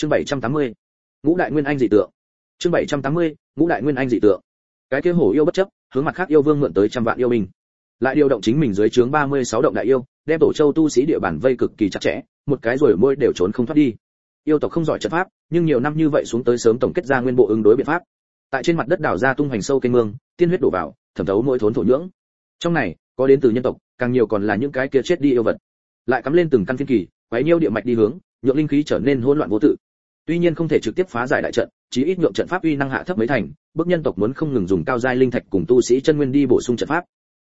chương 780. ngũ đại nguyên anh dị tượng. Chương 780. ngũ đại nguyên anh dị tượng. Cái kia hổ yêu bất chấp, hướng mặt khác yêu vương mượn tới trăm vạn yêu binh. Lại điều động chính mình dưới trướng 36 động đại yêu, đem tổ châu tu sĩ địa bàn vây cực kỳ chặt chẽ, một cái rồi môi đều trốn không thoát đi. Yêu tộc không giỏi trận pháp, nhưng nhiều năm như vậy xuống tới sớm tổng kết ra nguyên bộ ứng đối biện pháp. Tại trên mặt đất đảo ra tung hoành sâu kênh mương, tiên huyết đổ vào, thẩm thấu mỗi thốn thổ nhưỡng. Trong này, có đến từ nhân tộc, càng nhiều còn là những cái kia chết đi yêu vật. Lại cắm lên từng căn thiên kỳ, quấy nhiêu địa mạch đi hướng, nhượng linh khí trở nên hỗn loạn vô tự tuy nhiên không thể trực tiếp phá giải đại trận, chí ít nhượng trận pháp uy năng hạ thấp mấy thành, bước nhân tộc muốn không ngừng dùng cao giai linh thạch cùng tu sĩ chân nguyên đi bổ sung trận pháp.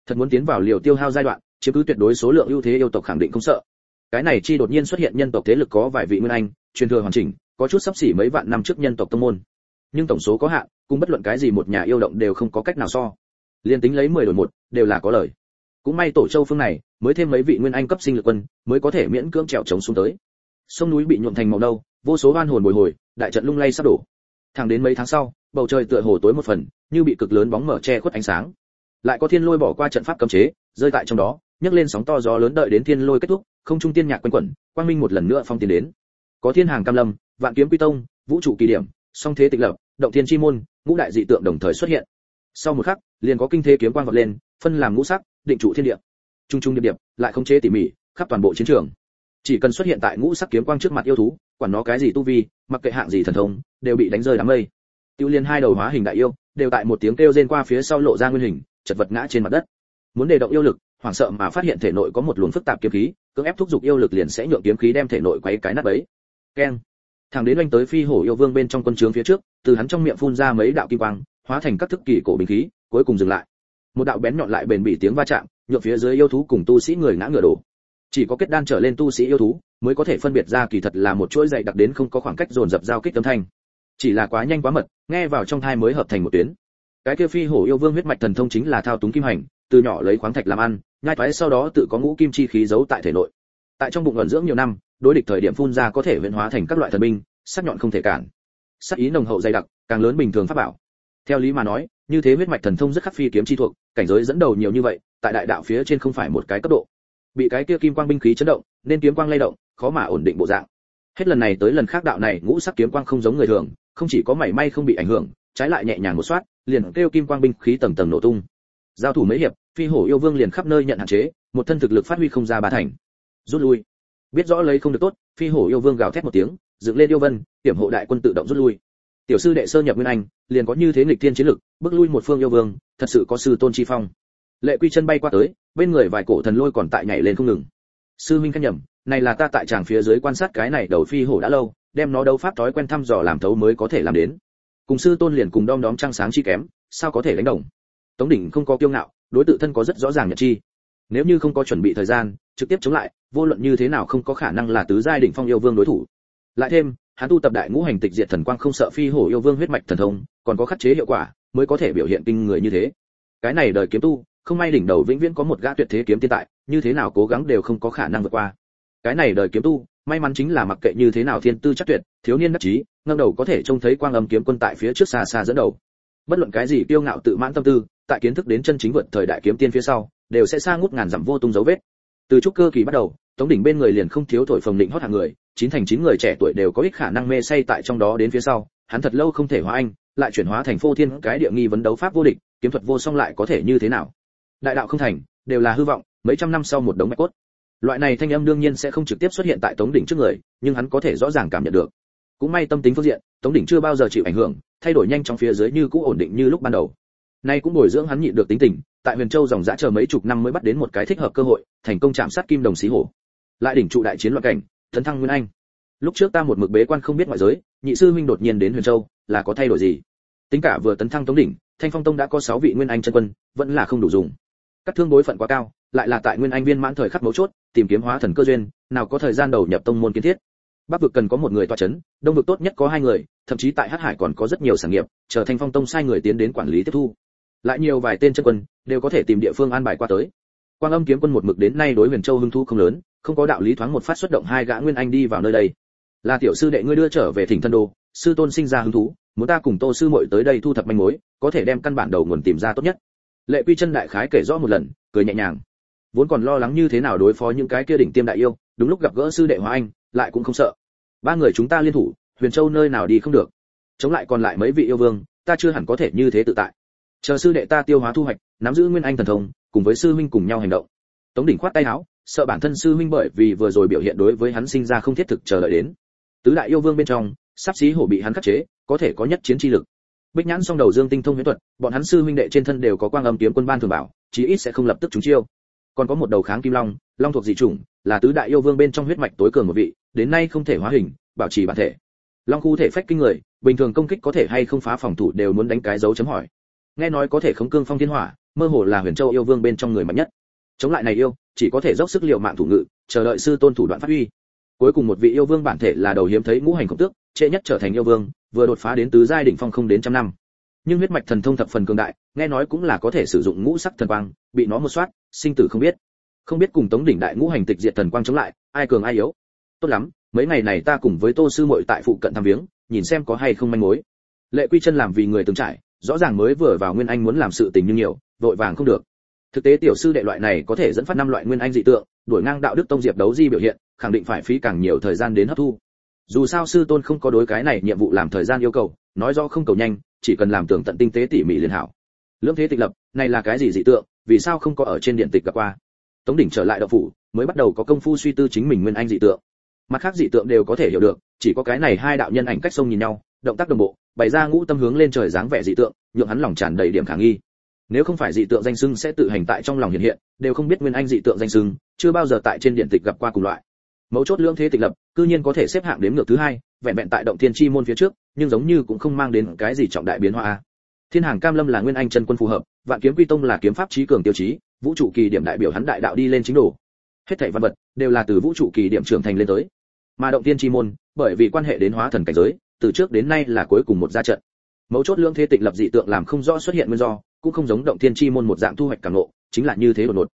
Thật muốn tiến vào liều tiêu hao giai đoạn, chiếm cứ tuyệt đối số lượng ưu thế yêu tộc khẳng định không sợ. Cái này chi đột nhiên xuất hiện nhân tộc thế lực có vài vị nguyên anh, truyền thừa hoàn chỉnh, có chút sắp xỉ mấy vạn năm trước nhân tộc tông môn. Nhưng tổng số có hạn cũng bất luận cái gì một nhà yêu động đều không có cách nào so. Liên tính lấy 10 đổi một, đều là có lời. Cũng may tổ châu phương này, mới thêm mấy vị nguyên anh cấp sinh lực quân, mới có thể miễn cưỡng trèo chống xuống tới. Sông núi bị nhuộm thành màu nâu vô số oan hồn bồi hồi, đại trận lung lay sắp đổ. Thẳng đến mấy tháng sau, bầu trời tựa hồ tối một phần, như bị cực lớn bóng mở che khuất ánh sáng. Lại có thiên lôi bỏ qua trận pháp cấm chế, rơi tại trong đó, nhấc lên sóng to gió lớn đợi đến thiên lôi kết thúc, không trung tiên nhạc quanh quẩn, quang minh một lần nữa phong tiến đến. Có thiên hàng cam lâm, vạn kiếm quy tông, vũ trụ kỳ điểm, song thế tịch lập, động thiên chi môn, ngũ đại dị tượng đồng thời xuất hiện. Sau một khắc, liền có kinh thế kiếm quang vọt lên, phân làm ngũ sắc, định trụ thiên địa. Trung trung điệp điệp, lại không chế tỉ mỉ, khắp toàn bộ chiến trường. Chỉ cần xuất hiện tại ngũ sắc kiếm quang trước mặt yêu thú quản nó cái gì tu vi, mặc kệ hạng gì thần thông, đều bị đánh rơi đám mây. Tiêu liên hai đầu hóa hình đại yêu, đều tại một tiếng kêu rên qua phía sau lộ ra nguyên hình, chật vật ngã trên mặt đất. Muốn đề động yêu lực, hoảng sợ mà phát hiện thể nội có một luồng phức tạp kiếm khí, cưỡng ép thúc giục yêu lực liền sẽ nhượng kiếm khí đem thể nội quấy cái nát bấy. Keng. Thằng đến oanh tới phi hổ yêu vương bên trong quân trướng phía trước, từ hắn trong miệng phun ra mấy đạo kim quang, hóa thành các thức kỳ cổ bình khí, cuối cùng dừng lại. Một đạo bén nhọn lại bền bỉ tiếng va chạm, nhượng phía dưới yêu thú cùng tu sĩ người ngã ngựa đổ chỉ có kết đan trở lên tu sĩ yêu thú, mới có thể phân biệt ra kỳ thật là một chuỗi dày đặc đến không có khoảng cách dồn dập giao kích âm thanh. Chỉ là quá nhanh quá mật, nghe vào trong thai mới hợp thành một tuyến. Cái kia phi hổ yêu vương huyết mạch thần thông chính là thao túng kim hành, từ nhỏ lấy khoáng thạch làm ăn, nhai thoái sau đó tự có ngũ kim chi khí giấu tại thể nội. Tại trong bụng ẩn dưỡng nhiều năm, đối địch thời điểm phun ra có thể huyễn hóa thành các loại thần binh, sắc nhọn không thể cản. Sắc ý nồng hậu dày đặc, càng lớn bình thường pháp bảo. Theo lý mà nói, như thế huyết mạch thần thông rất khắc phi kiếm chi thuộc, cảnh giới dẫn đầu nhiều như vậy, tại đại đạo phía trên không phải một cái cấp độ bị cái kia kim quang binh khí chấn động, nên kiếm quang lay động, khó mà ổn định bộ dạng. Hết lần này tới lần khác đạo này ngũ sắc kiếm quang không giống người thường, không chỉ có mảy may không bị ảnh hưởng, trái lại nhẹ nhàng một soát, liền kêu kim quang binh khí tầng tầng nổ tung. Giao thủ mấy hiệp, phi hổ yêu vương liền khắp nơi nhận hạn chế, một thân thực lực phát huy không ra ba thành. Rút lui. Biết rõ lấy không được tốt, phi hổ yêu vương gào thét một tiếng, dựng lên yêu vân, hiểm hộ đại quân tự động rút lui. Tiểu sư đệ sơ nhập nguyên anh, liền có như thế nghịch thiên chiến lực, bước lui một phương yêu vương, thật sự có sư tôn chi phong lệ quy chân bay qua tới, bên người vài cổ thần lôi còn tại nhảy lên không ngừng. Sư minh khanh nhầm này là ta tại tràng phía dưới quan sát cái này đầu phi hổ đã lâu, đem nó đấu pháp thói quen thăm dò làm thấu mới có thể làm đến. Cùng sư tôn liền cùng đom đóm trăng sáng chi kém, sao có thể đánh đồng? Tống đỉnh không có kiêu ngạo, đối tự thân có rất rõ ràng nhận chi. Nếu như không có chuẩn bị thời gian, trực tiếp chống lại, vô luận như thế nào không có khả năng là tứ giai đỉnh phong yêu vương đối thủ. Lại thêm, hắn tu tập đại ngũ hành tịch diệt thần quang không sợ phi hổ yêu vương huyết mạch thần thông, còn có khắc chế hiệu quả, mới có thể biểu hiện kinh người như thế. Cái này đời kiếm tu không may đỉnh đầu vĩnh viễn có một gã tuyệt thế kiếm tiên tại, như thế nào cố gắng đều không có khả năng vượt qua. Cái này đời kiếm tu, may mắn chính là mặc kệ như thế nào thiên tư chắc tuyệt, thiếu niên đắc chí, ngẩng đầu có thể trông thấy quang âm kiếm quân tại phía trước xa xa dẫn đầu. Bất luận cái gì kiêu ngạo tự mãn tâm tư, tại kiến thức đến chân chính vượt thời đại kiếm tiên phía sau, đều sẽ xa ngút ngàn dặm vô tung dấu vết. Từ trúc cơ kỳ bắt đầu, tống đỉnh bên người liền không thiếu thổi phồng định hót hàng người, chín thành chín người trẻ tuổi đều có ít khả năng mê say tại trong đó đến phía sau, hắn thật lâu không thể hóa anh, lại chuyển hóa thành phô thiên cái địa nghi vấn đấu pháp vô địch, kiếm thuật vô song lại có thể như thế nào? Đại đạo không thành, đều là hư vọng, mấy trăm năm sau một đống mạch cốt. Loại này thanh âm đương nhiên sẽ không trực tiếp xuất hiện tại tống đỉnh trước người, nhưng hắn có thể rõ ràng cảm nhận được. Cũng may tâm tính phương diện, tống đỉnh chưa bao giờ chịu ảnh hưởng, thay đổi nhanh trong phía dưới như cũ ổn định như lúc ban đầu. Nay cũng bồi dưỡng hắn nhịn được tính tình, tại huyền châu dòng dã chờ mấy chục năm mới bắt đến một cái thích hợp cơ hội, thành công chạm sát kim đồng xí hổ. Lại đỉnh trụ đại chiến loạn cảnh, tấn thăng nguyên anh. Lúc trước ta một mực bế quan không biết ngoại giới, nhị sư huynh đột nhiên đến huyền châu, là có thay đổi gì? Tính cả vừa tấn thăng tống đỉnh, thanh phong tông đã có 6 vị nguyên anh chân quân, vẫn là không đủ dùng các thương bối phận quá cao, lại là tại nguyên anh viên mãn thời khắc mấu chốt, tìm kiếm hóa thần cơ duyên, nào có thời gian đầu nhập tông môn kiến thiết. Bắc vực cần có một người toa chấn, đông vực tốt nhất có hai người, thậm chí tại Hát hải còn có rất nhiều sản nghiệp, chờ thanh phong tông sai người tiến đến quản lý tiếp thu. Lại nhiều vài tên chân quân, đều có thể tìm địa phương an bài qua tới. Quang âm kiếm quân một mực đến nay đối huyền châu hưng thu không lớn, không có đạo lý thoáng một phát xuất động hai gã nguyên anh đi vào nơi đây. Là tiểu sư đệ ngươi đưa trở về thỉnh thân đồ, sư tôn sinh ra hứng thú, muốn ta cùng tô sư muội tới đây thu thập manh mối, có thể đem căn bản đầu nguồn tìm ra tốt nhất lệ quy chân đại khái kể rõ một lần, cười nhẹ nhàng. Vốn còn lo lắng như thế nào đối phó những cái kia đỉnh tiêm đại yêu, đúng lúc gặp gỡ sư đệ hóa anh, lại cũng không sợ. Ba người chúng ta liên thủ, huyền châu nơi nào đi không được. Chống lại còn lại mấy vị yêu vương, ta chưa hẳn có thể như thế tự tại. Chờ sư đệ ta tiêu hóa thu hoạch, nắm giữ nguyên anh thần thông, cùng với sư huynh cùng nhau hành động. Tống đỉnh khoát tay áo, sợ bản thân sư huynh bởi vì vừa rồi biểu hiện đối với hắn sinh ra không thiết thực chờ đợi đến. Tứ đại yêu vương bên trong, sắp xí hổ bị hắn khắc chế, có thể có nhất chiến chi lực bích nhãn song đầu dương tinh thông huyễn thuật, bọn hắn sư huynh đệ trên thân đều có quang âm kiếm quân ban thường bảo, chí ít sẽ không lập tức trúng chiêu. Còn có một đầu kháng kim long long thuộc dị chủng, là tứ đại yêu vương bên trong huyết mạch tối cường một vị, đến nay không thể hóa hình, bảo trì bản thể. Long khu thể phách kinh người, bình thường công kích có thể hay không phá phòng thủ đều muốn đánh cái dấu chấm hỏi. Nghe nói có thể khống cương phong thiên hỏa, mơ hồ là huyền châu yêu vương bên trong người mạnh nhất. Chống lại này yêu, chỉ có thể dốc sức liệu mạng thủ ngự, chờ đợi sư tôn thủ đoạn phát huy. Cuối cùng một vị yêu vương bản thể là đầu hiếm thấy ngũ hành khổng tước, trễ nhất trở thành yêu vương vừa đột phá đến tứ giai đỉnh phong không đến trăm năm. Nhưng huyết mạch thần thông thập phần cường đại, nghe nói cũng là có thể sử dụng ngũ sắc thần quang, bị nó một soát, sinh tử không biết. Không biết cùng tống đỉnh đại ngũ hành tịch diệt thần quang chống lại, ai cường ai yếu. Tốt lắm, mấy ngày này ta cùng với tô sư muội tại phụ cận thăm viếng, nhìn xem có hay không manh mối. Lệ quy chân làm vì người từng trải, rõ ràng mới vừa vào nguyên anh muốn làm sự tình như nhiều, vội vàng không được. Thực tế tiểu sư đệ loại này có thể dẫn phát năm loại nguyên anh dị tượng, đuổi ngang đạo đức tông diệp đấu di biểu hiện, khẳng định phải phí càng nhiều thời gian đến hấp thu dù sao sư tôn không có đối cái này nhiệm vụ làm thời gian yêu cầu, nói rõ không cầu nhanh, chỉ cần làm tường tận tinh tế tỉ mỉ liền hảo. Lưỡng thế tịch lập, này là cái gì dị tượng, vì sao không có ở trên điện tịch gặp qua? Tống đỉnh trở lại đạo phủ, mới bắt đầu có công phu suy tư chính mình nguyên anh dị tượng. Mặt khác dị tượng đều có thể hiểu được, chỉ có cái này hai đạo nhân ảnh cách sông nhìn nhau, động tác đồng bộ, bày ra ngũ tâm hướng lên trời dáng vẻ dị tượng, nhượng hắn lòng tràn đầy điểm khả nghi. Nếu không phải dị tượng danh sưng sẽ tự hành tại trong lòng hiện hiện, đều không biết nguyên anh dị tượng danh sưng, chưa bao giờ tại trên điện tịch gặp qua cùng loại mấu chốt lưỡng thế tịch lập, cư nhiên có thể xếp hạng đến ngược thứ hai, vẹn vẹn tại động thiên chi môn phía trước, nhưng giống như cũng không mang đến cái gì trọng đại biến hóa thiên hàng cam lâm là nguyên anh chân quân phù hợp, vạn kiếm quy tông là kiếm pháp trí cường tiêu chí, vũ trụ kỳ điểm đại biểu hắn đại đạo đi lên chính đồ. Hết thảy văn vật đều là từ vũ trụ kỳ điểm trưởng thành lên tới. Mà động thiên chi môn, bởi vì quan hệ đến hóa thần cảnh giới, từ trước đến nay là cuối cùng một gia trận. Mấu chốt lương thế tịch lập dị tượng làm không rõ xuất hiện nguyên do, cũng không giống động thiên chi môn một dạng thu hoạch càng ngộ chính là như thế đột ngột.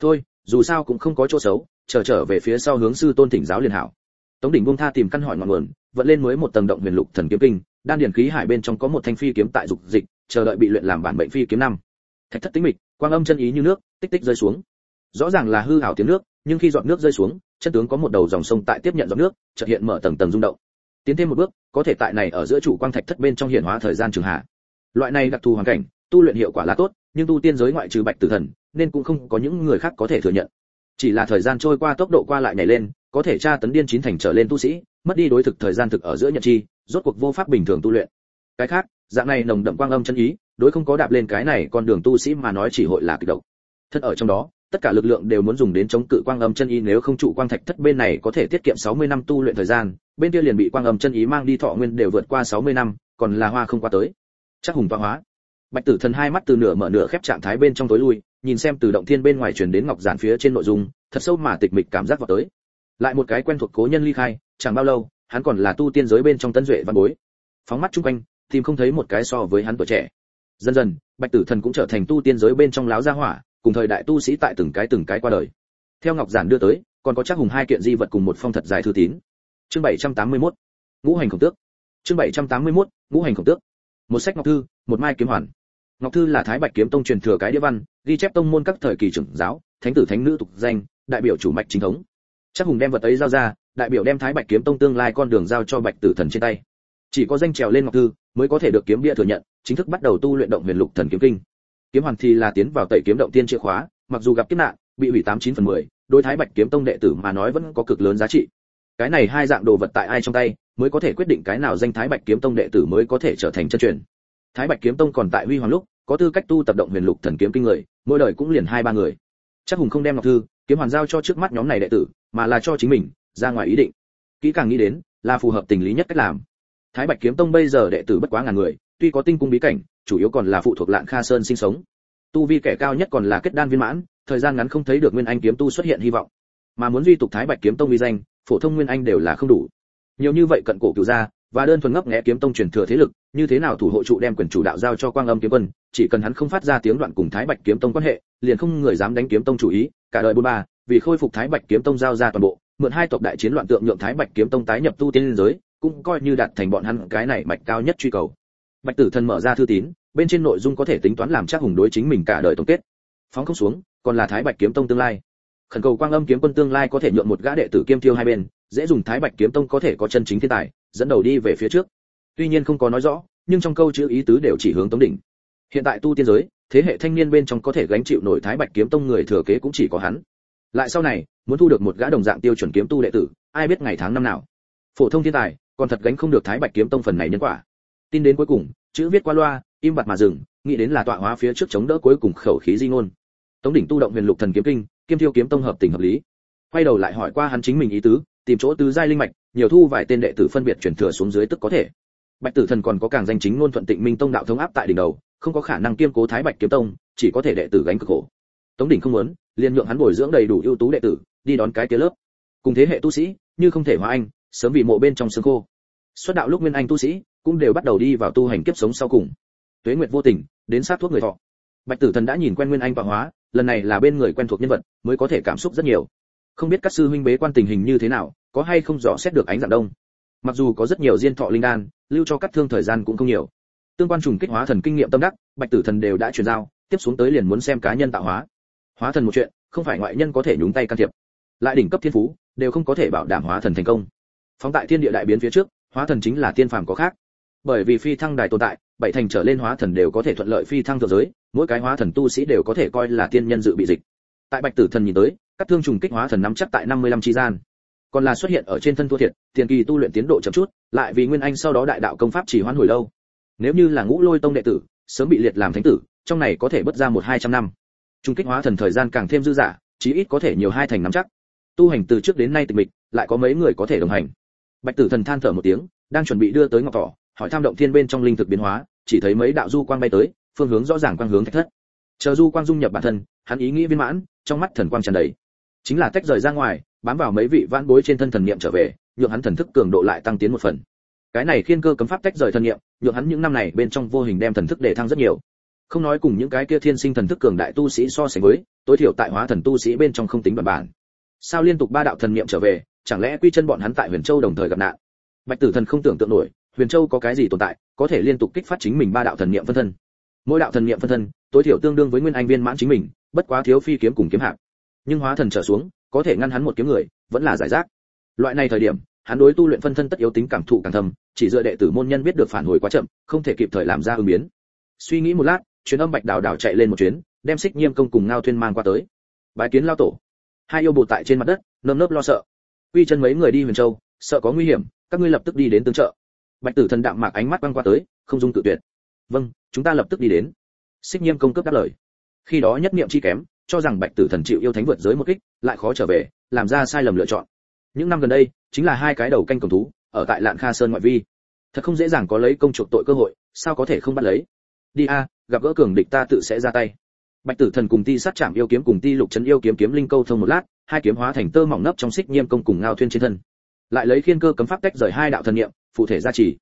Thôi, dù sao cũng không có chỗ xấu chờ trở về phía sau hướng sư tôn thỉnh giáo liền hảo. Tống đỉnh buông tha tìm căn hỏi ngọn nguồn, vận lên mới một tầng động huyền lục thần kiếm kinh, đan điển khí hải bên trong có một thanh phi kiếm tại dục dịch, chờ đợi bị luyện làm bản bệnh phi kiếm năm. Thạch thất tĩnh mịch, quang âm chân ý như nước, tích tích rơi xuống. Rõ ràng là hư ảo tiếng nước, nhưng khi giọt nước rơi xuống, chân tướng có một đầu dòng sông tại tiếp nhận giọt nước, chợt hiện mở tầng tầng rung động. Tiến thêm một bước, có thể tại này ở giữa chủ quang thạch thất bên trong hiện hóa thời gian trường hạ. Loại này đặc thù hoàn cảnh, tu luyện hiệu quả là tốt, nhưng tu tiên giới ngoại trừ bạch tử thần, nên cũng không có những người khác có thể thừa nhận chỉ là thời gian trôi qua tốc độ qua lại nhảy lên, có thể tra tấn điên chín thành trở lên tu sĩ, mất đi đối thực thời gian thực ở giữa nhận chi, rốt cuộc vô pháp bình thường tu luyện. Cái khác, dạng này nồng đậm quang âm chân ý, đối không có đạp lên cái này con đường tu sĩ mà nói chỉ hội là kịch độc. Thật ở trong đó, tất cả lực lượng đều muốn dùng đến chống cự quang âm chân ý, nếu không trụ quang thạch thất bên này có thể tiết kiệm 60 năm tu luyện thời gian, bên kia liền bị quang âm chân ý mang đi thọ nguyên đều vượt qua 60 năm, còn là hoa không qua tới. Chắc hùng toa hóa. Bạch tử thần hai mắt từ nửa mở nửa khép trạng thái bên trong tối lui nhìn xem từ động thiên bên ngoài truyền đến ngọc giản phía trên nội dung, thật sâu mà tịch mịch cảm giác vào tới. Lại một cái quen thuộc cố nhân ly khai, chẳng bao lâu, hắn còn là tu tiên giới bên trong tân duệ văn bối. Phóng mắt chung quanh, tìm không thấy một cái so với hắn tuổi trẻ. Dần dần, bạch tử thần cũng trở thành tu tiên giới bên trong láo gia hỏa, cùng thời đại tu sĩ tại từng cái từng cái qua đời. Theo ngọc giản đưa tới, còn có chắc hùng hai kiện di vật cùng một phong thật dài thư tín. Chương 781 ngũ hành khổng tước. Chương 781 ngũ hành khổng tước. Một sách ngọc thư, một mai kiếm hoàn ngọc thư là thái bạch kiếm tông truyền thừa cái đĩa văn, ghi chép tông môn các thời kỳ trưởng giáo, thánh tử thánh nữ tục danh, đại biểu chủ mạch chính thống. Chắc hùng đem vật ấy giao ra, đại biểu đem thái bạch kiếm tông tương lai con đường giao cho bạch tử thần trên tay. Chỉ có danh trèo lên ngọc thư, mới có thể được kiếm bia thừa nhận, chính thức bắt đầu tu luyện động huyền lục thần kiếm kinh. Kiếm hoàn thì là tiến vào tẩy kiếm động tiên chìa khóa, mặc dù gặp kiếp nạn, bị hủy tám chín phần mười, đối thái bạch kiếm tông đệ tử mà nói vẫn có cực lớn giá trị. Cái này hai dạng đồ vật tại ai trong tay, mới có thể quyết định cái nào danh thái bạch kiếm tông đệ tử mới có thể trở thành chân truyền. Thái bạch kiếm tông còn tại huy hoàng lúc có tư cách tu tập động huyền lục thần kiếm kinh người, mỗi đời cũng liền hai ba người. Chắc hùng không đem ngọc thư, kiếm hoàn giao cho trước mắt nhóm này đệ tử, mà là cho chính mình, ra ngoài ý định. Kỹ càng nghĩ đến, là phù hợp tình lý nhất cách làm. Thái bạch kiếm tông bây giờ đệ tử bất quá ngàn người, tuy có tinh cung bí cảnh, chủ yếu còn là phụ thuộc lạng kha sơn sinh sống. Tu vi kẻ cao nhất còn là kết đan viên mãn, thời gian ngắn không thấy được nguyên anh kiếm tu xuất hiện hy vọng. Mà muốn duy tục thái bạch kiếm tông uy danh, phổ thông nguyên anh đều là không đủ. Nhiều như vậy cận cổ cửu gia và đơn thuần ngấp nghé kiếm tông truyền thừa thế lực, như thế nào thủ hộ trụ đem quyền chủ đạo giao cho quang âm kiếm quân, chỉ cần hắn không phát ra tiếng đoạn cùng thái bạch kiếm tông quan hệ, liền không người dám đánh kiếm tông chủ ý, cả đời bốn ba, vì khôi phục thái bạch kiếm tông giao ra toàn bộ, mượn hai tộc đại chiến loạn tượng nhượng thái bạch kiếm tông tái nhập tu tiên giới, cũng coi như đạt thành bọn hắn cái này bạch cao nhất truy cầu. Bạch tử thần mở ra thư tín, bên trên nội dung có thể tính toán làm chắc hùng đối chính mình cả đời tổng kết. Phóng không xuống, còn là thái bạch kiếm tông tương lai. Khẩn cầu quang âm kiếm quân tương lai có thể nhượng một gã đệ tử kiêm tiêu hai bên, dễ dùng thái bạch kiếm tông có thể có chân chính thiên tài dẫn đầu đi về phía trước. Tuy nhiên không có nói rõ, nhưng trong câu chữ ý tứ đều chỉ hướng tống đỉnh. Hiện tại tu tiên giới, thế hệ thanh niên bên trong có thể gánh chịu nổi thái bạch kiếm tông người thừa kế cũng chỉ có hắn. Lại sau này, muốn thu được một gã đồng dạng tiêu chuẩn kiếm tu đệ tử, ai biết ngày tháng năm nào. Phổ thông thiên tài, còn thật gánh không được thái bạch kiếm tông phần này nhân quả. Tin đến cuối cùng, chữ viết qua loa, im bặt mà dừng, nghĩ đến là tọa hóa phía trước chống đỡ cuối cùng khẩu khí di ngôn. Tống đỉnh tu động huyền lục thần kiếm kinh, kiêm thiêu kiếm tông hợp tình hợp lý. Quay đầu lại hỏi qua hắn chính mình ý tứ, tìm chỗ tứ giai linh mạch nhiều thu vài tên đệ tử phân biệt chuyển thừa xuống dưới tức có thể. Bạch tử thần còn có càng danh chính ngôn thuận tịnh minh tông đạo thống áp tại đỉnh đầu, không có khả năng kiêm cố thái bạch kiếm tông, chỉ có thể đệ tử gánh cực khổ. Tống đỉnh không muốn, liền nhượng hắn bồi dưỡng đầy đủ ưu tú đệ tử, đi đón cái kia lớp. Cùng thế hệ tu sĩ, như không thể hóa anh, sớm bị mộ bên trong xương khô. Xuất đạo lúc nguyên anh tu sĩ, cũng đều bắt đầu đi vào tu hành kiếp sống sau cùng. Tuế nguyệt vô tình, đến sát thuốc người thọ. Bạch tử thần đã nhìn quen nguyên anh và hóa, lần này là bên người quen thuộc nhân vật, mới có thể cảm xúc rất nhiều. Không biết các sư huynh bế quan tình hình như thế nào có hay không rõ xét được ánh dạng đông. Mặc dù có rất nhiều diên thọ linh đan, lưu cho cắt thương thời gian cũng không nhiều. Tương quan trùng kích hóa thần kinh nghiệm tâm đắc, bạch tử thần đều đã chuyển giao, tiếp xuống tới liền muốn xem cá nhân tạo hóa. Hóa thần một chuyện, không phải ngoại nhân có thể nhúng tay can thiệp. Lại đỉnh cấp thiên phú, đều không có thể bảo đảm hóa thần thành công. Phóng tại thiên địa đại biến phía trước, hóa thần chính là tiên phàm có khác. Bởi vì phi thăng đài tồn tại, bảy thành trở lên hóa thần đều có thể thuận lợi phi thăng thượng giới, mỗi cái hóa thần tu sĩ đều có thể coi là tiên nhân dự bị dịch. Tại bạch tử thần nhìn tới, các thương trùng kích hóa thần nắm chắc tại 55 chi gian còn là xuất hiện ở trên thân thua thiệt, tiền kỳ tu luyện tiến độ chậm chút, lại vì nguyên anh sau đó đại đạo công pháp chỉ hoãn hồi lâu. Nếu như là ngũ lôi tông đệ tử, sớm bị liệt làm thánh tử, trong này có thể bất ra một hai trăm năm. Trung kích hóa thần thời gian càng thêm dư dả, chí ít có thể nhiều hai thành nắm chắc. Tu hành từ trước đến nay tịch mịch, lại có mấy người có thể đồng hành. Bạch tử thần than thở một tiếng, đang chuẩn bị đưa tới ngọc thỏ, hỏi tham động thiên bên trong linh thực biến hóa, chỉ thấy mấy đạo du quang bay tới, phương hướng rõ ràng quang hướng thách thất. Chờ du quang dung nhập bản thân, hắn ý nghĩ viên mãn, trong mắt thần quang tràn đầy. Chính là tách rời ra ngoài bám vào mấy vị vãn bối trên thân thần niệm trở về, nhượng hắn thần thức cường độ lại tăng tiến một phần. Cái này khiên cơ cấm pháp tách rời thần niệm, nhượng hắn những năm này bên trong vô hình đem thần thức để thăng rất nhiều. Không nói cùng những cái kia thiên sinh thần thức cường đại tu sĩ so sánh với, tối thiểu tại hóa thần tu sĩ bên trong không tính bản bản. Sao liên tục ba đạo thần niệm trở về, chẳng lẽ quy chân bọn hắn tại huyền châu đồng thời gặp nạn? Bạch tử thần không tưởng tượng nổi, huyền châu có cái gì tồn tại, có thể liên tục kích phát chính mình ba đạo thần niệm phân thân. Mỗi đạo thần niệm phân thân, tối thiểu tương đương với nguyên anh viên mãn chính mình, bất quá thiếu phi kiếm cùng kiếm hạng nhưng hóa thần trở xuống có thể ngăn hắn một kiếm người, vẫn là giải rác. Loại này thời điểm, hắn đối tu luyện phân thân tất yếu tính cảm thụ càng thầm chỉ dựa đệ tử môn nhân biết được phản hồi quá chậm, không thể kịp thời làm ra ứng biến. Suy nghĩ một lát chuyến âm bạch đào đào chạy lên một chuyến, đem xích nhiêm công cùng ngao thuyên mang qua tới. Bái kiến lao tổ. Hai yêu bộ tại trên mặt đất, nơm nớp lo sợ. Quy chân mấy người đi huyền châu, sợ có nguy hiểm, các ngươi lập tức đi đến tương trợ. Bạch tử thần đạm mạc ánh mắt quăng qua tới, không dung tự tuyệt. Vâng chúng ta lập tức đi đến. Xích nhiêm công cấp đáp lời. Khi đó nhất niệm chi kém cho rằng bạch tử thần chịu yêu thánh vượt giới một kích, lại khó trở về, làm ra sai lầm lựa chọn. Những năm gần đây, chính là hai cái đầu canh cầm thú, ở tại lạn kha sơn ngoại vi. Thật không dễ dàng có lấy công chuộc tội cơ hội, sao có thể không bắt lấy? Đi a, gặp gỡ cường địch ta tự sẽ ra tay. Bạch tử thần cùng ti sát chạm yêu kiếm cùng ti lục chấn yêu kiếm kiếm linh câu thông một lát, hai kiếm hóa thành tơ mỏng nấp trong xích nghiêm công cùng ngao thuyên trên thân. Lại lấy khiên cơ cấm pháp tách rời hai đạo thần niệm, phụ thể gia trì.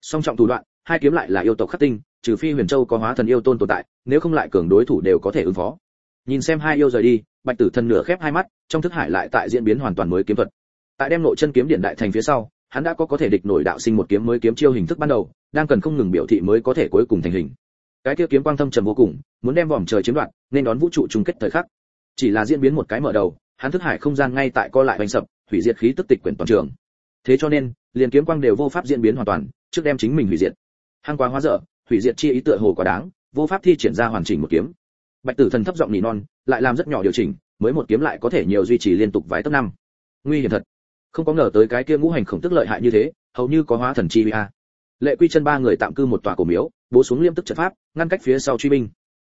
Song trọng thủ đoạn, hai kiếm lại là yêu tộc khắc tinh, trừ phi huyền châu có hóa thần yêu tôn tồn tại, nếu không lại cường đối thủ đều có thể ứng phó nhìn xem hai yêu rời đi, bạch tử thần nửa khép hai mắt, trong thức hải lại tại diễn biến hoàn toàn mới kiếm thuật. Tại đem nội chân kiếm điện đại thành phía sau, hắn đã có có thể địch nổi đạo sinh một kiếm mới kiếm chiêu hình thức ban đầu, đang cần không ngừng biểu thị mới có thể cuối cùng thành hình. Cái kia kiếm quang thâm trầm vô cùng, muốn đem vòm trời chiếm đoạt, nên đón vũ trụ chung kết thời khắc. Chỉ là diễn biến một cái mở đầu, hắn thức hải không gian ngay tại co lại bành sập, hủy diệt khí tức tịch quyển toàn trường. Thế cho nên, liền kiếm quang đều vô pháp diễn biến hoàn toàn, trước đem chính mình hủy diệt. Hăng quá hóa dở, hủy diệt chi ý tựa hồ quá đáng, vô pháp thi triển ra hoàn chỉnh một kiếm bạch tử thần thấp giọng nỉ non, lại làm rất nhỏ điều chỉnh, mới một kiếm lại có thể nhiều duy trì liên tục vài tấc năm. Nguy hiểm thật. Không có ngờ tới cái kia ngũ hành khổng tức lợi hại như thế, hầu như có hóa thần chi a. Lệ quy chân ba người tạm cư một tòa cổ miếu, bố xuống liêm tức trận pháp, ngăn cách phía sau truy binh.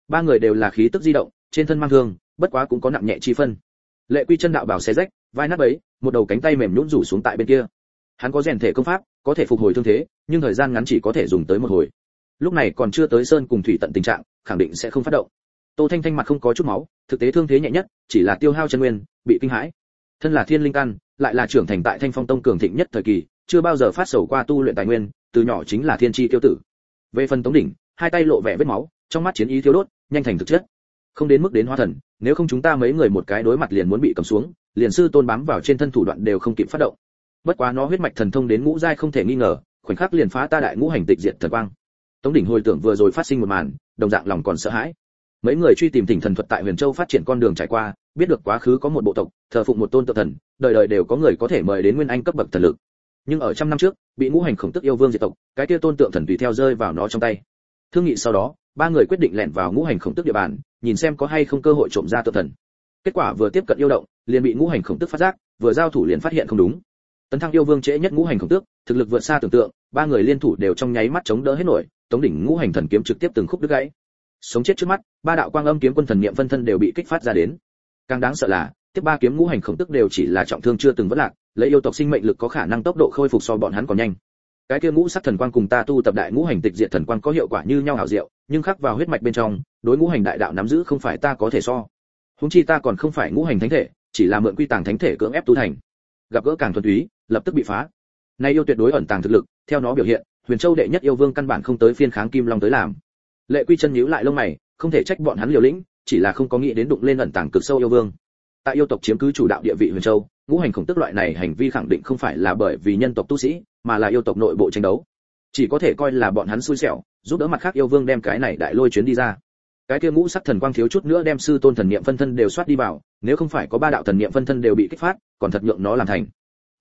Ba người đều là khí tức di động, trên thân mang thương, bất quá cũng có nặng nhẹ chi phân. Lệ quy chân đạo bảo xé rách, vai nát ấy một đầu cánh tay mềm nhũn rủ xuống tại bên kia. Hắn có rèn thể công pháp, có thể phục hồi thương thế, nhưng thời gian ngắn chỉ có thể dùng tới một hồi. Lúc này còn chưa tới sơn cùng thủy tận tình trạng, khẳng định sẽ không phát động tô thanh thanh mặt không có chút máu, thực tế thương thế nhẹ nhất, chỉ là tiêu hao chân nguyên, bị kinh hãi. Thân là thiên linh căn, lại là trưởng thành tại thanh phong tông cường thịnh nhất thời kỳ, chưa bao giờ phát sầu qua tu luyện tài nguyên, từ nhỏ chính là thiên chi tiêu tử. Về phần tống đỉnh, hai tay lộ vẻ vết máu, trong mắt chiến ý thiếu đốt, nhanh thành thực chất. Không đến mức đến hóa thần, nếu không chúng ta mấy người một cái đối mặt liền muốn bị cầm xuống, liền sư tôn bám vào trên thân thủ đoạn đều không kịp phát động. Bất quá nó huyết mạch thần thông đến ngũ giai không thể nghi ngờ, khoảnh khắc liền phá ta đại ngũ hành tịch diệt thần quang. Tống đỉnh hồi tưởng vừa rồi phát sinh một màn, đồng dạng lòng còn sợ hãi mấy người truy tìm tỉnh thần thuật tại huyền châu phát triển con đường trải qua, biết được quá khứ có một bộ tộc, thờ phụng một tôn tự thần, đời đời đều có người có thể mời đến nguyên anh cấp bậc thần lực. Nhưng ở trăm năm trước, bị ngũ hành khổng tức yêu vương diệt tộc, cái kia tôn tượng thần tùy theo rơi vào nó trong tay. Thương nghị sau đó, ba người quyết định lẻn vào ngũ hành khổng tức địa bàn, nhìn xem có hay không cơ hội trộm ra tượng thần. Kết quả vừa tiếp cận yêu động, liền bị ngũ hành khổng tức phát giác, vừa giao thủ liền phát hiện không đúng. Tấn thăng yêu vương trễ nhất ngũ hành khổng tước thực lực vượt xa tưởng tượng, ba người liên thủ đều trong nháy mắt chống đỡ hết nổi, tống đỉnh ngũ hành thần kiếm trực tiếp từng khúc đứt gãy sống chết trước mắt, ba đạo quang âm kiếm quân thần niệm phân thân đều bị kích phát ra đến. Càng đáng sợ là, tiếp ba kiếm ngũ hành khổng tức đều chỉ là trọng thương chưa từng vất lạc, lấy yêu tộc sinh mệnh lực có khả năng tốc độ khôi phục so bọn hắn còn nhanh. Cái kia ngũ sắc thần quang cùng ta tu tập đại ngũ hành tịch diệt thần quang có hiệu quả như nhau hảo diệu, nhưng khắc vào huyết mạch bên trong, đối ngũ hành đại đạo nắm giữ không phải ta có thể so. Húng chi ta còn không phải ngũ hành thánh thể, chỉ là mượn quy tàng thánh thể cưỡng ép tu thành. Gặp gỡ càng thuần túy, lập tức bị phá. Nay yêu tuyệt đối ẩn tàng thực lực, theo nó biểu hiện, huyền châu đệ nhất yêu vương căn bản không tới phiên kháng kim long tới làm lệ quy chân nhíu lại lông mày, không thể trách bọn hắn liều lĩnh, chỉ là không có nghĩ đến đụng lên ẩn tàng cực sâu yêu vương. Tại yêu tộc chiếm cứ chủ đạo địa vị huyền châu, ngũ hành khổng tức loại này hành vi khẳng định không phải là bởi vì nhân tộc tu sĩ, mà là yêu tộc nội bộ tranh đấu. Chỉ có thể coi là bọn hắn xui xẻo, giúp đỡ mặt khác yêu vương đem cái này đại lôi chuyến đi ra. Cái kia ngũ sắc thần quang thiếu chút nữa đem sư tôn thần niệm phân thân đều soát đi vào, nếu không phải có ba đạo thần niệm phân thân đều bị kích phát, còn thật nhượng nó làm thành.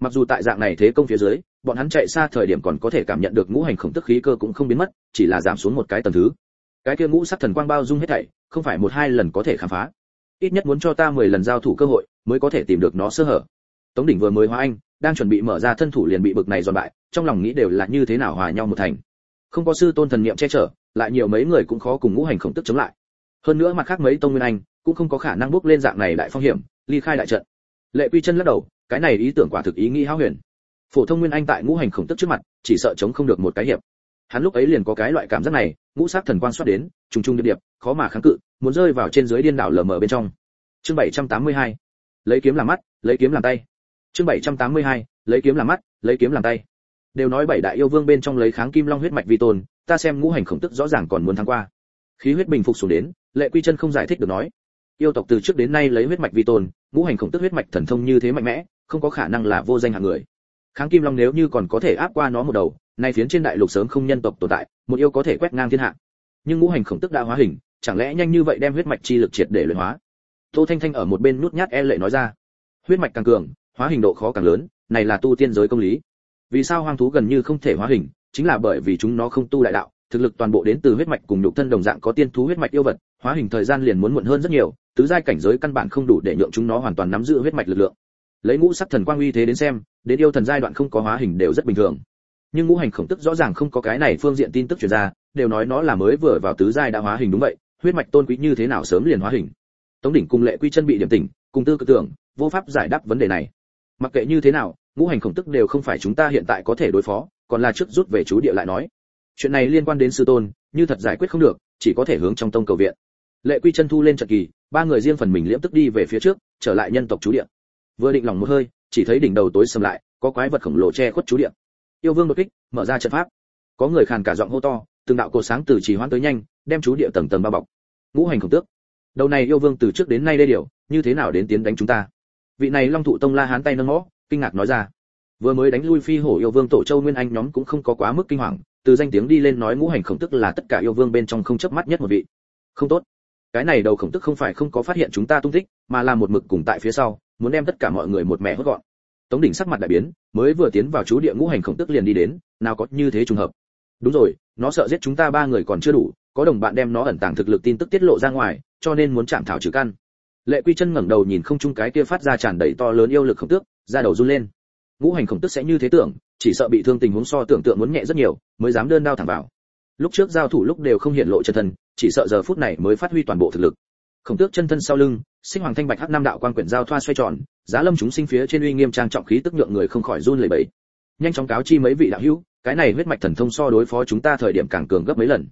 Mặc dù tại dạng này thế công phía dưới, bọn hắn chạy xa thời điểm còn có thể cảm nhận được ngũ hành khổng tức khí cơ cũng không biến mất, chỉ là giảm xuống một cái tầng thứ cái kia ngũ sắc thần quang bao dung hết thảy, không phải một hai lần có thể khám phá. Ít nhất muốn cho ta mười lần giao thủ cơ hội, mới có thể tìm được nó sơ hở. Tống đỉnh vừa mới hóa anh, đang chuẩn bị mở ra thân thủ liền bị bực này giòn bại, trong lòng nghĩ đều là như thế nào hòa nhau một thành. Không có sư tôn thần niệm che chở, lại nhiều mấy người cũng khó cùng ngũ hành khổng tức chống lại. Hơn nữa mặt khác mấy tông nguyên anh, cũng không có khả năng bước lên dạng này đại phong hiểm, ly khai đại trận. Lệ quy chân lắc đầu, cái này ý tưởng quả thực ý nghĩ hão huyền. Phổ thông nguyên anh tại ngũ hành khổng tức trước mặt, chỉ sợ chống không được một cái hiệp hắn lúc ấy liền có cái loại cảm giác này, ngũ sát thần quang xuất đến, trùng trùng điệp điệp, khó mà kháng cự, muốn rơi vào trên dưới điên đảo lờ mờ bên trong. Chương 782 lấy kiếm làm mắt, lấy kiếm làm tay. Chương 782 lấy kiếm làm mắt, lấy kiếm làm tay. Đều nói bảy đại yêu vương bên trong lấy kháng kim long huyết mạch vi tôn ta xem ngũ hành khổng tức rõ ràng còn muốn thắng qua. Khí huyết bình phục xuống đến, lệ quy chân không giải thích được nói, yêu tộc từ trước đến nay lấy huyết mạch vi tôn ngũ hành khổng tức huyết mạch thần thông như thế mạnh mẽ, không có khả năng là vô danh hạng người. Kháng kim long nếu như còn có thể áp qua nó một đầu nay phiến trên đại lục sớm không nhân tộc tồn tại, một yêu có thể quét ngang thiên hạ. Nhưng ngũ hành khổng tức đã hóa hình, chẳng lẽ nhanh như vậy đem huyết mạch chi lực triệt để luyện hóa? Tô thanh thanh ở một bên nuốt nhát e lệ nói ra. Huyết mạch càng cường, hóa hình độ khó càng lớn, này là tu tiên giới công lý. Vì sao hoang thú gần như không thể hóa hình? Chính là bởi vì chúng nó không tu đại đạo, thực lực toàn bộ đến từ huyết mạch cùng nhục thân đồng dạng có tiên thú huyết mạch yêu vật, hóa hình thời gian liền muốn muộn hơn rất nhiều, tứ giai cảnh giới căn bản không đủ để nhượng chúng nó hoàn toàn nắm giữ huyết mạch lực lượng. Lấy ngũ sắc thần quang uy thế đến xem, đến yêu thần giai đoạn không có hóa hình đều rất bình thường nhưng ngũ hành khổng tức rõ ràng không có cái này phương diện tin tức truyền ra, đều nói nó là mới vừa vào tứ giai đã hóa hình đúng vậy, huyết mạch tôn quý như thế nào sớm liền hóa hình. Tống đỉnh cùng lệ quy chân bị điểm tỉnh, cùng tư cực tưởng, vô pháp giải đáp vấn đề này. Mặc kệ như thế nào, ngũ hành khổng tức đều không phải chúng ta hiện tại có thể đối phó, còn là trước rút về chú địa lại nói. Chuyện này liên quan đến sư tôn, như thật giải quyết không được, chỉ có thể hướng trong tông cầu viện. Lệ quy chân thu lên trận kỳ, ba người riêng phần mình liễm tức đi về phía trước, trở lại nhân tộc chú địa. Vừa định lòng một hơi, chỉ thấy đỉnh đầu tối sầm lại, có quái vật khổng lồ che khuất chú địa yêu vương đột kích, mở ra trận pháp. Có người khàn cả giọng hô to, từng đạo cột sáng từ chỉ hoãn tới nhanh, đem chú địa tầng tầng bao bọc. Ngũ hành khổng tước. Đầu này yêu vương từ trước đến nay đây điều, như thế nào đến tiến đánh chúng ta? Vị này long thụ tông la hán tay nâng ngõ, kinh ngạc nói ra. Vừa mới đánh lui phi hổ yêu vương tổ châu nguyên anh nhóm cũng không có quá mức kinh hoàng, từ danh tiếng đi lên nói ngũ hành khổng tức là tất cả yêu vương bên trong không chớp mắt nhất một vị. Không tốt. Cái này đầu khổng tức không phải không có phát hiện chúng ta tung tích, mà là một mực cùng tại phía sau, muốn đem tất cả mọi người một mẹ hốt gọn tống đỉnh sắc mặt đại biến, mới vừa tiến vào chú địa ngũ hành khổng tức liền đi đến, nào có như thế trùng hợp. Đúng rồi, nó sợ giết chúng ta ba người còn chưa đủ, có đồng bạn đem nó ẩn tàng thực lực tin tức tiết lộ ra ngoài, cho nên muốn chạm thảo trừ căn. Lệ quy chân ngẩng đầu nhìn không chung cái kia phát ra tràn đầy to lớn yêu lực khổng tước ra đầu run lên. Ngũ hành khổng tức sẽ như thế tưởng, chỉ sợ bị thương tình huống so tưởng tượng muốn nhẹ rất nhiều, mới dám đơn đao thẳng vào. Lúc trước giao thủ lúc đều không hiện lộ chân thân, chỉ sợ giờ phút này mới phát huy toàn bộ thực lực. Khổng tước chân thân sau lưng sinh hoàng thanh bạch hắc nam đạo quan quyển giao thoa xoay tròn, giá lâm chúng sinh phía trên uy nghiêm trang trọng khí tức nhượng người không khỏi run lẩy bẩy. Nhanh chóng cáo chi mấy vị đạo hữu, cái này huyết mạch thần thông so đối phó chúng ta thời điểm càng cường gấp mấy lần.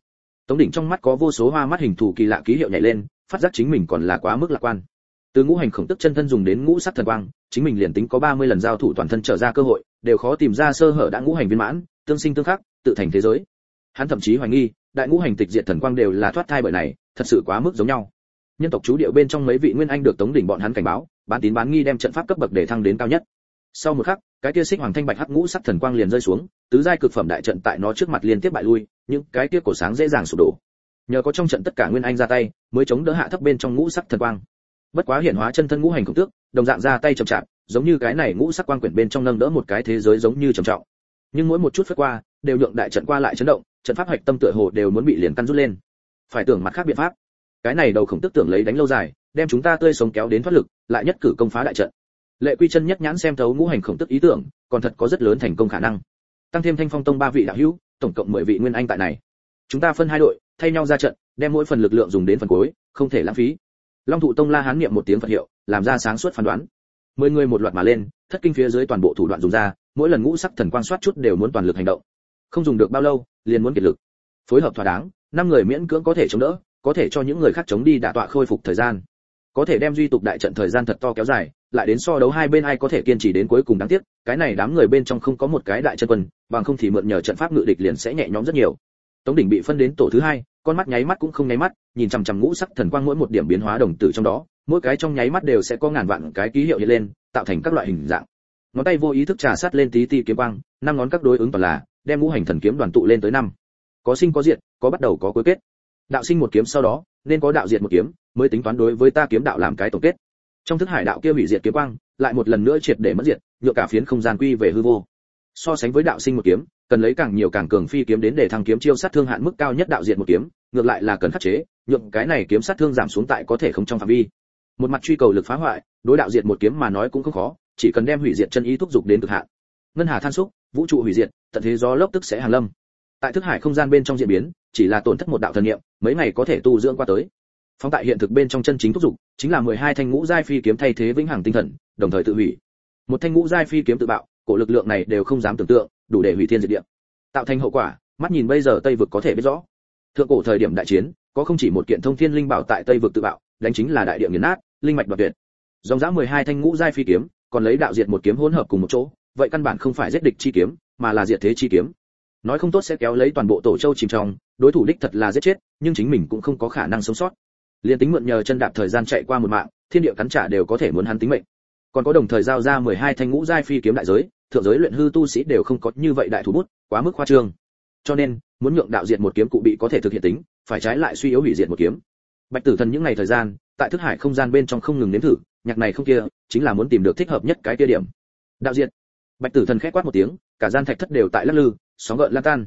Tống đỉnh trong mắt có vô số hoa mắt hình thù kỳ lạ ký hiệu nhảy lên, phát giác chính mình còn là quá mức lạc quan. Từ ngũ hành khổng tức chân thân dùng đến ngũ sắc thần quang, chính mình liền tính có 30 lần giao thủ toàn thân trở ra cơ hội, đều khó tìm ra sơ hở đã ngũ hành viên mãn, tương sinh tương khắc, tự thành thế giới. Hắn thậm chí hoài nghi, đại ngũ hành tịch diệt thần quang đều là thoát thai bởi này, thật sự quá mức giống nhau nhân tộc chú điệu bên trong mấy vị nguyên anh được tống đỉnh bọn hắn cảnh báo, bán tín bán nghi đem trận pháp cấp bậc để thăng đến cao nhất. Sau một khắc, cái kia xích hoàng thanh bạch hắc ngũ sắc thần quang liền rơi xuống, tứ giai cực phẩm đại trận tại nó trước mặt liên tiếp bại lui, những cái kia cổ sáng dễ dàng sụp đổ. Nhờ có trong trận tất cả nguyên anh ra tay, mới chống đỡ hạ thấp bên trong ngũ sắc thần quang. Bất quá hiện hóa chân thân ngũ hành công tước, đồng dạng ra tay chậm chạp, giống như cái này ngũ sắc quang quyển bên trong nâng đỡ một cái thế giới giống như trầm trọng. Nhưng mỗi một chút phất qua, đều nhượng đại trận qua lại chấn động, trận pháp hạch tâm tựa hồ đều muốn bị liền căn rút lên. Phải tưởng mặt khác biện pháp cái này đầu khổng tức tưởng lấy đánh lâu dài, đem chúng ta tươi sống kéo đến thoát lực, lại nhất cử công phá đại trận. Lệ quy chân nhất nhãn xem thấu ngũ hành khổng tức ý tưởng, còn thật có rất lớn thành công khả năng. Tăng thêm thanh phong tông ba vị đạo hữu, tổng cộng 10 vị nguyên anh tại này. Chúng ta phân hai đội, thay nhau ra trận, đem mỗi phần lực lượng dùng đến phần cuối, không thể lãng phí. Long thụ tông la hán niệm một tiếng phật hiệu, làm ra sáng suốt phán đoán. Mười người một loạt mà lên, thất kinh phía dưới toàn bộ thủ đoạn dùng ra, mỗi lần ngũ sắc thần quang soát chút đều muốn toàn lực hành động. Không dùng được bao lâu, liền muốn kiệt lực. Phối hợp thỏa đáng, năm người miễn cưỡng có thể chống đỡ có thể cho những người khác chống đi đả tọa khôi phục thời gian. Có thể đem duy tục đại trận thời gian thật to kéo dài, lại đến so đấu hai bên ai có thể kiên trì đến cuối cùng đáng tiếc, cái này đám người bên trong không có một cái đại chân quân, bằng không thì mượn nhờ trận pháp ngự địch liền sẽ nhẹ nhõm rất nhiều. Tống đỉnh bị phân đến tổ thứ hai, con mắt nháy mắt cũng không nháy mắt, nhìn chằm chằm ngũ sắc thần quang mỗi một điểm biến hóa đồng tử trong đó, mỗi cái trong nháy mắt đều sẽ có ngàn vạn cái ký hiệu hiện lên, tạo thành các loại hình dạng. Ngón tay vô ý thức trà sát lên tí ti kiếm quang, năm ngón các đối ứng toàn là, đem ngũ hành thần kiếm đoàn tụ lên tới năm. Có sinh có diệt, có bắt đầu có cuối kết đạo sinh một kiếm sau đó, nên có đạo diệt một kiếm, mới tính toán đối với ta kiếm đạo làm cái tổng kết. Trong thức hải đạo kia hủy diệt kiếm quang, lại một lần nữa triệt để mất diệt, nhựa cả phiến không gian quy về hư vô. So sánh với đạo sinh một kiếm, cần lấy càng nhiều càng cường phi kiếm đến để thăng kiếm chiêu sát thương hạn mức cao nhất đạo diệt một kiếm, ngược lại là cần khắc chế, nhượng cái này kiếm sát thương giảm xuống tại có thể không trong phạm vi. Một mặt truy cầu lực phá hoại, đối đạo diệt một kiếm mà nói cũng không khó, chỉ cần đem hủy diệt chân ý thúc dục đến cực hạn. Ngân hà than xúc, vũ trụ hủy diệt, tận thế gió lốc tức sẽ hàng lâm tại thức hải không gian bên trong diễn biến, chỉ là tổn thất một đạo thần niệm, mấy ngày có thể tu dưỡng qua tới. Phong tại hiện thực bên trong chân chính thúc dục, chính là 12 thanh ngũ giai phi kiếm thay thế vĩnh hằng tinh thần, đồng thời tự hủy. Một thanh ngũ giai phi kiếm tự bạo, cổ lực lượng này đều không dám tưởng tượng, đủ để hủy thiên diệt địa. Tạo thành hậu quả, mắt nhìn bây giờ tây vực có thể biết rõ. Thượng cổ thời điểm đại chiến, có không chỉ một kiện thông thiên linh bảo tại tây vực tự bạo, đánh chính là đại địa nghiền nát, linh mạch đoạt tuyệt. Dòng dã 12 thanh ngũ giai phi kiếm, còn lấy đạo diệt một kiếm hỗn hợp cùng một chỗ, vậy căn bản không phải giết địch chi kiếm, mà là diệt thế chi kiếm nói không tốt sẽ kéo lấy toàn bộ tổ châu chìm trong, đối thủ đích thật là giết chết, nhưng chính mình cũng không có khả năng sống sót. Liền tính mượn nhờ chân đạp thời gian chạy qua một mạng, thiên địa cắn trả đều có thể muốn hắn tính mệnh. Còn có đồng thời giao ra 12 thanh ngũ giai phi kiếm đại giới, thượng giới luyện hư tu sĩ đều không có như vậy đại thủ bút, quá mức khoa trương. Cho nên, muốn nhượng đạo diệt một kiếm cụ bị có thể thực hiện tính, phải trái lại suy yếu hủy diệt một kiếm. Bạch tử thần những ngày thời gian, tại thức hải không gian bên trong không ngừng nếm thử, nhạc này không kia, chính là muốn tìm được thích hợp nhất cái kia điểm. Đạo diệt. Bạch tử thần khép quát một tiếng, cả gian thạch thất đều tại lắc lư sóng gợn lan tan.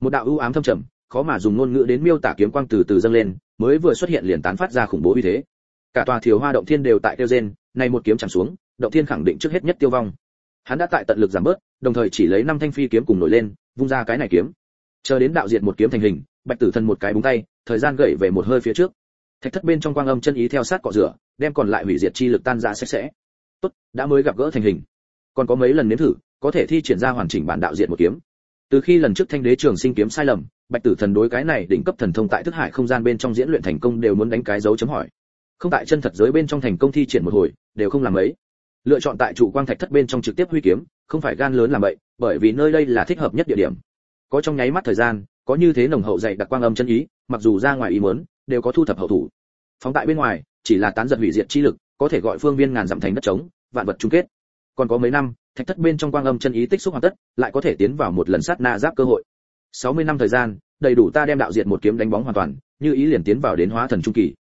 Một đạo ưu ám thâm trầm, khó mà dùng ngôn ngữ đến miêu tả kiếm quang từ từ dâng lên, mới vừa xuất hiện liền tán phát ra khủng bố uy thế. Cả tòa thiều hoa động thiên đều tại tiêu gen nay một kiếm chạm xuống, động thiên khẳng định trước hết nhất tiêu vong. Hắn đã tại tận lực giảm bớt, đồng thời chỉ lấy năm thanh phi kiếm cùng nổi lên, vung ra cái này kiếm. Chờ đến đạo diệt một kiếm thành hình, bạch tử thần một cái búng tay, thời gian gậy về một hơi phía trước. Thạch thất bên trong quang âm chân ý theo sát cọ rửa, đem còn lại hủy diệt chi lực tan ra sạch sẽ. Tốt, đã mới gặp gỡ thành hình. Còn có mấy lần nếm thử, có thể thi triển ra hoàn chỉnh bản đạo diệt một kiếm từ khi lần trước thanh đế trường sinh kiếm sai lầm, bạch tử thần đối cái này đỉnh cấp thần thông tại thức hải không gian bên trong diễn luyện thành công đều muốn đánh cái dấu chấm hỏi. Không tại chân thật giới bên trong thành công thi triển một hồi, đều không làm ấy. Lựa chọn tại trụ quang thạch thất bên trong trực tiếp huy kiếm, không phải gan lớn làm vậy, bởi vì nơi đây là thích hợp nhất địa điểm. Có trong nháy mắt thời gian, có như thế nồng hậu dày đặc quang âm chân ý, mặc dù ra ngoài ý muốn, đều có thu thập hậu thủ. Phóng tại bên ngoài, chỉ là tán giật hủy diệt chi lực, có thể gọi phương viên ngàn dặm thành đất trống, vạn vật chung kết. Còn có mấy năm thạch thất bên trong quang âm chân ý tích xúc hoàn tất, lại có thể tiến vào một lần sát na giáp cơ hội. 60 năm thời gian, đầy đủ ta đem đạo diệt một kiếm đánh bóng hoàn toàn, như ý liền tiến vào đến hóa thần trung kỳ.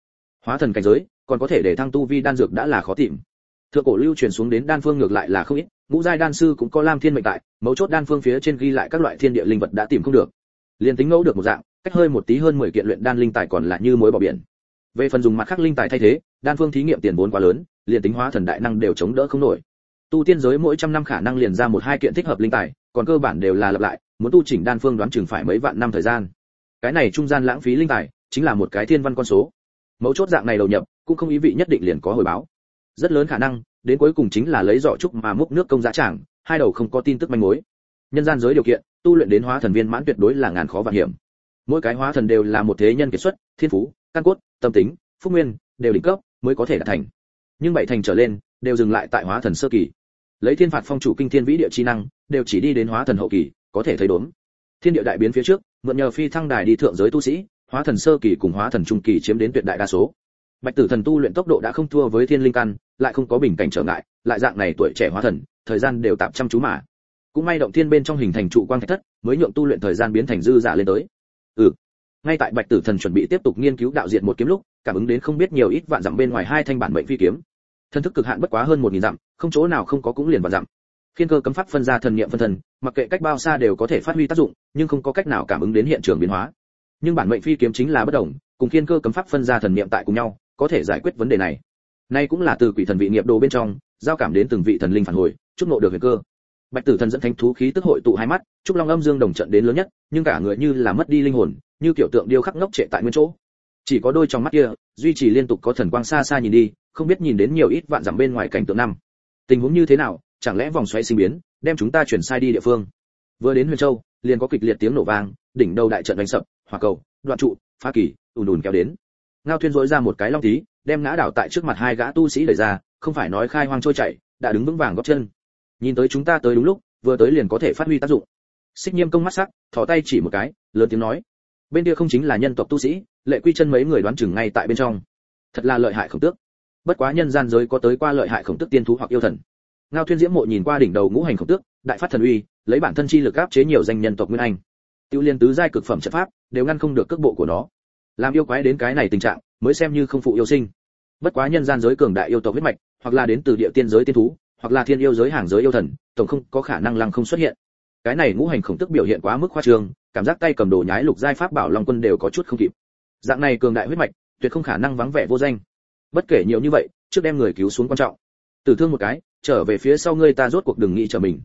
Hóa thần cảnh giới, còn có thể để thăng tu vi đan dược đã là khó tìm. Thượng cổ lưu truyền xuống đến đan phương ngược lại là không ít, ngũ giai đan sư cũng có lam thiên mệnh tại, mấu chốt đan phương phía trên ghi lại các loại thiên địa linh vật đã tìm không được. Liền tính ngẫu được một dạng, cách hơi một tí hơn 10 kiện luyện đan linh tài còn là như mối bỏ biển. Về phần dùng mặt khác linh tài thay thế, đan phương thí nghiệm tiền vốn quá lớn, liền tính hóa thần đại năng đều chống đỡ không nổi tu tiên giới mỗi trăm năm khả năng liền ra một hai kiện thích hợp linh tài, còn cơ bản đều là lặp lại, muốn tu chỉnh đan phương đoán chừng phải mấy vạn năm thời gian. Cái này trung gian lãng phí linh tài, chính là một cái thiên văn con số. Mấu chốt dạng này đầu nhập, cũng không ý vị nhất định liền có hồi báo. Rất lớn khả năng, đến cuối cùng chính là lấy giỏ trúc mà múc nước công giá trảng hai đầu không có tin tức manh mối. Nhân gian giới điều kiện, tu luyện đến hóa thần viên mãn tuyệt đối là ngàn khó vạn hiểm. Mỗi cái hóa thần đều là một thế nhân kiệt xuất, thiên phú, căn cốt, tâm tính, phúc nguyên, đều đỉnh cấp, mới có thể đạt thành. Nhưng bảy thành trở lên, đều dừng lại tại hóa thần sơ kỳ lấy thiên phạt phong chủ kinh thiên vĩ địa chi năng, đều chỉ đi đến hóa thần hậu kỳ, có thể thấy đốn thiên địa đại biến phía trước, mượn nhờ phi thăng đài đi thượng giới tu sĩ, hóa thần sơ kỳ cùng hóa thần trung kỳ chiếm đến tuyệt đại đa số. Bạch tử thần tu luyện tốc độ đã không thua với thiên linh căn, lại không có bình cảnh trở ngại, lại dạng này tuổi trẻ hóa thần, thời gian đều tạm chăm chú mà. Cũng may động thiên bên trong hình thành trụ quang thạch thất, mới nhượng tu luyện thời gian biến thành dư giả lên tới. Ừ. Ngay tại bạch tử thần chuẩn bị tiếp tục nghiên cứu đạo diện một kiếm lúc, cảm ứng đến không biết nhiều ít vạn dặm bên ngoài hai thanh bản mệnh phi kiếm thân thức cực hạn bất quá hơn một nghìn dặm, không chỗ nào không có cũng liền vào dặm. Khiên cơ cấm pháp phân ra thần niệm phân thần, mặc kệ cách bao xa đều có thể phát huy tác dụng, nhưng không có cách nào cảm ứng đến hiện trường biến hóa. Nhưng bản mệnh phi kiếm chính là bất đồng, cùng khiên cơ cấm pháp phân ra thần niệm tại cùng nhau, có thể giải quyết vấn đề này. Nay cũng là từ quỷ thần vị nghiệp đồ bên trong, giao cảm đến từng vị thần linh phản hồi, chúc nộ được huyền cơ. Bạch tử thần dẫn thánh thú khí tức hội tụ hai mắt trúc long âm dương đồng trận đến lớn nhất, nhưng cả người như là mất đi linh hồn, như kiểu tượng điêu khắc ngốc trệ tại nguyên chỗ chỉ có đôi trong mắt kia, duy trì liên tục có thần quang xa xa nhìn đi, không biết nhìn đến nhiều ít vạn dặm bên ngoài cảnh tượng năm. Tình huống như thế nào, chẳng lẽ vòng xoáy sinh biến, đem chúng ta chuyển sai đi địa phương? Vừa đến huyền châu, liền có kịch liệt tiếng nổ vang, đỉnh đầu đại trận đánh sập, hỏa cầu, đoạn trụ, phá kỳ, ùn ùn kéo đến. Ngao thuyên dối ra một cái long tí đem ngã đảo tại trước mặt hai gã tu sĩ đẩy ra, không phải nói khai hoang trôi chảy, đã đứng vững vàng góp chân. Nhìn tới chúng ta tới đúng lúc, vừa tới liền có thể phát huy tác dụng. Xích nhiêm công mắt sắc, thò tay chỉ một cái, lớn tiếng nói. Bên kia không chính là nhân tộc tu sĩ lệ quy chân mấy người đoán chừng ngay tại bên trong. Thật là lợi hại khổng tước. Bất quá nhân gian giới có tới qua lợi hại khổng tước tiên thú hoặc yêu thần. Ngao thuyên diễm mộ nhìn qua đỉnh đầu ngũ hành khổng tước, đại phát thần uy, lấy bản thân chi lực áp chế nhiều danh nhân tộc nguyên anh. Tiêu liên tứ giai cực phẩm trận pháp, đều ngăn không được cước bộ của nó. Làm yêu quái đến cái này tình trạng, mới xem như không phụ yêu sinh. Bất quá nhân gian giới cường đại yêu tộc huyết mạch, hoặc là đến từ địa tiên giới tiên thú, hoặc là thiên yêu giới hàng giới yêu thần, tổng không có khả năng lăng không xuất hiện. Cái này ngũ hành khổng tức biểu hiện quá mức khoa trương, cảm giác tay cầm đồ nhái lục giai pháp bảo long quân đều có chút không kịp dạng này cường đại huyết mạch, tuyệt không khả năng vắng vẻ vô danh. Bất kể nhiều như vậy, trước đem người cứu xuống quan trọng. Tử thương một cái, trở về phía sau ngươi ta rốt cuộc đừng nghĩ trở mình.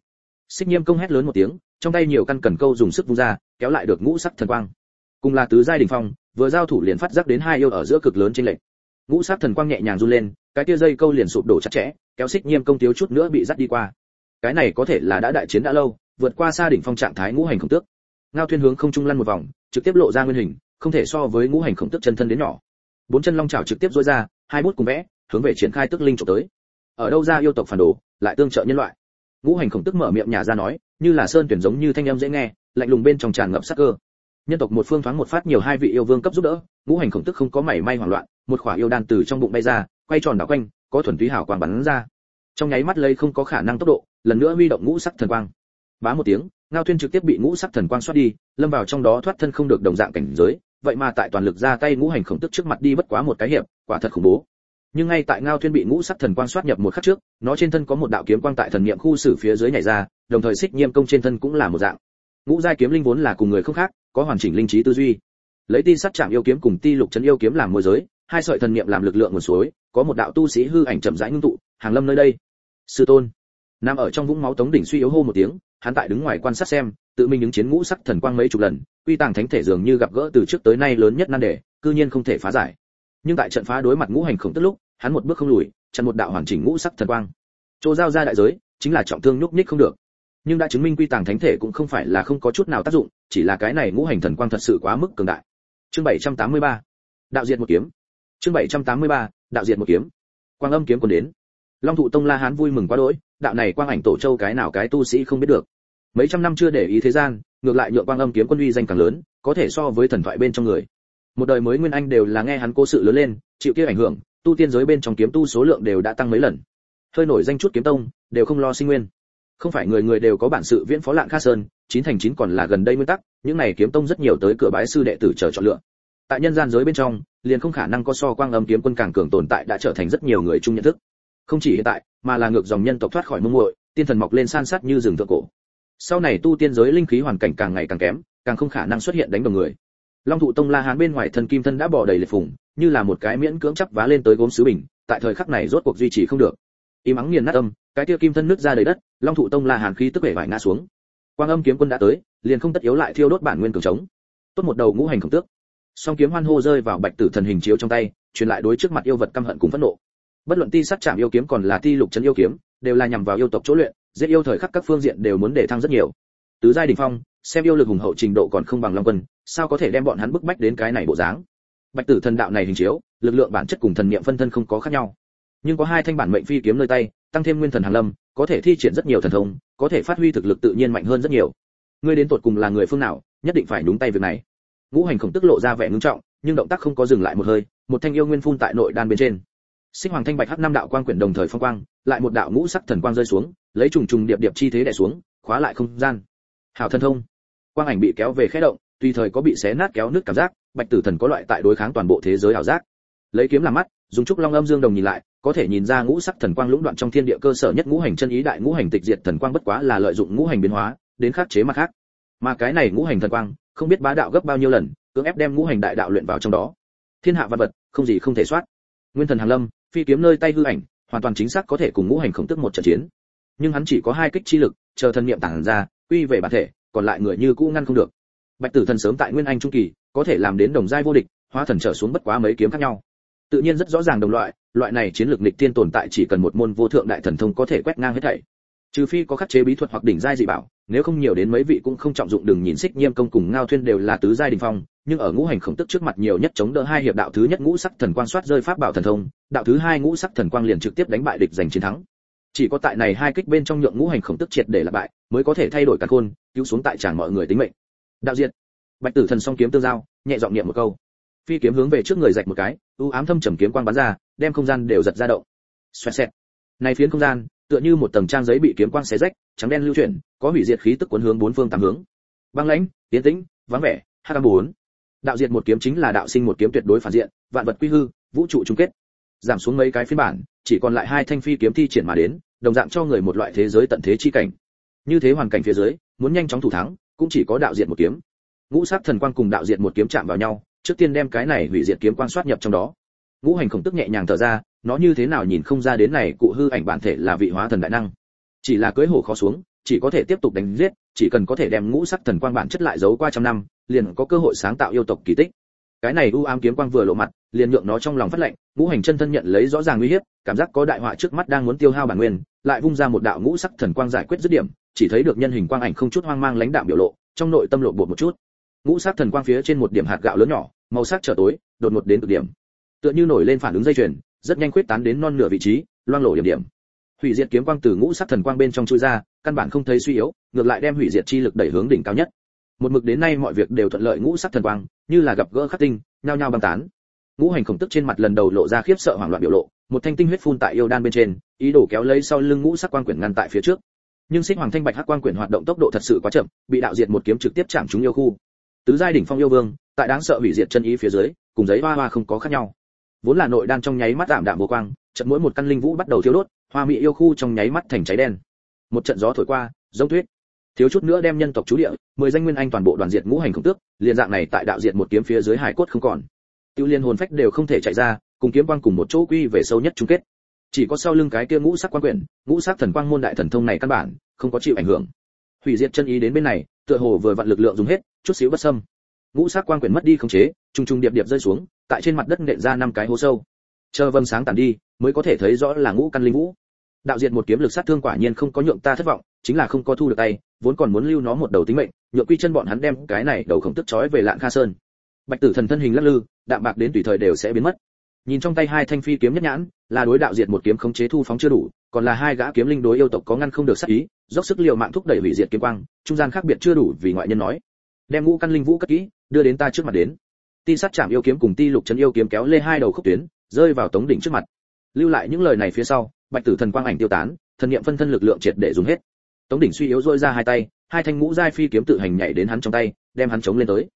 Xích nhiêm công hét lớn một tiếng, trong tay nhiều căn cần câu dùng sức vung ra, kéo lại được ngũ sắc thần quang. Cùng là tứ giai đỉnh phong, vừa giao thủ liền phát giác đến hai yêu ở giữa cực lớn trên lệnh ngũ sắc thần quang nhẹ nhàng run lên, cái tia dây câu liền sụp đổ chặt chẽ, kéo xích nhiêm công thiếu chút nữa bị dắt đi qua. Cái này có thể là đã đại chiến đã lâu, vượt qua xa đỉnh phong trạng thái ngũ hành khổng tước. Ngao thuyên hướng không trung lăn một vòng, trực tiếp lộ ra nguyên hình không thể so với ngũ hành khổng tước chân thân đến nhỏ. Bốn chân long chảo trực tiếp dối ra, hai bút cùng vẽ, hướng về triển khai tức linh trộm tới. Ở đâu ra yêu tộc phản đồ, lại tương trợ nhân loại. Ngũ hành khổng tức mở miệng nhà ra nói, như là sơn tuyển giống như thanh âm dễ nghe, lạnh lùng bên trong tràn ngập sắc cơ. Nhân tộc một phương thoáng một phát nhiều hai vị yêu vương cấp giúp đỡ, ngũ hành khổng tức không có mảy may hoảng loạn, một khỏa yêu đan từ trong bụng bay ra, quay tròn đảo quanh, có thuần túy hảo quang bắn ra. Trong nháy mắt lấy không có khả năng tốc độ, lần nữa huy động ngũ sắc thần quang bá một tiếng, ngao thuyên trực tiếp bị ngũ sắc thần quang xoát đi, lâm vào trong đó thoát thân không được đồng dạng cảnh giới, vậy mà tại toàn lực ra tay ngũ hành khổng tức trước mặt đi bất quá một cái hiệp, quả thật khủng bố. Nhưng ngay tại ngao thuyên bị ngũ sắc thần quang xoát nhập một khắc trước, nó trên thân có một đạo kiếm quang tại thần niệm khu xử phía dưới nhảy ra, đồng thời xích nhiêm công trên thân cũng là một dạng. Ngũ giai kiếm linh vốn là cùng người không khác, có hoàn chỉnh linh trí tư duy. Lấy ti sắt chạm yêu kiếm cùng ti lục chấn yêu kiếm làm môi giới, hai sợi thần niệm làm lực lượng nguồn suối, có một đạo tu sĩ hư ảnh chậm rãi ngưng tụ, hàng lâm nơi đây. Sư tôn, nằm ở trong vũng máu tống đỉnh suy yếu hô một tiếng hắn tại đứng ngoài quan sát xem, tự mình đứng chiến ngũ sắc thần quang mấy chục lần, quy tàng thánh thể dường như gặp gỡ từ trước tới nay lớn nhất nan đề, cư nhiên không thể phá giải. Nhưng tại trận phá đối mặt ngũ hành khổng tức lúc, hắn một bước không lùi, chặn một đạo hoàn chỉnh ngũ sắc thần quang. Chỗ giao ra đại giới, chính là trọng thương nhúc nhích không được. Nhưng đã chứng minh quy tàng thánh thể cũng không phải là không có chút nào tác dụng, chỉ là cái này ngũ hành thần quang thật sự quá mức cường đại. Chương 783 đạo diệt một kiếm. Chương 783 đạo diệt một kiếm. Quang âm kiếm còn đến. Long thụ tông la hán vui mừng quá đỗi, đạo này quang ảnh tổ châu cái nào cái tu sĩ không biết được mấy trăm năm chưa để ý thế gian, ngược lại nhượng quang âm kiếm quân uy danh càng lớn, có thể so với thần thoại bên trong người. Một đời mới nguyên anh đều là nghe hắn cố sự lớn lên, chịu kia ảnh hưởng, tu tiên giới bên trong kiếm tu số lượng đều đã tăng mấy lần. Hơi nổi danh chút kiếm tông, đều không lo sinh nguyên. Không phải người người đều có bản sự viễn phó lạng kha sơn, chín thành chín còn là gần đây nguyên tắc, những này kiếm tông rất nhiều tới cửa bái sư đệ tử chờ chọn lựa. Tại nhân gian giới bên trong, liền không khả năng có so quang âm kiếm quân càng cường tồn tại đã trở thành rất nhiều người chung nhận thức. Không chỉ hiện tại, mà là ngược dòng nhân tộc thoát khỏi mông muội, tiên thần mọc lên san sát như rừng thượng cổ sau này tu tiên giới linh khí hoàn cảnh càng ngày càng kém, càng không khả năng xuất hiện đánh đồng người. Long thụ tông la hán bên ngoài thân kim thân đã bỏ đầy liệt phùng, như là một cái miễn cưỡng chắp vá lên tới gốm sứ bình, tại thời khắc này rốt cuộc duy trì không được. Im ắng nghiền nát âm, cái kia kim thân nứt ra đầy đất, long thụ tông la hàn khí tức vẻ vải ngã xuống. Quang âm kiếm quân đã tới, liền không tất yếu lại thiêu đốt bản nguyên cường trống. Tốt một đầu ngũ hành khổng tước. Song kiếm hoan hô rơi vào bạch tử thần hình chiếu trong tay, truyền lại đối trước mặt yêu vật căm hận cùng phẫn nộ. Bất luận ti sát chạm yêu kiếm còn là ti lục chân yêu kiếm đều là nhằm vào yêu tộc chỗ luyện, giết yêu thời khắc các phương diện đều muốn để thăng rất nhiều. Tứ giai đỉnh phong, xem yêu lực hùng hậu trình độ còn không bằng long quân, sao có thể đem bọn hắn bức bách đến cái này bộ dáng? Bạch tử thần đạo này hình chiếu, lực lượng bản chất cùng thần niệm phân thân không có khác nhau. Nhưng có hai thanh bản mệnh phi kiếm nơi tay, tăng thêm nguyên thần hàng lâm, có thể thi triển rất nhiều thần thông, có thể phát huy thực lực tự nhiên mạnh hơn rất nhiều. Ngươi đến tột cùng là người phương nào, nhất định phải đúng tay việc này. Ngũ hành khổng tức lộ ra vẻ ngưng trọng, nhưng động tác không có dừng lại một hơi, một thanh yêu nguyên phun tại nội đan bên trên sinh hoàng thanh bạch hắc năm đạo quang quyển đồng thời phong quang, lại một đạo ngũ sắc thần quang rơi xuống, lấy trùng trùng điệp điệp chi thế đè xuống, khóa lại không gian. Hảo thân thông. Quang ảnh bị kéo về khẽ động, tùy thời có bị xé nát kéo nước cảm giác, bạch tử thần có loại tại đối kháng toàn bộ thế giới ảo giác. Lấy kiếm làm mắt, dùng trúc long âm dương đồng nhìn lại, có thể nhìn ra ngũ sắc thần quang lũng đoạn trong thiên địa cơ sở nhất ngũ hành chân ý đại ngũ hành tịch diệt thần quang bất quá là lợi dụng ngũ hành biến hóa, đến khắc chế mặt khác. Mà cái này ngũ hành thần quang, không biết bá đạo gấp bao nhiêu lần, cưỡng ép đem ngũ hành đại đạo luyện vào trong đó. Thiên hạ vật vật, không gì không thể soát nguyên thần hàng lâm, phi kiếm nơi tay hư ảnh, hoàn toàn chính xác có thể cùng ngũ hành khổng tức một trận chiến. Nhưng hắn chỉ có hai kích chi lực, chờ thần niệm tản ra, quy về bản thể, còn lại người như cũ ngăn không được. Bạch tử thần sớm tại nguyên anh trung kỳ, có thể làm đến đồng giai vô địch, hóa thần trở xuống bất quá mấy kiếm khác nhau. Tự nhiên rất rõ ràng đồng loại loại này chiến lược nghịch tiên tồn tại chỉ cần một môn vô thượng đại thần thông có thể quét ngang hết thảy. Trừ phi có khắc chế bí thuật hoặc đỉnh giai dị bảo, nếu không nhiều đến mấy vị cũng không trọng dụng đừng nhìn xích nhiêm công cùng ngao thuyên đều là tứ giai đình phong nhưng ở ngũ hành khổng tức trước mặt nhiều nhất chống đỡ hai hiệp đạo thứ nhất ngũ sắc thần quang soát rơi pháp bảo thần thông, đạo thứ hai ngũ sắc thần quang liền trực tiếp đánh bại địch giành chiến thắng. Chỉ có tại này hai kích bên trong nhượng ngũ hành khổng tức triệt để là bại, mới có thể thay đổi cả khôn, cứu xuống tại tràn mọi người tính mệnh. Đạo diệt. Bạch tử thần song kiếm tương giao, nhẹ giọng niệm một câu. Phi kiếm hướng về trước người rạch một cái, u ám thâm trầm kiếm quang bắn ra, đem không gian đều giật ra động. Xoẹt xẹt. Này phiến không gian, tựa như một tầng trang giấy bị kiếm quang xé rách, trắng đen lưu chuyển, có hủy diệt khí tức cuốn hướng bốn phương tám hướng. Băng lãnh tiến tĩnh, vắng vẻ hắc bốn đạo diệt một kiếm chính là đạo sinh một kiếm tuyệt đối phản diện, vạn vật quy hư, vũ trụ chung kết. Giảm xuống mấy cái phiên bản, chỉ còn lại hai thanh phi kiếm thi triển mà đến, đồng dạng cho người một loại thế giới tận thế chi cảnh. Như thế hoàn cảnh phía dưới, muốn nhanh chóng thủ thắng, cũng chỉ có đạo diệt một kiếm. Ngũ sắc thần quang cùng đạo diệt một kiếm chạm vào nhau, trước tiên đem cái này hủy diệt kiếm quang soát nhập trong đó. Ngũ hành khổng tức nhẹ nhàng thở ra, nó như thế nào nhìn không ra đến này, cụ hư ảnh bản thể là vị hóa thần đại năng. Chỉ là cưới hổ khó xuống, chỉ có thể tiếp tục đánh giết chỉ cần có thể đem ngũ sắc thần quang bản chất lại giấu qua trăm năm, liền có cơ hội sáng tạo yêu tộc kỳ tích. Cái này u ám kiếm quang vừa lộ mặt, liền nhượng nó trong lòng phát lệnh ngũ hành chân thân nhận lấy rõ ràng nguy hiếp, cảm giác có đại họa trước mắt đang muốn tiêu hao bản nguyên, lại vung ra một đạo ngũ sắc thần quang giải quyết dứt điểm, chỉ thấy được nhân hình quang ảnh không chút hoang mang lãnh đạm biểu lộ, trong nội tâm lộ bột một chút. Ngũ sắc thần quang phía trên một điểm hạt gạo lớn nhỏ, màu sắc trở tối, đột ngột đến cực điểm. Tựa như nổi lên phản ứng dây chuyền, rất nhanh khuyết tán đến non nửa vị trí, loang lổ điểm điểm. Hủy diệt kiếm quang từ ngũ sắc thần quang bên trong chui ra căn bản không thấy suy yếu, ngược lại đem hủy diệt chi lực đẩy hướng đỉnh cao nhất. Một mực đến nay mọi việc đều thuận lợi ngũ sắc thần quang, như là gặp gỡ khắc tinh, nhao nhao băng tán. Ngũ hành khổng tức trên mặt lần đầu lộ ra khiếp sợ hoảng loạn biểu lộ, một thanh tinh huyết phun tại yêu đan bên trên, ý đồ kéo lấy sau lưng ngũ sắc quang quyển ngăn tại phía trước. Nhưng xích hoàng thanh bạch hắc quang quyển hoạt động tốc độ thật sự quá chậm, bị đạo diệt một kiếm trực tiếp chạm trúng yêu khu. Tứ giai đỉnh phong yêu vương, tại đáng sợ hủy diệt chân ý phía dưới, cùng giấy hoa hoa không có khác nhau. Vốn là nội đan trong nháy mắt giảm đạm vô quang trận mỗi một căn linh vũ bắt đầu thiêu đốt, hoa mỹ yêu khu trong nháy mắt thành cháy đen một trận gió thổi qua giống tuyết. Thiếu chút nữa đem nhân tộc chú địa mười danh nguyên anh toàn bộ đoàn diệt ngũ hành khổng tước liền dạng này tại đạo diệt một kiếm phía dưới hải cốt không còn. Tiêu liên hồn phách đều không thể chạy ra cùng kiếm quang cùng một chỗ quy về sâu nhất chung kết. Chỉ có sau lưng cái kia ngũ sắc quan quyển ngũ sắc thần quang môn đại thần thông này căn bản không có chịu ảnh hưởng. Hủy diệt chân ý đến bên này tựa hồ vừa vặn lực lượng dùng hết chút xíu bất sâm, ngũ sắc quan quyển mất đi khống chế trùng trùng điệp điệp rơi xuống tại trên mặt đất nện ra năm cái hố sâu. Chờ vầng sáng tàn đi mới có thể thấy rõ là ngũ căn linh vũ đạo diệt một kiếm lực sát thương quả nhiên không có nhượng ta thất vọng, chính là không có thu được tay, vốn còn muốn lưu nó một đầu tính mệnh, nhượng quy chân bọn hắn đem cái này đầu khổng tức chói về lạng kha sơn. Bạch tử thần thân hình lắc lư, đạm bạc đến tùy thời đều sẽ biến mất. Nhìn trong tay hai thanh phi kiếm nhất nhãn, là đối đạo diệt một kiếm khống chế thu phóng chưa đủ, còn là hai gã kiếm linh đối yêu tộc có ngăn không được sát ý, dốc sức liều mạng thúc đẩy hủy diệt kiếm quang, trung gian khác biệt chưa đủ vì ngoại nhân nói. Đem ngũ căn linh vũ cất kỹ, đưa đến ta trước mặt đến. Ti sát chạm yêu kiếm cùng ti lục chân yêu kiếm kéo lê hai đầu khúc tuyến, rơi vào tống đỉnh trước mặt. Lưu lại những lời này phía sau bạch tử thần quang ảnh tiêu tán, thần niệm phân thân lực lượng triệt để dùng hết. Tống đỉnh suy yếu dôi ra hai tay, hai thanh ngũ giai phi kiếm tự hành nhảy đến hắn trong tay, đem hắn chống lên tới.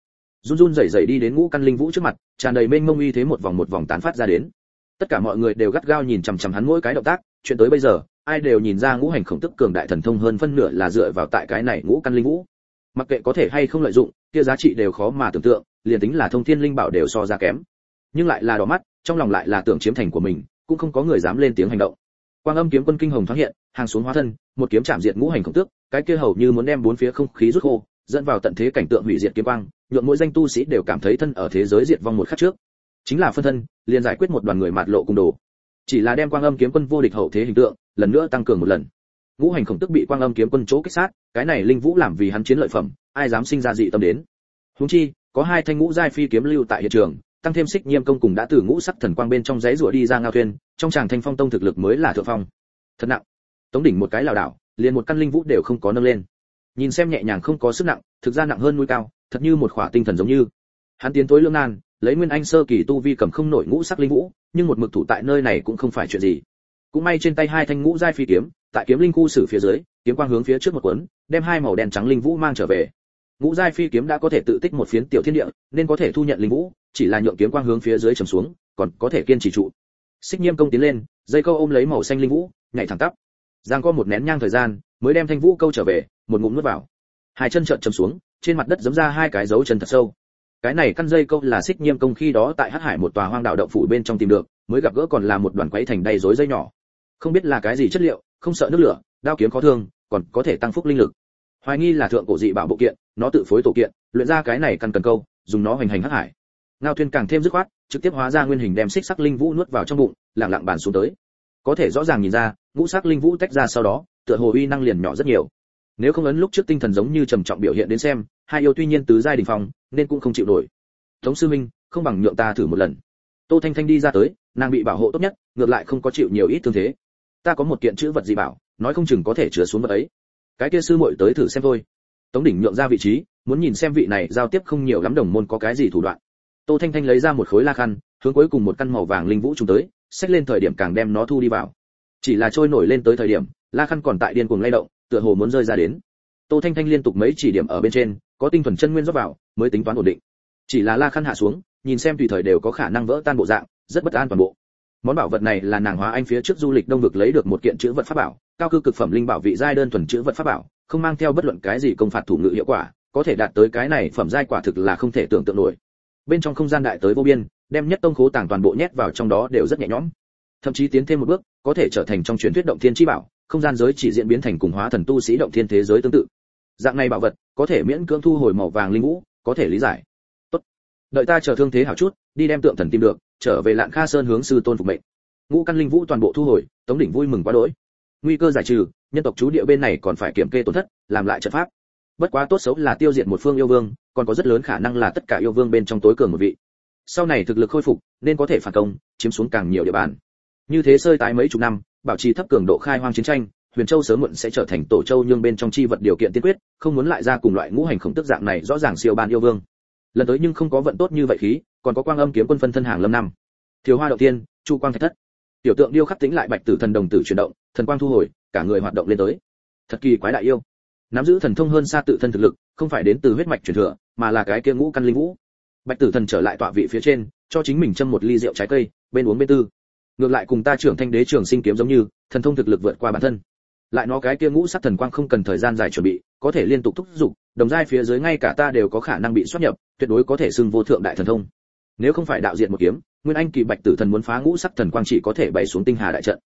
Run run rẩy rẩy đi đến ngũ căn linh vũ trước mặt, tràn đầy mênh mông uy thế một vòng một vòng tán phát ra đến. Tất cả mọi người đều gắt gao nhìn chằm chằm hắn mỗi cái động tác, chuyện tới bây giờ, ai đều nhìn ra ngũ hành khổng tức cường đại thần thông hơn phân nửa là dựa vào tại cái này ngũ căn linh vũ. Mặc kệ có thể hay không lợi dụng, kia giá trị đều khó mà tưởng tượng, liền tính là thông thiên linh bảo đều so ra kém. Nhưng lại là đỏ mắt, trong lòng lại là tưởng chiếm thành của mình, cũng không có người dám lên tiếng hành động quang âm kiếm quân kinh hồng thoáng hiện, hàng xuống hóa thân, một kiếm chạm diệt ngũ hành khổng tước, cái kia hầu như muốn đem bốn phía không khí rút khô, dẫn vào tận thế cảnh tượng hủy diệt kiếm quang nhượng mỗi danh tu sĩ đều cảm thấy thân ở thế giới diệt vong một khắc trước. Chính là phân thân, liền giải quyết một đoàn người mạt lộ cùng đồ. Chỉ là đem quang âm kiếm quân vô địch hậu thế hình tượng, lần nữa tăng cường một lần. Ngũ hành khổng tức bị quang âm kiếm quân chỗ kích sát, cái này linh vũ làm vì hắn chiến lợi phẩm, ai dám sinh ra dị tâm đến. Huống chi, có hai thanh ngũ giai phi kiếm lưu tại hiện trường tăng thêm xích nhiêm công cùng đã từ ngũ sắc thần quang bên trong giấy rùa đi ra ngao thuyền, trong tràng thanh phong tông thực lực mới là thượng phong. Thật nặng. Tống đỉnh một cái lảo đảo, liền một căn linh vũ đều không có nâng lên. Nhìn xem nhẹ nhàng không có sức nặng, thực ra nặng hơn núi cao, thật như một khỏa tinh thần giống như. Hắn tiến tối lương nan, lấy nguyên anh sơ kỳ tu vi cầm không nổi ngũ sắc linh vũ, nhưng một mực thủ tại nơi này cũng không phải chuyện gì. Cũng may trên tay hai thanh ngũ giai phi kiếm, tại kiếm linh khu sử phía dưới, kiếm quang hướng phía trước một quấn đem hai màu đen trắng linh vũ mang trở về. Ngũ giai phi kiếm đã có thể tự tích một phiến tiểu thiên địa, nên có thể thu nhận linh vũ chỉ là nhượng kiếm quang hướng phía dưới trầm xuống, còn có thể kiên trì trụ. Xích nhiêm công tiến lên, dây câu ôm lấy màu xanh linh vũ, nhảy thẳng tắp. Giang có một nén nhang thời gian, mới đem thanh vũ câu trở về, một ngụm nuốt vào. Hai chân trợn trầm xuống, trên mặt đất giấm ra hai cái dấu chân thật sâu. Cái này căn dây câu là xích nhiêm công khi đó tại hắc hải một tòa hoang đạo động phủ bên trong tìm được, mới gặp gỡ còn là một đoàn quấy thành đầy rối dây nhỏ. Không biết là cái gì chất liệu, không sợ nước lửa, đao kiếm khó thương, còn có thể tăng phúc linh lực. Hoài nghi là thượng cổ dị bảo bộ kiện, nó tự phối tổ kiện, luyện ra cái này căn cần câu, dùng nó hoành hành hắc hải ngao thuyên càng thêm dứt khoát, trực tiếp hóa ra nguyên hình đem xích sắc linh vũ nuốt vào trong bụng lặng lặng bàn xuống tới. Có thể rõ ràng nhìn ra, ngũ sắc linh vũ tách ra sau đó, tựa hồ uy năng liền nhỏ rất nhiều. Nếu không ấn lúc trước tinh thần giống như trầm trọng biểu hiện đến xem, hai yêu tuy nhiên tứ giai đình phong, nên cũng không chịu nổi. Tống sư minh, không bằng nhượng ta thử một lần. Tô thanh thanh đi ra tới, nàng bị bảo hộ tốt nhất, ngược lại không có chịu nhiều ít thương thế. Ta có một kiện chữ vật gì bảo, nói không chừng có thể chứa xuống vật ấy. Cái kia sư muội tới thử xem thôi. Tống đỉnh nhượng ra vị trí, muốn nhìn xem vị này giao tiếp không nhiều lắm đồng môn có cái gì thủ đoạn tô thanh thanh lấy ra một khối la khăn, hướng cuối cùng một căn màu vàng linh vũ trùng tới, xách lên thời điểm càng đem nó thu đi vào. Chỉ là trôi nổi lên tới thời điểm, la khăn còn tại điên cuồng lay động, tựa hồ muốn rơi ra đến. Tô thanh thanh liên tục mấy chỉ điểm ở bên trên, có tinh thuần chân nguyên rót vào, mới tính toán ổn định. Chỉ là la khăn hạ xuống, nhìn xem tùy thời đều có khả năng vỡ tan bộ dạng, rất bất an toàn bộ. Món bảo vật này là nàng hóa anh phía trước du lịch đông vực lấy được một kiện chữ vật pháp bảo, cao cư cực phẩm linh bảo vị giai đơn thuần chữ vật pháp bảo, không mang theo bất luận cái gì công phạt thủ ngự hiệu quả, có thể đạt tới cái này phẩm giai quả thực là không thể tưởng tượng nổi bên trong không gian đại tới vô biên, đem nhất tông khố tàng toàn bộ nhét vào trong đó đều rất nhẹ nhõm. Thậm chí tiến thêm một bước, có thể trở thành trong truyền thuyết động thiên chi bảo, không gian giới chỉ diễn biến thành cùng hóa thần tu sĩ động thiên thế giới tương tự. Dạng này bảo vật, có thể miễn cưỡng thu hồi màu vàng linh vũ có thể lý giải. Tốt. Đợi ta chờ thương thế hảo chút, đi đem tượng thần tìm được, trở về lạng kha sơn hướng sư tôn phục mệnh. Ngũ căn linh vũ toàn bộ thu hồi, tống đỉnh vui mừng quá đỗi. Nguy cơ giải trừ, nhân tộc chú địa bên này còn phải kiểm kê tổn thất, làm lại trận pháp bất quá tốt xấu là tiêu diệt một phương yêu vương, còn có rất lớn khả năng là tất cả yêu vương bên trong tối cường một vị. Sau này thực lực khôi phục, nên có thể phản công, chiếm xuống càng nhiều địa bàn. Như thế sơi tái mấy chục năm, bảo trì thấp cường độ khai hoang chiến tranh, huyền châu sớm muộn sẽ trở thành tổ châu nhưng bên trong chi vật điều kiện tiên quyết, không muốn lại ra cùng loại ngũ hành khổng tức dạng này rõ ràng siêu ban yêu vương. Lần tới nhưng không có vận tốt như vậy khí, còn có quang âm kiếm quân phân thân hàng lâm năm. Thiếu hoa đầu tiên, chu quang thạch thất. Tiểu tượng điêu khắc tính lại bạch tử thần đồng tử chuyển động, thần quang thu hồi, cả người hoạt động lên tới. Thật kỳ quái đại yêu nắm giữ thần thông hơn xa tự thân thực lực, không phải đến từ huyết mạch truyền thừa, mà là cái kia ngũ căn linh vũ. Bạch tử thần trở lại tọa vị phía trên, cho chính mình châm một ly rượu trái cây, bên uống bên tư. Ngược lại cùng ta trưởng thanh đế trường sinh kiếm giống như, thần thông thực lực vượt qua bản thân. Lại nó cái kia ngũ sắc thần quang không cần thời gian dài chuẩn bị, có thể liên tục thúc giục, đồng giai phía dưới ngay cả ta đều có khả năng bị xuất nhập, tuyệt đối có thể xưng vô thượng đại thần thông. Nếu không phải đạo diện một kiếm, nguyên anh kỳ bạch tử thần muốn phá ngũ sắc thần quang chỉ có thể bày xuống tinh hà đại trận.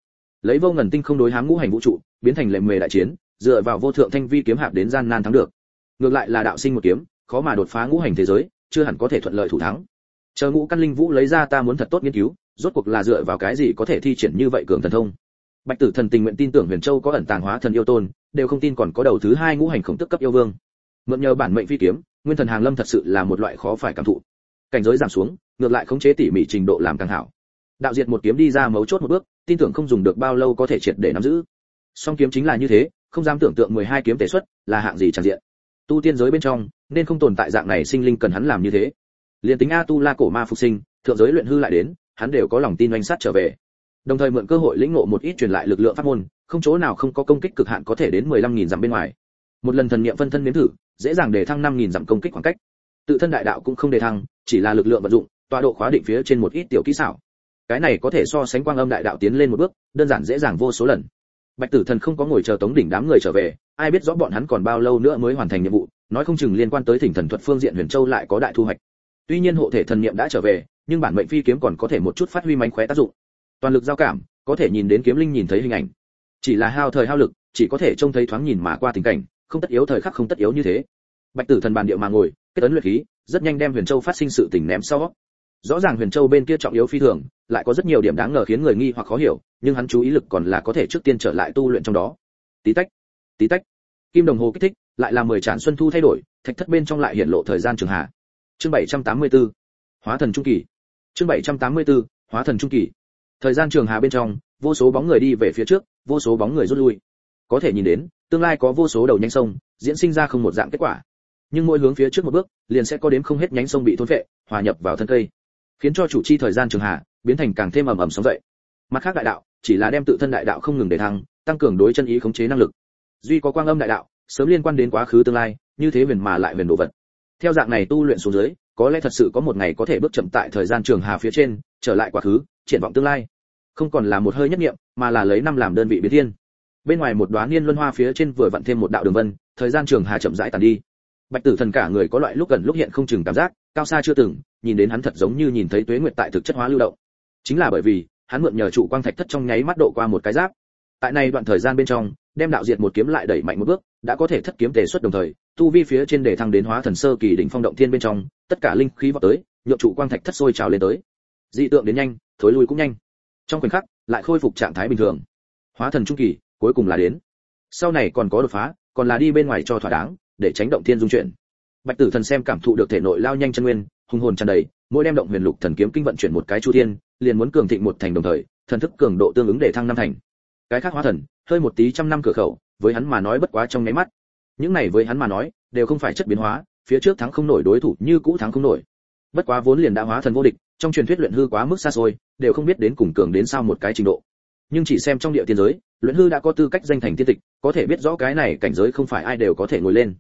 Lấy vô ngần tinh không đối hám ngũ hành vũ trụ, biến thành lệ mề đại chiến dựa vào vô thượng thanh vi kiếm hạp đến gian nan thắng được. Ngược lại là đạo sinh một kiếm, khó mà đột phá ngũ hành thế giới, chưa hẳn có thể thuận lợi thủ thắng. Chờ ngũ căn linh vũ lấy ra ta muốn thật tốt nghiên cứu, rốt cuộc là dựa vào cái gì có thể thi triển như vậy cường thần thông? Bạch tử thần tình nguyện tin tưởng huyền châu có ẩn tàng hóa thần yêu tôn, đều không tin còn có đầu thứ hai ngũ hành khổng tức cấp yêu vương. Mượn nhờ bản mệnh phi kiếm, nguyên thần hàng lâm thật sự là một loại khó phải cảm thụ. Cảnh giới giảm xuống, ngược lại khống chế tỉ mỉ trình độ làm càng hảo. Đạo diệt một kiếm đi ra mấu chốt một bước, tin tưởng không dùng được bao lâu có thể triệt để nắm giữ. Song kiếm chính là như thế không dám tưởng tượng 12 kiếm tế xuất là hạng gì chẳng diện. Tu tiên giới bên trong, nên không tồn tại dạng này sinh linh cần hắn làm như thế. Liên tính a tu la cổ ma phục sinh, thượng giới luyện hư lại đến, hắn đều có lòng tin oanh sát trở về. Đồng thời mượn cơ hội lĩnh ngộ một ít truyền lại lực lượng pháp môn, không chỗ nào không có công kích cực hạn có thể đến 15.000 dặm bên ngoài. Một lần thần niệm phân thân nếm thử, dễ dàng để thăng 5.000 dặm công kích khoảng cách. Tự thân đại đạo cũng không đề thăng, chỉ là lực lượng vận dụng, tọa độ khóa định phía trên một ít tiểu kỹ xảo. Cái này có thể so sánh quang âm đại đạo tiến lên một bước, đơn giản dễ dàng vô số lần bạch tử thần không có ngồi chờ tống đỉnh đám người trở về, ai biết rõ bọn hắn còn bao lâu nữa mới hoàn thành nhiệm vụ, nói không chừng liên quan tới thỉnh thần thuật phương diện huyền châu lại có đại thu hoạch. Tuy nhiên hộ thể thần niệm đã trở về, nhưng bản mệnh phi kiếm còn có thể một chút phát huy mánh khóe tác dụng. Toàn lực giao cảm, có thể nhìn đến kiếm linh nhìn thấy hình ảnh. Chỉ là hao thời hao lực, chỉ có thể trông thấy thoáng nhìn mà qua tình cảnh, không tất yếu thời khắc không tất yếu như thế. Bạch tử thần bàn điệu mà ngồi, kết ấn luyện khí, rất nhanh đem huyền châu phát sinh sự tình ném sau rõ ràng huyền châu bên kia trọng yếu phi thường, lại có rất nhiều điểm đáng ngờ khiến người nghi hoặc khó hiểu, nhưng hắn chú ý lực còn là có thể trước tiên trở lại tu luyện trong đó. Tí tách tí tách. Kim đồng hồ kích thích, lại là mười tràn xuân thu thay đổi, thạch thất bên trong lại hiện lộ thời gian trường hạ. Chương 784 hóa thần trung kỳ. Chương 784 hóa thần trung kỳ. Thời gian trường hà bên trong, vô số bóng người đi về phía trước, vô số bóng người rút lui. Có thể nhìn đến, tương lai có vô số đầu nhánh sông, diễn sinh ra không một dạng kết quả. Nhưng mỗi hướng phía trước một bước, liền sẽ có đến không hết nhánh sông bị thôn phệ, hòa nhập vào thân cây khiến cho chủ chi thời gian trường hạ, biến thành càng thêm ầm ầm sóng dậy. Mặt khác đại đạo, chỉ là đem tự thân đại đạo không ngừng để thăng, tăng cường đối chân ý khống chế năng lực. Duy có quang âm đại đạo, sớm liên quan đến quá khứ tương lai, như thế huyền mà lại huyền đồ vật. Theo dạng này tu luyện xuống dưới, có lẽ thật sự có một ngày có thể bước chậm tại thời gian trường hà phía trên, trở lại quá khứ, triển vọng tương lai. Không còn là một hơi nhất niệm mà là lấy năm làm đơn vị biến thiên. Bên ngoài một đóa niên luân hoa phía trên vừa vặn thêm một đạo đường vân, thời gian trường hà chậm rãi tàn đi bạch tử thần cả người có loại lúc gần lúc hiện không chừng cảm giác, cao xa chưa từng, nhìn đến hắn thật giống như nhìn thấy tuế nguyệt tại thực chất hóa lưu động. Chính là bởi vì, hắn mượn nhờ trụ quang thạch thất trong nháy mắt độ qua một cái giáp. Tại này đoạn thời gian bên trong, đem đạo diệt một kiếm lại đẩy mạnh một bước, đã có thể thất kiếm tề xuất đồng thời, tu vi phía trên để thăng đến hóa thần sơ kỳ đỉnh phong động thiên bên trong, tất cả linh khí vào tới, nhượng trụ quang thạch thất sôi trào lên tới. Dị tượng đến nhanh, thối lui cũng nhanh. Trong khoảnh khắc, lại khôi phục trạng thái bình thường. Hóa thần trung kỳ, cuối cùng là đến. Sau này còn có đột phá, còn là đi bên ngoài cho thỏa đáng để tránh động thiên dung chuyển. Bạch tử thần xem cảm thụ được thể nội lao nhanh chân nguyên hùng hồn tràn đầy, mỗi đem động huyền lục thần kiếm kinh vận chuyển một cái chu thiên, liền muốn cường thịnh một thành đồng thời, thần thức cường độ tương ứng để thăng năm thành. Cái khác hóa thần, hơi một tí trăm năm cửa khẩu, với hắn mà nói bất quá trong nháy mắt. Những này với hắn mà nói, đều không phải chất biến hóa, phía trước thắng không nổi đối thủ như cũ thắng không nổi. Bất quá vốn liền đã hóa thần vô địch, trong truyền thuyết luyện hư quá mức xa xôi, đều không biết đến cùng cường đến sao một cái trình độ. Nhưng chỉ xem trong địa tiên giới luyện hư đã có tư cách danh thành tiên tịch, có thể biết rõ cái này cảnh giới không phải ai đều có thể ngồi lên.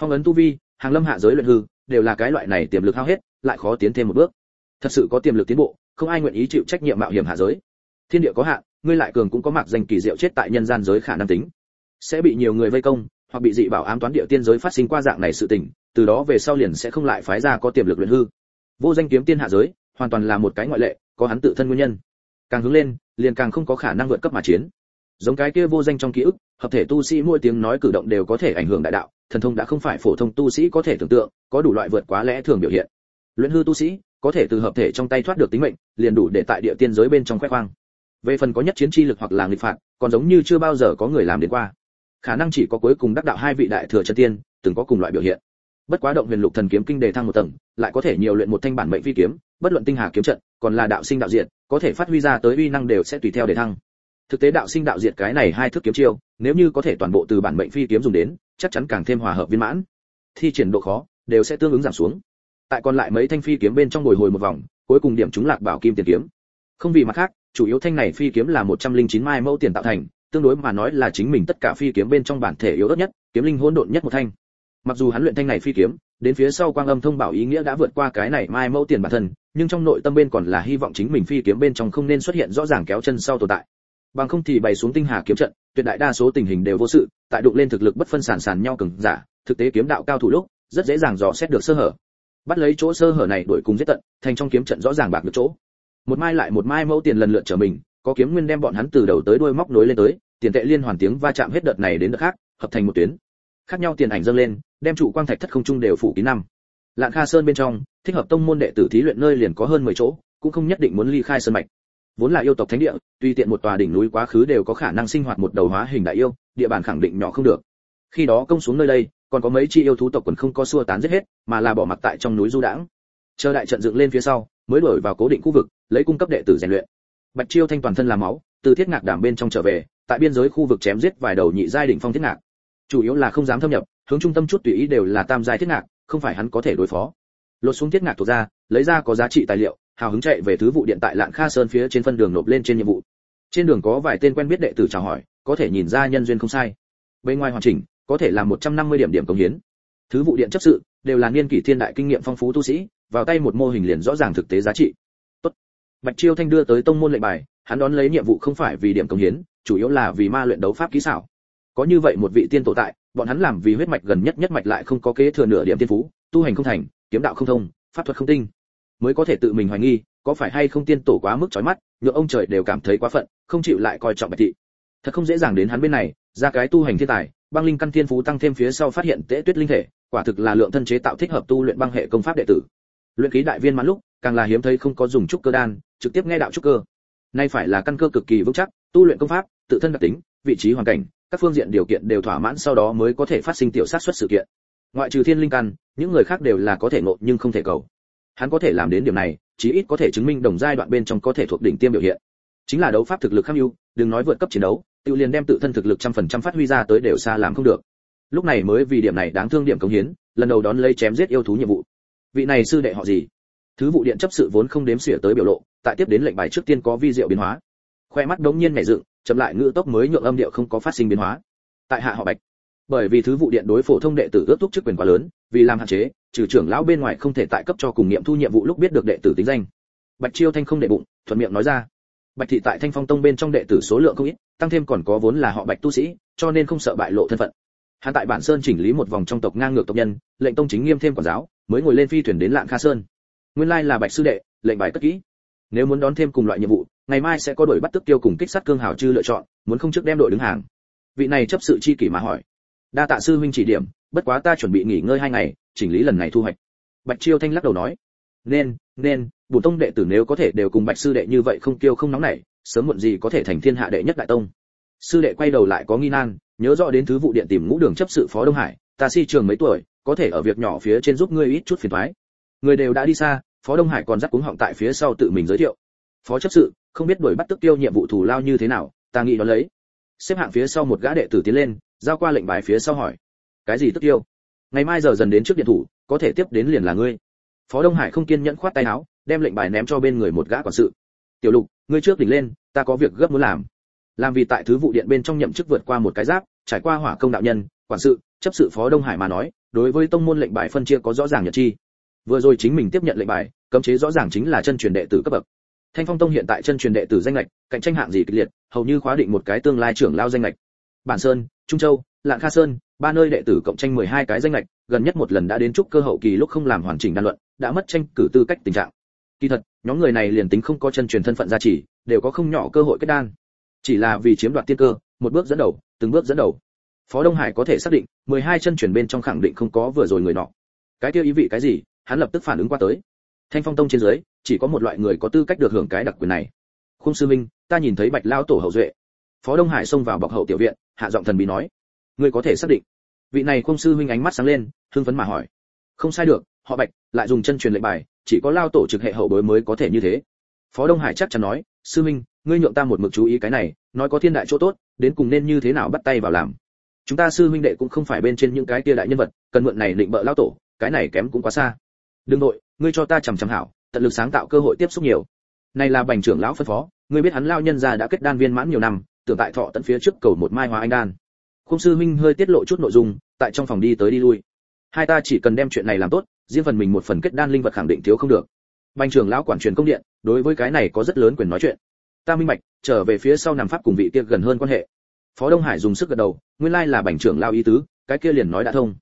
Phong ấn tu vi, hàng lâm hạ giới luyện hư, đều là cái loại này tiềm lực hao hết, lại khó tiến thêm một bước. Thật sự có tiềm lực tiến bộ, không ai nguyện ý chịu trách nhiệm mạo hiểm hạ giới. Thiên địa có hạn, ngươi lại cường cũng có mặc danh kỳ diệu chết tại nhân gian giới khả năng tính. Sẽ bị nhiều người vây công, hoặc bị dị bảo ám toán địa tiên giới phát sinh qua dạng này sự tình, từ đó về sau liền sẽ không lại phái ra có tiềm lực luyện hư. Vô danh kiếm tiên hạ giới, hoàn toàn là một cái ngoại lệ, có hắn tự thân nguyên nhân. Càng hướng lên, liền càng không có khả năng vượt cấp mà chiến giống cái kia vô danh trong ký ức, hợp thể tu sĩ mỗi tiếng nói cử động đều có thể ảnh hưởng đại đạo, thần thông đã không phải phổ thông tu sĩ có thể tưởng tượng, có đủ loại vượt quá lẽ thường biểu hiện. Luyện hư tu sĩ, có thể từ hợp thể trong tay thoát được tính mệnh, liền đủ để tại địa tiên giới bên trong khoe khoang. Về phần có nhất chiến chi lực hoặc là nghịch phạt, còn giống như chưa bao giờ có người làm đến qua. Khả năng chỉ có cuối cùng đắc đạo hai vị đại thừa chân tiên, từng có cùng loại biểu hiện. Bất quá động huyền lục thần kiếm kinh đề thăng một tầng, lại có thể nhiều luyện một thanh bản mệnh phi kiếm, bất luận tinh hà kiếm trận, còn là đạo sinh đạo diện, có thể phát huy ra tới uy năng đều sẽ tùy theo để thăng thực tế đạo sinh đạo diệt cái này hai thước kiếm chiêu, nếu như có thể toàn bộ từ bản mệnh phi kiếm dùng đến, chắc chắn càng thêm hòa hợp viên mãn. Thi triển độ khó, đều sẽ tương ứng giảm xuống. Tại còn lại mấy thanh phi kiếm bên trong bồi hồi một vòng, cuối cùng điểm chúng lạc bảo kim tiền kiếm. Không vì mặt khác, chủ yếu thanh này phi kiếm là 109 mai mẫu tiền tạo thành, tương đối mà nói là chính mình tất cả phi kiếm bên trong bản thể yếu ớt nhất, kiếm linh hỗn độn nhất một thanh. Mặc dù hắn luyện thanh này phi kiếm, đến phía sau quang âm thông bảo ý nghĩa đã vượt qua cái này mai mẫu tiền bản thân, nhưng trong nội tâm bên còn là hy vọng chính mình phi kiếm bên trong không nên xuất hiện rõ ràng kéo chân sau tồn tại bằng không thì bày xuống tinh hà kiếm trận, tuyệt đại đa số tình hình đều vô sự, tại đụng lên thực lực bất phân sản sản nhau cường giả, thực tế kiếm đạo cao thủ lúc, rất dễ dàng dò xét được sơ hở. Bắt lấy chỗ sơ hở này đuổi cùng giết tận, thành trong kiếm trận rõ ràng bạc được chỗ. Một mai lại một mai mẫu tiền lần lượt trở mình, có kiếm nguyên đem bọn hắn từ đầu tới đuôi móc nối lên tới, tiền tệ liên hoàn tiếng va chạm hết đợt này đến đợt khác, hợp thành một tuyến. Khác nhau tiền ảnh dâng lên, đem trụ quang thạch thất không trung đều phủ kín năm. Lạng kha sơn bên trong, thích hợp tông môn đệ tử thí luyện nơi liền có hơn 10 chỗ, cũng không nhất định muốn ly khai sơn mạch vốn là yêu tộc thánh địa, tuy tiện một tòa đỉnh núi quá khứ đều có khả năng sinh hoạt một đầu hóa hình đại yêu, địa bàn khẳng định nhỏ không được. Khi đó công xuống nơi đây, còn có mấy chi yêu thú tộc quần không có xua tán giết hết, mà là bỏ mặc tại trong núi du đãng. Chờ đại trận dựng lên phía sau, mới đổi vào cố định khu vực, lấy cung cấp đệ tử rèn luyện. Bạch chiêu thanh toàn thân làm máu, từ thiết ngạc đảm bên trong trở về, tại biên giới khu vực chém giết vài đầu nhị giai đỉnh phong thiết ngạc. Chủ yếu là không dám thâm nhập, hướng trung tâm chút tùy ý đều là tam giai thiết ngạc, không phải hắn có thể đối phó. Lột xuống thiết ngạc thuộc ra, lấy ra có giá trị tài liệu hào hứng chạy về thứ vụ điện tại lạng kha sơn phía trên phân đường nộp lên trên nhiệm vụ. Trên đường có vài tên quen biết đệ tử chào hỏi, có thể nhìn ra nhân duyên không sai. Bên ngoài hoàn chỉnh, có thể làm 150 điểm điểm công hiến. Thứ vụ điện chấp sự, đều là niên kỷ thiên đại kinh nghiệm phong phú tu sĩ, vào tay một mô hình liền rõ ràng thực tế giá trị. Tốt. Bạch chiêu thanh đưa tới tông môn lệnh bài, hắn đón lấy nhiệm vụ không phải vì điểm công hiến, chủ yếu là vì ma luyện đấu pháp kỹ xảo. Có như vậy một vị tiên tổ tại, bọn hắn làm vì huyết mạch gần nhất nhất mạch lại không có kế thừa nửa điểm tiên phú, tu hành không thành, kiếm đạo không thông, pháp thuật không tinh mới có thể tự mình hoài nghi, có phải hay không tiên tổ quá mức chói mắt nhựa ông trời đều cảm thấy quá phận, không chịu lại coi trọng bạch thị. Thật không dễ dàng đến hắn bên này, ra cái tu hành thiên tài, băng linh căn thiên phú tăng thêm phía sau phát hiện tễ tuyết linh thể, quả thực là lượng thân chế tạo thích hợp tu luyện băng hệ công pháp đệ tử. Luyện khí đại viên mãn lúc, càng là hiếm thấy không có dùng trúc cơ đan, trực tiếp nghe đạo trúc cơ. Nay phải là căn cơ cực kỳ vững chắc, tu luyện công pháp, tự thân đặc tính, vị trí hoàn cảnh, các phương diện điều kiện đều thỏa mãn sau đó mới có thể phát sinh tiểu sát xuất sự kiện. Ngoại trừ thiên linh căn, những người khác đều là có thể ngộ nhưng không thể cầu hắn có thể làm đến điểm này, chí ít có thể chứng minh đồng giai đoạn bên trong có thể thuộc đỉnh tiêm biểu hiện. Chính là đấu pháp thực lực khắc ưu, đừng nói vượt cấp chiến đấu, tự liền đem tự thân thực lực trăm phần trăm phát huy ra tới đều xa làm không được. Lúc này mới vì điểm này đáng thương điểm cống hiến, lần đầu đón lấy chém giết yêu thú nhiệm vụ. Vị này sư đệ họ gì? Thứ vụ điện chấp sự vốn không đếm xỉa tới biểu lộ, tại tiếp đến lệnh bài trước tiên có vi diệu biến hóa. Khoe mắt đống nhiên nhảy dựng, chậm lại ngữ tốc mới nhượng âm điệu không có phát sinh biến hóa. Tại hạ họ bạch. Bởi vì thứ vụ điện đối phổ thông đệ tử ước thúc chức quyền quá lớn, vì làm hạn chế trừ trưởng lão bên ngoài không thể tại cấp cho cùng nghiệm thu nhiệm vụ lúc biết được đệ tử tính danh. Bạch chiêu thanh không đệ bụng, thuận miệng nói ra. Bạch thị tại thanh phong tông bên trong đệ tử số lượng không ít, tăng thêm còn có vốn là họ bạch tu sĩ, cho nên không sợ bại lộ thân phận. Hắn tại bản sơn chỉnh lý một vòng trong tộc ngang ngược tộc nhân, lệnh tông chính nghiêm thêm quản giáo, mới ngồi lên phi thuyền đến lạng kha sơn. Nguyên lai là bạch sư đệ, lệnh bài cất kỹ. Nếu muốn đón thêm cùng loại nhiệm vụ, ngày mai sẽ có đội bắt tức tiêu cùng kích sát cương hảo chư lựa chọn, muốn không trước đem đội đứng hàng. Vị này chấp sự chi kỷ mà hỏi đa tạ sư huynh chỉ điểm, bất quá ta chuẩn bị nghỉ ngơi hai ngày, chỉnh lý lần này thu hoạch. Bạch chiêu thanh lắc đầu nói, nên nên, bổ tông đệ tử nếu có thể đều cùng bạch sư đệ như vậy không kiêu không nóng nảy, sớm muộn gì có thể thành thiên hạ đệ nhất đại tông. Sư đệ quay đầu lại có nghi nan, nhớ rõ đến thứ vụ điện tìm ngũ đường chấp sự phó đông hải, ta si trường mấy tuổi, có thể ở việc nhỏ phía trên giúp ngươi ít chút phiền toái. Người đều đã đi xa, phó đông hải còn dắt cuống họng tại phía sau tự mình giới thiệu. Phó chấp sự, không biết đuổi bắt tức tiêu nhiệm vụ thù lao như thế nào, ta nghĩ đó lấy. Xếp hạng phía sau một gã đệ tử tiến lên giao qua lệnh bài phía sau hỏi, cái gì tức tiêu? Ngày mai giờ dần đến trước điện thủ, có thể tiếp đến liền là ngươi. Phó đông hải không kiên nhẫn khoát tay áo, đem lệnh bài ném cho bên người một gã quản sự. Tiểu lục, ngươi trước đỉnh lên, ta có việc gấp muốn làm. Làm vì tại thứ vụ điện bên trong nhậm chức vượt qua một cái giáp, trải qua hỏa công đạo nhân, quản sự, chấp sự phó đông hải mà nói, đối với tông môn lệnh bài phân chia có rõ ràng nhật chi. Vừa rồi chính mình tiếp nhận lệnh bài, cấm chế rõ ràng chính là chân truyền đệ tử cấp bậc. Thanh phong tông hiện tại chân truyền đệ tử danh lệch, cạnh tranh hạng gì kịch liệt, hầu như khóa định một cái tương lai trưởng lao danh lệch. Bản sơn trung châu, lạng kha sơn, ba nơi đệ tử cộng tranh 12 cái danh lệch gần nhất một lần đã đến trúc cơ hậu kỳ lúc không làm hoàn chỉnh đan luận, đã mất tranh cử tư cách tình trạng. Kỳ thật, nhóm người này liền tính không có chân truyền thân phận gia trì, đều có không nhỏ cơ hội kết đan. Chỉ là vì chiếm đoạt tiên cơ, một bước dẫn đầu, từng bước dẫn đầu. Phó đông hải có thể xác định 12 chân truyền bên trong khẳng định không có vừa rồi người nọ. Cái kia ý vị cái gì, hắn lập tức phản ứng qua tới. Thanh phong tông trên dưới, chỉ có một loại người có tư cách được hưởng cái đặc quyền này. Khung sư minh, ta nhìn thấy bạch lao tổ hậu duệ phó đông hải xông vào bọc hậu tiểu viện, hạ giọng thần bí nói, ngươi có thể xác định. Vị này khung sư huynh ánh mắt sáng lên, hưng phấn mà hỏi, không sai được, họ bạch lại dùng chân truyền lệnh bài, chỉ có lao tổ trực hệ hậu bối mới có thể như thế. Phó đông hải chắc chắn nói, sư huynh, ngươi nhượng ta một mực chú ý cái này, nói có thiên đại chỗ tốt, đến cùng nên như thế nào bắt tay vào làm. Chúng ta sư huynh đệ cũng không phải bên trên những cái kia đại nhân vật, cần mượn này định bợ lao tổ, cái này kém cũng quá xa. Đừng nội ngươi cho ta chằm chằm hảo, tận lực sáng tạo cơ hội tiếp xúc nhiều. Này là bành trưởng lão phân phó, ngươi biết hắn lao nhân già đã kết đan viên mãn nhiều năm tưởng tại thọ tận phía trước cầu một mai hoa anh đan. Khung sư minh hơi tiết lộ chút nội dung, tại trong phòng đi tới đi lui. Hai ta chỉ cần đem chuyện này làm tốt, riêng phần mình một phần kết đan linh vật khẳng định thiếu không được. Bành trưởng lão quản truyền công điện, đối với cái này có rất lớn quyền nói chuyện. Ta minh bạch, trở về phía sau nằm pháp cùng vị kia gần hơn quan hệ. Phó đông hải dùng sức gật đầu, nguyên lai là bành trưởng lão ý tứ, cái kia liền nói đã thông.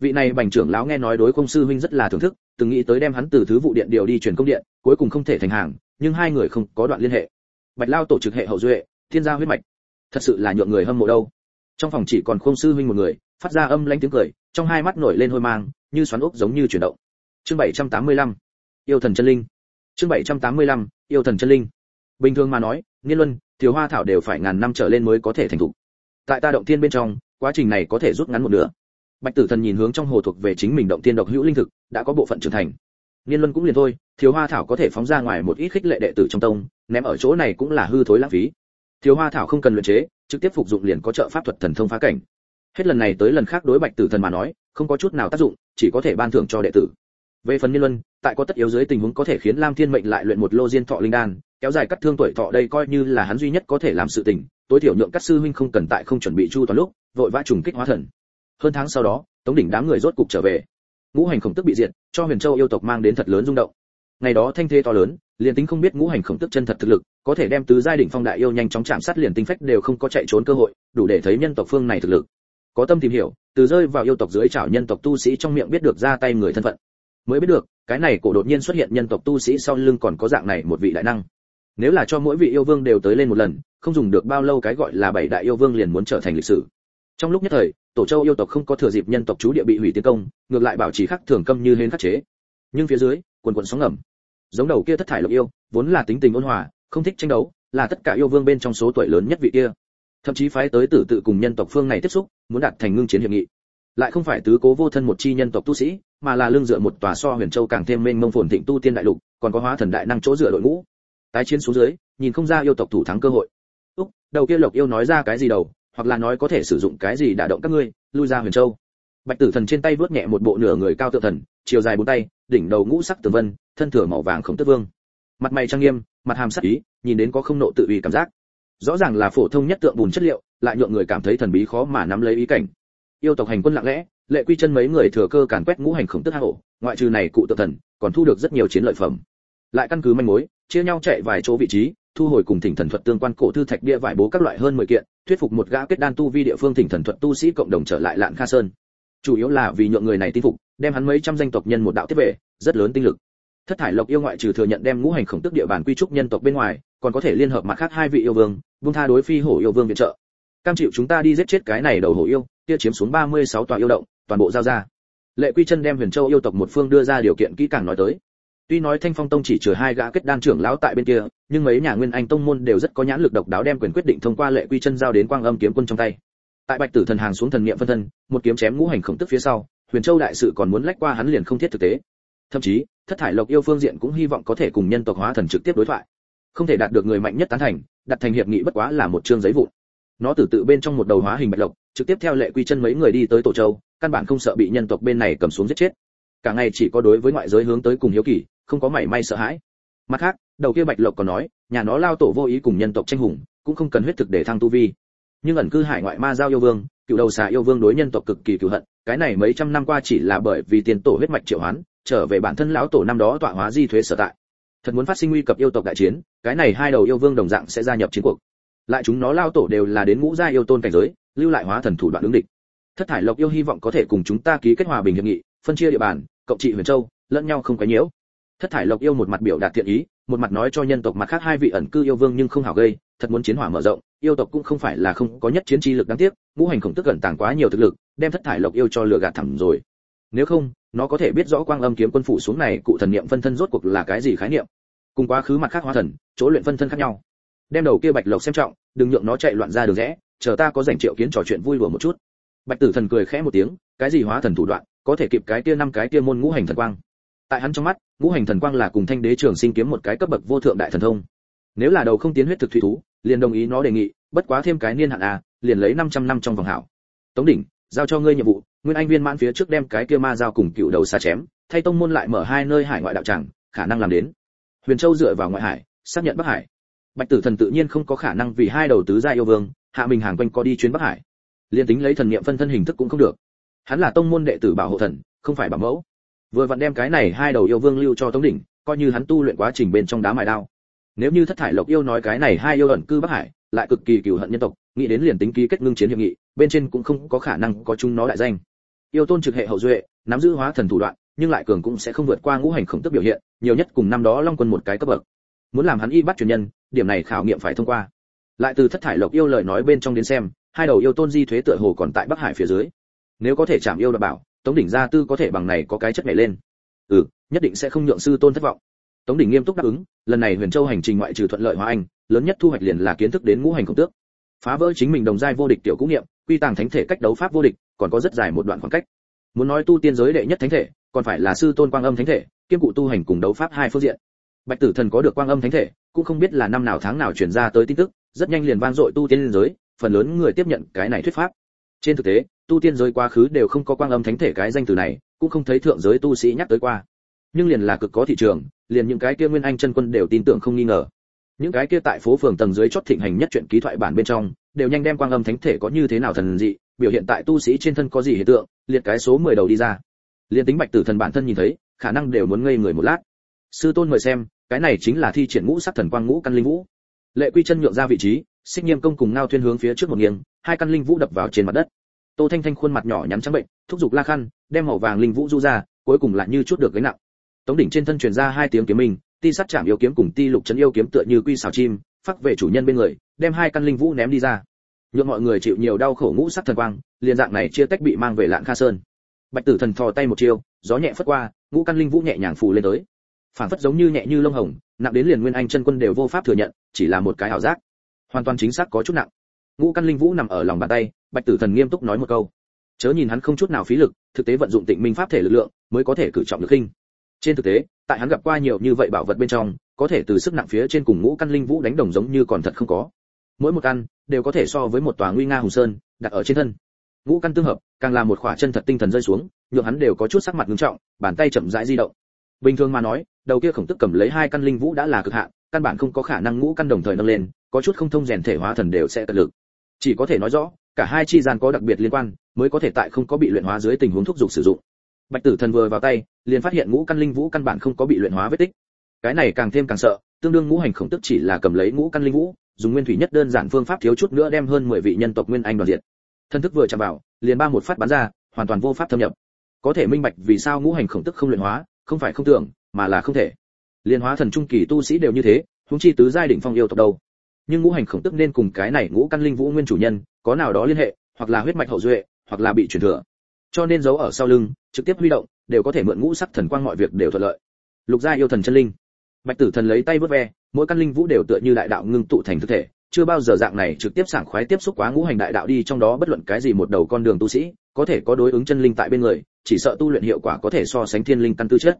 Vị này bành trưởng lão nghe nói đối công sư huynh rất là thưởng thức, từng nghĩ tới đem hắn từ thứ vụ điện điều đi truyền công điện, cuối cùng không thể thành hàng, nhưng hai người không có đoạn liên hệ. Bạch lao tổ trực hệ hậu duệ, thiên gia huyết mạch thật sự là nhượng người hâm mộ đâu. Trong phòng chỉ còn khung sư huynh một người, phát ra âm lãnh tiếng cười, trong hai mắt nổi lên hôi mang, như xoắn ốc giống như chuyển động. Chương 785 yêu thần chân linh. Chương 785 yêu thần chân linh. Bình thường mà nói, niên luân thiếu hoa thảo đều phải ngàn năm trở lên mới có thể thành thục. Tại ta động thiên bên trong, quá trình này có thể rút ngắn một nửa. Bạch tử thần nhìn hướng trong hồ thuộc về chính mình động thiên độc hữu linh thực, đã có bộ phận trưởng thành. Niên luân cũng liền thôi thiếu hoa thảo có thể phóng ra ngoài một ít khích lệ đệ tử trong tông, ném ở chỗ này cũng là hư thối lãng phí thiếu hoa thảo không cần luyện chế, trực tiếp phục dụng liền có trợ pháp thuật thần thông phá cảnh. Hết lần này tới lần khác đối bạch tử thần mà nói, không có chút nào tác dụng, chỉ có thể ban thưởng cho đệ tử. Về phần niên luân, tại có tất yếu dưới tình huống có thể khiến lam thiên mệnh lại luyện một lô diên thọ linh đan, kéo dài cắt thương tuổi thọ đây coi như là hắn duy nhất có thể làm sự tình, tối thiểu nhượng các sư huynh không cần tại không chuẩn bị chu toàn lúc, vội vã trùng kích hóa thần. Hơn tháng sau đó, tống đỉnh đám người rốt cục trở về. Ngũ hành khổng tức bị diệt, cho huyền châu yêu tộc mang đến thật lớn rung động. Ngày đó thanh thế to lớn liền tính không biết ngũ hành khổng tức chân thật thực lực, có thể đem tứ giai đỉnh phong đại yêu nhanh chóng chạm sát liền tinh phách đều không có chạy trốn cơ hội, đủ để thấy nhân tộc phương này thực lực. Có tâm tìm hiểu, từ rơi vào yêu tộc dưới chảo nhân tộc tu sĩ trong miệng biết được ra tay người thân phận. Mới biết được, cái này cổ đột nhiên xuất hiện nhân tộc tu sĩ sau lưng còn có dạng này một vị đại năng. Nếu là cho mỗi vị yêu vương đều tới lên một lần, không dùng được bao lâu cái gọi là bảy đại yêu vương liền muốn trở thành lịch sử. Trong lúc nhất thời, tổ châu yêu tộc không có thừa dịp nhân tộc chú địa bị hủy tiến công, ngược lại bảo trì khắc thường câm như lên khắc chế. Nhưng phía dưới, quần quần sóng ngầm giống đầu kia thất thải lộc yêu, vốn là tính tình ôn hòa, không thích tranh đấu, là tất cả yêu vương bên trong số tuổi lớn nhất vị kia. Thậm chí phái tới tử tự cùng nhân tộc phương này tiếp xúc, muốn đạt thành ngưng chiến hiệp nghị. Lại không phải tứ cố vô thân một chi nhân tộc tu sĩ, mà là lương dựa một tòa so huyền châu càng thêm mênh mông phồn thịnh tu tiên đại lục, còn có hóa thần đại năng chỗ dựa đội ngũ. Tái chiến xuống dưới, nhìn không ra yêu tộc thủ thắng cơ hội. Úc, đầu kia lộc yêu nói ra cái gì đầu, hoặc là nói có thể sử dụng cái gì đả động các ngươi, lui ra huyền châu bạch tử thần trên tay vớt nhẹ một bộ nửa người cao tự thần, chiều dài bốn tay, đỉnh đầu ngũ sắc tường vân, thân thừa màu vàng khổng tức vương. Mặt mày trang nghiêm, mặt hàm sắc ý, nhìn đến có không nộ tự ủy cảm giác. Rõ ràng là phổ thông nhất tượng bùn chất liệu, lại nhượng người cảm thấy thần bí khó mà nắm lấy ý cảnh. Yêu tộc hành quân lặng lẽ, lệ quy chân mấy người thừa cơ càn quét ngũ hành khổng tức hạ hổ ngoại trừ này cụ tự thần, còn thu được rất nhiều chiến lợi phẩm. Lại căn cứ manh mối, chia nhau chạy vài chỗ vị trí, thu hồi cùng thỉnh thần thuật tương quan cổ thư thạch bia vải bố các loại hơn 10 kiện, thuyết phục một gã kết đan tu vi địa phương thỉnh thần thuật tu sĩ cộng đồng trở lại lạn kha sơn chủ yếu là vì nhượng người này tin phục, đem hắn mấy trăm danh tộc nhân một đạo tiếp về, rất lớn tinh lực. Thất thải lộc yêu ngoại trừ thừa nhận đem ngũ hành khổng tức địa bàn quy trúc nhân tộc bên ngoài, còn có thể liên hợp mặt khác hai vị yêu vương, buông tha đối phi hổ yêu vương viện trợ. Cam chịu chúng ta đi giết chết cái này đầu hổ yêu, kia chiếm xuống 36 tòa yêu động, toàn bộ giao ra. Lệ quy chân đem huyền châu yêu tộc một phương đưa ra điều kiện kỹ càng nói tới. Tuy nói thanh phong tông chỉ trừ hai gã kết đan trưởng lão tại bên kia, nhưng mấy nhà nguyên anh tông môn đều rất có nhãn lực độc đáo đem quyền quyết định thông qua lệ quy chân giao đến quang âm kiếm quân trong tay tại bạch tử thần hàng xuống thần niệm phân thân, một kiếm chém ngũ hành khổng tức phía sau, huyền châu đại sự còn muốn lách qua hắn liền không thiết thực tế. Thậm chí, thất thải lộc yêu phương diện cũng hy vọng có thể cùng nhân tộc hóa thần trực tiếp đối thoại. Không thể đạt được người mạnh nhất tán thành, đặt thành hiệp nghị bất quá là một chương giấy vụn. Nó từ tự bên trong một đầu hóa hình bạch lộc, trực tiếp theo lệ quy chân mấy người đi tới tổ châu, căn bản không sợ bị nhân tộc bên này cầm xuống giết chết. Cả ngày chỉ có đối với ngoại giới hướng tới cùng hiếu kỳ, không có mảy may sợ hãi. Mặt khác, đầu kia bạch lộc còn nói, nhà nó lao tổ vô ý cùng nhân tộc tranh hùng, cũng không cần huyết thực để thăng tu vi nhưng ẩn cư hải ngoại ma giao yêu vương, cựu đầu xà yêu vương đối nhân tộc cực kỳ cựu hận, cái này mấy trăm năm qua chỉ là bởi vì tiền tổ huyết mạch triệu hoán, trở về bản thân lão tổ năm đó tọa hóa di thuế sở tại. Thật muốn phát sinh nguy cập yêu tộc đại chiến, cái này hai đầu yêu vương đồng dạng sẽ gia nhập chiến cuộc. Lại chúng nó lao tổ đều là đến ngũ gia yêu tôn cảnh giới, lưu lại hóa thần thủ đoạn ứng địch. Thất thải lộc yêu hy vọng có thể cùng chúng ta ký kết hòa bình hiệp nghị, phân chia địa bàn, cộng trị huyền châu, lẫn nhau không quấy nhiễu. Thất thải lộc yêu một mặt biểu đạt thiện ý một mặt nói cho nhân tộc mặt khác hai vị ẩn cư yêu vương nhưng không hảo gây, thật muốn chiến hỏa mở rộng, yêu tộc cũng không phải là không có nhất chiến chi lực đáng tiếc, ngũ hành khổng tức gần tàng quá nhiều thực lực, đem thất thải lộc yêu cho lừa gạt thẳm rồi. Nếu không, nó có thể biết rõ quang âm kiếm quân phủ xuống này, cụ thần niệm phân thân rốt cuộc là cái gì khái niệm. Cùng quá khứ mặt khác hóa thần, chỗ luyện phân thân khác nhau. Đem đầu kia bạch lộc xem trọng, đừng nhượng nó chạy loạn ra đường rẽ, chờ ta có dành triệu kiến trò chuyện vui đùa một chút. Bạch tử thần cười khẽ một tiếng, cái gì hóa thần thủ đoạn, có thể kịp cái kia năm cái kia môn ngũ hành thần quang. Tại hắn trong mắt ngũ hành thần quang là cùng thanh đế trường sinh kiếm một cái cấp bậc vô thượng đại thần thông. Nếu là đầu không tiến huyết thực thủy thú, liền đồng ý nó đề nghị, bất quá thêm cái niên hạn a liền lấy 500 năm trong vòng hảo. Tống đỉnh, giao cho ngươi nhiệm vụ, nguyên anh viên mãn phía trước đem cái kia ma giao cùng cựu đầu xa chém, thay tông môn lại mở hai nơi hải ngoại đạo tràng, khả năng làm đến. Huyền châu dựa vào ngoại hải, xác nhận bắc hải. Bạch tử thần tự nhiên không có khả năng vì hai đầu tứ gia yêu vương, hạ mình hàng quanh có đi chuyến bắc hải. Liên tính lấy thần niệm phân thân hình thức cũng không được. Hắn là tông môn đệ tử bảo hộ thần, không phải bảo mẫu vừa vặn đem cái này hai đầu yêu vương lưu cho tống đỉnh, coi như hắn tu luyện quá trình bên trong đá mài đao. Nếu như thất thải lộc yêu nói cái này hai yêu ẩn cư bắc hải, lại cực kỳ cừu hận nhân tộc, nghĩ đến liền tính ký kết ngưng chiến hiệp nghị, bên trên cũng không có khả năng có chúng nó đại danh. Yêu tôn trực hệ hậu duệ, nắm giữ hóa thần thủ đoạn, nhưng lại cường cũng sẽ không vượt qua ngũ hành khổng tức biểu hiện, nhiều nhất cùng năm đó long quân một cái cấp bậc. Muốn làm hắn y bắt truyền nhân, điểm này khảo nghiệm phải thông qua. Lại từ thất thải lộc yêu lời nói bên trong đến xem, hai đầu yêu tôn di thuế tựa hồ còn tại bắc hải phía dưới. Nếu có thể chạm yêu đảm bảo tống đỉnh gia tư có thể bằng này có cái chất nhảy lên. Ừ nhất định sẽ không nhượng sư tôn thất vọng. Tống đỉnh nghiêm túc đáp ứng, lần này huyền châu hành trình ngoại trừ thuận lợi hóa anh, lớn nhất thu hoạch liền là kiến thức đến ngũ hành khổng tước. Phá vỡ chính mình đồng giai vô địch tiểu cũ nghiệm quy tàng thánh thể cách đấu pháp vô địch, còn có rất dài một đoạn khoảng cách. Muốn nói tu tiên giới đệ nhất thánh thể, còn phải là sư tôn quang âm thánh thể kiêm cụ tu hành cùng đấu pháp hai phương diện. Bạch tử thần có được quang âm thánh thể, cũng không biết là năm nào tháng nào truyền ra tới tin tức, rất nhanh liền vang dội tu tiên giới, phần lớn người tiếp nhận cái này thuyết pháp. Trên thực tế tu tiên giới quá khứ đều không có quang âm thánh thể cái danh từ này, cũng không thấy thượng giới tu sĩ nhắc tới qua. Nhưng liền là cực có thị trường, liền những cái kia nguyên anh chân quân đều tin tưởng không nghi ngờ. Những cái kia tại phố phường tầng dưới chót thịnh hành nhất chuyện ký thoại bản bên trong, đều nhanh đem quang âm thánh thể có như thế nào thần dị, biểu hiện tại tu sĩ trên thân có gì hiện tượng, liệt cái số 10 đầu đi ra. Liền tính bạch tử thần bản thân nhìn thấy, khả năng đều muốn ngây người một lát. Sư tôn mời xem, cái này chính là thi triển ngũ sắc thần quang ngũ căn linh vũ. Lệ quy chân nhượng ra vị trí, xích nghiêm công cùng ngao thuyên hướng phía trước một nghiêng, hai căn linh vũ đập vào trên mặt đất tô thanh thanh khuôn mặt nhỏ nhắn trắng bệnh thúc giục la khăn đem màu vàng linh vũ du ra cuối cùng lại như chút được gánh nặng. Tống đỉnh trên thân truyền ra hai tiếng kiếm mình, ti sắt chạm yêu kiếm cùng ti lục chấn yêu kiếm tựa như quy xào chim phát về chủ nhân bên người đem hai căn linh vũ ném đi ra. Nhượng mọi người chịu nhiều đau khổ ngũ sắc thần quang liền dạng này chia tách bị mang về lạng kha sơn. Bạch tử thần thò tay một chiêu gió nhẹ phất qua ngũ căn linh vũ nhẹ nhàng phù lên tới. Phản phất giống như nhẹ như lông hồng nặng đến liền nguyên anh chân quân đều vô pháp thừa nhận chỉ là một cái ảo giác. Hoàn toàn chính xác có chút nặng ngũ căn linh vũ nằm ở lòng bàn tay, bạch tử thần nghiêm túc nói một câu. Chớ nhìn hắn không chút nào phí lực, thực tế vận dụng tịnh minh pháp thể lực lượng mới có thể cử trọng được khinh. Trên thực tế, tại hắn gặp qua nhiều như vậy bảo vật bên trong, có thể từ sức nặng phía trên cùng ngũ căn linh vũ đánh đồng giống như còn thật không có. Mỗi một căn đều có thể so với một tòa nguy nga hùng sơn đặt ở trên thân. Ngũ căn tương hợp, càng là một khỏa chân thật tinh thần rơi xuống, nhượng hắn đều có chút sắc mặt nghiêm trọng, bàn tay chậm rãi di động. Bình thường mà nói, đầu kia khổng tức cầm lấy hai căn linh vũ đã là cực hạn, căn bản không có khả năng ngũ căn đồng thời nâng lên, có chút không thông rèn thể hóa thần đều sẽ tận lực chỉ có thể nói rõ, cả hai chi gian có đặc biệt liên quan, mới có thể tại không có bị luyện hóa dưới tình huống thúc giục sử dụng. Bạch tử thần vừa vào tay, liền phát hiện ngũ căn linh vũ căn bản không có bị luyện hóa vết tích. Cái này càng thêm càng sợ, tương đương ngũ hành khổng tức chỉ là cầm lấy ngũ căn linh vũ, dùng nguyên thủy nhất đơn giản phương pháp thiếu chút nữa đem hơn 10 vị nhân tộc nguyên anh đoàn diệt. Thân thức vừa chạm vào, liền ba một phát bắn ra, hoàn toàn vô pháp thâm nhập. Có thể minh bạch vì sao ngũ hành khổng tức không luyện hóa, không phải không tưởng, mà là không thể. Liên hóa thần trung kỳ tu sĩ đều như thế, huống chi tứ giai đỉnh phong yêu tộc đâu? Nhưng ngũ hành khổng tức nên cùng cái này ngũ căn linh vũ nguyên chủ nhân, có nào đó liên hệ, hoặc là huyết mạch hậu duệ, hoặc là bị truyền thừa. Cho nên giấu ở sau lưng, trực tiếp huy động, đều có thể mượn ngũ sắc thần quang mọi việc đều thuận lợi. Lục gia yêu thần chân linh. Bạch tử thần lấy tay vớt ve, mỗi căn linh vũ đều tựa như đại đạo ngưng tụ thành thực thể, chưa bao giờ dạng này trực tiếp sảng khoái tiếp xúc quá ngũ hành đại đạo đi trong đó bất luận cái gì một đầu con đường tu sĩ, có thể có đối ứng chân linh tại bên người, chỉ sợ tu luyện hiệu quả có thể so sánh thiên linh căn tư chất.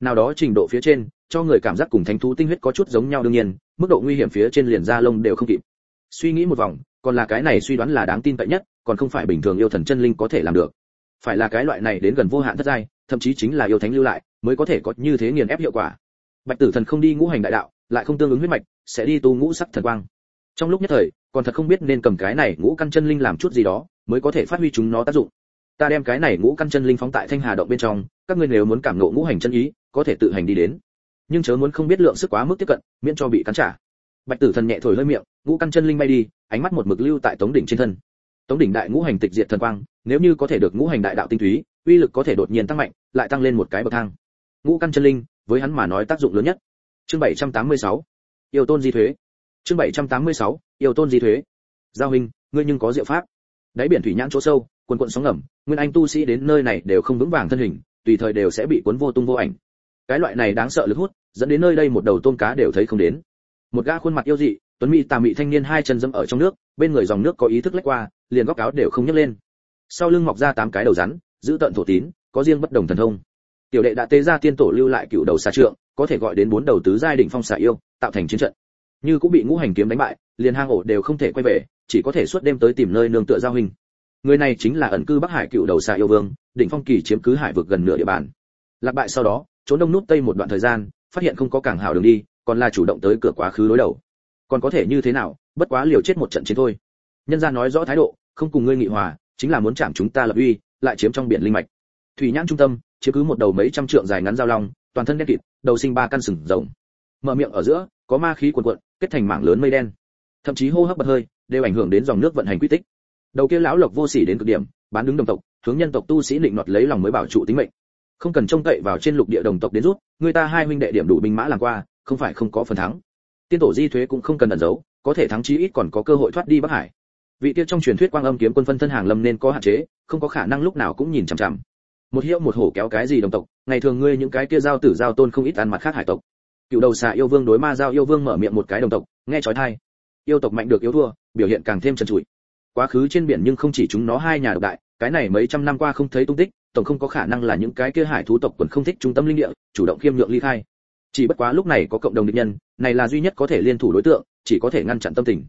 Nào đó trình độ phía trên, cho người cảm giác cùng thánh thú tinh huyết có chút giống nhau đương nhiên mức độ nguy hiểm phía trên liền da lông đều không kịp. Suy nghĩ một vòng, còn là cái này suy đoán là đáng tin cậy nhất, còn không phải bình thường yêu thần chân linh có thể làm được. Phải là cái loại này đến gần vô hạn thất giai, thậm chí chính là yêu thánh lưu lại, mới có thể có như thế nghiền ép hiệu quả. Bạch tử thần không đi ngũ hành đại đạo, lại không tương ứng huyết mạch, sẽ đi tu ngũ sắc thần quang. Trong lúc nhất thời, còn thật không biết nên cầm cái này ngũ căn chân linh làm chút gì đó, mới có thể phát huy chúng nó tác dụng. Ta đem cái này ngũ căn chân linh phóng tại thanh hà động bên trong, các ngươi nếu muốn cảm ngộ ngũ hành chân ý, có thể tự hành đi đến nhưng chớ muốn không biết lượng sức quá mức tiếp cận, miễn cho bị cắn trả. Bạch tử thần nhẹ thổi hơi miệng, ngũ căn chân linh bay đi, ánh mắt một mực lưu tại tống đỉnh trên thân. Tống đỉnh đại ngũ hành tịch diệt thần quang, nếu như có thể được ngũ hành đại đạo tinh túy, uy lực có thể đột nhiên tăng mạnh, lại tăng lên một cái bậc thang. Ngũ căn chân linh, với hắn mà nói tác dụng lớn nhất. Chương 786 yêu tôn di thuế. Chương 786 yêu tôn di thuế. Giao hình ngươi nhưng có diệu pháp. Đáy biển thủy nhãn chỗ sâu, quần quận sóng ngầm, nguyên anh tu sĩ đến nơi này đều không vững vàng thân hình, tùy thời đều sẽ bị cuốn vô tung vô ảnh cái loại này đáng sợ lực hút, dẫn đến nơi đây một đầu tôm cá đều thấy không đến. Một gã khuôn mặt yêu dị, tuấn mỹ tà mị thanh niên hai chân dẫm ở trong nước, bên người dòng nước có ý thức lách qua, liền góc áo đều không nhấc lên. Sau lưng mọc ra tám cái đầu rắn, giữ tận thổ tín, có riêng bất đồng thần thông. Tiểu đệ đã tế ra tiên tổ lưu lại cựu đầu xà trượng, có thể gọi đến bốn đầu tứ giai đỉnh phong xà yêu, tạo thành chiến trận. Như cũng bị ngũ hành kiếm đánh bại, liền hang ổ đều không thể quay về, chỉ có thể suốt đêm tới tìm nơi nương tựa giao hình. Người này chính là ẩn cư bắc hải cựu đầu xà yêu vương, đỉnh phong kỳ chiếm cứ hải vực gần nửa địa bàn. Lạc bại sau đó trốn đông nút tây một đoạn thời gian, phát hiện không có cảng hảo đường đi, còn là chủ động tới cửa quá khứ đối đầu. Còn có thể như thế nào, bất quá liều chết một trận chiến thôi. Nhân gia nói rõ thái độ, không cùng ngươi nghị hòa, chính là muốn chạm chúng ta lập uy, lại chiếm trong biển linh mạch. Thủy nhãn trung tâm, chiếm cứ một đầu mấy trăm trượng dài ngắn giao long, toàn thân đen kịt, đầu sinh ba căn sừng rồng. Mở miệng ở giữa, có ma khí cuồn cuộn, kết thành mảng lớn mây đen. Thậm chí hô hấp bật hơi, đều ảnh hưởng đến dòng nước vận hành quy tích. Đầu kia lão lộc vô sỉ đến cực điểm, bán đứng đồng tộc, hướng nhân tộc tu sĩ định nọt lấy lòng mới bảo trụ tính mệnh không cần trông cậy vào trên lục địa đồng tộc đến rút, người ta hai huynh đệ điểm đủ binh mã làm qua, không phải không có phần thắng. Tiên tổ di thuế cũng không cần ẩn giấu, có thể thắng chí ít còn có cơ hội thoát đi bắc hải. Vị tiêu trong truyền thuyết quang âm kiếm quân phân thân hàng lâm nên có hạn chế, không có khả năng lúc nào cũng nhìn chằm chằm. Một hiệu một hổ kéo cái gì đồng tộc, ngày thường ngươi những cái kia giao tử giao tôn không ít ăn mặt khác hải tộc. Cựu đầu xà yêu vương đối ma giao yêu vương mở miệng một cái đồng tộc, nghe chói tai. Yêu tộc mạnh được yếu thua, biểu hiện càng thêm trần trụi. Quá khứ trên biển nhưng không chỉ chúng nó hai nhà độc đại, cái này mấy trăm năm qua không thấy tung tích tổng không có khả năng là những cái kia hải thú tộc quần không thích trung tâm linh địa, chủ động khiêm nhượng ly khai. Chỉ bất quá lúc này có cộng đồng địch nhân, này là duy nhất có thể liên thủ đối tượng, chỉ có thể ngăn chặn tâm tình.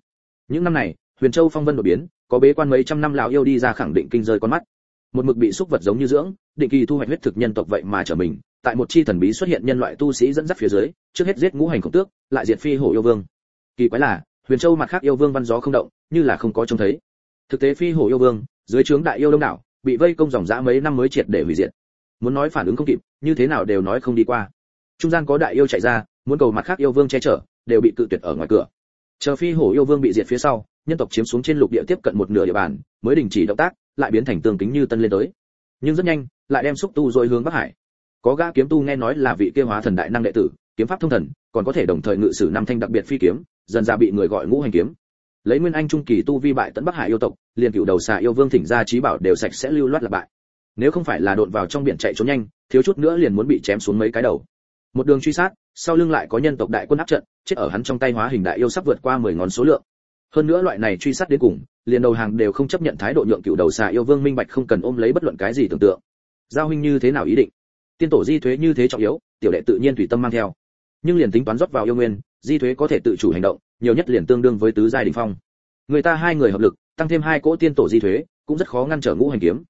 Những năm này, huyền châu phong vân đột biến, có bế quan mấy trăm năm lão yêu đi ra khẳng định kinh rơi con mắt. Một mực bị xúc vật giống như dưỡng, định kỳ thu hoạch huyết thực nhân tộc vậy mà trở mình, tại một chi thần bí xuất hiện nhân loại tu sĩ dẫn dắt phía dưới, trước hết giết ngũ hành khổng tước, lại diệt phi hổ yêu vương. Kỳ quái là, huyền châu mặt khác yêu vương văn gió không động, như là không có trông thấy. Thực tế phi hổ yêu vương, dưới trướng đại yêu đông đảo bị vây công dòng dã mấy năm mới triệt để hủy diệt. Muốn nói phản ứng không kịp, như thế nào đều nói không đi qua. Trung gian có đại yêu chạy ra, muốn cầu mặt khác yêu vương che chở, đều bị cự tuyệt ở ngoài cửa. Chờ phi hổ yêu vương bị diệt phía sau, nhân tộc chiếm xuống trên lục địa tiếp cận một nửa địa bàn, mới đình chỉ động tác, lại biến thành tương kính như tân lên tới. Nhưng rất nhanh, lại đem xúc tu dội hướng bắc hải. Có gã kiếm tu nghe nói là vị kia hóa thần đại năng đệ tử, kiếm pháp thông thần, còn có thể đồng thời ngự sử năm thanh đặc biệt phi kiếm, dần ra bị người gọi ngũ hành kiếm lấy nguyên anh trung kỳ tu vi bại tận bắc hải yêu tộc, liền cựu đầu xà yêu vương thỉnh ra trí bảo đều sạch sẽ lưu loát là bại. Nếu không phải là đột vào trong biển chạy trốn nhanh, thiếu chút nữa liền muốn bị chém xuống mấy cái đầu. Một đường truy sát, sau lưng lại có nhân tộc đại quân áp trận, chết ở hắn trong tay hóa hình đại yêu sắp vượt qua mười ngón số lượng. Hơn nữa loại này truy sát đến cùng, liền đầu hàng đều không chấp nhận thái độ nhượng cựu đầu xà yêu vương minh bạch không cần ôm lấy bất luận cái gì tưởng tượng. Giao huynh như thế nào ý định? Tiên tổ di thuế như thế trọng yếu, tiểu đệ tự nhiên tùy tâm mang theo. Nhưng liền tính toán rót vào yêu nguyên, di thuế có thể tự chủ hành động nhiều nhất liền tương đương với tứ giai đỉnh phong. Người ta hai người hợp lực, tăng thêm hai cỗ tiên tổ di thuế, cũng rất khó ngăn trở ngũ hành kiếm.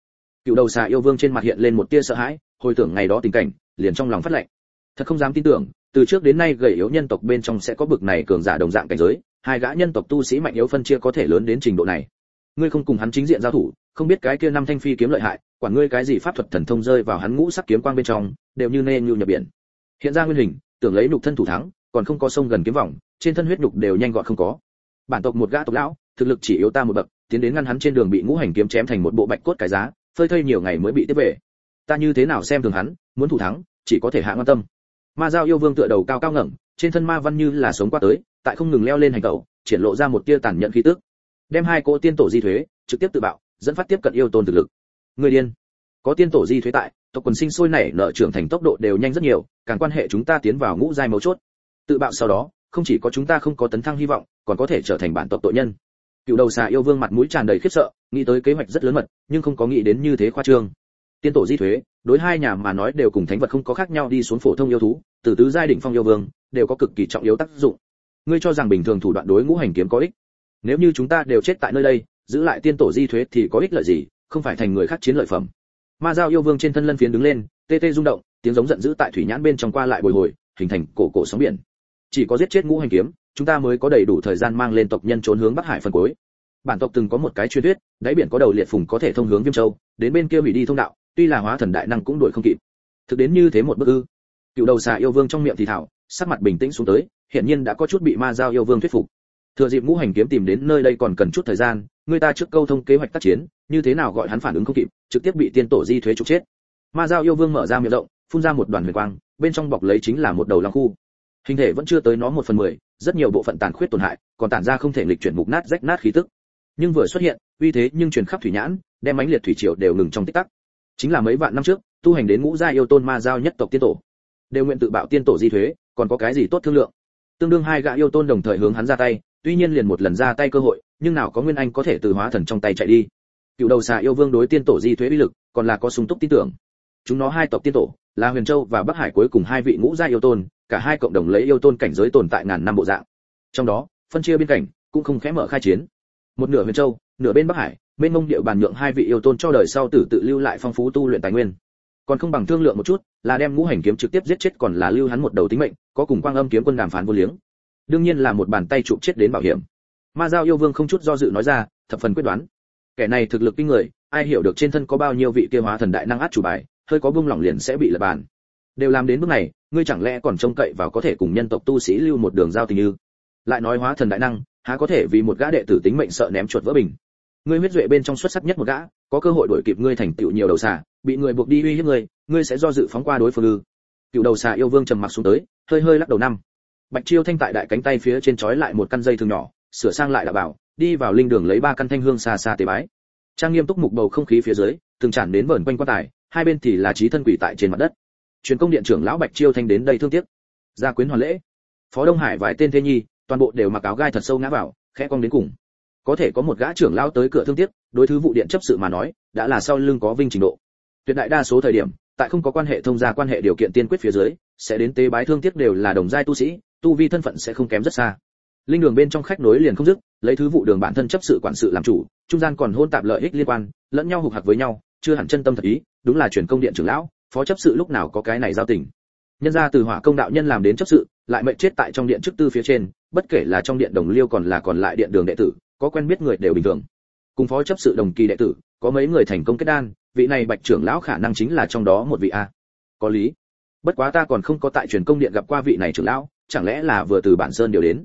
Cựu đầu xà yêu vương trên mặt hiện lên một tia sợ hãi, hồi tưởng ngày đó tình cảnh, liền trong lòng phát lệnh. Thật không dám tin tưởng, từ trước đến nay gầy yếu nhân tộc bên trong sẽ có bực này cường giả đồng dạng cảnh giới, hai gã nhân tộc tu sĩ mạnh yếu phân chia có thể lớn đến trình độ này. Ngươi không cùng hắn chính diện giao thủ, không biết cái kia năm thanh phi kiếm lợi hại, quản ngươi cái gì pháp thuật thần thông rơi vào hắn ngũ sắc kiếm quang bên trong, đều như nê như nhập biển. Hiện ra nguyên hình, tưởng lấy nục thân thủ thắng còn không có sông gần kiếm vòng, trên thân huyết nhục đều nhanh gọn không có. Bản tộc một gã tộc lão, thực lực chỉ yếu ta một bậc, tiến đến ngăn hắn trên đường bị ngũ hành kiếm chém thành một bộ bạch cốt cái giá, phơi thây nhiều ngày mới bị tiếp về. Ta như thế nào xem thường hắn, muốn thủ thắng, chỉ có thể hạ quan tâm. Ma giao yêu vương tựa đầu cao cao ngẩng, trên thân ma văn như là sống qua tới, tại không ngừng leo lên hành tẩu, triển lộ ra một tia tàn nhẫn khí tức. Đem hai cỗ tiên tổ di thuế, trực tiếp tự bạo, dẫn phát tiếp cận yêu tôn thực lực. Người điên. Có tiên tổ di thuế tại, tộc quần sinh sôi nảy nợ trưởng thành tốc độ đều nhanh rất nhiều, càng quan hệ chúng ta tiến vào ngũ giai mấu chốt tự bạo sau đó, không chỉ có chúng ta không có tấn thăng hy vọng, còn có thể trở thành bản tộc tội nhân. Cựu đầu xà yêu vương mặt mũi tràn đầy khiếp sợ, nghĩ tới kế hoạch rất lớn mật, nhưng không có nghĩ đến như thế khoa trương. Tiên tổ di thuế, đối hai nhà mà nói đều cùng thánh vật không có khác nhau đi xuống phổ thông yêu thú, từ tứ giai đỉnh phong yêu vương, đều có cực kỳ trọng yếu tác dụng. Ngươi cho rằng bình thường thủ đoạn đối ngũ hành kiếm có ích? Nếu như chúng ta đều chết tại nơi đây, giữ lại tiên tổ di thuế thì có ích lợi gì, không phải thành người khác chiến lợi phẩm. Ma giao yêu vương trên thân lân phiến đứng lên, tê tê rung động, tiếng giống giận dữ tại thủy nhãn bên trong qua lại bồi hồi, hình thành cổ cổ sóng biển chỉ có giết chết ngũ hành kiếm, chúng ta mới có đầy đủ thời gian mang lên tộc nhân trốn hướng bắc hải phần cuối. Bản tộc từng có một cái truyền thuyết, đáy biển có đầu liệt phùng có thể thông hướng viêm châu, đến bên kia hủy đi thông đạo, tuy là hóa thần đại năng cũng đuổi không kịp. Thực đến như thế một bức ư. Cựu đầu xà yêu vương trong miệng thì thảo, sắc mặt bình tĩnh xuống tới hiện nhiên đã có chút bị ma giao yêu vương thuyết phục. Thừa dịp ngũ hành kiếm tìm đến nơi đây còn cần chút thời gian, người ta trước câu thông kế hoạch tác chiến, như thế nào gọi hắn phản ứng không kịp, trực tiếp bị tiên tổ di thuế trục chết. Ma giao yêu vương mở ra miệng rộng, phun ra một đoàn huyền quang, bên trong bọc lấy chính là một đầu long khu hình thể vẫn chưa tới nó một phần mười, rất nhiều bộ phận tàn khuyết tổn hại, còn tản ra không thể lịch chuyển mục nát rách nát khí tức. Nhưng vừa xuất hiện, uy thế nhưng truyền khắp thủy nhãn, đem ánh liệt thủy triều đều ngừng trong tích tắc. Chính là mấy vạn năm trước, tu hành đến ngũ gia yêu tôn ma giao nhất tộc tiên tổ. Đều nguyện tự bạo tiên tổ di thuế, còn có cái gì tốt thương lượng? Tương đương hai gã yêu tôn đồng thời hướng hắn ra tay, tuy nhiên liền một lần ra tay cơ hội, nhưng nào có nguyên anh có thể từ hóa thần trong tay chạy đi. Cựu đầu xà yêu vương đối tiên tổ di thuế uy lực, còn là có sung túc tin tưởng. Chúng nó hai tộc tiên tổ, là huyền châu và bắc hải cuối cùng hai vị ngũ gia yêu tôn cả hai cộng đồng lấy yêu tôn cảnh giới tồn tại ngàn năm bộ dạng. Trong đó, phân chia biên cảnh, cũng không khẽ mở khai chiến. Một nửa huyền châu, nửa bên bắc hải bên mông địa bàn nhượng hai vị yêu tôn cho đời sau tử tự lưu lại phong phú tu luyện tài nguyên. Còn không bằng thương lượng một chút, là đem ngũ hành kiếm trực tiếp giết chết còn là lưu hắn một đầu tính mệnh, có cùng quang âm kiếm quân đàm phán vô liếng. Đương nhiên là một bàn tay chụp chết đến bảo hiểm. Ma giao yêu vương không chút do dự nói ra, thập phần quyết đoán. Kẻ này thực lực kinh người, ai hiểu được trên thân có bao nhiêu vị kia hóa thần đại năng át chủ bài, hơi có buông lỏng liền sẽ bị lật bàn đều làm đến bước này, ngươi chẳng lẽ còn trông cậy vào có thể cùng nhân tộc tu sĩ lưu một đường giao tình như lại nói hóa thần đại năng, há có thể vì một gã đệ tử tính mệnh sợ ném chuột vỡ bình? Ngươi huyết duệ bên trong xuất sắc nhất một gã, có cơ hội đổi kịp ngươi thành tựu nhiều đầu xà, bị người buộc đi uy hiếp ngươi ngươi sẽ do dự phóng qua đối phương ư? Cựu đầu xà yêu vương trầm mặc xuống tới, hơi hơi lắc đầu năm. Bạch chiêu thanh tại đại cánh tay phía trên trói lại một căn dây thường nhỏ, sửa sang lại đã bảo, đi vào linh đường lấy ba căn thanh hương xa xa tế bái. Trang nghiêm túc mục bầu không khí phía dưới, từng tràn đến vờn quanh quan tài, hai bên thì là trí thân quỷ tại trên mặt đất truyền công điện trưởng lão bạch chiêu thanh đến đây thương tiếc. Gia quyến hoàn lễ. Phó đông hải vài tên thế nhi, toàn bộ đều mặc áo gai thật sâu ngã vào, khẽ cong đến cùng. Có thể có một gã trưởng lão tới cửa thương tiếc, đối thứ vụ điện chấp sự mà nói, đã là sau lưng có vinh trình độ. Tuyệt đại đa số thời điểm, tại không có quan hệ thông gia quan hệ điều kiện tiên quyết phía dưới, sẽ đến tế bái thương tiếc đều là đồng giai tu sĩ, tu vi thân phận sẽ không kém rất xa. Linh đường bên trong khách nối liền không dứt, lấy thứ vụ đường bản thân chấp sự quản sự làm chủ, trung gian còn hôn tạp lợi ích liên quan, lẫn nhau hục hạc với nhau, chưa hẳn chân tâm thật ý, đúng là chuyển công điện trưởng lão phó chấp sự lúc nào có cái này giao tình. Nhân ra từ hỏa công đạo nhân làm đến chấp sự, lại mệnh chết tại trong điện chức tư phía trên, bất kể là trong điện đồng liêu còn là còn lại điện đường đệ tử, có quen biết người đều bình thường. Cùng phó chấp sự đồng kỳ đệ tử, có mấy người thành công kết đan, vị này bạch trưởng lão khả năng chính là trong đó một vị a. Có lý. Bất quá ta còn không có tại truyền công điện gặp qua vị này trưởng lão, chẳng lẽ là vừa từ bản sơn điều đến?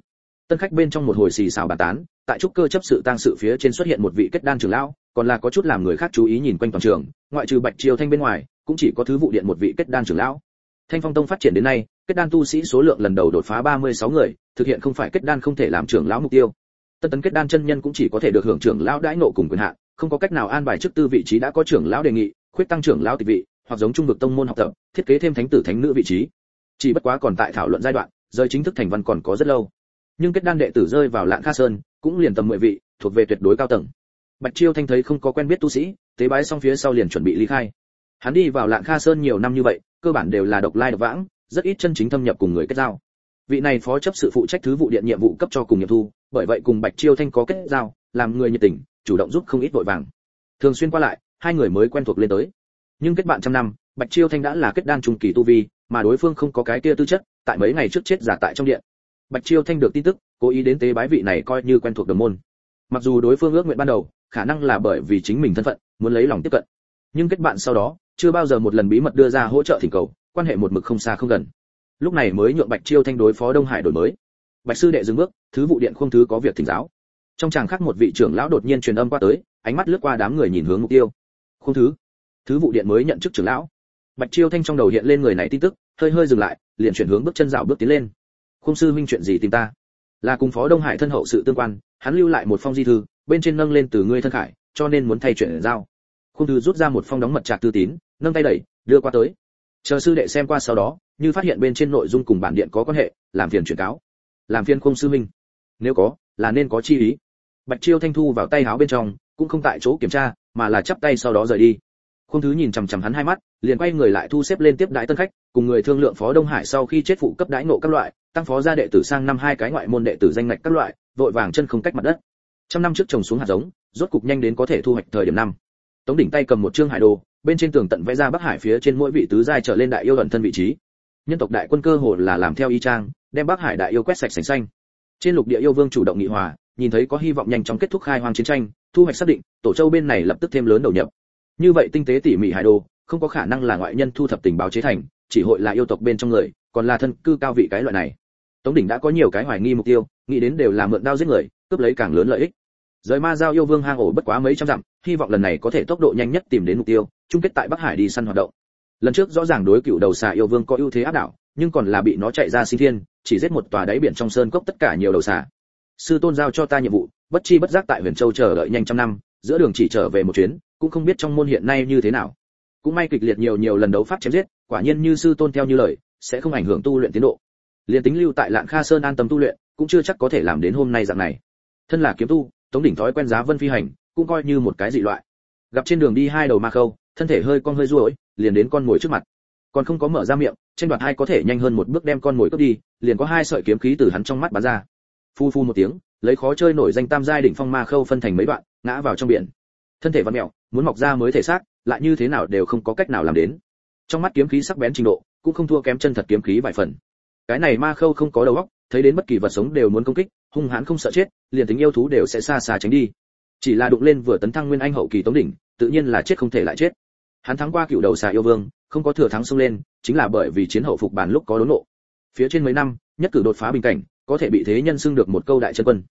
Tân khách bên trong một hồi xì xào bàn tán, tại trúc cơ chấp sự tang sự phía trên xuất hiện một vị kết đan trưởng lão, còn là có chút làm người khác chú ý nhìn quanh toàn trường, ngoại trừ bạch triều thanh bên ngoài cũng chỉ có thứ vụ điện một vị kết đan trưởng lão. Thanh phong tông phát triển đến nay, kết đan tu sĩ số lượng lần đầu đột phá 36 người, thực hiện không phải kết đan không thể làm trưởng lão mục tiêu. Tân tấn kết đan chân nhân cũng chỉ có thể được hưởng trưởng lão đãi nộ cùng quyền hạn, không có cách nào an bài chức tư vị trí đã có trưởng lão đề nghị, khuyết tăng trưởng lão tịch vị, hoặc giống trung vực tông môn học tập, thiết kế thêm thánh tử thánh nữ vị trí. Chỉ bất quá còn tại thảo luận giai đoạn, rời chính thức thành văn còn có rất lâu. Nhưng kết đan đệ tử rơi vào lạng kha sơn, cũng liền tầm mười vị, thuộc về tuyệt đối cao tầng. Bạch chiêu thanh thấy không có quen biết tu sĩ, tế bái xong phía sau liền chuẩn bị ly khai hắn đi vào lạng kha sơn nhiều năm như vậy, cơ bản đều là độc lai độc vãng, rất ít chân chính thâm nhập cùng người kết giao. Vị này phó chấp sự phụ trách thứ vụ điện nhiệm vụ cấp cho cùng nghiệm thu, bởi vậy cùng bạch chiêu thanh có kết giao, làm người nhiệt tình, chủ động giúp không ít vội vàng. Thường xuyên qua lại, hai người mới quen thuộc lên tới. Nhưng kết bạn trăm năm, bạch chiêu thanh đã là kết đan trung kỳ tu vi, mà đối phương không có cái kia tư chất, tại mấy ngày trước chết giả tại trong điện. Bạch chiêu thanh được tin tức, cố ý đến tế bái vị này coi như quen thuộc đồng môn. Mặc dù đối phương ước nguyện ban đầu, khả năng là bởi vì chính mình thân phận, muốn lấy lòng tiếp cận. Nhưng kết bạn sau đó chưa bao giờ một lần bí mật đưa ra hỗ trợ thỉnh cầu, quan hệ một mực không xa không gần. Lúc này mới nhượng bạch chiêu thanh đối phó đông hải đổi mới. Bạch sư đệ dừng bước, thứ vụ điện không thứ có việc thỉnh giáo. Trong chàng khác một vị trưởng lão đột nhiên truyền âm qua tới, ánh mắt lướt qua đám người nhìn hướng mục tiêu. Không thứ. Thứ vụ điện mới nhận chức trưởng lão. Bạch chiêu thanh trong đầu hiện lên người này tin tức, hơi hơi dừng lại, liền chuyển hướng bước chân dạo bước tiến lên. Không sư huynh chuyện gì tìm ta? Là cùng phó đông hải thân hậu sự tương quan, hắn lưu lại một phong di thư, bên trên nâng lên từ ngươi thân khải, cho nên muốn thay chuyện giao. Không thư rút ra một phong đóng mật trạc tư tín nâng tay đẩy đưa qua tới. Chờ sư đệ xem qua sau đó như phát hiện bên trên nội dung cùng bản điện có quan hệ làm phiền chuyển cáo. Làm phiền không sư minh nếu có là nên có chi ý. Bạch chiêu thanh thu vào tay háo bên trong cũng không tại chỗ kiểm tra mà là chắp tay sau đó rời đi. Khung thứ nhìn chằm chằm hắn hai mắt, liền quay người lại thu xếp lên tiếp đái tân khách, cùng người thương lượng phó Đông Hải sau khi chết phụ cấp đái ngộ các loại, tăng phó gia đệ tử sang năm hai cái ngoại môn đệ tử danh ngạch các loại, vội vàng chân không cách mặt đất. Trăm năm trước trồng xuống hạt giống, rốt cục nhanh đến có thể thu hoạch thời điểm năm. Tống đỉnh tay cầm một chương hải đồ, bên trên tường tận vẽ ra Bắc Hải phía trên mỗi vị tứ giai trở lên đại yêu ẩn thân vị trí. Nhân tộc đại quân cơ hồ là làm theo y trang, đem Bắc Hải đại yêu quét sạch sành xanh. Trên lục địa yêu vương chủ động nghị hòa, nhìn thấy có hy vọng nhanh chóng kết thúc khai hoang chiến tranh, thu hoạch xác định, tổ châu bên này lập tức thêm lớn đầu nhập, như vậy tinh tế tỉ mỉ hải đồ không có khả năng là ngoại nhân thu thập tình báo chế thành chỉ hội là yêu tộc bên trong người còn là thân cư cao vị cái loại này tống đỉnh đã có nhiều cái hoài nghi mục tiêu nghĩ đến đều là mượn đao giết người cướp lấy càng lớn lợi ích rời ma giao yêu vương hang ổ bất quá mấy trăm dặm hy vọng lần này có thể tốc độ nhanh nhất tìm đến mục tiêu, chung kết tại bắc hải đi săn hoạt động. Lần trước rõ ràng đối cựu đầu xà yêu vương có ưu thế áp đảo, nhưng còn là bị nó chạy ra sinh thiên, chỉ giết một tòa đáy biển trong sơn cốc tất cả nhiều đầu xà. Sư tôn giao cho ta nhiệm vụ, bất chi bất giác tại huyền châu chờ đợi nhanh trăm năm, giữa đường chỉ trở về một chuyến, cũng không biết trong môn hiện nay như thế nào. Cũng may kịch liệt nhiều nhiều lần đấu pháp chém giết, quả nhiên như sư tôn theo như lời, sẽ không ảnh hưởng tu luyện tiến độ. Liền tính lưu tại lạng kha sơn an tâm tu luyện, cũng chưa chắc có thể làm đến hôm nay dạng này. Thân là kiếm tu, tống đỉnh thói quen giá vân phi hành cũng coi như một cái dị loại. Gặp trên đường đi hai đầu ma khâu, thân thể hơi con hơi ruỗi liền đến con mồi trước mặt. Còn không có mở ra miệng, tranh đoạt hai có thể nhanh hơn một bước đem con mồi cướp đi, liền có hai sợi kiếm khí từ hắn trong mắt bắn ra. Phu phu một tiếng, lấy khó chơi nổi danh tam giai đỉnh phong ma khâu phân thành mấy đoạn, ngã vào trong biển. Thân thể văn mèo, muốn mọc ra mới thể xác, lại như thế nào đều không có cách nào làm đến. Trong mắt kiếm khí sắc bén trình độ, cũng không thua kém chân thật kiếm khí vài phần. Cái này ma khâu không có đầu óc, thấy đến bất kỳ vật sống đều muốn công kích, hung hãn không sợ chết, liền tính yêu thú đều sẽ xa xa tránh đi chỉ là đụng lên vừa tấn thăng nguyên anh hậu kỳ tống đỉnh, tự nhiên là chết không thể lại chết. Hắn thắng qua cựu đầu xà yêu vương, không có thừa thắng xông lên, chính là bởi vì chiến hậu phục bản lúc có đốn nộ phía trên mấy năm, nhất cử đột phá bình cảnh, có thể bị thế nhân xưng được một câu đại chân quân.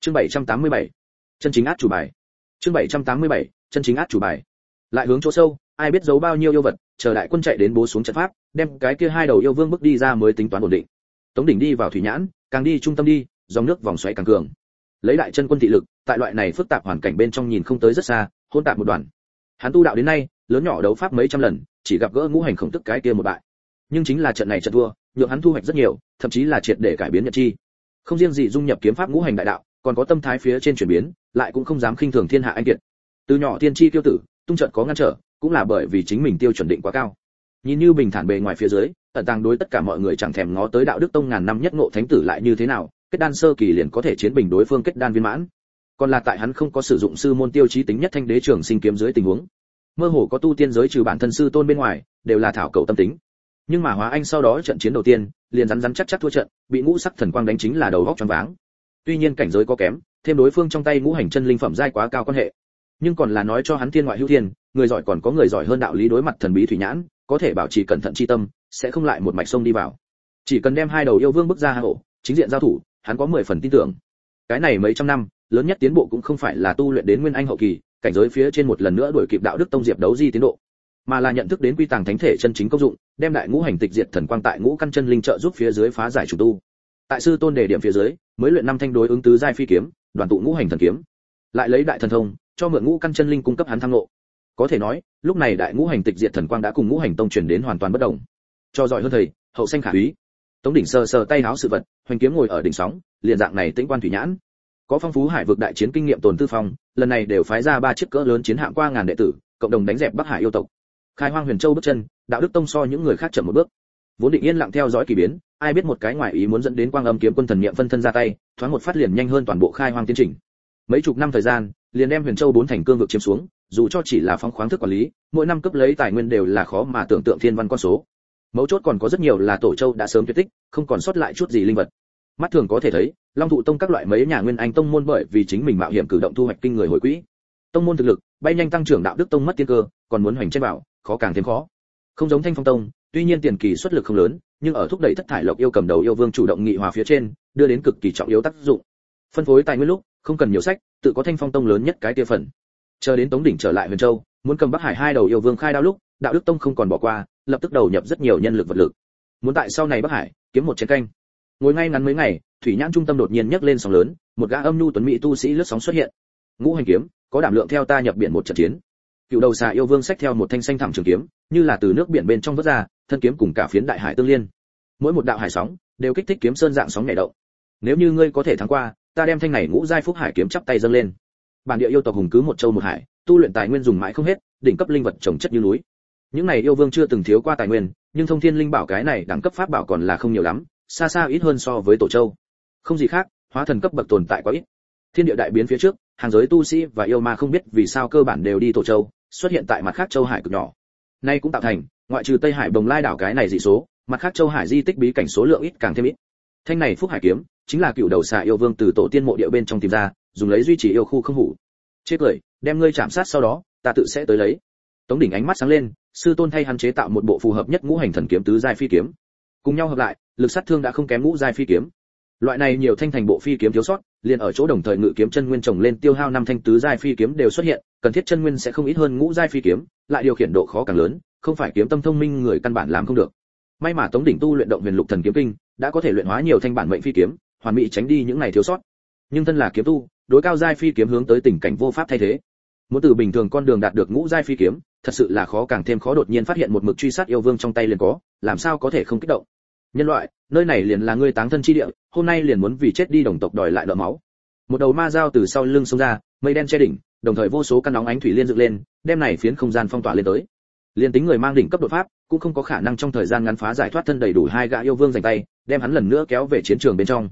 Chương 787 chân chính át chủ bài. Chương 787 chân chính át chủ bài. Lại hướng chỗ sâu, ai biết giấu bao nhiêu yêu vật, chờ đại quân chạy đến bố xuống trận pháp, đem cái kia hai đầu yêu vương bước đi ra mới tính toán ổn định. Tống đỉnh đi vào thủy nhãn, càng đi trung tâm đi, dòng nước vòng xoáy càng cường lấy đại chân quân thị lực, tại loại này phức tạp hoàn cảnh bên trong nhìn không tới rất xa hôn tạp một đoàn. Hắn tu đạo đến nay, lớn nhỏ đấu pháp mấy trăm lần, chỉ gặp gỡ ngũ hành khổng tức cái kia một bại. Nhưng chính là trận này trận thua, nhượng hắn thu hoạch rất nhiều, thậm chí là triệt để cải biến nhật chi. Không riêng gì dung nhập kiếm pháp ngũ hành đại đạo, còn có tâm thái phía trên chuyển biến, lại cũng không dám khinh thường thiên hạ anh kiệt. Từ nhỏ tiên tri tiêu tử, tung trận có ngăn trở, cũng là bởi vì chính mình tiêu chuẩn định quá cao. Nhìn như bình thản bề ngoài phía dưới, ẩn tàng đối tất cả mọi người chẳng thèm ngó tới đạo đức tông ngàn năm nhất ngộ thánh tử lại như thế nào kết đan sơ kỳ liền có thể chiến bình đối phương kết đan viên mãn. Còn là tại hắn không có sử dụng sư môn tiêu chí tính nhất thanh đế trưởng sinh kiếm dưới tình huống. Mơ hồ có tu tiên giới trừ bản thân sư tôn bên ngoài, đều là thảo cầu tâm tính. Nhưng mà hóa anh sau đó trận chiến đầu tiên, liền rắn rắn chắc chắc thua trận, bị ngũ sắc thần quang đánh chính là đầu góc choáng váng. Tuy nhiên cảnh giới có kém, thêm đối phương trong tay ngũ hành chân linh phẩm giai quá cao quan hệ. Nhưng còn là nói cho hắn thiên ngoại hữu thiên, người giỏi còn có người giỏi hơn đạo lý đối mặt thần bí thủy nhãn, có thể bảo trì cẩn thận chi tâm, sẽ không lại một mạch sông đi vào. Chỉ cần đem hai đầu yêu vương bước ra hạ hộ chính diện giao thủ hắn có mười phần tin tưởng. Cái này mấy trăm năm, lớn nhất tiến bộ cũng không phải là tu luyện đến nguyên anh hậu kỳ, cảnh giới phía trên một lần nữa đuổi kịp đạo đức tông diệp đấu di tiến độ, mà là nhận thức đến quy tàng thánh thể chân chính công dụng, đem đại ngũ hành tịch diệt thần quang tại ngũ căn chân linh trợ giúp phía dưới phá giải chủ tu. Tại sư tôn đề điểm phía dưới, mới luyện năm thanh đối ứng tứ giai phi kiếm, đoàn tụ ngũ hành thần kiếm. Lại lấy đại thần thông, cho mượn ngũ căn chân linh cung cấp hắn thăng ngộ có thể nói, lúc này đại ngũ hành tịch diệt thần quang đã cùng ngũ hành tông chuyển đến hoàn toàn bất động cho giỏi hơn thầy, hậu sinh khả úy tống đỉnh sờ sờ tay háo sự vật, hoành kiếm ngồi ở đỉnh sóng, liền dạng này tĩnh quan thủy nhãn. Có phong phú hải vực đại chiến kinh nghiệm tồn tư phong, lần này đều phái ra ba chiếc cỡ lớn chiến hạm qua ngàn đệ tử, cộng đồng đánh dẹp bắc hải yêu tộc. Khai hoang huyền châu bước chân, đạo đức tông so những người khác chậm một bước. Vốn định yên lặng theo dõi kỳ biến, ai biết một cái ngoại ý muốn dẫn đến quang âm kiếm quân thần niệm phân thân ra tay, thoáng một phát liền nhanh hơn toàn bộ khai hoang tiến trình. Mấy chục năm thời gian, liền đem huyền châu bốn thành cương vực chiếm xuống, dù cho chỉ là phong khoáng thức quản lý, mỗi năm cấp lấy tài nguyên đều là khó mà tưởng tượng thiên văn con số mấu chốt còn có rất nhiều là tổ châu đã sớm tuyệt tích, không còn sót lại chút gì linh vật. Mắt thường có thể thấy, long thụ tông các loại mấy nhà nguyên anh tông môn bởi vì chính mình mạo hiểm cử động thu hoạch kinh người hồi quỹ. Tông môn thực lực, bay nhanh tăng trưởng đạo đức tông mất tiên cơ, còn muốn hoành trên bảo, khó càng thêm khó. Không giống thanh phong tông, tuy nhiên tiền kỳ xuất lực không lớn, nhưng ở thúc đẩy thất thải lộc yêu cầm đầu yêu vương chủ động nghị hòa phía trên, đưa đến cực kỳ trọng yếu tác dụng. Phân phối tài nguyên lúc, không cần nhiều sách, tự có thanh phong tông lớn nhất cái tia phần. Chờ đến tống đỉnh trở lại huyền châu, muốn cầm bắc hải hai đầu yêu vương khai đao lúc, đạo đức tông không còn bỏ qua lập tức đầu nhập rất nhiều nhân lực vật lực. Muốn tại sau này bắc hải, kiếm một chiến canh. Ngồi ngay ngắn mấy ngày, thủy nhãn trung tâm đột nhiên nhấc lên sóng lớn, một gã âm nhu tuấn mỹ tu sĩ lướt sóng xuất hiện. Ngũ hành kiếm, có đảm lượng theo ta nhập biển một trận chiến. Cựu đầu xà yêu vương xách theo một thanh xanh thẳng trường kiếm, như là từ nước biển bên trong vớt ra, thân kiếm cùng cả phiến đại hải tương liên. Mỗi một đạo hải sóng, đều kích thích kiếm sơn dạng sóng nhảy động. Nếu như ngươi có thể thắng qua, ta đem thanh này ngũ giai phúc hải kiếm chắp tay dâng lên. Bản địa yêu tộc hùng cứ một châu một hải, tu luyện tài nguyên dùng mãi không hết, đỉnh cấp linh vật trồng chất như núi những này yêu vương chưa từng thiếu qua tài nguyên, nhưng thông thiên linh bảo cái này đẳng cấp pháp bảo còn là không nhiều lắm, xa xa ít hơn so với tổ châu. Không gì khác, hóa thần cấp bậc tồn tại quá ít. Thiên địa đại biến phía trước, hàng giới tu sĩ và yêu ma không biết vì sao cơ bản đều đi tổ châu, xuất hiện tại mặt khác châu hải cực nhỏ. Nay cũng tạo thành, ngoại trừ tây hải bồng lai đảo cái này dị số, mặt khác châu hải di tích bí cảnh số lượng ít càng thêm ít. Thanh này phúc hải kiếm, chính là cựu đầu xà yêu vương từ tổ tiên mộ địa bên trong tìm ra, dùng lấy duy trì yêu khu không hủ. Chết cười, đem ngươi chạm sát sau đó, ta tự sẽ tới lấy tống đỉnh ánh mắt sáng lên, sư tôn thay hắn chế tạo một bộ phù hợp nhất ngũ hành thần kiếm tứ giai phi kiếm. Cùng nhau hợp lại, lực sát thương đã không kém ngũ giai phi kiếm. Loại này nhiều thanh thành bộ phi kiếm thiếu sót, liền ở chỗ đồng thời ngự kiếm chân nguyên trồng lên tiêu hao năm thanh tứ giai phi kiếm đều xuất hiện, cần thiết chân nguyên sẽ không ít hơn ngũ giai phi kiếm, lại điều khiển độ khó càng lớn, không phải kiếm tâm thông minh người căn bản làm không được. May mà tống đỉnh tu luyện động huyền lục thần kiếm kinh, đã có thể luyện hóa nhiều thanh bản mệnh phi kiếm, hoàn mỹ tránh đi những này thiếu sót. Nhưng thân là kiếm tu, đối cao giai phi kiếm hướng tới tình cảnh vô pháp thay thế. Muốn từ bình thường con đường đạt được ngũ giai phi kiếm thật sự là khó càng thêm khó đột nhiên phát hiện một mực truy sát yêu vương trong tay liền có, làm sao có thể không kích động? Nhân loại, nơi này liền là ngươi táng thân chi địa, hôm nay liền muốn vì chết đi đồng tộc đòi lại nợ máu. Một đầu ma dao từ sau lưng xông ra, mây đen che đỉnh, đồng thời vô số căn nóng ánh thủy liên dựng lên, đem này phiến không gian phong tỏa lên tới. Liên tính người mang đỉnh cấp đột pháp, cũng không có khả năng trong thời gian ngắn phá giải thoát thân đầy đủ hai gã yêu vương giành tay, đem hắn lần nữa kéo về chiến trường bên trong.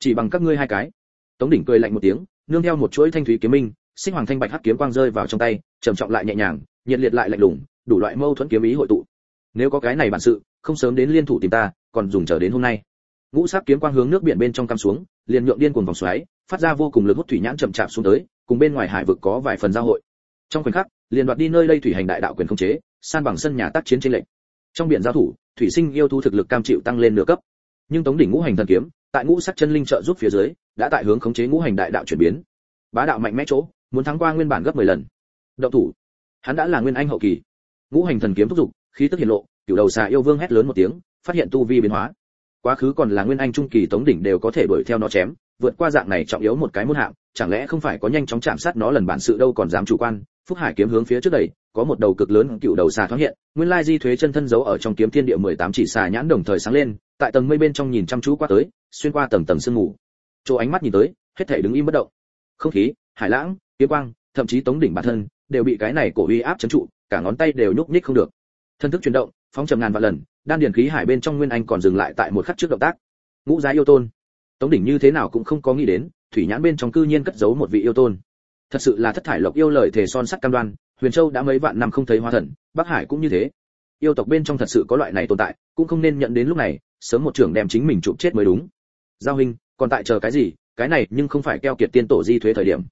Chỉ bằng các ngươi hai cái. Tống đỉnh cười lạnh một tiếng, nương theo một chuỗi thanh thúy kiếm minh sinh hoàng thanh bạch hắc kiếm quang rơi vào trong tay, trầm trọng lại nhẹ nhàng nhiệt liệt lại lạnh lùng, đủ loại mâu thuẫn kiếm ý hội tụ. Nếu có cái này bản sự, không sớm đến liên thủ tìm ta, còn dùng chờ đến hôm nay. Ngũ sắc kiếm quang hướng nước biển bên trong cắm xuống, liền nhượng điên cuồng vòng xoáy, phát ra vô cùng lực hút thủy nhãn chậm chạp xuống tới, cùng bên ngoài hải vực có vài phần giao hội. Trong khoảnh khắc, liền đoạt đi nơi đây thủy hành đại đạo quyền không chế, san bằng sân nhà tác chiến trên lệnh trong biển giao thủ, thủy sinh yêu thu thực lực cam chịu tăng lên nửa cấp. Nhưng tống đỉnh ngũ hành thần kiếm, tại ngũ sắc chân linh trợ giúp phía dưới, đã tại hướng khống chế ngũ hành đại đạo chuyển biến. Bá đạo mạnh mẽ chỗ, muốn thắng qua nguyên bản gấp 10 lần. Động thủ hắn đã là nguyên anh hậu kỳ. Ngũ hành thần kiếm thúc giục, khí tức hiện lộ, cửu đầu xà yêu vương hét lớn một tiếng, phát hiện tu vi biến hóa. Quá khứ còn là nguyên anh trung kỳ tống đỉnh đều có thể đuổi theo nó chém, vượt qua dạng này trọng yếu một cái môn hạng, chẳng lẽ không phải có nhanh chóng chạm sát nó lần bản sự đâu còn dám chủ quan. Phúc hải kiếm hướng phía trước đẩy, có một đầu cực lớn cựu đầu xà thoáng hiện, nguyên lai di thuế chân thân giấu ở trong kiếm thiên địa 18 chỉ xà nhãn đồng thời sáng lên, tại tầng mây bên trong nhìn chăm chú qua tới, xuyên qua tầng tầng sương mù. Chỗ ánh mắt nhìn tới, hết thảy đứng im bất động. Không khí, hải lãng, kiếm quang thậm chí tống đỉnh bản thân, đều bị cái này cổ uy áp chấn trụ, cả ngón tay đều nhúc nhích không được. Thân thức chuyển động, phóng trầm ngàn vạn lần, đan điền khí hải bên trong nguyên anh còn dừng lại tại một khắc trước động tác. Ngũ giá yêu tôn. Tống đỉnh như thế nào cũng không có nghĩ đến, thủy nhãn bên trong cư nhiên cất giấu một vị yêu tôn. Thật sự là thất thải lộc yêu lời thể son sắt cam đoan, huyền châu đã mấy vạn năm không thấy hóa thần, bắc hải cũng như thế. Yêu tộc bên trong thật sự có loại này tồn tại, cũng không nên nhận đến lúc này, sớm một trưởng đem chính mình chụp chết mới đúng. Giao huynh, còn tại chờ cái gì? Cái này nhưng không phải keo kiệt tiên tổ di thuế thời điểm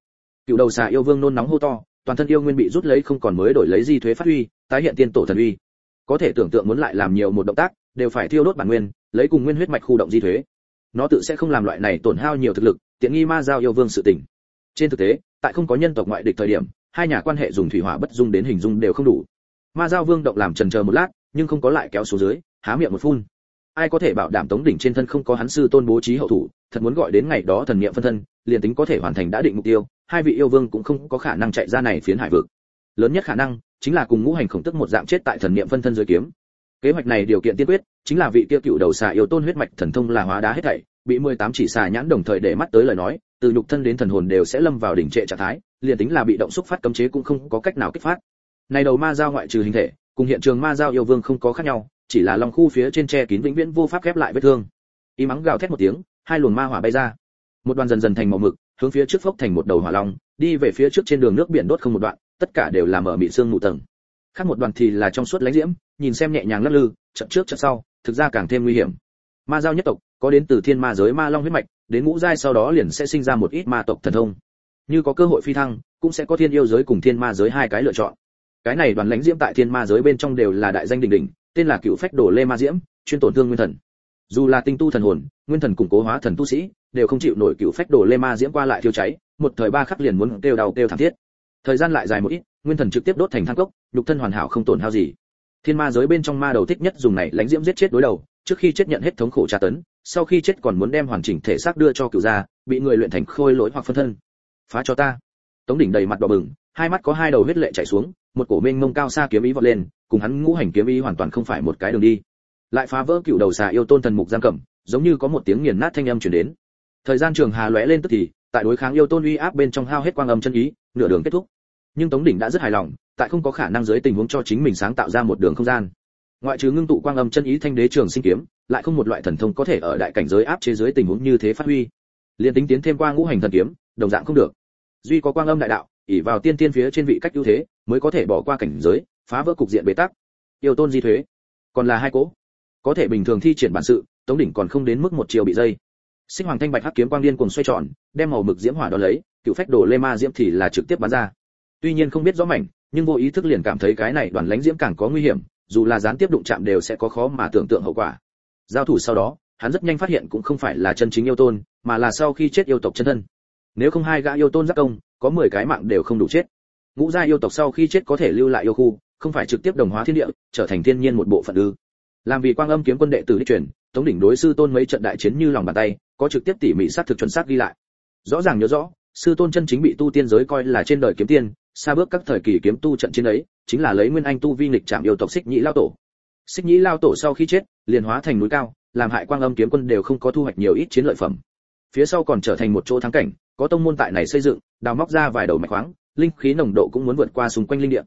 cựu đầu xà yêu vương nôn nóng hô to, toàn thân yêu nguyên bị rút lấy không còn mới đổi lấy di thuế phát huy, tái hiện tiên tổ thần uy. Có thể tưởng tượng muốn lại làm nhiều một động tác, đều phải thiêu đốt bản nguyên, lấy cùng nguyên huyết mạch khu động di thuế. Nó tự sẽ không làm loại này tổn hao nhiều thực lực, tiện nghi ma giao yêu vương sự tình. Trên thực tế, tại không có nhân tộc ngoại địch thời điểm, hai nhà quan hệ dùng thủy hỏa bất dung đến hình dung đều không đủ. Ma giao vương động làm trần chờ một lát, nhưng không có lại kéo xuống dưới, há miệng một phun. Ai có thể bảo đảm tống đỉnh trên thân không có hắn sư tôn bố trí hậu thủ, thật muốn gọi đến ngày đó thần niệm phân thân, liền tính có thể hoàn thành đã định mục tiêu hai vị yêu vương cũng không có khả năng chạy ra này phiến hải vực. Lớn nhất khả năng chính là cùng ngũ hành khổng tức một dạng chết tại thần niệm phân thân dưới kiếm. Kế hoạch này điều kiện tiên quyết chính là vị tiêu cựu đầu xà yêu tôn huyết mạch thần thông là hóa đá hết thảy, bị 18 chỉ xà nhãn đồng thời để mắt tới lời nói, từ nhục thân đến thần hồn đều sẽ lâm vào đỉnh trệ trạng thái, liền tính là bị động xúc phát cấm chế cũng không có cách nào kích phát. Này đầu ma giao ngoại trừ hình thể, cùng hiện trường ma giao yêu vương không có khác nhau, chỉ là lòng khu phía trên che kín vĩnh viễn vô pháp khép lại vết thương. Y mắng gào thét một tiếng, hai luồng ma hỏa bay ra. Một đoàn dần dần thành màu mực hướng phía trước phốc thành một đầu hỏa long, đi về phía trước trên đường nước biển đốt không một đoạn, tất cả đều là mở mị xương mù tầng. Khác một đoàn thì là trong suốt lãnh diễm, nhìn xem nhẹ nhàng lắc lư chậm trước chậm sau, thực ra càng thêm nguy hiểm. Ma giao nhất tộc, có đến từ thiên ma giới ma long huyết mạch, đến ngũ giai sau đó liền sẽ sinh ra một ít ma tộc thần thông. Như có cơ hội phi thăng, cũng sẽ có thiên yêu giới cùng thiên ma giới hai cái lựa chọn. Cái này đoàn lãnh diễm tại thiên ma giới bên trong đều là đại danh đỉnh đỉnh, tên là cựu phách đồ lê ma diễm, chuyên tổn thương nguyên thần. Dù là tinh tu thần hồn, nguyên thần củng cố hóa thần tu sĩ đều không chịu nổi cựu phách đồ lê ma diễm qua lại thiêu cháy, một thời ba khắc liền muốn kêu đau kêu thảm thiết. Thời gian lại dài một ít, nguyên thần trực tiếp đốt thành thang cốc, nhục thân hoàn hảo không tổn hao gì. Thiên ma giới bên trong ma đầu thích nhất dùng này lãnh diễm giết chết đối đầu, trước khi chết nhận hết thống khổ tra tấn, sau khi chết còn muốn đem hoàn chỉnh thể xác đưa cho cựu gia, bị người luyện thành khôi lỗi hoặc phân thân. Phá cho ta. Tống đỉnh đầy mặt đỏ bừng, hai mắt có hai đầu huyết lệ chảy xuống, một cổ mênh mông cao xa kiếm ý vọt lên, cùng hắn ngũ hành kiếm ý hoàn toàn không phải một cái đường đi. Lại phá vỡ cựu đầu xà yêu tôn thần mục giam cầm, giống như có một tiếng nghiền nát thanh âm truyền đến thời gian trường hà lóe lên tức thì, tại đối kháng yêu tôn uy áp bên trong hao hết quang âm chân ý, nửa đường kết thúc. Nhưng tống đỉnh đã rất hài lòng, tại không có khả năng dưới tình huống cho chính mình sáng tạo ra một đường không gian. Ngoại trừ ngưng tụ quang âm chân ý thanh đế trường sinh kiếm, lại không một loại thần thông có thể ở đại cảnh giới áp chế dưới tình huống như thế phát huy. Liên tính tiến thêm qua ngũ hành thần kiếm, đồng dạng không được. Duy có quang âm đại đạo ỉ vào tiên tiên phía trên vị cách ưu thế, mới có thể bỏ qua cảnh giới, phá vỡ cục diện bế tắc. Yêu tôn di thuế. Còn là hai cố. Có thể bình thường thi triển bản sự, tống đỉnh còn không đến mức một chiều bị dây sinh hoàng thanh bạch hắc kiếm quang điên cuồng xoay tròn, đem màu mực diễm hỏa đó lấy, cựu phách đổ lê ma diễm thì là trực tiếp bắn ra. Tuy nhiên không biết rõ mảnh, nhưng vô ý thức liền cảm thấy cái này đoàn lánh diễm càng có nguy hiểm, dù là gián tiếp đụng chạm đều sẽ có khó mà tưởng tượng hậu quả. Giao thủ sau đó, hắn rất nhanh phát hiện cũng không phải là chân chính yêu tôn, mà là sau khi chết yêu tộc chân thân. Nếu không hai gã yêu tôn giác công, có 10 cái mạng đều không đủ chết. Ngũ gia yêu tộc sau khi chết có thể lưu lại yêu khu, không phải trực tiếp đồng hóa thiên địa, trở thành thiên nhiên một bộ phận ư. Làm vì quang âm kiếm quân đệ tử đi truyền tống đỉnh đối sư tôn mấy trận đại chiến như lòng bàn tay, có trực tiếp tỉ mỉ sát thực chuẩn xác ghi lại. Rõ ràng nhớ rõ, sư tôn chân chính bị tu tiên giới coi là trên đời kiếm tiên, xa bước các thời kỳ kiếm tu trận chiến ấy, chính là lấy nguyên anh tu vi nghịch chạm yêu tộc xích nhĩ lao tổ. Xích nhĩ lao tổ sau khi chết, liền hóa thành núi cao, làm hại quang âm kiếm quân đều không có thu hoạch nhiều ít chiến lợi phẩm. Phía sau còn trở thành một chỗ thắng cảnh, có tông môn tại này xây dựng, đào móc ra vài đầu mạch khoáng, linh khí nồng độ cũng muốn vượt qua xung quanh linh địa.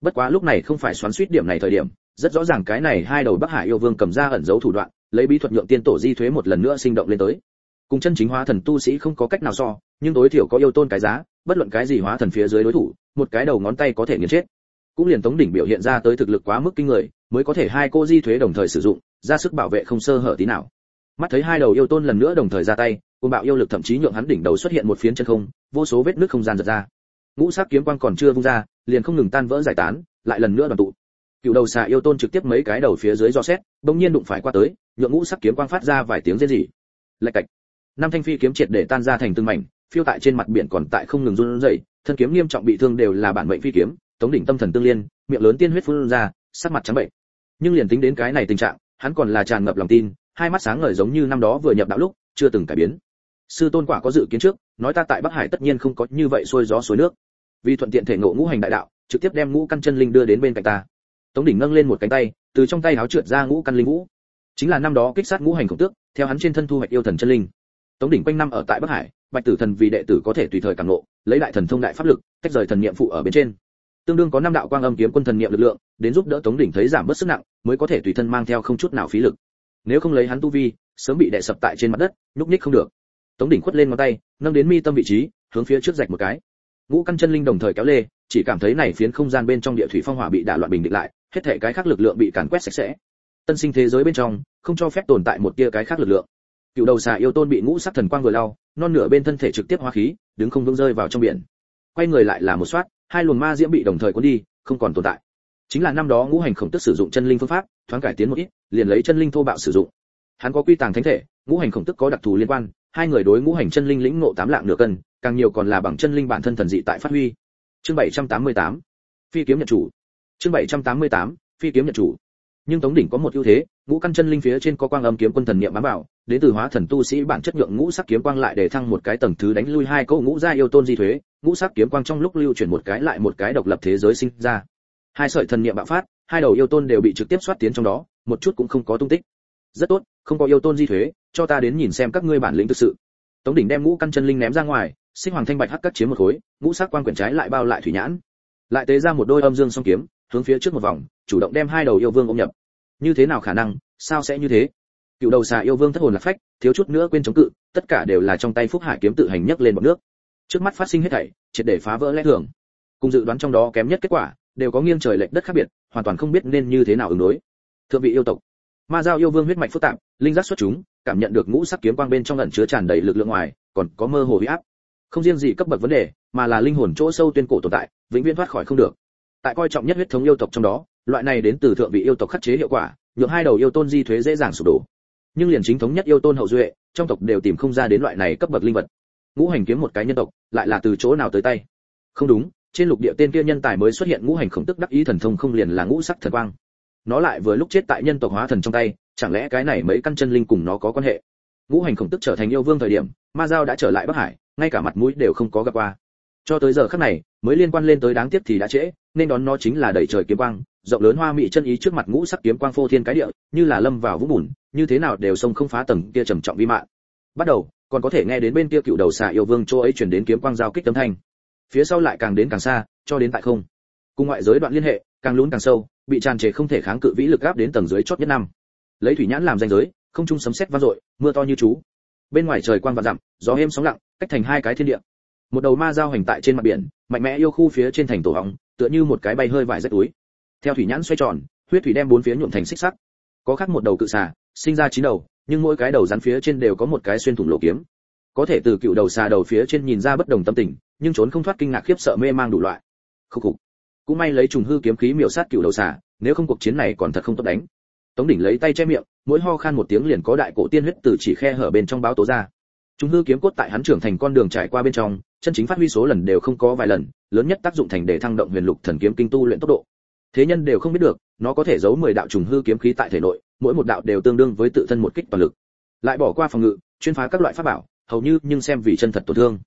Bất quá lúc này không phải xoắn suýt điểm này thời điểm, rất rõ ràng cái này hai đầu bắc hải yêu vương cầm ra ẩn giấu thủ đoạn lấy bí thuật nhượng tiên tổ di thuế một lần nữa sinh động lên tới. Cùng chân chính hóa thần tu sĩ không có cách nào so, nhưng tối thiểu có yêu tôn cái giá, bất luận cái gì hóa thần phía dưới đối thủ, một cái đầu ngón tay có thể nghiền chết. Cũng liền tống đỉnh biểu hiện ra tới thực lực quá mức kinh người, mới có thể hai cô di thuế đồng thời sử dụng, ra sức bảo vệ không sơ hở tí nào. Mắt thấy hai đầu yêu tôn lần nữa đồng thời ra tay côn bạo yêu lực thậm chí nhượng hắn đỉnh đầu xuất hiện một phiến chân không, vô số vết nứt không gian giật ra. Ngũ sắc kiếm quang còn chưa vung ra, liền không ngừng tan vỡ giải tán, lại lần nữa đoàn tụ cựu đầu xà yêu tôn trực tiếp mấy cái đầu phía dưới do xét, bỗng nhiên đụng phải qua tới, nhượng ngũ sắc kiếm quang phát ra vài tiếng rên rỉ. Lạch cạch. Năm thanh phi kiếm triệt để tan ra thành từng mảnh, phiêu tại trên mặt biển còn tại không ngừng run rẩy, thân kiếm nghiêm trọng bị thương đều là bản mệnh phi kiếm, tống đỉnh tâm thần tương liên, miệng lớn tiên huyết phun ra, sắc mặt trắng bệnh. Nhưng liền tính đến cái này tình trạng, hắn còn là tràn ngập lòng tin, hai mắt sáng ngời giống như năm đó vừa nhập đạo lúc, chưa từng cải biến. Sư tôn quả có dự kiến trước, nói ta tại bắc hải tất nhiên không có như vậy xuôi gió suối nước. Vì thuận tiện thể ngộ ngũ hành đại đạo, trực tiếp đem ngũ căn chân linh đưa đến bên cạnh ta tống đỉnh nâng lên một cánh tay, từ trong tay háo trượt ra ngũ căn linh vũ. Chính là năm đó kích sát ngũ hành khổng tước, theo hắn trên thân thu hoạch yêu thần chân linh. Tống đỉnh quanh năm ở tại bắc hải, bạch tử thần vì đệ tử có thể tùy thời cảm ngộ, lấy đại thần thông đại pháp lực, tách rời thần niệm phụ ở bên trên. Tương đương có năm đạo quang âm kiếm quân thần niệm lực lượng, đến giúp đỡ tống đỉnh thấy giảm bớt sức nặng, mới có thể tùy thân mang theo không chút nào phí lực. Nếu không lấy hắn tu vi, sớm bị đè sập tại trên mặt đất, nhúc nhích không được. Tống đỉnh khuất lên ngón tay, nâng đến mi tâm vị trí, hướng phía trước rạch một cái. Ngũ căn chân linh đồng thời kéo lê, chỉ cảm thấy này phiến không gian bên trong địa thủy phong hỏa bị đả loạn bình định lại hết thể cái khác lực lượng bị càn quét sạch sẽ. Tân sinh thế giới bên trong, không cho phép tồn tại một tia cái khác lực lượng. Cựu đầu xà yêu tôn bị ngũ sắc thần quang vừa lao non nửa bên thân thể trực tiếp hóa khí, đứng không vững rơi vào trong biển. Quay người lại là một soát, hai luồng ma diễm bị đồng thời cuốn đi, không còn tồn tại. Chính là năm đó ngũ hành khổng tức sử dụng chân linh phương pháp, thoáng cải tiến một ít, liền lấy chân linh thô bạo sử dụng. Hắn có quy tàng thánh thể, ngũ hành khổng tức có đặc thù liên quan, hai người đối ngũ hành chân linh lĩnh ngộ tám lạng nửa cân, càng nhiều còn là bằng chân linh bản thân thần dị tại phát huy. Chương 788 phi kiếm nhận chủ chương 788 phi kiếm nhận chủ. Nhưng tống đỉnh có một ưu thế, ngũ căn chân linh phía trên có quang âm kiếm quân thần niệm bám vào, đến từ hóa thần tu sĩ bản chất nhượng ngũ sắc kiếm quang lại để thăng một cái tầng thứ đánh lui hai câu ngũ gia yêu tôn di thuế, ngũ sắc kiếm quang trong lúc lưu chuyển một cái lại một cái độc lập thế giới sinh ra. Hai sợi thần niệm bạo phát, hai đầu yêu tôn đều bị trực tiếp xoát tiến trong đó, một chút cũng không có tung tích. Rất tốt, không có yêu tôn di thuế, cho ta đến nhìn xem các ngươi bản lĩnh thực sự. Tống đỉnh đem ngũ căn chân linh ném ra ngoài, sinh hoàng thanh bạch hắc cắt chiếm một khối, ngũ sắc quang quyển trái lại bao lại thủy nhãn. Lại tế ra một đôi âm dương song kiếm hướng phía trước một vòng, chủ động đem hai đầu yêu vương ôm nhập. Như thế nào khả năng? Sao sẽ như thế? Cựu đầu xà yêu vương thất hồn lạc phách, thiếu chút nữa quên chống cự, tất cả đều là trong tay phúc hải kiếm tự hành nhấc lên một nước. Trước mắt phát sinh hết thảy, triệt để phá vỡ lẽ thường. Cùng dự đoán trong đó kém nhất kết quả, đều có nghiêng trời lệch đất khác biệt, hoàn toàn không biết nên như thế nào ứng đối. Thượng vị yêu tộc, ma giao yêu vương huyết mạch phức tạp, linh giác xuất chúng, cảm nhận được ngũ sắc kiếm quang bên trong ẩn chứa tràn đầy lực lượng ngoài, còn có mơ hồ huy áp. Không riêng gì cấp bậc vấn đề, mà là linh hồn chỗ sâu tuyên cổ tồn tại, vĩnh viễn thoát khỏi không được tại coi trọng nhất huyết thống yêu tộc trong đó, loại này đến từ thượng vị yêu tộc khắc chế hiệu quả, nhượng hai đầu yêu tôn di thuế dễ dàng sụp đổ. Nhưng liền chính thống nhất yêu tôn hậu duệ, trong tộc đều tìm không ra đến loại này cấp bậc linh vật. Ngũ hành kiếm một cái nhân tộc, lại là từ chỗ nào tới tay? Không đúng, trên lục địa tên kia nhân tài mới xuất hiện ngũ hành khổng tức đắc ý thần thông không liền là ngũ sắc thần quang. Nó lại vừa lúc chết tại nhân tộc hóa thần trong tay, chẳng lẽ cái này mấy căn chân linh cùng nó có quan hệ? Ngũ hành khổng tức trở thành yêu vương thời điểm, ma giao đã trở lại bắc hải, ngay cả mặt mũi đều không có gặp qua. Cho tới giờ khắc này, mới liên quan lên tới đáng tiếc thì đã trễ nên đón nó chính là đẩy trời kiếm quang, rộng lớn hoa mỹ chân ý trước mặt ngũ sắc kiếm quang phô thiên cái địa, như là lâm vào vũng bùn, như thế nào đều sông không phá tầng kia trầm trọng vi mạng bắt đầu, còn có thể nghe đến bên kia cựu đầu xà yêu vương chỗ ấy truyền đến kiếm quang giao kích tấm thanh. Phía sau lại càng đến càng xa, cho đến tại không. Cùng ngoại giới đoạn liên hệ, càng lún càng sâu, bị tràn trề không thể kháng cự vĩ lực áp đến tầng dưới chót nhất năm. Lấy thủy nhãn làm danh giới, không trung sấm sét vang dội, mưa to như chú. Bên ngoài trời quang vạn dặm, gió êm sóng lặng, cách thành hai cái thiên địa. Một đầu ma giao hành tại trên mặt biển, mạnh mẽ yêu khu phía trên thành tổ hóng tựa như một cái bay hơi vải rách túi. Theo thủy nhãn xoay tròn, huyết thủy đem bốn phía nhuộm thành xích sắc có khác một đầu cự xà, sinh ra chín đầu, nhưng mỗi cái đầu rắn phía trên đều có một cái xuyên thủng lỗ kiếm. Có thể từ cựu đầu xà đầu phía trên nhìn ra bất đồng tâm tình, nhưng trốn không thoát kinh ngạc khiếp sợ mê mang đủ loại. Khúc khục. Cũng may lấy trùng hư kiếm khí miểu sát cựu đầu xà, nếu không cuộc chiến này còn thật không tốt đánh. Tống đỉnh lấy tay che miệng, mỗi ho khan một tiếng liền có đại cổ tiên huyết từ chỉ khe hở bên trong báo tố ra chúng hư kiếm cốt tại hắn trưởng thành con đường trải qua bên trong, chân chính phát huy số lần đều không có vài lần, lớn nhất tác dụng thành để thăng động huyền lục thần kiếm kinh tu luyện tốc độ. Thế nhân đều không biết được, nó có thể giấu 10 đạo trùng hư kiếm khí tại thể nội, mỗi một đạo đều tương đương với tự thân một kích toàn lực. Lại bỏ qua phòng ngự, chuyên phá các loại pháp bảo, hầu như nhưng xem vì chân thật tổn thương.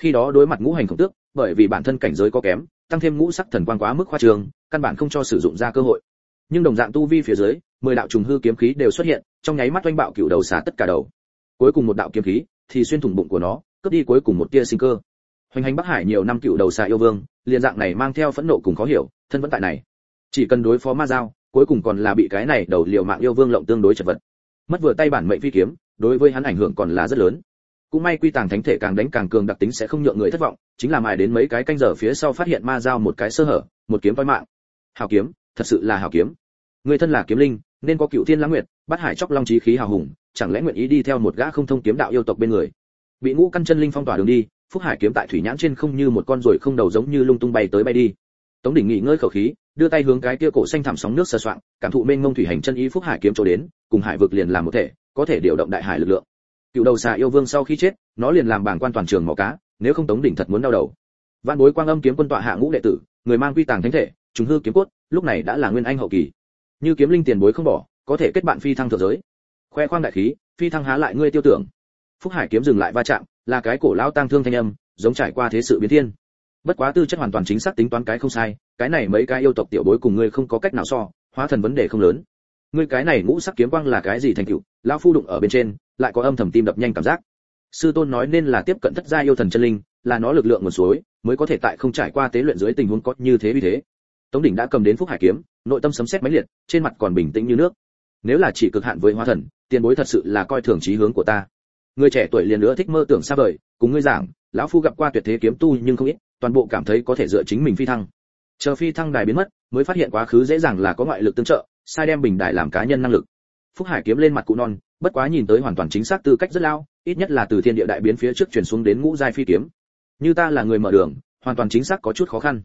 Khi đó đối mặt ngũ hành không tước, bởi vì bản thân cảnh giới có kém, tăng thêm ngũ sắc thần quang quá mức khoa trường căn bản không cho sử dụng ra cơ hội. Nhưng đồng dạng tu vi phía dưới, mười đạo trùng hư kiếm khí đều xuất hiện, trong nháy mắt oanh bạo cựu đầu xả tất cả đầu. Cuối cùng một đạo kiếm khí thì xuyên thủng bụng của nó, cướp đi cuối cùng một tia sinh cơ. Hoành hành bắc hải nhiều năm cựu đầu xà yêu vương, liền dạng này mang theo phẫn nộ cùng khó hiểu, thân vẫn tại này. Chỉ cần đối phó ma giao, cuối cùng còn là bị cái này đầu liều mạng yêu vương lộng tương đối chật vật. Mất vừa tay bản mệnh phi kiếm, đối với hắn ảnh hưởng còn là rất lớn. Cũng may quy tàng thánh thể càng đánh càng cường đặc tính sẽ không nhượng người thất vọng, chính là mài đến mấy cái canh giờ phía sau phát hiện ma giao một cái sơ hở, một kiếm voi mạng. Hào kiếm, thật sự là hào kiếm. Người thân là kiếm linh, nên có cựu thiên lãng nguyệt bắt hải chóc long trí khí hào hùng chẳng lẽ nguyện ý đi theo một gã không thông kiếm đạo yêu tộc bên người? Bị ngũ căn chân linh phong tỏa đường đi, phúc hải kiếm tại thủy nhãn trên không như một con ruồi không đầu giống như lung tung bay tới bay đi. Tống đỉnh nghỉ ngơi khẩu khí, đưa tay hướng cái kia cổ xanh thẳm sóng nước sờ soạng, cảm thụ mênh mông thủy hành chân ý phúc hải kiếm chỗ đến, cùng hải vực liền làm một thể, có thể điều động đại hải lực lượng. Cựu đầu xà yêu vương sau khi chết, nó liền làm bảng quan toàn trường mỏ cá, nếu không tống đỉnh thật muốn đau đầu. Văn bối quang âm kiếm quân tọa hạ ngũ đệ tử, người mang quy tàng thánh thể chúng hư kiếm cốt, lúc này đã là nguyên anh hậu kỳ. Như kiếm linh tiền bối không bỏ, có thể kết bạn phi thăng thượng giới khoe khoang đại khí, phi thăng há lại ngươi tiêu tưởng. Phúc hải kiếm dừng lại va chạm, là cái cổ lao tang thương thanh âm, giống trải qua thế sự biến thiên. Bất quá tư chất hoàn toàn chính xác tính toán cái không sai, cái này mấy cái yêu tộc tiểu bối cùng ngươi không có cách nào so, hóa thần vấn đề không lớn. Ngươi cái này ngũ sắc kiếm quang là cái gì thành tựu, lão phu đụng ở bên trên, lại có âm thầm tim đập nhanh cảm giác. Sư tôn nói nên là tiếp cận thất gia yêu thần chân linh, là nó lực lượng nguồn suối, mới có thể tại không trải qua tế luyện dưới tình huống có như thế vì thế. Tống đỉnh đã cầm đến phúc hải kiếm, nội tâm sấm sét máy liệt, trên mặt còn bình tĩnh như nước. Nếu là chỉ cực hạn với hóa thần tiền bối thật sự là coi thường trí hướng của ta. Người trẻ tuổi liền nữa thích mơ tưởng xa vời, cùng ngươi giảng, lão phu gặp qua tuyệt thế kiếm tu nhưng không ít, toàn bộ cảm thấy có thể dựa chính mình phi thăng. Chờ phi thăng đài biến mất, mới phát hiện quá khứ dễ dàng là có ngoại lực tương trợ, sai đem bình đài làm cá nhân năng lực. Phúc hải kiếm lên mặt cụ non, bất quá nhìn tới hoàn toàn chính xác tư cách rất lao, ít nhất là từ thiên địa đại biến phía trước chuyển xuống đến ngũ giai phi kiếm. Như ta là người mở đường, hoàn toàn chính xác có chút khó khăn.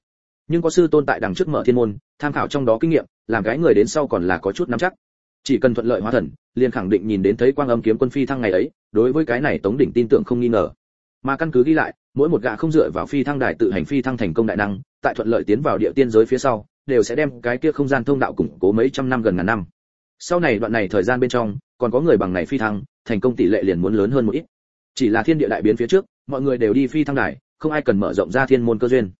Nhưng có sư tôn tại đằng trước mở thiên môn, tham khảo trong đó kinh nghiệm, làm cái người đến sau còn là có chút nắm chắc chỉ cần thuận lợi hóa thần, liền khẳng định nhìn đến thấy quang âm kiếm quân phi thăng ngày ấy, đối với cái này tống đỉnh tin tưởng không nghi ngờ. Mà căn cứ ghi lại, mỗi một gã không dựa vào phi thăng đài tự hành phi thăng thành công đại năng, tại thuận lợi tiến vào địa tiên giới phía sau, đều sẽ đem cái kia không gian thông đạo củng cố mấy trăm năm gần ngàn năm. Sau này đoạn này thời gian bên trong, còn có người bằng này phi thăng, thành công tỷ lệ liền muốn lớn hơn một ít. Chỉ là thiên địa đại biến phía trước, mọi người đều đi phi thăng đài, không ai cần mở rộng ra thiên môn cơ duyên.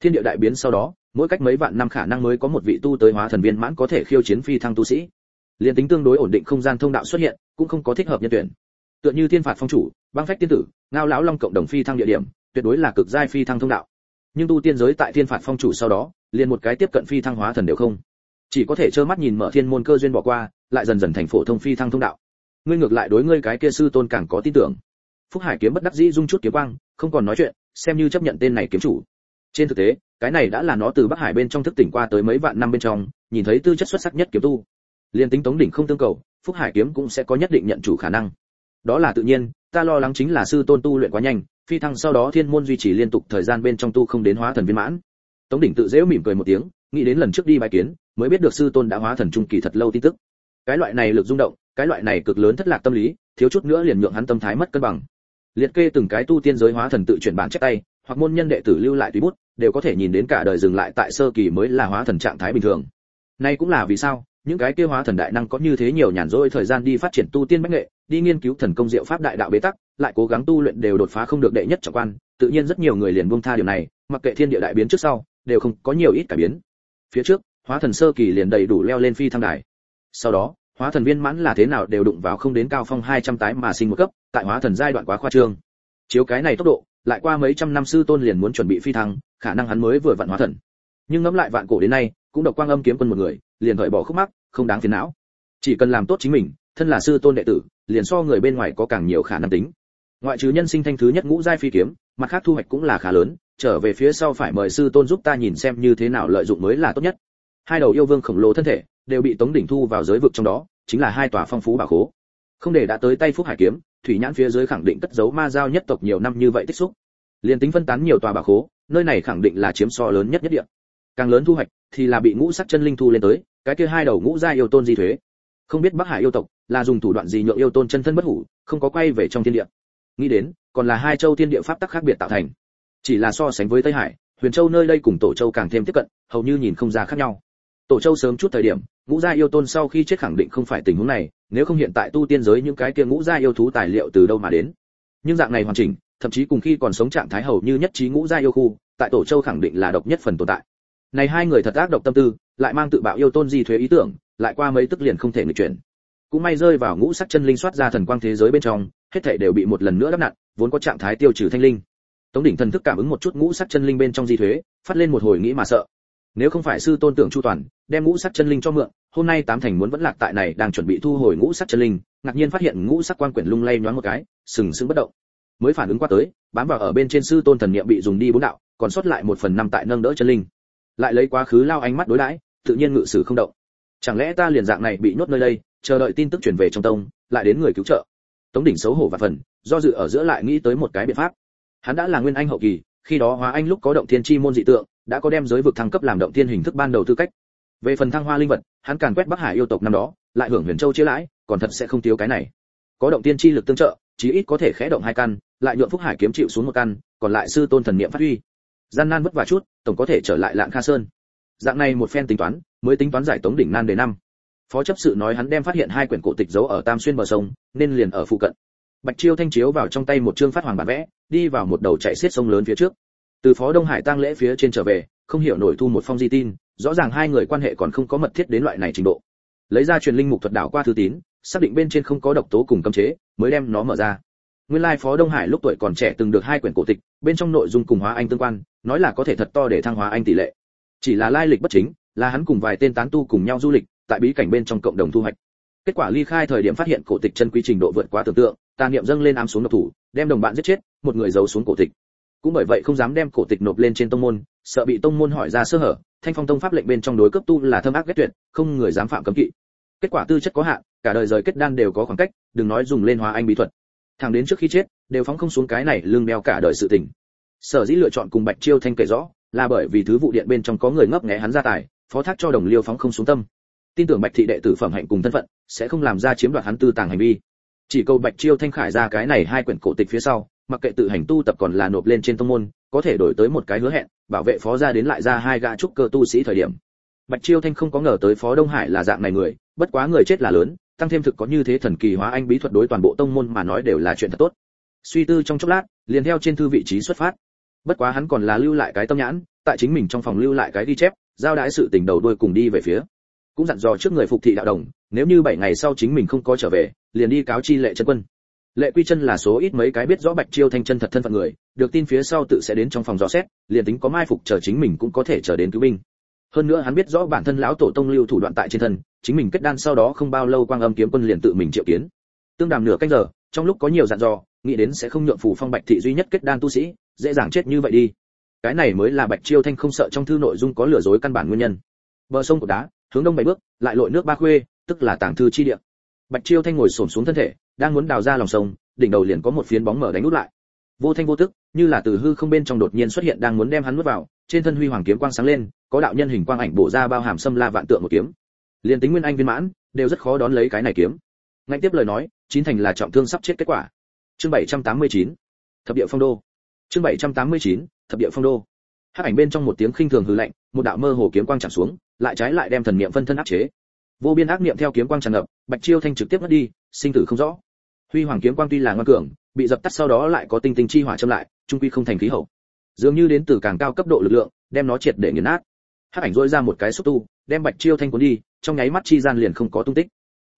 Thiên địa đại biến sau đó, mỗi cách mấy vạn năm khả năng mới có một vị tu tới hóa thần viên mãn có thể khiêu chiến phi thăng tu sĩ liên tính tương đối ổn định không gian thông đạo xuất hiện, cũng không có thích hợp nhân tuyển. Tựa như thiên phạt phong chủ, băng phách tiên tử, ngao lão long cộng đồng phi thăng địa điểm, tuyệt đối là cực giai phi thăng thông đạo. Nhưng tu tiên giới tại thiên phạt phong chủ sau đó, liền một cái tiếp cận phi thăng hóa thần đều không. Chỉ có thể trơ mắt nhìn mở thiên môn cơ duyên bỏ qua, lại dần dần thành phổ thông phi thăng thông đạo. Ngươi ngược lại đối ngươi cái kia sư tôn càng có tin tưởng. Phúc hải kiếm bất đắc dĩ dung chút kiếm quang, không còn nói chuyện, xem như chấp nhận tên này kiếm chủ. Trên thực tế, cái này đã là nó từ bắc hải bên trong thức tỉnh qua tới mấy vạn năm bên trong, nhìn thấy tư chất xuất sắc nhất kiếm tu liên tính tống đỉnh không tương cầu, phúc hải kiếm cũng sẽ có nhất định nhận chủ khả năng. Đó là tự nhiên, ta lo lắng chính là sư tôn tu luyện quá nhanh, phi thăng sau đó thiên môn duy trì liên tục thời gian bên trong tu không đến hóa thần viên mãn. Tống đỉnh tự dễu mỉm cười một tiếng, nghĩ đến lần trước đi bài kiến, mới biết được sư tôn đã hóa thần trung kỳ thật lâu tin tức. Cái loại này lực rung động, cái loại này cực lớn thất lạc tâm lý, thiếu chút nữa liền nhượng hắn tâm thái mất cân bằng. Liệt kê từng cái tu tiên giới hóa thần tự chuyển bản chép tay, hoặc môn nhân đệ tử lưu lại tùy bút, đều có thể nhìn đến cả đời dừng lại tại sơ kỳ mới là hóa thần trạng thái bình thường. Nay cũng là vì sao? Những cái kia hóa thần đại năng có như thế nhiều nhàn rỗi thời gian đi phát triển tu tiên bách nghệ, đi nghiên cứu thần công diệu pháp đại đạo bế tắc, lại cố gắng tu luyện đều đột phá không được đệ nhất trọng quan, tự nhiên rất nhiều người liền buông tha điều này, mặc kệ thiên địa đại biến trước sau, đều không có nhiều ít cải biến. Phía trước, hóa thần sơ kỳ liền đầy đủ leo lên phi thăng đài. Sau đó, hóa thần viên mãn là thế nào đều đụng vào không đến cao phong 200 tái mà sinh một cấp, tại hóa thần giai đoạn quá khoa trương. Chiếu cái này tốc độ, lại qua mấy trăm năm sư tôn liền muốn chuẩn bị phi thăng, khả năng hắn mới vừa vận hóa thần. Nhưng ngẫm lại vạn cổ đến nay, cũng độc quang âm kiếm quân một người liền gợi bỏ khúc mắc, không đáng phiền não. Chỉ cần làm tốt chính mình, thân là sư tôn đệ tử, liền so người bên ngoài có càng nhiều khả năng tính. Ngoại trừ nhân sinh thanh thứ nhất ngũ giai phi kiếm, mặt khác thu hoạch cũng là khá lớn, trở về phía sau phải mời sư tôn giúp ta nhìn xem như thế nào lợi dụng mới là tốt nhất. Hai đầu yêu vương khổng lồ thân thể, đều bị tống đỉnh thu vào giới vực trong đó, chính là hai tòa phong phú bảo khố. Không để đã tới tay phúc hải kiếm, thủy nhãn phía dưới khẳng định cất giấu ma giao nhất tộc nhiều năm như vậy tích xúc. Liền tính phân tán nhiều tòa bảo khố, nơi này khẳng định là chiếm so lớn nhất nhất địa. Càng lớn thu hoạch, thì là bị ngũ sắc chân linh thu lên tới cái kia hai đầu ngũ gia yêu tôn di thuế. Không biết bắc hải yêu tộc là dùng thủ đoạn gì nhượng yêu tôn chân thân bất hủ, không có quay về trong thiên địa. Nghĩ đến, còn là hai châu thiên địa pháp tắc khác biệt tạo thành. Chỉ là so sánh với tây hải, huyền châu nơi đây cùng tổ châu càng thêm tiếp cận, hầu như nhìn không ra khác nhau. Tổ châu sớm chút thời điểm, ngũ gia yêu tôn sau khi chết khẳng định không phải tình huống này, nếu không hiện tại tu tiên giới những cái kia ngũ gia yêu thú tài liệu từ đâu mà đến. Nhưng dạng này hoàn chỉnh, thậm chí cùng khi còn sống trạng thái hầu như nhất trí ngũ gia yêu khu, tại tổ châu khẳng định là độc nhất phần tồn tại. Này hai người thật ác độc tâm tư lại mang tự bạo yêu tôn di thuế ý tưởng, lại qua mấy tức liền không thể nghịch chuyển. Cũng may rơi vào ngũ sắc chân linh xoát ra thần quang thế giới bên trong, hết thảy đều bị một lần nữa đắp nặn, vốn có trạng thái tiêu trừ thanh linh. Tống đỉnh thần thức cảm ứng một chút ngũ sắc chân linh bên trong di thuế, phát lên một hồi nghĩ mà sợ. Nếu không phải sư tôn tưởng chu toàn, đem ngũ sắc chân linh cho mượn, hôm nay tám thành muốn vẫn lạc tại này đang chuẩn bị thu hồi ngũ sắc chân linh, ngạc nhiên phát hiện ngũ sắc quan quyển lung lay nhoáng một cái, sừng sững bất động. Mới phản ứng qua tới, bám vào ở bên trên sư tôn thần niệm bị dùng đi bốn đạo, còn sót lại một phần năm tại nâng đỡ chân linh. Lại lấy quá khứ lao ánh mắt đối đãi tự nhiên ngự sử không động. Chẳng lẽ ta liền dạng này bị nhốt nơi đây, chờ đợi tin tức truyền về trong tông, lại đến người cứu trợ? Tống đỉnh xấu hổ và phần, do dự ở giữa lại nghĩ tới một cái biện pháp. Hắn đã là nguyên anh hậu kỳ, khi đó hóa anh lúc có động thiên chi môn dị tượng, đã có đem giới vực thăng cấp làm động thiên hình thức ban đầu tư cách. Về phần thăng hoa linh vật, hắn càn quét bắc hải yêu tộc năm đó, lại hưởng huyền châu chia lãi, còn thật sẽ không thiếu cái này. Có động tiên chi lực tương trợ, chí ít có thể khẽ động hai căn, lại nhuộm phúc hải kiếm chịu xuống một căn, còn lại sư tôn thần niệm phát huy. Gian nan vất vả chút, tổng có thể trở lại lạng kha sơn dạng này một phen tính toán, mới tính toán giải tống đỉnh nan đề năm. Phó chấp sự nói hắn đem phát hiện hai quyển cổ tịch giấu ở tam xuyên bờ sông, nên liền ở phụ cận. Bạch chiêu thanh chiếu vào trong tay một chương phát hoàng bản vẽ, đi vào một đầu chạy xiết sông lớn phía trước. Từ phó đông hải tang lễ phía trên trở về, không hiểu nổi thu một phong di tin, rõ ràng hai người quan hệ còn không có mật thiết đến loại này trình độ. Lấy ra truyền linh mục thuật đảo qua thư tín, xác định bên trên không có độc tố cùng cấm chế, mới đem nó mở ra. Nguyên lai phó đông hải lúc tuổi còn trẻ từng được hai quyển cổ tịch, bên trong nội dung cùng hóa anh tương quan, nói là có thể thật to để thăng hóa anh tỷ lệ chỉ là lai lịch bất chính, là hắn cùng vài tên tán tu cùng nhau du lịch, tại bí cảnh bên trong cộng đồng thu hoạch. Kết quả ly khai thời điểm phát hiện cổ tịch chân quý trình độ vượt quá tưởng tượng, tà niệm dâng lên ám xuống độc thủ, đem đồng bạn giết chết, một người giấu xuống cổ tịch. Cũng bởi vậy không dám đem cổ tịch nộp lên trên tông môn, sợ bị tông môn hỏi ra sơ hở, thanh phong tông pháp lệnh bên trong đối cấp tu là thâm ác ghét tuyệt, không người dám phạm cấm kỵ. Kết quả tư chất có hạn, cả đời rời kết đan đều có khoảng cách, đừng nói dùng lên hóa anh bí thuật. Thằng đến trước khi chết, đều phóng không xuống cái này lương đeo cả đời sự tình. Sở dĩ lựa chọn cùng bạch chiêu thanh kể rõ là bởi vì thứ vụ điện bên trong có người ngấp nghé hắn ra tài, phó thác cho đồng liêu phóng không xuống tâm. Tin tưởng bạch thị đệ tử phẩm hạnh cùng thân phận, sẽ không làm ra chiếm đoạt hắn tư tàng hành vi. Chỉ câu bạch chiêu thanh khải ra cái này hai quyển cổ tịch phía sau, mặc kệ tự hành tu tập còn là nộp lên trên tông môn, có thể đổi tới một cái hứa hẹn, bảo vệ phó gia đến lại ra hai gã trúc cơ tu sĩ thời điểm. Bạch chiêu thanh không có ngờ tới phó đông hải là dạng này người, bất quá người chết là lớn, tăng thêm thực có như thế thần kỳ hóa anh bí thuật đối toàn bộ tông môn mà nói đều là chuyện thật tốt. Suy tư trong chốc lát, liền theo trên thư vị trí xuất phát bất quá hắn còn là lưu lại cái tâm nhãn, tại chính mình trong phòng lưu lại cái ghi chép, giao đãi sự tình đầu đuôi cùng đi về phía. Cũng dặn dò trước người phục thị đạo đồng, nếu như bảy ngày sau chính mình không có trở về, liền đi cáo chi lệ chân quân. Lệ quy chân là số ít mấy cái biết rõ bạch chiêu thanh chân thật thân phận người, được tin phía sau tự sẽ đến trong phòng dò xét, liền tính có mai phục chờ chính mình cũng có thể chờ đến cứu binh. Hơn nữa hắn biết rõ bản thân lão tổ tông lưu thủ đoạn tại trên thân, chính mình kết đan sau đó không bao lâu quang âm kiếm quân liền tự mình triệu kiến. Tương đàm nửa canh giờ, trong lúc có nhiều dặn dò, nghĩ đến sẽ không nhượng phủ phong bạch thị duy nhất kết đan tu sĩ dễ dàng chết như vậy đi. Cái này mới là bạch chiêu thanh không sợ trong thư nội dung có lừa dối căn bản nguyên nhân. Bờ sông của đá, hướng đông bảy bước, lại lội nước ba khuê, tức là tảng thư chi địa. Bạch chiêu thanh ngồi xổm xuống thân thể, đang muốn đào ra lòng sông, đỉnh đầu liền có một phiến bóng mở đánh út lại. Vô thanh vô tức, như là từ hư không bên trong đột nhiên xuất hiện đang muốn đem hắn nuốt vào, trên thân huy hoàng kiếm quang sáng lên, có đạo nhân hình quang ảnh bổ ra bao hàm xâm la vạn tượng một kiếm. Liền tính nguyên anh viên mãn, đều rất khó đón lấy cái này kiếm. Ngay tiếp lời nói, chín thành là trọng thương sắp chết kết quả. Chương 789 thập địa phong đô chương 789 thập địa phong đô. Hắc ảnh bên trong một tiếng khinh thường hư lạnh, một đạo mơ hồ kiếm quang chạm xuống, lại trái lại đem thần niệm phân thân áp chế. Vô biên ác niệm theo kiếm quang tràn ngập, bạch chiêu thanh trực tiếp mất đi, sinh tử không rõ. Huy hoàng kiếm quang tuy là ngoan cường, bị dập tắt sau đó lại có tinh tinh chi hỏa châm lại, trung quy không thành khí hậu. Dường như đến từ càng cao cấp độ lực lượng, đem nó triệt để nghiền nát. Hắc ảnh dội ra một cái xúc tu, đem bạch chiêu thanh cuốn đi, trong nháy mắt chi gian liền không có tung tích.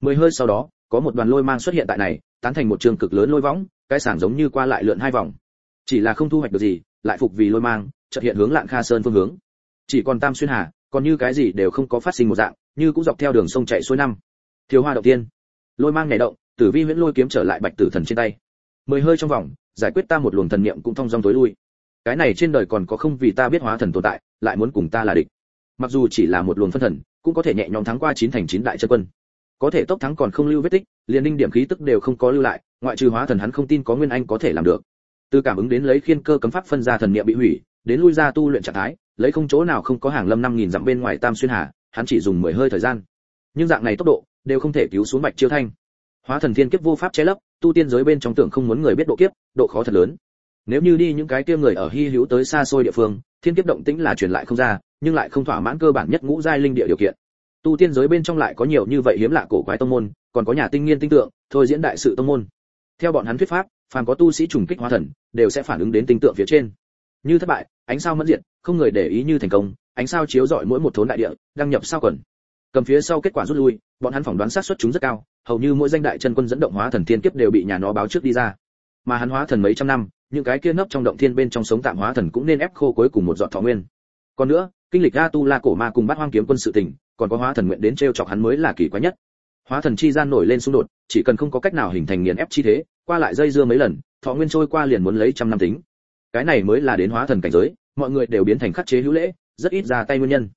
Mười hơi sau đó, có một đoàn lôi mang xuất hiện tại này, tán thành một trường cực lớn lôi võng, cái sảng giống như qua lại lượn hai vòng chỉ là không thu hoạch được gì, lại phục vì lôi mang, chợt hiện hướng lạng kha sơn phương hướng. Chỉ còn tam xuyên hà, còn như cái gì đều không có phát sinh một dạng, như cũng dọc theo đường sông chạy xuôi năm. Thiếu hoa đầu tiên. Lôi mang nhảy động, tử vi huyễn lôi kiếm trở lại bạch tử thần trên tay. Mười hơi trong vòng, giải quyết ta một luồng thần niệm cũng thông dong tối lui. Cái này trên đời còn có không vì ta biết hóa thần tồn tại, lại muốn cùng ta là địch. Mặc dù chỉ là một luồng phân thần, cũng có thể nhẹ nhõm thắng qua chín thành chín đại chân quân. Có thể tốc thắng còn không lưu vết tích, liền ninh điểm khí tức đều không có lưu lại, ngoại trừ hóa thần hắn không tin có nguyên anh có thể làm được từ cảm ứng đến lấy khiên cơ cấm pháp phân ra thần niệm bị hủy, đến lui ra tu luyện trạng thái, lấy không chỗ nào không có hàng lâm năm nghìn dặm bên ngoài tam xuyên hà, hắn chỉ dùng mười hơi thời gian. Nhưng dạng này tốc độ, đều không thể cứu xuống bạch chiêu thanh. Hóa thần thiên kiếp vô pháp che lấp, tu tiên giới bên trong tưởng không muốn người biết độ kiếp, độ khó thật lớn. Nếu như đi những cái kia người ở hy hữu tới xa xôi địa phương, thiên kiếp động tĩnh là truyền lại không ra, nhưng lại không thỏa mãn cơ bản nhất ngũ giai linh địa điều kiện. Tu tiên giới bên trong lại có nhiều như vậy hiếm lạ cổ quái tông môn, còn có nhà tinh nghiên tinh tượng, thôi diễn đại sự tông môn. Theo bọn hắn thuyết pháp phàm có tu sĩ trùng kích hóa thần, đều sẽ phản ứng đến tinh tượng phía trên. Như thất bại, ánh sao mất diện không người để ý như thành công, ánh sao chiếu rọi mỗi một thốn đại địa, đăng nhập sao quần. Cầm phía sau kết quả rút lui, bọn hắn phỏng đoán sát suất chúng rất cao, hầu như mỗi danh đại chân quân dẫn động hóa thần thiên kiếp đều bị nhà nó báo trước đi ra. Mà hắn hóa thần mấy trăm năm, những cái kia nấp trong động thiên bên trong sống tạm hóa thần cũng nên ép khô cuối cùng một giọt thọ nguyên. Còn nữa, kinh lịch a tu la cổ ma cùng bắt hoang kiếm quân sự tình, còn có hóa thần nguyện đến trêu chọc hắn mới là kỳ quái nhất. Hóa thần chi gian nổi lên xung đột, chỉ cần không có cách nào hình thành nghiền ép chi thế qua lại dây dưa mấy lần, thọ nguyên trôi qua liền muốn lấy trăm năm tính. Cái này mới là đến hóa thần cảnh giới, mọi người đều biến thành khắc chế hữu lễ, rất ít ra tay nguyên nhân.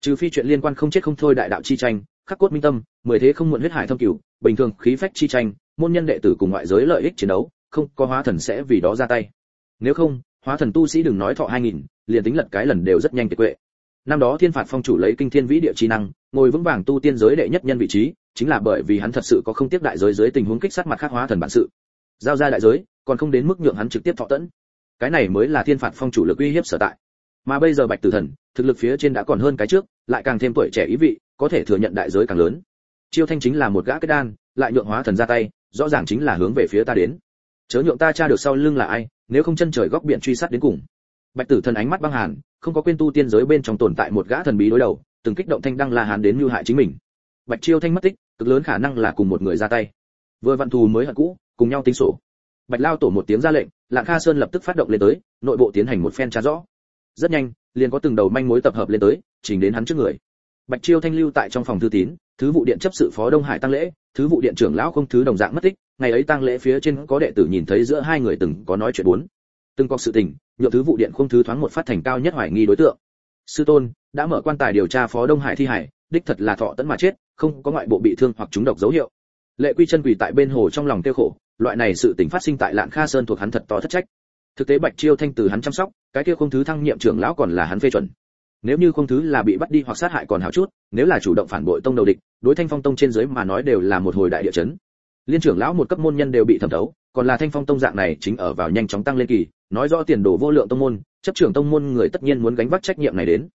Trừ phi chuyện liên quan không chết không thôi đại đạo chi tranh, khắc cốt minh tâm, mười thế không muộn huyết hải thâm cửu, bình thường khí phách chi tranh, môn nhân đệ tử cùng ngoại giới lợi ích chiến đấu, không có hóa thần sẽ vì đó ra tay. Nếu không, hóa thần tu sĩ đừng nói thọ hai nghìn, liền tính lật cái lần đều rất nhanh tuyệt quệ. Năm đó thiên phạt phong chủ lấy kinh thiên vĩ địa chi năng, ngồi vững vàng tu tiên giới đệ nhất nhân vị trí, chính là bởi vì hắn thật sự có không tiếp đại giới dưới tình huống kích sát mặt khắc hóa thần bản sự giao ra đại giới, còn không đến mức nhượng hắn trực tiếp thọ tẫn. Cái này mới là thiên phạt phong chủ lực uy hiếp sở tại. Mà bây giờ bạch tử thần, thực lực phía trên đã còn hơn cái trước, lại càng thêm tuổi trẻ ý vị, có thể thừa nhận đại giới càng lớn. Chiêu thanh chính là một gã kết đan, lại nhượng hóa thần ra tay, rõ ràng chính là hướng về phía ta đến. Chớ nhượng ta tra được sau lưng là ai, nếu không chân trời góc biển truy sát đến cùng. Bạch tử thần ánh mắt băng hàn, không có quên tu tiên giới bên trong tồn tại một gã thần bí đối đầu, từng kích động thanh đăng la hàn đến mưu hại chính mình. Bạch chiêu thanh mất tích, cực lớn khả năng là cùng một người ra tay. Vừa vặn thù mới hận cũ cùng nhau tính sổ. Bạch lao tổ một tiếng ra lệnh, lạng kha sơn lập tức phát động lên tới, nội bộ tiến hành một phen tra rõ. Rất nhanh, liền có từng đầu manh mối tập hợp lên tới, chỉnh đến hắn trước người. Bạch chiêu thanh lưu tại trong phòng thư tín, thứ vụ điện chấp sự phó đông hải tăng lễ, thứ vụ điện trưởng lão không thứ đồng dạng mất tích, ngày ấy tăng lễ phía trên có đệ tử nhìn thấy giữa hai người từng có nói chuyện bốn. Từng có sự tình, nhượng thứ vụ điện không thứ thoáng một phát thành cao nhất hoài nghi đối tượng. Sư tôn, đã mở quan tài điều tra phó đông hải thi hải đích thật là thọ tận mà chết, không có ngoại bộ bị thương hoặc trúng độc dấu hiệu. Lệ quy chân quỳ tại bên hồ trong lòng tiêu khổ loại này sự tình phát sinh tại lạn kha sơn thuộc hắn thật to thất trách. Thực tế bạch chiêu thanh từ hắn chăm sóc, cái kia không thứ thăng nhiệm trưởng lão còn là hắn phê chuẩn. Nếu như không thứ là bị bắt đi hoặc sát hại còn hảo chút, nếu là chủ động phản bội tông đầu địch, đối thanh phong tông trên dưới mà nói đều là một hồi đại địa chấn. Liên trưởng lão một cấp môn nhân đều bị thẩm thấu, còn là thanh phong tông dạng này chính ở vào nhanh chóng tăng lên kỳ, nói rõ tiền đồ vô lượng tông môn, chấp trưởng tông môn người tất nhiên muốn gánh vác trách nhiệm này đến.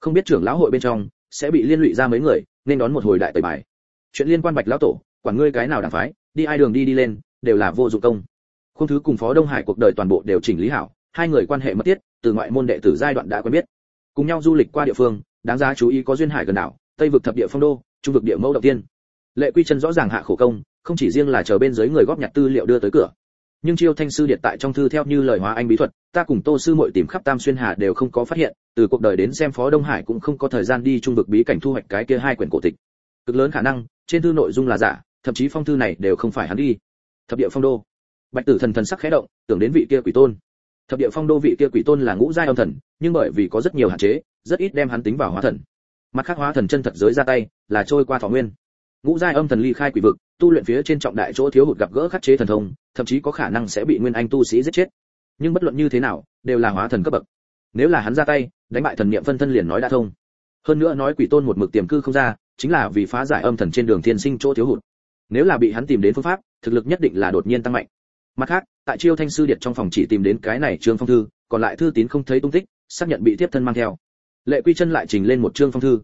Không biết trưởng lão hội bên trong sẽ bị liên lụy ra mấy người, nên đón một hồi đại tẩy bài. Chuyện liên quan bạch lão tổ, quản ngươi cái nào đảng phái, đi ai đường đi đi lên đều là vô dụng công. Khuôn thứ cùng phó đông hải cuộc đời toàn bộ đều chỉnh lý hảo hai người quan hệ mật thiết, từ ngoại môn đệ tử giai đoạn đã quen biết. Cùng nhau du lịch qua địa phương đáng giá chú ý có duyên hải gần đảo tây vực thập địa phong đô trung vực địa mẫu đầu tiên. Lệ quy chân rõ ràng hạ khổ công không chỉ riêng là chờ bên dưới người góp nhặt tư liệu đưa tới cửa. Nhưng chiêu thanh sư điện tại trong thư theo như lời hóa anh bí thuật ta cùng tô sư muội tìm khắp tam xuyên hà đều không có phát hiện từ cuộc đời đến xem phó đông hải cũng không có thời gian đi trung vực bí cảnh thu hoạch cái kia hai quyển cổ tịch. Cực lớn khả năng trên thư nội dung là giả thậm chí phong thư này đều không phải hắn đi thập địa phong đô. Bạch tử thần thần sắc khẽ động, tưởng đến vị kia quỷ tôn. Thập địa phong đô vị kia quỷ tôn là ngũ giai âm thần, nhưng bởi vì có rất nhiều hạn chế, rất ít đem hắn tính vào hóa thần. Mặt khác hóa thần chân thật giới ra tay, là trôi qua thọ nguyên. Ngũ giai âm thần ly khai quỷ vực, tu luyện phía trên trọng đại chỗ thiếu hụt gặp gỡ khắc chế thần thông, thậm chí có khả năng sẽ bị nguyên anh tu sĩ giết chết. Nhưng bất luận như thế nào, đều là hóa thần cấp bậc. Nếu là hắn ra tay, đánh bại thần niệm phân thân liền nói đã thông. Hơn nữa nói quỷ tôn một mực tiềm cư không ra, chính là vì phá giải âm thần trên đường thiên sinh chỗ thiếu hụt nếu là bị hắn tìm đến phương pháp, thực lực nhất định là đột nhiên tăng mạnh. Mặt khác, tại chiêu thanh sư điệt trong phòng chỉ tìm đến cái này trương phong thư, còn lại thư tín không thấy tung tích, xác nhận bị tiếp thân mang theo. Lệ quy chân lại trình lên một trương phong thư.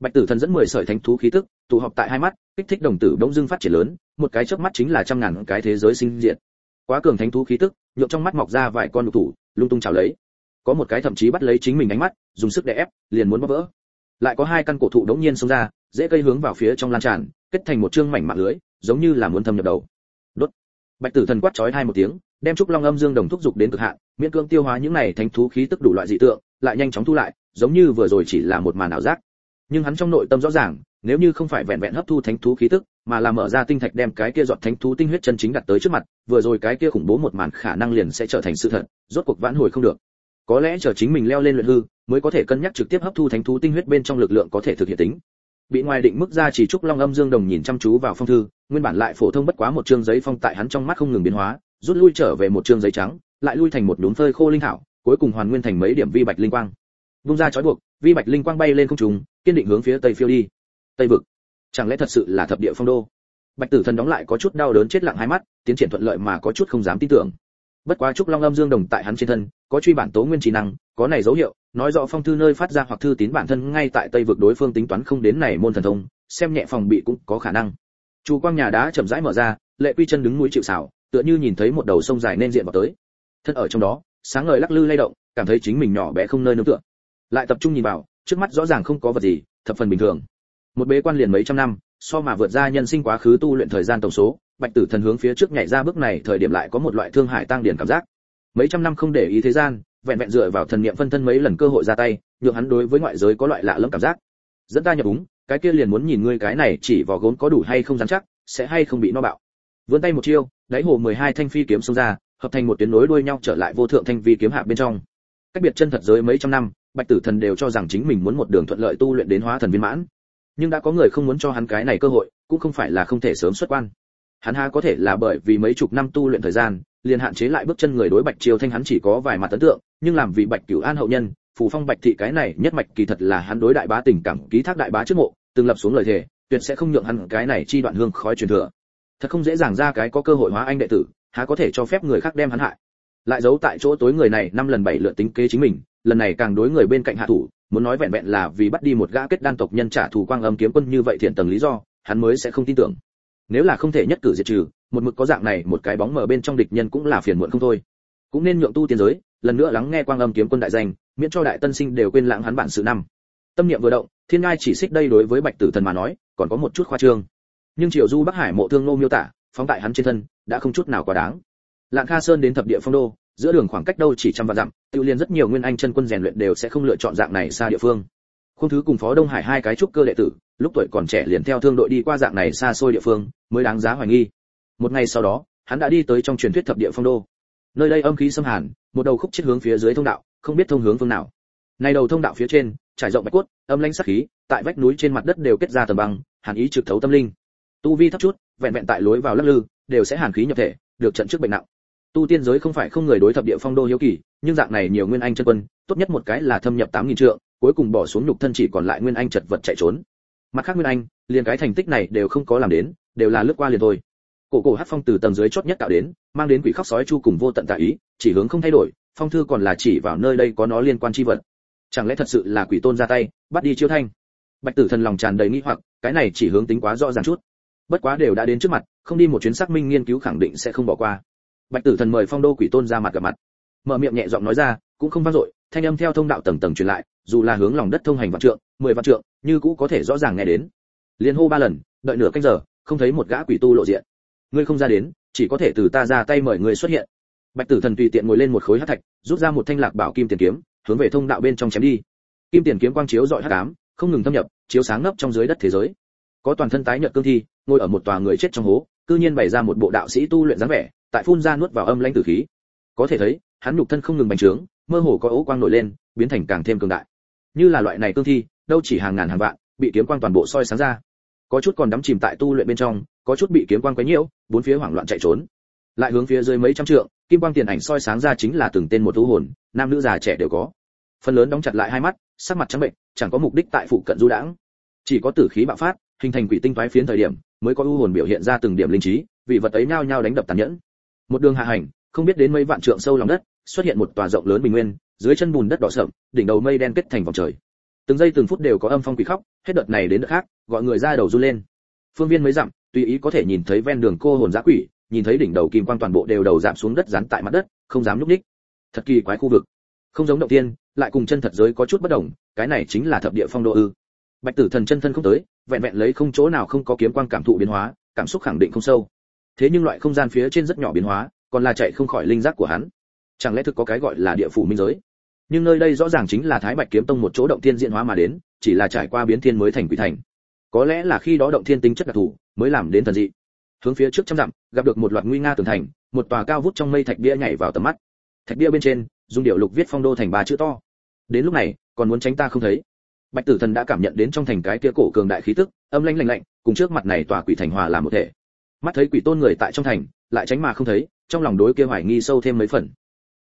Bạch tử thần dẫn mười sợi thánh thú khí tức, tụ họp tại hai mắt, kích thích đồng tử bỗng dưng phát triển lớn, một cái chớp mắt chính là trăm ngàn cái thế giới sinh diện quá cường thánh thú khí tức, nhộn trong mắt mọc ra vài con đục thủ, lung tung chảo lấy. Có một cái thậm chí bắt lấy chính mình ánh mắt, dùng sức đè ép, liền muốn bóp vỡ. Lại có hai căn cổ thụ đống nhiên xông ra, dễ cây hướng vào phía trong lan tràn kết thành một chương mảnh mạng lưới, giống như là muốn thâm nhập đầu. Đốt. Bạch tử thần quát chói hai một tiếng, đem trúc long âm dương đồng thúc dục đến cực hạn, miễn cương tiêu hóa những này thánh thú khí tức đủ loại dị tượng, lại nhanh chóng thu lại, giống như vừa rồi chỉ là một màn ảo giác. Nhưng hắn trong nội tâm rõ ràng, nếu như không phải vẹn vẹn hấp thu thánh thú khí tức, mà là mở ra tinh thạch đem cái kia giọt thánh thú tinh huyết chân chính đặt tới trước mặt, vừa rồi cái kia khủng bố một màn khả năng liền sẽ trở thành sự thật, rốt cuộc vãn hồi không được. Có lẽ chờ chính mình leo lên luyện hư, mới có thể cân nhắc trực tiếp hấp thu thánh thú tinh huyết bên trong lực lượng có thể thực hiện tính bị ngoài định mức ra chỉ trúc long âm dương đồng nhìn chăm chú vào phong thư, nguyên bản lại phổ thông bất quá một chương giấy phong tại hắn trong mắt không ngừng biến hóa, rút lui trở về một chương giấy trắng, lại lui thành một đốn phơi khô linh thảo, cuối cùng hoàn nguyên thành mấy điểm vi bạch linh quang. Vung ra chói buộc, vi bạch linh quang bay lên không trung, kiên định hướng phía tây phiêu đi. Tây vực. Chẳng lẽ thật sự là thập địa phong đô? Bạch tử thần đóng lại có chút đau đớn chết lặng hai mắt, tiến triển thuận lợi mà có chút không dám tin tưởng bất quá trúc long âm dương đồng tại hắn trên thân, có truy bản tố nguyên trí năng, có này dấu hiệu, nói rõ phong thư nơi phát ra hoặc thư tín bản thân ngay tại tây vực đối phương tính toán không đến này môn thần thông, xem nhẹ phòng bị cũng có khả năng. Chu quang nhà đá chậm rãi mở ra, lệ quy chân đứng núi chịu xảo tựa như nhìn thấy một đầu sông dài nên diện vào tới. Thân ở trong đó, sáng ngời lắc lư lay động, cảm thấy chính mình nhỏ bé không nơi nương tựa. Lại tập trung nhìn vào, trước mắt rõ ràng không có vật gì, thập phần bình thường. Một bế quan liền mấy trăm năm, so mà vượt ra nhân sinh quá khứ tu luyện thời gian tổng số bạch tử thần hướng phía trước nhảy ra bước này, thời điểm lại có một loại thương hải tăng điển cảm giác. Mấy trăm năm không để ý thế gian, vẹn vẹn dựa vào thần niệm phân thân mấy lần cơ hội ra tay, nhượng hắn đối với ngoại giới có loại lạ lẫm cảm giác. Dẫn ta nhập úng, cái kia liền muốn nhìn ngươi cái này chỉ vào gốn có đủ hay không dám chắc, sẽ hay không bị no bạo. Vươn tay một chiêu, đáy hồ 12 thanh phi kiếm xông ra, hợp thành một tuyến nối đuôi nhau trở lại vô thượng thanh vi kiếm hạ bên trong. Cách biệt chân thật giới mấy trăm năm, bạch tử thần đều cho rằng chính mình muốn một đường thuận lợi tu luyện đến hóa thần viên mãn. Nhưng đã có người không muốn cho hắn cái này cơ hội, cũng không phải là không thể sớm xuất quan hắn ha có thể là bởi vì mấy chục năm tu luyện thời gian, liền hạn chế lại bước chân người đối bạch triều thanh hắn chỉ có vài mặt ấn tượng, nhưng làm vì bạch cửu an hậu nhân, phù phong bạch thị cái này nhất mạch kỳ thật là hắn đối đại bá tình cảm, ký thác đại bá trước mộ, từng lập xuống lời thề, tuyệt sẽ không nhượng hắn cái này chi đoạn hương khói truyền thừa. Thật không dễ dàng ra cái có cơ hội hóa anh đệ tử, há có thể cho phép người khác đem hắn hại. Lại giấu tại chỗ tối người này năm lần bảy lượt tính kế chính mình, lần này càng đối người bên cạnh hạ thủ, muốn nói vẹn vẹn là vì bắt đi một gã kết đan tộc nhân trả thù quang âm kiếm quân như vậy thiện tầng lý do, hắn mới sẽ không tin tưởng nếu là không thể nhất cử diệt trừ, một mực có dạng này, một cái bóng mờ bên trong địch nhân cũng là phiền muộn không thôi. Cũng nên nhượng tu tiên giới, lần nữa lắng nghe quang âm kiếm quân đại danh, miễn cho đại tân sinh đều quên lãng hắn bản sự năm. Tâm niệm vừa động, thiên ngai chỉ xích đây đối với bạch tử thần mà nói, còn có một chút khoa trương. Nhưng triều du bắc hải mộ thương nô miêu tả, phóng tại hắn trên thân, đã không chút nào quá đáng. Lạng kha sơn đến thập địa phong đô, giữa đường khoảng cách đâu chỉ trăm vạn dặm, tự liên rất nhiều nguyên anh chân quân rèn luyện đều sẽ không lựa chọn dạng này xa địa phương khung thứ cùng phó đông hải hai cái trúc cơ đệ tử, lúc tuổi còn trẻ liền theo thương đội đi qua dạng này xa xôi địa phương, mới đáng giá hoài nghi. Một ngày sau đó, hắn đã đi tới trong truyền thuyết thập địa phong đô. Nơi đây âm khí xâm hàn, một đầu khúc chết hướng phía dưới thông đạo, không biết thông hướng phương nào. Này đầu thông đạo phía trên, trải rộng bạch cốt, âm lãnh sắc khí, tại vách núi trên mặt đất đều kết ra tầng băng, hàn ý trực thấu tâm linh. Tu vi thấp chút, vẹn vẹn tại lối vào lắc lư, đều sẽ hàn khí nhập thể, được trận trước bệnh nặng. Tu tiên giới không phải không người đối thập địa phong đô hiếu kỳ, nhưng dạng này nhiều nguyên anh chân quân, tốt nhất một cái là thâm nhập tám nghìn trượng cuối cùng bỏ xuống nhục thân chỉ còn lại nguyên anh chật vật chạy trốn. Mặt khác nguyên anh, liền cái thành tích này đều không có làm đến, đều là lướt qua liền thôi. Cổ cổ hát phong từ tầng dưới chót nhất tạo đến, mang đến quỷ khóc sói chu cùng vô tận tạ ý, chỉ hướng không thay đổi, phong thư còn là chỉ vào nơi đây có nó liên quan chi vật. Chẳng lẽ thật sự là quỷ tôn ra tay, bắt đi chiêu thanh? Bạch tử thần lòng tràn đầy nghi hoặc, cái này chỉ hướng tính quá rõ ràng chút. Bất quá đều đã đến trước mặt, không đi một chuyến xác minh nghiên cứu khẳng định sẽ không bỏ qua. Bạch tử thần mời phong đô quỷ tôn ra mặt gặp mặt. Mở miệng nhẹ giọng nói ra, cũng không vang dội thanh âm theo thông đạo tầng tầng truyền lại, dù là hướng lòng đất thông hành vạn trượng, mười vạn trượng, như cũ có thể rõ ràng nghe đến. Liên hô ba lần, đợi nửa canh giờ, không thấy một gã quỷ tu lộ diện. Ngươi không ra đến, chỉ có thể từ ta ra tay mời ngươi xuất hiện. Bạch tử thần tùy tiện ngồi lên một khối hắc thạch, rút ra một thanh lạc bảo kim tiền kiếm, hướng về thông đạo bên trong chém đi. Kim tiền kiếm quang chiếu rọi hắc ám, không ngừng thâm nhập, chiếu sáng ngấp trong dưới đất thế giới. Có toàn thân tái nhợt cương thi, ngồi ở một tòa người chết trong hố, cư nhiên bày ra một bộ đạo sĩ tu luyện dáng vẻ, tại phun ra nuốt vào âm lãnh tử khí. Có thể thấy, hắn nhục thân không ngừng bành trướng mơ hồ có ấu quang nổi lên, biến thành càng thêm cường đại. Như là loại này cương thi, đâu chỉ hàng ngàn hàng vạn, bị kiếm quang toàn bộ soi sáng ra. Có chút còn đắm chìm tại tu luyện bên trong, có chút bị kiếm quang quấy nhiễu, bốn phía hoảng loạn chạy trốn. Lại hướng phía dưới mấy trăm trượng, kim quang tiền ảnh soi sáng ra chính là từng tên một thú hồn, nam nữ già trẻ đều có. Phần lớn đóng chặt lại hai mắt, sắc mặt trắng bệnh, chẳng có mục đích tại phụ cận du đãng. Chỉ có tử khí bạo phát, hình thành quỷ tinh thoái phiến thời điểm, mới có u hồn biểu hiện ra từng điểm linh trí vì vật ấy nhao nhao đánh đập tàn nhẫn. Một đường hạ hành, không biết đến mấy vạn trượng sâu lòng đất xuất hiện một tòa rộng lớn bình nguyên, dưới chân bùn đất đỏ sậm, đỉnh đầu mây đen kết thành vòng trời. Từng giây từng phút đều có âm phong quỷ khóc, hết đợt này đến đợt khác, gọi người ra đầu run lên. Phương viên mới dặm, tùy ý có thể nhìn thấy ven đường cô hồn dã quỷ, nhìn thấy đỉnh đầu kim quang toàn bộ đều đầu giảm xuống đất dán tại mặt đất, không dám nhúc đích. thật kỳ quái khu vực. Không giống động tiên, lại cùng chân thật giới có chút bất đồng, cái này chính là thập địa phong độ ư. Bạch tử thần chân thân không tới, vẹn vẹn lấy không chỗ nào không có kiếm quang cảm thụ biến hóa, cảm xúc khẳng định không sâu. Thế nhưng loại không gian phía trên rất nhỏ biến hóa, còn là chạy không khỏi linh giác của hắn chẳng lẽ thực có cái gọi là địa phủ minh giới? Nhưng nơi đây rõ ràng chính là thái bạch kiếm tông một chỗ động thiên diễn hóa mà đến, chỉ là trải qua biến thiên mới thành quỷ thành. Có lẽ là khi đó động thiên tính chất đặc thù, mới làm đến thần dị. Hướng phía trước trăm dặm, gặp được một loạt nguy nga tường thành, một tòa cao vút trong mây thạch bia nhảy vào tầm mắt. Thạch bia bên trên, dùng điệu lục viết phong đô thành ba chữ to. Đến lúc này, còn muốn tránh ta không thấy. Bạch tử thần đã cảm nhận đến trong thành cái kia cổ cường đại khí tức, âm lanh lạnh lạnh, cùng trước mặt này tòa quỷ thành hòa làm một thể. Mắt thấy quỷ tôn người tại trong thành, lại tránh mà không thấy, trong lòng đối kia hoài nghi sâu thêm mấy phần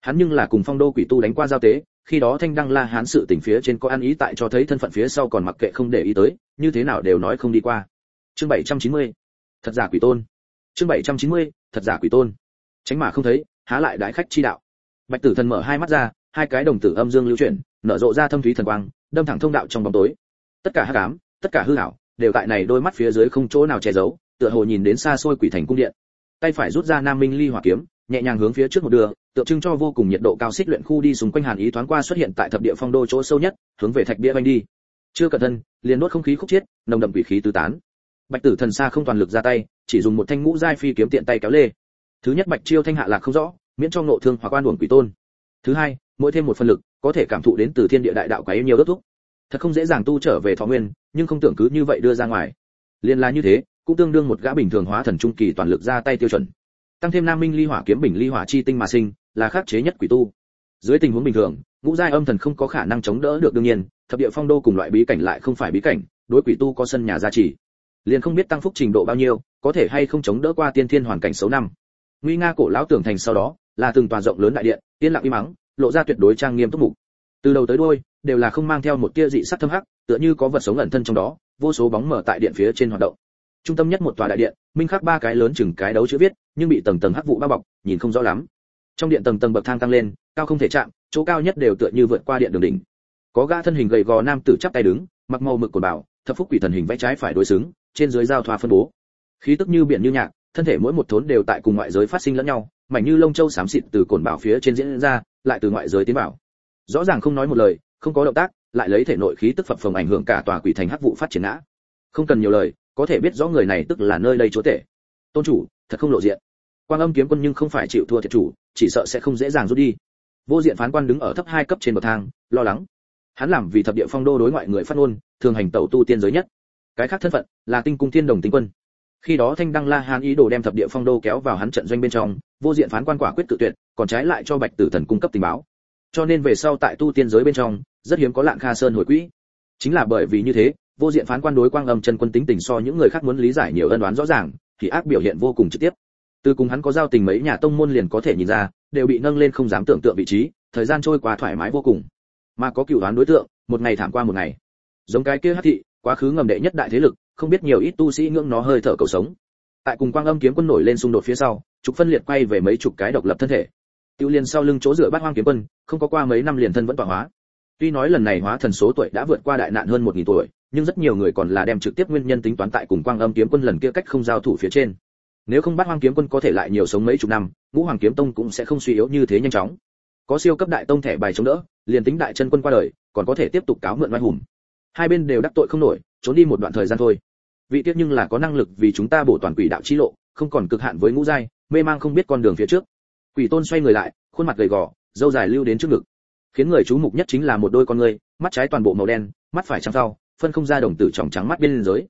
hắn nhưng là cùng phong đô quỷ tu đánh qua giao tế, khi đó thanh đăng la hán sự tình phía trên có ăn ý tại cho thấy thân phận phía sau còn mặc kệ không để ý tới, như thế nào đều nói không đi qua chương 790. thật giả quỷ tôn chương 790. thật giả quỷ tôn tránh mà không thấy, há lại đái khách chi đạo bạch tử thần mở hai mắt ra, hai cái đồng tử âm dương lưu chuyển, nở rộ ra thâm thúy thần quang, đâm thẳng thông đạo trong bóng tối tất cả hắc ám, tất cả hư ảo, đều tại này đôi mắt phía dưới không chỗ nào che giấu, tựa hồ nhìn đến xa xôi quỷ thành cung điện tay phải rút ra nam minh ly hỏa kiếm, nhẹ nhàng hướng phía trước một đường tượng trưng cho vô cùng nhiệt độ cao xích luyện khu đi xung quanh hàn ý thoáng qua xuất hiện tại thập địa phong đô chỗ sâu nhất, hướng về thạch bia banh đi. Chưa cẩn thân liền nuốt không khí khúc chiết, nồng đậm quỷ khí tứ tán. Bạch tử thần xa không toàn lực ra tay, chỉ dùng một thanh ngũ giai phi kiếm tiện tay kéo lê. Thứ nhất bạch chiêu thanh hạ lạc không rõ, miễn cho ngộ thương hoặc quan uổng quỷ tôn. Thứ hai, mỗi thêm một phân lực, có thể cảm thụ đến từ thiên địa đại đạo quấy nhiều đất thúc thật không dễ dàng tu trở về thọ nguyên, nhưng không tưởng cứ như vậy đưa ra ngoài. Liên là như thế, cũng tương đương một gã bình thường hóa thần trung kỳ toàn lực ra tay tiêu chuẩn tăng thêm nam minh ly hỏa kiếm bình ly hỏa chi tinh mà sinh, là khắc chế nhất quỷ tu. Dưới tình huống bình thường, ngũ giai âm thần không có khả năng chống đỡ được đương nhiên, thập địa phong đô cùng loại bí cảnh lại không phải bí cảnh, đối quỷ tu có sân nhà gia trì. Liền không biết tăng phúc trình độ bao nhiêu, có thể hay không chống đỡ qua tiên thiên hoàn cảnh xấu năm. Nguy nga cổ lão tưởng thành sau đó, là từng toàn rộng lớn đại điện, yên lặng im mắng lộ ra tuyệt đối trang nghiêm túc mục. Từ đầu tới đuôi, đều là không mang theo một tia dị sắc thâm hắc, tựa như có vật sống ẩn thân trong đó, vô số bóng mở tại điện phía trên hoạt động trung tâm nhất một tòa đại điện, minh khắc ba cái lớn chừng cái đấu chữ viết, nhưng bị tầng tầng hắc vụ bao bọc, nhìn không rõ lắm. Trong điện tầng tầng bậc thang tăng lên, cao không thể chạm, chỗ cao nhất đều tựa như vượt qua điện đường đỉnh. Có gã thân hình gầy gò nam tử chắp tay đứng, mặc màu mực của bảo thập phúc quỷ thần hình vẽ trái phải đối xứng, trên dưới giao thoa phân bố. Khí tức như biển như nhạc, thân thể mỗi một thốn đều tại cùng ngoại giới phát sinh lẫn nhau, mảnh như lông châu xám xịt từ cồn bảo phía trên diễn ra, lại từ ngoại giới tiến vào. Rõ ràng không nói một lời, không có động tác, lại lấy thể nội khí tức phập phồng ảnh hưởng cả tòa quỷ thành hắc vụ phát triển ngã. Không cần nhiều lời có thể biết rõ người này tức là nơi đây chúa tể. Tôn chủ, thật không lộ diện. Quang âm kiếm quân nhưng không phải chịu thua thiệt chủ, chỉ sợ sẽ không dễ dàng rút đi. Vô diện phán quan đứng ở thấp hai cấp trên bậc thang, lo lắng. Hắn làm vì thập địa phong đô đối ngoại người phát ngôn, thường hành tẩu tu tiên giới nhất. Cái khác thân phận là tinh cung thiên đồng tinh quân. Khi đó thanh đăng la hán ý đồ đem thập địa phong đô kéo vào hắn trận doanh bên trong, vô diện phán quan quả quyết tự tuyệt, còn trái lại cho bạch tử thần cung cấp tình báo. Cho nên về sau tại tu tiên giới bên trong, rất hiếm có lạng kha sơn hồi quỹ. Chính là bởi vì như thế vô diện phán quan đối quang âm chân quân tính tình so những người khác muốn lý giải nhiều ân đoán rõ ràng, thì ác biểu hiện vô cùng trực tiếp. Từ cùng hắn có giao tình mấy nhà tông môn liền có thể nhìn ra, đều bị nâng lên không dám tưởng tượng vị trí, thời gian trôi qua thoải mái vô cùng. Mà có cựu đoán đối tượng, một ngày thảm qua một ngày. Giống cái kia hắc thị, quá khứ ngầm đệ nhất đại thế lực, không biết nhiều ít tu sĩ ngưỡng nó hơi thở cầu sống. Tại cùng quang âm kiếm quân nổi lên xung đột phía sau, trục phân liệt quay về mấy chục cái độc lập thân thể. Tiêu liên sau lưng chỗ dựa bát hoang kiếm quân, không có qua mấy năm liền thân vẫn tọa hóa. Tuy nói lần này hóa thần số tuổi đã vượt qua đại nạn hơn một nghìn tuổi nhưng rất nhiều người còn là đem trực tiếp nguyên nhân tính toán tại cùng quang âm kiếm quân lần kia cách không giao thủ phía trên. Nếu không bắt hoang kiếm quân có thể lại nhiều sống mấy chục năm, ngũ hoàng kiếm tông cũng sẽ không suy yếu như thế nhanh chóng. Có siêu cấp đại tông thẻ bài chống đỡ, liền tính đại chân quân qua đời, còn có thể tiếp tục cáo mượn oai hùng. Hai bên đều đắc tội không nổi, trốn đi một đoạn thời gian thôi. Vị tiết nhưng là có năng lực vì chúng ta bổ toàn quỷ đạo chi lộ, không còn cực hạn với ngũ giai, mê mang không biết con đường phía trước. Quỷ tôn xoay người lại, khuôn mặt gầy gò, dâu dài lưu đến trước ngực. Khiến người chú mục nhất chính là một đôi con người, mắt trái toàn bộ màu đen, mắt phải trắng sau phân không ra đồng tử tròng trắng mắt bên giới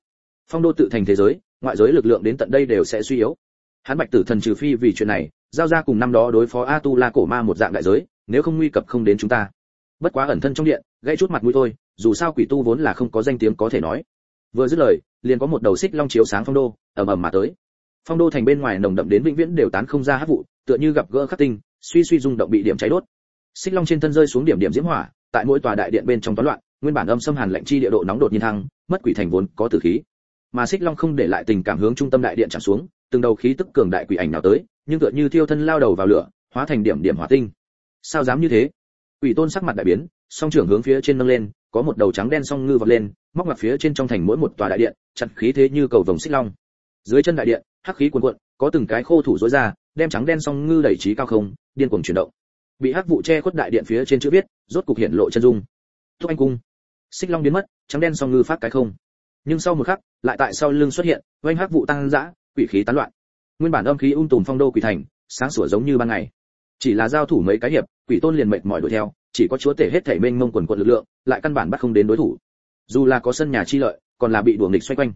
phong đô tự thành thế giới, ngoại giới lực lượng đến tận đây đều sẽ suy yếu. Hắn bạch tử thần trừ phi vì chuyện này, giao ra cùng năm đó đối phó a tu la cổ ma một dạng đại giới, nếu không nguy cập không đến chúng ta. Bất quá ẩn thân trong điện gây chút mặt mũi thôi, dù sao quỷ tu vốn là không có danh tiếng có thể nói. Vừa dứt lời, liền có một đầu xích long chiếu sáng phong đô, ầm ầm mà tới. Phong đô thành bên ngoài nồng đậm đến vĩnh viễn đều tán không ra hắc vụ, tựa như gặp gỡ khắc tinh, suy suy rung động bị điểm cháy đốt. Xích long trên thân rơi xuống điểm điểm diễm hỏa, tại mỗi tòa đại điện bên trong toán loạn nguyên bản âm xâm hàn lạnh chi địa độ nóng đột nhiên thăng, mất quỷ thành vốn có tử khí. Mà xích long không để lại tình cảm hướng trung tâm đại điện chạm xuống, từng đầu khí tức cường đại quỷ ảnh nào tới, nhưng tựa như thiêu thân lao đầu vào lửa, hóa thành điểm điểm hỏa tinh. Sao dám như thế? Quỷ tôn sắc mặt đại biến, song trưởng hướng phía trên nâng lên, có một đầu trắng đen song ngư vọt lên, móc ngặt phía trên trong thành mỗi một tòa đại điện chặt khí thế như cầu vồng xích long. Dưới chân đại điện, hắc khí cuồn cuộn, có từng cái khô thủ rối ra, đem trắng đen song ngư đẩy chí cao không, điên cuồng chuyển động. Bị hắc vụ che khuất đại điện phía trên chữ viết, rốt cục hiện lộ chân dung thúc anh cung. Xích long biến mất, trắng đen song ngư phát cái không. Nhưng sau một khắc, lại tại sau lưng xuất hiện, oanh hắc vụ tăng dã, quỷ khí tán loạn. Nguyên bản âm khí ung tùm phong đô quỷ thành, sáng sủa giống như ban ngày. Chỉ là giao thủ mấy cái hiệp, quỷ tôn liền mệt mỏi đuổi theo, chỉ có chúa tể hết thảy mênh mông quần quần lực lượng, lại căn bản bắt không đến đối thủ. Dù là có sân nhà chi lợi, còn là bị đuổi địch xoay quanh.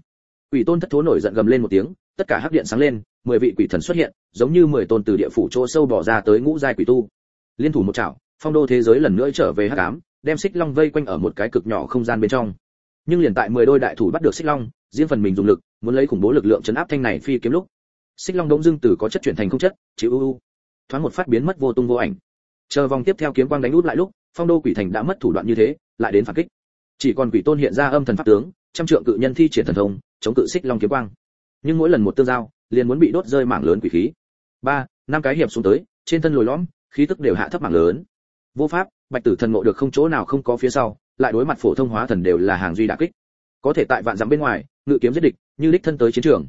Quỷ tôn thất thố nổi giận gầm lên một tiếng, tất cả hắc điện sáng lên, mười vị quỷ thần xuất hiện, giống như mười tôn từ địa phủ chỗ sâu bỏ ra tới ngũ giai quỷ tu. Liên thủ một chảo, phong đô thế giới lần nữa trở về hắc ám đem xích long vây quanh ở một cái cực nhỏ không gian bên trong. Nhưng liền tại mười đôi đại thủ bắt được xích long, riêng phần mình dùng lực, muốn lấy khủng bố lực lượng chấn áp thanh này phi kiếm lúc, xích long đống dưng từ có chất chuyển thành không chất, chịu u u. Thoáng một phát biến mất vô tung vô ảnh. Chờ vòng tiếp theo kiếm quang đánh út lại lúc, phong đô quỷ thành đã mất thủ đoạn như thế, lại đến phản kích. Chỉ còn quỷ tôn hiện ra âm thần pháp tướng, trăm trượng cự nhân thi triển thần thông, chống cự xích long kiếm quang. Nhưng mỗi lần một tương giao, liền muốn bị đốt rơi mảng lớn quỷ khí. Ba, năm cái hiệp xuống tới, trên thân lồi lõm, khí tức đều hạ thấp mảng lớn. Vô pháp bạch tử thần ngộ được không chỗ nào không có phía sau, lại đối mặt phổ thông hóa thần đều là hàng duy đả kích. Có thể tại vạn dặm bên ngoài, ngự kiếm giết địch, như đích thân tới chiến trường.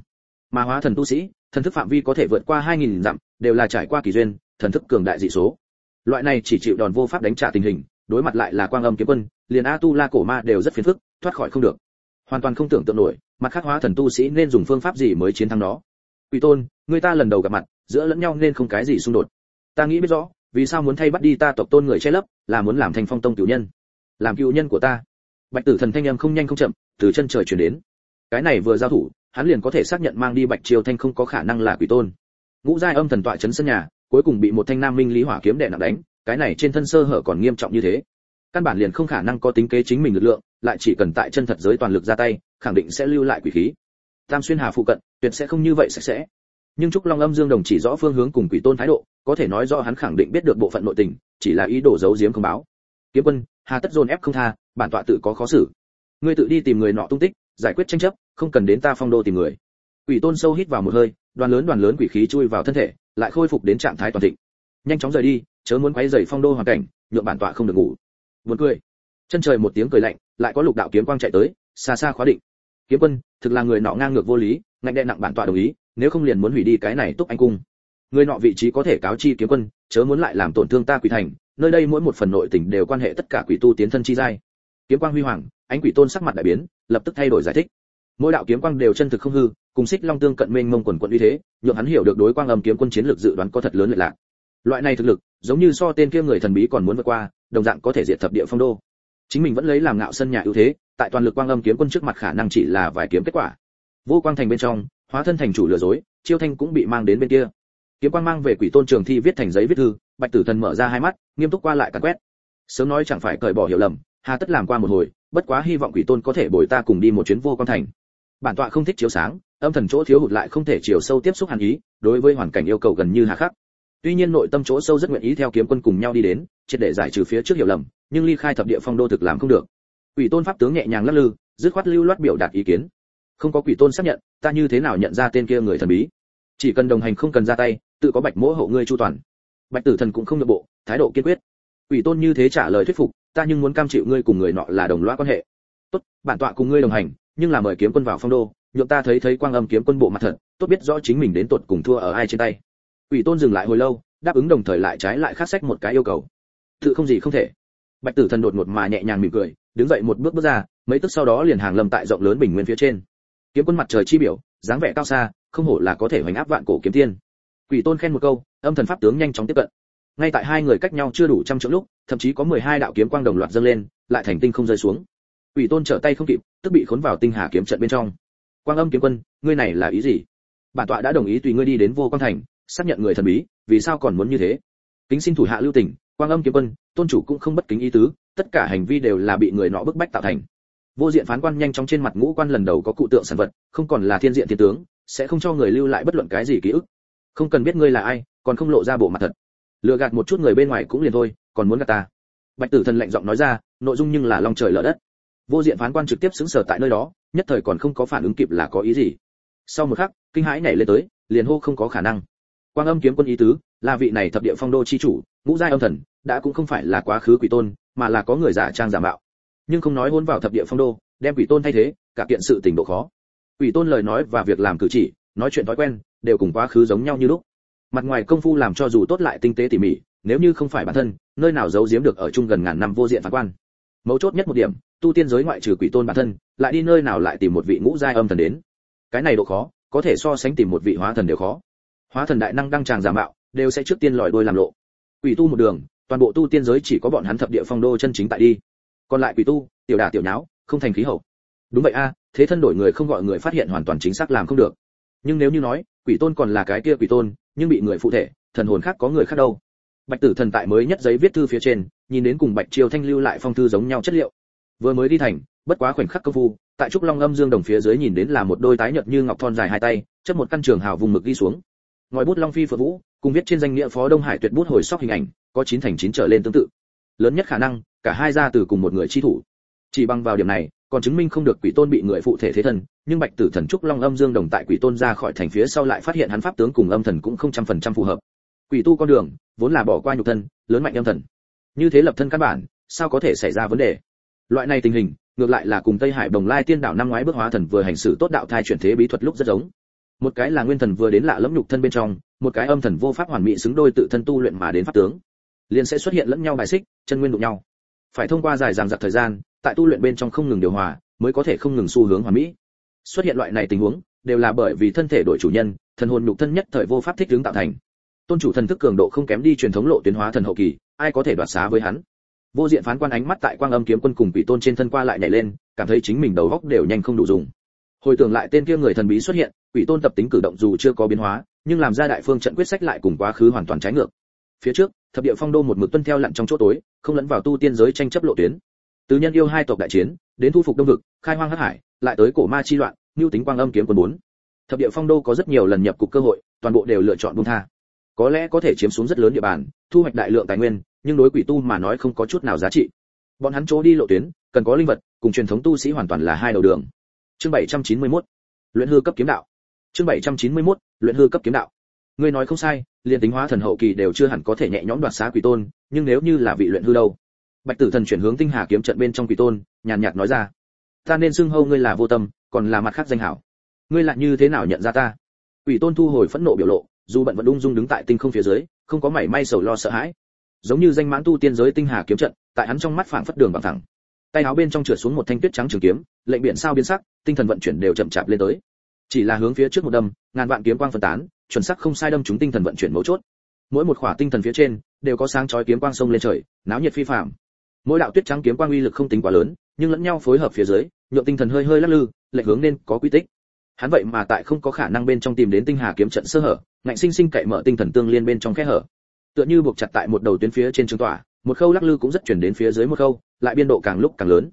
Mà hóa thần tu sĩ, thần thức phạm vi có thể vượt qua 2000 dặm, đều là trải qua kỳ duyên, thần thức cường đại dị số. Loại này chỉ chịu đòn vô pháp đánh trả tình hình, đối mặt lại là quang âm kiếm quân, liền a tu la cổ ma đều rất phiền phức, thoát khỏi không được. Hoàn toàn không tưởng tượng nổi, mặt khác hóa thần tu sĩ nên dùng phương pháp gì mới chiến thắng nó. Quỷ tôn, người ta lần đầu gặp mặt, giữa lẫn nhau nên không cái gì xung đột. Ta nghĩ biết rõ vì sao muốn thay bắt đi ta tộc tôn người che lấp, là muốn làm thành phong tông cửu nhân. Làm cựu nhân của ta. Bạch tử thần thanh âm không nhanh không chậm, từ chân trời chuyển đến. Cái này vừa giao thủ, hắn liền có thể xác nhận mang đi bạch triều thanh không có khả năng là quỷ tôn. Ngũ giai âm thần tọa chấn sân nhà, cuối cùng bị một thanh nam minh lý hỏa kiếm đè nặng đánh, cái này trên thân sơ hở còn nghiêm trọng như thế. Căn bản liền không khả năng có tính kế chính mình lực lượng, lại chỉ cần tại chân thật giới toàn lực ra tay, khẳng định sẽ lưu lại quỷ khí. Tam xuyên hà phụ cận, tuyệt sẽ không như vậy sạch sẽ nhưng trúc long âm dương đồng chỉ rõ phương hướng cùng quỷ tôn thái độ, có thể nói rõ hắn khẳng định biết được bộ phận nội tình, chỉ là ý đồ giấu giếm không báo. Kiếm quân, hà tất dồn ép không tha, bản tọa tự có khó xử. Ngươi tự đi tìm người nọ tung tích, giải quyết tranh chấp, không cần đến ta phong đô tìm người. Quỷ tôn sâu hít vào một hơi, đoàn lớn đoàn lớn quỷ khí chui vào thân thể, lại khôi phục đến trạng thái toàn thịnh. Nhanh chóng rời đi, chớ muốn quấy rầy phong đô hoàn cảnh, nhượng bản tọa không được ngủ. Buồn cười. Chân trời một tiếng cười lạnh, lại có lục đạo kiếm quang chạy tới, xa xa khóa định. Kiếm quân, thực là người nọ ngang ngược vô lý, ngạnh đe nặng bản tọa đồng ý nếu không liền muốn hủy đi cái này túc anh cung. Người nọ vị trí có thể cáo chi kiếm quân, chớ muốn lại làm tổn thương ta quỷ thành, nơi đây mỗi một phần nội tình đều quan hệ tất cả quỷ tu tiến thân chi giai. Kiếm quang huy hoàng, ánh quỷ tôn sắc mặt đại biến, lập tức thay đổi giải thích. Mỗi đạo kiếm quang đều chân thực không hư, cùng xích long tương cận mênh mông quần quận uy thế, nhượng hắn hiểu được đối quang âm kiếm quân chiến lược dự đoán có thật lớn lệ lạc. Loại này thực lực, giống như so tên kia người thần bí còn muốn vượt qua, đồng dạng có thể diệt thập địa phong đô. Chính mình vẫn lấy làm ngạo sân nhà ưu thế, tại toàn lực quang âm kiếm quân trước mặt khả năng chỉ là vài kiếm kết quả. Vô quang thành bên trong hóa thân thành chủ lừa dối, chiêu thanh cũng bị mang đến bên kia. Kiếm quang mang về quỷ tôn trường thi viết thành giấy viết thư, bạch tử thần mở ra hai mắt, nghiêm túc qua lại càn quét. Sớm nói chẳng phải cởi bỏ hiểu lầm, hà tất làm qua một hồi, bất quá hy vọng quỷ tôn có thể bồi ta cùng đi một chuyến vô quan thành. Bản tọa không thích chiếu sáng, âm thần chỗ thiếu hụt lại không thể chiều sâu tiếp xúc hàn ý, đối với hoàn cảnh yêu cầu gần như hà khắc. Tuy nhiên nội tâm chỗ sâu rất nguyện ý theo kiếm quân cùng nhau đi đến, triệt để giải trừ phía trước hiểu lầm, nhưng ly khai thập địa phong đô thực làm không được. Quỷ tôn pháp tướng nhẹ nhàng lắc lư, dứt khoát lưu loát biểu đạt ý kiến không có quỷ tôn xác nhận, ta như thế nào nhận ra tên kia người thần bí? Chỉ cần đồng hành không cần ra tay, tự có bạch mỗ hậu ngươi chu toàn. Bạch tử thần cũng không nội bộ, thái độ kiên quyết. Quỷ tôn như thế trả lời thuyết phục, ta nhưng muốn cam chịu ngươi cùng người nọ là đồng loa quan hệ. Tốt, bản tọa cùng ngươi đồng hành, nhưng là mời kiếm quân vào phong đô, nhượng ta thấy thấy quang âm kiếm quân bộ mặt thật, tốt biết rõ chính mình đến tột cùng thua ở ai trên tay. Quỷ tôn dừng lại hồi lâu, đáp ứng đồng thời lại trái lại khắc sách một cái yêu cầu. Tự không gì không thể. Bạch tử thần đột ngột mà nhẹ nhàng mỉm cười, đứng dậy một bước bước ra, mấy tức sau đó liền hàng lâm tại rộng lớn bình nguyên phía trên kiếm quân mặt trời chi biểu, dáng vẻ cao xa, không hổ là có thể hoành áp vạn cổ kiếm tiên. Quỷ tôn khen một câu, âm thần pháp tướng nhanh chóng tiếp cận. Ngay tại hai người cách nhau chưa đủ trăm trượng lúc, thậm chí có mười hai đạo kiếm quang đồng loạt dâng lên, lại thành tinh không rơi xuống. Quỷ tôn trở tay không kịp, tức bị khốn vào tinh hà kiếm trận bên trong. Quang âm kiếm quân, ngươi này là ý gì? Bản tọa đã đồng ý tùy ngươi đi đến vô quang thành, xác nhận người thần bí, vì sao còn muốn như thế? Kính xin thủ hạ lưu tình, quang âm kiếm quân, tôn chủ cũng không bất kính ý tứ, tất cả hành vi đều là bị người nọ bức bách tạo thành vô diện phán quan nhanh chóng trên mặt ngũ quan lần đầu có cụ tượng sản vật, không còn là thiên diện thiên tướng, sẽ không cho người lưu lại bất luận cái gì ký ức. Không cần biết ngươi là ai, còn không lộ ra bộ mặt thật. Lừa gạt một chút người bên ngoài cũng liền thôi, còn muốn gạt ta. Bạch tử thần lạnh giọng nói ra, nội dung nhưng là long trời lở đất. Vô diện phán quan trực tiếp xứng sở tại nơi đó, nhất thời còn không có phản ứng kịp là có ý gì. Sau một khắc, kinh hãi nhảy lên tới, liền hô không có khả năng. Quang âm kiếm quân ý tứ, là vị này thập địa phong đô chi chủ, ngũ giai âm thần, đã cũng không phải là quá khứ quỷ tôn, mà là có người giả trang giả mạo nhưng không nói hôn vào thập địa phong đô, đem quỷ tôn thay thế, cả kiện sự tình độ khó. Quỷ tôn lời nói và việc làm cử chỉ, nói chuyện thói quen, đều cùng quá khứ giống nhau như lúc. Mặt ngoài công phu làm cho dù tốt lại tinh tế tỉ mỉ, nếu như không phải bản thân, nơi nào giấu giếm được ở chung gần ngàn năm vô diện phán quan. Mấu chốt nhất một điểm, tu tiên giới ngoại trừ quỷ tôn bản thân, lại đi nơi nào lại tìm một vị ngũ giai âm thần đến. Cái này độ khó, có thể so sánh tìm một vị hóa thần đều khó. Hóa thần đại năng đăng tràng giả mạo, đều sẽ trước tiên lòi đôi làm lộ. Quỷ tu một đường, toàn bộ tu tiên giới chỉ có bọn hắn thập địa phong đô chân chính tại đi còn lại quỷ tu, tiểu đả tiểu nháo, không thành khí hậu. Đúng vậy a, thế thân đổi người không gọi người phát hiện hoàn toàn chính xác làm không được. Nhưng nếu như nói, quỷ tôn còn là cái kia quỷ tôn, nhưng bị người phụ thể, thần hồn khác có người khác đâu. Bạch tử thần tại mới nhất giấy viết thư phía trên, nhìn đến cùng bạch triều thanh lưu lại phong thư giống nhau chất liệu. Vừa mới đi thành, bất quá khoảnh khắc cơ phu, tại trúc long âm dương đồng phía dưới nhìn đến là một đôi tái nhợt như ngọc thon dài hai tay chất một căn trường hào vùng mực ghi xuống. Ngòi bút long phi phượng vũ, cùng viết trên danh nghĩa phó đông hải tuyệt bút hồi sóc hình ảnh, có chín thành chín trở lên tương tự lớn nhất khả năng, cả hai ra từ cùng một người chi thủ. Chỉ bằng vào điểm này, còn chứng minh không được quỷ tôn bị người phụ thể thế thần, nhưng bạch tử thần trúc long âm dương đồng tại quỷ tôn ra khỏi thành phía sau lại phát hiện hắn pháp tướng cùng âm thần cũng không trăm phần trăm phù hợp. Quỷ tu con đường, vốn là bỏ qua nhục thân, lớn mạnh âm thần. Như thế lập thân căn bản, sao có thể xảy ra vấn đề? Loại này tình hình, ngược lại là cùng tây hải đồng lai tiên đảo năm ngoái bước hóa thần vừa hành xử tốt đạo thai chuyển thế bí thuật lúc rất giống. Một cái là nguyên thần vừa đến lạ lẫm nhục thân bên trong, một cái âm thần vô pháp hoàn mỹ xứng đôi tự thân tu luyện mà đến pháp tướng liền sẽ xuất hiện lẫn nhau bài xích, chân nguyên đụng nhau. Phải thông qua dài dằng dặc thời gian, tại tu luyện bên trong không ngừng điều hòa, mới có thể không ngừng xu hướng hoàn mỹ. Xuất hiện loại này tình huống, đều là bởi vì thân thể đổi chủ nhân, thần hồn nhục thân nhất thời vô pháp thích ứng tạo thành. Tôn chủ thần thức cường độ không kém đi truyền thống lộ tuyến hóa thần hậu kỳ, ai có thể đoạt xá với hắn? Vô diện phán quan ánh mắt tại quang âm kiếm quân cùng bị tôn trên thân qua lại nhảy lên, cảm thấy chính mình đầu góc đều nhanh không đủ dùng. Hồi tưởng lại tên kia người thần bí xuất hiện, quỷ tôn tập tính cử động dù chưa có biến hóa, nhưng làm ra đại phương trận quyết sách lại cùng quá khứ hoàn toàn trái ngược phía trước, thập địa phong đô một mực tuân theo lặn trong chỗ tối, không lẫn vào tu tiên giới tranh chấp lộ tuyến. Từ nhân yêu hai tộc đại chiến, đến thu phục đông vực, khai hoang hắc hải, lại tới cổ ma chi loạn lưu tính quang âm kiếm quân bốn. Thập địa phong đô có rất nhiều lần nhập cục cơ hội, toàn bộ đều lựa chọn buông tha. Có lẽ có thể chiếm xuống rất lớn địa bàn, thu hoạch đại lượng tài nguyên, nhưng đối quỷ tu mà nói không có chút nào giá trị. Bọn hắn chỗ đi lộ tuyến, cần có linh vật, cùng truyền thống tu sĩ hoàn toàn là hai đầu đường. Chương 791 luyện hư cấp kiếm đạo. Chương 791 luyện hư cấp kiếm đạo. Ngươi nói không sai liền tính hóa thần hậu kỳ đều chưa hẳn có thể nhẹ nhõm đoạt xá quỷ tôn, nhưng nếu như là vị luyện hư đâu? Bạch tử thần chuyển hướng tinh hà kiếm trận bên trong quỷ tôn, nhàn nhạt nói ra. Ta nên xưng hâu ngươi là vô tâm, còn là mặt khác danh hảo. Ngươi lại như thế nào nhận ra ta? Quỷ tôn thu hồi phẫn nộ biểu lộ, dù bận vẫn ung dung đứng tại tinh không phía dưới, không có mảy may sầu lo sợ hãi. Giống như danh mãn tu tiên giới tinh hà kiếm trận, tại hắn trong mắt phảng phất đường bằng thẳng. Tay áo bên trong trượt xuống một thanh tuyết trắng trường kiếm, lệnh biển sao biến sắc, tinh thần vận chuyển đều chậm chạp lên tới. Chỉ là hướng phía trước một đâm, ngàn vạn kiếm quang phân tán chuẩn xác không sai đâm chúng tinh thần vận chuyển mấu chốt. Mỗi một khỏa tinh thần phía trên đều có sáng chói kiếm quang sông lên trời, náo nhiệt phi phàm. Mỗi đạo tuyết trắng kiếm quang uy lực không tính quá lớn, nhưng lẫn nhau phối hợp phía dưới, nhượng tinh thần hơi hơi lắc lư, lệch hướng nên có quy tích. Hắn vậy mà tại không có khả năng bên trong tìm đến tinh hà kiếm trận sơ hở, ngạnh sinh sinh cậy mở tinh thần tương liên bên trong khe hở. Tựa như buộc chặt tại một đầu tuyến phía trên trường tỏa một khâu lắc lư cũng rất chuyển đến phía dưới một khâu, lại biên độ càng lúc càng lớn.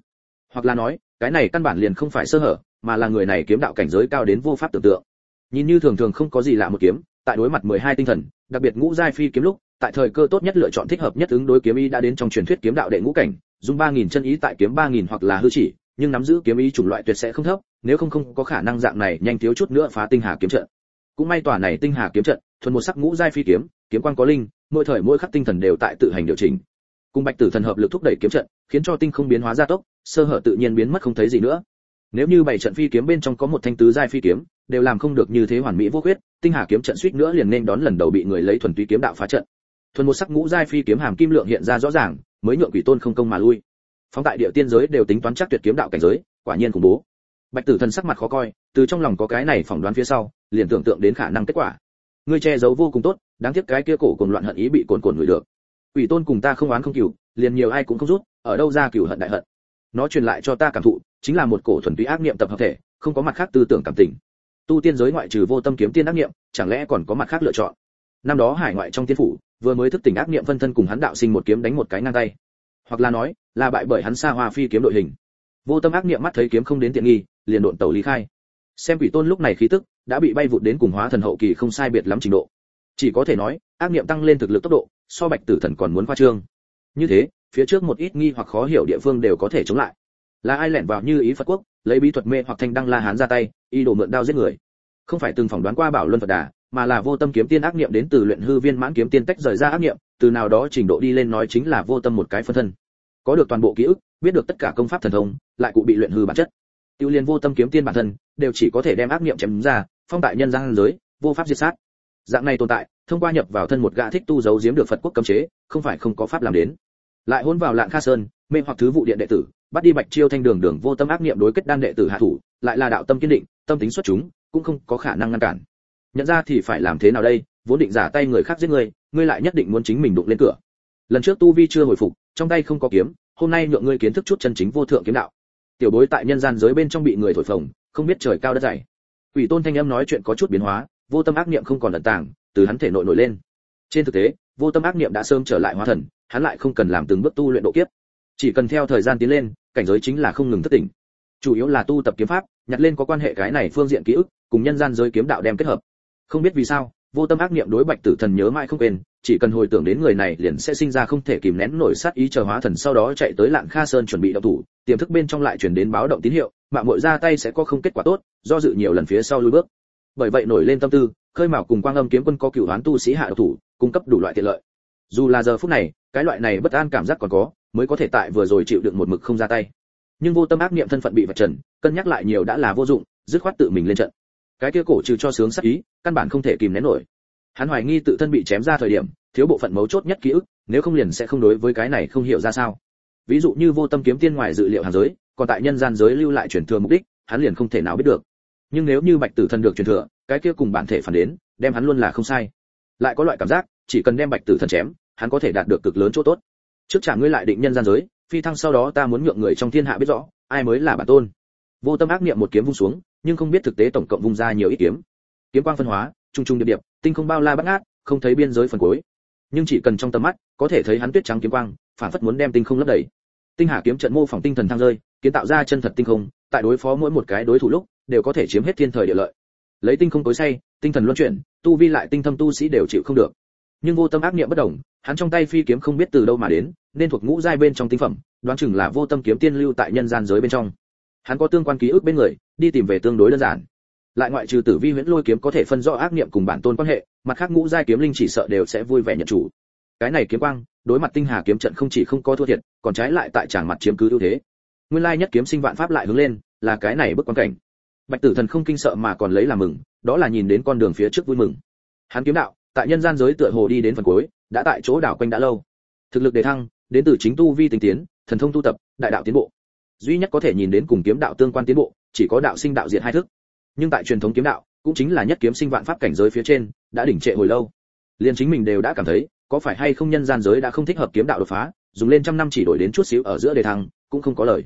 Hoặc là nói, cái này căn bản liền không phải sơ hở, mà là người này kiếm đạo cảnh giới cao đến vô pháp tưởng tượng nhìn như thường thường không có gì lạ một kiếm, tại đối mặt 12 tinh thần, đặc biệt ngũ giai phi kiếm lúc, tại thời cơ tốt nhất lựa chọn thích hợp nhất ứng đối kiếm ý đã đến trong truyền thuyết kiếm đạo đệ ngũ cảnh, dùng 3000 chân ý tại kiếm 3000 hoặc là hư chỉ, nhưng nắm giữ kiếm ý chủng loại tuyệt sẽ không thấp, nếu không không có khả năng dạng này nhanh thiếu chút nữa phá tinh hà kiếm trận. Cũng may tòa này tinh hà kiếm trận, thuần một sắc ngũ giai phi kiếm kiếm quan có linh, mỗi thời mỗi khắc tinh thần đều tại tự hành điều chỉnh. Cùng bạch tử thần hợp lực thúc đẩy kiếm trận, khiến cho tinh không biến hóa gia tốc, sơ hở tự nhiên biến mất không thấy gì nữa. Nếu như bảy trận phi kiếm bên trong có một thanh tứ giai phi kiếm đều làm không được như thế hoàn mỹ vô khuyết, tinh hà kiếm trận suýt nữa liền nên đón lần đầu bị người lấy thuần túy kiếm đạo phá trận. Thuần một sắc ngũ giai phi kiếm hàm kim lượng hiện ra rõ ràng, mới nhượng quỷ tôn không công mà lui. Phóng tại địa tiên giới đều tính toán chắc tuyệt kiếm đạo cảnh giới, quả nhiên khủng bố. Bạch tử thần sắc mặt khó coi, từ trong lòng có cái này phỏng đoán phía sau, liền tưởng tượng đến khả năng kết quả. Ngươi che giấu vô cùng tốt, đáng tiếc cái kia cổ cùng loạn hận ý bị cồn cồn người được. Quỷ tôn cùng ta không oán không cừu, liền nhiều ai cũng không rút, ở đâu ra cừu hận đại hận. Nó truyền lại cho ta cảm thụ, chính là một cổ thuần túy ác niệm tập hợp thể, không có mặt khác tư tưởng cảm tình tu tiên giới ngoại trừ vô tâm kiếm tiên ác niệm chẳng lẽ còn có mặt khác lựa chọn? Năm đó hải ngoại trong tiên phủ, vừa mới thức tỉnh ác niệm phân thân cùng hắn đạo sinh một kiếm đánh một cái ngang tay. Hoặc là nói, là bại bởi hắn xa hoa phi kiếm đội hình. Vô tâm ác niệm mắt thấy kiếm không đến tiện nghi, liền độn tàu lý khai. Xem quỷ tôn lúc này khí tức, đã bị bay vụt đến cùng hóa thần hậu kỳ không sai biệt lắm trình độ. Chỉ có thể nói, ác niệm tăng lên thực lực tốc độ, so bạch tử thần còn muốn khoa trương. Như thế, phía trước một ít nghi hoặc khó hiểu địa phương đều có thể chống lại là ai lẻn vào như ý phật quốc, lấy bí thuật mê hoặc thanh đăng la hán ra tay, y đồ mượn đao giết người. Không phải từng phỏng đoán qua bảo luân phật đà, mà là vô tâm kiếm tiên ác niệm đến từ luyện hư viên mãn kiếm tiên tách rời ra ác niệm, từ nào đó trình độ đi lên nói chính là vô tâm một cái phân thân. Có được toàn bộ ký ức, biết được tất cả công pháp thần thông, lại cụ bị luyện hư bản chất. Tiêu liên vô tâm kiếm tiên bản thân, đều chỉ có thể đem ác niệm chém ra, phong tại nhân gian giới, vô pháp diệt sát. Dạng này tồn tại, thông qua nhập vào thân một gã thích tu giấu giếm được phật quốc cấm chế, không phải không có pháp làm đến. Lại hôn vào lạng kha sơn, mê hoặc thứ vụ điện đệ tử bắt đi bạch chiêu thanh đường đường vô tâm ác niệm đối kết đan đệ tử hạ thủ, lại là đạo tâm kiên định, tâm tính xuất chúng, cũng không có khả năng ngăn cản. Nhận ra thì phải làm thế nào đây? Vốn định giả tay người khác giết ngươi ngươi lại nhất định muốn chính mình đụng lên cửa. Lần trước tu vi chưa hồi phục, trong tay không có kiếm, hôm nay nhượng ngươi kiến thức chút chân chính vô thượng kiếm đạo. Tiểu bối tại nhân gian giới bên trong bị người thổi phồng, không biết trời cao đất dày. Ủy tôn thanh âm nói chuyện có chút biến hóa, vô tâm ác niệm không còn ẩn tàng, từ hắn thể nội nổi lên. Trên thực tế, vô tâm ác niệm đã sớm trở lại hóa thần, hắn lại không cần làm từng bước tu luyện độ kiếp. Chỉ cần theo thời gian tiến lên cảnh giới chính là không ngừng thất tỉnh. Chủ yếu là tu tập kiếm pháp, nhặt lên có quan hệ cái này phương diện ký ức, cùng nhân gian giới kiếm đạo đem kết hợp. Không biết vì sao, vô tâm ác niệm đối bạch tử thần nhớ mãi không quên, chỉ cần hồi tưởng đến người này liền sẽ sinh ra không thể kìm nén nổi sát ý chờ hóa thần sau đó chạy tới lạng kha sơn chuẩn bị động thủ, tiềm thức bên trong lại chuyển đến báo động tín hiệu, mạng muội ra tay sẽ có không kết quả tốt, do dự nhiều lần phía sau lùi bước. Bởi vậy nổi lên tâm tư, khơi mào cùng quang âm kiếm quân có cửu hoán tu sĩ hạ độc thủ, cung cấp đủ loại tiện lợi dù là giờ phút này, cái loại này bất an cảm giác còn có, mới có thể tại vừa rồi chịu đựng một mực không ra tay. Nhưng vô tâm ác niệm thân phận bị vật trần, cân nhắc lại nhiều đã là vô dụng, dứt khoát tự mình lên trận. Cái kia cổ trừ cho sướng sắc ý, căn bản không thể kìm nén nổi. Hắn hoài nghi tự thân bị chém ra thời điểm, thiếu bộ phận mấu chốt nhất ký ức, nếu không liền sẽ không đối với cái này không hiểu ra sao. Ví dụ như vô tâm kiếm tiên ngoài dự liệu hàng giới, còn tại nhân gian giới lưu lại truyền thừa mục đích, hắn liền không thể nào biết được. Nhưng nếu như bạch tử thần được truyền thừa, cái kia cùng bản thể phản đến, đem hắn luôn là không sai lại có loại cảm giác, chỉ cần đem bạch tử thần chém, hắn có thể đạt được cực lớn chỗ tốt. Trước trả ngươi lại định nhân gian giới, phi thăng sau đó ta muốn nhượng người trong thiên hạ biết rõ, ai mới là bản tôn. Vô tâm ác niệm một kiếm vung xuống, nhưng không biết thực tế tổng cộng vung ra nhiều ít kiếm. Kiếm quang phân hóa trung trung điệp điệp, tinh không bao la bắt ngát, không thấy biên giới phần cuối. Nhưng chỉ cần trong tầm mắt, có thể thấy hắn tuyết trắng kiếm quang, phản phất muốn đem tinh không lấp đầy. Tinh hà kiếm trận mô phỏng tinh thần thăng rơi, kiến tạo ra chân thật tinh không, tại đối phó mỗi một cái đối thủ lúc, đều có thể chiếm hết thiên thời địa lợi. Lấy tinh không tối say, tinh thần luân chuyển tu vi lại tinh thâm tu sĩ đều chịu không được. Nhưng vô tâm ác niệm bất động, hắn trong tay phi kiếm không biết từ đâu mà đến, nên thuộc ngũ giai bên trong tinh phẩm, đoán chừng là vô tâm kiếm tiên lưu tại nhân gian giới bên trong. Hắn có tương quan ký ức bên người, đi tìm về tương đối đơn giản. Lại ngoại trừ tử vi huyễn lôi kiếm có thể phân rõ ác niệm cùng bản tôn quan hệ, mặt khác ngũ giai kiếm linh chỉ sợ đều sẽ vui vẻ nhận chủ. Cái này kiếm quang, đối mặt tinh hà kiếm trận không chỉ không có thua thiệt, còn trái lại tại tràng mặt chiếm cứ ưu thế. Nguyên lai nhất kiếm sinh vạn pháp lại hướng lên, là cái này bức quan cảnh bạch tử thần không kinh sợ mà còn lấy làm mừng, đó là nhìn đến con đường phía trước vui mừng. Hắn kiếm đạo, tại nhân gian giới tựa hồ đi đến phần cuối, đã tại chỗ đảo quanh đã lâu. Thực lực đề thăng, đến từ chính tu vi tinh tiến, thần thông tu tập, đại đạo tiến bộ. Duy nhất có thể nhìn đến cùng kiếm đạo tương quan tiến bộ, chỉ có đạo sinh đạo diệt hai thức. Nhưng tại truyền thống kiếm đạo, cũng chính là nhất kiếm sinh vạn pháp cảnh giới phía trên, đã đỉnh trệ hồi lâu. Liền chính mình đều đã cảm thấy, có phải hay không nhân gian giới đã không thích hợp kiếm đạo đột phá, dùng lên trăm năm chỉ đổi đến chút xíu ở giữa đề thăng, cũng không có lời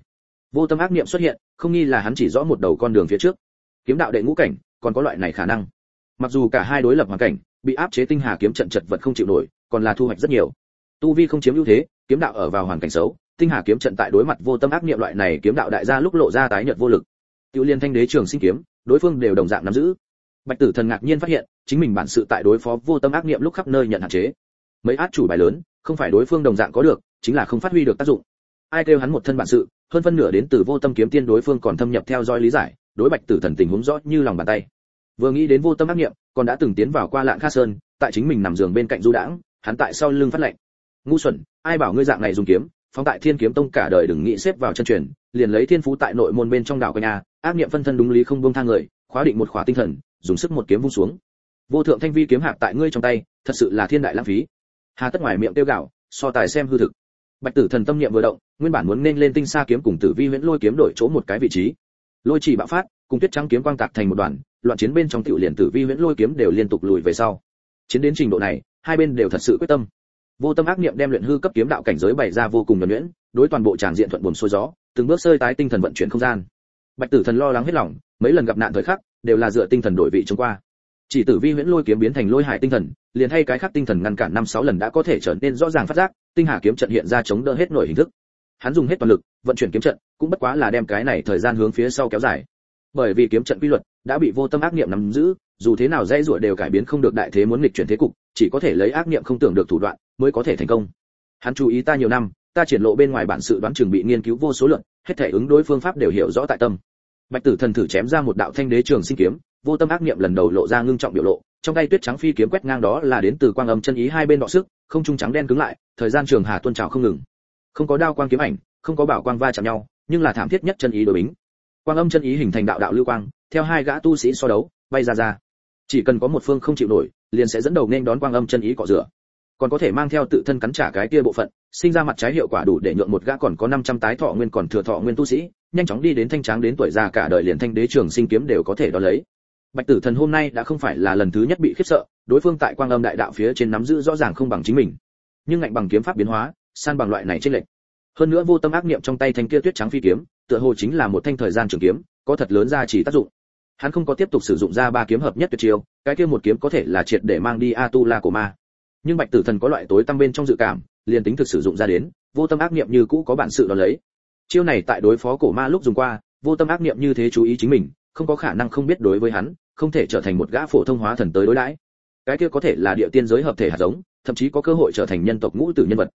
vô tâm ác niệm xuất hiện, không nghi là hắn chỉ rõ một đầu con đường phía trước. Kiếm đạo đệ ngũ cảnh, còn có loại này khả năng. Mặc dù cả hai đối lập hoàn cảnh, bị áp chế tinh hà kiếm trận chật vật không chịu nổi, còn là thu hoạch rất nhiều. Tu vi không chiếm ưu thế, kiếm đạo ở vào hoàn cảnh xấu, tinh hà kiếm trận tại đối mặt vô tâm ác niệm loại này kiếm đạo đại gia lúc lộ ra tái nhợt vô lực. Tiêu liên thanh đế trường sinh kiếm, đối phương đều đồng dạng nắm giữ. Bạch tử thần ngạc nhiên phát hiện, chính mình bản sự tại đối phó vô tâm ác niệm lúc khắp nơi nhận hạn chế. Mấy át chủ bài lớn, không phải đối phương đồng dạng có được, chính là không phát huy được tác dụng ai kêu hắn một thân bản sự, hơn phân nửa đến từ vô tâm kiếm tiên đối phương còn thâm nhập theo dõi lý giải, đối bạch tử thần tình huống rõ như lòng bàn tay. Vừa nghĩ đến vô tâm ác niệm còn đã từng tiến vào qua lạng kha sơn, tại chính mình nằm giường bên cạnh du đãng, hắn tại sau lưng phát lệnh. Ngu xuẩn, ai bảo ngươi dạng này dùng kiếm, phóng tại thiên kiếm tông cả đời đừng nghĩ xếp vào chân truyền, liền lấy thiên phú tại nội môn bên trong đảo quanh nhà ác niệm phân thân đúng lý không buông thang người, khóa định một khóa tinh thần, dùng sức một kiếm vung xuống. Vô thượng thanh vi kiếm hạp tại ngươi trong tay, thật sự là thiên đại lãng phí. Hà tất ngoài miệng tiêu gạo so tài xem hư thực bạch tử thần tâm niệm vừa động, nguyên bản muốn nên lên tinh xa kiếm cùng tử vi huyễn lôi kiếm đổi chỗ một cái vị trí. Lôi chỉ bạo phát, cùng tuyết trắng kiếm quang tạc thành một đoàn, loạn chiến bên trong tiểu liền tử vi huyễn lôi kiếm đều liên tục lùi về sau. Chiến đến trình độ này, hai bên đều thật sự quyết tâm. Vô tâm ác niệm đem luyện hư cấp kiếm đạo cảnh giới bày ra vô cùng nhuần nhuyễn, đối toàn bộ tràng diện thuận buồm xuôi gió, từng bước sơi tái tinh thần vận chuyển không gian. Bạch tử thần lo lắng hết lòng, mấy lần gặp nạn thời khắc, đều là dựa tinh thần đổi vị trông qua chỉ tử vi huyễn lôi kiếm biến thành lôi hải tinh thần, liền hay cái khác tinh thần ngăn cản năm sáu lần đã có thể trở nên rõ ràng phát giác, tinh hà kiếm trận hiện ra chống đỡ hết nổi hình thức. Hắn dùng hết toàn lực, vận chuyển kiếm trận, cũng bất quá là đem cái này thời gian hướng phía sau kéo dài. Bởi vì kiếm trận quy luật đã bị vô tâm ác niệm nắm giữ, dù thế nào dây rủa đều cải biến không được đại thế muốn nghịch chuyển thế cục, chỉ có thể lấy ác niệm không tưởng được thủ đoạn mới có thể thành công. Hắn chú ý ta nhiều năm, ta triển lộ bên ngoài bản sự đoán chừng bị nghiên cứu vô số lượng hết thể ứng đối phương pháp đều hiểu rõ tại tâm. Bạch tử thần thử chém ra một đạo thanh đế trường sinh kiếm vô tâm ác niệm lần đầu lộ ra ngưng trọng biểu lộ, trong tay tuyết trắng phi kiếm quét ngang đó là đến từ quang âm chân ý hai bên đọ sức, không trung trắng đen cứng lại, thời gian trường hà tuôn trào không ngừng. Không có đao quang kiếm ảnh, không có bảo quang va chạm nhau, nhưng là thảm thiết nhất chân ý đối bính. Quang âm chân ý hình thành đạo đạo lưu quang, theo hai gã tu sĩ so đấu, bay ra ra. Chỉ cần có một phương không chịu nổi, liền sẽ dẫn đầu nên đón quang âm chân ý cọ rửa. Còn có thể mang theo tự thân cắn trả cái kia bộ phận, sinh ra mặt trái hiệu quả đủ để nhượng một gã còn có 500 tái thọ nguyên còn thừa thọ nguyên tu sĩ, nhanh chóng đi đến thanh tráng đến tuổi già cả đời liền thanh đế trường sinh kiếm đều có thể đo lấy bạch tử thần hôm nay đã không phải là lần thứ nhất bị khiếp sợ, đối phương tại quang âm đại đạo phía trên nắm giữ rõ ràng không bằng chính mình. Nhưng ngạnh bằng kiếm pháp biến hóa, san bằng loại này trên lệnh hơn nữa vô tâm ác niệm trong tay thanh kia tuyết trắng phi kiếm, tựa hồ chính là một thanh thời gian trường kiếm, có thật lớn ra chỉ tác dụng. Hắn không có tiếp tục sử dụng ra ba kiếm hợp nhất tuyệt chiêu, cái kia một kiếm có thể là triệt để mang đi Atula của ma. Nhưng bạch tử thần có loại tối tâm bên trong dự cảm, liền tính thực sử dụng ra đến, vô tâm ác niệm như cũ có bản sự đó lấy. Chiêu này tại đối phó cổ ma lúc dùng qua, vô tâm ác niệm như thế chú ý chính mình, không có khả năng không biết đối với hắn không thể trở thành một gã phổ thông hóa thần tới đối đãi. Cái kia có thể là địa tiên giới hợp thể hạt giống, thậm chí có cơ hội trở thành nhân tộc ngũ tử nhân vật.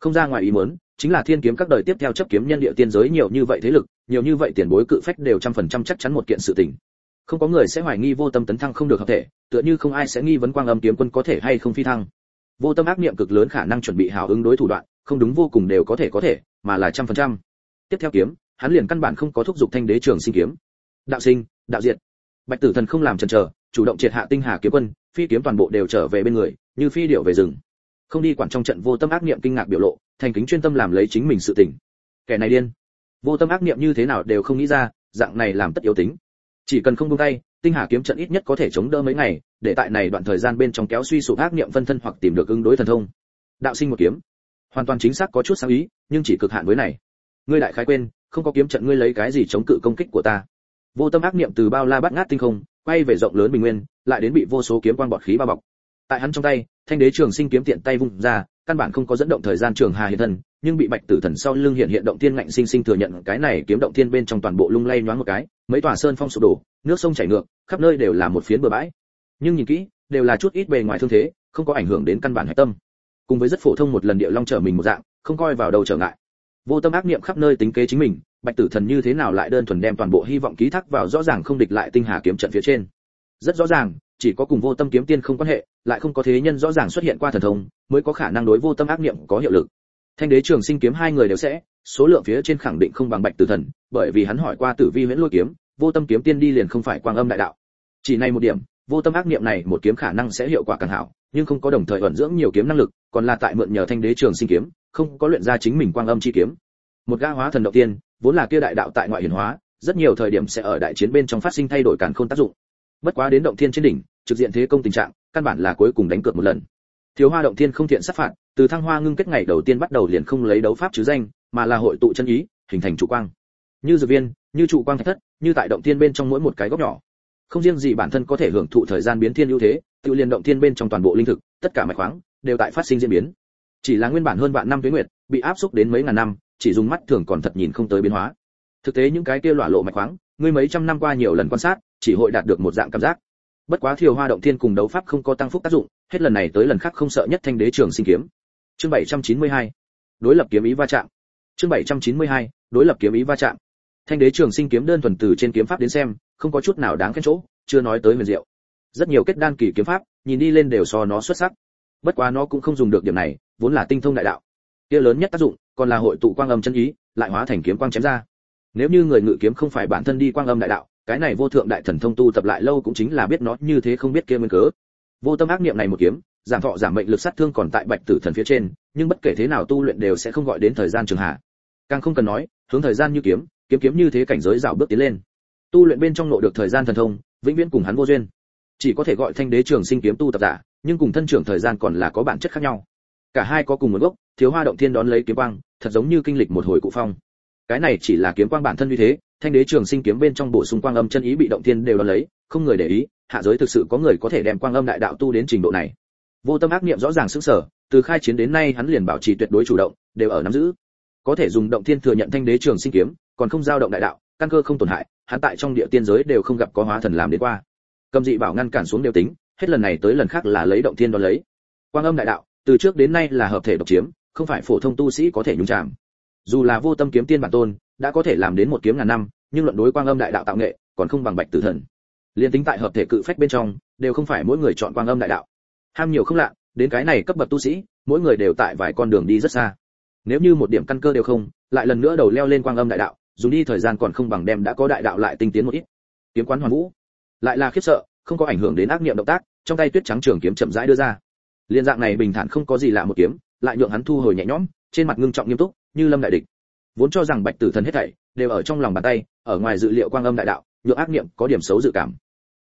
Không ra ngoài ý muốn, chính là thiên kiếm các đời tiếp theo chấp kiếm nhân địa tiên giới nhiều như vậy thế lực, nhiều như vậy tiền bối cự phách đều trăm phần trăm chắc chắn một kiện sự tình. Không có người sẽ hoài nghi vô tâm tấn thăng không được hợp thể, tựa như không ai sẽ nghi vấn quang âm kiếm quân có thể hay không phi thăng. Vô tâm ác niệm cực lớn khả năng chuẩn bị hào ứng đối thủ đoạn, không đúng vô cùng đều có thể có thể, mà là trăm phần trăm. Tiếp theo kiếm, hắn liền căn bản không có thúc giục thanh đế trường sinh kiếm. Đạo sinh, đạo diệt bạch tử thần không làm chần chờ, chủ động triệt hạ tinh hà kiếm quân, phi kiếm toàn bộ đều trở về bên người, như phi điệu về rừng. Không đi quản trong trận vô tâm ác niệm kinh ngạc biểu lộ, thành kính chuyên tâm làm lấy chính mình sự tỉnh kẻ này điên. Vô tâm ác niệm như thế nào đều không nghĩ ra, dạng này làm tất yếu tính. Chỉ cần không buông tay, tinh hà kiếm trận ít nhất có thể chống đỡ mấy ngày, để tại này đoạn thời gian bên trong kéo suy sụp ác niệm phân thân hoặc tìm được ứng đối thần thông. Đạo sinh một kiếm. Hoàn toàn chính xác có chút sáng ý, nhưng chỉ cực hạn với này. Ngươi đại khái quên, không có kiếm trận ngươi lấy cái gì chống cự công kích của ta vô tâm ác niệm từ bao la bắt ngát tinh không quay về rộng lớn bình nguyên lại đến bị vô số kiếm quang bọt khí bao bọc. Tại hắn trong tay thanh đế trường sinh kiếm tiện tay vung ra căn bản không có dẫn động thời gian trường hà hiện thần, nhưng bị bạch tử thần sau lưng hiện hiện động thiên ngạnh sinh sinh thừa nhận cái này kiếm động thiên bên trong toàn bộ lung lay nhoáng một cái mấy tòa sơn phong sụp đổ nước sông chảy ngược khắp nơi đều là một phiến bờ bãi. Nhưng nhìn kỹ đều là chút ít bề ngoài thương thế không có ảnh hưởng đến căn bản hải tâm. Cùng với rất phổ thông một lần địa long trở mình một dạng không coi vào đầu trở ngại. Vô tâm ác niệm khắp nơi tính kế chính mình bạch tử thần như thế nào lại đơn thuần đem toàn bộ hy vọng ký thác vào rõ ràng không địch lại tinh hà kiếm trận phía trên? Rất rõ ràng, chỉ có cùng vô tâm kiếm tiên không quan hệ, lại không có thế nhân rõ ràng xuất hiện qua thần thông, mới có khả năng đối vô tâm ác niệm có hiệu lực. Thanh đế trường sinh kiếm hai người đều sẽ, số lượng phía trên khẳng định không bằng bạch tử thần, bởi vì hắn hỏi qua tử vi huyễn lôi kiếm, vô tâm kiếm tiên đi liền không phải quang âm đại đạo. Chỉ này một điểm, vô tâm ác niệm này một kiếm khả năng sẽ hiệu quả càng hảo, nhưng không có đồng thời ẩn dưỡng nhiều kiếm năng lực, còn là tại mượn nhờ thanh đế trường sinh kiếm, không có luyện ra chính mình quang âm chi kiếm. Một ga hóa thần đầu tiên vốn là kia đại đạo tại ngoại hiển hóa, rất nhiều thời điểm sẽ ở đại chiến bên trong phát sinh thay đổi càn khôn tác dụng. Bất quá đến động thiên trên đỉnh, trực diện thế công tình trạng, căn bản là cuối cùng đánh cược một lần. Thiếu hoa động thiên không thiện sát phạt, từ thăng hoa ngưng kết ngày đầu tiên bắt đầu liền không lấy đấu pháp chứ danh, mà là hội tụ chân ý, hình thành trụ quang. Như dược viên, như trụ quang thạch thất, như tại động thiên bên trong mỗi một cái góc nhỏ. Không riêng gì bản thân có thể hưởng thụ thời gian biến thiên ưu thế, tự liền động thiên bên trong toàn bộ linh thực, tất cả mạch khoáng, đều tại phát sinh diễn biến. Chỉ là nguyên bản hơn vạn năm tuế nguyệt, bị áp xúc đến mấy ngàn năm chỉ dùng mắt thường còn thật nhìn không tới biến hóa. Thực tế những cái kia lọa lộ mạch khoáng, ngươi mấy trăm năm qua nhiều lần quan sát, chỉ hội đạt được một dạng cảm giác. Bất quá thiều hoa động thiên cùng đấu pháp không có tăng phúc tác dụng, hết lần này tới lần khác không sợ nhất thanh đế trường sinh kiếm. Chương 792 đối lập kiếm ý va chạm. Chương 792 đối lập kiếm ý va chạm. Thanh đế trường sinh kiếm đơn thuần từ trên kiếm pháp đến xem, không có chút nào đáng khen chỗ, chưa nói tới huyền diệu. Rất nhiều kết đan kỳ kiếm pháp, nhìn đi lên đều so nó xuất sắc. Bất quá nó cũng không dùng được điểm này, vốn là tinh thông đại đạo. Kia lớn nhất tác dụng còn là hội tụ quang âm chân ý, lại hóa thành kiếm quang chém ra. Nếu như người ngự kiếm không phải bản thân đi quang âm đại đạo, cái này vô thượng đại thần thông tu tập lại lâu cũng chính là biết nó như thế không biết kia nguyên cớ. Vô tâm ác niệm này một kiếm, giảm thọ giảm mệnh lực sát thương còn tại bạch tử thần phía trên, nhưng bất kể thế nào tu luyện đều sẽ không gọi đến thời gian trường hạ. Càng không cần nói, hướng thời gian như kiếm kiếm kiếm như thế cảnh giới dạo bước tiến lên. Tu luyện bên trong nội được thời gian thần thông, vĩnh viễn cùng hắn vô duyên. Chỉ có thể gọi thanh đế trường sinh kiếm tu tập giả, nhưng cùng thân trưởng thời gian còn là có bản chất khác nhau cả hai có cùng một gốc, thiếu hoa động thiên đón lấy kiếm quang, thật giống như kinh lịch một hồi cụ phong. Cái này chỉ là kiếm quang bản thân như thế, thanh đế trường sinh kiếm bên trong bổ sung quang âm chân ý bị động thiên đều đón lấy, không người để ý, hạ giới thực sự có người có thể đem quang âm đại đạo tu đến trình độ này. Vô tâm ác niệm rõ ràng sức sở từ khai chiến đến nay hắn liền bảo trì tuyệt đối chủ động, đều ở nắm giữ. Có thể dùng động thiên thừa nhận thanh đế trường sinh kiếm, còn không giao động đại đạo, căn cơ không tổn hại, hắn tại trong địa tiên giới đều không gặp có hóa thần làm đến qua. Cầm dị bảo ngăn cản xuống đều tính, hết lần này tới lần khác là lấy động thiên đón lấy. Quang âm đại đạo từ trước đến nay là hợp thể độc chiếm, không phải phổ thông tu sĩ có thể nhúng chạm dù là vô tâm kiếm tiên bản tôn, đã có thể làm đến một kiếm ngàn năm, nhưng luận đối quang âm đại đạo tạo nghệ, còn không bằng bạch tử thần. Liên tính tại hợp thể cự phách bên trong, đều không phải mỗi người chọn quang âm đại đạo. Ham nhiều không lạ, đến cái này cấp bậc tu sĩ, mỗi người đều tại vài con đường đi rất xa. Nếu như một điểm căn cơ đều không, lại lần nữa đầu leo lên quang âm đại đạo, dù đi thời gian còn không bằng đem đã có đại đạo lại tinh tiến một ít. Kiếm quán hoàn vũ. Lại là khiếp sợ, không có ảnh hưởng đến ác niệm động tác, trong tay tuyết trắng trường kiếm chậm rãi đưa ra liên dạng này bình thản không có gì lạ một kiếm, lại nhượng hắn thu hồi nhẹ nhõm, trên mặt ngưng trọng nghiêm túc, như lâm đại địch. Vốn cho rằng bạch tử thần hết thảy đều ở trong lòng bàn tay, ở ngoài dự liệu quang âm đại đạo, nhượng ác niệm có điểm xấu dự cảm.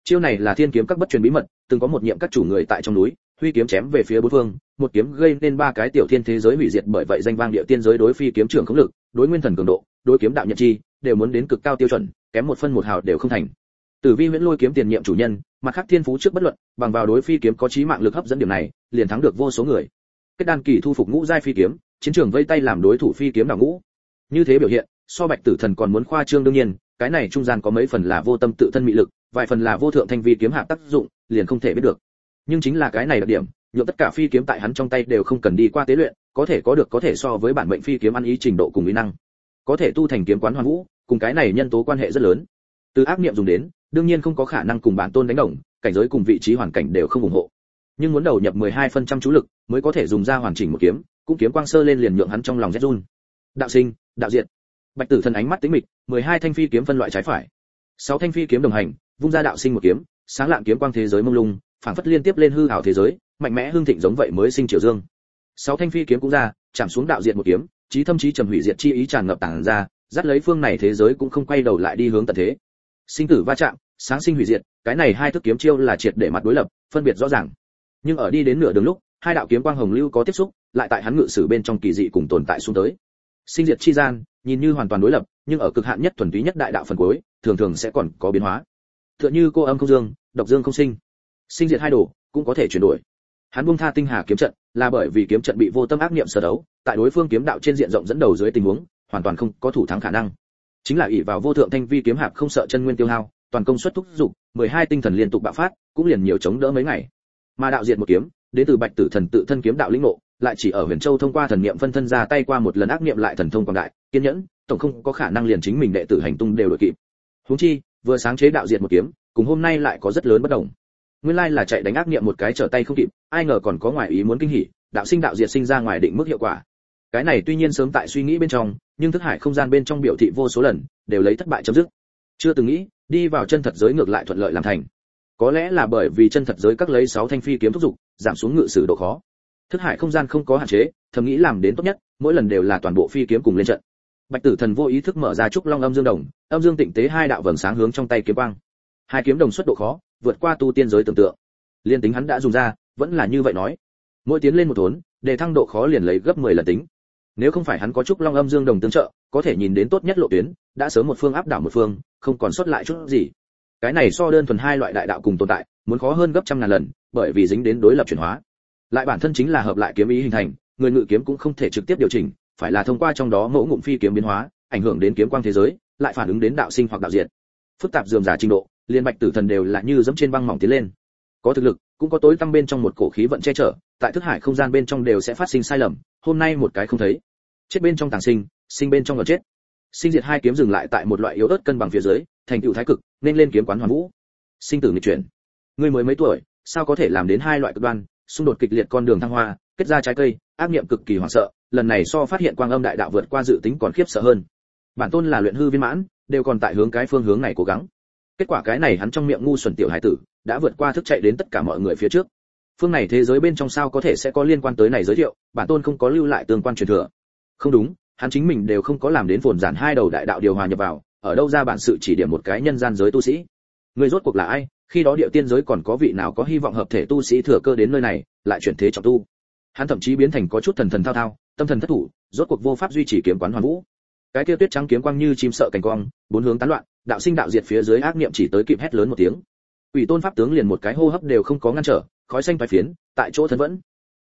Chiêu này là thiên kiếm các bất truyền bí mật, từng có một nhiệm các chủ người tại trong núi, huy kiếm chém về phía bốn phương, một kiếm gây nên ba cái tiểu thiên thế giới hủy diệt bởi vậy danh vang địa tiên giới đối phi kiếm trưởng không lực, đối nguyên thần cường độ, đối kiếm đạo nhật chi, đều muốn đến cực cao tiêu chuẩn, kém một phân một hào đều không thành tử vi Huyễn lôi kiếm tiền nhiệm chủ nhân, mặt khác thiên phú trước bất luận, bằng vào đối phi kiếm có trí mạng lực hấp dẫn điểm này, liền thắng được vô số người. Kết đan kỳ thu phục ngũ giai phi kiếm, chiến trường vây tay làm đối thủ phi kiếm đảo ngũ. Như thế biểu hiện, so bạch tử thần còn muốn khoa trương đương nhiên, cái này trung gian có mấy phần là vô tâm tự thân mị lực, vài phần là vô thượng thanh vi kiếm hạ tác dụng, liền không thể biết được. Nhưng chính là cái này đặc điểm, nhượng tất cả phi kiếm tại hắn trong tay đều không cần đi qua tế luyện, có thể có được có thể so với bản mệnh phi kiếm ăn ý trình độ cùng uy năng. Có thể tu thành kiếm quán hoàn vũ, cùng cái này nhân tố quan hệ rất lớn. Từ ác niệm dùng đến đương nhiên không có khả năng cùng bản tôn đánh đồng, cảnh giới cùng vị trí hoàn cảnh đều không ủng hộ. Nhưng muốn đầu nhập 12% chú lực, mới có thể dùng ra hoàn chỉnh một kiếm, cũng kiếm quang sơ lên liền nhượng hắn trong lòng rét run. Đạo sinh, đạo diện. bạch tử thần ánh mắt tĩnh mịch 12 thanh phi kiếm phân loại trái phải. Sáu thanh phi kiếm đồng hành, vung ra đạo sinh một kiếm, sáng lạng kiếm quang thế giới mông lung, phảng phất liên tiếp lên hư ảo thế giới, mạnh mẽ hương thịnh giống vậy mới sinh triều dương. Sáu thanh phi kiếm cũng ra, chạm xuống đạo diện một kiếm chí thâm chí trầm hủy diệt chi ý tràn ngập tàng ra, dắt lấy phương này thế giới cũng không quay đầu lại đi hướng tận thế sinh tử va chạm, sáng sinh hủy diệt, cái này hai thức kiếm chiêu là triệt để mặt đối lập, phân biệt rõ ràng. Nhưng ở đi đến nửa đường lúc, hai đạo kiếm quang hồng lưu có tiếp xúc, lại tại hắn ngự sử bên trong kỳ dị cùng tồn tại xuống tới. Sinh diệt chi gian, nhìn như hoàn toàn đối lập, nhưng ở cực hạn nhất thuần túy nhất đại đạo phần cuối, thường thường sẽ còn có biến hóa. Tựa như cô âm không dương, độc dương không sinh. Sinh diệt hai đồ, cũng có thể chuyển đổi. Hắn buông tha tinh hà kiếm trận, là bởi vì kiếm trận bị vô tâm ác niệm sở đấu, tại đối phương kiếm đạo trên diện rộng dẫn đầu dưới tình huống, hoàn toàn không có thủ thắng khả năng chính là ỷ vào vô thượng thanh vi kiếm hạp không sợ chân nguyên tiêu hao, toàn công suất thúc dục 12 tinh thần liên tục bạo phát, cũng liền nhiều chống đỡ mấy ngày. Mà đạo diệt một kiếm, đến từ bạch tử thần tự thân kiếm đạo lĩnh ngộ, lại chỉ ở huyền châu thông qua thần niệm phân thân ra tay qua một lần ác niệm lại thần thông quảng đại, kiên nhẫn, tổng không có khả năng liền chính mình đệ tử hành tung đều đội kịp. Huống chi, vừa sáng chế đạo diệt một kiếm, cùng hôm nay lại có rất lớn bất đồng. Nguyên lai là chạy đánh ác niệm một cái trở tay không kịp, ai ngờ còn có ngoài ý muốn kinh hỉ, đạo sinh đạo diệt sinh ra ngoài định mức hiệu quả cái này tuy nhiên sớm tại suy nghĩ bên trong, nhưng thức hải không gian bên trong biểu thị vô số lần, đều lấy thất bại chấm dứt. Chưa từng nghĩ, đi vào chân thật giới ngược lại thuận lợi làm thành. Có lẽ là bởi vì chân thật giới các lấy sáu thanh phi kiếm thúc dục giảm xuống ngự sử độ khó. Thức hải không gian không có hạn chế, thầm nghĩ làm đến tốt nhất, mỗi lần đều là toàn bộ phi kiếm cùng lên trận. Bạch tử thần vô ý thức mở ra trúc long âm dương đồng, âm dương tịnh tế hai đạo vầng sáng hướng trong tay kiếm quang. Hai kiếm đồng xuất độ khó, vượt qua tu tiên giới tưởng tượng. Liên tính hắn đã dùng ra, vẫn là như vậy nói. Mỗi tiến lên một thốn, để thăng độ khó liền lấy gấp 10 lần tính nếu không phải hắn có trúc long âm dương đồng tương trợ, có thể nhìn đến tốt nhất lộ tuyến, đã sớm một phương áp đảo một phương, không còn xuất lại chút gì. Cái này so đơn thuần hai loại đại đạo cùng tồn tại, muốn khó hơn gấp trăm ngàn lần, bởi vì dính đến đối lập chuyển hóa. Lại bản thân chính là hợp lại kiếm ý hình thành, người ngự kiếm cũng không thể trực tiếp điều chỉnh, phải là thông qua trong đó mẫu ngụm phi kiếm biến hóa, ảnh hưởng đến kiếm quang thế giới, lại phản ứng đến đạo sinh hoặc đạo diệt. Phức tạp dườm giả trình độ, liên bạch tử thần đều là như dẫm trên băng mỏng tiến lên. Có thực lực, cũng có tối tăm bên trong một cổ khí vận che chở, tại thức hải không gian bên trong đều sẽ phát sinh sai lầm hôm nay một cái không thấy. Chết bên trong tàng sinh sinh bên trong ở chết. Sinh diệt hai kiếm dừng lại tại một loại yếu ớt cân bằng phía dưới, thành tựu thái cực, nên lên kiếm quán hoàn vũ. Sinh tử nghịch chuyển. Ngươi mới mấy tuổi, sao có thể làm đến hai loại cực đoan? Xung đột kịch liệt con đường thăng hoa, kết ra trái cây, ác niệm cực kỳ hoảng sợ, lần này so phát hiện quang âm đại đạo vượt qua dự tính còn khiếp sợ hơn. Bản tôn là luyện hư viên mãn, đều còn tại hướng cái phương hướng này cố gắng. Kết quả cái này hắn trong miệng ngu xuẩn tiểu hải tử, đã vượt qua thức chạy đến tất cả mọi người phía trước phương này thế giới bên trong sao có thể sẽ có liên quan tới này giới thiệu, bản tôn không có lưu lại tương quan truyền thừa. Không đúng, hắn chính mình đều không có làm đến phồn giản hai đầu đại đạo điều hòa nhập vào, ở đâu ra bản sự chỉ điểm một cái nhân gian giới tu sĩ. Người rốt cuộc là ai, khi đó địa tiên giới còn có vị nào có hy vọng hợp thể tu sĩ thừa cơ đến nơi này, lại chuyển thế trọng tu. Hắn thậm chí biến thành có chút thần thần thao thao, tâm thần thất thủ, rốt cuộc vô pháp duy trì kiếm quán hoàn vũ. Cái kia tuyết trắng kiếm quang như chim sợ cành quang, bốn hướng tán loạn, đạo sinh đạo diệt phía dưới ác niệm chỉ tới kịp hét lớn một tiếng. Ủy tôn pháp tướng liền một cái hô hấp đều không có ngăn trở khói xanh phai phiến, tại chỗ thân vẫn.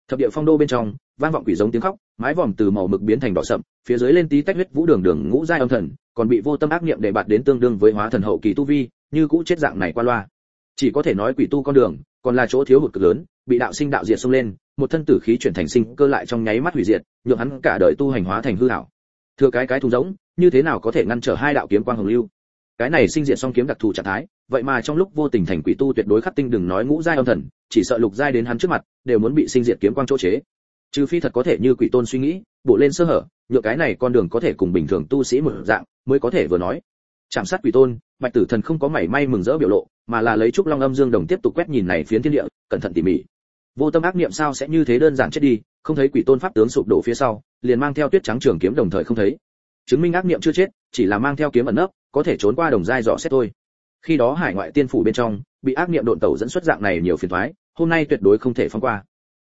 Thập địa phong đô bên trong, vang vọng quỷ giống tiếng khóc, mái vòm từ màu mực biến thành đỏ sậm, phía dưới lên tí tách huyết vũ đường đường ngũ giai âm thần, còn bị vô tâm ác niệm để bạt đến tương đương với hóa thần hậu kỳ tu vi, như cũ chết dạng này qua loa. Chỉ có thể nói quỷ tu con đường, còn là chỗ thiếu hụt cực lớn, bị đạo sinh đạo diệt xông lên, một thân tử khí chuyển thành sinh cơ lại trong nháy mắt hủy diệt, nhượng hắn cả đời tu hành hóa thành hư ảo. Thừa cái cái thùng rỗng, như thế nào có thể ngăn trở hai đạo kiếm quang hồng lưu? Cái này sinh diện song kiếm đặc thù trạng thái, vậy mà trong lúc vô tình thành quỷ tu tuyệt đối khắc tinh đừng nói ngũ giai âm thần, chỉ sợ lục giai đến hắn trước mặt, đều muốn bị sinh diện kiếm quang chỗ chế. Trừ phi thật có thể như quỷ tôn suy nghĩ bộ lên sơ hở, nhựa cái này con đường có thể cùng bình thường tu sĩ mở dạng, mới có thể vừa nói. Chạm sát quỷ tôn, bạch tử thần không có mảy may mừng rỡ biểu lộ, mà là lấy trúc long âm dương đồng tiếp tục quét nhìn này phiến thiên địa, cẩn thận tỉ mỉ. Vô tâm ác niệm sao sẽ như thế đơn giản chết đi, không thấy quỷ tôn pháp tướng sụp đổ phía sau, liền mang theo tuyết trắng trường kiếm đồng thời không thấy chứng minh ác niệm chưa chết, chỉ là mang theo kiếm ẩn nấp, có thể trốn qua đồng giai rõ xét thôi. Khi đó hải ngoại tiên phủ bên trong, bị ác niệm độn tẩu dẫn xuất dạng này nhiều phiền toái, hôm nay tuyệt đối không thể phóng qua.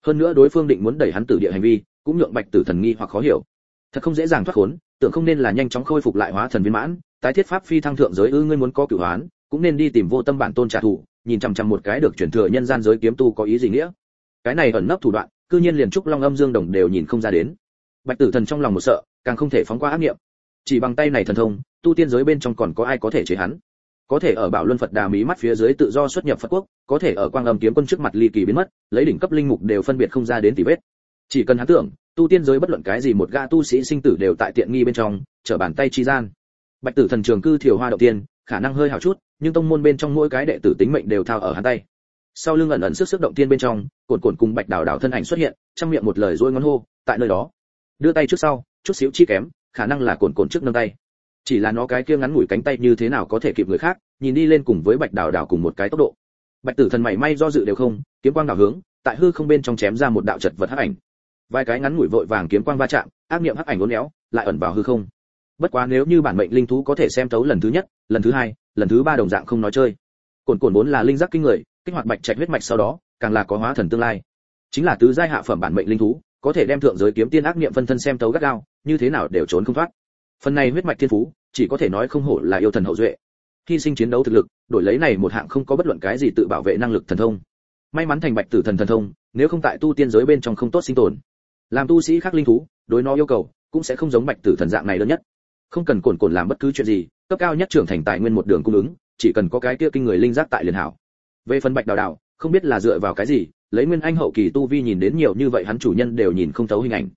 Hơn nữa đối phương định muốn đẩy hắn tử địa hành vi, cũng nhượng bạch tử thần nghi hoặc khó hiểu. Thật không dễ dàng thoát khốn, tưởng không nên là nhanh chóng khôi phục lại hóa thần viên mãn, tái thiết pháp phi thăng thượng giới ư ngươi muốn có cửu hoán cũng nên đi tìm vô tâm bản tôn trả thù, nhìn chằm chằm một cái được chuyển thừa nhân gian giới kiếm tu có ý gì nghĩa. Cái này ẩn nấp thủ đoạn, cư nhiên liền trúc long âm dương đồng đều nhìn không ra đến. Bạch tử thần trong lòng một sợ, càng không thể phóng qua ác niệm chỉ bằng tay này thần thông, tu tiên giới bên trong còn có ai có thể chế hắn? Có thể ở bảo luân phật đà mí mắt phía dưới tự do xuất nhập phật quốc, có thể ở quang âm kiếm quân trước mặt ly kỳ biến mất, lấy đỉnh cấp linh mục đều phân biệt không ra đến tỷ vết. Chỉ cần hắn tưởng, tu tiên giới bất luận cái gì một gã tu sĩ sinh tử đều tại tiện nghi bên trong, trở bàn tay chi gian. Bạch tử thần trường cư thiểu hoa đầu tiên, khả năng hơi hào chút, nhưng tông môn bên trong mỗi cái đệ tử tính mệnh đều thao ở hắn tay. Sau lưng ẩn ẩn sức sức động tiên bên trong cồn cồn cùng bạch đào đào thân ảnh xuất hiện, trong miệng một lời ruôi ngón hô, tại nơi đó. Đưa tay trước sau, chút xíu chi kém khả năng là cồn cồn trước nâng tay. Chỉ là nó cái kia ngắn ngủi cánh tay như thế nào có thể kịp người khác, nhìn đi lên cùng với bạch đào đào cùng một cái tốc độ. Bạch tử thần mảy may do dự đều không, kiếm quang đảo hướng, tại hư không bên trong chém ra một đạo chật vật hắc ảnh. Vài cái ngắn ngủi vội vàng kiếm quang va chạm, ác niệm hắc ảnh uốn éo, lại ẩn vào hư không. Bất quá nếu như bản mệnh linh thú có thể xem tấu lần thứ nhất, lần thứ hai, lần thứ ba đồng dạng không nói chơi. Cồn cồn vốn là linh giác kinh người, kích hoạt bạch trạch huyết mạch sau đó, càng là có hóa thần tương lai. Chính là tứ giai hạ phẩm bản mệnh linh thú có thể đem thượng giới kiếm tiên ác niệm phân thân xem tấu gắt gao, như thế nào đều trốn không thoát. Phần này huyết mạch thiên phú, chỉ có thể nói không hổ là yêu thần hậu duệ. Hy sinh chiến đấu thực lực, đổi lấy này một hạng không có bất luận cái gì tự bảo vệ năng lực thần thông. May mắn thành bạch tử thần thần thông, nếu không tại tu tiên giới bên trong không tốt sinh tồn. Làm tu sĩ khác linh thú, đối nó yêu cầu, cũng sẽ không giống bạch tử thần dạng này đơn nhất. Không cần cồn cồn làm bất cứ chuyện gì, cấp cao nhất trưởng thành tài nguyên một đường cung ứng, chỉ cần có cái kia kinh người linh giác tại liền hảo. Về phần bạch đào đào, không biết là dựa vào cái gì lấy nguyên anh hậu kỳ tu vi nhìn đến nhiều như vậy hắn chủ nhân đều nhìn không thấu hình ảnh.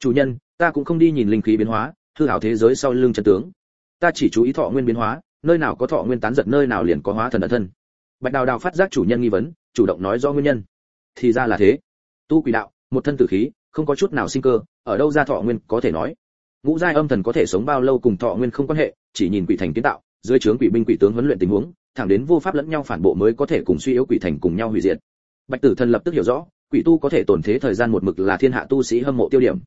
Chủ nhân, ta cũng không đi nhìn linh khí biến hóa, hư hảo thế giới sau lưng chân tướng. Ta chỉ chú ý thọ nguyên biến hóa, nơi nào có thọ nguyên tán giật, nơi nào liền có hóa thần ẩn thân. Bạch đào đào phát giác chủ nhân nghi vấn, chủ động nói do nguyên nhân. Thì ra là thế. Tu quỷ đạo, một thân tử khí, không có chút nào sinh cơ, ở đâu ra thọ nguyên có thể nói? Ngũ giai âm thần có thể sống bao lâu cùng thọ nguyên không quan hệ, chỉ nhìn quỷ thành kiến tạo, dưới trướng quỷ binh quỷ tướng huấn luyện tình huống, thẳng đến vô pháp lẫn nhau phản bộ mới có thể cùng suy yếu quỷ thành cùng nhau hủy diệt bạch tử thần lập tức hiểu rõ, quỷ tu có thể tồn thế thời gian một mực là thiên hạ tu sĩ hâm mộ tiêu điểm.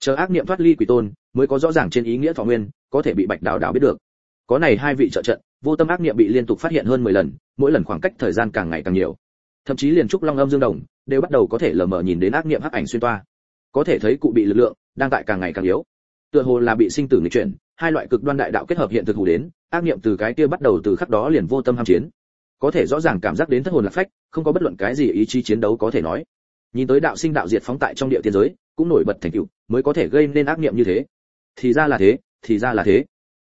Chờ ác niệm thoát ly quỷ tôn, mới có rõ ràng trên ý nghĩa thọ nguyên, có thể bị bạch đào đào biết được. Có này hai vị trợ trận, vô tâm ác niệm bị liên tục phát hiện hơn 10 lần, mỗi lần khoảng cách thời gian càng ngày càng nhiều. Thậm chí liền trúc long âm dương đồng, đều bắt đầu có thể lờ mờ nhìn đến ác niệm hắc ảnh xuyên toa. Có thể thấy cụ bị lực lượng, đang tại càng ngày càng yếu. Tựa hồ là bị sinh tử nghịch chuyển, hai loại cực đoan đại đạo kết hợp hiện thực hủ đến, ác niệm từ cái kia bắt đầu từ khắc đó liền vô tâm ham chiến có thể rõ ràng cảm giác đến thất hồn lạc phách, không có bất luận cái gì ý chí chiến đấu có thể nói. Nhìn tới đạo sinh đạo diệt phóng tại trong địa tiên giới, cũng nổi bật thành tựu, mới có thể gây nên ác niệm như thế. Thì ra là thế, thì ra là thế.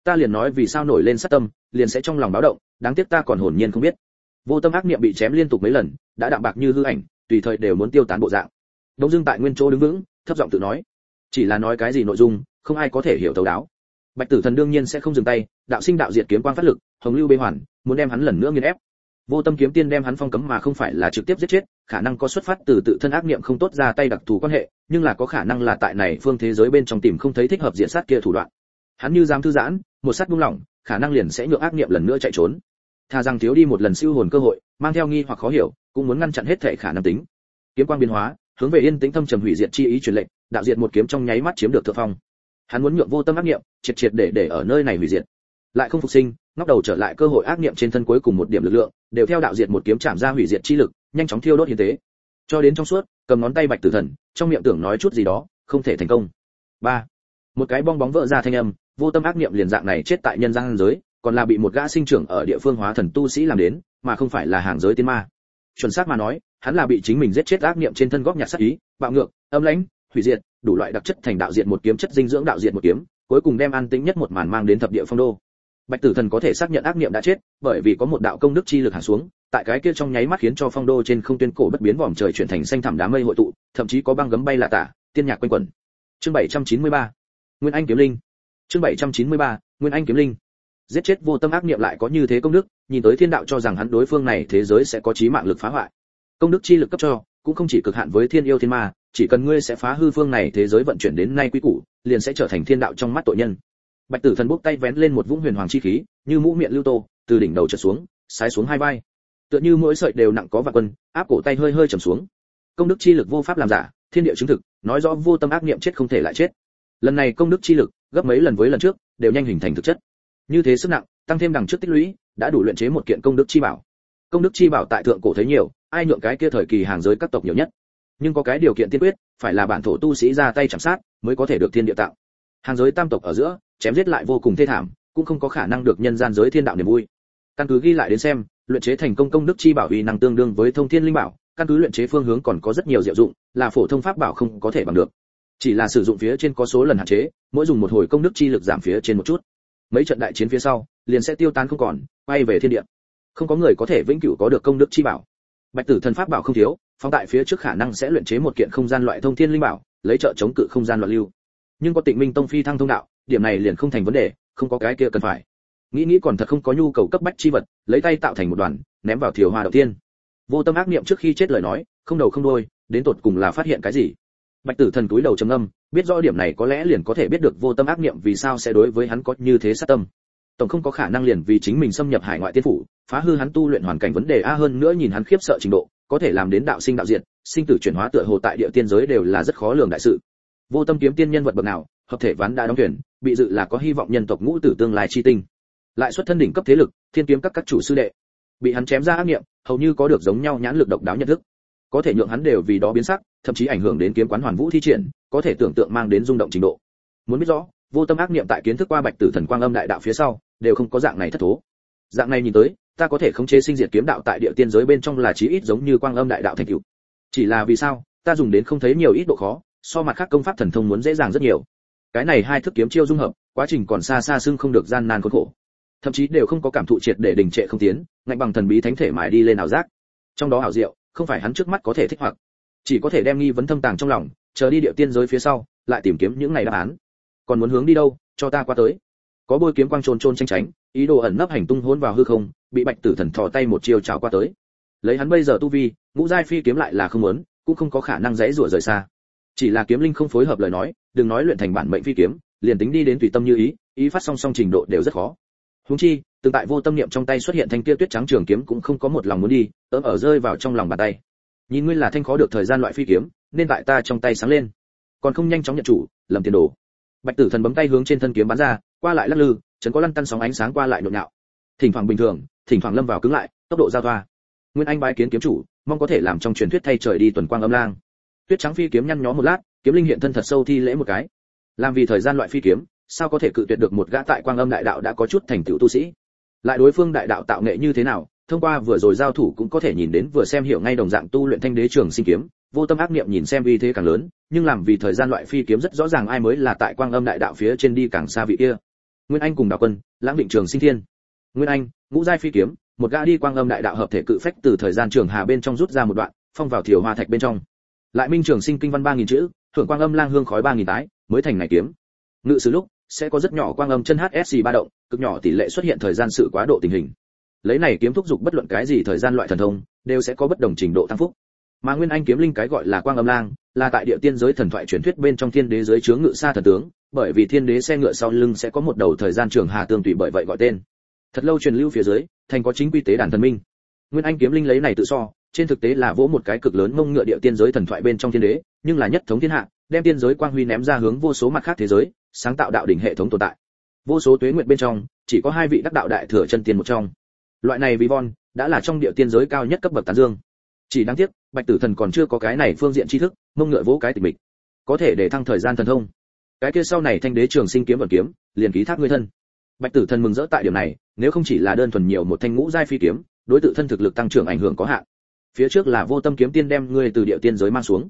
Ta liền nói vì sao nổi lên sát tâm, liền sẽ trong lòng báo động, đáng tiếc ta còn hồn nhiên không biết. Vô tâm ác niệm bị chém liên tục mấy lần, đã đạm bạc như hư ảnh, tùy thời đều muốn tiêu tán bộ dạng. Đông dương tại nguyên chỗ đứng vững, thấp giọng tự nói. Chỉ là nói cái gì nội dung, không ai có thể hiểu thấu đáo. Bạch tử thần đương nhiên sẽ không dừng tay, đạo sinh đạo diệt kiếm quang phát lực, hồng lưu bê hoàn, muốn đem hắn lần nữa nghiền ép vô tâm kiếm tiên đem hắn phong cấm mà không phải là trực tiếp giết chết, khả năng có xuất phát từ tự thân ác niệm không tốt ra tay đặc thù quan hệ, nhưng là có khả năng là tại này phương thế giới bên trong tìm không thấy thích hợp diện sát kia thủ đoạn. Hắn như dám thư giãn, một sát buông lỏng, khả năng liền sẽ nhượng ác niệm lần nữa chạy trốn. Tha rằng thiếu đi một lần siêu hồn cơ hội, mang theo nghi hoặc khó hiểu, cũng muốn ngăn chặn hết thể khả năng tính. Kiếm quang biến hóa, hướng về yên tĩnh thâm trầm hủy diệt chi ý truyền lệnh, đạo diệt một kiếm trong nháy mắt chiếm được thượng phong. Hắn muốn nhượng vô tâm ác niệm, triệt triệt để để ở nơi này hủy diệt. Lại không phục sinh ngóc đầu trở lại cơ hội ác niệm trên thân cuối cùng một điểm lực lượng, đều theo đạo diệt một kiếm chạm ra hủy diệt chi lực, nhanh chóng thiêu đốt hiến tế. Cho đến trong suốt, cầm ngón tay bạch tử thần, trong miệng tưởng nói chút gì đó, không thể thành công. Ba. Một cái bong bóng vỡ ra thanh âm, vô tâm ác niệm liền dạng này chết tại nhân gian giới, còn là bị một gã sinh trưởng ở địa phương hóa thần tu sĩ làm đến, mà không phải là hàng giới tiên ma. Chuẩn xác mà nói, hắn là bị chính mình giết chết ác niệm trên thân góp nhặt sát ý, bạo ngược, âm lãnh, hủy diệt, đủ loại đặc chất thành đạo diện một kiếm, chất dinh dưỡng đạo diện một kiếm, cuối cùng đem an tĩnh nhất một màn mang đến thập địa phong đô bạch tử thần có thể xác nhận ác niệm đã chết, bởi vì có một đạo công đức chi lực hạ xuống, tại cái kia trong nháy mắt khiến cho phong đô trên không tuyên cổ bất biến vòm trời chuyển thành xanh thẳm đám mây hội tụ, thậm chí có băng gấm bay lạ tả, tiên nhạc quanh quẩn. Chương 793 nguyên anh kiếm linh. Chương 793 nguyên anh kiếm linh. Giết chết vô tâm ác niệm lại có như thế công đức, nhìn tới thiên đạo cho rằng hắn đối phương này thế giới sẽ có chí mạng lực phá hoại. Công đức chi lực cấp cho, cũng không chỉ cực hạn với thiên yêu thiên ma, chỉ cần ngươi sẽ phá hư phương này thế giới vận chuyển đến nay quy củ, liền sẽ trở thành thiên đạo trong mắt tội nhân bạch tử thần bốc tay vén lên một vũng huyền hoàng chi khí, như mũ miệng lưu tô, từ đỉnh đầu trở xuống, sái xuống hai vai. Tựa như mỗi sợi đều nặng có vạn quân, áp cổ tay hơi hơi trầm xuống. Công đức chi lực vô pháp làm giả, thiên địa chứng thực, nói rõ vô tâm ác niệm chết không thể lại chết. Lần này công đức chi lực, gấp mấy lần với lần trước, đều nhanh hình thành thực chất. Như thế sức nặng, tăng thêm đằng trước tích lũy, đã đủ luyện chế một kiện công đức chi bảo. Công đức chi bảo tại thượng cổ thấy nhiều, ai nhượng cái kia thời kỳ hàng giới các tộc nhiều nhất. Nhưng có cái điều kiện tiên quyết, phải là bản thổ tu sĩ ra tay chạm sát, mới có thể được thiên địa tạo. Hàng giới tam tộc ở giữa chém giết lại vô cùng thê thảm, cũng không có khả năng được nhân gian giới thiên đạo niềm vui. Căn cứ ghi lại đến xem, luyện chế thành công công đức chi bảo uy năng tương đương với thông thiên linh bảo, căn cứ luyện chế phương hướng còn có rất nhiều diệu dụng, là phổ thông pháp bảo không có thể bằng được. Chỉ là sử dụng phía trên có số lần hạn chế, mỗi dùng một hồi công đức chi lực giảm phía trên một chút. Mấy trận đại chiến phía sau, liền sẽ tiêu tan không còn quay về thiên địa. Không có người có thể vĩnh cửu có được công đức chi bảo. Bạch tử thần pháp bảo không thiếu phong tại phía trước khả năng sẽ luyện chế một kiện không gian loại thông thiên linh bảo, lấy trợ chống cự không gian loạn lưu. Nhưng có tịnh minh tông phi thăng thông đạo điểm này liền không thành vấn đề, không có cái kia cần phải. Nghĩ nghĩ còn thật không có nhu cầu cấp bách chi vật, lấy tay tạo thành một đoàn, ném vào thiều hoa đầu tiên. Vô tâm ác niệm trước khi chết lời nói, không đầu không đuôi, đến tột cùng là phát hiện cái gì? Bạch tử thần cúi đầu trầm âm biết rõ điểm này có lẽ liền có thể biết được vô tâm ác niệm vì sao sẽ đối với hắn có như thế sát tâm. Tổng không có khả năng liền vì chính mình xâm nhập hải ngoại tiên phủ, phá hư hắn tu luyện hoàn cảnh vấn đề a hơn nữa nhìn hắn khiếp sợ trình độ, có thể làm đến đạo sinh đạo diện sinh tử chuyển hóa tựa hồ tại địa tiên giới đều là rất khó lường đại sự. Vô tâm kiếm tiên nhân vật bậc nào hợp thể ván đã đóng tuyển, bị dự là có hy vọng nhân tộc ngũ tử tương lai chi tinh. Lại xuất thân đỉnh cấp thế lực, thiên kiếm các các chủ sư đệ. Bị hắn chém ra ác niệm hầu như có được giống nhau nhãn lực độc đáo nhận thức. Có thể nhượng hắn đều vì đó biến sắc, thậm chí ảnh hưởng đến kiếm quán hoàn vũ thi triển, có thể tưởng tượng mang đến rung động trình độ. Muốn biết rõ, vô tâm ác niệm tại kiến thức qua bạch tử thần quang âm đại đạo phía sau, đều không có dạng này thất thố. Dạng này nhìn tới, ta có thể khống chế sinh diệt kiếm đạo tại địa tiên giới bên trong là chí ít giống như quang âm đại đạo thành tựu. Chỉ là vì sao, ta dùng đến không thấy nhiều ít độ khó, so mặt khác công pháp thần thông muốn dễ dàng rất nhiều cái này hai thức kiếm chiêu dung hợp, quá trình còn xa xa xưng không được gian nan khốn khổ. Thậm chí đều không có cảm thụ triệt để đình trệ không tiến, ngạnh bằng thần bí thánh thể mãi đi lên ảo giác. Trong đó ảo diệu, không phải hắn trước mắt có thể thích hoặc. Chỉ có thể đem nghi vấn thâm tàng trong lòng, chờ đi địa tiên giới phía sau, lại tìm kiếm những ngày đáp án. Còn muốn hướng đi đâu, cho ta qua tới. Có bôi kiếm quang trôn trôn tranh tránh, ý đồ ẩn nấp hành tung hôn vào hư không, bị bạch tử thần thò tay một chiều chảo qua tới. Lấy hắn bây giờ tu vi, ngũ giai phi kiếm lại là không muốn, cũng không có khả năng dễ rủa rời xa chỉ là kiếm linh không phối hợp lời nói, đừng nói luyện thành bản mệnh phi kiếm, liền tính đi đến tùy tâm như ý ý phát song song trình độ đều rất khó. Huống chi từng tại vô tâm niệm trong tay xuất hiện thanh kia tuyết trắng trường kiếm cũng không có một lòng muốn đi ớm ở rơi vào trong lòng bàn tay. Nhìn nguyên là thanh khó được thời gian loại phi kiếm, nên tại ta trong tay sáng lên. Còn không nhanh chóng nhận chủ, lầm tiền đồ. Bạch tử thần bấm tay hướng trên thân kiếm bắn ra, qua lại lắc lư, chấn có lăn tăn sóng ánh sáng qua lại nhộn nhạo. Thỉnh thoảng bình thường, thỉnh thoảng lâm vào cứng lại, tốc độ giao thoa. Nguyên anh bái kiến kiếm chủ, mong có thể làm trong truyền thuyết thay trời đi tuần quang âm lang tuyết trắng phi kiếm nhăn nhó một lát, kiếm linh hiện thân thật sâu thi lễ một cái. Làm vì thời gian loại phi kiếm, sao có thể cự tuyệt được một gã tại quang âm đại đạo đã có chút thành tựu tu sĩ? Lại đối phương đại đạo tạo nghệ như thế nào, thông qua vừa rồi giao thủ cũng có thể nhìn đến vừa xem hiểu ngay đồng dạng tu luyện thanh đế trường sinh kiếm, vô tâm ác niệm nhìn xem uy thế càng lớn, nhưng làm vì thời gian loại phi kiếm rất rõ ràng ai mới là tại quang âm đại đạo phía trên đi càng xa vị kia. Nguyên anh cùng đạo quân, lãng định trường sinh thiên. Nguyên anh, ngũ giai phi kiếm, một gã đi quang âm đại đạo hợp thể cự phách từ thời gian trường hà bên trong rút ra một đoạn, phong vào thiều hoa thạch bên trong lại minh trường sinh kinh văn ba nghìn chữ, thưởng quang âm lang hương khói ba nghìn tái, mới thành này kiếm. Ngự sử lúc, sẽ có rất nhỏ quang âm chân hsc ba động, cực nhỏ tỷ lệ xuất hiện thời gian sự quá độ tình hình. Lấy này kiếm thúc dục bất luận cái gì thời gian loại thần thông, đều sẽ có bất đồng trình độ tăng phúc. Mà nguyên anh kiếm linh cái gọi là quang âm lang, là tại địa tiên giới thần thoại truyền thuyết bên trong thiên đế giới chướng ngự xa thần tướng, bởi vì thiên đế xe ngựa sau lưng sẽ có một đầu thời gian trường hà tương tùy bởi vậy gọi tên. Thật lâu truyền lưu phía dưới, thành có chính quy tế đàn thần minh. Nguyên anh kiếm linh lấy này tự so trên thực tế là vỗ một cái cực lớn mông ngựa địa tiên giới thần thoại bên trong thiên đế, nhưng là nhất thống thiên hạ, đem tiên giới quang huy ném ra hướng vô số mặt khác thế giới, sáng tạo đạo đỉnh hệ thống tồn tại. Vô số tuế nguyện bên trong, chỉ có hai vị đắc đạo đại thừa chân tiên một trong. Loại này vi von, đã là trong địa tiên giới cao nhất cấp bậc tán dương. Chỉ đáng tiếc, bạch tử thần còn chưa có cái này phương diện tri thức, mông ngựa vỗ cái tịch mịch. Có thể để thăng thời gian thần thông. Cái kia sau này thanh đế trường sinh kiếm vận kiếm, liền ký thác ngươi thân. Bạch tử thần mừng rỡ tại điểm này, nếu không chỉ là đơn thuần nhiều một thanh ngũ giai phi kiếm, đối tự thân thực lực tăng trưởng ảnh hưởng có hạn phía trước là vô tâm kiếm tiên đem ngươi từ địa tiên giới mang xuống.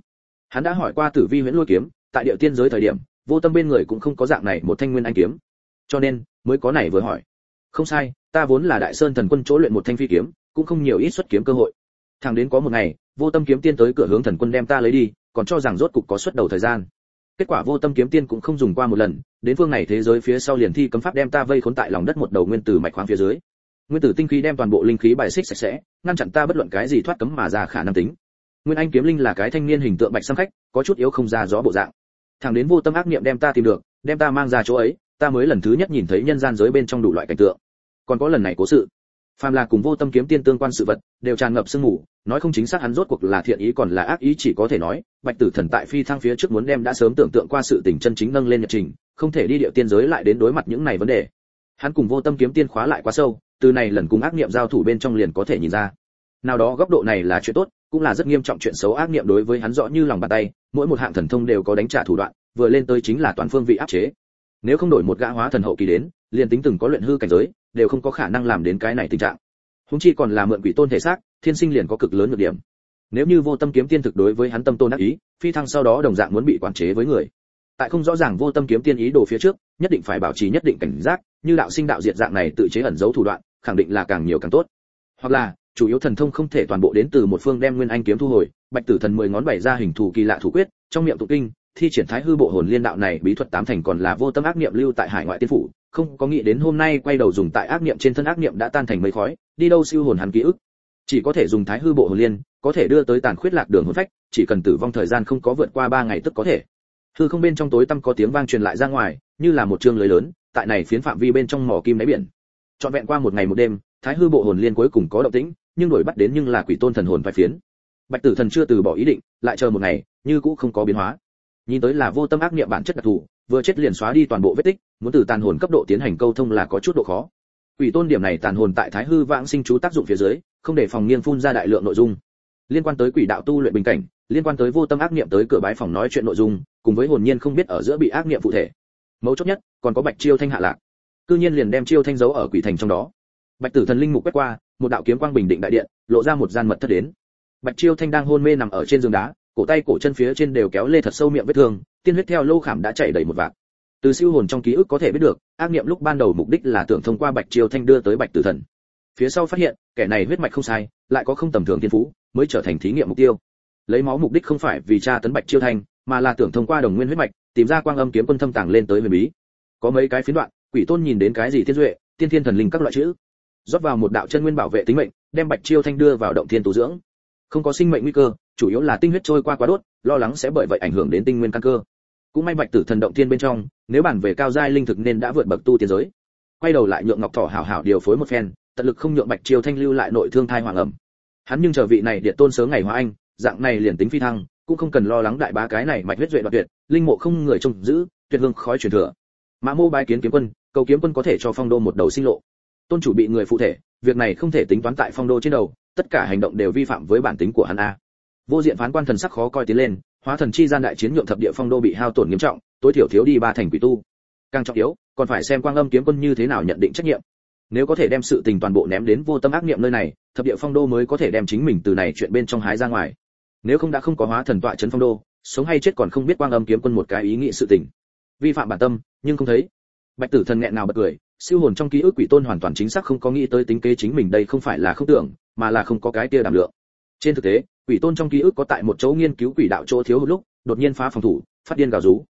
Hắn đã hỏi qua tử vi huyễn lôi kiếm, tại địa tiên giới thời điểm, vô tâm bên người cũng không có dạng này một thanh nguyên anh kiếm. Cho nên, mới có này vừa hỏi. Không sai, ta vốn là đại sơn thần quân chỗ luyện một thanh phi kiếm, cũng không nhiều ít xuất kiếm cơ hội. Thằng đến có một ngày, vô tâm kiếm tiên tới cửa hướng thần quân đem ta lấy đi, còn cho rằng rốt cục có xuất đầu thời gian. Kết quả vô tâm kiếm tiên cũng không dùng qua một lần, đến phương này thế giới phía sau liền thi cấm pháp đem ta vây khốn tại lòng đất một đầu nguyên tử mạch khoáng phía dưới nguyên tử tinh khí đem toàn bộ linh khí bài xích sạch sẽ, ngăn chặn ta bất luận cái gì thoát cấm mà ra khả năng tính. Nguyên anh kiếm linh là cái thanh niên hình tượng bạch xăm khách, có chút yếu không ra gió bộ dạng. Thằng đến vô tâm ác niệm đem ta tìm được, đem ta mang ra chỗ ấy, ta mới lần thứ nhất nhìn thấy nhân gian giới bên trong đủ loại cảnh tượng. Còn có lần này cố sự. Phàm là cùng vô tâm kiếm tiên tương quan sự vật, đều tràn ngập sương mù, nói không chính xác hắn rốt cuộc là thiện ý còn là ác ý chỉ có thể nói, bạch tử thần tại phi thăng phía trước muốn đem đã sớm tưởng tượng qua sự tình chân chính nâng lên nhật trình, không thể đi địa tiên giới lại đến đối mặt những này vấn đề. Hắn cùng vô tâm kiếm tiên khóa lại quá sâu từ này lần cùng ác niệm giao thủ bên trong liền có thể nhìn ra. Nào đó góc độ này là chuyện tốt, cũng là rất nghiêm trọng chuyện xấu ác niệm đối với hắn rõ như lòng bàn tay, mỗi một hạng thần thông đều có đánh trả thủ đoạn, vừa lên tới chính là toàn phương vị áp chế. Nếu không đổi một gã hóa thần hậu kỳ đến, liền tính từng có luyện hư cảnh giới, đều không có khả năng làm đến cái này tình trạng. Húng chi còn là mượn quỷ tôn thể xác, thiên sinh liền có cực lớn nhược điểm. Nếu như vô tâm kiếm tiên thực đối với hắn tâm tôn ác ý, phi thăng sau đó đồng dạng muốn bị quản chế với người. Tại không rõ ràng vô tâm kiếm tiên ý đồ phía trước, nhất định phải bảo trì nhất định cảnh giác, như đạo sinh đạo diệt dạng này tự chế ẩn giấu thủ đoạn khẳng định là càng nhiều càng tốt. Hoặc là, chủ yếu thần thông không thể toàn bộ đến từ một phương đem nguyên anh kiếm thu hồi, bạch tử thần mười ngón bảy ra hình thù kỳ lạ thủ quyết, trong miệng tụ kinh, thi triển thái hư bộ hồn liên đạo này bí thuật tám thành còn là vô tâm ác niệm lưu tại hải ngoại tiên phủ, không có nghĩ đến hôm nay quay đầu dùng tại ác niệm trên thân ác niệm đã tan thành mây khói, đi đâu siêu hồn hắn ký ức. Chỉ có thể dùng thái hư bộ hồn liên, có thể đưa tới tàn khuyết lạc đường hồn phách, chỉ cần tử vong thời gian không có vượt qua ba ngày tức có thể. Hư không bên trong tối tăm có tiếng vang truyền lại ra ngoài, như là một chương lưới lớn, tại này phiến phạm vi bên trong mỏ kim đáy biển trọn vẹn qua một ngày một đêm, thái hư bộ hồn liên cuối cùng có động tĩnh, nhưng đuổi bắt đến nhưng là quỷ tôn thần hồn vai phiến. Bạch tử thần chưa từ bỏ ý định, lại chờ một ngày, như cũng không có biến hóa. Nhìn tới là vô tâm ác niệm bản chất đặc thù, vừa chết liền xóa đi toàn bộ vết tích, muốn từ tàn hồn cấp độ tiến hành câu thông là có chút độ khó. Quỷ tôn điểm này tàn hồn tại thái hư vãng sinh chú tác dụng phía dưới, không để phòng nghiêng phun ra đại lượng nội dung. Liên quan tới quỷ đạo tu luyện bình cảnh, liên quan tới vô tâm ác niệm tới cửa bái phòng nói chuyện nội dung, cùng với hồn nhiên không biết ở giữa bị ác niệm phụ thể. Mấu chốt nhất, còn có bạch chiêu thanh hạ lạc cư nhiên liền đem chiêu thanh giấu ở quỷ thành trong đó. Bạch tử thần linh mục quét qua, một đạo kiếm quang bình định đại điện, lộ ra một gian mật thất đến. Bạch chiêu thanh đang hôn mê nằm ở trên giường đá, cổ tay cổ chân phía trên đều kéo lê thật sâu miệng vết thương, tiên huyết theo lô khảm đã chảy đầy một vạc. Từ siêu hồn trong ký ức có thể biết được, ác niệm lúc ban đầu mục đích là tưởng thông qua bạch chiêu thanh đưa tới bạch tử thần. Phía sau phát hiện, kẻ này huyết mạch không sai, lại có không tầm thường thiên phú, mới trở thành thí nghiệm mục tiêu. Lấy máu mục đích không phải vì tra tấn bạch chiêu thanh, mà là tưởng thông qua đồng nguyên huyết mạch, tìm ra quang âm kiếm quân thâm tàng lên tới huyền bí. Có mấy cái phiến đoạn quỷ tôn nhìn đến cái gì thiên duệ, tiên thiên thần linh các loại chữ. Rót vào một đạo chân nguyên bảo vệ tính mệnh, đem bạch chiêu thanh đưa vào động thiên tu dưỡng. Không có sinh mệnh nguy cơ, chủ yếu là tinh huyết trôi qua quá đốt, lo lắng sẽ bởi vậy ảnh hưởng đến tinh nguyên căn cơ. Cũng may bạch tử thần động thiên bên trong, nếu bản về cao giai linh thực nên đã vượt bậc tu tiên giới. Quay đầu lại nhượng ngọc thỏ hảo hảo điều phối một phen, tận lực không nhượng bạch chiêu thanh lưu lại nội thương thai hoàng ẩm. Hắn nhưng chờ vị này điện tôn sớ ngày hóa anh, dạng này liền tính phi thăng, cũng không cần lo lắng đại bá cái này mạch huyết duệ đoạt tuyệt, linh mộ không người trông giữ, tuyệt hương khói truyền thừa. Mã mô bái kiến kiếm quân cầu kiếm quân có thể cho phong đô một đầu sinh lộ. Tôn chủ bị người phụ thể, việc này không thể tính toán tại phong đô trên đầu, tất cả hành động đều vi phạm với bản tính của hắn a. Vô diện phán quan thần sắc khó coi tiến lên, hóa thần chi gian đại chiến nhượng thập địa phong đô bị hao tổn nghiêm trọng, tối thiểu thiếu đi ba thành quỷ tu. Càng trọng yếu, còn phải xem quang âm kiếm quân như thế nào nhận định trách nhiệm. Nếu có thể đem sự tình toàn bộ ném đến vô tâm ác niệm nơi này, thập địa phong đô mới có thể đem chính mình từ này chuyện bên trong hái ra ngoài. Nếu không đã không có hóa thần tọa trấn phong đô, sống hay chết còn không biết quang âm kiếm quân một cái ý nghĩ sự tình. Vi phạm bản tâm, nhưng không thấy bạch tử thần nghẹn nào bật cười, siêu hồn trong ký ức quỷ tôn hoàn toàn chính xác không có nghĩ tới tính kế chính mình đây không phải là không tưởng, mà là không có cái kia đảm lượng. Trên thực tế, quỷ tôn trong ký ức có tại một chỗ nghiên cứu quỷ đạo chỗ thiếu hụt lúc, đột nhiên phá phòng thủ, phát điên gào rú.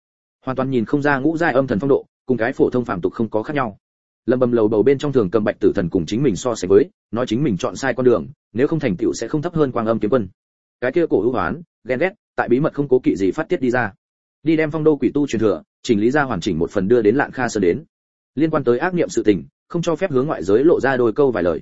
Hoàn toàn nhìn không ra ngũ giai âm thần phong độ, cùng cái phổ thông phàm tục không có khác nhau. Lâm bầm lầu bầu bên trong thường cầm bạch tử thần cùng chính mình so sánh với, nói chính mình chọn sai con đường, nếu không thành tựu sẽ không thấp hơn quang âm kiếm quân. Cái kia cổ hữu hoán, ghen ghét, tại bí mật không cố kỵ gì phát tiết đi ra. Đi đem phong đô quỷ tu truyền thừa chỉnh lý ra hoàn chỉnh một phần đưa đến lạng kha sơ đến. Liên quan tới ác niệm sự tình, không cho phép hướng ngoại giới lộ ra đôi câu vài lời.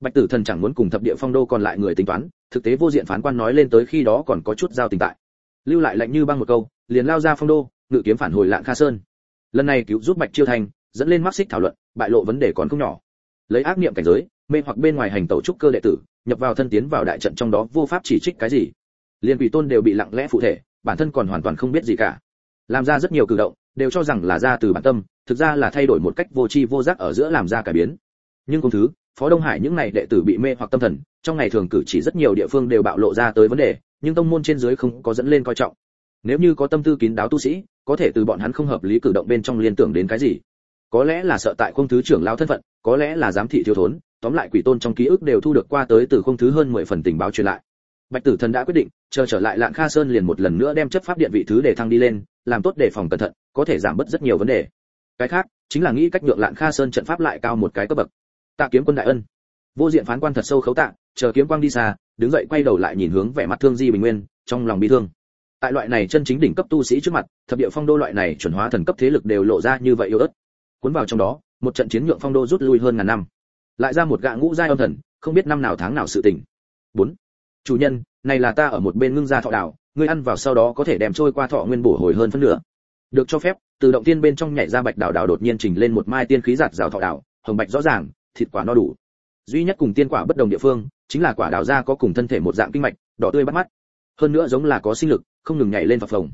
Bạch tử thần chẳng muốn cùng thập địa phong đô còn lại người tính toán, thực tế vô diện phán quan nói lên tới khi đó còn có chút giao tình tại. Lưu lại lạnh như băng một câu, liền lao ra phong đô, ngự kiếm phản hồi lạng kha sơn. Lần này cứu giúp bạch chiêu thành, dẫn lên mắc xích thảo luận, bại lộ vấn đề còn không nhỏ. Lấy ác niệm cảnh giới, mê hoặc bên ngoài hành tẩu trúc cơ đệ tử, nhập vào thân tiến vào đại trận trong đó vô pháp chỉ trích cái gì. Liên quỷ tôn đều bị lặng lẽ phụ thể, bản thân còn hoàn toàn không biết gì cả làm ra rất nhiều cử động, đều cho rằng là ra từ bản tâm, thực ra là thay đổi một cách vô tri vô giác ở giữa làm ra cải biến. Nhưng công thứ, phó đông hải những ngày đệ tử bị mê hoặc tâm thần, trong ngày thường cử chỉ rất nhiều địa phương đều bạo lộ ra tới vấn đề, nhưng tông môn trên dưới không có dẫn lên coi trọng. Nếu như có tâm tư kín đáo tu sĩ, có thể từ bọn hắn không hợp lý cử động bên trong liên tưởng đến cái gì? Có lẽ là sợ tại không thứ trưởng lao thân phận, có lẽ là giám thị thiếu thốn, tóm lại quỷ tôn trong ký ức đều thu được qua tới từ không thứ hơn 10 phần tình báo truyền lại bạch tử thần đã quyết định, chờ trở lại lạng kha sơn liền một lần nữa đem chấp pháp điện vị thứ để thăng đi lên, làm tốt đề phòng cẩn thận, có thể giảm bớt rất nhiều vấn đề. Cái khác, chính là nghĩ cách nhượng lạng kha sơn trận pháp lại cao một cái cấp bậc. Tạ kiếm quân đại ân. Vô diện phán quan thật sâu khấu tạ, chờ kiếm quang đi xa, đứng dậy quay đầu lại nhìn hướng vẻ mặt thương di bình nguyên, trong lòng bi thương. Tại loại này chân chính đỉnh cấp tu sĩ trước mặt, thập địa phong đô loại này chuẩn hóa thần cấp thế lực đều lộ ra như vậy yếu ớt. Cuốn vào trong đó, một trận chiến nhượng phong đô rút lui hơn ngàn năm. Lại ra một gã ngũ giai âm thần, không biết năm nào tháng nào sự tình. Bốn chủ nhân, này là ta ở một bên ngưng ra thọ đảo, ngươi ăn vào sau đó có thể đem trôi qua thọ nguyên bổ hồi hơn phân nửa. Được cho phép, từ động tiên bên trong nhảy ra bạch đảo đảo đột nhiên trình lên một mai tiên khí giạt rào thọ đảo, hồng bạch rõ ràng, thịt quả no đủ. Duy nhất cùng tiên quả bất đồng địa phương, chính là quả đào ra có cùng thân thể một dạng kinh mạch, đỏ tươi bắt mắt. Hơn nữa giống là có sinh lực, không ngừng nhảy lên phập phồng.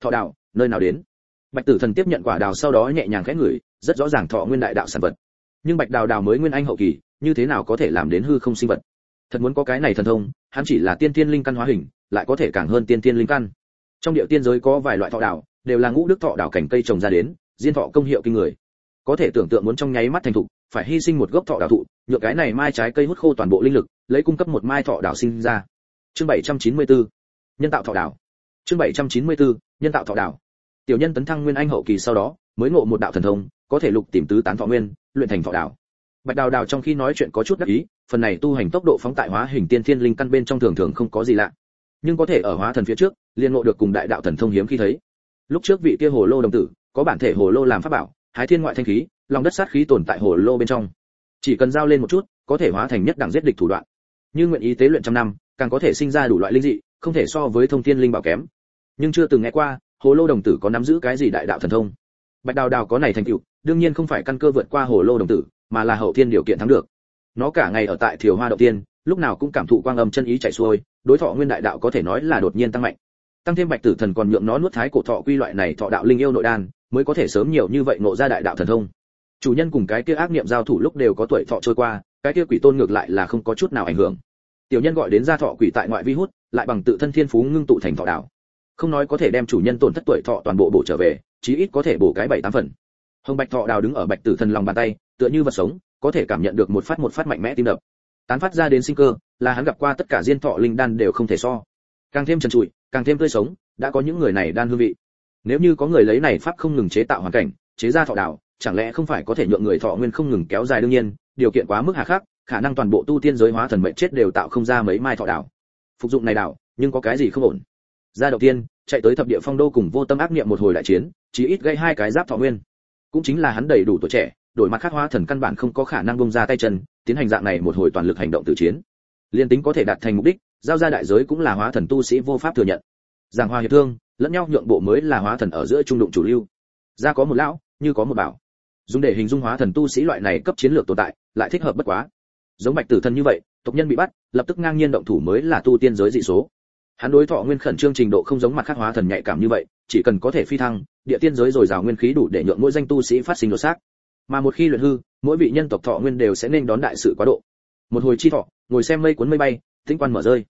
Thọ đào nơi nào đến? Bạch tử thần tiếp nhận quả đào sau đó nhẹ nhàng khẽ ngửi, rất rõ ràng thọ nguyên đại đạo sản vật. Nhưng bạch đào đào mới nguyên anh hậu kỳ, như thế nào có thể làm đến hư không sinh vật? Thật muốn có cái này thần thông, hắn chỉ là tiên tiên linh căn hóa hình, lại có thể càng hơn tiên tiên linh căn. Trong địa tiên giới có vài loại thọ đảo đều là ngũ đức thọ đảo cảnh cây trồng ra đến, diên thọ công hiệu kinh người. Có thể tưởng tượng muốn trong nháy mắt thành thụ, phải hy sinh một gốc thọ đảo thụ nhựa cái này mai trái cây hút khô toàn bộ linh lực, lấy cung cấp một mai thọ đảo sinh ra. Chương 794 nhân tạo thọ đảo chương 794 nhân tạo thọ đảo tiểu nhân tấn thăng nguyên anh hậu kỳ sau đó, mới ngộ một đạo thần thông, có thể lục tìm tứ tán thọ nguyên, luyện thành thọ đảo bạch đào đào trong khi nói chuyện có chút đắc ý, phần này tu hành tốc độ phóng tại hóa hình tiên thiên linh căn bên trong thường thường không có gì lạ. Nhưng có thể ở hóa thần phía trước liên ngộ được cùng đại đạo thần thông hiếm khi thấy. Lúc trước vị kia hồ lô đồng tử, có bản thể hồ lô làm pháp bảo, hái thiên ngoại thanh khí, lòng đất sát khí tồn tại hồ lô bên trong. Chỉ cần giao lên một chút, có thể hóa thành nhất đẳng giết địch thủ đoạn. Như nguyện ý tế luyện trăm năm, càng có thể sinh ra đủ loại linh dị, không thể so với thông thiên linh bảo kém. Nhưng chưa từng nghe qua, hồ lô đồng tử có nắm giữ cái gì đại đạo thần thông. Bạch đào đào có này thành tựu, đương nhiên không phải căn cơ vượt qua hồ lô đồng tử mà là hậu thiên điều kiện thắng được. Nó cả ngày ở tại thiều hoa đầu tiên lúc nào cũng cảm thụ quang âm chân ý chảy xuôi, đối thọ nguyên đại đạo có thể nói là đột nhiên tăng mạnh. Tăng thêm bạch tử thần còn nhượng nó nuốt thái cổ thọ quy loại này thọ đạo linh yêu nội đan, mới có thể sớm nhiều như vậy ngộ ra đại đạo thần thông. Chủ nhân cùng cái kia ác niệm giao thủ lúc đều có tuổi thọ trôi qua, cái kia quỷ tôn ngược lại là không có chút nào ảnh hưởng. Tiểu nhân gọi đến gia thọ quỷ tại ngoại vi hút, lại bằng tự thân thiên phú ngưng tụ thành thọ đạo. Không nói có thể đem chủ nhân tổn thất tuổi thọ toàn bộ bổ trở về, chí ít có thể bổ cái bảy tám phần. Hồng bạch thọ đào đứng ở bạch tử thần lòng bàn tay tựa như vật sống có thể cảm nhận được một phát một phát mạnh mẽ tim đập. Tán phát ra đến sinh cơ là hắn gặp qua tất cả diên thọ linh đan đều không thể so. Càng thêm trần trụi càng thêm tươi sống đã có những người này đan hương vị. Nếu như có người lấy này pháp không ngừng chế tạo hoàn cảnh chế ra thọ đạo, chẳng lẽ không phải có thể nhượng người thọ nguyên không ngừng kéo dài đương nhiên điều kiện quá mức hà khắc khả năng toàn bộ tu tiên giới hóa thần mệnh chết đều tạo không ra mấy mai thọ đạo, phục dụng này đảo nhưng có cái gì không ổn? Ra đầu tiên chạy tới thập địa phong đô cùng vô tâm ác niệm một hồi đại chiến chí ít gây hai cái giáp thọ nguyên. Cũng chính là hắn đầy đủ tuổi trẻ đổi mặt khác hóa thần căn bản không có khả năng bung ra tay chân, tiến hành dạng này một hồi toàn lực hành động tự chiến. Liên tính có thể đạt thành mục đích, giao ra đại giới cũng là hóa thần tu sĩ vô pháp thừa nhận. Giảng hòa hiệp thương, lẫn nhau nhượng bộ mới là hóa thần ở giữa trung đụng chủ lưu. Ra có một lão, như có một bảo. Dùng để hình dung hóa thần tu sĩ loại này cấp chiến lược tồn tại, lại thích hợp bất quá. Giống bạch tử thân như vậy, tộc nhân bị bắt, lập tức ngang nhiên động thủ mới là tu tiên giới dị số. Hắn đối thọ nguyên khẩn trương trình độ không giống mặt khác hóa thần nhạy cảm như vậy, chỉ cần có thể phi thăng, địa tiên giới dồi dào nguyên khí đủ để nhượng mỗi danh tu sĩ phát sinh đột xác mà một khi luyện hư, mỗi vị nhân tộc thọ nguyên đều sẽ nên đón đại sự quá độ. Một hồi chi thọ, ngồi xem mây cuốn mây bay, tĩnh quan mở rơi.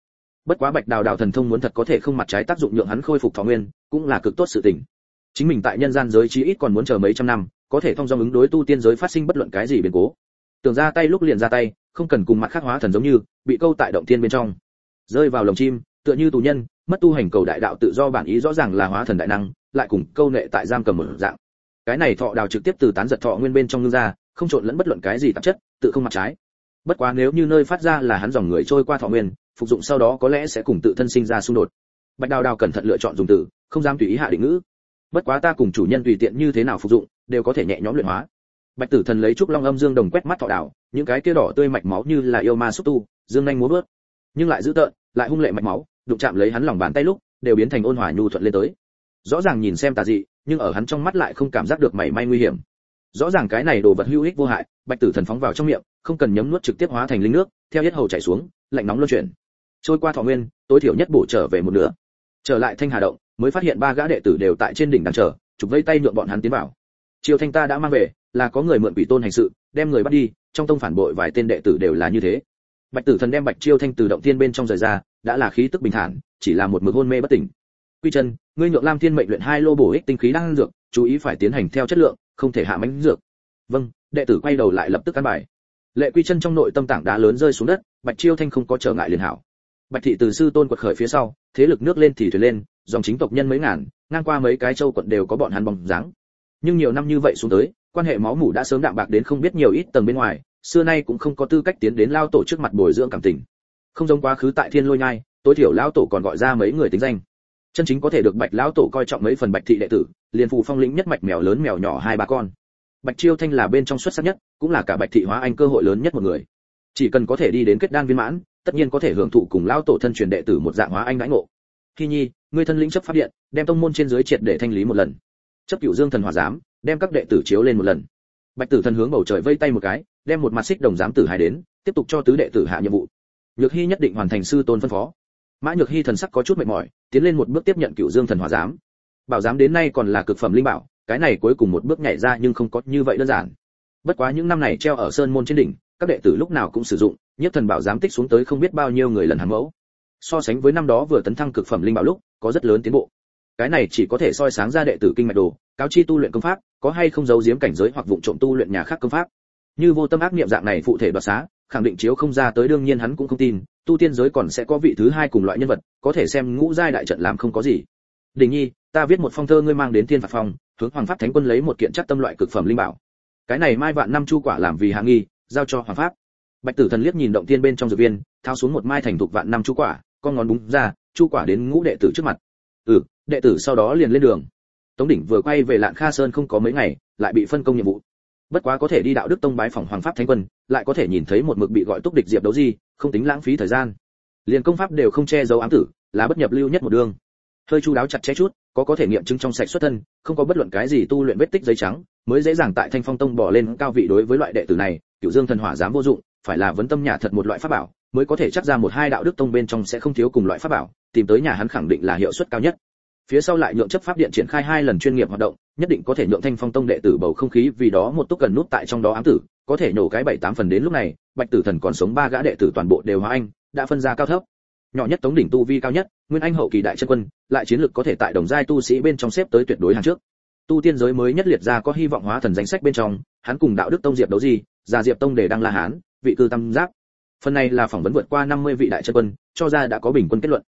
Bất quá bạch đào đào thần thông muốn thật có thể không mặt trái tác dụng nhượng hắn khôi phục thọ nguyên, cũng là cực tốt sự tình. Chính mình tại nhân gian giới chí ít còn muốn chờ mấy trăm năm, có thể thông dong ứng đối tu tiên giới phát sinh bất luận cái gì biến cố. Tưởng ra tay lúc liền ra tay, không cần cùng mặt khác hóa thần giống như, bị câu tại động tiên bên trong. Rơi vào lồng chim, tựa như tù nhân, mất tu hành cầu đại đạo tự do bản ý rõ ràng là hóa thần đại năng, lại cùng câu nệ tại giam cầm một dạng cái này thọ đào trực tiếp từ tán giật thọ nguyên bên trong ngưng ra, không trộn lẫn bất luận cái gì tạp chất, tự không mặt trái. Bất quá nếu như nơi phát ra là hắn dòng người trôi qua thọ nguyên, phục dụng sau đó có lẽ sẽ cùng tự thân sinh ra xung đột. Bạch đào đào cẩn thận lựa chọn dùng từ, không dám tùy ý hạ định ngữ. Bất quá ta cùng chủ nhân tùy tiện như thế nào phục dụng, đều có thể nhẹ nhõm luyện hóa. Bạch tử thần lấy trúc long âm dương đồng quét mắt thọ đảo những cái kia đỏ tươi mạch máu như là yêu ma xúc tu, dương nhanh múa bước nhưng lại giữ tợn, lại hung lệ mạch máu, đụng chạm lấy hắn lòng bàn tay lúc, đều biến thành ôn hòa nhu thuận lên tới. Rõ ràng nhìn xem tà dị nhưng ở hắn trong mắt lại không cảm giác được mảy may nguy hiểm. Rõ ràng cái này đồ vật hữu ích vô hại, bạch tử thần phóng vào trong miệng, không cần nhấm nuốt trực tiếp hóa thành linh nước, theo hết hầu chảy xuống, lạnh nóng luân chuyển. Trôi qua thọ nguyên, tối thiểu nhất bổ trở về một nửa. Trở lại thanh hà động, mới phát hiện ba gã đệ tử đều tại trên đỉnh đang chờ chụp vây tay nhượng bọn hắn tiến vào. Triều thanh ta đã mang về, là có người mượn quỷ tôn hành sự, đem người bắt đi, trong tông phản bội vài tên đệ tử đều là như thế. Bạch tử thần đem bạch chiêu thanh từ động tiên bên trong rời ra, đã là khí tức bình thản, chỉ là một mực hôn mê bất tỉnh quy chân, ngươi nhượng lam thiên mệnh luyện hai lô bổ ích tinh khí đang dược, chú ý phải tiến hành theo chất lượng, không thể hạ mánh dược. Vâng đệ tử quay đầu lại lập tức căn bài. Lệ quy chân trong nội tâm tảng đá lớn rơi xuống đất, bạch chiêu thanh không có trở ngại liền hảo. Bạch thị từ sư tôn quật khởi phía sau, thế lực nước lên thì thuyền lên, dòng chính tộc nhân mấy ngàn, ngang qua mấy cái châu quận đều có bọn hắn bóng dáng. Nhưng nhiều năm như vậy xuống tới, quan hệ máu mủ đã sớm đạm bạc đến không biết nhiều ít tầng bên ngoài, xưa nay cũng không có tư cách tiến đến lao tổ trước mặt bồi dưỡng cảm tình. Không giống quá khứ tại thiên lôi nhai, tối thiểu lao tổ còn gọi ra mấy người tính danh chân chính có thể được bạch lão tổ coi trọng mấy phần bạch thị đệ tử, liền phù phong lĩnh nhất mạch mèo lớn mèo nhỏ hai ba con. Bạch chiêu thanh là bên trong xuất sắc nhất, cũng là cả bạch thị hóa anh cơ hội lớn nhất một người. Chỉ cần có thể đi đến kết đan viên mãn, tất nhiên có thể hưởng thụ cùng lão tổ thân truyền đệ tử một dạng hóa anh đãi ngộ. Khi nhi, ngươi thân lĩnh chấp pháp điện, đem tông môn trên dưới triệt để thanh lý một lần. Chấp cửu dương thần hỏa giám, đem các đệ tử chiếu lên một lần. Bạch tử thần hướng bầu trời vây tay một cái, đem một mặt xích đồng giám tử hai đến, tiếp tục cho tứ đệ tử hạ nhiệm vụ. Nhược hy nhất định hoàn thành sư tôn phân phó mã nhược hy thần sắc có chút mệt mỏi, tiến lên một bước tiếp nhận Cựu dương thần hỏa giám. Bảo giám đến nay còn là cực phẩm linh bảo, cái này cuối cùng một bước nhảy ra nhưng không có như vậy đơn giản. Bất quá những năm này treo ở sơn môn trên đỉnh, các đệ tử lúc nào cũng sử dụng, nhất thần bảo giám tích xuống tới không biết bao nhiêu người lần hàng mẫu. So sánh với năm đó vừa tấn thăng cực phẩm linh bảo lúc, có rất lớn tiến bộ. Cái này chỉ có thể soi sáng ra đệ tử kinh mạch đồ, cáo chi tu luyện công pháp, có hay không giấu giếm cảnh giới hoặc vụng trộm tu luyện nhà khác công pháp. Như vô tâm ác niệm dạng này phụ thể đoạt xá, khẳng định chiếu không ra tới đương nhiên hắn cũng không tin tu tiên giới còn sẽ có vị thứ hai cùng loại nhân vật, có thể xem ngũ giai đại trận làm không có gì. Đình nhi, ta viết một phong thơ ngươi mang đến thiên phạt phong, hướng hoàng pháp thánh quân lấy một kiện chắc tâm loại cực phẩm linh bảo. Cái này mai vạn năm chu quả làm vì hạ nghi, giao cho hoàng pháp. Bạch tử thần liếc nhìn động tiên bên trong dược viên, thao xuống một mai thành thục vạn năm chu quả, con ngón búng ra, chu quả đến ngũ đệ tử trước mặt. Ừ đệ tử sau đó liền lên đường. Tống đỉnh vừa quay về lạng kha sơn không có mấy ngày, lại bị phân công nhiệm vụ. Bất quá có thể đi đạo đức tông bái phỏng hoàng pháp thánh quân, lại có thể nhìn thấy một mực bị gọi túc địch diệp đấu gì không tính lãng phí thời gian. Liền công pháp đều không che giấu ám tử, là bất nhập lưu nhất một đường. Hơi chu đáo chặt chẽ chút, có có thể nghiệm chứng trong sạch xuất thân, không có bất luận cái gì tu luyện vết tích giấy trắng, mới dễ dàng tại thanh phong tông bỏ lên cao vị đối với loại đệ tử này cựu dương thần hỏa dám vô dụng, phải là vấn tâm nhà thật một loại pháp bảo, mới có thể chắc ra một hai đạo đức tông bên trong sẽ không thiếu cùng loại pháp bảo, tìm tới nhà hắn khẳng định là hiệu suất cao nhất. Phía sau lại nhượng chấp pháp điện triển khai hai lần chuyên nghiệp hoạt động, nhất định có thể nhượng thanh phong tông đệ tử bầu không khí vì đó một túc cần nút tại trong đó ám tử có thể nổ cái bảy tám phần đến lúc này, bạch tử thần còn sống ba gã đệ tử toàn bộ đều hóa anh, đã phân ra cao thấp. Nhỏ nhất tống đỉnh tu vi cao nhất, nguyên anh hậu kỳ đại chân quân, lại chiến lược có thể tại đồng giai tu sĩ bên trong xếp tới tuyệt đối hàng trước. Tu tiên giới mới nhất liệt ra có hy vọng hóa thần danh sách bên trong, hắn cùng đạo đức tông diệp đấu gì, già diệp tông để đăng la hán, vị cư tam giác phần này là phỏng vấn vượt qua 50 vị đại chân quân, cho ra đã có bình quân kết luận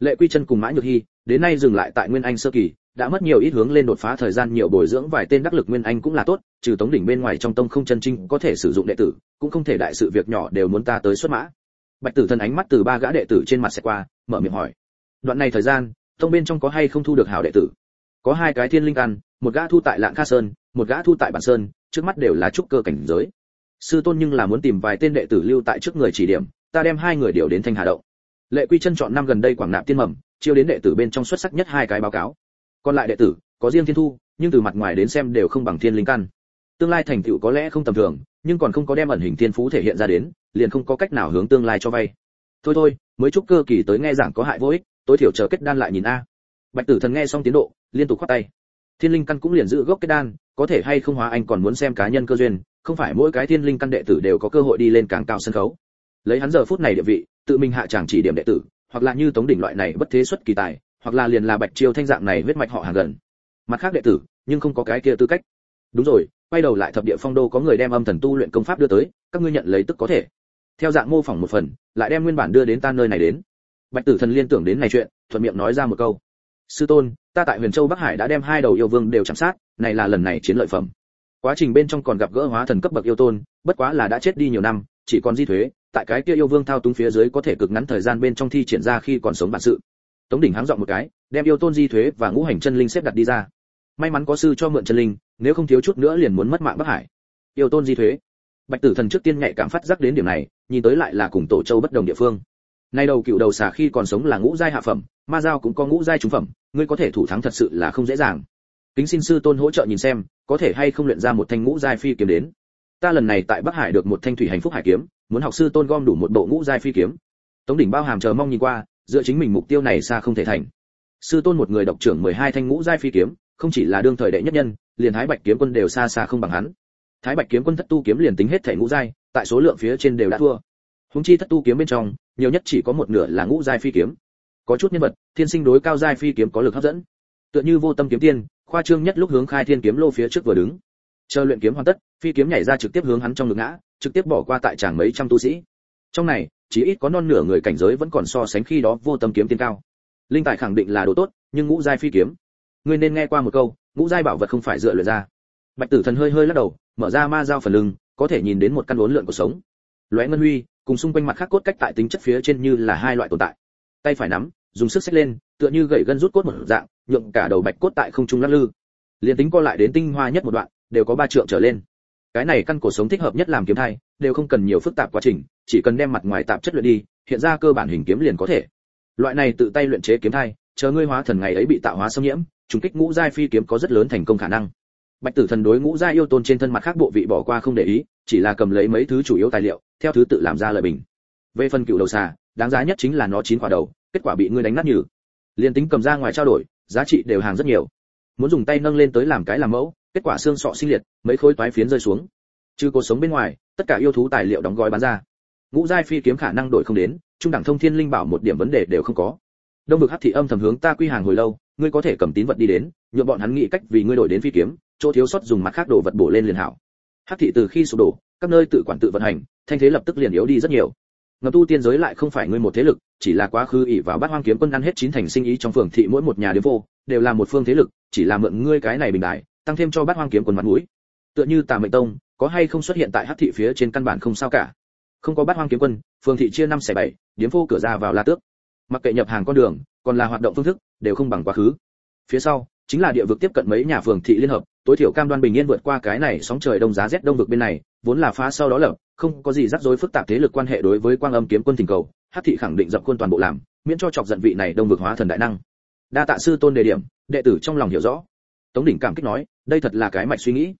lệ quy chân cùng mã nhược hy đến nay dừng lại tại nguyên anh sơ kỳ, đã mất nhiều ít hướng lên đột phá thời gian, nhiều bồi dưỡng vài tên đắc lực nguyên anh cũng là tốt, trừ tống đỉnh bên ngoài trong tông không chân trinh có thể sử dụng đệ tử, cũng không thể đại sự việc nhỏ đều muốn ta tới xuất mã. Bạch tử thần ánh mắt từ ba gã đệ tử trên mặt sẽ qua, mở miệng hỏi. Đoạn này thời gian, tông bên trong có hay không thu được hảo đệ tử? Có hai cái thiên linh căn, một gã thu tại lạng kha sơn, một gã thu tại bản sơn, trước mắt đều là trúc cơ cảnh giới. Sư tôn nhưng là muốn tìm vài tên đệ tử lưu tại trước người chỉ điểm, ta đem hai người điều đến thanh hà động lệ quy chân chọn năm gần đây quảng nạp tiên mầm, chiêu đến đệ tử bên trong xuất sắc nhất hai cái báo cáo. Còn lại đệ tử, có riêng thiên thu, nhưng từ mặt ngoài đến xem đều không bằng thiên linh căn. Tương lai thành tựu có lẽ không tầm thường, nhưng còn không có đem ẩn hình thiên phú thể hiện ra đến, liền không có cách nào hướng tương lai cho vay. Thôi thôi, mới chúc cơ kỳ tới nghe giảng có hại vô ích, tối thiểu chờ kết đan lại nhìn a. Bạch tử thần nghe xong tiến độ, liên tục khoát tay. Thiên linh căn cũng liền giữ gốc kết đan, có thể hay không hóa anh còn muốn xem cá nhân cơ duyên, không phải mỗi cái thiên linh căn đệ tử đều có cơ hội đi lên càng cao sân khấu. Lấy hắn giờ phút này địa vị tự mình hạ chẳng chỉ điểm đệ tử, hoặc là như tống đỉnh loại này bất thế xuất kỳ tài, hoặc là liền là bạch chiêu thanh dạng này huyết mạch họ hàng gần. Mặt khác đệ tử, nhưng không có cái kia tư cách. Đúng rồi, quay đầu lại thập địa phong đô có người đem âm thần tu luyện công pháp đưa tới, các ngươi nhận lấy tức có thể. Theo dạng mô phỏng một phần, lại đem nguyên bản đưa đến ta nơi này đến. Bạch tử thần liên tưởng đến này chuyện, thuận miệng nói ra một câu. Sư tôn, ta tại huyền châu bắc hải đã đem hai đầu yêu vương đều chạm sát, này là lần này chiến lợi phẩm. Quá trình bên trong còn gặp gỡ hóa thần cấp bậc yêu tôn, bất quá là đã chết đi nhiều năm chỉ còn di thuế, tại cái kia yêu vương thao túng phía dưới có thể cực ngắn thời gian bên trong thi triển ra khi còn sống bản sự. Tống đỉnh háng dọn một cái, đem yêu tôn di thuế và ngũ hành chân linh xếp đặt đi ra. May mắn có sư cho mượn chân linh, nếu không thiếu chút nữa liền muốn mất mạng bắc hải. Yêu tôn di thuế. Bạch tử thần trước tiên nhạy cảm phát giác đến điểm này, nhìn tới lại là cùng tổ châu bất đồng địa phương. Nay đầu cựu đầu xà khi còn sống là ngũ giai hạ phẩm, ma giao cũng có ngũ giai trung phẩm, ngươi có thể thủ thắng thật sự là không dễ dàng. Kính xin sư tôn hỗ trợ nhìn xem, có thể hay không luyện ra một thanh ngũ giai phi kiếm đến ta lần này tại bắc hải được một thanh thủy hành phúc hải kiếm, muốn học sư tôn gom đủ một bộ ngũ giai phi kiếm. Tống đỉnh bao hàm chờ mong nhìn qua, dựa chính mình mục tiêu này xa không thể thành. Sư tôn một người độc trưởng 12 thanh ngũ giai phi kiếm, không chỉ là đương thời đệ nhất nhân, liền thái bạch kiếm quân đều xa xa không bằng hắn. Thái bạch kiếm quân thất tu kiếm liền tính hết thể ngũ giai, tại số lượng phía trên đều đã thua. Húng chi thất tu kiếm bên trong, nhiều nhất chỉ có một nửa là ngũ giai phi kiếm. Có chút nhân vật, thiên sinh đối cao giai phi kiếm có lực hấp dẫn. Tựa như vô tâm kiếm tiên, khoa trương nhất lúc hướng khai thiên kiếm lô phía trước vừa đứng. Chờ luyện kiếm hoàn tất phi kiếm nhảy ra trực tiếp hướng hắn trong ngực ngã, trực tiếp bỏ qua tại chàng mấy trăm tu sĩ. Trong này chỉ ít có non nửa người cảnh giới vẫn còn so sánh khi đó vô tâm kiếm tiên cao. Linh tài khẳng định là đồ tốt, nhưng ngũ giai phi kiếm. Ngươi nên nghe qua một câu, ngũ giai bảo vật không phải dựa luyện ra. Bạch tử thần hơi hơi lắc đầu, mở ra ma dao phần lưng, có thể nhìn đến một căn uốn lượn của sống. Lóe ngân huy, cùng xung quanh mặt khác cốt cách tại tính chất phía trên như là hai loại tồn tại. Tay phải nắm, dùng sức xách lên, tựa như gậy gân rút cốt một dạng, nhượng cả đầu bạch cốt tại không trung lắc lư. Liền tính co lại đến tinh hoa nhất một đoạn, đều có ba trượng trở lên cái này căn cổ sống thích hợp nhất làm kiếm thai, đều không cần nhiều phức tạp quá trình, chỉ cần đem mặt ngoài tạp chất luyện đi, hiện ra cơ bản hình kiếm liền có thể. Loại này tự tay luyện chế kiếm thai, chờ ngươi hóa thần ngày ấy bị tạo hóa xâm nhiễm, trùng kích ngũ giai phi kiếm có rất lớn thành công khả năng. Bạch tử thần đối ngũ giai yêu tôn trên thân mặt khác bộ vị bỏ qua không để ý, chỉ là cầm lấy mấy thứ chủ yếu tài liệu, theo thứ tự làm ra lợi bình. Về phần cựu đầu xà, đáng giá nhất chính là nó chín quả đầu, kết quả bị ngươi đánh nát nhừ. Liền tính cầm ra ngoài trao đổi, giá trị đều hàng rất nhiều. Muốn dùng tay nâng lên tới làm cái làm mẫu kết quả xương sọ sinh liệt, mấy khối toái phiến rơi xuống. Trừ cuộc sống bên ngoài, tất cả yêu thú tài liệu đóng gói bán ra. Ngũ giai phi kiếm khả năng đổi không đến, trung đẳng thông thiên linh bảo một điểm vấn đề đều không có. Đông vực hắc thị âm thầm hướng ta quy hàng hồi lâu, ngươi có thể cầm tín vật đi đến nhựa bọn hắn nghĩ cách vì ngươi đổi đến phi kiếm, chỗ thiếu sót dùng mặt khác đồ vật bổ lên liền hảo. Hắc thị từ khi sụp đổ, các nơi tự quản tự vận hành, thanh thế lập tức liền yếu đi rất nhiều. Ngầm tu tiên giới lại không phải ngươi một thế lực, chỉ là quá khứ ỷ vào bát hoang kiếm quân ăn hết chín thành sinh ý trong phường thị mỗi một nhà đế vô, đều là một phương thế lực, chỉ là mượn ngươi cái này bình đại tăng thêm cho bát hoang kiếm quân mặt mũi. Tựa như tà mệnh tông, có hay không xuất hiện tại hắc thị phía trên căn bản không sao cả. Không có bát hoang kiếm quân phường thị chia năm xẻ bảy, điếm vô cửa ra vào la tước. Mặc kệ nhập hàng con đường, còn là hoạt động phương thức, đều không bằng quá khứ. Phía sau, chính là địa vực tiếp cận mấy nhà phường thị liên hợp, tối thiểu cam đoan bình yên vượt qua cái này sóng trời đông giá rét đông vực bên này, vốn là phá sau đó lập, không có gì rắc rối phức tạp thế lực quan hệ đối với quang âm kiếm quân thỉnh cầu, hắc thị khẳng định dập quân toàn bộ làm, miễn cho chọc giận vị này đông vực hóa thần đại năng. Đa tạ sư tôn đề điểm, đệ tử trong lòng hiểu rõ tống đỉnh cảm kích nói đây thật là cái mạch suy nghĩ.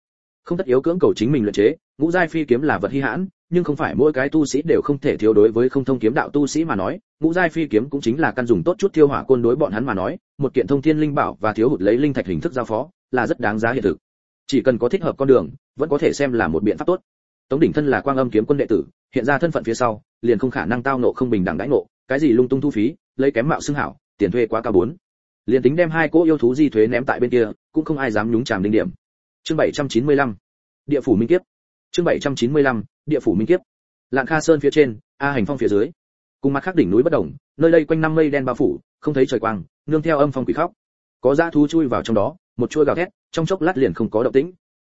Không tất yếu cưỡng cầu chính mình luyện chế ngũ giai phi kiếm là vật hi hãn nhưng không phải mỗi cái tu sĩ đều không thể thiếu đối với không thông kiếm đạo tu sĩ mà nói. Ngũ giai phi kiếm cũng chính là căn dùng tốt chút thiêu hỏa côn đối bọn hắn mà nói một kiện thông thiên linh bảo và thiếu hụt lấy linh thạch hình thức giao phó là rất đáng giá hiện thực. Chỉ cần có thích hợp con đường vẫn có thể xem là một biện pháp tốt. Tống đỉnh thân là quang âm kiếm quân đệ tử hiện ra thân phận phía sau liền không khả năng tao nộ không bình đẳng đãi nộ, cái gì lung tung thu phí lấy kém mạo xưng hảo tiền thuê quá cao bốn liền tính đem hai cỗ yêu thú di thuế ném tại bên kia, cũng không ai dám nhúng chàm đinh điểm. Chương 795 địa phủ minh kiếp. Chương 795 địa phủ minh kiếp. Lạng kha sơn phía trên, a hành phong phía dưới. Cùng mặt khác đỉnh núi bất động nơi đây quanh năm mây đen bao phủ, không thấy trời quang, nương theo âm phong quỷ khóc. Có dã thú chui vào trong đó, một chuôi gào thét, trong chốc lát liền không có động tĩnh.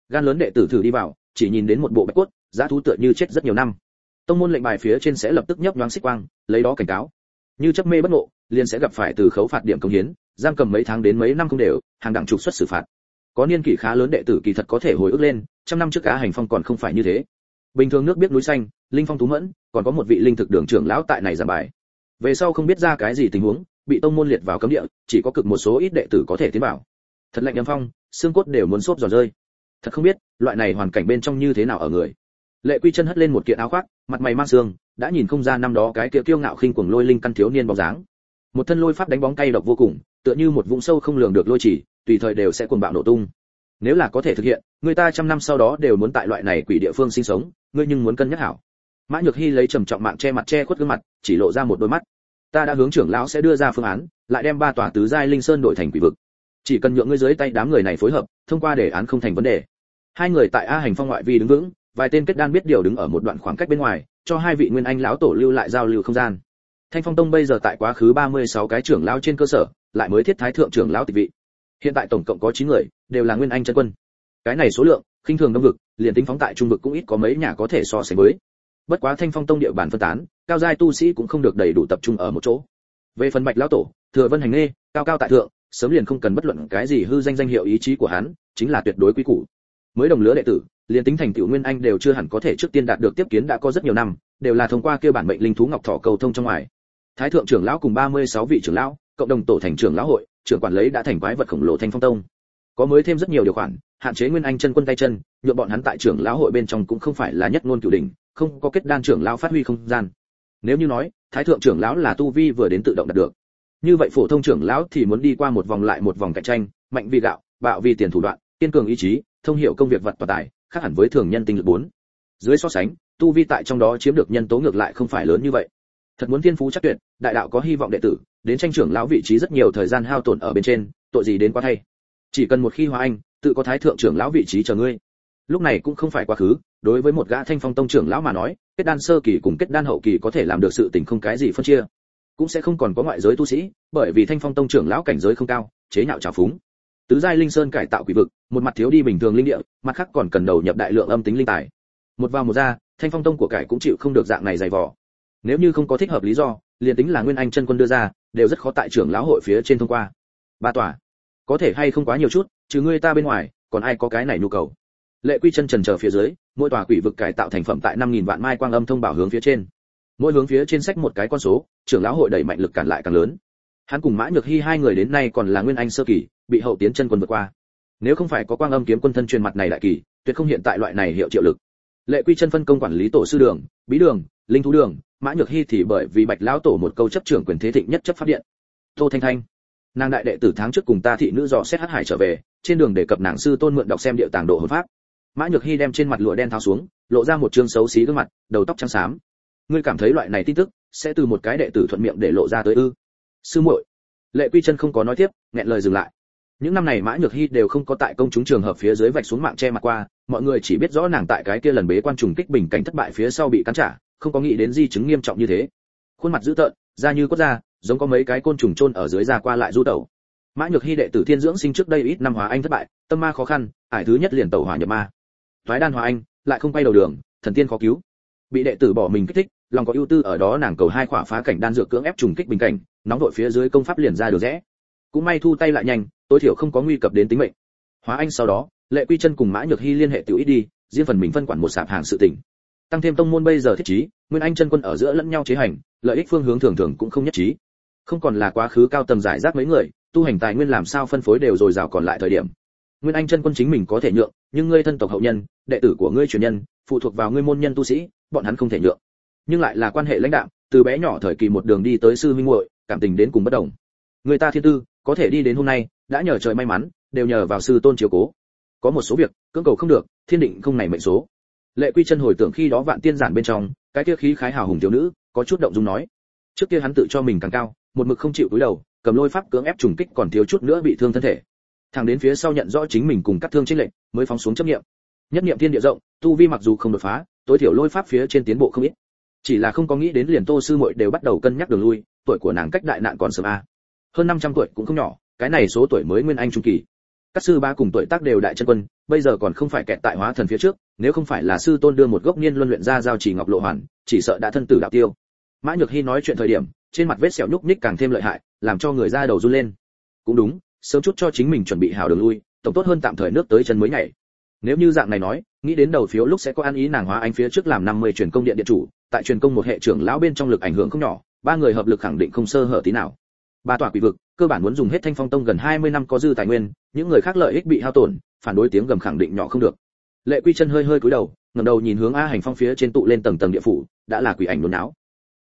Gan lớn đệ tử thử đi vào, chỉ nhìn đến một bộ bạch cốt, dã thú tựa như chết rất nhiều năm. Tông môn lệnh bài phía trên sẽ lập tức nhấp nhoáng xích quang, lấy đó cảnh cáo. Như chấp mê bất ngộ, liền sẽ gặp phải từ khấu phạt điểm công hiến giam cầm mấy tháng đến mấy năm không đều, hàng đẳng trục xuất xử phạt. Có niên kỷ khá lớn đệ tử kỳ thật có thể hồi ức lên, trăm năm trước cá hành phong còn không phải như thế. Bình thường nước biết núi xanh, linh phong tú mẫn, còn có một vị linh thực đường trưởng lão tại này giảng bài. Về sau không biết ra cái gì tình huống, bị tông môn liệt vào cấm địa, chỉ có cực một số ít đệ tử có thể tiến vào. Thật lạnh âm phong, xương cốt đều muốn xốp giòn rơi. Thật không biết, loại này hoàn cảnh bên trong như thế nào ở người. Lệ quy chân hất lên một kiện áo khoác, mặt mày mang xương đã nhìn không ra năm đó cái kia kiêu ngạo khinh cuồng lôi linh căn thiếu niên bóng dáng một thân lôi pháp đánh bóng cay độc vô cùng, tựa như một vũng sâu không lường được lôi chỉ, tùy thời đều sẽ cuồng bạo nổ tung. Nếu là có thể thực hiện, người ta trăm năm sau đó đều muốn tại loại này quỷ địa phương sinh sống, ngươi nhưng muốn cân nhắc hảo. Mã nhược hy lấy trầm trọng mạng che mặt che khuất gương mặt, chỉ lộ ra một đôi mắt. Ta đã hướng trưởng lão sẽ đưa ra phương án, lại đem ba tòa tứ giai linh sơn đổi thành quỷ vực. Chỉ cần nhượng ngươi dưới tay đám người này phối hợp, thông qua đề án không thành vấn đề. Hai người tại a hành phong ngoại vi đứng vững, vài tên kết đan biết điều đứng ở một đoạn khoảng cách bên ngoài, cho hai vị nguyên anh lão tổ lưu lại giao lưu không gian thanh phong tông bây giờ tại quá khứ 36 cái trưởng lão trên cơ sở, lại mới thiết thái thượng trưởng lão tịch vị. Hiện tại tổng cộng có 9 người, đều là nguyên anh chân quân. Cái này số lượng, khinh thường đông vực, liền tính phóng tại trung vực cũng ít có mấy nhà có thể so sánh với. Bất quá thanh phong tông địa bàn phân tán, cao giai tu sĩ cũng không được đầy đủ tập trung ở một chỗ. Về phần bạch lão tổ, thừa vân hành nghê, cao cao tại thượng, sớm liền không cần bất luận cái gì hư danh danh hiệu ý chí của hắn, chính là tuyệt đối quý củ. Mới đồng lứa đệ tử, liền tính thành tiểu nguyên anh đều chưa hẳn có thể trước tiên đạt được tiếp kiến đã có rất nhiều năm, đều là thông qua kia bản mệnh linh thú ngọc thọ cầu thông trong ngoài thái thượng trưởng lão cùng 36 vị trưởng lão, cộng đồng tổ thành trưởng lão hội, trưởng quản lấy đã thành quái vật khổng lồ thanh phong tông. Có mới thêm rất nhiều điều khoản, hạn chế nguyên anh chân quân tay chân, nhượng bọn hắn tại trưởng lão hội bên trong cũng không phải là nhất ngôn cửu đỉnh, không có kết đan trưởng lão phát huy không gian. Nếu như nói, thái thượng trưởng lão là tu vi vừa đến tự động đạt được. Như vậy phổ thông trưởng lão thì muốn đi qua một vòng lại một vòng cạnh tranh, mạnh vì gạo, bạo vì tiền thủ đoạn, kiên cường ý chí, thông hiểu công việc vật toàn tài, khác hẳn với thường nhân tinh lực bốn. Dưới so sánh, tu vi tại trong đó chiếm được nhân tố ngược lại không phải lớn như vậy thật muốn thiên phú chắc tuyệt, đại đạo có hy vọng đệ tử, đến tranh trưởng lão vị trí rất nhiều thời gian hao tổn ở bên trên, tội gì đến quá thay. Chỉ cần một khi hóa anh, tự có thái thượng trưởng lão vị trí chờ ngươi. Lúc này cũng không phải quá khứ, đối với một gã thanh phong tông trưởng lão mà nói, kết đan sơ kỳ cùng kết đan hậu kỳ có thể làm được sự tình không cái gì phân chia. Cũng sẽ không còn có ngoại giới tu sĩ, bởi vì thanh phong tông trưởng lão cảnh giới không cao, chế nhạo trào phúng. Tứ giai linh sơn cải tạo quỷ vực, một mặt thiếu đi bình thường linh địa, mặt khác còn cần đầu nhập đại lượng âm tính linh tài. Một vào một ra, thanh phong tông của cải cũng chịu không được dạng này dày vò nếu như không có thích hợp lý do, liền tính là nguyên anh chân quân đưa ra, đều rất khó tại trưởng lão hội phía trên thông qua. Ba tòa. Có thể hay không quá nhiều chút, trừ ngươi ta bên ngoài, còn ai có cái này nhu cầu? Lệ quy chân trần chờ phía dưới, mỗi tòa quỷ vực cải tạo thành phẩm tại năm nghìn vạn mai quang âm thông bảo hướng phía trên. Mỗi hướng phía trên sách một cái con số, trưởng lão hội đẩy mạnh lực cản lại càng lớn. Hắn cùng mã nhược hy hai người đến nay còn là nguyên anh sơ kỳ, bị hậu tiến chân quân vượt qua. Nếu không phải có quang âm kiếm quân thân truyền mặt này đại kỳ, tuyệt không hiện tại loại này hiệu triệu lực. Lệ quy chân phân công quản lý tổ sư đường, bí đường, linh thú đường mã nhược hy thì bởi vì bạch lão tổ một câu chấp trưởng quyền thế thịnh nhất chấp pháp điện. Tô thanh thanh, nàng đại đệ tử tháng trước cùng ta thị nữ dò xét hát hải trở về, trên đường để cập nàng sư tôn mượn đọc xem địa tàng độ hồn pháp. Mã nhược hy đem trên mặt lụa đen tháo xuống, lộ ra một trương xấu xí gương mặt, đầu tóc trắng xám. Ngươi cảm thấy loại này tin tức sẽ từ một cái đệ tử thuận miệng để lộ ra tới ư? Sư muội, lệ quy chân không có nói tiếp, nghẹn lời dừng lại. Những năm này mã nhược hy đều không có tại công chúng trường hợp phía dưới vạch xuống mạng che mặt qua, mọi người chỉ biết rõ nàng tại cái kia lần bế quan trùng kích bình cảnh thất bại phía sau bị cắn trả không có nghĩ đến di chứng nghiêm trọng như thế. Khuôn mặt dữ tợn, da như cốt da, giống có mấy cái côn trùng chôn ở dưới da qua lại du tẩu. Mã nhược hy đệ tử thiên dưỡng sinh trước đây ít năm hóa anh thất bại, tâm ma khó khăn, ải thứ nhất liền tẩu hỏa nhập ma. Thoái đan hóa anh, lại không quay đầu đường, thần tiên khó cứu. Bị đệ tử bỏ mình kích thích, lòng có ưu tư ở đó nàng cầu hai khỏa phá cảnh đan dược cưỡng ép trùng kích bình cảnh, nóng đội phía dưới công pháp liền ra được rẽ. Cũng may thu tay lại nhanh, tối thiểu không có nguy cập đến tính mệnh. Hóa anh sau đó, lệ quy chân cùng mã nhược hy liên hệ tiểu ít đi, riêng phần mình phân quản một sạp hàng sự tình tăng thêm tông môn bây giờ thiết trí, nguyên anh chân quân ở giữa lẫn nhau chế hành, lợi ích phương hướng thường thường cũng không nhất trí. Không còn là quá khứ cao tầm giải rác mấy người, tu hành tài nguyên làm sao phân phối đều dồi dào còn lại thời điểm. Nguyên anh chân quân chính mình có thể nhượng, nhưng ngươi thân tộc hậu nhân, đệ tử của ngươi truyền nhân, phụ thuộc vào ngươi môn nhân tu sĩ, bọn hắn không thể nhượng. Nhưng lại là quan hệ lãnh đạo từ bé nhỏ thời kỳ một đường đi tới sư minh muội, cảm tình đến cùng bất đồng. Người ta thiên tư, có thể đi đến hôm nay, đã nhờ trời may mắn, đều nhờ vào sư tôn chiếu cố. Có một số việc, cưỡng cầu không được, thiên định không này mệnh số lệ quy chân hồi tưởng khi đó vạn tiên giản bên trong, cái kia khí khái hào hùng thiếu nữ, có chút động dung nói. Trước kia hắn tự cho mình càng cao, một mực không chịu cúi đầu, cầm lôi pháp cưỡng ép trùng kích còn thiếu chút nữa bị thương thân thể. Thằng đến phía sau nhận rõ chính mình cùng cắt thương trên lệnh, mới phóng xuống chấp niệm. Nhất niệm thiên địa rộng, tu vi mặc dù không đột phá, tối thiểu lôi pháp phía trên tiến bộ không ít. Chỉ là không có nghĩ đến liền tô sư muội đều bắt đầu cân nhắc đường lui, tuổi của nàng cách đại nạn còn sớm a. Hơn 500 tuổi cũng không nhỏ, cái này số tuổi mới nguyên anh trung kỳ các sư ba cùng tuổi tác đều đại chân quân, bây giờ còn không phải kẹt tại hóa thần phía trước, nếu không phải là sư tôn đưa một gốc niên luân luyện ra giao chỉ ngọc lộ hoàn, chỉ sợ đã thân tử đạo tiêu. Mã nhược hy nói chuyện thời điểm, trên mặt vết sẹo nhúc nhích càng thêm lợi hại, làm cho người ra đầu run lên. Cũng đúng, sớm chút cho chính mình chuẩn bị hảo đường lui, tổng tốt hơn tạm thời nước tới chân mới nhảy. Nếu như dạng này nói, nghĩ đến đầu phiếu lúc sẽ có ăn ý nàng hóa anh phía trước làm 50 truyền công điện điện chủ, tại truyền công một hệ trưởng lão bên trong lực ảnh hưởng không nhỏ, ba người hợp lực khẳng định không sơ hở tí nào. Ba tòa quỷ vực, cơ bản muốn dùng hết thanh phong tông gần 20 năm có dư tài nguyên những người khác lợi ích bị hao tổn, phản đối tiếng gầm khẳng định nhỏ không được. Lệ quy chân hơi hơi cúi đầu, ngẩng đầu nhìn hướng a hành phong phía trên tụ lên tầng tầng địa phủ, đã là quỷ ảnh nôn não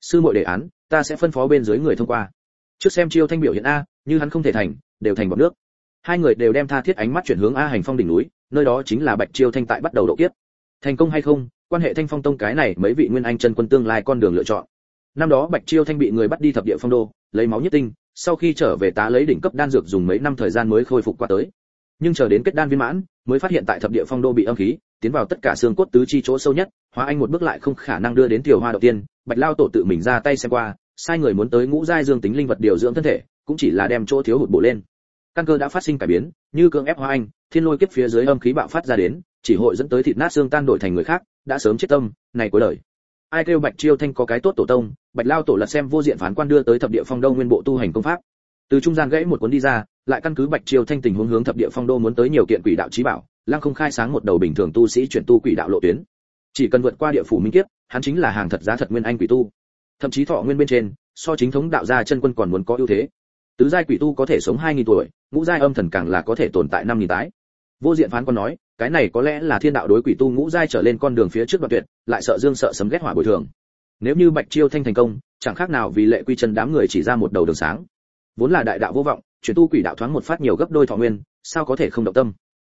sư muội đề án, ta sẽ phân phó bên dưới người thông qua. Trước xem chiêu thanh biểu hiện a, như hắn không thể thành, đều thành bọn nước. Hai người đều đem tha thiết ánh mắt chuyển hướng a hành phong đỉnh núi, nơi đó chính là bạch chiêu thanh tại bắt đầu độ kiếp. Thành công hay không, quan hệ thanh phong tông cái này mấy vị nguyên anh chân quân tương lai con đường lựa chọn. Năm đó bạch chiêu thanh bị người bắt đi thập địa phong đô, lấy máu nhất tinh sau khi trở về tá lấy đỉnh cấp đan dược dùng mấy năm thời gian mới khôi phục qua tới. Nhưng chờ đến kết đan viên mãn, mới phát hiện tại thập địa phong đô bị âm khí, tiến vào tất cả xương cốt tứ chi chỗ sâu nhất, hóa anh một bước lại không khả năng đưa đến tiểu hoa đầu tiên, bạch lao tổ tự mình ra tay xem qua, sai người muốn tới ngũ giai dương tính linh vật điều dưỡng thân thể, cũng chỉ là đem chỗ thiếu hụt bổ lên. Căn cơ đã phát sinh cải biến, như cưỡng ép hóa anh, thiên lôi kiếp phía dưới âm khí bạo phát ra đến, chỉ hội dẫn tới thịt nát xương tan đổi thành người khác, đã sớm chết tâm, này cuối đời ai kêu bạch chiêu thanh có cái tốt tổ tông, bạch lao tổ lật xem vô diện phán quan đưa tới thập địa phong đô nguyên bộ tu hành công pháp. Từ trung gian gãy một cuốn đi ra, lại căn cứ bạch chiêu thanh tình huống hướng thập địa phong đô muốn tới nhiều kiện quỷ đạo trí bảo, lăng không khai sáng một đầu bình thường tu sĩ chuyển tu quỷ đạo lộ tuyến. Chỉ cần vượt qua địa phủ minh kiếp, hắn chính là hàng thật giá thật nguyên anh quỷ tu. Thậm chí thọ nguyên bên trên, so chính thống đạo gia chân quân còn muốn có ưu thế. Tứ giai quỷ tu có thể sống 2.000 tuổi, ngũ giai âm thần càng là có thể tồn tại 5.000 tái. Vô diện phán quan nói cái này có lẽ là thiên đạo đối quỷ tu ngũ giai trở lên con đường phía trước đoạn tuyệt, lại sợ dương sợ sấm ghét hỏa bồi thường. Nếu như bạch chiêu thanh thành công, chẳng khác nào vì lệ quy chân đám người chỉ ra một đầu đường sáng. Vốn là đại đạo vô vọng, chuyển tu quỷ đạo thoáng một phát nhiều gấp đôi thọ nguyên, sao có thể không động tâm?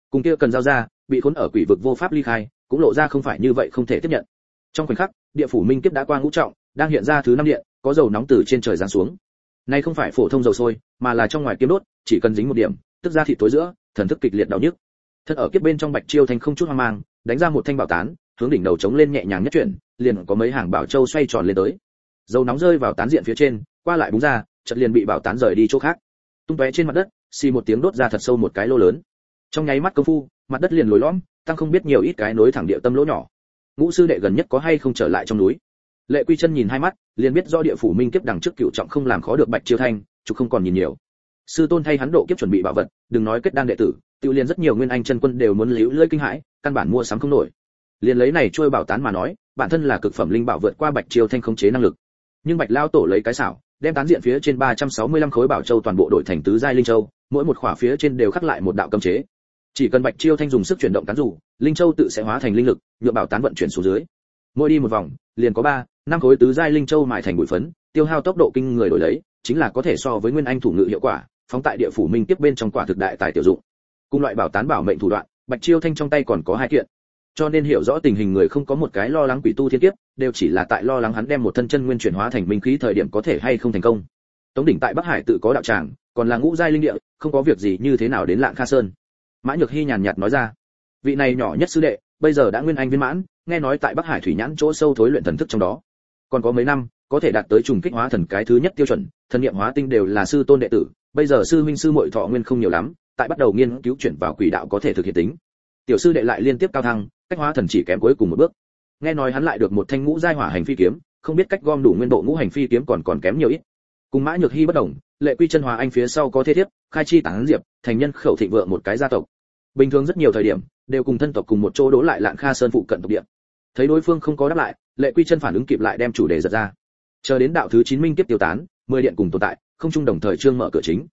Cùng kia cần giao ra, bị khốn ở quỷ vực vô pháp ly khai, cũng lộ ra không phải như vậy không thể tiếp nhận. Trong khoảnh khắc, địa phủ minh kiếp đã qua ngũ trọng, đang hiện ra thứ năm điện, có dầu nóng từ trên trời giáng xuống. Nay không phải phổ thông dầu sôi, mà là trong ngoài kiếm đốt, chỉ cần dính một điểm, tức ra thịt tối giữa, thần thức kịch liệt đau nhức thân ở kiếp bên trong bạch chiêu thanh không chút hoang mang, đánh ra một thanh bảo tán, hướng đỉnh đầu chống lên nhẹ nhàng nhất chuyển, liền có mấy hàng bảo châu xoay tròn lên tới. Dầu nóng rơi vào tán diện phía trên, qua lại búng ra, chợt liền bị bảo tán rời đi chỗ khác. Tung tóe trên mặt đất, xì một tiếng đốt ra thật sâu một cái lô lớn. Trong nháy mắt công phu, mặt đất liền lồi lõm, tăng không biết nhiều ít cái nối thẳng địa tâm lỗ nhỏ. Ngũ sư đệ gần nhất có hay không trở lại trong núi? Lệ quy chân nhìn hai mắt, liền biết do địa phủ minh kiếp đằng trước cựu trọng không làm khó được bạch chiêu thanh chứ không còn nhìn nhiều. Sư tôn thay hắn độ kiếp chuẩn bị bảo vật, đừng nói kết đan đệ tử tiêu liền rất nhiều nguyên anh chân quân đều muốn liễu lưỡi kinh hãi, căn bản mua sắm không nổi. Liền lấy này trôi bảo tán mà nói, bản thân là cực phẩm linh bảo vượt qua bạch chiêu thanh khống chế năng lực. Nhưng bạch lao tổ lấy cái xảo, đem tán diện phía trên 365 khối bảo châu toàn bộ đổi thành tứ giai linh châu, mỗi một khỏa phía trên đều khắc lại một đạo cấm chế. Chỉ cần bạch chiêu thanh dùng sức chuyển động tán rủ linh châu tự sẽ hóa thành linh lực, nhựa bảo tán vận chuyển xuống dưới. Mỗi đi một vòng, liền có ba năm khối tứ giai linh châu mài thành bụi phấn, tiêu hao tốc độ kinh người đổi lấy, chính là có thể so với nguyên anh thủ ngự hiệu quả, phóng tại địa phủ minh tiếp bên trong quả thực đại tài tiểu dụng cùng loại bảo tán bảo mệnh thủ đoạn, bạch chiêu thanh trong tay còn có hai kiện. Cho nên hiểu rõ tình hình người không có một cái lo lắng quỷ tu thiên kiếp, đều chỉ là tại lo lắng hắn đem một thân chân nguyên chuyển hóa thành minh khí thời điểm có thể hay không thành công. Tống đỉnh tại bắc hải tự có đạo tràng, còn là ngũ giai linh địa, không có việc gì như thế nào đến lạng kha sơn. Mã nhược hy nhàn nhạt nói ra, vị này nhỏ nhất sư đệ, bây giờ đã nguyên anh viên mãn, nghe nói tại bắc hải thủy nhãn chỗ sâu thối luyện thần thức trong đó. Còn có mấy năm, có thể đạt tới trùng kích hóa thần cái thứ nhất tiêu chuẩn, thần niệm hóa tinh đều là sư tôn đệ tử, bây giờ sư minh sư muội thọ nguyên không nhiều lắm tại bắt đầu nghiên cứu chuyển vào quỷ đạo có thể thực hiện tính. Tiểu sư đệ lại liên tiếp cao thăng, cách hóa thần chỉ kém cuối cùng một bước. Nghe nói hắn lại được một thanh ngũ giai hỏa hành phi kiếm, không biết cách gom đủ nguyên bộ ngũ hành phi kiếm còn còn kém nhiều ít. Cùng mã nhược hy bất đồng, lệ quy chân hòa anh phía sau có thế thiếp, khai chi tán diệp, thành nhân khẩu thịnh vượng một cái gia tộc. Bình thường rất nhiều thời điểm, đều cùng thân tộc cùng một chỗ đố lại lạn kha sơn phụ cận tộc địa. Thấy đối phương không có đáp lại, lệ quy chân phản ứng kịp lại đem chủ đề giật ra. Chờ đến đạo thứ chín minh tiếp tiêu tán, mười điện cùng tồn tại, không chung đồng thời trương mở cửa chính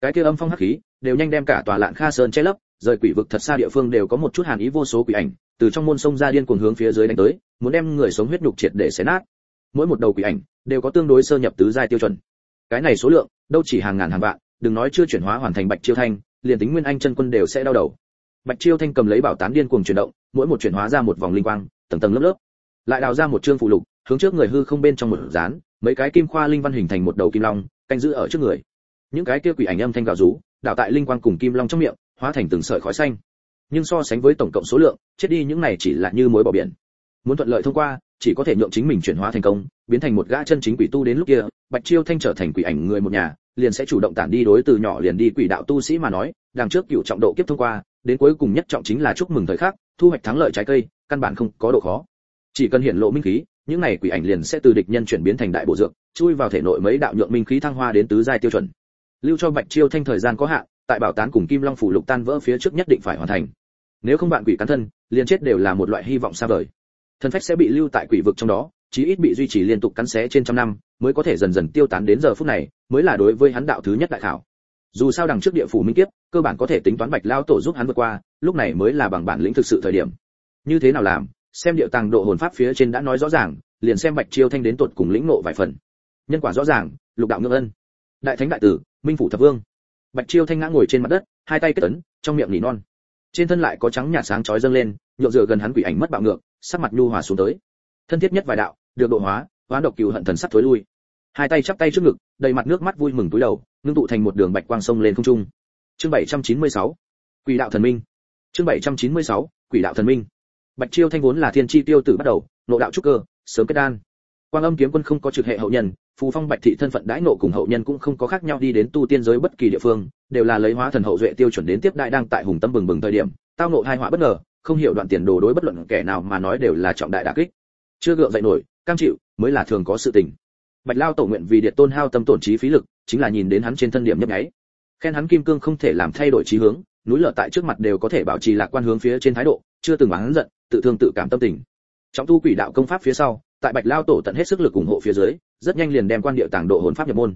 cái kia âm phong hắc khí, đều nhanh đem cả tòa lạn kha sơn che lấp, rời quỷ vực thật xa địa phương đều có một chút hàn ý vô số quỷ ảnh, từ trong môn sông ra điên cuồng hướng phía dưới đánh tới, muốn đem người sống huyết nhục triệt để xé nát. Mỗi một đầu quỷ ảnh, đều có tương đối sơ nhập tứ giai tiêu chuẩn. Cái này số lượng, đâu chỉ hàng ngàn hàng vạn, đừng nói chưa chuyển hóa hoàn thành bạch chiêu thanh, liền tính nguyên anh chân quân đều sẽ đau đầu. Bạch chiêu thanh cầm lấy bảo tán điên cuồng chuyển động, mỗi một chuyển hóa ra một vòng linh quang, tầng tầng lớp lớp. Lại đào ra một chương phụ lục, hướng trước người hư không bên trong một dán, mấy cái kim khoa linh văn hình thành một đầu kim long, canh giữ ở trước người những cái kia quỷ ảnh âm thanh gào rú, đảo tại linh quang cùng kim long trong miệng, hóa thành từng sợi khói xanh. Nhưng so sánh với tổng cộng số lượng, chết đi những này chỉ là như mối bỏ biển. Muốn thuận lợi thông qua, chỉ có thể nhượng chính mình chuyển hóa thành công, biến thành một gã chân chính quỷ tu đến lúc kia, bạch chiêu thanh trở thành quỷ ảnh người một nhà, liền sẽ chủ động tản đi đối từ nhỏ liền đi quỷ đạo tu sĩ mà nói, đằng trước cựu trọng độ kiếp thông qua, đến cuối cùng nhất trọng chính là chúc mừng thời khắc, thu hoạch thắng lợi trái cây, căn bản không có độ khó. Chỉ cần hiện lộ minh khí, những này quỷ ảnh liền sẽ từ địch nhân chuyển biến thành đại bộ dược, chui vào thể nội mấy đạo nhượng minh khí thăng hoa đến tứ giai tiêu chuẩn lưu cho bạch chiêu thanh thời gian có hạn, tại bảo tán cùng kim long phủ lục tan vỡ phía trước nhất định phải hoàn thành. Nếu không bạn quỷ cắn thân, liền chết đều là một loại hy vọng xa vời. Thân phách sẽ bị lưu tại quỷ vực trong đó, chí ít bị duy trì liên tục cắn xé trên trăm năm, mới có thể dần dần tiêu tán đến giờ phút này, mới là đối với hắn đạo thứ nhất đại thảo dù sao đằng trước địa phủ minh kiếp, cơ bản có thể tính toán bạch lao tổ giúp hắn vượt qua, lúc này mới là bằng bản lĩnh thực sự thời điểm. Như thế nào làm, xem địa tàng độ hồn pháp phía trên đã nói rõ ràng, liền xem bạch chiêu thanh đến tuột cùng lĩnh nộ vài phần. Nhân quả rõ ràng, lục đạo ngưỡng ân. Đại thánh đại tử minh phủ thập vương. Bạch chiêu thanh ngã ngồi trên mặt đất, hai tay kết ấn, trong miệng nỉ non. Trên thân lại có trắng nhạt sáng chói dâng lên nhộn dựa gần hắn quỷ ảnh mất bạo ngược, sắc mặt nhu hòa xuống tới. Thân thiết nhất vài đạo, được độ hóa hóa độc cừu hận thần sắc thối lui. Hai tay chắp tay trước ngực, đầy mặt nước mắt vui mừng túi đầu, ngưng tụ thành một đường bạch quang sông lên không trung. Chương 796 quỷ đạo thần minh. Chương 796 quỷ đạo thần minh. Bạch chiêu thanh vốn là thiên chi tiêu tử bắt đầu, nộ đạo trúc cơ, sớm kết đan. Quang âm kiếm quân không có trực hệ hậu nhân phù phong bạch thị thân phận đãi nộ cùng hậu nhân cũng không có khác nhau đi đến tu tiên giới bất kỳ địa phương, đều là lấy hóa thần hậu duệ tiêu chuẩn đến tiếp đại đang tại hùng tâm bừng bừng thời điểm, tao nộ hai họa bất ngờ, không hiểu đoạn tiền đồ đối bất luận kẻ nào mà nói đều là trọng đại đả kích. Chưa gượng dậy nổi, cam chịu, mới là thường có sự tình. Bạch lao tổ nguyện vì điện tôn hao tâm tổn trí phí lực, chính là nhìn đến hắn trên thân điểm nhấp nháy. Khen hắn kim cương không thể làm thay đổi trí hướng, núi lở tại trước mặt đều có thể bảo trì lạc quan hướng phía trên thái độ, chưa từng oán giận, tự thương tự cảm tâm tình. Trong tu quỷ đạo công pháp phía sau tại bạch lao tổ tận hết sức lực ủng hộ phía dưới, rất nhanh liền đem quan địa tàng độ hồn pháp nhập môn.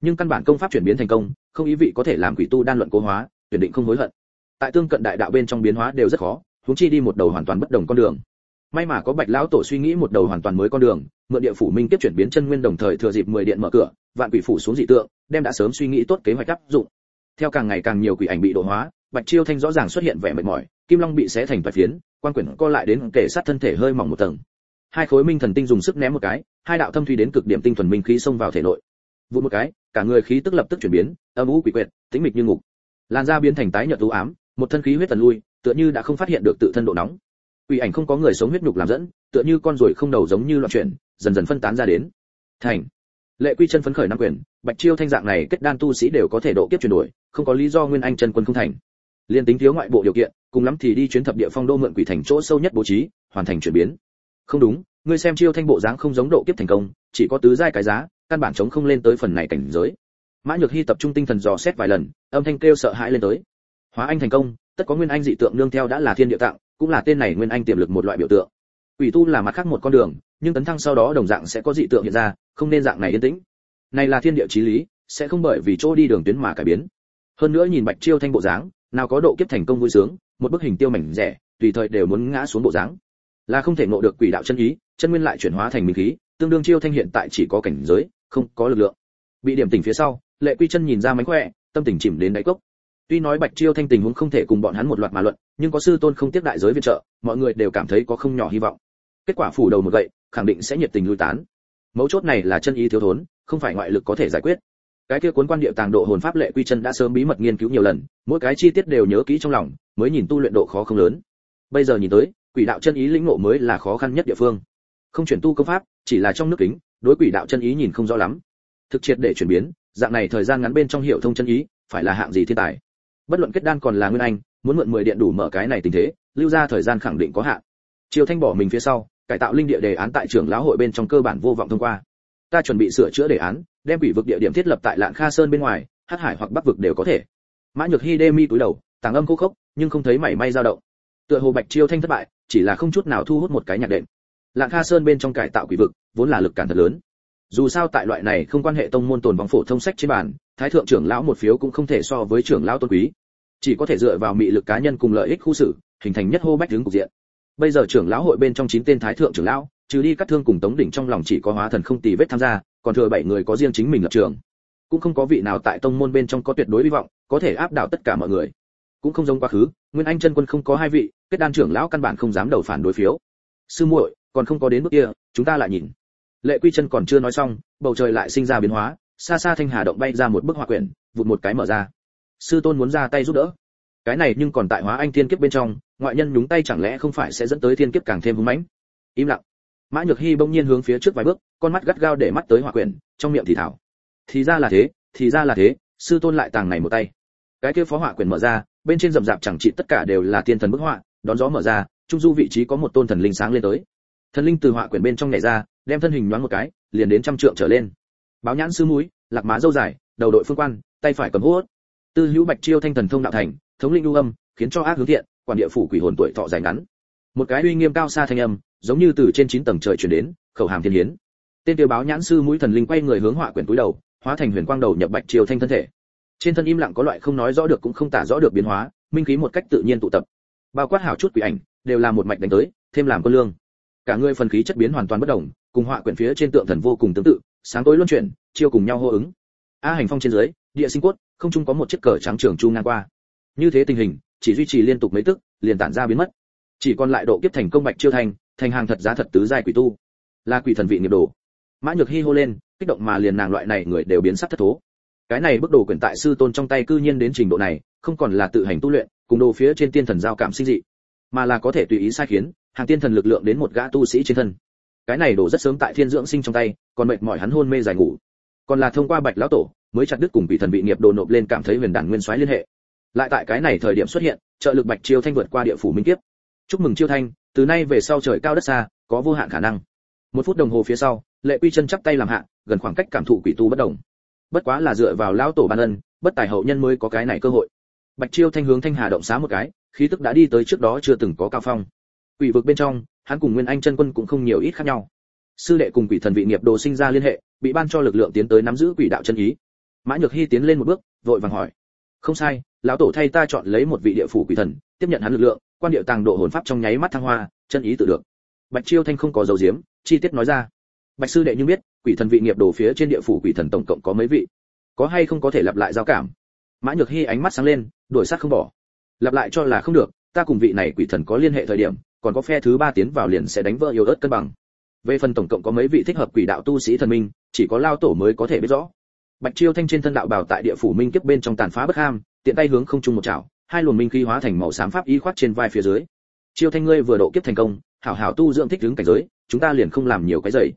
Nhưng căn bản công pháp chuyển biến thành công, không ý vị có thể làm quỷ tu đan luận cố hóa, tuyển định không hối hận. Tại tương cận đại đạo bên trong biến hóa đều rất khó chúng chi đi một đầu hoàn toàn bất đồng con đường. May mà có bạch lão tổ suy nghĩ một đầu hoàn toàn mới con đường, mượn địa phủ minh tiếp chuyển biến chân nguyên đồng thời thừa dịp 10 điện mở cửa, vạn quỷ phủ xuống dị tượng, đem đã sớm suy nghĩ tốt kế hoạch áp dụng. Theo càng ngày càng nhiều quỷ ảnh bị độ hóa, bạch chiêu thanh rõ ràng xuất hiện vẻ mệt mỏi, kim long bị xé thành vài phiến, quan quyển co lại đến kể sát thân thể hơi mỏng một tầng hai khối minh thần tinh dùng sức ném một cái, hai đạo thâm thủy đến cực điểm tinh thuần minh khí xông vào thể nội. Vụ một cái, cả người khí tức lập tức chuyển biến, âm u quỷ quyệt, tĩnh mịch như ngục. Làn da biến thành tái nhợt u ám, một thân khí huyết tần lui, tựa như đã không phát hiện được tự thân độ nóng. Quỷ ảnh không có người sống huyết nhục làm dẫn, tựa như con ruồi không đầu giống như loạn chuyển, dần dần phân tán ra đến. Thành. Lệ quy chân phấn khởi năm quyền, bạch chiêu thanh dạng này kết đan tu sĩ đều có thể độ kiếp chuyển đổi, không có lý do nguyên anh chân quân không thành. Liên tính thiếu ngoại bộ điều kiện, cùng lắm thì đi chuyến thập địa phong đô mượn quỷ thành chỗ sâu nhất bố trí, hoàn thành chuyển biến không đúng, ngươi xem chiêu thanh bộ dáng không giống độ kiếp thành công, chỉ có tứ giai cái giá, căn bản chống không lên tới phần này cảnh giới. Mã nhược hy tập trung tinh thần dò xét vài lần, âm thanh kêu sợ hãi lên tới. Hóa anh thành công, tất có nguyên anh dị tượng nương theo đã là thiên địa tạng, cũng là tên này nguyên anh tiềm lực một loại biểu tượng. Quỷ tu là mặt khác một con đường, nhưng tấn thăng sau đó đồng dạng sẽ có dị tượng hiện ra, không nên dạng này yên tĩnh. Này là thiên địa chí lý, sẽ không bởi vì chỗ đi đường tuyến mà cải biến. Hơn nữa nhìn bạch chiêu thanh bộ dáng, nào có độ kiếp thành công vui sướng, một bức hình tiêu mảnh rẻ, tùy thời đều muốn ngã xuống bộ dáng là không thể ngộ được quỷ đạo chân ý, chân nguyên lại chuyển hóa thành minh khí, tương đương chiêu thanh hiện tại chỉ có cảnh giới, không có lực lượng. Bị điểm tỉnh phía sau, lệ quy chân nhìn ra mánh khỏe, tâm tình chìm đến đáy cốc. Tuy nói bạch chiêu thanh tình huống không thể cùng bọn hắn một loạt mà luận, nhưng có sư tôn không tiếp đại giới viện trợ, mọi người đều cảm thấy có không nhỏ hy vọng. Kết quả phủ đầu một gậy, khẳng định sẽ nhiệt tình lui tán. Mấu chốt này là chân ý thiếu thốn, không phải ngoại lực có thể giải quyết. Cái kia cuốn quan địa tàng độ hồn pháp lệ quy chân đã sớm bí mật nghiên cứu nhiều lần, mỗi cái chi tiết đều nhớ kỹ trong lòng, mới nhìn tu luyện độ khó không lớn. Bây giờ nhìn tới quỷ đạo chân ý lĩnh ngộ mới là khó khăn nhất địa phương. Không chuyển tu công pháp, chỉ là trong nước kính, đối quỷ đạo chân ý nhìn không rõ lắm. Thực triệt để chuyển biến, dạng này thời gian ngắn bên trong hiểu thông chân ý, phải là hạng gì thiên tài. Bất luận kết đan còn là nguyên anh, muốn mượn 10 điện đủ mở cái này tình thế, lưu ra thời gian khẳng định có hạn. Triều thanh bỏ mình phía sau, cải tạo linh địa đề án tại trưởng lão hội bên trong cơ bản vô vọng thông qua. Ta chuẩn bị sửa chữa đề án, đem quỷ vực địa điểm thiết lập tại lạn kha sơn bên ngoài, hắc hải hoặc bắc vực đều có thể. Mã nhược hy đê mi túi đầu, tàng âm khô khốc, nhưng không thấy mảy may dao động tựa hồ bạch chiêu thanh thất bại, chỉ là không chút nào thu hút một cái nhạc đệm. Lạng kha sơn bên trong cải tạo quỷ vực, vốn là lực cản thật lớn. Dù sao tại loại này không quan hệ tông môn tồn vong phổ thông sách trên bàn, thái thượng trưởng lão một phiếu cũng không thể so với trưởng lão tôn quý. Chỉ có thể dựa vào mị lực cá nhân cùng lợi ích khu xử, hình thành nhất hô bách đứng cục diện. Bây giờ trưởng lão hội bên trong chín tên thái thượng trưởng lão, trừ đi các thương cùng tống đỉnh trong lòng chỉ có hóa thần không tì vết tham gia, còn thừa bảy người có riêng chính mình lập trường. Cũng không có vị nào tại tông môn bên trong có tuyệt đối hy vọng, có thể áp đảo tất cả mọi người. Cũng không giống quá khứ nguyên anh chân quân không có hai vị, kết đan trưởng lão căn bản không dám đầu phản đối phiếu. Sư muội, còn không có đến bước kia, chúng ta lại nhìn. Lệ quy chân còn chưa nói xong, bầu trời lại sinh ra biến hóa, xa xa thanh hà động bay ra một bức họa quyển, vụt một cái mở ra. Sư tôn muốn ra tay giúp đỡ. Cái này nhưng còn tại hóa anh thiên kiếp bên trong, ngoại nhân nhúng tay chẳng lẽ không phải sẽ dẫn tới thiên kiếp càng thêm hung mãnh? Im lặng. Mã nhược hy bỗng nhiên hướng phía trước vài bước, con mắt gắt gao để mắt tới họa quyển, trong miệng thì thảo. Thì ra là thế, thì ra là thế, sư tôn lại tàng này một tay. Cái kia phó họa quyển mở ra bên trên rậm rạp chẳng trị tất cả đều là tiên thần bức họa, đón gió mở ra, trung du vị trí có một tôn thần linh sáng lên tới. Thần linh từ họa quyển bên trong nhảy ra, đem thân hình nhoáng một cái, liền đến trăm trượng trở lên. Báo nhãn sư mũi, lạc má dâu dài, đầu đội phương quan, tay phải cầm hút. Tư hữu bạch chiêu thanh thần thông đạo thành, thống linh lưu âm, khiến cho ác hướng thiện, quản địa phủ quỷ hồn tuổi thọ dài ngắn. Một cái uy nghiêm cao xa thanh âm, giống như từ trên chín tầng trời truyền đến, khẩu hàm thiên hiến. Tên tiêu báo nhãn sư mũi thần linh quay người hướng họa quyển túi đầu, hóa thành huyền quang đầu nhập bạch chiêu thanh thân thể trên thân im lặng có loại không nói rõ được cũng không tả rõ được biến hóa, minh khí một cách tự nhiên tụ tập. Bao quát hảo chút quỷ ảnh, đều là một mạch đánh tới, thêm làm quân lương. Cả người phần khí chất biến hoàn toàn bất đồng cùng họa quyển phía trên tượng thần vô cùng tương tự, sáng tối luân chuyển, chiêu cùng nhau hô ứng. A hành phong trên dưới, địa sinh quất không chung có một chiếc cờ trắng trường chu ngang qua. Như thế tình hình, chỉ duy trì liên tục mấy tức, liền tản ra biến mất. Chỉ còn lại độ kiếp thành công bạch chiêu thành thành hàng thật giá thật tứ giai quỷ tu. Là quỷ thần vị nghiệp đồ. Mã nhược hy hô lên, kích động mà liền nàng loại này người đều biến sắc thất thố cái này bức đồ quyển tại sư tôn trong tay cư nhiên đến trình độ này, không còn là tự hành tu luyện, cùng đồ phía trên tiên thần giao cảm sinh dị, mà là có thể tùy ý sai khiến, hàng tiên thần lực lượng đến một gã tu sĩ trên thân. Cái này đổ rất sớm tại thiên dưỡng sinh trong tay, còn mệt mỏi hắn hôn mê dài ngủ. Còn là thông qua bạch lão tổ, mới chặt đứt cùng vị thần bị nghiệp đồ nộp lên cảm thấy huyền đản nguyên soái liên hệ. Lại tại cái này thời điểm xuất hiện, trợ lực bạch chiêu thanh vượt qua địa phủ minh kiếp. Chúc mừng chiêu thanh, từ nay về sau trời cao đất xa, có vô hạn khả năng. Một phút đồng hồ phía sau, lệ quy chân chắp tay làm hạ, gần khoảng cách cảm thụ quỷ tu bất động bất quá là dựa vào lão tổ ban ân, bất tài hậu nhân mới có cái này cơ hội. Bạch chiêu thanh hướng thanh hà động xá một cái, khí tức đã đi tới trước đó chưa từng có cao phong. Quỷ vực bên trong, hắn cùng nguyên anh chân quân cũng không nhiều ít khác nhau. Sư đệ cùng quỷ thần vị nghiệp đồ sinh ra liên hệ, bị ban cho lực lượng tiến tới nắm giữ quỷ đạo chân ý. Mã nhược hy tiến lên một bước, vội vàng hỏi. Không sai, lão tổ thay ta chọn lấy một vị địa phủ quỷ thần, tiếp nhận hắn lực lượng, quan điệu tàng độ hồn pháp trong nháy mắt thăng hoa, chân ý tự được. Bạch chiêu thanh không có dấu diếm, chi tiết nói ra. Bạch sư đệ như biết quỷ thần vị nghiệp đồ phía trên địa phủ quỷ thần tổng cộng có mấy vị? Có hay không có thể lặp lại giao cảm? Mã nhược hy ánh mắt sáng lên đổi sát không bỏ. Lặp lại cho là không được, ta cùng vị này quỷ thần có liên hệ thời điểm, còn có phe thứ ba tiến vào liền sẽ đánh vỡ yếu ớt cân bằng. Về phần tổng cộng có mấy vị thích hợp quỷ đạo tu sĩ thần minh, chỉ có lao tổ mới có thể biết rõ. Bạch chiêu thanh trên thân đạo bào tại địa phủ minh kiếp bên trong tàn phá bất ham, tiện tay hướng không trung một chảo, hai luồng minh khí hóa thành màu xám pháp y khoát trên vai phía dưới. Chiêu thanh ngươi vừa độ kiếp thành công, hảo hảo tu dưỡng thích đứng cảnh giới, chúng ta liền không làm nhiều cái dày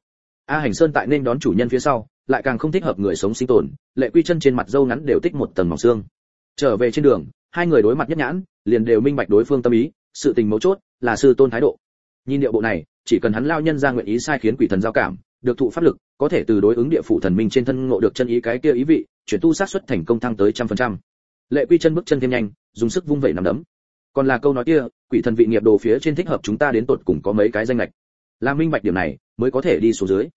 a hành sơn tại nên đón chủ nhân phía sau, lại càng không thích hợp người sống sinh tồn, lệ quy chân trên mặt dâu ngắn đều tích một tầng mỏng xương. Trở về trên đường, hai người đối mặt nhất nhãn, liền đều minh bạch đối phương tâm ý, sự tình mấu chốt là sư tôn thái độ. Nhìn điệu bộ này, chỉ cần hắn lao nhân ra nguyện ý sai khiến quỷ thần giao cảm, được thụ pháp lực, có thể từ đối ứng địa phủ thần minh trên thân ngộ được chân ý cái kia ý vị, chuyển tu sát xuất thành công thăng tới trăm phần trăm. Lệ quy chân bước chân thêm nhanh, dùng sức vung vẩy nằm đấm. Còn là câu nói kia, quỷ thần vị nghiệp đồ phía trên thích hợp chúng ta đến tột cùng có mấy cái danh lệch. Là minh bạch điểm này, mới có thể đi xuống dưới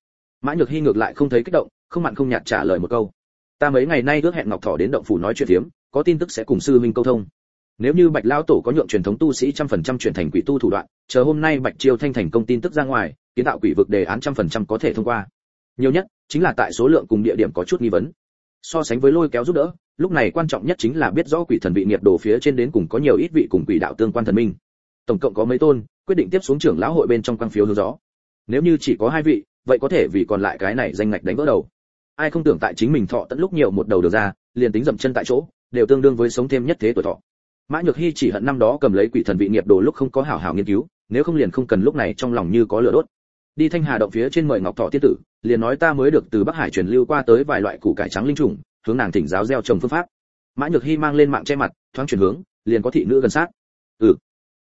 mã nhược hy ngược lại không thấy kích động, không mặn không nhạt trả lời một câu. Ta mấy ngày nay ước hẹn ngọc thỏ đến động phủ nói chuyện tiếm có tin tức sẽ cùng sư huynh câu thông. Nếu như bạch lao tổ có nhượng truyền thống tu sĩ trăm phần trăm chuyển thành quỷ tu thủ đoạn, chờ hôm nay bạch chiêu thanh thành công tin tức ra ngoài, kiến tạo quỷ vực đề án trăm phần trăm có thể thông qua. Nhiều nhất, chính là tại số lượng cùng địa điểm có chút nghi vấn. So sánh với lôi kéo giúp đỡ, lúc này quan trọng nhất chính là biết rõ quỷ thần vị nghiệp đồ phía trên đến cùng có nhiều ít vị cùng quỷ đạo tương quan thần minh. Tổng cộng có mấy tôn, quyết định tiếp xuống trưởng lão hội bên trong quang phiếu hướng gió. Nếu như chỉ có hai vị vậy có thể vì còn lại cái này danh ngạch đánh vỡ đầu. Ai không tưởng tại chính mình thọ tận lúc nhiều một đầu được ra, liền tính dậm chân tại chỗ, đều tương đương với sống thêm nhất thế tuổi thọ. Mã nhược hy chỉ hận năm đó cầm lấy quỷ thần vị nghiệp đồ lúc không có hảo hảo nghiên cứu, nếu không liền không cần lúc này trong lòng như có lửa đốt. Đi thanh hà động phía trên mời ngọc thọ tiên tử, liền nói ta mới được từ bắc hải truyền lưu qua tới vài loại củ cải trắng linh trùng, hướng nàng thỉnh giáo gieo trồng phương pháp. Mã nhược hy mang lên mạng che mặt, thoáng chuyển hướng, liền có thị nữ gần sát. Ừ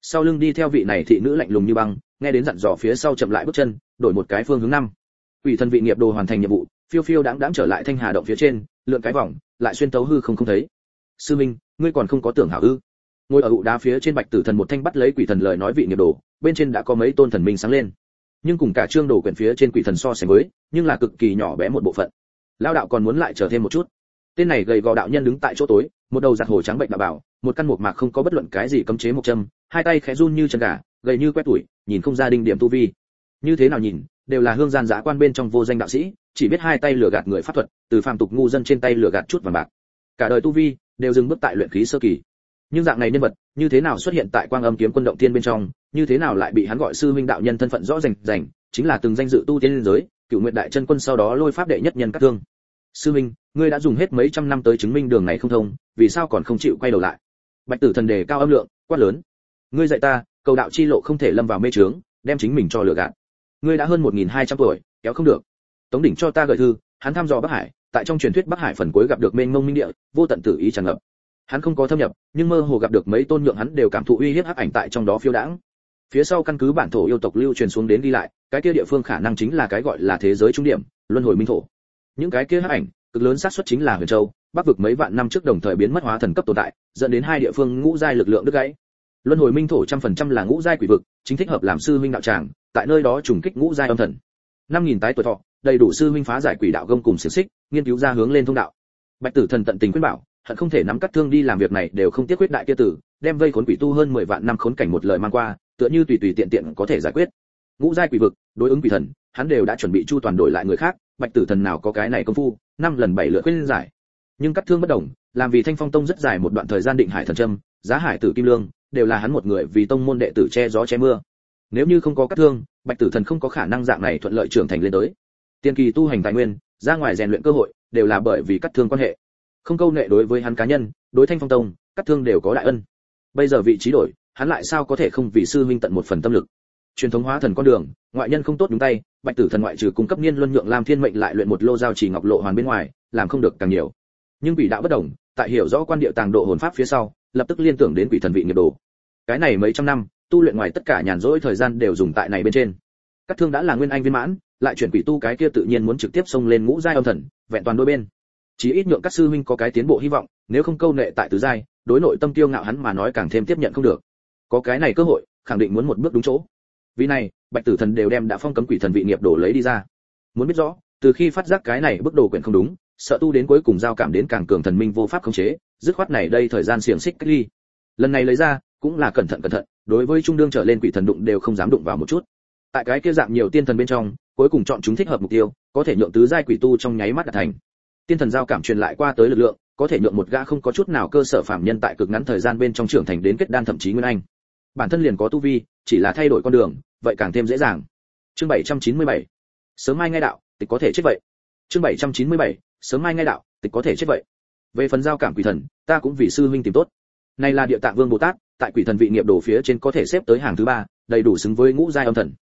sau lưng đi theo vị này thị nữ lạnh lùng như băng, nghe đến dặn dò phía sau chậm lại bước chân, đổi một cái phương hướng năm. Ủy thần vị nghiệp đồ hoàn thành nhiệm vụ, phiêu phiêu đáng đáng trở lại thanh hà động phía trên, lượn cái vòng, lại xuyên tấu hư không không thấy. Sư minh, ngươi còn không có tưởng hảo ư? Ngồi ở ụ đá phía trên bạch tử thần một thanh bắt lấy quỷ thần lời nói vị nghiệp đồ, bên trên đã có mấy tôn thần minh sáng lên. Nhưng cùng cả trương đồ quyển phía trên quỷ thần so sánh với, nhưng là cực kỳ nhỏ bé một bộ phận. Lao đạo còn muốn lại chờ thêm một chút. Tên này gầy gò đạo nhân đứng tại chỗ tối, một đầu giặt hồ trắng bệnh đạo bảo một căn mộc mạc không có bất luận cái gì cấm chế một châm, hai tay khẽ run như chân gà, gầy như quét tuổi, nhìn không ra đinh điểm tu vi. Như thế nào nhìn, đều là hương gian giá quan bên trong vô danh đạo sĩ, chỉ biết hai tay lừa gạt người pháp thuật, từ phàm tục ngu dân trên tay lừa gạt chút vàng bạc. Cả đời tu vi, đều dừng bước tại luyện khí sơ kỳ. Nhưng dạng này nhân vật, như thế nào xuất hiện tại quang âm kiếm quân động tiên bên trong, như thế nào lại bị hắn gọi sư huynh đạo nhân thân phận rõ rành rành, chính là từng danh dự tu tiên giới, cựu nguyện đại chân quân sau đó lôi pháp đệ nhất nhân các thương. Sư huynh, ngươi đã dùng hết mấy trăm năm tới chứng minh đường này không thông, vì sao còn không chịu quay đầu lại? Bạch tử thần đề cao âm lượng, quát lớn. Ngươi dạy ta, cầu đạo chi lộ không thể lâm vào mê trướng đem chính mình cho lừa gạt. Ngươi đã hơn một nghìn hai trăm tuổi, kéo không được. Tống đỉnh cho ta gửi thư, hắn thăm dò bắc hải, tại trong truyền thuyết bắc hải phần cuối gặp được mênh mông minh địa, vô tận tử ý tràn ngập. Hắn không có thâm nhập, nhưng mơ hồ gặp được mấy tôn nhượng hắn đều cảm thụ uy hiếp hắc ảnh tại trong đó phiêu đãng. Phía sau căn cứ bản thổ yêu tộc lưu truyền xuống đến đi lại, cái kia địa phương khả năng chính là cái gọi là thế giới trung điểm, luân hồi minh thổ. Những cái kia hắc ảnh, cực lớn xác suất chính là huyền châu, bắc vực mấy vạn năm trước đồng thời biến mất hóa thần cấp tồn tại dẫn đến hai địa phương ngũ giai lực lượng đứt gãy. Luân hồi minh thổ trăm phần trăm là ngũ giai quỷ vực, chính thích hợp làm sư minh đạo tràng, tại nơi đó trùng kích ngũ giai âm thần. năm nghìn tái tuổi thọ, đầy đủ sư minh phá giải quỷ đạo gông cùng xiển xích, nghiên cứu ra hướng lên thông đạo. Bạch tử thần tận tình khuyên bảo, hận không thể nắm cắt thương đi làm việc này đều không tiếc quyết đại kia tử, đem vây khốn quỷ tu hơn 10 vạn năm khốn cảnh một lời mang qua, tựa như tùy tùy tiện tiện có thể giải quyết. Ngũ giai quỷ vực, đối ứng quỷ thần, hắn đều đã chuẩn bị chu toàn đổi lại người khác, bạch tử thần nào có cái này công phu, năm lần bảy lượt khuyên giải nhưng cắt thương bất đồng, làm vì thanh phong tông rất dài một đoạn thời gian định hải thần trâm giá hải tử kim lương, đều là hắn một người vì tông môn đệ tử che gió che mưa. Nếu như không có cắt thương, bạch tử thần không có khả năng dạng này thuận lợi trưởng thành lên tới. Tiên kỳ tu hành tài nguyên, ra ngoài rèn luyện cơ hội, đều là bởi vì cắt thương quan hệ. Không câu nệ đối với hắn cá nhân, đối thanh phong tông, cắt thương đều có đại ân. Bây giờ vị trí đổi, hắn lại sao có thể không vì sư huynh tận một phần tâm lực? Truyền thống hóa thần con đường, ngoại nhân không tốt đúng tay, bạch tử thần ngoại trừ cung cấp niên luân nhượng làm thiên mệnh lại luyện một lô giao chỉ ngọc lộ hoàn bên ngoài, làm không được càng nhiều nhưng quỷ đạo bất đồng, tại hiểu rõ quan điệu tàng độ hồn pháp phía sau, lập tức liên tưởng đến quỷ thần vị nghiệp đồ. Cái này mấy trăm năm, tu luyện ngoài tất cả nhàn rỗi thời gian đều dùng tại này bên trên. Các thương đã là nguyên anh viên mãn, lại chuyển quỷ tu cái kia tự nhiên muốn trực tiếp xông lên ngũ giai âm thần, vẹn toàn đôi bên. Chỉ ít nhượng các sư huynh có cái tiến bộ hy vọng, nếu không câu nệ tại tứ giai, đối nội tâm tiêu ngạo hắn mà nói càng thêm tiếp nhận không được. Có cái này cơ hội, khẳng định muốn một bước đúng chỗ. Vì này, bạch tử thần đều đem đã phong cấm quỷ thần vị nghiệp đổ lấy đi ra. Muốn biết rõ, từ khi phát giác cái này bước đồ quyển không đúng sợ tu đến cuối cùng giao cảm đến càng cường thần minh vô pháp khống chế, dứt khoát này đây thời gian xiềng xích cách ly. Lần này lấy ra, cũng là cẩn thận cẩn thận, đối với trung đương trở lên quỷ thần đụng đều không dám đụng vào một chút. Tại cái kia dạng nhiều tiên thần bên trong, cuối cùng chọn chúng thích hợp mục tiêu, có thể nhượng tứ giai quỷ tu trong nháy mắt đạt thành. Tiên thần giao cảm truyền lại qua tới lực lượng, có thể nhượng một gã không có chút nào cơ sở phạm nhân tại cực ngắn thời gian bên trong trưởng thành đến kết đan thậm chí nguyên anh. Bản thân liền có tu vi, chỉ là thay đổi con đường, vậy càng thêm dễ dàng. Chương 797 sớm mai ngay đạo, tịch có thể chết vậy. Chương 797 sớm mai ngay đạo, tịch có thể chết vậy. Về phần giao cảm quỷ thần, ta cũng vì sư huynh tìm tốt. Này là địa tạng vương bồ tát, tại quỷ thần vị nghiệp đồ phía trên có thể xếp tới hàng thứ ba, đầy đủ xứng với ngũ giai âm thần.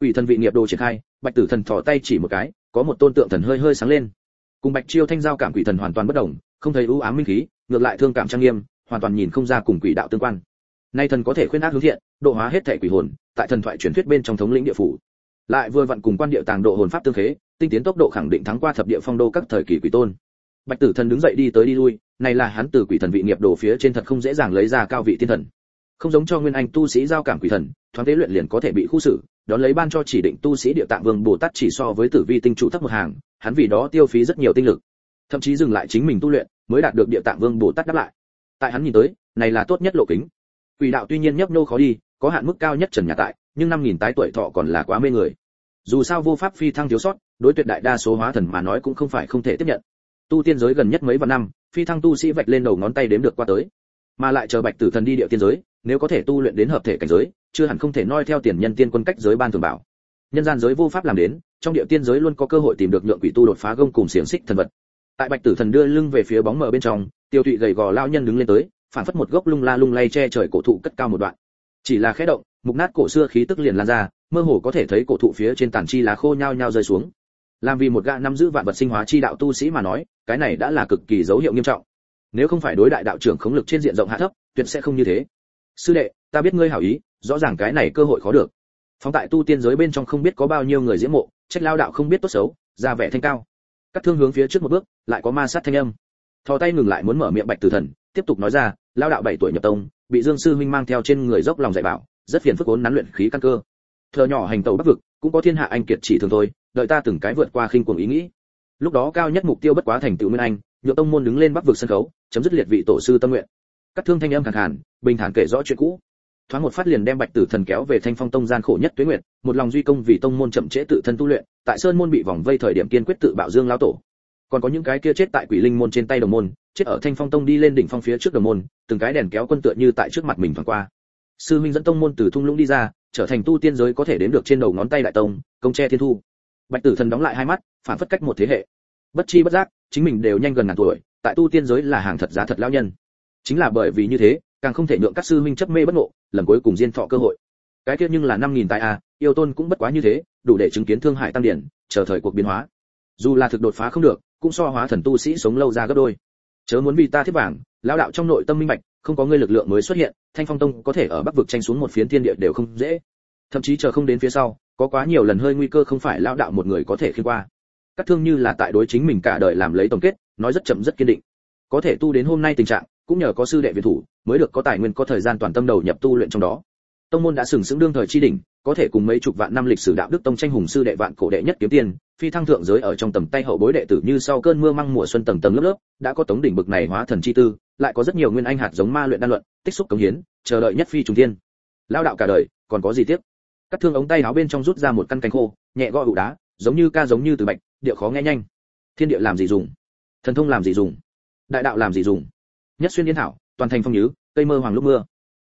Quỷ thần vị nghiệp đồ triển khai, bạch tử thần thò tay chỉ một cái, có một tôn tượng thần hơi hơi sáng lên. Cùng bạch chiêu thanh giao cảm quỷ thần hoàn toàn bất đồng, không thấy ưu ám minh khí, ngược lại thương cảm trang nghiêm, hoàn toàn nhìn không ra cùng quỷ đạo tương quan. Nay thần có thể khuyên ác hướng thiện, độ hóa hết thể quỷ hồn, tại thần thoại truyền thuyết bên trong thống lĩnh địa phủ lại vừa vặn cùng quan địa tàng độ hồn pháp tương khế, tinh tiến tốc độ khẳng định thắng qua thập địa phong đô các thời kỳ quỷ tôn. Bạch tử thần đứng dậy đi tới đi lui, này là hắn từ quỷ thần vị nghiệp đổ phía trên thật không dễ dàng lấy ra cao vị tiên thần. Không giống cho nguyên anh tu sĩ giao cảm quỷ thần, thoáng tế luyện liền có thể bị khu xử, đón lấy ban cho chỉ định tu sĩ địa tạng vương bồ tát chỉ so với tử vi tinh trụ thấp một hàng, hắn vì đó tiêu phí rất nhiều tinh lực. Thậm chí dừng lại chính mình tu luyện, mới đạt được địa tạng vương bồ tát đáp lại. Tại hắn nhìn tới, này là tốt nhất lộ kính. Quỷ đạo tuy nhiên nhấp nô khó đi, có hạn mức cao nhất trần nhà tại nhưng năm nghìn tái tuổi thọ còn là quá mê người. Dù sao vô pháp phi thăng thiếu sót, đối tuyệt đại đa số hóa thần mà nói cũng không phải không thể tiếp nhận. Tu tiên giới gần nhất mấy vạn năm, phi thăng tu sĩ vạch lên đầu ngón tay đếm được qua tới. Mà lại chờ bạch tử thần đi địa tiên giới, nếu có thể tu luyện đến hợp thể cảnh giới, chưa hẳn không thể noi theo tiền nhân tiên quân cách giới ban thường bảo. Nhân gian giới vô pháp làm đến, trong địa tiên giới luôn có cơ hội tìm được nhượng quỷ tu đột phá gông cùng xiềng xích thần vật. Tại bạch tử thần đưa lưng về phía bóng mờ bên trong, tiêu thụy gầy gò lao nhân đứng lên tới phản phất một gốc lung la lung lay che trời cổ thụ cất cao một đoạn chỉ là khẽ động, mục nát cổ xưa khí tức liền lan ra, mơ hồ có thể thấy cổ thụ phía trên tàn chi lá khô nhao nhao rơi xuống. Làm vì một gã năm giữ vạn vật sinh hóa chi đạo tu sĩ mà nói, cái này đã là cực kỳ dấu hiệu nghiêm trọng. Nếu không phải đối đại đạo trưởng khống lực trên diện rộng hạ thấp, tuyệt sẽ không như thế. Sư đệ, ta biết ngươi hảo ý, rõ ràng cái này cơ hội khó được. Phóng tại tu tiên giới bên trong không biết có bao nhiêu người diễm mộ, trách lao đạo không biết tốt xấu, ra vẻ thanh cao. Các thương hướng phía trước một bước, lại có ma sát thanh âm. Thò tay ngừng lại muốn mở miệng bạch tử thần, tiếp tục nói ra, lao đạo bảy tuổi nhập tông bị dương sư huynh mang theo trên người dốc lòng dạy bảo rất phiền phức vốn nắn luyện khí căn cơ. Thờ nhỏ hành tàu bắc vực cũng có thiên hạ anh kiệt chỉ thường thôi đợi ta từng cái vượt qua khinh cuồng ý nghĩ. Lúc đó cao nhất mục tiêu bất quá thành tựu nguyên anh nhựa tông môn đứng lên bắc vực sân khấu chấm dứt liệt vị tổ sư tâm nguyện. Các thương thanh âm khàn khàn bình thản kể rõ chuyện cũ. Thoáng một phát liền đem bạch tử thần kéo về thanh phong tông gian khổ nhất tuế Nguyệt, một lòng duy công vì tông môn chậm trễ tự thân tu luyện tại sơn môn bị vòng vây thời điểm kiên quyết tự bảo dương lão tổ còn có những cái kia chết tại quỷ linh môn trên tay đồng môn, chết ở thanh phong tông đi lên đỉnh phong phía trước đồng môn, từng cái đèn kéo quân tựa như tại trước mặt mình thoáng qua. Sư huynh dẫn tông môn từ thung lũng đi ra, trở thành tu tiên giới có thể đếm được trên đầu ngón tay đại tông, công tre thiên thu. Bạch tử thần đóng lại hai mắt, phản phất cách một thế hệ. Bất chi bất giác, chính mình đều nhanh gần ngàn tuổi, tại tu tiên giới là hàng thật giá thật lão nhân. Chính là bởi vì như thế, càng không thể nhượng các sư huynh chấp mê bất ngộ, lần cuối cùng diên thọ cơ hội. Cái kia nhưng là năm nghìn tại a, yêu tôn cũng bất quá như thế, đủ để chứng kiến thương hại tăng điển, chờ thời cuộc biến hóa. Dù là thực đột phá không được cũng so hóa thần tu sĩ sống lâu ra gấp đôi. Chớ muốn vì ta thiết bảng lão đạo trong nội tâm minh bạch, không có ngươi lực lượng mới xuất hiện, thanh phong tông có thể ở bắc vực tranh xuống một phiến thiên địa đều không dễ. Thậm chí chờ không đến phía sau, có quá nhiều lần hơi nguy cơ không phải lão đạo một người có thể khi qua. Các thương như là tại đối chính mình cả đời làm lấy tổng kết, nói rất chậm rất kiên định. Có thể tu đến hôm nay tình trạng, cũng nhờ có sư đệ viện thủ, mới được có tài nguyên, có thời gian toàn tâm đầu nhập tu luyện trong đó tông môn đã sừng sững đương thời chi đỉnh, có thể cùng mấy chục vạn năm lịch sử đạo đức tông tranh hùng sư đệ vạn cổ đệ nhất kiếm tiền, phi thăng thượng giới ở trong tầm tay hậu bối đệ tử như sau cơn mưa măng mùa xuân tầng tầng lớp lớp, đã có tống đỉnh bực này hóa thần chi tư, lại có rất nhiều nguyên anh hạt giống ma luyện đan luận, tích xúc cống hiến, chờ đợi nhất phi trùng thiên. Lao đạo cả đời, còn có gì tiếp cắt thương ống tay áo bên trong rút ra một căn cánh khô, nhẹ gõ ụ đá, giống như ca giống như từ bạch địa khó nghe nhanh. Thiên địa làm gì dùng? Thần thông làm gì dùng? Đại đạo làm gì dùng? Nhất xuyên yên thảo, toàn thành phong nhứ, cây mơ hoàng lúc mưa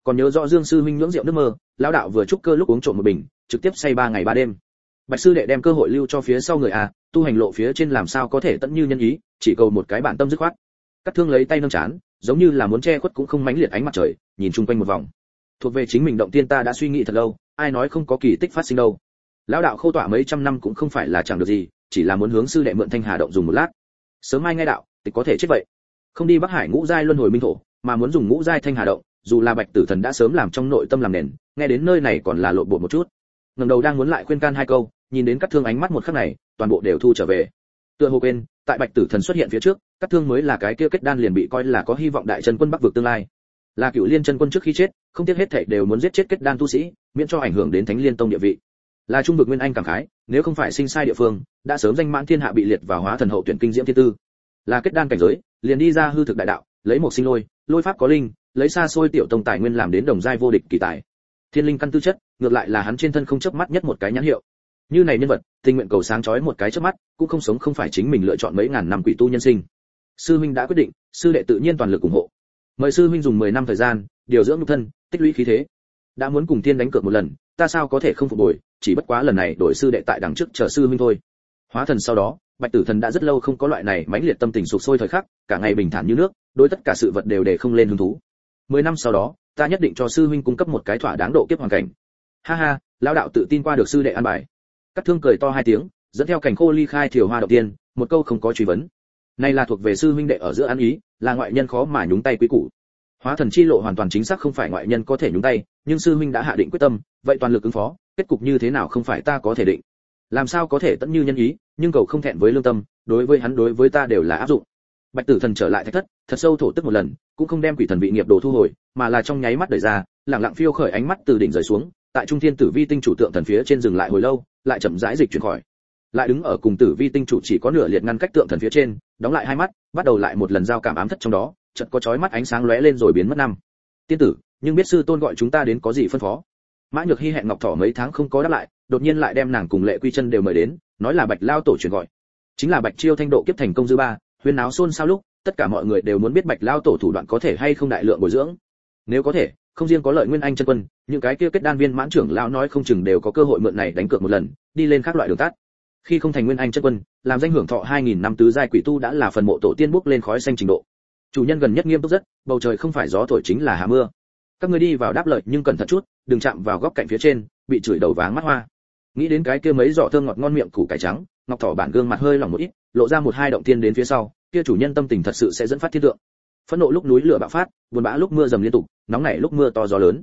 còn nhớ rõ dương sư huynh nhưỡng rượu nước mơ, lão đạo vừa trúc cơ lúc uống trộm một bình, trực tiếp say ba ngày ba đêm. Bạch sư đệ đem cơ hội lưu cho phía sau người à tu hành lộ phía trên làm sao có thể tận như nhân ý, chỉ cầu một cái bản tâm dứt khoát. Cắt thương lấy tay nâng chán, giống như là muốn che khuất cũng không mãnh liệt ánh mặt trời, nhìn chung quanh một vòng. Thuộc về chính mình động tiên ta đã suy nghĩ thật lâu, ai nói không có kỳ tích phát sinh đâu. Lão đạo khâu tỏa mấy trăm năm cũng không phải là chẳng được gì, chỉ là muốn hướng sư đệ mượn thanh hà động dùng một lát. Sớm mai ngay đạo, tịch có thể chết vậy. Không đi bắc hải ngũ giai luân hồi minh thổ, mà muốn dùng ngũ giai thanh hà động dù là bạch tử thần đã sớm làm trong nội tâm làm nền, nghe đến nơi này còn là lộn bộ một chút. Ngẩng đầu đang muốn lại khuyên can hai câu, nhìn đến các thương ánh mắt một khắc này, toàn bộ đều thu trở về. Tựa hồ quên, tại bạch tử thần xuất hiện phía trước, các thương mới là cái kia kết đan liền bị coi là có hy vọng đại chân quân bắc vực tương lai. Là cựu liên chân quân trước khi chết, không tiếc hết thảy đều muốn giết chết kết đan tu sĩ, miễn cho ảnh hưởng đến thánh liên tông địa vị. Là trung vực nguyên anh cảm khái, nếu không phải sinh sai địa phương, đã sớm danh mãn thiên hạ bị liệt vào hóa thần hậu tuyển kinh diễm thiên tư. Là kết đan cảnh giới, liền đi ra hư thực đại đạo, lấy một sinh lôi lôi pháp có linh lấy xa xôi tiểu tông tài nguyên làm đến đồng giai vô địch kỳ tài. Thiên linh căn tư chất, ngược lại là hắn trên thân không chớp mắt nhất một cái nhãn hiệu. Như này nhân vật, tình nguyện cầu sáng chói một cái chớp mắt, cũng không sống không phải chính mình lựa chọn mấy ngàn năm quỷ tu nhân sinh. Sư huynh đã quyết định, sư đệ tự nhiên toàn lực ủng hộ. Mời sư huynh dùng 10 năm thời gian, điều dưỡng nhục thân, tích lũy khí thế. Đã muốn cùng thiên đánh cược một lần, ta sao có thể không phục bồi chỉ bất quá lần này đổi sư đệ tại đằng trước chờ sư huynh thôi. Hóa thần sau đó, bạch tử thần đã rất lâu không có loại này mãnh liệt tâm tình sụp sôi thời khắc, cả ngày bình thản như nước, đối tất cả sự vật đều để không lên hứng thú mười năm sau đó, ta nhất định cho sư huynh cung cấp một cái thỏa đáng độ kiếp hoàn cảnh. Ha ha, lão đạo tự tin qua được sư đệ an bài. Cắt thương cười to hai tiếng, dẫn theo cảnh khô ly khai thiều hoa đầu tiên, một câu không có truy vấn. Này là thuộc về sư huynh đệ ở giữa ăn ý, là ngoại nhân khó mà nhúng tay quý củ. Hóa thần chi lộ hoàn toàn chính xác không phải ngoại nhân có thể nhúng tay, nhưng sư huynh đã hạ định quyết tâm, vậy toàn lực ứng phó, kết cục như thế nào không phải ta có thể định. Làm sao có thể tận như nhân ý, nhưng cầu không thẹn với lương tâm, đối với hắn, đối với ta đều là áp dụng. Bạch tử thần trở lại thạch thất thật sâu thổ tức một lần, cũng không đem quỷ thần vị nghiệp đồ thu hồi, mà là trong nháy mắt đẩy ra, lặng lặng phiêu khởi ánh mắt từ đỉnh rời xuống, tại trung thiên tử vi tinh chủ tượng thần phía trên dừng lại hồi lâu, lại chậm rãi dịch chuyển khỏi. Lại đứng ở cùng tử vi tinh chủ chỉ có nửa liệt ngăn cách tượng thần phía trên, đóng lại hai mắt, bắt đầu lại một lần giao cảm ám thất trong đó, chợt có chói mắt ánh sáng lóe lên rồi biến mất năm. Tiên tử, nhưng biết sư tôn gọi chúng ta đến có gì phân phó? Mã nhược hy hẹn ngọc thỏ mấy tháng không có đáp lại, đột nhiên lại đem nàng cùng lệ quy chân đều mời đến, nói là bạch lao tổ truyền gọi. Chính là bạch chiêu thanh độ kiếp thành công dư ba huyên náo xôn xao lúc tất cả mọi người đều muốn biết bạch lao tổ thủ đoạn có thể hay không đại lượng bồi dưỡng. Nếu có thể, không riêng có lợi nguyên anh chân quân, những cái kia kết đan viên mãn trưởng lão nói không chừng đều có cơ hội mượn này đánh cược một lần, đi lên các loại đường tắt. Khi không thành nguyên anh chân quân, làm danh hưởng thọ 2.000 năm tứ giai quỷ tu đã là phần mộ tổ tiên bước lên khói xanh trình độ. Chủ nhân gần nhất nghiêm túc rất, bầu trời không phải gió thổi chính là hạ mưa. Các ngươi đi vào đáp lợi nhưng cẩn thận chút, đừng chạm vào góc cạnh phía trên, bị chửi đầu váng mắt hoa. Nghĩ đến cái kia mấy giỏ thơm ngọt ngon miệng củ cải trắng, ngọc thỏ bản gương mặt hơi lỏng một ít, lộ ra một hai động tiên đến phía sau kia chủ nhân tâm tình thật sự sẽ dẫn phát thiên tượng. Phẫn nộ lúc núi lửa bạo phát, buồn bã lúc mưa dầm liên tục, nóng nảy lúc mưa to gió lớn.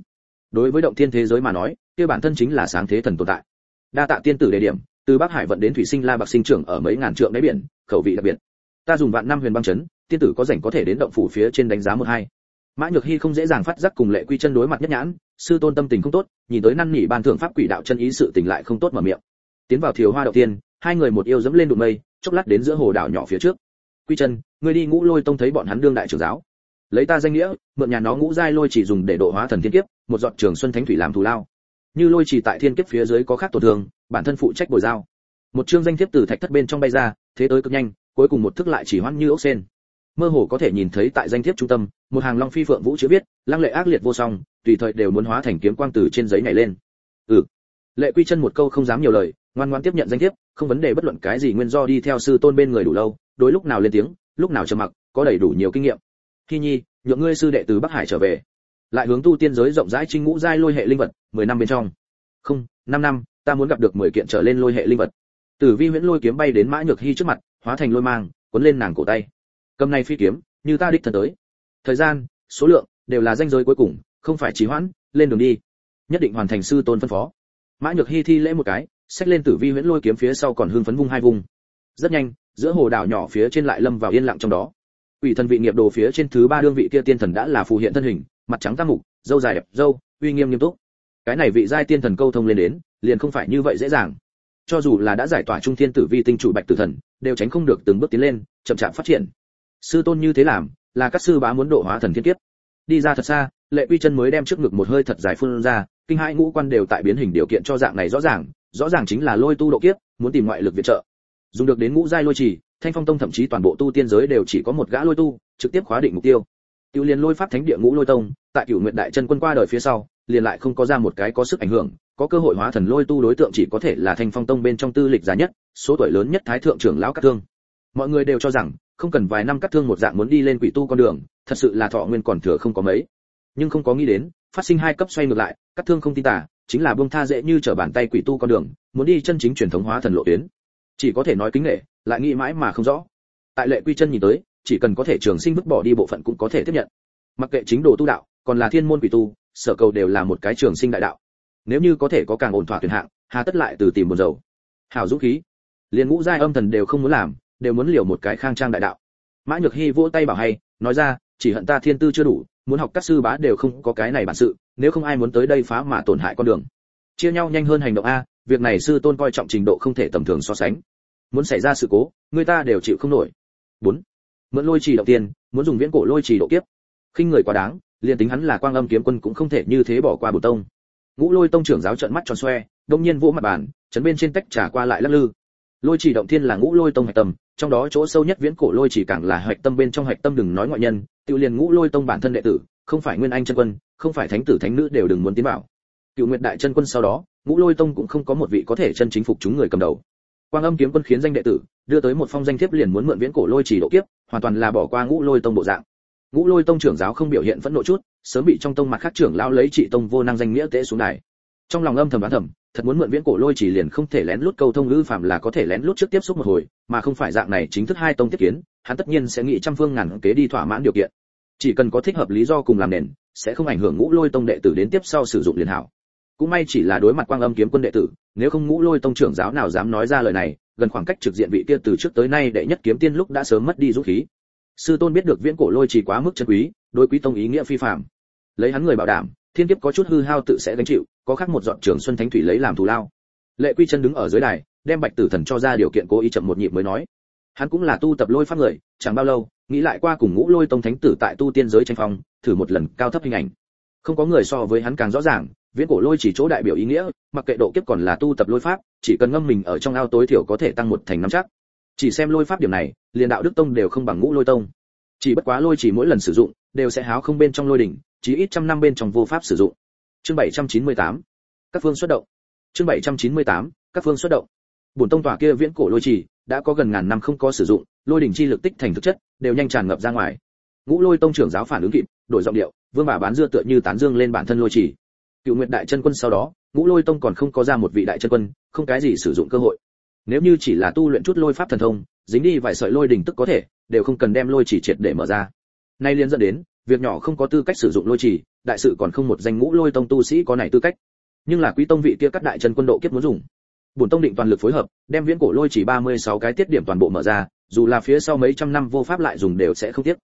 Đối với động thiên thế giới mà nói, kia bản thân chính là sáng thế thần tồn tại. Đa tạ tiên tử đề điểm, từ bắc hải vận đến thủy sinh la bạc sinh trưởng ở mấy ngàn trượng đáy biển, khẩu vị đặc biệt. Ta dùng vạn năm huyền băng chấn, tiên tử có rảnh có thể đến động phủ phía trên đánh giá một hai. Mã nhược hy không dễ dàng phát giác cùng lệ quy chân đối mặt nhất nhãn, sư tôn tâm tình không tốt, nhìn tới năn nỉ ban thượng pháp quỷ đạo chân ý sự tình lại không tốt mở miệng. Tiến vào thiều hoa đầu tiên, hai người một yêu dẫm lên đụng mây, chốc lát đến giữa hồ đảo nhỏ phía trước quy chân, ngươi đi ngũ lôi tông thấy bọn hắn đương đại trưởng giáo. Lấy ta danh nghĩa, mượn nhà nó ngũ giai lôi chỉ dùng để độ hóa thần thiên kiếp, một dọn trường xuân thánh thủy làm thù lao. Như lôi chỉ tại thiên kiếp phía dưới có khác tổn thương, bản thân phụ trách bồi giao. Một chương danh thiếp từ thạch thất bên trong bay ra, thế tới cực nhanh, cuối cùng một thức lại chỉ hoãn như ốc sen. Mơ hồ có thể nhìn thấy tại danh thiếp trung tâm, một hàng long phi phượng vũ chữ viết, lăng lệ ác liệt vô song, tùy thời đều muốn hóa thành kiếm quang từ trên giấy nhảy lên. Ừ. Lệ quy chân một câu không dám nhiều lời, ngoan ngoan tiếp nhận danh thiếp, không vấn đề bất luận cái gì nguyên do đi theo sư tôn bên người đủ lâu đối lúc nào lên tiếng, lúc nào trầm mặc, có đầy đủ nhiều kinh nghiệm. Khi nhi, nhượng ngươi sư đệ từ bắc hải trở về. Lại hướng tu tiên giới rộng rãi trinh ngũ giai lôi hệ linh vật, mười năm bên trong. Không, năm năm, ta muốn gặp được mười kiện trở lên lôi hệ linh vật. Tử vi huyễn lôi kiếm bay đến mã nhược hy trước mặt, hóa thành lôi mang, cuốn lên nàng cổ tay. Cầm này phi kiếm, như ta đích thân tới. Thời gian, số lượng, đều là danh giới cuối cùng, không phải trì hoãn, lên đường đi. Nhất định hoàn thành sư tôn phân phó. Mã nhược hy thi lễ một cái, xách lên tử vi huyễn lôi kiếm phía sau còn hưng phấn vung hai vùng rất nhanh giữa hồ đảo nhỏ phía trên lại lâm vào yên lặng trong đó. Ủy thần vị nghiệp đồ phía trên thứ ba đương vị kia tiên thần đã là phù hiện thân hình, mặt trắng tam mục dâu dài đẹp dâu uy nghiêm nghiêm túc. Cái này vị giai tiên thần câu thông lên đến, liền không phải như vậy dễ dàng. Cho dù là đã giải tỏa trung thiên tử vi tinh chủ bạch tử thần, đều tránh không được từng bước tiến lên, chậm chạp phát triển. Sư tôn như thế làm, là các sư bá muốn độ hóa thần thiên kiếp. Đi ra thật xa, lệ quy chân mới đem trước ngực một hơi thật dài phun ra, kinh hai ngũ quan đều tại biến hình điều kiện cho dạng này rõ ràng rõ ràng chính là lôi tu độ kiếp, muốn tìm ngoại lực viện trợ dùng được đến ngũ giai lôi trì, thanh phong tông thậm chí toàn bộ tu tiên giới đều chỉ có một gã lôi tu, trực tiếp khóa định mục tiêu. Tiêu liên lôi pháp thánh địa ngũ lôi tông, tại cửu nguyện đại chân quân qua đời phía sau, liền lại không có ra một cái có sức ảnh hưởng, có cơ hội hóa thần lôi tu đối tượng chỉ có thể là thanh phong tông bên trong tư lịch giá nhất, số tuổi lớn nhất thái thượng trưởng lão cát thương. Mọi người đều cho rằng, không cần vài năm cắt thương một dạng muốn đi lên quỷ tu con đường, thật sự là thọ nguyên còn thừa không có mấy. Nhưng không có nghĩ đến, phát sinh hai cấp xoay ngược lại cắt thương không tin tả chính là buông tha dễ như trở bàn tay quỷ tu con đường, muốn đi chân chính truyền thống hóa thần lộ tuyến chỉ có thể nói kính nghệ lại nghĩ mãi mà không rõ. Tại lệ quy chân nhìn tới, chỉ cần có thể trường sinh vứt bỏ đi bộ phận cũng có thể tiếp nhận. Mặc kệ chính đồ tu đạo, còn là thiên môn quỷ tu, sở cầu đều là một cái trường sinh đại đạo. Nếu như có thể có càng ổn thỏa tuyển hạng, hà tất lại từ tìm buồn dầu hảo dũng khí. Liền ngũ giai âm thần đều không muốn làm, đều muốn liều một cái khang trang đại đạo. Mã nhược hy vỗ tay bảo hay, nói ra, chỉ hận ta thiên tư chưa đủ, muốn học các sư bá đều không có cái này bản sự, nếu không ai muốn tới đây phá mà tổn hại con đường. Chia nhau nhanh hơn hành động a việc này sư tôn coi trọng trình độ không thể tầm thường so sánh. Muốn xảy ra sự cố, người ta đều chịu không nổi. Bốn, mượn lôi trì động tiền, muốn dùng viễn cổ lôi trì độ kiếp. Khinh người quá đáng, liền tính hắn là quang âm kiếm quân cũng không thể như thế bỏ qua bổ tông. Ngũ lôi tông trưởng giáo trợn mắt tròn xoe, đông nhiên vỗ mặt bàn, chấn bên trên tách trà qua lại lắc lư. Lôi trì động thiên là ngũ lôi tông hạch tâm, trong đó chỗ sâu nhất viễn cổ lôi chỉ càng là hạch tâm bên trong hạch tâm đừng nói ngoại nhân, tự liền ngũ lôi tông bản thân đệ tử, không phải nguyên anh chân quân, không phải thánh tử thánh nữ đều đừng muốn tiến vào cựu nguyệt đại chân quân sau đó, ngũ lôi tông cũng không có một vị có thể chân chính phục chúng người cầm đầu. Quang âm kiếm quân khiến danh đệ tử, đưa tới một phong danh thiếp liền muốn mượn viễn cổ lôi chỉ độ kiếp, hoàn toàn là bỏ qua ngũ lôi tông bộ dạng. Ngũ lôi tông trưởng giáo không biểu hiện phẫn nộ chút, sớm bị trong tông mặt khác trưởng lao lấy trị tông vô năng danh nghĩa tế xuống đài. Trong lòng âm thầm đoán thầm, thật muốn mượn viễn cổ lôi chỉ liền không thể lén lút câu thông ngữ phạm là có thể lén lút trước tiếp xúc một hồi, mà không phải dạng này chính thức hai tông tiếp kiến, hắn tất nhiên sẽ nghĩ trăm phương ngàn kế đi thỏa mãn điều kiện. Chỉ cần có thích hợp lý do cùng làm nền, sẽ không ảnh hưởng ngũ lôi tông đệ tử đến tiếp sau sử dụng liền hảo cũng may chỉ là đối mặt quang âm kiếm quân đệ tử, nếu không ngũ lôi tông trưởng giáo nào dám nói ra lời này, gần khoảng cách trực diện vị kia từ trước tới nay đệ nhất kiếm tiên lúc đã sớm mất đi dũng khí. Sư tôn biết được viễn cổ lôi chỉ quá mức chân quý, đối quý tông ý nghĩa phi phạm lấy hắn người bảo đảm, thiên kiếp có chút hư hao tự sẽ gánh chịu, có khác một dọn trường xuân thánh thủy lấy làm thù lao. Lệ quy chân đứng ở dưới đài, đem bạch tử thần cho ra điều kiện cố ý chậm một nhịp mới nói. Hắn cũng là tu tập lôi pháp người, chẳng bao lâu, nghĩ lại qua cùng ngũ lôi tông thánh tử tại tu tiên giới tranh phong, thử một lần cao thấp hình ảnh. Không có người so với hắn càng rõ ràng viễn cổ lôi chỉ chỗ đại biểu ý nghĩa, mặc kệ độ kiếp còn là tu tập lôi pháp, chỉ cần ngâm mình ở trong ao tối thiểu có thể tăng một thành năm chắc. Chỉ xem lôi pháp điểm này, liền đạo đức tông đều không bằng ngũ lôi tông. Chỉ bất quá lôi chỉ mỗi lần sử dụng, đều sẽ háo không bên trong lôi đỉnh chỉ ít trăm năm bên trong vô pháp sử dụng. Chương 798 các phương xuất động. Chương 798 các phương xuất động. Bổn tông tòa kia viễn cổ lôi chỉ, đã có gần ngàn năm không có sử dụng, lôi đỉnh chi lực tích thành thực chất, đều nhanh tràn ngập ra ngoài. Ngũ lôi tông trưởng giáo phản ứng kịp, đổi giọng điệu, vương bà bán dưa tựa như tán dương lên bản thân lôi chỉ cựu nguyệt đại chân quân sau đó, ngũ lôi tông còn không có ra một vị đại chân quân, không cái gì sử dụng cơ hội. Nếu như chỉ là tu luyện chút lôi pháp thần thông, dính đi vài sợi lôi đỉnh tức có thể, đều không cần đem lôi chỉ triệt để mở ra. Nay liên dẫn đến, việc nhỏ không có tư cách sử dụng lôi chỉ, đại sự còn không một danh ngũ lôi tông tu sĩ có này tư cách. Nhưng là quý tông vị kia cắt đại chân quân độ kiếp muốn dùng. Bổn tông định toàn lực phối hợp, đem viễn cổ lôi chỉ 36 cái tiết điểm toàn bộ mở ra, dù là phía sau mấy trăm năm vô pháp lại dùng đều sẽ không tiếc.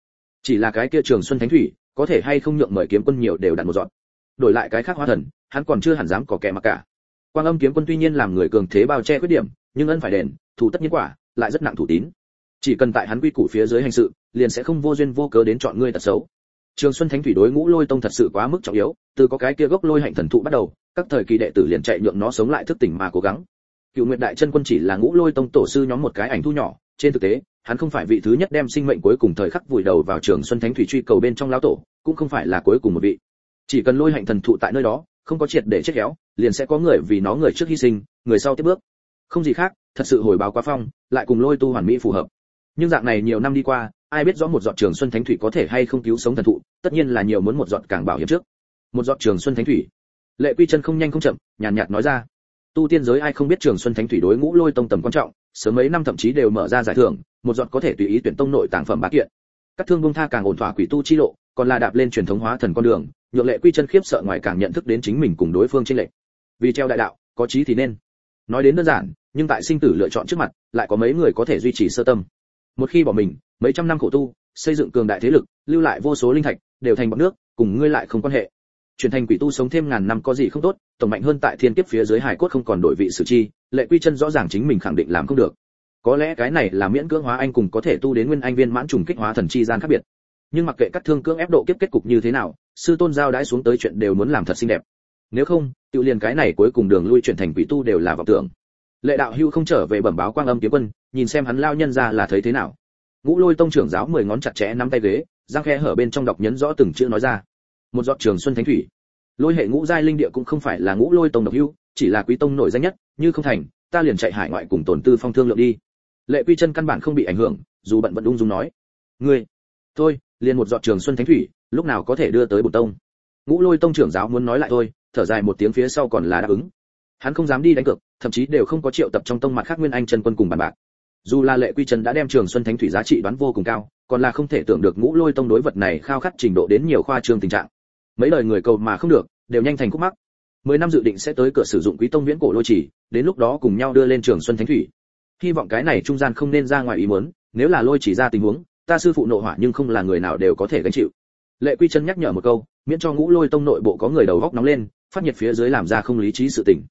Chỉ là cái kia trường xuân thánh thủy, có thể hay không nhượng mời kiếm quân nhiều đều đặn một dọn đổi lại cái khác hóa thần, hắn còn chưa hẳn dám có kẻ mặc cả. Quang âm kiếm quân tuy nhiên làm người cường thế bao che khuyết điểm, nhưng ân phải đền, thủ tất nhiên quả, lại rất nặng thủ tín. Chỉ cần tại hắn quy củ phía dưới hành sự, liền sẽ không vô duyên vô cớ đến chọn ngươi tật xấu. Trường xuân thánh thủy đối ngũ lôi tông thật sự quá mức trọng yếu, từ có cái kia gốc lôi hạnh thần thụ bắt đầu, các thời kỳ đệ tử liền chạy nhượng nó sống lại thức tỉnh mà cố gắng. Cựu nguyệt đại chân quân chỉ là ngũ lôi tông tổ sư nhóm một cái ảnh thu nhỏ, trên thực tế, hắn không phải vị thứ nhất đem sinh mệnh cuối cùng thời khắc vùi đầu vào trường xuân thánh thủy truy cầu bên trong lão tổ, cũng không phải là cuối cùng một vị chỉ cần lôi hạnh thần thụ tại nơi đó, không có triệt để chết héo, liền sẽ có người vì nó người trước hy sinh, người sau tiếp bước. Không gì khác, thật sự hồi báo quá phong, lại cùng lôi tu hoàn mỹ phù hợp. Nhưng dạng này nhiều năm đi qua, ai biết rõ một giọt trường xuân thánh thủy có thể hay không cứu sống thần thụ, tất nhiên là nhiều muốn một giọt càng bảo hiểm trước. Một giọt trường xuân thánh thủy. Lệ quy chân không nhanh không chậm, nhàn nhạt nói ra. Tu tiên giới ai không biết trường xuân thánh thủy đối ngũ lôi tông tầm quan trọng, sớm mấy năm thậm chí đều mở ra giải thưởng, một giọt có thể tùy ý tuyển tông nội tàng phẩm bá kiện các thương bông tha càng ổn thỏa quỷ tu chi lộ, còn là đạp lên truyền thống hóa thần con đường, nhượng lệ quy chân khiếp sợ ngoài càng nhận thức đến chính mình cùng đối phương trên lệnh. vì treo đại đạo, có chí thì nên. Nói đến đơn giản, nhưng tại sinh tử lựa chọn trước mặt, lại có mấy người có thể duy trì sơ tâm. Một khi bỏ mình, mấy trăm năm khổ tu, xây dựng cường đại thế lực, lưu lại vô số linh thạch, đều thành bọn nước, cùng ngươi lại không quan hệ. Chuyển thành quỷ tu sống thêm ngàn năm có gì không tốt, tổng mạnh hơn tại thiên kiếp phía dưới hải cốt không còn đổi vị sự chi, lệ quy chân rõ ràng chính mình khẳng định làm không được có lẽ cái này là miễn cưỡng hóa anh cùng có thể tu đến nguyên anh viên mãn trùng kích hóa thần chi gian khác biệt. Nhưng mặc kệ các thương cưỡng ép độ kiếp kết cục như thế nào, sư tôn giao đãi xuống tới chuyện đều muốn làm thật xinh đẹp. Nếu không, tự liền cái này cuối cùng đường lui chuyển thành quỷ tu đều là vọng tưởng. Lệ đạo hưu không trở về bẩm báo quang âm kiếm quân, nhìn xem hắn lao nhân ra là thấy thế nào. Ngũ lôi tông trưởng giáo mười ngón chặt chẽ nắm tay ghế giang khe hở bên trong đọc nhấn rõ từng chữ nói ra. Một giọt trường xuân thánh thủy. Lôi hệ ngũ giai linh địa cũng không phải là ngũ lôi tông độc hưu, chỉ là quý tông nổi danh nhất, như không thành, ta liền chạy hải ngoại cùng tổn tư phong thương lượng đi lệ quy chân căn bản không bị ảnh hưởng, dù bận vẫn ung dung nói, ngươi, thôi, liền một giọt trường xuân thánh thủy, lúc nào có thể đưa tới bổn tông? Ngũ lôi tông trưởng giáo muốn nói lại thôi, thở dài một tiếng phía sau còn là đáp ứng. Hắn không dám đi đánh cược, thậm chí đều không có triệu tập trong tông mặt khác nguyên anh chân quân cùng bàn bạc. Dù là lệ quy chân đã đem trường xuân thánh thủy giá trị đoán vô cùng cao, còn là không thể tưởng được ngũ lôi tông đối vật này khao khát trình độ đến nhiều khoa trương tình trạng. Mấy lời người cầu mà không được, đều nhanh thành khúc mắc. Mười năm dự định sẽ tới cửa sử dụng quý tông viễn cổ lôi chỉ đến lúc đó cùng nhau đưa lên trường xuân thánh thủy hy vọng cái này trung gian không nên ra ngoài ý muốn, nếu là lôi chỉ ra tình huống, ta sư phụ nộ hỏa nhưng không là người nào đều có thể gánh chịu. Lệ quy chân nhắc nhở một câu, miễn cho ngũ lôi tông nội bộ có người đầu góc nóng lên, phát nhiệt phía dưới làm ra không lý trí sự tình.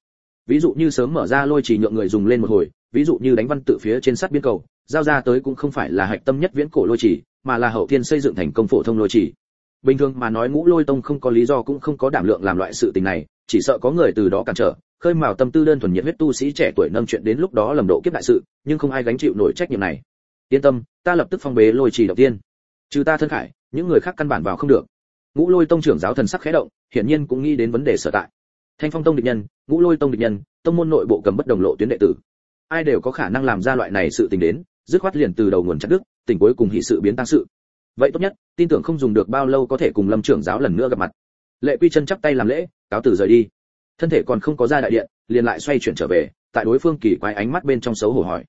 Ví dụ như sớm mở ra lôi chỉ nhượng người dùng lên một hồi, ví dụ như đánh văn tự phía trên sát biên cầu, giao ra tới cũng không phải là hạch tâm nhất viễn cổ lôi chỉ, mà là hậu thiên xây dựng thành công phổ thông lôi chỉ. Bình thường mà nói ngũ lôi tông không có lý do cũng không có đảm lượng làm loại sự tình này, chỉ sợ có người từ đó cản trở khơi mào tâm tư đơn thuần nhiệt huyết tu sĩ trẻ tuổi nâng chuyện đến lúc đó lầm độ kiếp đại sự, nhưng không ai gánh chịu nổi trách nhiệm này. Yên tâm, ta lập tức phong bế lôi trì đầu tiên. Trừ ta thân khải, những người khác căn bản vào không được. Ngũ lôi tông trưởng giáo thần sắc khẽ động, hiển nhiên cũng nghĩ đến vấn đề sở tại. Thanh phong tông địch nhân, ngũ lôi tông địch nhân, tông môn nội bộ cầm bất đồng lộ tuyến đệ tử. Ai đều có khả năng làm ra loại này sự tình đến, dứt khoát liền từ đầu nguồn chặt đức tình cuối cùng hỷ sự biến tăng sự. Vậy tốt nhất, tin tưởng không dùng được bao lâu có thể cùng lâm trưởng giáo lần nữa gặp mặt. Lệ quy chân chắp tay làm lễ, cáo từ rời đi thân thể còn không có ra đại điện, liền lại xoay chuyển trở về, tại đối phương kỳ quái ánh mắt bên trong xấu hổ hỏi.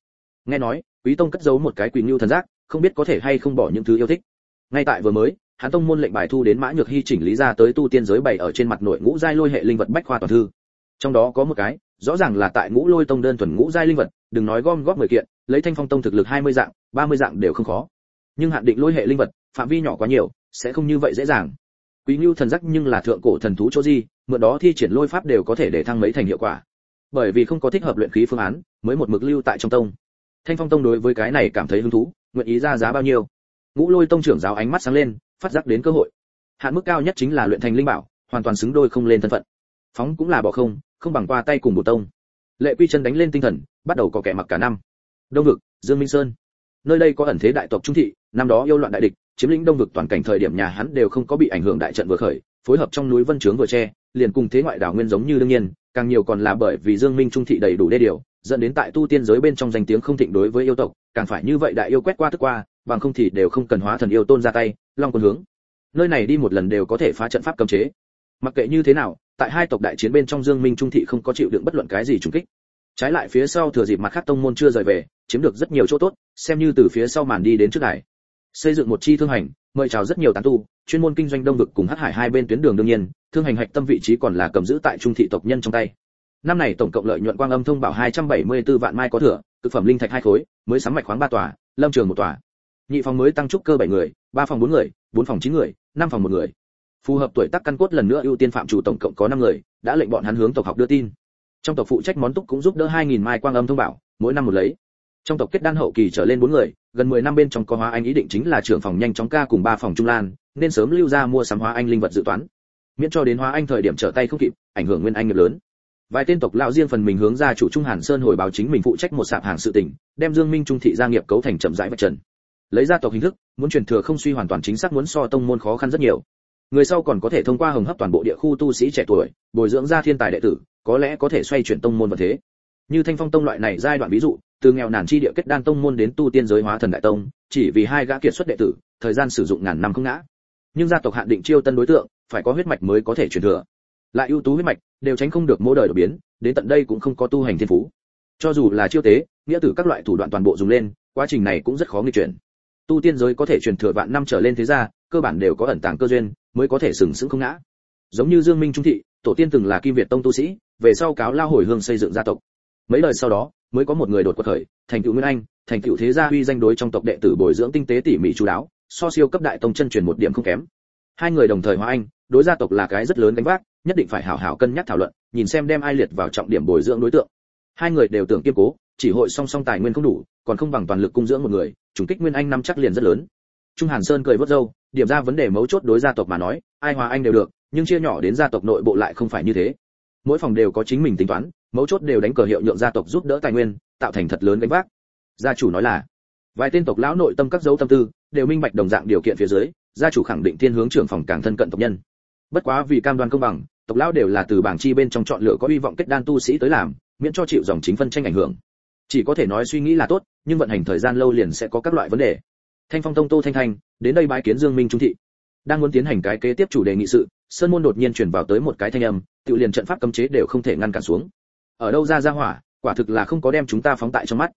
Nghe nói, quý tông cất giấu một cái quỳ ngưu thần giác, không biết có thể hay không bỏ những thứ yêu thích. Ngay tại vừa mới hán tông môn lệnh bài thu đến mã nhược hy chỉnh lý ra tới tu tiên giới bày ở trên mặt nội ngũ giai lôi hệ linh vật bách khoa toàn thư. Trong đó có một cái, rõ ràng là tại ngũ lôi tông đơn thuần ngũ giai linh vật, đừng nói gom góp mười kiện, lấy thanh phong tông thực lực 20 dạng 30 dạng đều không khó. Nhưng hạn định lôi hệ linh vật, phạm vi nhỏ quá nhiều, sẽ không như vậy dễ dàng quý ngưu thần giác nhưng là thượng cổ thần thú chỗ gì mượn đó thi triển lôi pháp đều có thể để thăng mấy thành hiệu quả. Bởi vì không có thích hợp luyện khí phương án, mới một mực lưu tại trong tông. Thanh phong tông đối với cái này cảm thấy hứng thú, nguyện ý ra giá bao nhiêu. Ngũ lôi tông trưởng giáo ánh mắt sáng lên, phát giác đến cơ hội. Hạn mức cao nhất chính là luyện thành linh bảo, hoàn toàn xứng đôi không lên thân phận. Phóng cũng là bỏ không không bằng qua tay cùng bộ tông. Lệ quy chân đánh lên tinh thần, bắt đầu có kẻ mặc cả năm. Đông vực, dương minh sơn. Nơi đây có ẩn thế đại tộc trung thị, năm đó yêu loạn đại địch chiếm lĩnh đông vực toàn cảnh thời điểm nhà hắn đều không có bị ảnh hưởng đại trận vừa khởi, phối hợp trong núi vân trướng vừa che, liền cùng thế ngoại đảo nguyên giống như đương nhiên, càng nhiều còn là bởi vì dương minh trung thị đầy đủ đê điều, dẫn đến tại tu tiên giới bên trong danh tiếng không thịnh đối với yêu tộc, càng phải như vậy đại yêu quét qua tức qua, bằng không thì đều không cần hóa thần yêu tôn ra tay, long quân hướng. Nơi này đi một lần đều có thể phá trận pháp cấm chế. Mặc kệ như thế nào, tại hai tộc đại chiến bên trong dương minh trung thị không có chịu đựng bất luận cái gì trùng kích. Trái lại phía sau thừa dịp mặt khác tông môn chưa rời về, chiếm được rất nhiều chỗ tốt, xem như từ phía sau màn đi đến trước này xây dựng một chi thương hành, mời chào rất nhiều tán tu, chuyên môn kinh doanh đông vực cùng hắc hải hai bên tuyến đường đương nhiên, thương hành hạch tâm vị trí còn là cầm giữ tại trung thị tộc nhân trong tay. Năm này tổng cộng lợi nhuận quang âm thông bảo 274 vạn mai có thừa thực phẩm linh thạch hai khối, mới sắm mạch khoáng ba tòa, lâm trường một tòa. Nhị phòng mới tăng trúc cơ bảy người, ba phòng bốn người, bốn phòng chín người, năm phòng một người. Phù hợp tuổi tác căn cốt lần nữa ưu tiên phạm chủ tổng cộng có năm người, đã lệnh bọn hắn hướng tộc học đưa tin. Trong tộc phụ trách món túc cũng giúp đỡ 2.000 mai quang âm thông bảo, mỗi năm một lấy trong tộc kết đan hậu kỳ trở lên bốn người, gần 10 năm bên trong có hóa anh ý định chính là trưởng phòng nhanh chóng ca cùng ba phòng trung lan, nên sớm lưu ra mua sắm hóa anh linh vật dự toán. Miễn cho đến hóa anh thời điểm trở tay không kịp, ảnh hưởng nguyên anh nghiệp lớn. Vài tên tộc lão riêng phần mình hướng ra chủ trung hàn sơn hồi báo chính mình phụ trách một sạp hàng sự tình, đem dương minh trung thị gia nghiệp cấu thành chậm rãi vật trần. Lấy ra tộc hình thức, muốn truyền thừa không suy hoàn toàn chính xác muốn so tông môn khó khăn rất nhiều. Người sau còn có thể thông qua hồng hấp toàn bộ địa khu tu sĩ trẻ tuổi, bồi dưỡng ra thiên tài đệ tử, có lẽ có thể xoay chuyển tông môn vật thế. Như thanh phong tông loại này giai đoạn ví dụ từ nghèo nàn chi địa kết đan tông môn đến tu tiên giới hóa thần đại tông, chỉ vì hai gã kiệt xuất đệ tử, thời gian sử dụng ngàn năm không ngã. Nhưng gia tộc hạn định chiêu tân đối tượng, phải có huyết mạch mới có thể truyền thừa. Lại ưu tú huyết mạch, đều tránh không được mỗi đời đổi biến, đến tận đây cũng không có tu hành thiên phú. Cho dù là chiêu tế, nghĩa tử các loại thủ đoạn toàn bộ dùng lên, quá trình này cũng rất khó nghịch chuyển. Tu tiên giới có thể truyền thừa vạn năm trở lên thế gia, cơ bản đều có ẩn tàng cơ duyên, mới có thể sừng sững không ngã. Giống như dương minh trung thị, tổ tiên từng là kim việt tông tu sĩ, về sau cáo lao hồi hương xây dựng gia tộc. Mấy đời sau đó mới có một người đột quật khởi, thành tựu nguyên anh, thành tựu thế gia uy danh đối trong tộc đệ tử bồi dưỡng tinh tế tỉ mỉ chú đáo, so siêu cấp đại tông chân truyền một điểm không kém. Hai người đồng thời hóa anh, đối gia tộc là cái rất lớn đánh vác, nhất định phải hảo hảo cân nhắc thảo luận, nhìn xem đem ai liệt vào trọng điểm bồi dưỡng đối tượng. Hai người đều tưởng kiên cố, chỉ hội song song tài nguyên không đủ, còn không bằng toàn lực cung dưỡng một người, trùng kích nguyên anh năm chắc liền rất lớn. Trung hàn sơn cười vớt râu, điểm ra vấn đề mấu chốt đối gia tộc mà nói, ai hòa anh đều được, nhưng chia nhỏ đến gia tộc nội bộ lại không phải như thế mỗi phòng đều có chính mình tính toán, mấu chốt đều đánh cờ hiệu nhượng gia tộc giúp đỡ tài nguyên, tạo thành thật lớn gánh vác. Gia chủ nói là, vài tên tộc lão nội tâm các dấu tâm tư, đều minh bạch đồng dạng điều kiện phía dưới, gia chủ khẳng định thiên hướng trưởng phòng càng thân cận tộc nhân. Bất quá vì cam đoan công bằng, tộc lão đều là từ bảng chi bên trong chọn lựa có hy vọng kết đan tu sĩ tới làm, miễn cho chịu dòng chính phân tranh ảnh hưởng. Chỉ có thể nói suy nghĩ là tốt, nhưng vận hành thời gian lâu liền sẽ có các loại vấn đề. Thanh phong tông tô thanh thanh, đến đây bái kiến dương minh trung thị. Đang muốn tiến hành cái kế tiếp chủ đề nghị sự, sơn môn đột nhiên chuyển vào tới một cái thanh âm tự liền trận pháp cấm chế đều không thể ngăn cản xuống. Ở đâu ra ra hỏa, quả thực là không có đem chúng ta phóng tại trong mắt.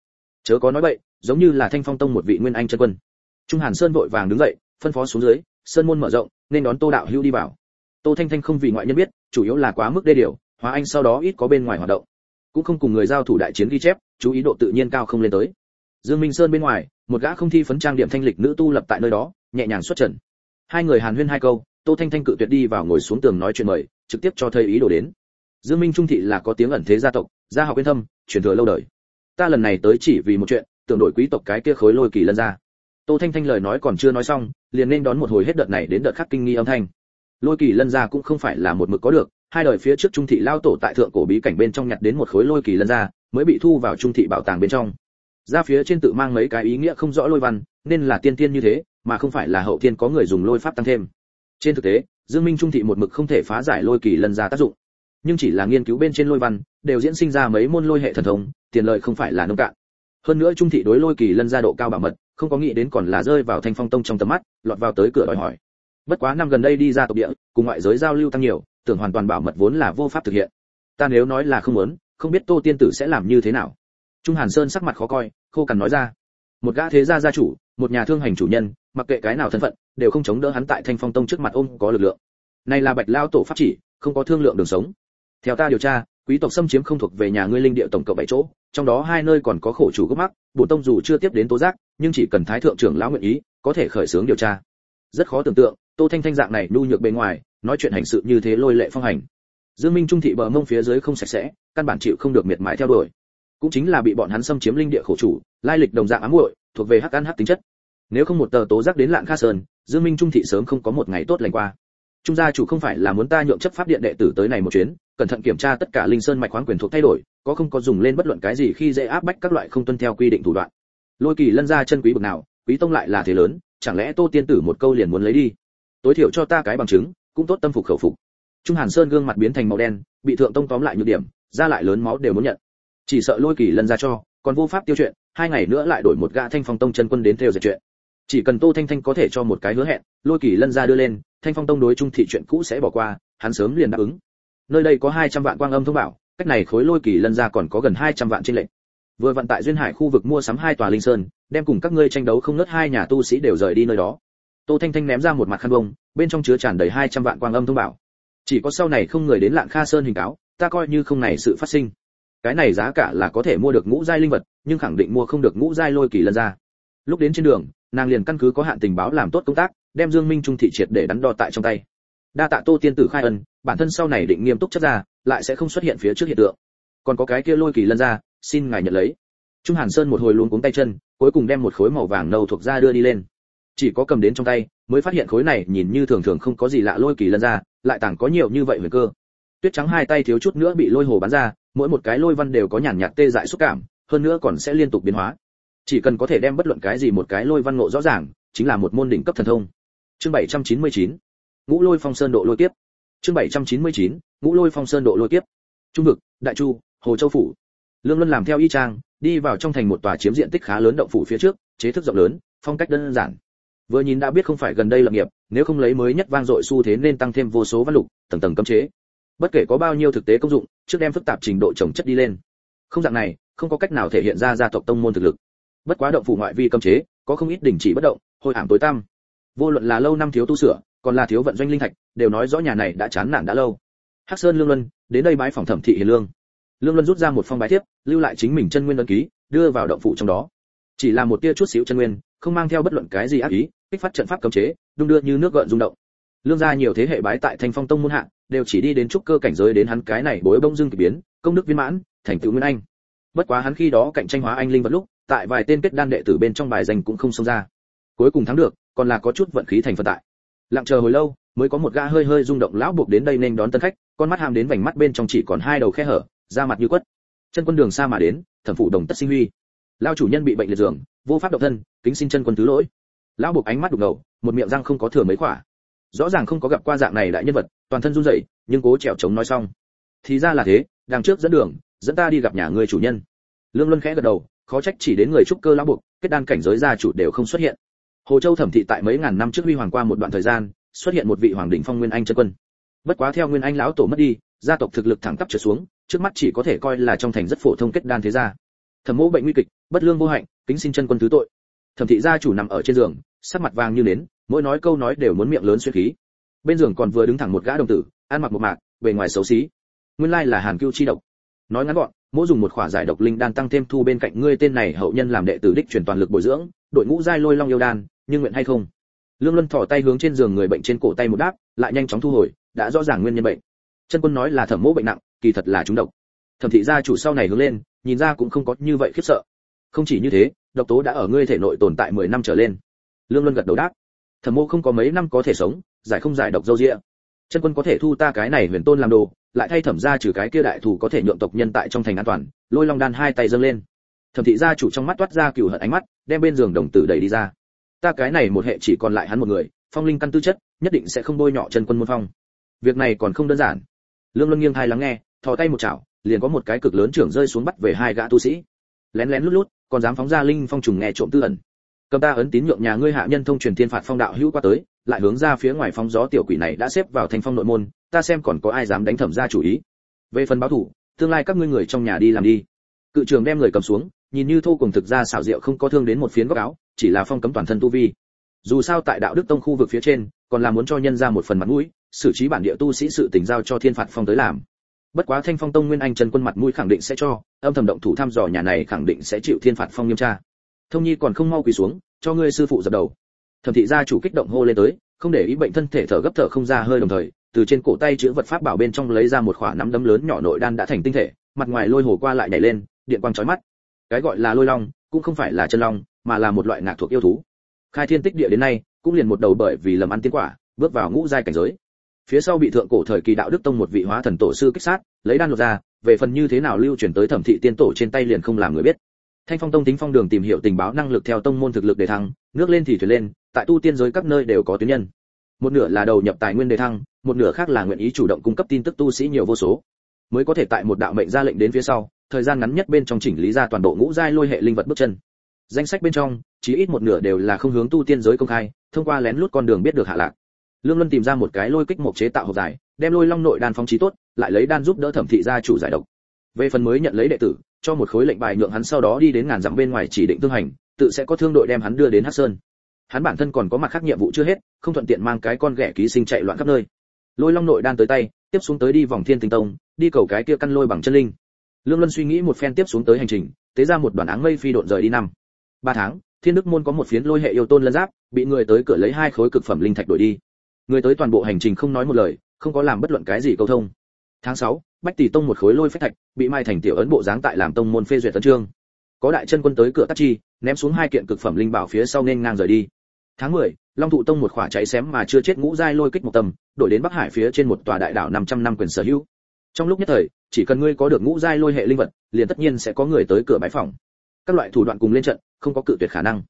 Chớ có nói bậy, giống như là thanh phong tông một vị nguyên anh chân quân. Trung hàn sơn vội vàng đứng dậy, phân phó xuống dưới, sơn môn mở rộng, nên đón tô đạo hưu đi vào. Tô thanh thanh không vì ngoại nhân biết, chủ yếu là quá mức đê điều, hóa anh sau đó ít có bên ngoài hoạt động. Cũng không cùng người giao thủ đại chiến ghi chép, chú ý độ tự nhiên cao không lên tới. Dương minh sơn bên ngoài, một gã không thi phấn trang điểm thanh lịch nữ tu lập tại nơi đó, nhẹ nhàng xuất trận hai người hàn huyên hai câu, tô thanh thanh cự tuyệt đi vào ngồi xuống tường nói chuyện mời trực tiếp cho thầy ý đồ đến. Dương minh trung thị là có tiếng ẩn thế gia tộc, gia học yên thâm, truyền thừa lâu đời. Ta lần này tới chỉ vì một chuyện, tưởng đổi quý tộc cái kia khối lôi kỳ lân ra. Tô thanh thanh lời nói còn chưa nói xong, liền nên đón một hồi hết đợt này đến đợt khác kinh nghi âm thanh. Lôi kỳ lân ra cũng không phải là một mực có được, hai đời phía trước trung thị lao tổ tại thượng cổ bí cảnh bên trong nhặt đến một khối lôi kỳ lân ra, mới bị thu vào trung thị bảo tàng bên trong. Ra phía trên tự mang mấy cái ý nghĩa không rõ lôi văn, nên là tiên tiên như thế, mà không phải là hậu tiên có người dùng lôi pháp tăng thêm. Trên thực tế dương minh trung thị một mực không thể phá giải lôi kỳ lân ra tác dụng. Nhưng chỉ là nghiên cứu bên trên lôi văn, đều diễn sinh ra mấy môn lôi hệ thần thông, tiền lợi không phải là nông cạn. Hơn nữa trung thị đối lôi kỳ lân gia độ cao bảo mật, không có nghĩ đến còn là rơi vào thanh phong tông trong tầm mắt, lọt vào tới cửa đòi hỏi. Bất quá năm gần đây đi ra tộc địa, cùng ngoại giới giao lưu tăng nhiều, tưởng hoàn toàn bảo mật vốn là vô pháp thực hiện. Ta nếu nói là không muốn, không biết tô tiên tử sẽ làm như thế nào. Trung hàn sơn sắc mặt khó coi, khô cằn nói ra. Một gã thế gia gia chủ, một nhà thương hành chủ nhân mặc kệ cái nào thân phận, đều không chống đỡ hắn tại thanh phong tông trước mặt ôm có lực lượng. Này là bạch lao tổ pháp chỉ, không có thương lượng đường sống. Theo ta điều tra, quý tộc xâm chiếm không thuộc về nhà ngươi linh địa tổng cộng bảy chỗ, trong đó hai nơi còn có khổ chủ gốc mắc bổn tông dù chưa tiếp đến tố giác, nhưng chỉ cần thái thượng trưởng lão nguyện ý, có thể khởi xướng điều tra. Rất khó tưởng tượng, tô thanh thanh dạng này nhu nhược bên ngoài, nói chuyện hành sự như thế lôi lệ phong hành. Dương minh trung thị bờ mông phía dưới không sạch sẽ, căn bản chịu không được miệt mài theo đuổi. Cũng chính là bị bọn hắn xâm chiếm linh địa khổ chủ, lai lịch đồng dạng ám muội, thuộc về hắc ăn hắc tính chất nếu không một tờ tố giác đến lạng kha sơn, dương minh trung thị sớm không có một ngày tốt lành qua. Trung gia chủ không phải là muốn ta nhượng chấp pháp điện đệ tử tới này một chuyến, cẩn thận kiểm tra tất cả linh sơn mạch khoáng quyền thuộc thay đổi, có không có dùng lên bất luận cái gì khi dễ áp bách các loại không tuân theo quy định thủ đoạn. Lôi kỳ lân ra chân quý bực nào, quý tông lại là thế lớn, chẳng lẽ tô tiên tử một câu liền muốn lấy đi? Tối thiểu cho ta cái bằng chứng, cũng tốt tâm phục khẩu phục. Trung hàn sơn gương mặt biến thành màu đen, bị thượng tông tóm lại nhược điểm, ra lại lớn máu đều muốn nhận. Chỉ sợ lôi kỳ lân ra cho, còn vô pháp tiêu chuyện, hai ngày nữa lại đổi một gã thanh phong tông chân quân đến theo dệt chuyện chỉ cần tô thanh thanh có thể cho một cái hứa hẹn, lôi kỳ lân ra đưa lên, thanh phong tông đối trung thị chuyện cũ sẽ bỏ qua, hắn sớm liền đáp ứng. Nơi đây có 200 vạn quang âm thông bảo, cách này khối lôi kỳ lân ra còn có gần 200 vạn trên lệnh vừa vận tại duyên hải khu vực mua sắm hai tòa linh sơn, đem cùng các ngươi tranh đấu không nớt hai nhà tu sĩ đều rời đi nơi đó. Tô thanh thanh ném ra một mặt khăn bông, bên trong chứa tràn đầy 200 vạn quang âm thông bảo. Chỉ có sau này không người đến lạng kha sơn hình cáo, ta coi như không này sự phát sinh. Cái này giá cả là có thể mua được ngũ giai linh vật, nhưng khẳng định mua không được ngũ giai lôi kỳ lân ra lúc đến trên đường, nàng liền căn cứ có hạn tình báo làm tốt công tác, đem dương minh trung thị triệt để đắn đo tại trong tay. Đa tạ tô tiên tử khai ân, bản thân sau này định nghiêm túc chất ra, lại sẽ không xuất hiện phía trước hiện tượng. Còn có cái kia lôi kỳ lân ra, xin ngài nhận lấy. Trung hàn sơn một hồi luống cuống tay chân, cuối cùng đem một khối màu vàng nâu thuộc ra đưa đi lên. Chỉ có cầm đến trong tay, mới phát hiện khối này nhìn như thường thường không có gì lạ lôi kỳ lân ra, lại tàng có nhiều như vậy huyền cơ. Tuyết trắng hai tay thiếu chút nữa bị lôi hồ bắn ra, mỗi một cái lôi văn đều có nhàn nhạt tê dại xúc cảm, hơn nữa còn sẽ liên tục biến hóa chỉ cần có thể đem bất luận cái gì một cái lôi văn ngộ rõ ràng, chính là một môn đỉnh cấp thần thông. Chương 799 ngũ lôi phong sơn độ lôi tiếp chương 799 ngũ lôi phong sơn độ lôi tiếp trung vực, đại chu, hồ châu phủ. Lương luân làm theo y trang, đi vào trong thành một tòa chiếm diện tích khá lớn động phủ phía trước, chế thức rộng lớn, phong cách đơn giản. Vừa nhìn đã biết không phải gần đây lập nghiệp, nếu không lấy mới nhất vang dội xu thế nên tăng thêm vô số văn lục, tầng tầng cấm chế. Bất kể có bao nhiêu thực tế công dụng, trước đem phức tạp trình độ trồng chất đi lên. Không dạng này, không có cách nào thể hiện ra gia tộc tông môn thực lực bất quá động phủ ngoại vi cấm chế, có không ít đình chỉ bất động, hồi ảm tối tăm. Vô luận là lâu năm thiếu tu sửa, còn là thiếu vận doanh linh thạch, đều nói rõ nhà này đã chán nản đã lâu. Hắc sơn lương luân, đến đây bái phòng thẩm thị hiền lương. Lương luân rút ra một phong bái thiếp, lưu lại chính mình chân nguyên đơn ký, đưa vào động phủ trong đó. Chỉ là một tia chút xíu chân nguyên, không mang theo bất luận cái gì ác ý, kích phát trận pháp cấm chế, đung đưa như nước gợn rung động. Lương gia nhiều thế hệ bái tại thanh phong tông môn hạ, đều chỉ đi đến trúc cơ cảnh giới đến hắn cái này bối bông dương kỳ biến, công đức viên mãn, thành tựu nguyên anh. Bất quá hắn khi đó cạnh tranh hóa anh linh vật lúc tại vài tên kết đan đệ tử bên trong bài danh cũng không xông ra. Cuối cùng thắng được, còn là có chút vận khí thành phần tại. Lặng chờ hồi lâu, mới có một gã hơi hơi rung động lão buộc đến đây nên đón tân khách, con mắt hàm đến vành mắt bên trong chỉ còn hai đầu khe hở, da mặt như quất. Chân quân đường xa mà đến, thẩm phủ đồng tất sinh huy. Lao chủ nhân bị bệnh liệt giường, vô pháp động thân, kính xin chân quân thứ lỗi. Lão buộc ánh mắt đục ngầu, một miệng răng không có thừa mấy khỏa. Rõ ràng không có gặp qua dạng này đại nhân vật, toàn thân run rẩy, nhưng cố trèo chống nói xong. Thì ra là thế, đằng trước dẫn đường, dẫn ta đi gặp nhà người chủ nhân. Lương luân khẽ gật đầu khó trách chỉ đến người trúc cơ lão buộc, kết đan cảnh giới gia chủ đều không xuất hiện. Hồ châu thẩm thị tại mấy ngàn năm trước huy hoàng qua một đoạn thời gian, xuất hiện một vị hoàng đỉnh phong nguyên anh chân quân. Bất quá theo nguyên anh lão tổ mất đi, gia tộc thực lực thẳng tắp trở xuống, trước mắt chỉ có thể coi là trong thành rất phổ thông kết đan thế gia. Thẩm mẫu bệnh nguy kịch, bất lương vô hạnh, kính xin chân quân thứ tội. Thẩm thị gia chủ nằm ở trên giường, sắc mặt vàng như nến, mỗi nói câu nói đều muốn miệng lớn xuyên khí. Bên giường còn vừa đứng thẳng một gã đồng tử, ăn mặc một mạc, bề ngoài xấu xí. Nguyên lai là hàn cưu chi độc. Nói ngắn gọn mỗi dùng một khỏa giải độc linh đan tăng thêm thu bên cạnh ngươi tên này hậu nhân làm đệ tử đích truyền toàn lực bồi dưỡng, đội ngũ giai lôi long yêu đan, nhưng nguyện hay không? Lương luân thỏ tay hướng trên giường người bệnh trên cổ tay một đáp, lại nhanh chóng thu hồi, đã rõ ràng nguyên nhân bệnh. Chân quân nói là thẩm mẫu bệnh nặng, kỳ thật là trúng độc. Thẩm thị gia chủ sau này hướng lên, nhìn ra cũng không có như vậy khiếp sợ. Không chỉ như thế, độc tố đã ở ngươi thể nội tồn tại 10 năm trở lên. Lương luân gật đầu đáp. Thẩm mô không có mấy năm có thể sống, giải không giải độc dâu dịa chân quân có thể thu ta cái này huyền tôn làm đồ, lại thay thẩm gia trừ cái kia đại thủ có thể nhượng tộc nhân tại trong thành an toàn. Lôi long đan hai tay dâng lên. Thẩm thị gia chủ trong mắt toát ra cừu hận ánh mắt, đem bên giường đồng tử đẩy đi ra. Ta cái này một hệ chỉ còn lại hắn một người, phong linh căn tư chất, nhất định sẽ không bôi nhọ chân quân môn phong. Việc này còn không đơn giản. Lương luân nghiêng thai lắng nghe, thò tay một chảo, liền có một cái cực lớn trưởng rơi xuống bắt về hai gã tu sĩ. Lén lén lút lút, còn dám phóng ra linh phong trùng nghe trộm tư ẩn. Cầm ta ấn tín nhượng nhà ngươi hạ nhân thông truyền thiên phạt phong đạo hữu qua tới lại hướng ra phía ngoài phóng gió tiểu quỷ này đã xếp vào thành phong nội môn, ta xem còn có ai dám đánh thẩm ra chủ ý. Về phần báo thủ, tương lai các ngươi người trong nhà đi làm đi. Cự trường đem người cầm xuống, nhìn như thô cùng thực ra xảo diệu không có thương đến một phiến góc áo, chỉ là phong cấm toàn thân tu vi. Dù sao tại đạo đức tông khu vực phía trên, còn là muốn cho nhân ra một phần mặt mũi, xử trí bản địa tu sĩ sự tình giao cho thiên phạt phong tới làm. Bất quá thanh phong tông nguyên anh trần quân mặt mũi khẳng định sẽ cho, âm thầm động thủ thăm dò nhà này khẳng định sẽ chịu thiên phạt phong nghiêm tra. Thông nhi còn không mau quỳ xuống, cho ngươi sư phụ dập đầu thẩm thị gia chủ kích động hô lên tới, không để ý bệnh thân thể thở gấp thở không ra hơi đồng thời, từ trên cổ tay chữ vật pháp bảo bên trong lấy ra một khỏa nắm đấm lớn nhỏ nội đan đã thành tinh thể, mặt ngoài lôi hồ qua lại nhảy lên, điện quang chói mắt. Cái gọi là lôi long, cũng không phải là chân long, mà là một loại ngạc thuộc yêu thú. Khai thiên tích địa đến nay, cũng liền một đầu bởi vì lầm ăn tiên quả, bước vào ngũ giai cảnh giới. Phía sau bị thượng cổ thời kỳ đạo đức tông một vị hóa thần tổ sư kích sát, lấy đan lột ra, về phần như thế nào lưu truyền tới thẩm thị tiên tổ trên tay liền không làm người biết thanh phong tông tính phong đường tìm hiểu tình báo năng lực theo tông môn thực lực để thăng, nước lên thì thuyền lên, tại tu tiên giới các nơi đều có tuyến nhân. Một nửa là đầu nhập tài nguyên để thăng, một nửa khác là nguyện ý chủ động cung cấp tin tức tu sĩ nhiều vô số. Mới có thể tại một đạo mệnh ra lệnh đến phía sau, thời gian ngắn nhất bên trong chỉnh lý ra toàn bộ ngũ giai lôi hệ linh vật bước chân. Danh sách bên trong chỉ ít một nửa đều là không hướng tu tiên giới công khai, thông qua lén lút con đường biết được hạ lạc. Lương luân tìm ra một cái lôi kích mộc chế tạo hộp dài, đem lôi long nội đan phóng trí tốt, lại lấy đan giúp đỡ thẩm thị gia chủ giải độc về phần mới nhận lấy đệ tử, cho một khối lệnh bài nhượng hắn sau đó đi đến ngàn dặm bên ngoài chỉ định tương hành, tự sẽ có thương đội đem hắn đưa đến hắc sơn. Hắn bản thân còn có mặt khác nhiệm vụ chưa hết, không thuận tiện mang cái con ghẻ ký sinh chạy loạn khắp nơi. Lôi long nội đan tới tay, tiếp xuống tới đi vòng thiên tinh tông, đi cầu cái kia căn lôi bằng chân linh. Lương luân suy nghĩ một phen tiếp xuống tới hành trình, tế ra một đoàn áng mây phi độn rời đi năm. Ba tháng, thiên đức môn có một phiến lôi hệ yêu tôn lân giáp, bị người tới cửa lấy hai khối cực phẩm linh thạch đổi đi. Người tới toàn bộ hành trình không nói một lời, không có làm bất luận cái gì câu thông tháng 6, bách tỷ tông một khối lôi phách thạch bị mai thành tiểu ấn bộ dáng tại làm tông môn phê duyệt tấn trương. Có đại chân quân tới cửa tắc chi ném xuống hai kiện cực phẩm linh bảo phía sau nên ngang rời đi. Tháng 10, long thụ tông một khỏa cháy xém mà chưa chết ngũ giai lôi kích một tầm đổi đến bắc hải phía trên một tòa đại đảo 500 năm quyền sở hữu. Trong lúc nhất thời chỉ cần ngươi có được ngũ giai lôi hệ linh vật liền tất nhiên sẽ có người tới cửa bái phòng các loại thủ đoạn cùng lên trận không có cự tuyệt khả năng.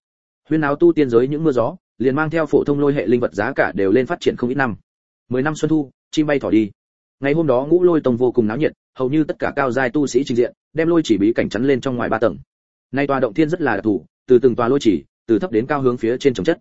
Huyên áo tu tiên giới những mưa gió liền mang theo phổ thông lôi hệ linh vật giá cả đều lên phát triển không ít năm. Mười năm xuân thu chim bay thỏ đi ngày hôm đó ngũ lôi tông vô cùng náo nhiệt, hầu như tất cả cao giai tu sĩ trình diện, đem lôi chỉ bí cảnh chắn lên trong ngoài ba tầng. Nay tòa động thiên rất là đặc thù, từ từng tòa lôi chỉ, từ thấp đến cao hướng phía trên trồng chất.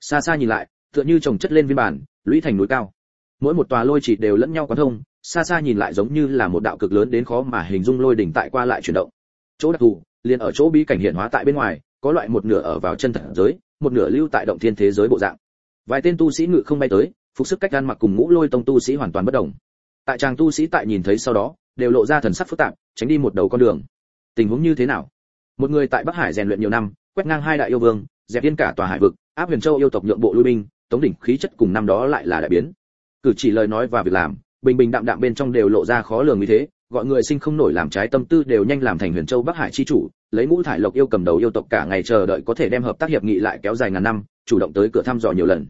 Xa xa nhìn lại, tựa như trồng chất lên viên bản, lũy thành núi cao. Mỗi một tòa lôi chỉ đều lẫn nhau quán thông, xa xa nhìn lại giống như là một đạo cực lớn đến khó mà hình dung lôi đỉnh tại qua lại chuyển động. Chỗ đặc thù, liền ở chỗ bí cảnh hiện hóa tại bên ngoài, có loại một nửa ở vào chân thật giới, một nửa lưu tại động thiên thế giới bộ dạng. Vài tên tu sĩ ngự không bay tới, phục sức cách gan mặc cùng ngũ lôi tông tu sĩ hoàn toàn bất đồng tại chàng tu sĩ tại nhìn thấy sau đó, đều lộ ra thần sắc phức tạp, tránh đi một đầu con đường. Tình huống như thế nào? Một người tại bắc hải rèn luyện nhiều năm, quét ngang hai đại yêu vương, dẹp yên cả tòa hải vực, áp huyền châu yêu tộc nhượng bộ lui binh, tống đỉnh khí chất cùng năm đó lại là đại biến. Cử chỉ lời nói và việc làm, bình bình đạm đạm bên trong đều lộ ra khó lường như thế, gọi người sinh không nổi làm trái tâm tư đều nhanh làm thành huyền châu bắc hải chi chủ, lấy ngũ thải lộc yêu cầm đầu yêu tộc cả ngày chờ đợi có thể đem hợp tác hiệp nghị lại kéo dài ngàn năm, chủ động tới cửa thăm dò nhiều lần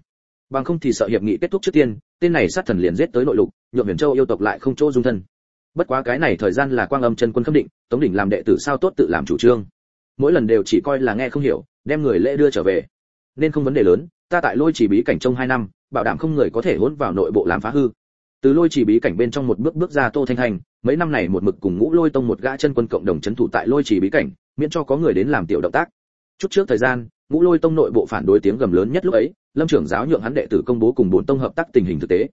bằng không thì sợ hiệp nghị kết thúc trước tiên, tên này sát thần liền giết tới nội lục, nhượng huyền châu yêu tộc lại không chỗ dung thân. Bất quá cái này thời gian là quang âm chân quân khâm định, tống đỉnh làm đệ tử sao tốt tự làm chủ trương. Mỗi lần đều chỉ coi là nghe không hiểu, đem người lễ đưa trở về. Nên không vấn đề lớn, ta tại lôi chỉ bí cảnh trong hai năm, bảo đảm không người có thể hỗn vào nội bộ làm phá hư. Từ lôi chỉ bí cảnh bên trong một bước bước ra tô thanh thành, mấy năm này một mực cùng ngũ lôi tông một gã chân quân cộng đồng chấn thủ tại lôi chỉ bí cảnh, miễn cho có người đến làm tiểu động tác. Chút trước thời gian, ngũ lôi tông nội bộ phản đối tiếng gầm lớn nhất lúc ấy lâm trưởng giáo nhượng hắn đệ tử công bố cùng bốn tông hợp tác tình hình thực tế.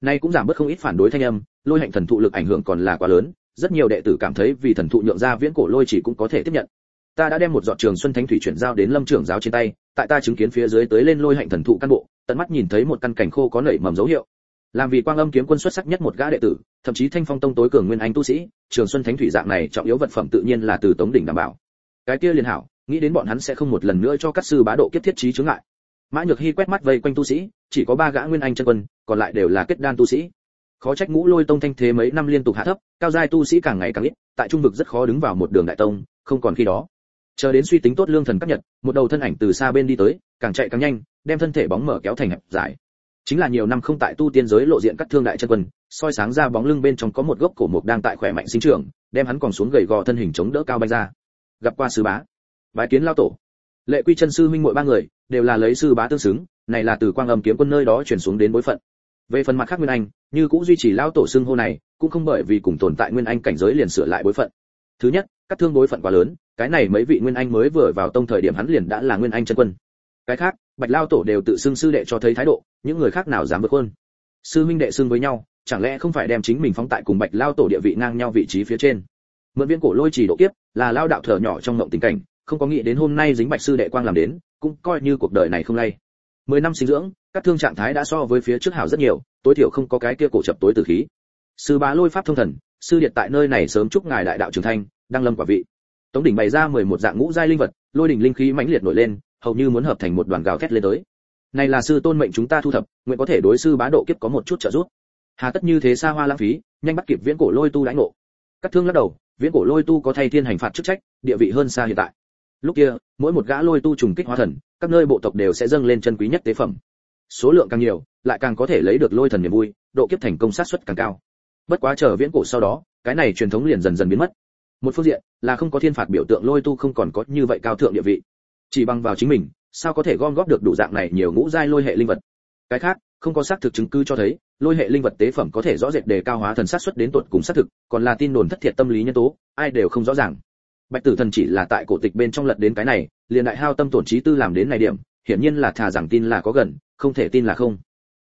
Nay cũng giảm bớt không ít phản đối thanh âm, lôi hạnh thần thụ lực ảnh hưởng còn là quá lớn, rất nhiều đệ tử cảm thấy vì thần thụ nhượng ra viễn cổ lôi chỉ cũng có thể tiếp nhận. Ta đã đem một giọt trường xuân thánh thủy chuyển giao đến lâm trưởng giáo trên tay, tại ta chứng kiến phía dưới tới lên lôi hạnh thần thụ căn bộ, tận mắt nhìn thấy một căn cảnh khô có nảy mầm dấu hiệu. Làm vì quang âm kiếm quân xuất sắc nhất một gã đệ tử, thậm chí thanh phong tông tối cường nguyên anh tu sĩ, trường xuân thánh thủy dạng này trọng yếu vật phẩm tự nhiên là từ tống đỉnh đảm bảo. Cái kia liền hảo, nghĩ đến bọn hắn sẽ không một lần nữa cho các sư bá độ kiếp thiết trí chướng ngại mã nhược hy quét mắt vây quanh tu sĩ, chỉ có ba gã nguyên anh chân quân, còn lại đều là kết đan tu sĩ. Khó trách ngũ lôi tông thanh thế mấy năm liên tục hạ thấp, cao giai tu sĩ càng ngày càng ít, tại trung vực rất khó đứng vào một đường đại tông, không còn khi đó. Chờ đến suy tính tốt lương thần cấp nhật, một đầu thân ảnh từ xa bên đi tới, càng chạy càng nhanh, đem thân thể bóng mở kéo thành hẹp dài. Chính là nhiều năm không tại tu tiên giới lộ diện các thương đại chân quân, soi sáng ra bóng lưng bên trong có một gốc cổ mục đang tại khỏe mạnh sinh trưởng, đem hắn còn xuống gầy gò thân hình chống đỡ cao bay ra. Gặp qua sư bá. Bái kiến lao tổ. Lệ quy chân sư minh muội ba người đều là lấy sư bá tương xứng, này là từ quang âm kiếm quân nơi đó chuyển xuống đến bối phận. Về phần mặt khác nguyên anh, như cũng duy trì lao tổ xưng hô này, cũng không bởi vì cùng tồn tại nguyên anh cảnh giới liền sửa lại bối phận. Thứ nhất, các thương bối phận quá lớn, cái này mấy vị nguyên anh mới vừa vào tông thời điểm hắn liền đã là nguyên anh chân quân. Cái khác, bạch lao tổ đều tự xưng sư đệ cho thấy thái độ, những người khác nào dám vượt hơn sư minh đệ xưng với nhau, chẳng lẽ không phải đem chính mình phóng tại cùng bạch lao tổ địa vị ngang nhau vị trí phía trên? Mượn viên cổ lôi chỉ độ kiếp, là lao đạo thở nhỏ trong ngộng tình cảnh, không có nghĩ đến hôm nay dính bạch sư đệ quang làm đến cũng coi như cuộc đời này không lay. Mười năm sinh dưỡng, các thương trạng thái đã so với phía trước hảo rất nhiều, tối thiểu không có cái kia cổ chập tối tử khí. Sư bá lôi pháp thông thần, sư điện tại nơi này sớm chúc ngài đại đạo trưởng thanh đăng lâm quả vị. Tống đỉnh bày ra mười một dạng ngũ giai linh vật, lôi đỉnh linh khí mãnh liệt nổi lên, hầu như muốn hợp thành một đoàn gào thét lên tới. Này là sư tôn mệnh chúng ta thu thập, nguyện có thể đối sư bá độ kiếp có một chút trợ giúp. Hà tất như thế xa hoa lãng phí, nhanh bắt kịp viễn cổ lôi tu đánh ngộ. Các thương lắc đầu, viễn cổ lôi tu có thay thiên hành phạt chức trách, địa vị hơn xa hiện tại lúc kia, mỗi một gã lôi tu trùng kích hóa thần, các nơi bộ tộc đều sẽ dâng lên chân quý nhất tế phẩm. Số lượng càng nhiều, lại càng có thể lấy được lôi thần niềm vui, độ kiếp thành công sát suất càng cao. Bất quá chờ viễn cổ sau đó, cái này truyền thống liền dần dần biến mất. Một phương diện, là không có thiên phạt biểu tượng lôi tu không còn có như vậy cao thượng địa vị. Chỉ bằng vào chính mình, sao có thể gom góp được đủ dạng này nhiều ngũ giai lôi hệ linh vật? Cái khác, không có xác thực chứng cứ cho thấy, lôi hệ linh vật tế phẩm có thể rõ rệt đề cao hóa thần sát xuất đến tuột cùng xác thực, còn là tin đồn thất thiệt tâm lý nhân tố, ai đều không rõ ràng bạch tử thần chỉ là tại cổ tịch bên trong lật đến cái này, liền đại hao tâm tổn trí tư làm đến này điểm, hiển nhiên là thà rằng tin là có gần, không thể tin là không.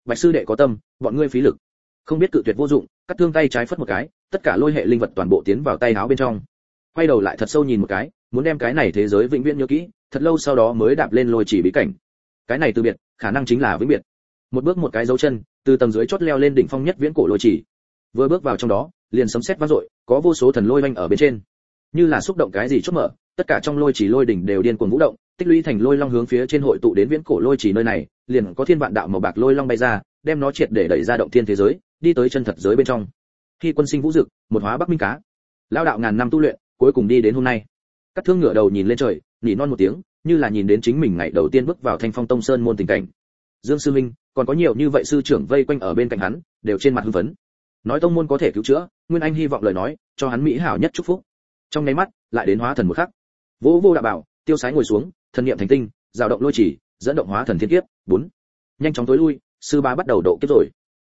Bạch sư đệ có tâm, bọn ngươi phí lực. Không biết cự tuyệt vô dụng, cắt thương tay trái phất một cái, tất cả lôi hệ linh vật toàn bộ tiến vào tay áo bên trong. Quay đầu lại thật sâu nhìn một cái, muốn đem cái này thế giới vĩnh viễn nhớ kỹ, thật lâu sau đó mới đạp lên lôi chỉ bí cảnh. Cái này từ biệt, khả năng chính là vĩnh biệt. Một bước một cái dấu chân, từ tầng dưới chót leo lên đỉnh phong nhất viễn cổ lôi chỉ. Vừa bước vào trong đó, liền sấm sét vang dội, có vô số thần lôi vanh ở bên trên như là xúc động cái gì chốt mở, tất cả trong lôi chỉ lôi đỉnh đều điên cuồng vũ động, tích lũy thành lôi long hướng phía trên hội tụ đến viễn cổ lôi chỉ nơi này, liền có thiên vạn đạo màu bạc lôi long bay ra, đem nó triệt để đẩy ra động thiên thế giới, đi tới chân thật giới bên trong. Khi quân sinh vũ dực, một hóa bắc minh cá. Lao đạo ngàn năm tu luyện, cuối cùng đi đến hôm nay. Các thương ngựa đầu nhìn lên trời nhỉ non một tiếng, như là nhìn đến chính mình ngày đầu tiên bước vào thanh phong tông sơn môn tình cảnh. Dương sư minh, còn có nhiều như vậy sư trưởng vây quanh ở bên cạnh hắn, đều trên mặt hưng phấn. Nói tông môn có thể cứu chữa, nguyên anh hy vọng lời nói, cho hắn mỹ hảo nhất chúc phúc trong nháy mắt, lại đến hóa thần một khắc. Vỗ vô đạo bảo, tiêu sái ngồi xuống, thần niệm thành tinh dao động lôi chỉ, dẫn động hóa thần thiên kiếp. Bốn. Nhanh chóng tối lui, sư ba bắt đầu độ kiếp rồi.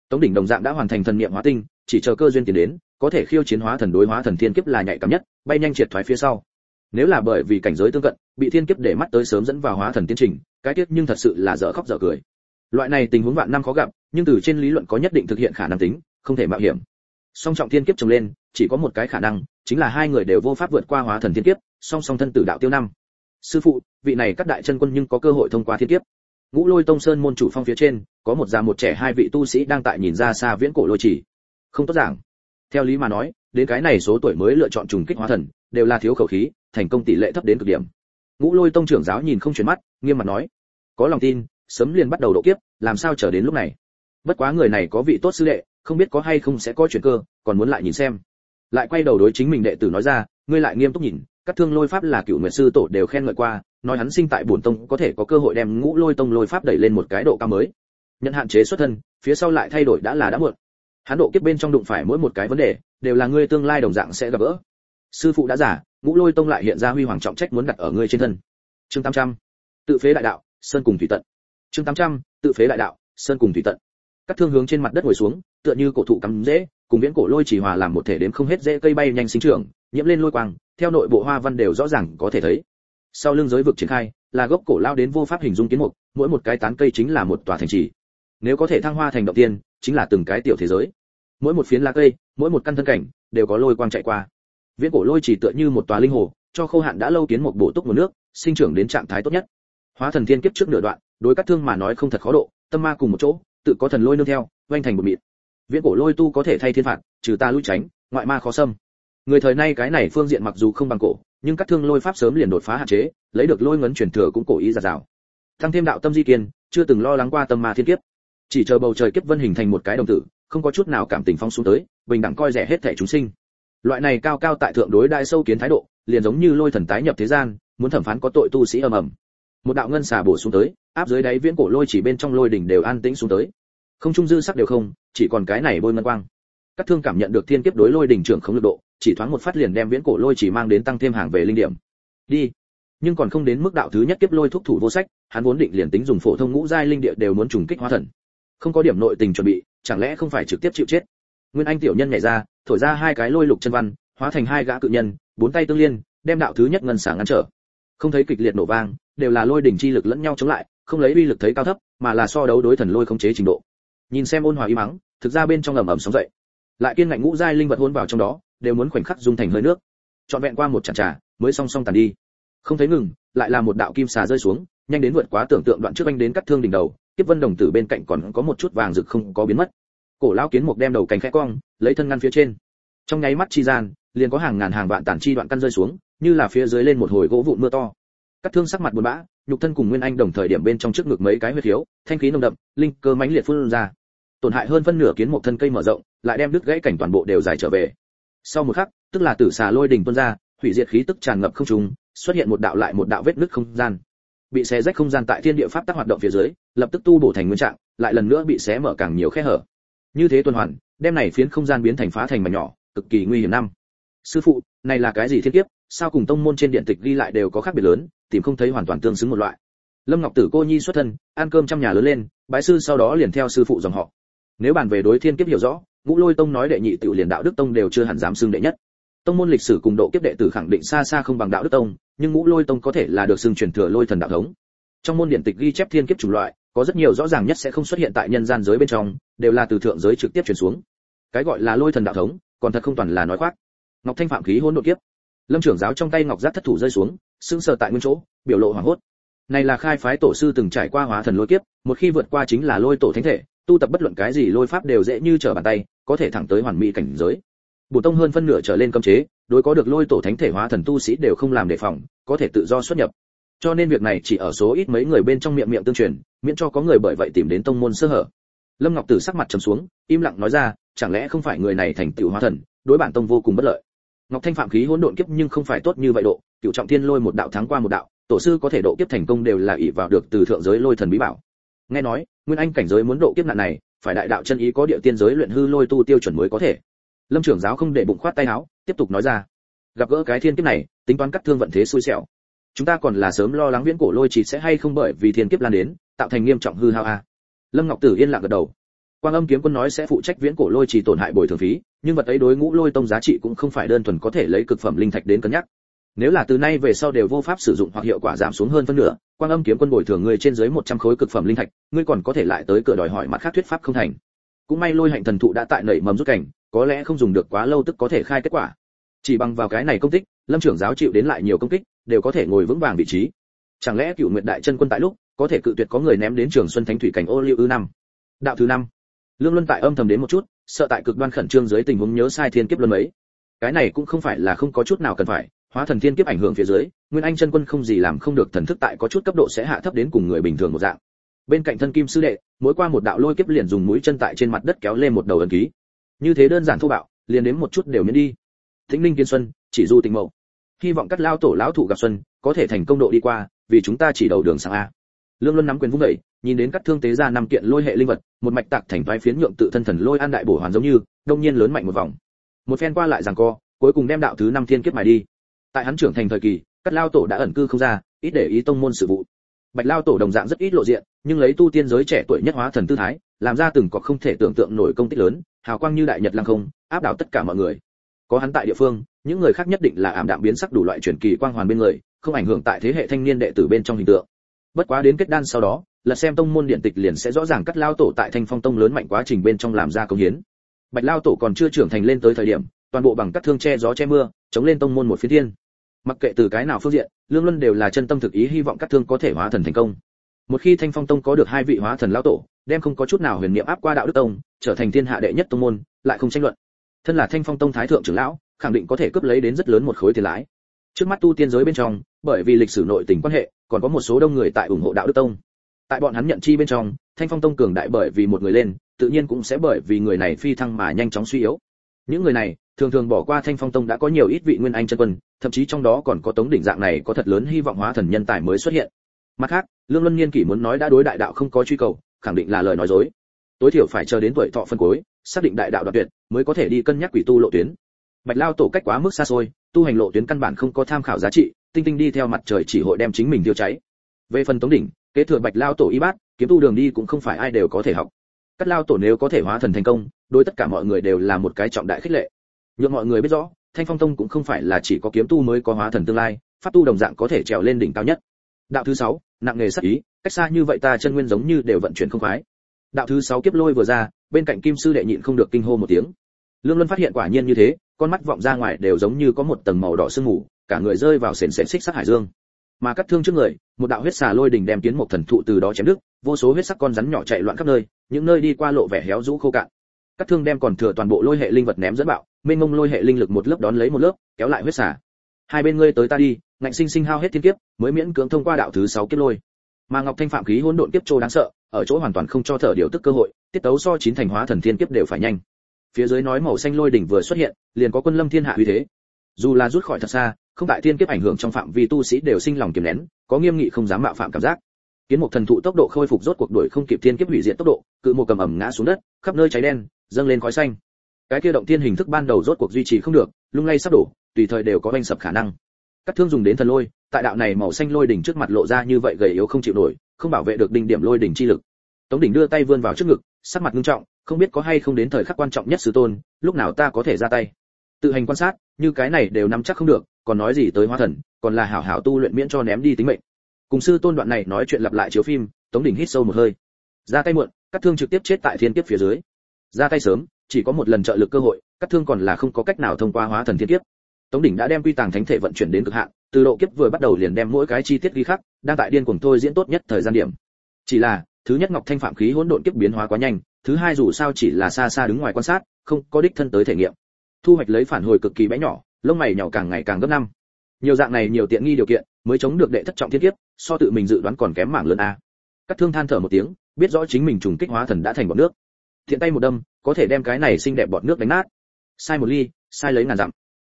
Tống đỉnh đồng dạng đã hoàn thành thần niệm hóa tinh, chỉ chờ cơ duyên tiến đến, có thể khiêu chiến hóa thần đối hóa thần thiên kiếp là nhạy cảm nhất, bay nhanh triệt thoái phía sau. Nếu là bởi vì cảnh giới tương cận, bị thiên kiếp để mắt tới sớm dẫn vào hóa thần tiến trình, cái tiết nhưng thật sự là dở khóc dở cười. Loại này tình huống vạn năm khó gặp, nhưng từ trên lý luận có nhất định thực hiện khả năng tính, không thể mạo hiểm. Song trọng thiên kiếp trồng lên, chỉ có một cái khả năng chính là hai người đều vô pháp vượt qua hóa thần thiên kiếp, song song thân tử đạo tiêu năm. Sư phụ, vị này các đại chân quân nhưng có cơ hội thông qua thiên kiếp. Ngũ lôi tông sơn môn chủ phong phía trên, có một già một trẻ hai vị tu sĩ đang tại nhìn ra xa viễn cổ lôi chỉ không tốt giảng. Theo lý mà nói, đến cái này số tuổi mới lựa chọn trùng kích hóa thần, đều là thiếu khẩu khí, thành công tỷ lệ thấp đến cực điểm. Ngũ lôi tông trưởng giáo nhìn không chuyển mắt, nghiêm mặt nói, có lòng tin, sớm liền bắt đầu độ kiếp, làm sao chờ đến lúc này? Bất quá người này có vị tốt sư đệ, không biết có hay không sẽ có chuyện cơ, còn muốn lại nhìn xem lại quay đầu đối chính mình đệ tử nói ra, ngươi lại nghiêm túc nhìn, các thương lôi pháp là cựu nguyệt sư tổ đều khen ngợi qua, nói hắn sinh tại bổn tông có thể có cơ hội đem ngũ lôi tông lôi pháp đẩy lên một cái độ cao mới nhận hạn chế xuất thân, phía sau lại thay đổi đã là đã muộn hắn độ kiếp bên trong đụng phải mỗi một cái vấn đề, đều là ngươi tương lai đồng dạng sẽ gặp gỡ sư phụ đã giả ngũ lôi tông lại hiện ra huy hoàng trọng trách muốn đặt ở ngươi trên thân chương 800. tự phế đại đạo, sơn cùng thủy tận chương 800. tự phế đại đạo, sơn cùng thủy tận các thương hướng trên mặt đất ngồi xuống, tựa như cổ thụ cắm rễ cùng viễn cổ lôi chỉ hòa làm một thể đến không hết dễ cây bay nhanh sinh trưởng, nhiễm lên lôi quang, theo nội bộ hoa văn đều rõ ràng có thể thấy. Sau lưng giới vực triển khai, là gốc cổ lao đến vô pháp hình dung kiến mục, mỗi một cái tán cây chính là một tòa thành trì. Nếu có thể thăng hoa thành động tiên, chính là từng cái tiểu thế giới. Mỗi một phiến lá cây, mỗi một căn thân cảnh, đều có lôi quang chạy qua. Viễn cổ lôi chỉ tựa như một tòa linh hồ, cho khô hạn đã lâu kiến một bổ túc nguồn nước, sinh trưởng đến trạng thái tốt nhất. Hóa thần thiên kiếp trước nửa đoạn, đối các thương mà nói không thật khó độ, tâm ma cùng một chỗ, tự có thần lôi nương theo vanh thành một mịt viễn cổ lôi tu có thể thay thiên phạt, trừ ta lui tránh, ngoại ma khó xâm. Người thời nay cái này phương diện mặc dù không bằng cổ, nhưng các thương lôi pháp sớm liền đột phá hạn chế, lấy được lôi ngấn truyền thừa cũng cổ ý giả dào. Thăng thêm đạo tâm di kiên, chưa từng lo lắng qua tâm ma thiên kiếp. Chỉ chờ bầu trời kiếp vân hình thành một cái đồng tử, không có chút nào cảm tình phong xuống tới, bình đẳng coi rẻ hết thẻ chúng sinh. Loại này cao cao tại thượng đối đại sâu kiến thái độ, liền giống như lôi thần tái nhập thế gian, muốn thẩm phán có tội tu sĩ ầm ầm. Một đạo ngân xà bổ xuống tới, áp dưới đáy viễn cổ lôi chỉ bên trong lôi đỉnh đều an tĩnh xuống tới không trung dư sắc đều không, chỉ còn cái này bôi ngân quang. Các thương cảm nhận được thiên kiếp đối lôi đỉnh trưởng không lực độ, chỉ thoáng một phát liền đem viễn cổ lôi chỉ mang đến tăng thêm hàng về linh điểm. Đi. Nhưng còn không đến mức đạo thứ nhất kiếp lôi thúc thủ vô sách, hắn vốn định liền tính dùng phổ thông ngũ giai linh địa đều muốn trùng kích hóa thần. Không có điểm nội tình chuẩn bị, chẳng lẽ không phải trực tiếp chịu chết? Nguyên anh tiểu nhân nhảy ra, thổi ra hai cái lôi lục chân văn, hóa thành hai gã cự nhân, bốn tay tương liên, đem đạo thứ nhất ngân sáng ngăn trở. Không thấy kịch liệt nổ vang, đều là lôi đỉnh chi lực lẫn nhau chống lại, không lấy uy lực thấy cao thấp, mà là so đấu đối thần lôi không chế trình độ nhìn xem ôn hòa y mắng, thực ra bên trong ẩm ẩm sóng dậy. Lại kiên ngạnh ngũ giai linh vật hôn vào trong đó, đều muốn khoảnh khắc dung thành hơi nước. Trọn vẹn qua một chản trà, mới song song tàn đi. Không thấy ngừng, lại là một đạo kim xà rơi xuống, nhanh đến vượt quá tưởng tượng đoạn trước anh đến cắt thương đỉnh đầu tiếp vân đồng tử bên cạnh còn có một chút vàng rực không có biến mất. Cổ lão kiến mục đem đầu cánh khẽ cong, lấy thân ngăn phía trên. Trong nháy mắt chi gian, liền có hàng ngàn hàng vạn tản chi đoạn căn rơi xuống, như là phía dưới lên một hồi gỗ vụn mưa to. Cắt thương sắc mặt buồn bã nhục thân cùng nguyên anh đồng thời điểm bên trong trước ngực mấy cái huyết thiếu thanh khí nồng đậm, linh cơ mãnh liệt phun ra. Tổn hại hơn phân nửa kiến một thân cây mở rộng, lại đem đứt gãy cảnh toàn bộ đều dài trở về. Sau một khắc, tức là tử xà lôi đỉnh tuôn ra, hủy diệt khí tức tràn ngập không trung, xuất hiện một đạo lại một đạo vết nứt không gian. Bị xé rách không gian tại thiên địa pháp tác hoạt động phía dưới, lập tức tu bổ thành nguyên trạng, lại lần nữa bị xé mở càng nhiều khe hở. Như thế tuần hoàn, đem này phiến không gian biến thành phá thành mảnh nhỏ, cực kỳ nguy hiểm năm. Sư phụ, này là cái gì thiên kiếp? Sao cùng tông môn trên điện tịch ghi lại đều có khác biệt lớn, tìm không thấy hoàn toàn tương xứng một loại. Lâm ngọc tử cô nhi xuất thân, ăn cơm trong nhà lớn lên, bái sư sau đó liền theo sư phụ dòng họ. Nếu bàn về đối thiên kiếp hiểu rõ, ngũ lôi tông nói đệ nhị tiểu liền đạo đức tông đều chưa hẳn dám xưng đệ nhất. Tông môn lịch sử cùng độ kiếp đệ tử khẳng định xa xa không bằng đạo đức tông, nhưng ngũ lôi tông có thể là được xưng truyền thừa lôi thần đạo thống. Trong môn điện tịch ghi chép thiên kiếp chủng loại, có rất nhiều rõ ràng nhất sẽ không xuất hiện tại nhân gian giới bên trong, đều là từ thượng giới trực tiếp truyền xuống. Cái gọi là lôi thần đạo thống, còn thật không toàn là nói khoác. Ngọc thanh phạm khí hỗn độ kiếp lâm trưởng giáo trong tay ngọc giác thất thủ rơi xuống, sững sờ tại nguyên chỗ, biểu lộ hoảng hốt. Này là khai phái tổ sư từng trải qua hóa thần lôi kiếp, một khi vượt qua chính là lôi tổ thánh thể, tu tập bất luận cái gì lôi pháp đều dễ như trở bàn tay, có thể thẳng tới hoàn mỹ cảnh giới. Bổ tông hơn phân nửa trở lên cấm chế, đối có được lôi tổ thánh thể hóa thần tu sĩ đều không làm đề phòng, có thể tự do xuất nhập. Cho nên việc này chỉ ở số ít mấy người bên trong miệng miệng tương truyền, miễn cho có người bởi vậy tìm đến tông môn sơ hở. Lâm ngọc tử sắc mặt trầm xuống, im lặng nói ra, chẳng lẽ không phải người này thành tựu hóa thần, đối bản tông vô cùng bất lợi ngọc thanh phạm khí hỗn độn kiếp nhưng không phải tốt như vậy độ, cựu trọng thiên lôi một đạo thắng qua một đạo, tổ sư có thể độ kiếp thành công đều là ỷ vào được từ thượng giới lôi thần bí bảo. Nghe nói, nguyên anh cảnh giới muốn độ kiếp nạn này, phải đại đạo chân ý có địa tiên giới luyện hư lôi tu tiêu chuẩn mới có thể. Lâm trưởng giáo không để bụng khoát tay áo, tiếp tục nói ra. Gặp gỡ cái thiên kiếp này, tính toán cắt thương vận thế xui xẻo. Chúng ta còn là sớm lo lắng viễn cổ lôi chỉ sẽ hay không bởi vì thiên kiếp lan đến, tạo thành nghiêm trọng hư hao a. Lâm ngọc tử yên lặng gật đầu quang âm kiếm quân nói sẽ phụ trách viễn cổ lôi chỉ tổn hại bồi thường phí, nhưng vật ấy đối ngũ lôi tông giá trị cũng không phải đơn thuần có thể lấy cực phẩm linh thạch đến cân nhắc. Nếu là từ nay về sau đều vô pháp sử dụng hoặc hiệu quả giảm xuống hơn phân nửa, quang âm kiếm quân bồi thường người trên dưới 100 khối cực phẩm linh thạch, ngươi còn có thể lại tới cửa đòi hỏi mặt khác thuyết pháp không thành. Cũng may lôi hạnh thần thụ đã tại nảy mầm rút cảnh, có lẽ không dùng được quá lâu tức có thể khai kết quả. Chỉ bằng vào cái này công tích lâm trưởng giáo chịu đến lại nhiều công kích, đều có thể ngồi vững vàng vị trí. Chẳng lẽ cựu nguyệt đại chân quân tại lúc, có thể cự tuyệt có người ném đến trường xuân thánh thủy cảnh ô liu ư năm? Đạo thứ năm lương luân tại âm thầm đến một chút, sợ tại cực đoan khẩn trương dưới tình huống nhớ sai thiên kiếp luân mấy. Cái này cũng không phải là không có chút nào cần phải, hóa thần thiên kiếp ảnh hưởng phía dưới, nguyên anh chân quân không gì làm không được thần thức tại có chút cấp độ sẽ hạ thấp đến cùng người bình thường một dạng. Bên cạnh thân kim sư đệ, mỗi qua một đạo lôi kiếp liền dùng mũi chân tại trên mặt đất kéo lên một đầu ấn ký. Như thế đơn giản thô bạo, liền đến một chút đều miễn đi. Thính linh kiên xuân, chỉ du tình mậu. Hy vọng các lao tổ lão thủ gặp xuân, có thể thành công độ đi qua, vì chúng ta chỉ đầu đường sang a. Lương luân nắm quyền vung đẩy nhìn đến các thương tế ra năm kiện lôi hệ linh vật một mạch tạc thành vai phiến nhượng tự thân thần lôi an đại bổ hoàn giống như, đông nhiên lớn mạnh một vòng. Một phen qua lại giằng co, cuối cùng đem đạo thứ năm thiên kiếp mài đi. Tại hắn trưởng thành thời kỳ các lao tổ đã ẩn cư không ra, ít để ý tông môn sự vụ. Bạch lao tổ đồng dạng rất ít lộ diện, nhưng lấy tu tiên giới trẻ tuổi nhất hóa thần tư thái, làm ra từng có không thể tưởng tượng nổi công tích lớn, hào quang như đại nhật lăng không, áp đảo tất cả mọi người. Có hắn tại địa phương, những người khác nhất định là ảm đạm biến sắc đủ loại truyền kỳ quang hoàn bên người, không ảnh hưởng tại thế hệ thanh niên đệ tử bên trong hình tượng. Bất quá đến kết đan sau đó là xem tông môn điện tịch liền sẽ rõ ràng cắt lao tổ tại thanh phong tông lớn mạnh quá trình bên trong làm ra công hiến. Bạch lao tổ còn chưa trưởng thành lên tới thời điểm, toàn bộ bằng cắt thương che gió che mưa, chống lên tông môn một phía thiên. Mặc kệ từ cái nào phương diện, lương luân đều là chân tâm thực ý hy vọng cắt thương có thể hóa thần thành công. Một khi thanh phong tông có được hai vị hóa thần lao tổ, đem không có chút nào huyền niệm áp qua đạo đức tông, trở thành thiên hạ đệ nhất tông môn, lại không tranh luận. Thân là thanh phong tông thái thượng trưởng lão, khẳng định có thể cướp lấy đến rất lớn một khối tiền lãi. Trước mắt tu tiên giới bên trong, bởi vì lịch sử nội tình quan hệ, còn có một số đông người tại ủng hộ đạo đức tông tại bọn hắn nhận chi bên trong, thanh phong tông cường đại bởi vì một người lên, tự nhiên cũng sẽ bởi vì người này phi thăng mà nhanh chóng suy yếu. Những người này, thường thường bỏ qua thanh phong tông đã có nhiều ít vị nguyên anh chân quân, thậm chí trong đó còn có tống đỉnh dạng này có thật lớn hy vọng hóa thần nhân tài mới xuất hiện. Mặt khác, lương luân niên kỷ muốn nói đã đối đại đạo không có truy cầu, khẳng định là lời nói dối. Tối thiểu phải chờ đến tuổi thọ phân cuối, xác định đại đạo đoạt tuyệt, mới có thể đi cân nhắc quỷ tu lộ tuyến. Bạch lao tổ cách quá mức xa xôi, tu hành lộ tuyến căn bản không có tham khảo giá trị, tinh tinh đi theo mặt trời chỉ hội đem chính mình tiêu cháy. Về phần tống đỉnh kế thừa bạch lao tổ y bát, kiếm tu đường đi cũng không phải ai đều có thể học. Cắt lao tổ nếu có thể hóa thần thành công, đối tất cả mọi người đều là một cái trọng đại khích lệ. Nhượng mọi người biết rõ, thanh phong tông cũng không phải là chỉ có kiếm tu mới có hóa thần tương lai, pháp tu đồng dạng có thể trèo lên đỉnh cao nhất. Đạo thứ sáu, nặng nghề sắc ý, cách xa như vậy ta chân nguyên giống như đều vận chuyển không khoái. Đạo thứ sáu kiếp lôi vừa ra, bên cạnh kim sư đệ nhịn không được kinh hô một tiếng. Lương luân phát hiện quả nhiên như thế, con mắt vọng ra ngoài đều giống như có một tầng màu đỏ sương mù, cả người rơi vào sền sệt xích sắc hải dương mà cắt thương trước người, một đạo huyết xà lôi đỉnh đem kiến một thần thụ từ đó chém đứt, vô số huyết sắc con rắn nhỏ chạy loạn khắp nơi, những nơi đi qua lộ vẻ héo rũ khô cạn. Cắt thương đem còn thừa toàn bộ lôi hệ linh vật ném dẫn bạo, mênh mông lôi hệ linh lực một lớp đón lấy một lớp, kéo lại huyết xà. Hai bên ngươi tới ta đi, ngạnh sinh sinh hao hết thiên kiếp, mới miễn cưỡng thông qua đạo thứ sáu kiếp lôi. Mà ngọc thanh phạm khí hỗn độn kiếp trô đáng sợ, ở chỗ hoàn toàn không cho thở điều tức cơ hội, tiết tấu so chín thành hóa thần thiên kiếp đều phải nhanh. Phía dưới nói màu xanh lôi đỉnh vừa xuất hiện, liền có quân lâm thiên hạ uy thế. Dù là rút khỏi thật xa không tại thiên kiếp ảnh hưởng trong phạm vi tu sĩ đều sinh lòng kiềm nén, có nghiêm nghị không dám mạo phạm cảm giác. Kiến một thần thụ tốc độ khôi phục rốt cuộc đuổi không kịp thiên kiếp hủy diệt tốc độ, cự một cầm ẩm ngã xuống đất, khắp nơi cháy đen, dâng lên khói xanh. Cái kia động thiên hình thức ban đầu rốt cuộc duy trì không được, lung lay sắp đổ, tùy thời đều có banh sập khả năng. Các thương dùng đến thần lôi, tại đạo này màu xanh lôi đỉnh trước mặt lộ ra như vậy gầy yếu không chịu nổi, không bảo vệ được đỉnh điểm lôi đỉnh chi lực. Tống đỉnh đưa tay vươn vào trước ngực, sắc mặt nghiêm trọng, không biết có hay không đến thời khắc quan trọng nhất sư tôn, lúc nào ta có thể ra tay. Tự hành quan sát, như cái này đều nắm chắc không được còn nói gì tới hóa thần, còn là hảo hảo tu luyện miễn cho ném đi tính mệnh. Cùng sư tôn đoạn này nói chuyện lặp lại chiếu phim, tống đỉnh hít sâu một hơi. Ra tay muộn cắt thương trực tiếp chết tại thiên kiếp phía dưới. Ra tay sớm, chỉ có một lần trợ lực cơ hội cắt thương còn là không có cách nào thông qua hóa thần thiên kiếp. Tống đỉnh đã đem quy tàng thánh thể vận chuyển đến cực hạn, từ độ kiếp vừa bắt đầu liền đem mỗi cái chi tiết ghi khắc, đang tại điên cuồng thôi diễn tốt nhất thời gian điểm. Chỉ là, thứ nhất ngọc thanh phạm khí hỗn độn kiếp biến hóa quá nhanh, thứ hai dù sao chỉ là xa xa đứng ngoài quan sát, không có đích thân tới thể nghiệm. Thu hoạch lấy phản hồi cực kỳ bé nhỏ lông mày nhỏ càng ngày càng gấp năm. Nhiều dạng này nhiều tiện nghi điều kiện, mới chống được đệ thất trọng thiên kiếp, so tự mình dự đoán còn kém mảng lớn a. Các thương than thở một tiếng, biết rõ chính mình trùng kích hóa thần đã thành bọt nước. Thiện tay một đâm, có thể đem cái này xinh đẹp bọt nước đánh nát. Sai một ly, sai lấy ngàn dặm.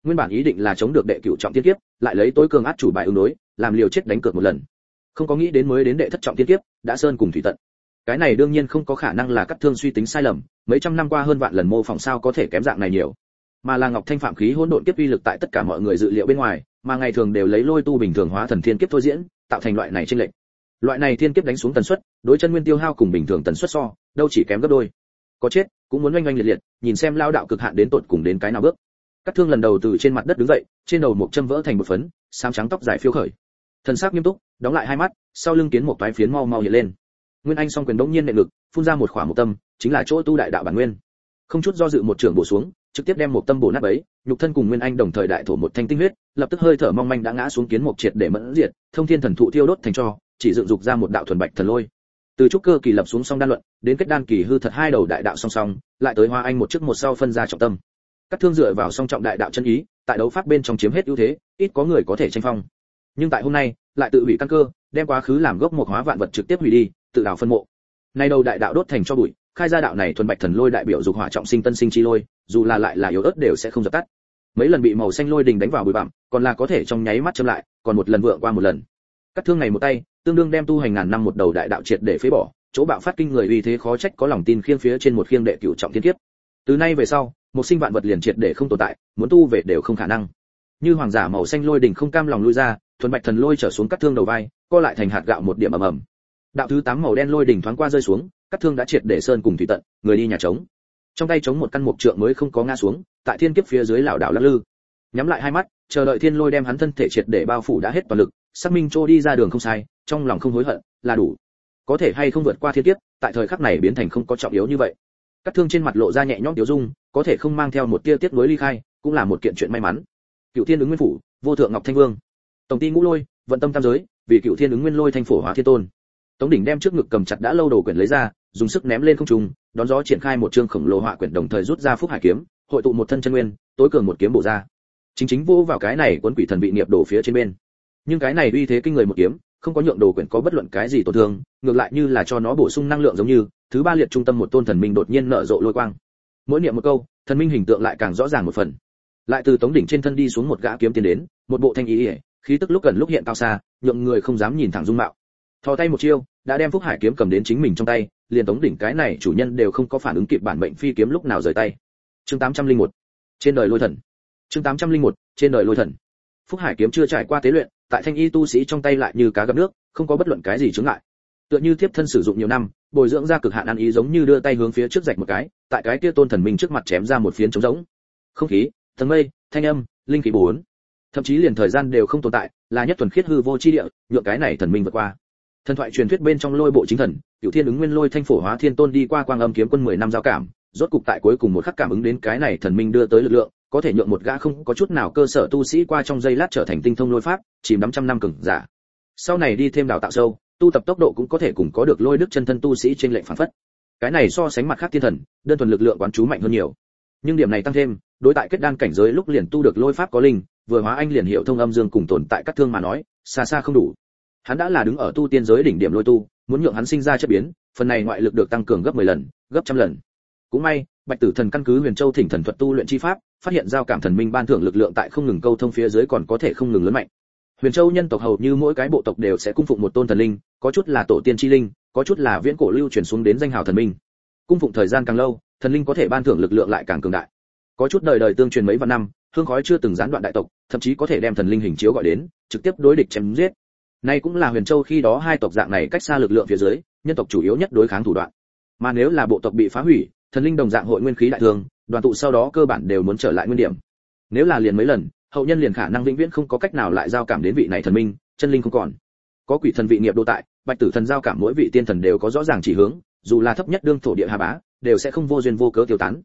Nguyên bản ý định là chống được đệ cửu trọng thiên kiếp, lại lấy tối cường át chủ bài ứng đối, làm liều chết đánh cược một lần. Không có nghĩ đến mới đến đệ thất trọng thiên kiếp, đã sơn cùng thủy tận. Cái này đương nhiên không có khả năng là cắt thương suy tính sai lầm, mấy trăm năm qua hơn vạn lần mô phỏng sao có thể kém dạng này nhiều mà là ngọc thanh phạm khí hỗn độn kiếp uy lực tại tất cả mọi người dự liệu bên ngoài, mà ngày thường đều lấy lôi tu bình thường hóa thần thiên kiếp thôi diễn, tạo thành loại này trên lệnh loại này thiên kiếp đánh xuống tần suất, đối chân nguyên tiêu hao cùng bình thường tần suất so, đâu chỉ kém gấp đôi. Có chết, cũng muốn oanh oanh liệt liệt, nhìn xem lao đạo cực hạn đến tột cùng đến cái nào bước. Cắt thương lần đầu từ trên mặt đất đứng dậy, trên đầu một châm vỡ thành một phấn, xám trắng tóc dài phiêu khởi. Thần sắc nghiêm túc, đóng lại hai mắt, sau lưng kiến một toái phiến mau mau hiện lên. Nguyên anh song quyền đống nhiên nệ ngực, phun ra một khỏa một tâm, chính là chỗ tu đại đạo bản nguyên. Không chút do dự một trường bổ xuống trực tiếp đem một tâm bổ nát ấy, nhục thân cùng nguyên anh đồng thời đại thổ một thanh tinh huyết, lập tức hơi thở mong manh đã ngã xuống kiến một triệt để mẫn diệt, thông thiên thần thụ thiêu đốt thành cho, chỉ dựng dục ra một đạo thuần bạch thần lôi. Từ trúc cơ kỳ lập xuống song đan luận, đến kết đan kỳ hư thật hai đầu đại đạo song song, lại tới hoa anh một trước một sau phân ra trọng tâm. Các thương dựa vào song trọng đại đạo chân ý, tại đấu pháp bên trong chiếm hết ưu thế, ít có người có thể tranh phong. Nhưng tại hôm nay, lại tự hủy căn cơ, đem quá khứ làm gốc một hóa vạn vật trực tiếp hủy đi, tự đào phân mộ. Nay đầu đại đạo đốt thành cho bụi khai ra đạo này thuần bạch thần lôi đại biểu dục hỏa trọng sinh tân sinh chi lôi, dù là lại là yếu ớt đều sẽ không dập tắt. Mấy lần bị màu xanh lôi đình đánh vào bụi bặm, còn là có thể trong nháy mắt châm lại, còn một lần vượng qua một lần. Cắt thương này một tay, tương đương đem tu hành ngàn năm một đầu đại đạo triệt để phế bỏ, chỗ bạo phát kinh người uy thế khó trách có lòng tin khiêng phía trên một khiêng đệ cửu trọng thiên kiếp. Từ nay về sau, một sinh vạn vật liền triệt để không tồn tại, muốn tu về đều không khả năng. Như hoàng giả màu xanh lôi đỉnh không cam lòng lui ra, thuần bạch thần lôi trở xuống cắt thương đầu vai, co lại thành hạt gạo một điểm ầm ầm. Đạo thứ tám màu đen lôi đỉnh thoáng qua rơi xuống cắt thương đã triệt để sơn cùng thủy tận, người đi nhà trống. Trong tay chống một căn mục trượng mới không có ngã xuống, tại thiên kiếp phía dưới lảo đảo lắc lư. Nhắm lại hai mắt, chờ đợi thiên lôi đem hắn thân thể triệt để bao phủ đã hết toàn lực, xác minh trô đi ra đường không sai, trong lòng không hối hận, là đủ. Có thể hay không vượt qua thiên kiếp, tại thời khắc này biến thành không có trọng yếu như vậy. Cắt thương trên mặt lộ ra nhẹ nhõm tiểu dung, có thể không mang theo một tia tiết nối ly khai, cũng là một kiện chuyện may mắn. Cựu thiên ứng nguyên phủ, vô thượng ngọc thanh vương. Tổng ty ngũ lôi, vận tâm tam giới, vì cựu thiên ứng nguyên lôi thanh phổ hóa thiên tôn tống đỉnh đem trước ngực cầm chặt đã lâu đồ quyển lấy ra, dùng sức ném lên không trung, đón gió triển khai một chương khổng lồ họa quyển đồng thời rút ra phúc hải kiếm, hội tụ một thân chân nguyên, tối cường một kiếm bổ ra. Chính chính vô vào cái này cuốn quỷ thần bị niệm đổ phía trên bên. Nhưng cái này uy thế kinh người một kiếm, không có nhượng đồ quyển có bất luận cái gì tổn thương, ngược lại như là cho nó bổ sung năng lượng giống như, thứ ba liệt trung tâm một tôn thần minh đột nhiên nở rộ lôi quang. Mỗi niệm một câu, thần minh hình tượng lại càng rõ ràng một phần. Lại từ tống đỉnh trên thân đi xuống một gã kiếm tiến đến, một bộ thanh ý ỉa khí tức lúc gần lúc hiện cao xa, nhượng người không dám nhìn thẳng dung mạo thò tay một chiêu, đã đem phúc hải kiếm cầm đến chính mình trong tay, liền tống đỉnh cái này chủ nhân đều không có phản ứng kịp bản mệnh phi kiếm lúc nào rời tay. Chương 801 trên đời lôi thần. Chương 801 trên đời lôi thần. Phúc hải kiếm chưa trải qua tế luyện, tại thanh y tu sĩ trong tay lại như cá gặp nước, không có bất luận cái gì chướng ngại. Tựa như thiếp thân sử dụng nhiều năm, bồi dưỡng ra cực hạn ăn ý giống như đưa tay hướng phía trước rạch một cái, tại cái kia tôn thần minh trước mặt chém ra một phiến trống rỗng. Không khí, thần mây, thanh âm, linh khí bốn. Thậm chí liền thời gian đều không tồn tại, là nhất thuần khiết hư vô chi địa, nhượng cái này thần minh vượt qua thần thoại truyền thuyết bên trong lôi bộ chính thần cựu thiên ứng nguyên lôi thanh phổ hóa thiên tôn đi qua quang âm kiếm quân 10 năm giao cảm, rốt cục tại cuối cùng một khắc cảm ứng đến cái này thần minh đưa tới lực lượng, có thể nhượng một gã không có chút nào cơ sở tu sĩ qua trong giây lát trở thành tinh thông lôi pháp, chìm đắm trăm năm cường giả. Sau này đi thêm đào tạo sâu, tu tập tốc độ cũng có thể cùng có được lôi đức chân thân tu sĩ trên lệnh phản phất. Cái này so sánh mặt khác thiên thần, đơn thuần lực lượng quán chú mạnh hơn nhiều. Nhưng điểm này tăng thêm, đối tại kết đan cảnh giới lúc liền tu được lôi pháp có linh, vừa hóa anh liền hiệu thông âm dương cùng tồn tại các thương mà nói, xa xa không đủ hắn đã là đứng ở tu tiên giới đỉnh điểm lôi tu, muốn nhượng hắn sinh ra chất biến, phần này ngoại lực được tăng cường gấp 10 lần, gấp trăm lần. Cũng may, bạch tử thần căn cứ huyền châu thỉnh thần thuật tu luyện chi pháp, phát hiện giao cảm thần minh ban thưởng lực lượng tại không ngừng câu thông phía dưới còn có thể không ngừng lớn mạnh. Huyền châu nhân tộc hầu như mỗi cái bộ tộc đều sẽ cung phụng một tôn thần linh, có chút là tổ tiên chi linh, có chút là viễn cổ lưu truyền xuống đến danh hào thần minh. Cung phụng thời gian càng lâu, thần linh có thể ban thưởng lực lượng lại càng cường đại. Có chút đời đời tương truyền mấy vạn năm, hương khói chưa từng gián đoạn đại tộc, thậm chí có thể đem thần linh hình chiếu gọi đến, trực tiếp đối địch chém giết nay cũng là huyền châu khi đó hai tộc dạng này cách xa lực lượng phía dưới, nhân tộc chủ yếu nhất đối kháng thủ đoạn. Mà nếu là bộ tộc bị phá hủy, thần linh đồng dạng hội nguyên khí đại thương, đoàn tụ sau đó cơ bản đều muốn trở lại nguyên điểm. Nếu là liền mấy lần, hậu nhân liền khả năng vĩnh viễn không có cách nào lại giao cảm đến vị này thần minh, chân linh không còn. Có quỷ thần vị nghiệp đô tại, bạch tử thần giao cảm mỗi vị tiên thần đều có rõ ràng chỉ hướng, dù là thấp nhất đương thổ địa hà bá, đều sẽ không vô duyên vô cớ tiêu tán.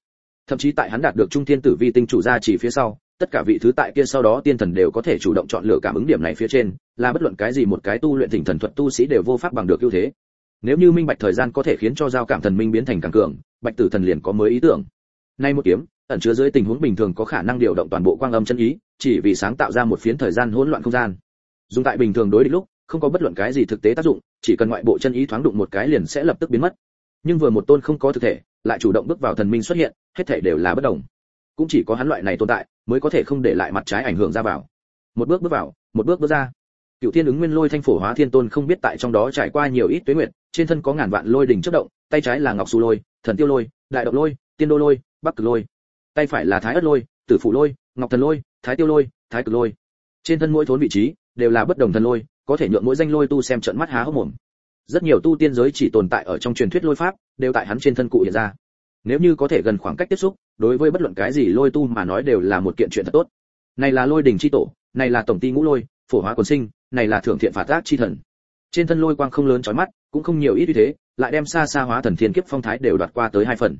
Thậm chí tại hắn đạt được trung thiên tử vi tinh chủ gia chỉ phía sau tất cả vị thứ tại kia sau đó tiên thần đều có thể chủ động chọn lựa cảm ứng điểm này phía trên, là bất luận cái gì một cái tu luyện thỉnh thần thuật tu sĩ đều vô pháp bằng được ưu thế. Nếu như minh bạch thời gian có thể khiến cho giao cảm thần minh biến thành càng cường, bạch tử thần liền có mới ý tưởng. Nay một kiếm, ẩn chứa dưới tình huống bình thường có khả năng điều động toàn bộ quang âm chân ý, chỉ vì sáng tạo ra một phiến thời gian hỗn loạn không gian. Dùng tại bình thường đối địch lúc, không có bất luận cái gì thực tế tác dụng, chỉ cần ngoại bộ chân ý thoáng đụng một cái liền sẽ lập tức biến mất. Nhưng vừa một tôn không có thực thể, lại chủ động bước vào thần minh xuất hiện, hết thể đều là bất động cũng chỉ có hắn loại này tồn tại mới có thể không để lại mặt trái ảnh hưởng ra vào. Một bước bước vào, một bước bước ra. Cựu thiên ứng nguyên lôi thanh phổ hóa thiên tôn không biết tại trong đó trải qua nhiều ít tuế nguyệt, trên thân có ngàn vạn lôi đỉnh chất động, tay trái là ngọc su lôi, thần tiêu lôi, đại động lôi, tiên đô lôi, bắc cực lôi. Tay phải là thái ất lôi, tử phủ lôi, ngọc thần lôi, thái tiêu lôi, thái cực lôi. Trên thân mỗi thốn vị trí đều là bất đồng thần lôi, có thể nhượng mỗi danh lôi tu xem trận mắt há hốc mồm. Rất nhiều tu tiên giới chỉ tồn tại ở trong truyền thuyết lôi pháp, đều tại hắn trên thân cụ hiện ra. Nếu như có thể gần khoảng cách tiếp xúc đối với bất luận cái gì lôi tu mà nói đều là một kiện chuyện thật tốt. Này là lôi đỉnh chi tổ, này là tổng ty ngũ lôi, phổ hóa quần sinh, này là thượng thiện phạt ác chi thần. Trên thân lôi quang không lớn chói mắt, cũng không nhiều ít như thế, lại đem xa xa hóa thần thiên kiếp phong thái đều đoạt qua tới hai phần.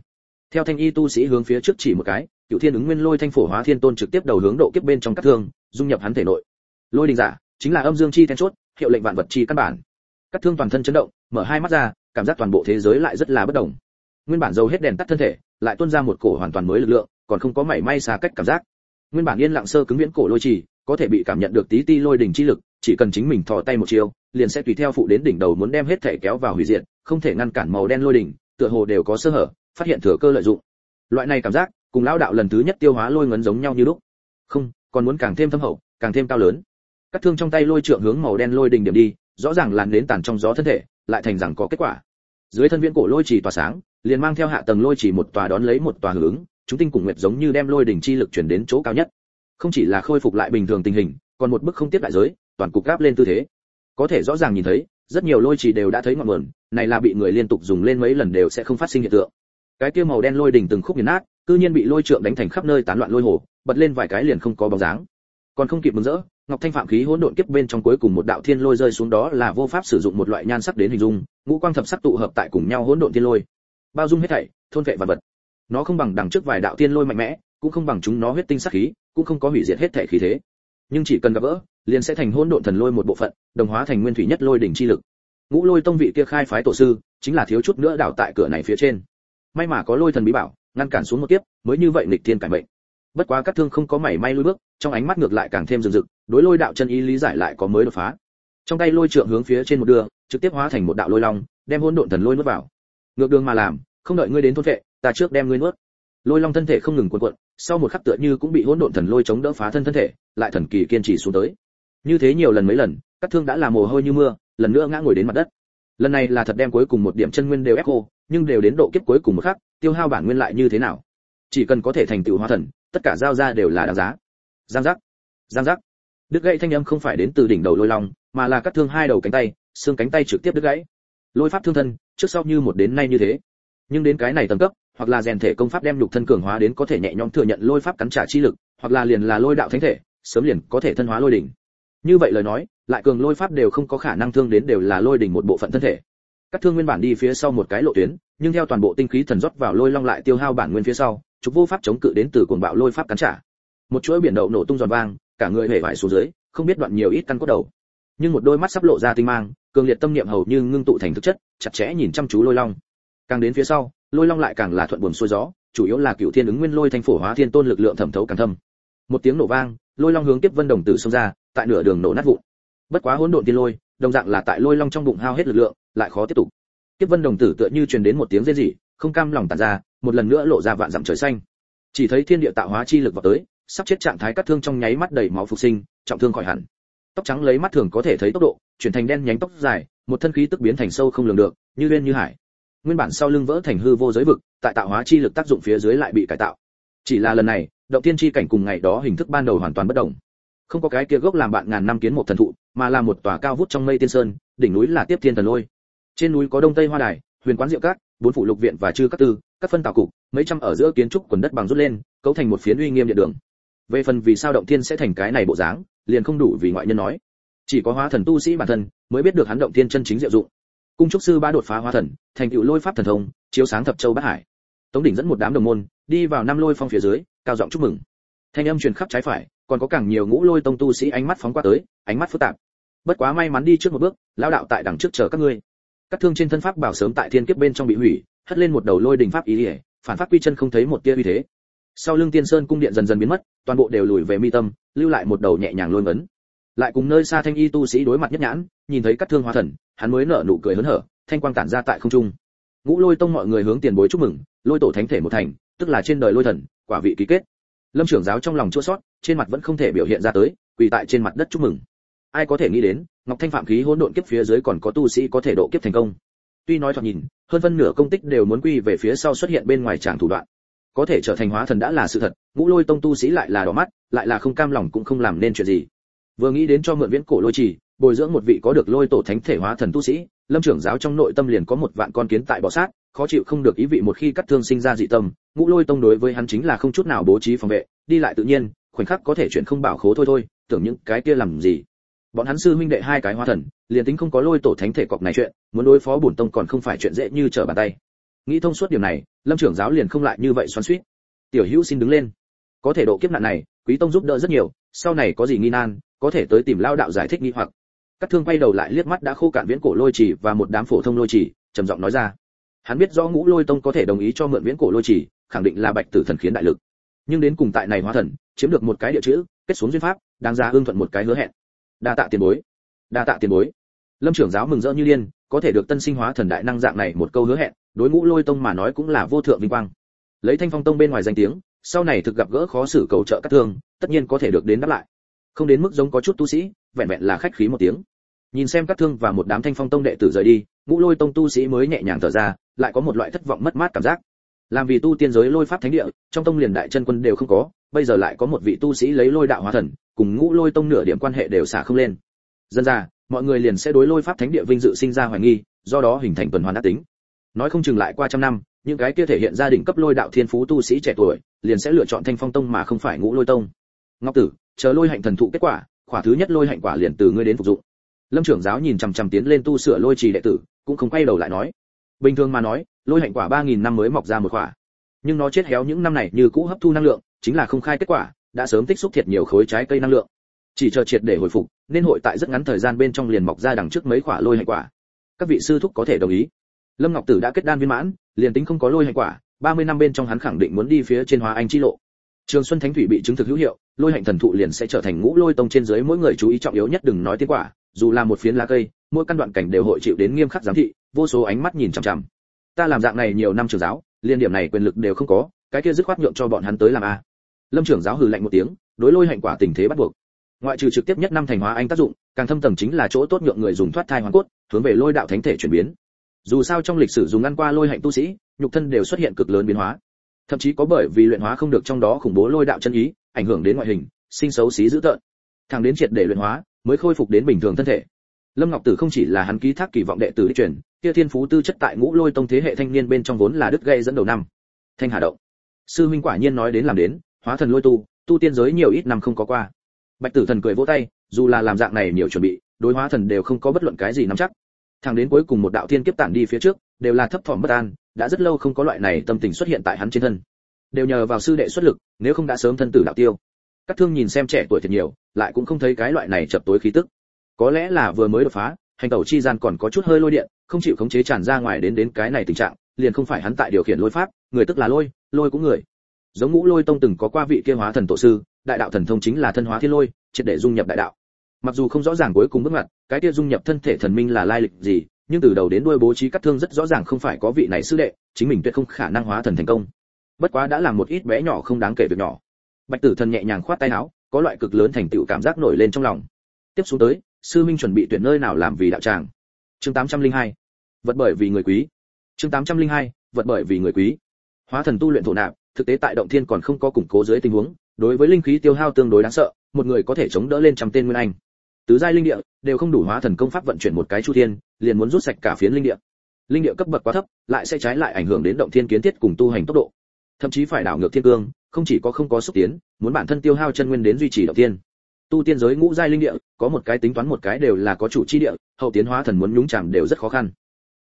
Theo thanh y tu sĩ hướng phía trước chỉ một cái cựu thiên ứng nguyên lôi thanh phổ hóa thiên tôn trực tiếp đầu hướng độ kiếp bên trong các thương, dung nhập hắn thể nội. Lôi đình giả, chính là âm dương chi then chốt, hiệu lệnh vạn vật chi căn bản. Các thương toàn thân chấn động, mở hai mắt ra, cảm giác toàn bộ thế giới lại rất là bất động nguyên bản dầu hết đèn tắt thân thể, lại tuôn ra một cổ hoàn toàn mới lực lượng, còn không có mảy may xa cách cảm giác. Nguyên bản yên lặng sơ cứng viễn cổ lôi trì, có thể bị cảm nhận được tí ti lôi đỉnh chi lực, chỉ cần chính mình thò tay một chiều, liền sẽ tùy theo phụ đến đỉnh đầu muốn đem hết thể kéo vào hủy diệt, không thể ngăn cản màu đen lôi đỉnh, tựa hồ đều có sơ hở, phát hiện thừa cơ lợi dụng. Loại này cảm giác, cùng lão đạo lần thứ nhất tiêu hóa lôi ngấn giống nhau như lúc. Không, còn muốn càng thêm thâm hậu, càng thêm cao lớn. Các thương trong tay lôi trượng hướng màu đen lôi đỉnh điểm đi, rõ ràng làn đến tàn trong gió thân thể, lại thành rằng có kết quả. Dưới thân viễn cổ lôi trì tỏa sáng liền mang theo hạ tầng lôi chỉ một tòa đón lấy một tòa hướng chúng tinh cùng nguyệt giống như đem lôi đỉnh chi lực chuyển đến chỗ cao nhất. Không chỉ là khôi phục lại bình thường tình hình, còn một bức không tiếp đại giới, toàn cục gáp lên tư thế. Có thể rõ ràng nhìn thấy, rất nhiều lôi chỉ đều đã thấy ngọn nguồn, này là bị người liên tục dùng lên mấy lần đều sẽ không phát sinh hiện tượng. Cái kia màu đen lôi đỉnh từng khúc nghiền nát, cư nhiên bị lôi trượng đánh thành khắp nơi tán loạn lôi hồ, bật lên vài cái liền không có bóng dáng. Còn không kịp mừng rỡ, ngọc thanh phạm khí hỗn độn kiếp bên trong cuối cùng một đạo thiên lôi rơi xuống đó là vô pháp sử dụng một loại nhan sắc đến hình dung, ngũ quang thập sắc tụ hợp tại cùng nhau hỗn độn thiên lôi bao dung hết thảy thôn vệ vật vật. Nó không bằng đằng trước vài đạo tiên lôi mạnh mẽ cũng không bằng chúng nó huyết tinh sát khí cũng không có hủy diệt hết thảy khí thế. Nhưng chỉ cần gặp vỡ liền sẽ thành hỗn độn thần lôi một bộ phận đồng hóa thành nguyên thủy nhất lôi đỉnh chi lực. Ngũ lôi tông vị kia khai phái tổ sư chính là thiếu chút nữa đảo tại cửa này phía trên. May mà có lôi thần bí bảo ngăn cản xuống một kiếp, mới như vậy nghịch thiên cải mệnh. Bất quá các thương không có mảy may lùi bước trong ánh mắt ngược lại càng thêm rực rực đối lôi đạo chân ý lý giải lại có mới đột phá. Trong tay lôi trượng hướng phía trên một đường trực tiếp hóa thành một đạo lôi long đem hỗn độn thần lôi nuốt vào ngược đường mà làm, không đợi ngươi đến thôn vệ, ta trước đem ngươi nuốt. Lôi long thân thể không ngừng cuộn cuộn, sau một khắc tựa như cũng bị hỗn độn thần lôi chống đỡ phá thân thân thể, lại thần kỳ kiên trì xuống tới. Như thế nhiều lần mấy lần, các thương đã làm mồ hôi như mưa, lần nữa ngã ngồi đến mặt đất. Lần này là thật đem cuối cùng một điểm chân nguyên đều ép khô, nhưng đều đến độ kiếp cuối cùng một khắc, tiêu hao bản nguyên lại như thế nào? Chỉ cần có thể thành tựu hóa thần, tất cả giao ra đều là đáng giá. Giang giác. Giang giác. Đứt gãy thanh âm không phải đến từ đỉnh đầu lôi long, mà là cắt thương hai đầu cánh tay, xương cánh tay trực tiếp đứt gãy lôi pháp thương thân, trước sau như một đến nay như thế. Nhưng đến cái này tầng cấp, hoặc là rèn thể công pháp đem lục thân cường hóa đến có thể nhẹ nhõm thừa nhận lôi pháp cắn trả chi lực, hoặc là liền là lôi đạo thánh thể, sớm liền có thể thân hóa lôi đỉnh. Như vậy lời nói, lại cường lôi pháp đều không có khả năng thương đến đều là lôi đỉnh một bộ phận thân thể. Các thương nguyên bản đi phía sau một cái lộ tuyến, nhưng theo toàn bộ tinh khí thần rót vào lôi long lại tiêu hao bản nguyên phía sau, trục vô pháp chống cự đến từ cuồng bạo lôi pháp cắn trả. Một chuỗi biển đậu nổ tung giòn vang, cả người hể vải xuống dưới, không biết đoạn nhiều ít căn cốt đầu. Nhưng một đôi mắt sắp lộ ra tinh mang cường liệt tâm niệm hầu như ngưng tụ thành thực chất, chặt chẽ nhìn chăm chú lôi long. Càng đến phía sau, lôi long lại càng là thuận buồm xuôi gió, chủ yếu là cựu thiên ứng nguyên lôi thanh phổ hóa thiên tôn lực lượng thẩm thấu càng thâm. Một tiếng nổ vang, lôi long hướng tiếp vân đồng tử xông ra, tại nửa đường nổ nát vụn. Bất quá hỗn độn tiên lôi, đồng dạng là tại lôi long trong bụng hao hết lực lượng, lại khó tiếp tục. Tiếp vân đồng tử tựa như truyền đến một tiếng rên rỉ, không cam lòng tàn ra, một lần nữa lộ ra vạn dặm trời xanh. Chỉ thấy thiên địa tạo hóa chi lực vào tới, sắp chết trạng thái cắt thương trong nháy mắt đầy máu phục sinh, trọng thương khỏi hẳn. Tóc trắng lấy mắt thường có thể thấy tốc độ chuyển thành đen nhánh tóc dài, một thân khí tức biến thành sâu không lường được, như nguyên như hải. Nguyên bản sau lưng vỡ thành hư vô giới vực, tại tạo hóa chi lực tác dụng phía dưới lại bị cải tạo. Chỉ là lần này, động tiên chi cảnh cùng ngày đó hình thức ban đầu hoàn toàn bất động không có cái kia gốc làm bạn ngàn năm kiến một thần thụ, mà là một tòa cao vút trong mây tiên sơn, đỉnh núi là tiếp thiên thần lôi. Trên núi có đông tây hoa đài, huyền quán diệu cát bốn phủ lục viện và chư các tư, các phân tạo cục, mấy trăm ở giữa kiến trúc quần đất bằng rút lên, cấu thành một phiến uy nghiêm địa đường. Về phần vì sao động thiên sẽ thành cái này bộ dáng, liền không đủ vì ngoại nhân nói chỉ có hóa thần tu sĩ bản thân mới biết được hắn động thiên chân chính diệu dụng. Cung trúc sư ba đột phá hóa thần, thành tựu lôi pháp thần thông, chiếu sáng thập châu bát hải. Tống đỉnh dẫn một đám đồng môn, đi vào năm lôi phong phía dưới, cao giọng chúc mừng. Thanh âm truyền khắp trái phải, còn có càng nhiều ngũ lôi tông tu sĩ ánh mắt phóng qua tới, ánh mắt phức tạp. Bất quá may mắn đi trước một bước, lão đạo tại đằng trước chờ các ngươi. Các thương trên thân pháp bảo sớm tại thiên kiếp bên trong bị hủy, hất lên một đầu lôi đình pháp ý ỉa phản pháp quy chân không thấy một tia uy thế. Sau lưng tiên sơn cung điện dần dần biến mất, toàn bộ đều lùi về mi tâm, lưu lại một đầu nhẹ nhàng lôi ngấn lại cùng nơi xa thanh y tu sĩ đối mặt nhất nhãn, nhìn thấy các thương hóa thần, hắn mới nở nụ cười hớn hở, thanh quang tản ra tại không trung. Ngũ lôi tông mọi người hướng tiền bối chúc mừng, lôi tổ thánh thể một thành, tức là trên đời lôi thần, quả vị ký kết. Lâm trưởng giáo trong lòng chua sót trên mặt vẫn không thể biểu hiện ra tới, quỳ tại trên mặt đất chúc mừng. Ai có thể nghĩ đến, ngọc thanh phạm khí hỗn độn kiếp phía dưới còn có tu sĩ có thể độ kiếp thành công. Tuy nói thoạt nhìn, hơn phân nửa công tích đều muốn quy về phía sau xuất hiện bên ngoài tràng thủ đoạn. Có thể trở thành hóa thần đã là sự thật, ngũ lôi tông tu sĩ lại là đỏ mắt, lại là không cam lòng cũng không làm nên chuyện gì vừa nghĩ đến cho mượn viễn cổ lôi trì, bồi dưỡng một vị có được lôi tổ thánh thể hóa thần tu sĩ, lâm trưởng giáo trong nội tâm liền có một vạn con kiến tại bọ sát, khó chịu không được ý vị một khi cắt thương sinh ra dị tâm, ngũ lôi tông đối với hắn chính là không chút nào bố trí phòng vệ, đi lại tự nhiên, khoảnh khắc có thể chuyện không bảo khố thôi thôi, tưởng những cái kia làm gì. Bọn hắn sư huynh đệ hai cái hóa thần, liền tính không có lôi tổ thánh thể cọc này chuyện, muốn đối phó bổn tông còn không phải chuyện dễ như trở bàn tay. Nghĩ thông suốt điều này, lâm trưởng giáo liền không lại như vậy xoắn xuýt. Tiểu hữu xin đứng lên. Có thể độ kiếp nạn này, quý tông giúp đỡ rất nhiều, sau này có gì nghi nan có thể tới tìm lao đạo giải thích nghi hoặc. Các thương quay đầu lại liếc mắt đã khô cạn viễn cổ lôi chỉ và một đám phổ thông lôi chỉ trầm giọng nói ra. Hắn biết rõ ngũ lôi tông có thể đồng ý cho mượn viễn cổ lôi chỉ khẳng định là bạch tử thần khiến đại lực. Nhưng đến cùng tại này hóa thần, chiếm được một cái địa chữ, kết xuống duyên pháp, đáng ra hương thuận một cái hứa hẹn. Đa tạ tiền bối. Đa tạ tiền bối. Lâm trưởng giáo mừng rỡ như điên, có thể được tân sinh hóa thần đại năng dạng này một câu hứa hẹn, đối ngũ lôi tông mà nói cũng là vô thượng vinh quang. Lấy thanh phong tông bên ngoài danh tiếng, sau này thực gặp gỡ khó xử cầu trợ các thương, tất nhiên có thể được đến đáp lại không đến mức giống có chút tu sĩ, vẹn vẹn là khách khí một tiếng. Nhìn xem các thương và một đám thanh phong tông đệ tử rời đi, ngũ lôi tông tu sĩ mới nhẹ nhàng thở ra, lại có một loại thất vọng mất mát cảm giác. Làm vì tu tiên giới lôi pháp thánh địa, trong tông liền đại chân quân đều không có, bây giờ lại có một vị tu sĩ lấy lôi đạo hóa thần, cùng ngũ lôi tông nửa điểm quan hệ đều xả không lên. Dân ra, mọi người liền sẽ đối lôi pháp thánh địa vinh dự sinh ra hoài nghi, do đó hình thành tuần hoàn ác tính. Nói không chừng lại qua trăm năm, những cái kia thể hiện gia đình cấp lôi đạo thiên phú tu sĩ trẻ tuổi, liền sẽ lựa chọn thanh phong tông mà không phải ngũ lôi tông. Ngọc tử chờ lôi hạnh thần thụ kết quả, khỏa thứ nhất lôi hạnh quả liền từ ngươi đến phục dụng. Lâm trưởng giáo nhìn chằm chằm tiến lên tu sửa lôi trì đệ tử, cũng không quay đầu lại nói. Bình thường mà nói, lôi hạnh quả ba nghìn năm mới mọc ra một quả nhưng nó chết héo những năm này như cũ hấp thu năng lượng, chính là không khai kết quả, đã sớm tích xúc thiệt nhiều khối trái cây năng lượng. Chỉ chờ triệt để hồi phục, nên hội tại rất ngắn thời gian bên trong liền mọc ra đằng trước mấy quả lôi hạnh quả. Các vị sư thúc có thể đồng ý. Lâm ngọc tử đã kết đan viên mãn, liền tính không có lôi hạnh quả, ba mươi năm bên trong hắn khẳng định muốn đi phía trên hóa anh chi lộ trường xuân thánh thủy bị chứng thực hữu hiệu, lôi hạnh thần thụ liền sẽ trở thành ngũ lôi tông trên dưới mỗi người chú ý trọng yếu nhất đừng nói tiến quả, dù là một phiến lá cây, mỗi căn đoạn cảnh đều hội chịu đến nghiêm khắc giám thị, vô số ánh mắt nhìn chằm chằm. Ta làm dạng này nhiều năm trưởng giáo, liên điểm này quyền lực đều không có, cái kia dứt khoát nhượng cho bọn hắn tới làm a. Lâm trưởng giáo hừ lạnh một tiếng, đối lôi hạnh quả tình thế bắt buộc. Ngoại trừ trực tiếp nhất năm thành hóa anh tác dụng, càng thâm tầng chính là chỗ tốt nhượng người dùng thoát thai hoàn cốt, hướng về lôi đạo thánh thể chuyển biến. Dù sao trong lịch sử dùng ngăn qua lôi hạnh tu sĩ, nhục thân đều xuất hiện cực lớn biến hóa thậm chí có bởi vì luyện hóa không được trong đó khủng bố lôi đạo chân ý, ảnh hưởng đến ngoại hình, sinh xấu xí dữ tợn. Thằng đến triệt để luyện hóa, mới khôi phục đến bình thường thân thể. Lâm ngọc tử không chỉ là hắn ký thác kỳ vọng đệ tử đi truyền, kia thiên phú tư chất tại ngũ lôi tông thế hệ thanh niên bên trong vốn là đứt gây dẫn đầu năm. Thanh hà động. Sư minh quả nhiên nói đến làm đến, hóa thần lôi tu tu tiên giới nhiều ít năm không có qua. Bạch tử thần cười vỗ tay, dù là làm dạng này nhiều chuẩn bị, đối hóa thần đều không có bất luận cái gì nắm chắc. Thằng đến cuối cùng một đạo thiên kiếp tản đi phía trước, đều là thấp thỏm bất an đã rất lâu không có loại này tâm tình xuất hiện tại hắn trên thân. Đều nhờ vào sư đệ xuất lực, nếu không đã sớm thân tử đạo tiêu. Các thương nhìn xem trẻ tuổi thật nhiều, lại cũng không thấy cái loại này chập tối khí tức. Có lẽ là vừa mới đột phá, hành tẩu chi gian còn có chút hơi lôi điện, không chịu khống chế tràn ra ngoài đến đến cái này tình trạng, liền không phải hắn tại điều khiển lôi pháp, người tức là lôi lôi cũng người. Giống ngũ lôi tông từng có qua vị kia hóa thần tổ sư, đại đạo thần thông chính là thân hóa thiên lôi, triệt để dung nhập đại đạo. Mặc dù không rõ ràng cuối cùng bước ngoặt, cái kia dung nhập thân thể thần minh là lai lịch gì nhưng từ đầu đến đuôi bố trí cắt thương rất rõ ràng không phải có vị này sư đệ, chính mình tuyệt không khả năng hóa thần thành công. Bất quá đã làm một ít bé nhỏ không đáng kể việc nhỏ. Bạch tử thần nhẹ nhàng khoát tay áo, có loại cực lớn thành tựu cảm giác nổi lên trong lòng. Tiếp xuống tới, sư minh chuẩn bị tuyển nơi nào làm vì đạo tràng? Chương 802 vật bởi vì người quý. Chương 802 vật bởi vì người quý. Hóa thần tu luyện thổ nạp, thực tế tại động thiên còn không có củng cố dưới tình huống, đối với linh khí tiêu hao tương đối đáng sợ, một người có thể chống đỡ lên trăm tên nguyên anh. Tứ giai linh địa, đều không đủ hóa thần công pháp vận chuyển một cái chu thiên liền muốn rút sạch cả phiến linh địa. Linh địa cấp bậc quá thấp, lại sẽ trái lại ảnh hưởng đến động thiên kiến thiết cùng tu hành tốc độ. Thậm chí phải đảo ngược thiên cương, không chỉ có không có xúc tiến, muốn bản thân tiêu hao chân nguyên đến duy trì động thiên. Tu tiên giới ngũ giai linh địa, có một cái tính toán một cái đều là có chủ chi địa, hậu tiến hóa thần muốn nhúng chạm đều rất khó khăn.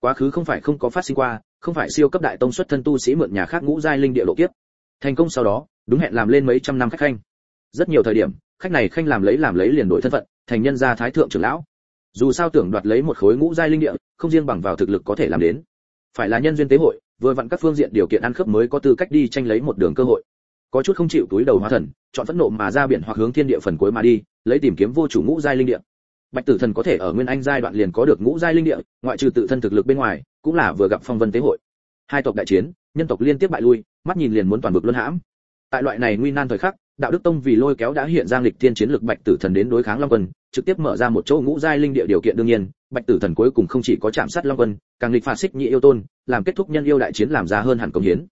Quá khứ không phải không có phát sinh qua, không phải siêu cấp đại tông xuất thân tu sĩ mượn nhà khác ngũ giai linh địa lộ kiếp. Thành công sau đó, đúng hẹn làm lên mấy trăm năm khách khanh. Rất nhiều thời điểm, khách này khanh làm lấy làm lấy liền đổi thân phận, thành nhân gia thái thượng trưởng lão dù sao tưởng đoạt lấy một khối ngũ giai linh địa, không riêng bằng vào thực lực có thể làm đến. Phải là nhân duyên tế hội, vừa vặn các phương diện điều kiện ăn khớp mới có tư cách đi tranh lấy một đường cơ hội. Có chút không chịu túi đầu hóa thần, chọn phẫn nộ mà ra biển hoặc hướng thiên địa phần cuối mà đi, lấy tìm kiếm vô chủ ngũ giai linh địa. Bạch tử thần có thể ở nguyên anh giai đoạn liền có được ngũ giai linh địa, ngoại trừ tự thân thực lực bên ngoài, cũng là vừa gặp phong vân tế hội. Hai tộc đại chiến, nhân tộc liên tiếp bại lui, mắt nhìn liền muốn toàn vực luân hãm. Tại loại này nguy nan thời khắc đạo đức tông vì lôi kéo đã hiện giang lịch tiên chiến lực bạch tử thần đến đối kháng long quân, trực tiếp mở ra một chỗ ngũ giai linh địa điều kiện đương nhiên, bạch tử thần cuối cùng không chỉ có chạm sát long quân, càng lịch phạt xích nhị yêu tôn, làm kết thúc nhân yêu đại chiến làm ra hơn hẳn công hiến.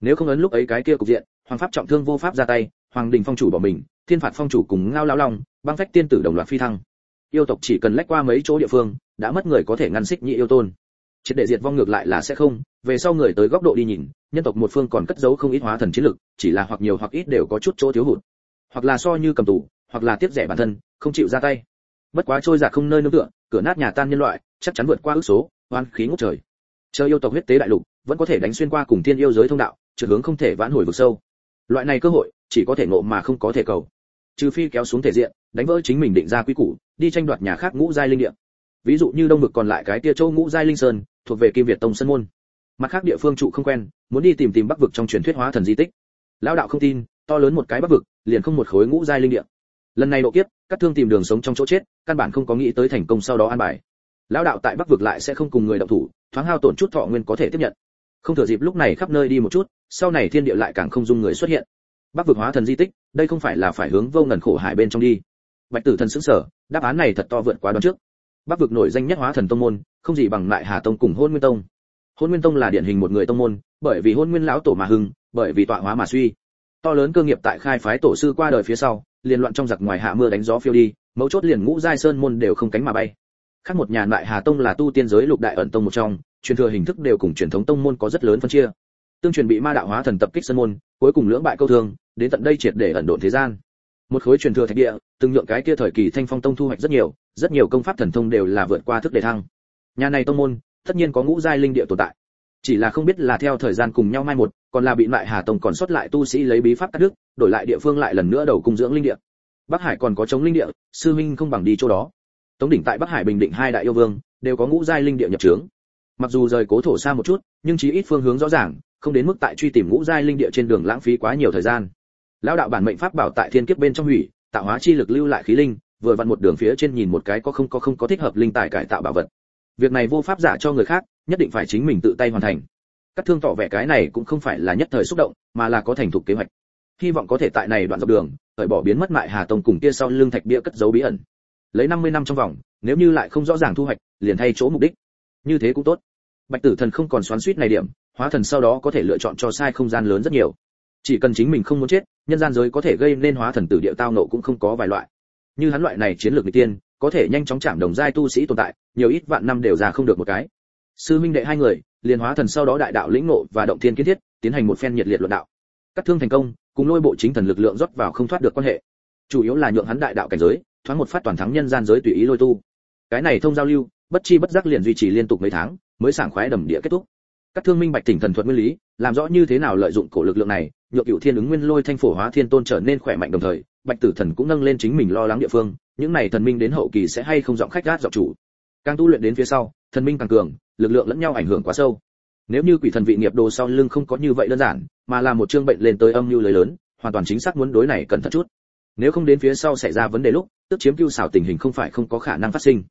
Nếu không ấn lúc ấy cái kia cục diện, hoàng pháp trọng thương vô pháp ra tay, hoàng đình phong chủ bỏ mình, thiên phạt phong chủ cùng ngao lao long, băng phách tiên tử đồng loạt phi thăng. Yêu tộc chỉ cần lách qua mấy chỗ địa phương, đã mất người có thể ngăn xích nhị yêu tôn. Triệt để diệt vong ngược lại là sẽ không, về sau người tới góc độ đi nhìn nhân tộc một phương còn cất giấu không ít hóa thần chiến lực, chỉ là hoặc nhiều hoặc ít đều có chút chỗ thiếu hụt. Hoặc là so như cầm tù, hoặc là tiếp rẻ bản thân, không chịu ra tay. Bất quá trôi giạt không nơi nương tựa, cửa nát nhà tan nhân loại, chắc chắn vượt qua ước số, oan khí ngút trời. Chờ yêu tộc huyết tế đại lục, vẫn có thể đánh xuyên qua cùng thiên yêu giới thông đạo, trượt hướng không thể vãn hồi vực sâu. Loại này cơ hội, chỉ có thể ngộ mà không có thể cầu. Trừ phi kéo xuống thể diện, đánh vỡ chính mình định ra quy củ, đi tranh đoạt nhà khác ngũ giai linh địa. Ví dụ như đông vực còn lại cái tia châu ngũ giai linh sơn, thuộc về kim việt tông sân môn mặt khác địa phương trụ không quen, muốn đi tìm tìm bắc vực trong truyền thuyết hóa thần di tích. Lão đạo không tin, to lớn một cái bắc vực, liền không một khối ngũ giai linh địa. Lần này độ kiếp, các thương tìm đường sống trong chỗ chết, căn bản không có nghĩ tới thành công sau đó an bài. Lão đạo tại bắc vực lại sẽ không cùng người động thủ, thoáng hao tổn chút thọ nguyên có thể tiếp nhận. Không thừa dịp lúc này khắp nơi đi một chút, sau này thiên địa lại càng không dung người xuất hiện. Bắc vực hóa thần di tích, đây không phải là phải hướng vô ngần khổ hải bên trong đi. Bạch tử thần sững sở đáp án này thật to vượt quá đoán trước. Bắc vực nổi danh nhất hóa thần tông môn, không gì bằng lại hà tông cùng hôn nguyên tông hôn nguyên tông là điển hình một người tông môn, bởi vì hôn nguyên lão tổ mà hưng, bởi vì tọa hóa mà suy. To lớn cơ nghiệp tại khai phái tổ sư qua đời phía sau, liền loạn trong giặc ngoài hạ mưa đánh gió phiêu đi, mấu chốt liền ngũ giai sơn môn đều không cánh mà bay. Khác một nhà lại hà tông là tu tiên giới lục đại ẩn tông một trong, truyền thừa hình thức đều cùng truyền thống tông môn có rất lớn phân chia. Tương truyền bị ma đạo hóa thần tập kích sơn môn, cuối cùng lưỡng bại câu thương, đến tận đây triệt để ẩn độn thế gian. Một khối truyền thừa thạch địa, từng nhượng cái kia thời kỳ thanh phong tông thu hoạch rất nhiều rất nhiều công pháp thần thông đều là vượt qua thức đề thăng. Nhà này tông môn tất nhiên có ngũ giai linh địa tồn tại. Chỉ là không biết là theo thời gian cùng nhau mai một, còn là bị loại hà tông còn sót lại tu sĩ lấy bí pháp cắt đứt, đổi lại địa phương lại lần nữa đầu cung dưỡng linh địa. Bắc hải còn có chống linh địa, sư minh không bằng đi chỗ đó. Tống đỉnh tại bắc hải bình định hai đại yêu vương, đều có ngũ giai linh địa nhập trướng. Mặc dù rời cố thổ xa một chút, nhưng chí ít phương hướng rõ ràng, không đến mức tại truy tìm ngũ giai linh địa trên đường lãng phí quá nhiều thời gian. Lão đạo bản mệnh pháp bảo tại thiên kiếp bên trong hủy, tạo hóa chi lực lưu lại khí linh, vừa vặn một đường phía trên nhìn một cái có không có không có thích hợp linh tài cải tạo bảo vật việc này vô pháp giả cho người khác, nhất định phải chính mình tự tay hoàn thành. Các thương tỏ vẻ cái này cũng không phải là nhất thời xúc động, mà là có thành thục kế hoạch. Hy vọng có thể tại này đoạn dọc đường thời bỏ biến mất mại hà tông cùng kia sau lưng thạch bia cất giấu bí ẩn. Lấy 50 năm trong vòng, nếu như lại không rõ ràng thu hoạch, liền thay chỗ mục đích. Như thế cũng tốt. Bạch tử thần không còn xoắn suýt này điểm, hóa thần sau đó có thể lựa chọn cho sai không gian lớn rất nhiều. Chỉ cần chính mình không muốn chết, nhân gian giới có thể gây nên hóa thần tử địa tao nộ cũng không có vài loại. Như hắn loại này chiến lược người tiên, có thể nhanh chóng chạm đồng giai tu sĩ tồn tại nhiều ít vạn năm đều ra không được một cái. Sư minh đệ hai người, liền hóa thần sau đó đại đạo lĩnh ngộ và động thiên kiến thiết, tiến hành một phen nhiệt liệt luận đạo. Cắt thương thành công, cùng lôi bộ chính thần lực lượng rót vào không thoát được quan hệ. Chủ yếu là nhượng hắn đại đạo cảnh giới, thoáng một phát toàn thắng nhân gian giới tùy ý lôi tu. Cái này thông giao lưu, bất chi bất giác liền duy trì liên tục mấy tháng, mới sảng khoái đầm địa kết thúc. Các thương minh bạch tỉnh thần thuật nguyên lý, làm rõ như thế nào lợi dụng cổ lực lượng này, nhượng cựu thiên ứng nguyên lôi thanh phổ hóa thiên tôn trở nên khỏe mạnh đồng thời, bạch tử thần cũng nâng lên chính mình lo lắng địa phương, những này thần minh đến hậu kỳ sẽ hay không giọng khách gát giọng chủ càng tu luyện đến phía sau, thần minh càng cường, lực lượng lẫn nhau ảnh hưởng quá sâu. Nếu như quỷ thần vị nghiệp đồ sau lưng không có như vậy đơn giản, mà là một chương bệnh lên tới âm như lời lớn, hoàn toàn chính xác muốn đối này cẩn thận chút. Nếu không đến phía sau xảy ra vấn đề lúc, tức chiếm cưu xảo tình hình không phải không có khả năng phát sinh.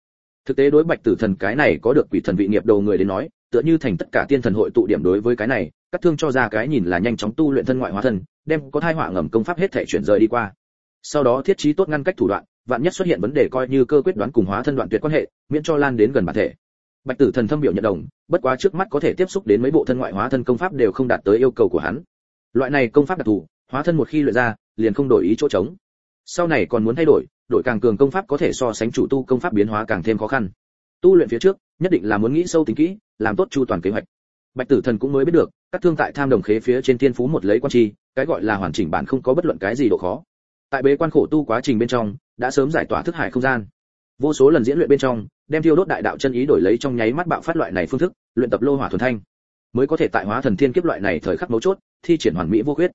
Thực tế đối bạch tử thần cái này có được quỷ thần vị nghiệp đồ người đến nói, tựa như thành tất cả tiên thần hội tụ điểm đối với cái này, các thương cho ra cái nhìn là nhanh chóng tu luyện thân ngoại hóa thân, đem có thai họa ngầm công pháp hết thể chuyển rời đi qua. Sau đó thiết trí tốt ngăn cách thủ đoạn vạn nhất xuất hiện vấn đề coi như cơ quyết đoán cùng hóa thân đoạn tuyệt quan hệ, miễn cho lan đến gần bản thể. Bạch tử thần thâm biểu nhận đồng, bất quá trước mắt có thể tiếp xúc đến mấy bộ thân ngoại hóa thân công pháp đều không đạt tới yêu cầu của hắn. Loại này công pháp đặc thù, hóa thân một khi luyện ra, liền không đổi ý chỗ trống. Sau này còn muốn thay đổi đổi càng cường công pháp có thể so sánh chủ tu công pháp biến hóa càng thêm khó khăn. Tu luyện phía trước, nhất định là muốn nghĩ sâu tính kỹ, làm tốt chu toàn kế hoạch. Bạch tử thần cũng mới biết được, các thương tại tham đồng khế phía trên thiên phú một lấy quan chi, cái gọi là hoàn chỉnh bản không có bất luận cái gì độ khó. Tại bế quan khổ tu quá trình bên trong đã sớm giải tỏa thức hải không gian. Vô số lần diễn luyện bên trong, đem thiêu đốt đại đạo chân ý đổi lấy trong nháy mắt bạo phát loại này phương thức, luyện tập lô hỏa thuần thanh. Mới có thể tại hóa thần thiên kiếp loại này thời khắc mấu chốt, thi triển hoàn mỹ vô khuyết.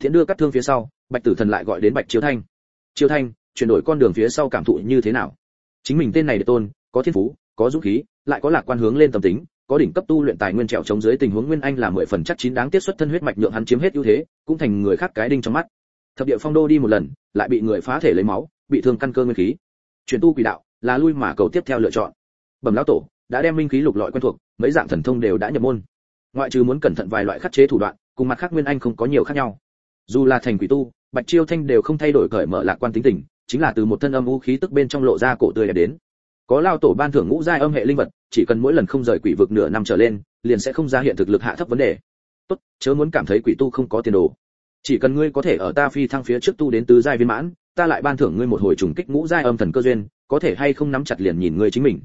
Thiện đưa cắt thương phía sau, bạch tử thần lại gọi đến bạch chiếu thanh. Chiếu thanh, chuyển đổi con đường phía sau cảm thụ như thế nào? Chính mình tên này để tôn, có thiên phú, có dũng khí, lại có lạc quan hướng lên tâm tính, có đỉnh cấp tu luyện tài nguyên trèo chống dưới tình huống nguyên anh là mười phần chắc chín đáng tiết xuất thân huyết mạch nhượng hắn chiếm hết ưu thế, cũng thành người khác cái đinh trong mắt. Thập địa phong đô đi một lần, lại bị người phá thể lấy máu bị thương căn cơ nguyên khí. Chuyển tu quỷ đạo là lui mà cầu tiếp theo lựa chọn. Bẩm lão tổ, đã đem minh khí lục lọi quen thuộc, mấy dạng thần thông đều đã nhập môn. Ngoại trừ muốn cẩn thận vài loại khắc chế thủ đoạn, cùng mặt khác nguyên anh không có nhiều khác nhau. Dù là thành quỷ tu, bạch chiêu thanh đều không thay đổi cởi mở lạc quan tính tình, chính là từ một thân âm u khí tức bên trong lộ ra cổ tươi đến. Có lao tổ ban thưởng ngũ giai âm hệ linh vật, chỉ cần mỗi lần không rời quỷ vực nửa năm trở lên, liền sẽ không ra hiện thực lực hạ thấp vấn đề. Tốt, chớ muốn cảm thấy quỷ tu không có tiền đồ. Chỉ cần ngươi có thể ở ta phi thăng phía trước tu đến tứ giai viên mãn ta lại ban thưởng ngươi một hồi trùng kích ngũ giai âm thần cơ duyên, có thể hay không nắm chặt liền nhìn ngươi chính mình.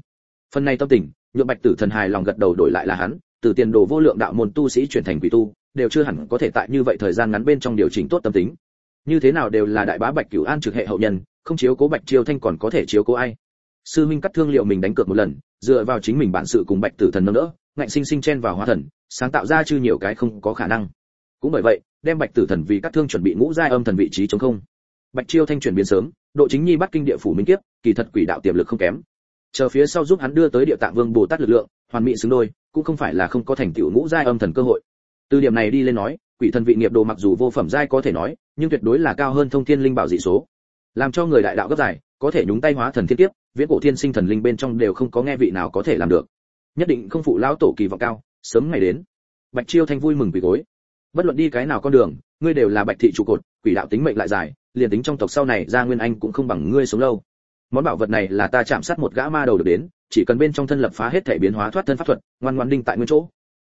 Phần này tâm tình, nhượng bạch tử thần hài lòng gật đầu đổi lại là hắn, từ tiền đồ vô lượng đạo môn tu sĩ chuyển thành quỷ tu, đều chưa hẳn có thể tại như vậy thời gian ngắn bên trong điều chỉnh tốt tâm tính. Như thế nào đều là đại bá bạch cửu an trực hệ hậu nhân, không chiếu cố bạch chiêu thanh còn có thể chiếu cố ai? Sư minh cắt thương liệu mình đánh cược một lần, dựa vào chính mình bản sự cùng bạch tử thần nâng đỡ, ngạnh sinh sinh chen vào hóa thần, sáng tạo ra chưa nhiều cái không có khả năng. Cũng bởi vậy, đem bạch tử thần vì cắt thương chuẩn bị ngũ giai âm thần vị trí trống không bạch chiêu thanh chuyển biến sớm, độ chính nhi bắt kinh địa phủ minh kiếp, kỳ thật quỷ đạo tiềm lực không kém. Chờ phía sau giúp hắn đưa tới địa tạng vương bồ tát lực lượng, hoàn mỹ xứng đôi, cũng không phải là không có thành tựu ngũ giai âm thần cơ hội. Từ điểm này đi lên nói, quỷ thần vị nghiệp đồ mặc dù vô phẩm giai có thể nói, nhưng tuyệt đối là cao hơn thông thiên linh bảo dị số. Làm cho người đại đạo gấp dài, có thể nhúng tay hóa thần thiên kiếp, viễn cổ thiên sinh thần linh bên trong đều không có nghe vị nào có thể làm được. Nhất định không phụ lão tổ kỳ vọng cao, sớm ngày đến. Bạch chiêu thanh vui mừng quỳ gối. Bất luận đi cái nào con đường, ngươi đều là bạch thị trụ cột quỷ đạo tính mệnh lại dài, liền tính trong tộc sau này ra nguyên anh cũng không bằng ngươi sống lâu. Món bảo vật này là ta chạm sát một gã ma đầu được đến, chỉ cần bên trong thân lập phá hết thể biến hóa thoát thân pháp thuật, ngoan ngoan đinh tại nguyên chỗ.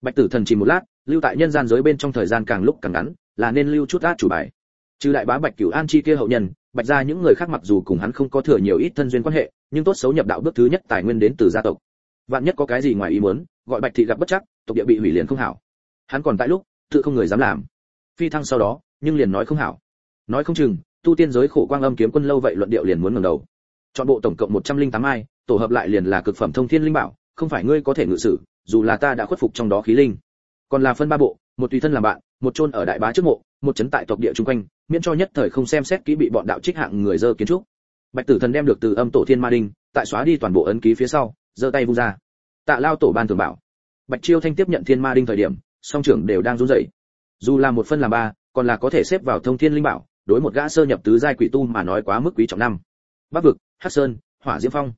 Bạch tử thần chỉ một lát, lưu tại nhân gian giới bên trong thời gian càng lúc càng ngắn, là nên lưu chút át chủ bài. Trừ đại bá bạch cửu an chi kia hậu nhân, bạch gia những người khác mặc dù cùng hắn không có thừa nhiều ít thân duyên quan hệ, nhưng tốt xấu nhập đạo bước thứ nhất tài nguyên đến từ gia tộc. Vạn nhất có cái gì ngoài ý muốn, gọi bạch thị gặp bất chắc, tộc địa bị hủy liền không hảo. Hắn còn tại lúc, tự không người dám làm. Phi thăng sau đó nhưng liền nói không hảo. Nói không chừng, tu tiên giới khổ quang âm kiếm quân lâu vậy luận điệu liền muốn ngẩng đầu. Chọn bộ tổng cộng 108 ai tổ hợp lại liền là cực phẩm thông thiên linh bảo, không phải ngươi có thể ngự sử, dù là ta đã khuất phục trong đó khí linh. Còn là phân ba bộ, một tùy thân làm bạn, một chôn ở đại bá trước mộ, một chấn tại tộc địa chung quanh, miễn cho nhất thời không xem xét kỹ bị bọn đạo trích hạng người dơ kiến trúc. Bạch tử thần đem được từ âm tổ thiên ma đinh, tại xóa đi toàn bộ ấn ký phía sau, giơ tay vung ra. Tạ lao tổ ban thường bảo. Bạch chiêu thanh tiếp nhận thiên ma đinh thời điểm, song trưởng đều đang run rẩy. Dù là một phân làm ba còn là có thể xếp vào thông thiên linh bảo, đối một gã sơ nhập tứ giai quỷ tu mà nói quá mức quý trọng năm. Bắc vực, hắc sơn, hỏa diễm phong.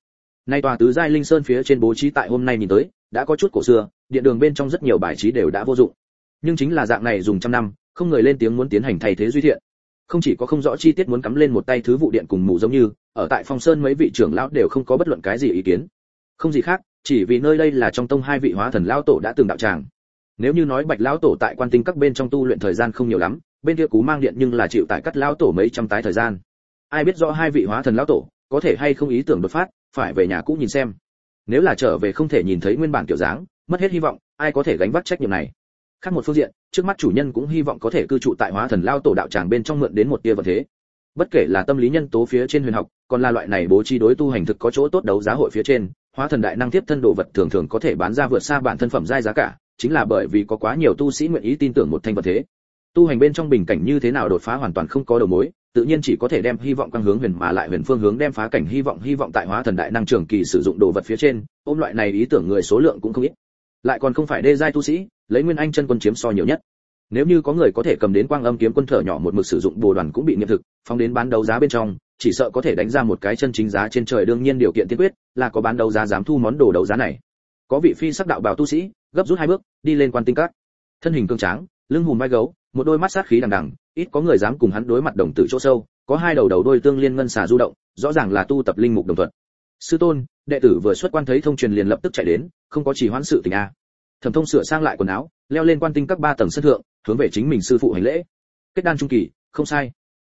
Nay tòa tứ giai linh sơn phía trên bố trí tại hôm nay nhìn tới, đã có chút cổ xưa, điện đường bên trong rất nhiều bài trí đều đã vô dụng. Nhưng chính là dạng này dùng trăm năm, không người lên tiếng muốn tiến hành thay thế duy thiện. Không chỉ có không rõ chi tiết muốn cắm lên một tay thứ vụ điện cùng mù giống như, ở tại phong sơn mấy vị trưởng lão đều không có bất luận cái gì ý kiến. Không gì khác, chỉ vì nơi đây là trong tông hai vị hóa thần lão tổ đã từng đạo tràng. Nếu như nói bạch lão tổ tại quan tinh các bên trong tu luyện thời gian không nhiều lắm bên kia cú mang điện nhưng là chịu tại cắt lão tổ mấy trăm tái thời gian. Ai biết rõ hai vị hóa thần lão tổ, có thể hay không ý tưởng đột phát, phải về nhà cũ nhìn xem. Nếu là trở về không thể nhìn thấy nguyên bản kiểu dáng, mất hết hy vọng, ai có thể gánh vác trách nhiệm này? Khác một phương diện, trước mắt chủ nhân cũng hy vọng có thể cư trụ tại hóa thần lao tổ đạo tràng bên trong mượn đến một tia vật thế. Bất kể là tâm lý nhân tố phía trên huyền học, còn là loại này bố trí đối tu hành thực có chỗ tốt đấu giá hội phía trên, hóa thần đại năng tiếp thân đồ vật thường thường có thể bán ra vượt xa bản thân phẩm giai giá cả, chính là bởi vì có quá nhiều tu sĩ nguyện ý tin tưởng một thanh vật thế tu hành bên trong bình cảnh như thế nào đột phá hoàn toàn không có đầu mối, tự nhiên chỉ có thể đem hy vọng quang hướng huyền mà lại huyền phương hướng đem phá cảnh hy vọng hy vọng tại hóa thần đại năng trường kỳ sử dụng đồ vật phía trên, ôm loại này ý tưởng người số lượng cũng không ít. Lại còn không phải đê giai tu sĩ, lấy nguyên anh chân quân chiếm so nhiều nhất. Nếu như có người có thể cầm đến quang âm kiếm quân thở nhỏ một mực sử dụng bồ đoàn cũng bị nghiệm thực, phóng đến bán đấu giá bên trong, chỉ sợ có thể đánh ra một cái chân chính giá trên trời đương nhiên điều kiện tiên quyết là có bán đấu giá dám thu món đồ đấu giá này. Có vị phi sắc đạo bào tu sĩ, gấp rút hai bước, đi lên quan tinh các. Thân hình cương tráng, lưng hùm vai gấu một đôi mắt sát khí đằng đằng, ít có người dám cùng hắn đối mặt đồng tử chỗ sâu, có hai đầu đầu đôi tương liên ngân xà du động, rõ ràng là tu tập linh mục đồng thuận. Sư tôn, đệ tử vừa xuất quan thấy thông truyền liền lập tức chạy đến, không có chỉ hoãn sự tình a. Thẩm thông sửa sang lại quần áo, leo lên quan tinh các ba tầng sân thượng, hướng về chính mình sư phụ hành lễ. Kết đan trung kỳ, không sai.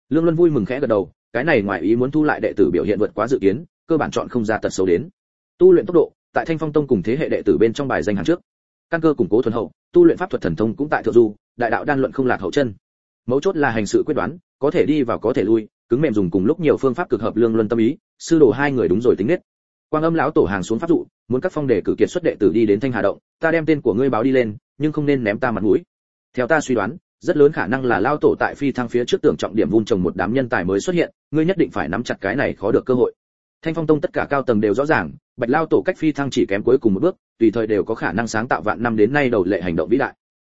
Lương luân vui mừng khẽ gật đầu, cái này ngoài ý muốn thu lại đệ tử biểu hiện vượt quá dự kiến, cơ bản chọn không ra tật xấu đến. Tu luyện tốc độ, tại thanh phong tông cùng thế hệ đệ tử bên trong bài danh hàng trước. Căn cơ củng cố thuần hậu, tu luyện pháp thuật thần thông cũng tại thượng du đại đạo đan luận không lạc hậu chân. Mấu chốt là hành sự quyết đoán, có thể đi vào có thể lui, cứng mềm dùng cùng lúc nhiều phương pháp cực hợp lương luân tâm ý, sư đồ hai người đúng rồi tính nết. Quang âm lão tổ hàng xuống pháp dụ, muốn các phong đề cử kiệt xuất đệ tử đi đến thanh hà động, ta đem tên của ngươi báo đi lên, nhưng không nên ném ta mặt mũi. Theo ta suy đoán, rất lớn khả năng là lao tổ tại phi thăng phía trước tưởng trọng điểm vun trồng một đám nhân tài mới xuất hiện, ngươi nhất định phải nắm chặt cái này khó được cơ hội. Thanh phong tông tất cả cao tầng đều rõ ràng, bạch lao tổ cách phi thăng chỉ kém cuối cùng một bước, tùy thời đều có khả năng sáng tạo vạn năm đến nay đầu lệ hành động vĩ đại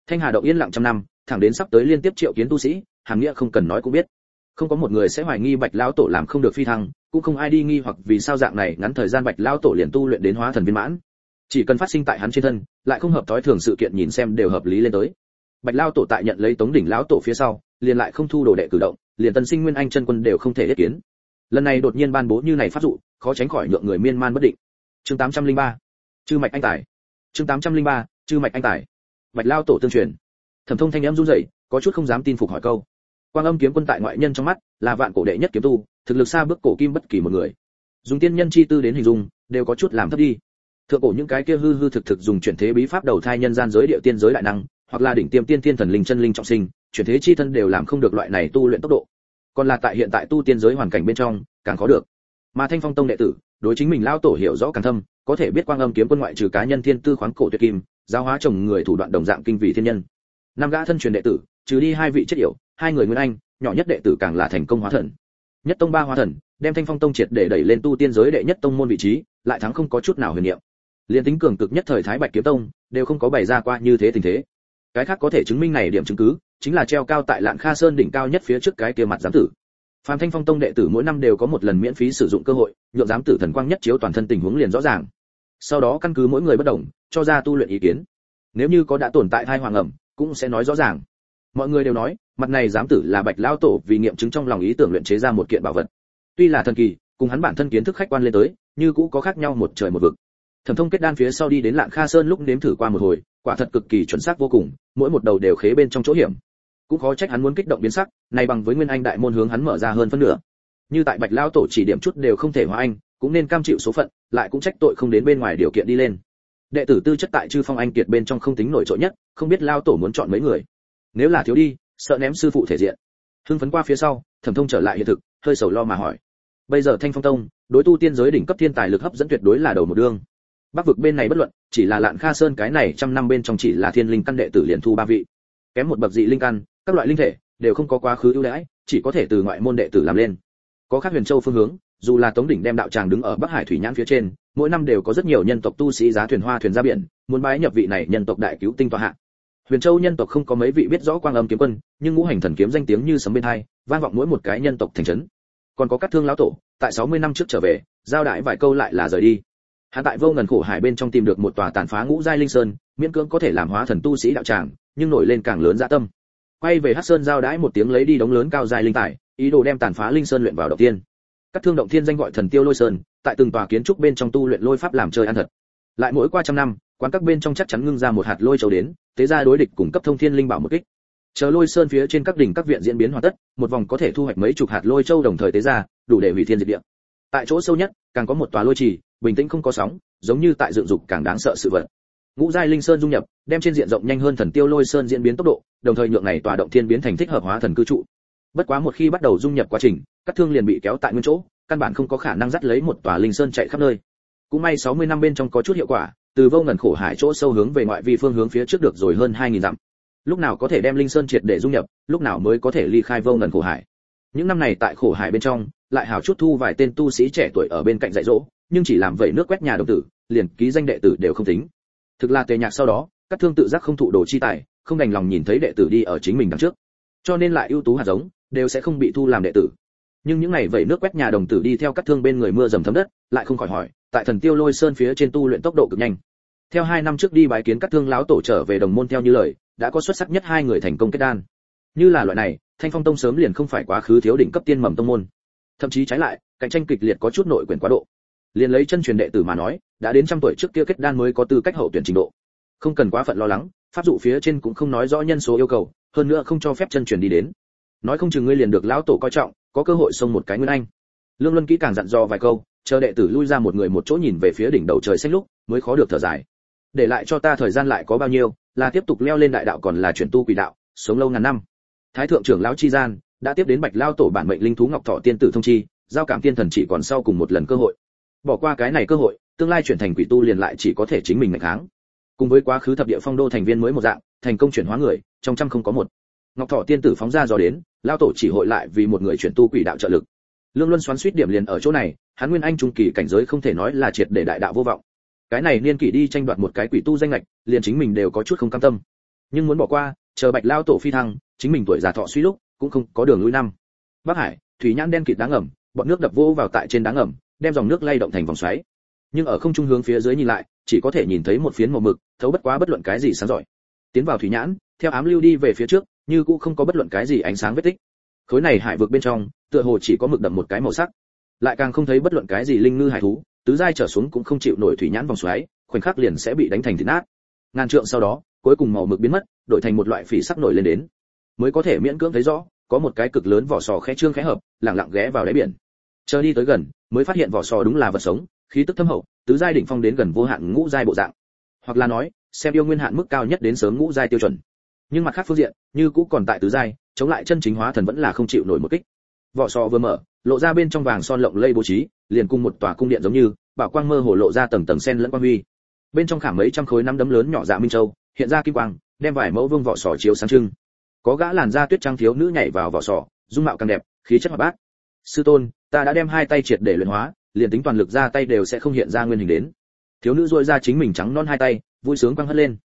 thanh hà động yên lặng trăm năm, thẳng đến sắp tới liên tiếp triệu kiến tu sĩ, hàm nghĩa không cần nói cũng biết. Không có một người sẽ hoài nghi bạch lão tổ làm không được phi thăng, cũng không ai đi nghi hoặc vì sao dạng này ngắn thời gian bạch lão tổ liền tu luyện đến hóa thần viên mãn. Chỉ cần phát sinh tại hắn trên thân, lại không hợp thói thường sự kiện nhìn xem đều hợp lý lên tới. Bạch lão tổ tại nhận lấy tống đỉnh lão tổ phía sau, liền lại không thu đồ đệ cử động, liền tân sinh nguyên anh chân quân đều không thể yết kiến. Lần này đột nhiên ban bố như này phát dụ, khó tránh khỏi nhượng người miên man bất định. Chương 803 chư mạch anh tài. Chương 803 chư mạch anh tài bạch lao tổ tương truyền. Thẩm thông thanh âm run rẩy, có chút không dám tin phục hỏi câu. Quang âm kiếm quân tại ngoại nhân trong mắt là vạn cổ đệ nhất kiếm tu, thực lực xa bước cổ kim bất kỳ một người. Dùng tiên nhân chi tư đến hình dung, đều có chút làm thấp đi. Thượng cổ những cái kia hư hư thực thực dùng chuyển thế bí pháp đầu thai nhân gian giới địa tiên giới đại năng, hoặc là đỉnh tiêm tiên tiên thần linh chân linh trọng sinh, chuyển thế chi thân đều làm không được loại này tu luyện tốc độ. Còn là tại hiện tại tu tiên giới hoàn cảnh bên trong, càng khó được. Mà thanh phong tông đệ tử, đối chính mình lao tổ hiểu rõ càng thâm, có thể biết quang âm kiếm quân ngoại trừ cá nhân thiên tư khoáng cổ tuyệt kim giáo hóa chồng người thủ đoạn đồng dạng kinh vị thiên nhân. Năm gã thân truyền đệ tử trừ đi hai vị chất yểu hai người nguyên anh nhỏ nhất đệ tử càng là thành công hóa thần. Nhất tông ba hóa thần đem thanh phong tông triệt để đẩy lên tu tiên giới đệ nhất tông môn vị trí lại thắng không có chút nào huyền niệm. Liên tính cường cực nhất thời thái bạch kiếm tông đều không có bày ra qua như thế tình thế. Cái khác có thể chứng minh này điểm chứng cứ chính là treo cao tại lạn kha sơn đỉnh cao nhất phía trước cái kia mặt giám tử. Phạm Thanh Phong Tông đệ tử mỗi năm đều có một lần miễn phí sử dụng cơ hội, nhượng giám tử thần quang nhất chiếu toàn thân tình huống liền rõ ràng. Sau đó căn cứ mỗi người bất đồng, cho ra tu luyện ý kiến. Nếu như có đã tồn tại thai hoàng ẩm, cũng sẽ nói rõ ràng. Mọi người đều nói, mặt này giám tử là Bạch lão tổ vì nghiệm chứng trong lòng ý tưởng luyện chế ra một kiện bảo vật. Tuy là thần kỳ, cùng hắn bản thân kiến thức khách quan lên tới, như cũ có khác nhau một trời một vực. Thẩm Thông kết đan phía sau đi đến lạng Kha Sơn lúc nếm thử qua một hồi, quả thật cực kỳ chuẩn xác vô cùng, mỗi một đầu đều khế bên trong chỗ hiểm, cũng khó trách hắn muốn kích động biến sắc này bằng với nguyên anh đại môn hướng hắn mở ra hơn phân nửa như tại bạch lao tổ chỉ điểm chút đều không thể hóa anh cũng nên cam chịu số phận lại cũng trách tội không đến bên ngoài điều kiện đi lên đệ tử tư chất tại chư phong anh kiệt bên trong không tính nổi trội nhất, không biết lao tổ muốn chọn mấy người. Nếu là thiếu đi, sợ ném sư phụ thể diện. Hưng phấn qua phía sau, thẩm thông trở lại hiện thực, hơi sầu lo mà hỏi. Bây giờ thanh phong tông, đối tu tiên giới đỉnh cấp thiên tài lực hấp dẫn tuyệt đối là đầu một đương bắc vực bên này bất luận, chỉ là lạn kha sơn cái này trăm năm bên trong chỉ là thiên linh căn đệ tử liền thu ba vị. Kém một bậc dị linh căn, các loại linh thể, đều không có quá khứ ưu đãi, chỉ có thể từ ngoại môn đệ tử làm lên. Có khác huyền châu phương hướng dù là tống đỉnh đem đạo tràng đứng ở bắc hải thủy nhãn phía trên, mỗi năm đều có rất nhiều nhân tộc tu sĩ giá thuyền hoa thuyền ra biển, muốn bái nhập vị này nhân tộc đại cứu tinh tọa hạ. Huyền châu nhân tộc không có mấy vị biết rõ quang âm kiếm quân, nhưng ngũ hành thần kiếm danh tiếng như sấm bên hai, vang vọng mỗi một cái nhân tộc thành trấn. Còn có các thương lão tổ, tại 60 năm trước trở về, giao đại vài câu lại là rời đi. Hạ tại vô ngần khổ hải bên trong tìm được một tòa tàn phá ngũ giai linh sơn, miễn cưỡng có thể làm hóa thần tu sĩ đạo tràng, nhưng nổi lên càng lớn dạ tâm. Quay về hắc sơn giao đãi một tiếng lấy đi đống lớn cao giai linh tài, ý đồ đem tàn phá linh sơn luyện vào đầu tiên các thương động thiên danh gọi thần tiêu lôi sơn, tại từng tòa kiến trúc bên trong tu luyện lôi pháp làm chơi ăn thật. Lại mỗi qua trăm năm, quán các bên trong chắc chắn ngưng ra một hạt lôi châu đến, tế ra đối địch cùng cấp thông thiên linh bảo một kích. Chờ lôi sơn phía trên các đỉnh các viện diễn biến hoàn tất, một vòng có thể thu hoạch mấy chục hạt lôi châu đồng thời tế ra, đủ để hủy thiên diệt địa. Tại chỗ sâu nhất, càng có một tòa lôi trì, bình tĩnh không có sóng, giống như tại dựng dục càng đáng sợ sự vật. Ngũ giai linh sơn dung nhập, đem trên diện rộng nhanh hơn thần tiêu lôi sơn diễn biến tốc độ, đồng thời nhượng này tòa động thiên biến thành thích hợp hóa thần cư trụ bất quá một khi bắt đầu dung nhập quá trình, các thương liền bị kéo tại nguyên chỗ, căn bản không có khả năng dắt lấy một tòa linh sơn chạy khắp nơi. Cũng may 60 năm bên trong có chút hiệu quả, từ vô ngần khổ hải chỗ sâu hướng về ngoại vi phương hướng phía trước được rồi hơn 2.000 dặm. Lúc nào có thể đem linh sơn triệt để dung nhập, lúc nào mới có thể ly khai vô ngần khổ hải. Những năm này tại khổ hải bên trong, lại hảo chút thu vài tên tu sĩ trẻ tuổi ở bên cạnh dạy dỗ, nhưng chỉ làm vậy nước quét nhà đồng tử, liền ký danh đệ tử đều không tính. Thực là tề nhạc sau đó, các thương tự giác không thụ đồ chi tài, không đành lòng nhìn thấy đệ tử đi ở chính mình đằng trước. Cho nên lại ưu tú hạt giống đều sẽ không bị thu làm đệ tử. Nhưng những ngày vậy nước quét nhà đồng tử đi theo các thương bên người mưa dầm thấm đất, lại không khỏi hỏi, tại thần tiêu lôi sơn phía trên tu luyện tốc độ cực nhanh. Theo hai năm trước đi bái kiến các thương lão tổ trở về đồng môn theo như lời, đã có xuất sắc nhất hai người thành công kết đan. Như là loại này, thanh phong tông sớm liền không phải quá khứ thiếu đỉnh cấp tiên mầm tông môn. Thậm chí trái lại, cạnh tranh kịch liệt có chút nội quyền quá độ. Liền lấy chân truyền đệ tử mà nói, đã đến trăm tuổi trước kia kết đan mới có tư cách hậu tuyển trình độ. Không cần quá phận lo lắng, pháp dụ phía trên cũng không nói rõ nhân số yêu cầu, hơn nữa không cho phép chân truyền đi đến nói không chừng ngươi liền được lão tổ coi trọng, có cơ hội xông một cái nguyên anh. Lương luân kỹ càng dặn dò vài câu, chờ đệ tử lui ra một người một chỗ nhìn về phía đỉnh đầu trời xanh lúc, mới khó được thở dài. Để lại cho ta thời gian lại có bao nhiêu, là tiếp tục leo lên đại đạo còn là chuyển tu quỷ đạo, sống lâu ngàn năm. Thái thượng trưởng lão chi gian, đã tiếp đến bạch lao tổ bản mệnh linh thú ngọc thọ tiên tử thông chi, giao cảm tiên thần chỉ còn sau cùng một lần cơ hội. Bỏ qua cái này cơ hội, tương lai chuyển thành quỷ tu liền lại chỉ có thể chính mình ngày kháng. Cùng với quá khứ thập địa phong đô thành viên mới một dạng, thành công chuyển hóa người, trong trăm không có một ngọc thọ tiên tử phóng ra gió đến, lao tổ chỉ hội lại vì một người chuyển tu quỷ đạo trợ lực. Lương luân xoắn suýt điểm liền ở chỗ này, hắn nguyên anh trung kỳ cảnh giới không thể nói là triệt để đại đạo vô vọng. Cái này niên kỷ đi tranh đoạt một cái quỷ tu danh lệch liền chính mình đều có chút không cam tâm. Nhưng muốn bỏ qua, chờ bạch lao tổ phi thăng, chính mình tuổi già thọ suy lúc, cũng không có đường lui năm. Bắc hải, thủy nhãn đen kịt đá ngầm, bọn nước đập vô vào tại trên đá ngầm, đem dòng nước lay động thành vòng xoáy. Nhưng ở không trung hướng phía dưới nhìn lại, chỉ có thể nhìn thấy một phiến màu mực, thấu bất quá bất luận cái gì sáng giỏi tiến vào thủy nhãn, theo ám lưu đi về phía trước như cũng không có bất luận cái gì ánh sáng vết tích. Khối này hải vực bên trong, tựa hồ chỉ có mực đậm một cái màu sắc. Lại càng không thấy bất luận cái gì linh ngư hải thú, tứ giai trở xuống cũng không chịu nổi thủy nhãn vòng xoáy, khoảnh khắc liền sẽ bị đánh thành thịt nát. Ngàn trượng sau đó, cuối cùng màu mực biến mất, đổi thành một loại phỉ sắc nổi lên đến. Mới có thể miễn cưỡng thấy rõ, có một cái cực lớn vỏ sò khẽ trương khẽ hợp, lặng lặng ghé vào đáy biển. Chờ đi tới gần, mới phát hiện vỏ sò đúng là vật sống, khí tức thâm hậu, tứ giai đỉnh phong đến gần vô hạn ngũ giai bộ dạng. Hoặc là nói, xem yêu nguyên hạn mức cao nhất đến sớm ngũ giai tiêu chuẩn nhưng mặt khác phương diện, như cũ còn tại tứ giai, chống lại chân chính hóa thần vẫn là không chịu nổi một kích. Vỏ sò vừa mở, lộ ra bên trong vàng son lộng lây bố trí, liền cùng một tòa cung điện giống như, bảo quang mơ hồ lộ ra tầng tầng sen lẫn quang huy. Bên trong khảm mấy trăm khối năm đấm lớn nhỏ dạ minh châu, hiện ra kim quang, đem vài mẫu vương vỏ sò chiếu sáng trưng. Có gã làn da tuyết trắng thiếu nữ nhảy vào vỏ sò, dung mạo càng đẹp, khí chất hoạt bát. Sư tôn, ta đã đem hai tay triệt để luyện hóa, liền tính toàn lực ra tay đều sẽ không hiện ra nguyên hình đến. Thiếu nữ dội ra chính mình trắng non hai tay, vui sướng quăng hất lên.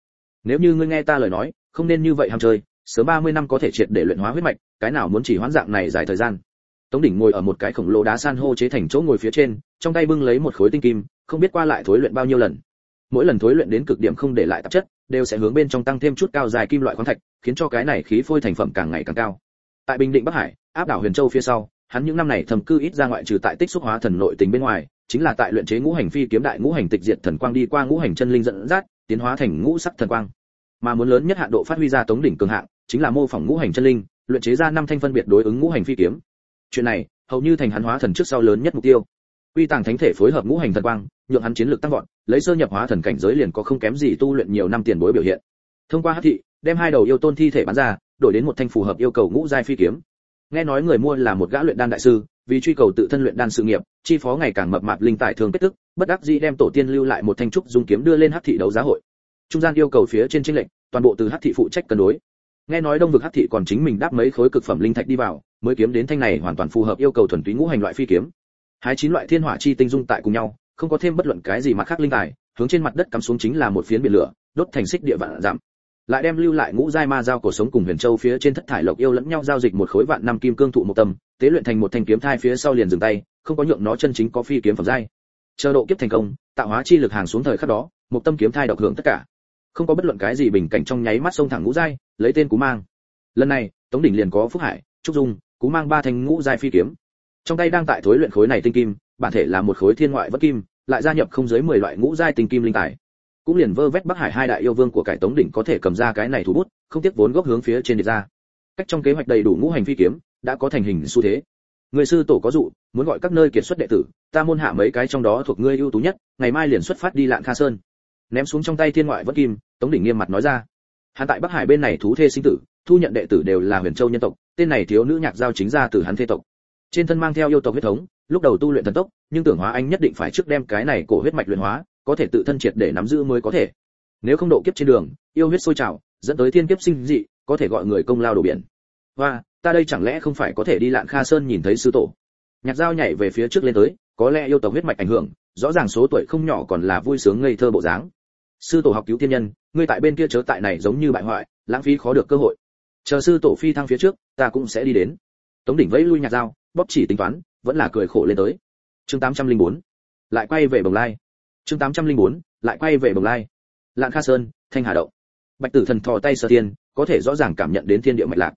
Nếu như ngươi nghe ta lời nói không nên như vậy ham chơi, sớm 30 năm có thể triệt để luyện hóa huyết mạch, cái nào muốn chỉ hoãn dạng này dài thời gian. Tống đỉnh ngồi ở một cái khổng lồ đá san hô chế thành chỗ ngồi phía trên, trong tay bưng lấy một khối tinh kim, không biết qua lại thối luyện bao nhiêu lần. Mỗi lần thối luyện đến cực điểm không để lại tạp chất, đều sẽ hướng bên trong tăng thêm chút cao dài kim loại khoáng thạch, khiến cho cái này khí phôi thành phẩm càng ngày càng cao. Tại bình định bắc hải, áp đảo huyền châu phía sau, hắn những năm này thầm cư ít ra ngoại trừ tại tích xúc hóa thần nội tình bên ngoài, chính là tại luyện chế ngũ hành phi kiếm đại ngũ hành tịch diệt thần quang đi qua ngũ hành chân linh dẫn dắt, tiến hóa thành ngũ sắc thần quang mà muốn lớn nhất hạn độ phát huy ra tống đỉnh cường hạng chính là mô phỏng ngũ hành chân linh, luyện chế ra năm thanh phân biệt đối ứng ngũ hành phi kiếm. Chuyện này, hầu như thành hắn hóa thần trước sau lớn nhất mục tiêu. Quy tàng thánh thể phối hợp ngũ hành thần quang, nhượng hắn chiến lược tăng vọt, lấy sơ nhập hóa thần cảnh giới liền có không kém gì tu luyện nhiều năm tiền bối biểu hiện. Thông qua hắc thị, đem hai đầu yêu tôn thi thể bán ra, đổi đến một thanh phù hợp yêu cầu ngũ giai phi kiếm. Nghe nói người mua là một gã luyện đan đại sư, vì truy cầu tự thân luyện đan sự nghiệp, chi phó ngày càng mập mạp linh tài thường kết tức, bất đắc dĩ đem tổ tiên lưu lại một thanh trúc dung kiếm đưa lên hắc thị đấu giá hội trung gian yêu cầu phía trên tranh lệnh toàn bộ từ hắc thị phụ trách cân đối. Nghe nói đông vực hắc thị còn chính mình đáp mấy khối cực phẩm linh thạch đi vào, mới kiếm đến thanh này hoàn toàn phù hợp yêu cầu thuần túy ngũ hành loại phi kiếm. Hai chín loại thiên hỏa chi tinh dung tại cùng nhau, không có thêm bất luận cái gì mặt khác linh tài, hướng trên mặt đất cắm xuống chính là một phiến biển lửa, đốt thành xích địa vạn giảm lại đem lưu lại ngũ giai ma giao cổ sống cùng huyền châu phía trên thất thải lộc yêu lẫn nhau giao dịch một khối vạn năm kim cương thụ một tâm tế luyện thành một thanh kiếm thai phía sau liền dừng tay, không có nhượng nó chân chính có phi kiếm phẩm giai. Chờ độ kiếp thành công, tạo hóa chi lực hàng xuống thời khắc đó, một tâm kiếm thai độc hưởng tất cả không có bất luận cái gì bình cảnh trong nháy mắt sông thẳng ngũ giai, lấy tên cú mang. Lần này, tống đỉnh liền có phúc hải, trúc dung, cú mang ba thanh ngũ giai phi kiếm. Trong tay đang tại thối luyện khối này tinh kim, bản thể là một khối thiên ngoại vất kim, lại gia nhập không dưới 10 loại ngũ giai tinh kim linh tài. Cũng liền vơ vét bắc hải hai đại yêu vương của cải tống đỉnh có thể cầm ra cái này thủ bút, không tiếc vốn gốc hướng phía trên đi ra. Cách trong kế hoạch đầy đủ ngũ hành phi kiếm, đã có thành hình xu thế. Người sư tổ có dụ, muốn gọi các nơi kiệt xuất đệ tử, ta môn hạ mấy cái trong đó thuộc ngươi ưu tú nhất, ngày mai liền xuất phát đi lạng kha sơn ném xuống trong tay thiên ngoại vẫn kim, tống đỉnh nghiêm mặt nói ra. Hắn tại bắc hải bên này thú thê sinh tử, thu nhận đệ tử đều là huyền châu nhân tộc, tên này thiếu nữ nhạc giao chính ra từ hắn thế tộc. Trên thân mang theo yêu tộc huyết thống, lúc đầu tu luyện thần tốc, nhưng tưởng hóa anh nhất định phải trước đem cái này cổ huyết mạch luyện hóa, có thể tự thân triệt để nắm giữ mới có thể. Nếu không độ kiếp trên đường, yêu huyết sôi trào, dẫn tới thiên kiếp sinh dị, có thể gọi người công lao đổ biển. Và ta đây chẳng lẽ không phải có thể đi lạn kha sơn nhìn thấy sư tổ? Nhạc dao nhảy về phía trước lên tới, có lẽ yêu tộc huyết mạch ảnh hưởng, rõ ràng số tuổi không nhỏ còn là vui sướng ngây thơ bộ dáng sư tổ học cứu thiên nhân, ngươi tại bên kia chớ tại này giống như bại hoại, lãng phí khó được cơ hội. Chờ sư tổ phi thăng phía trước, ta cũng sẽ đi đến. Tống đỉnh vẫy lui nhạc dao, bóp chỉ tính toán, vẫn là cười khổ lên tới. Chương 804 lại quay về bồng lai. Chương 804 lại quay về bồng lai. Lạn kha sơn, thanh hà động. Bạch tử thần thò tay sơ thiên có thể rõ ràng cảm nhận đến thiên địa mạch lạc.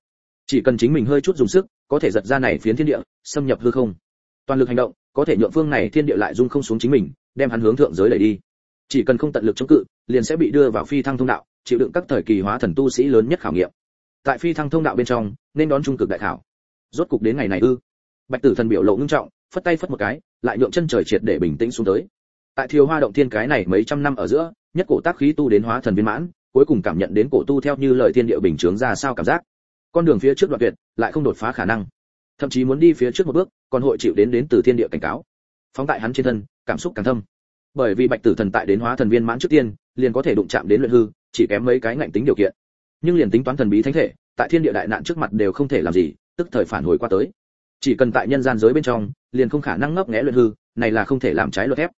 Chỉ cần chính mình hơi chút dùng sức, có thể giật ra này phiến thiên địa, xâm nhập hư không. Toàn lực hành động, có thể nhượng phương này thiên địa lại dung không xuống chính mình, đem hắn hướng thượng giới đẩy đi chỉ cần không tận lực chống cự, liền sẽ bị đưa vào phi thăng thông đạo, chịu đựng các thời kỳ hóa thần tu sĩ lớn nhất khảo nghiệm. Tại phi thăng thông đạo bên trong, nên đón trung cực đại khảo. Rốt cục đến ngày này ư? Bạch tử thần biểu lộ ngưng trọng, phất tay phất một cái, lại nhượng chân trời triệt để bình tĩnh xuống tới. Tại thiều hoa động thiên cái này mấy trăm năm ở giữa, nhất cổ tác khí tu đến hóa thần viên mãn, cuối cùng cảm nhận đến cổ tu theo như lời thiên địa bình chướng ra sao cảm giác. Con đường phía trước đoạn tuyệt, lại không đột phá khả năng. Thậm chí muốn đi phía trước một bước, còn hội chịu đến đến từ thiên địa cảnh cáo. Phóng tại hắn trên thân, cảm xúc càng thâm bởi vì bạch tử thần tại đến hóa thần viên mãn trước tiên, liền có thể đụng chạm đến luyện hư, chỉ kém mấy cái ngạnh tính điều kiện. Nhưng liền tính toán thần bí thánh thể, tại thiên địa đại nạn trước mặt đều không thể làm gì, tức thời phản hồi qua tới. Chỉ cần tại nhân gian giới bên trong, liền không khả năng ngấp nghé luyện hư, này là không thể làm trái luật thép.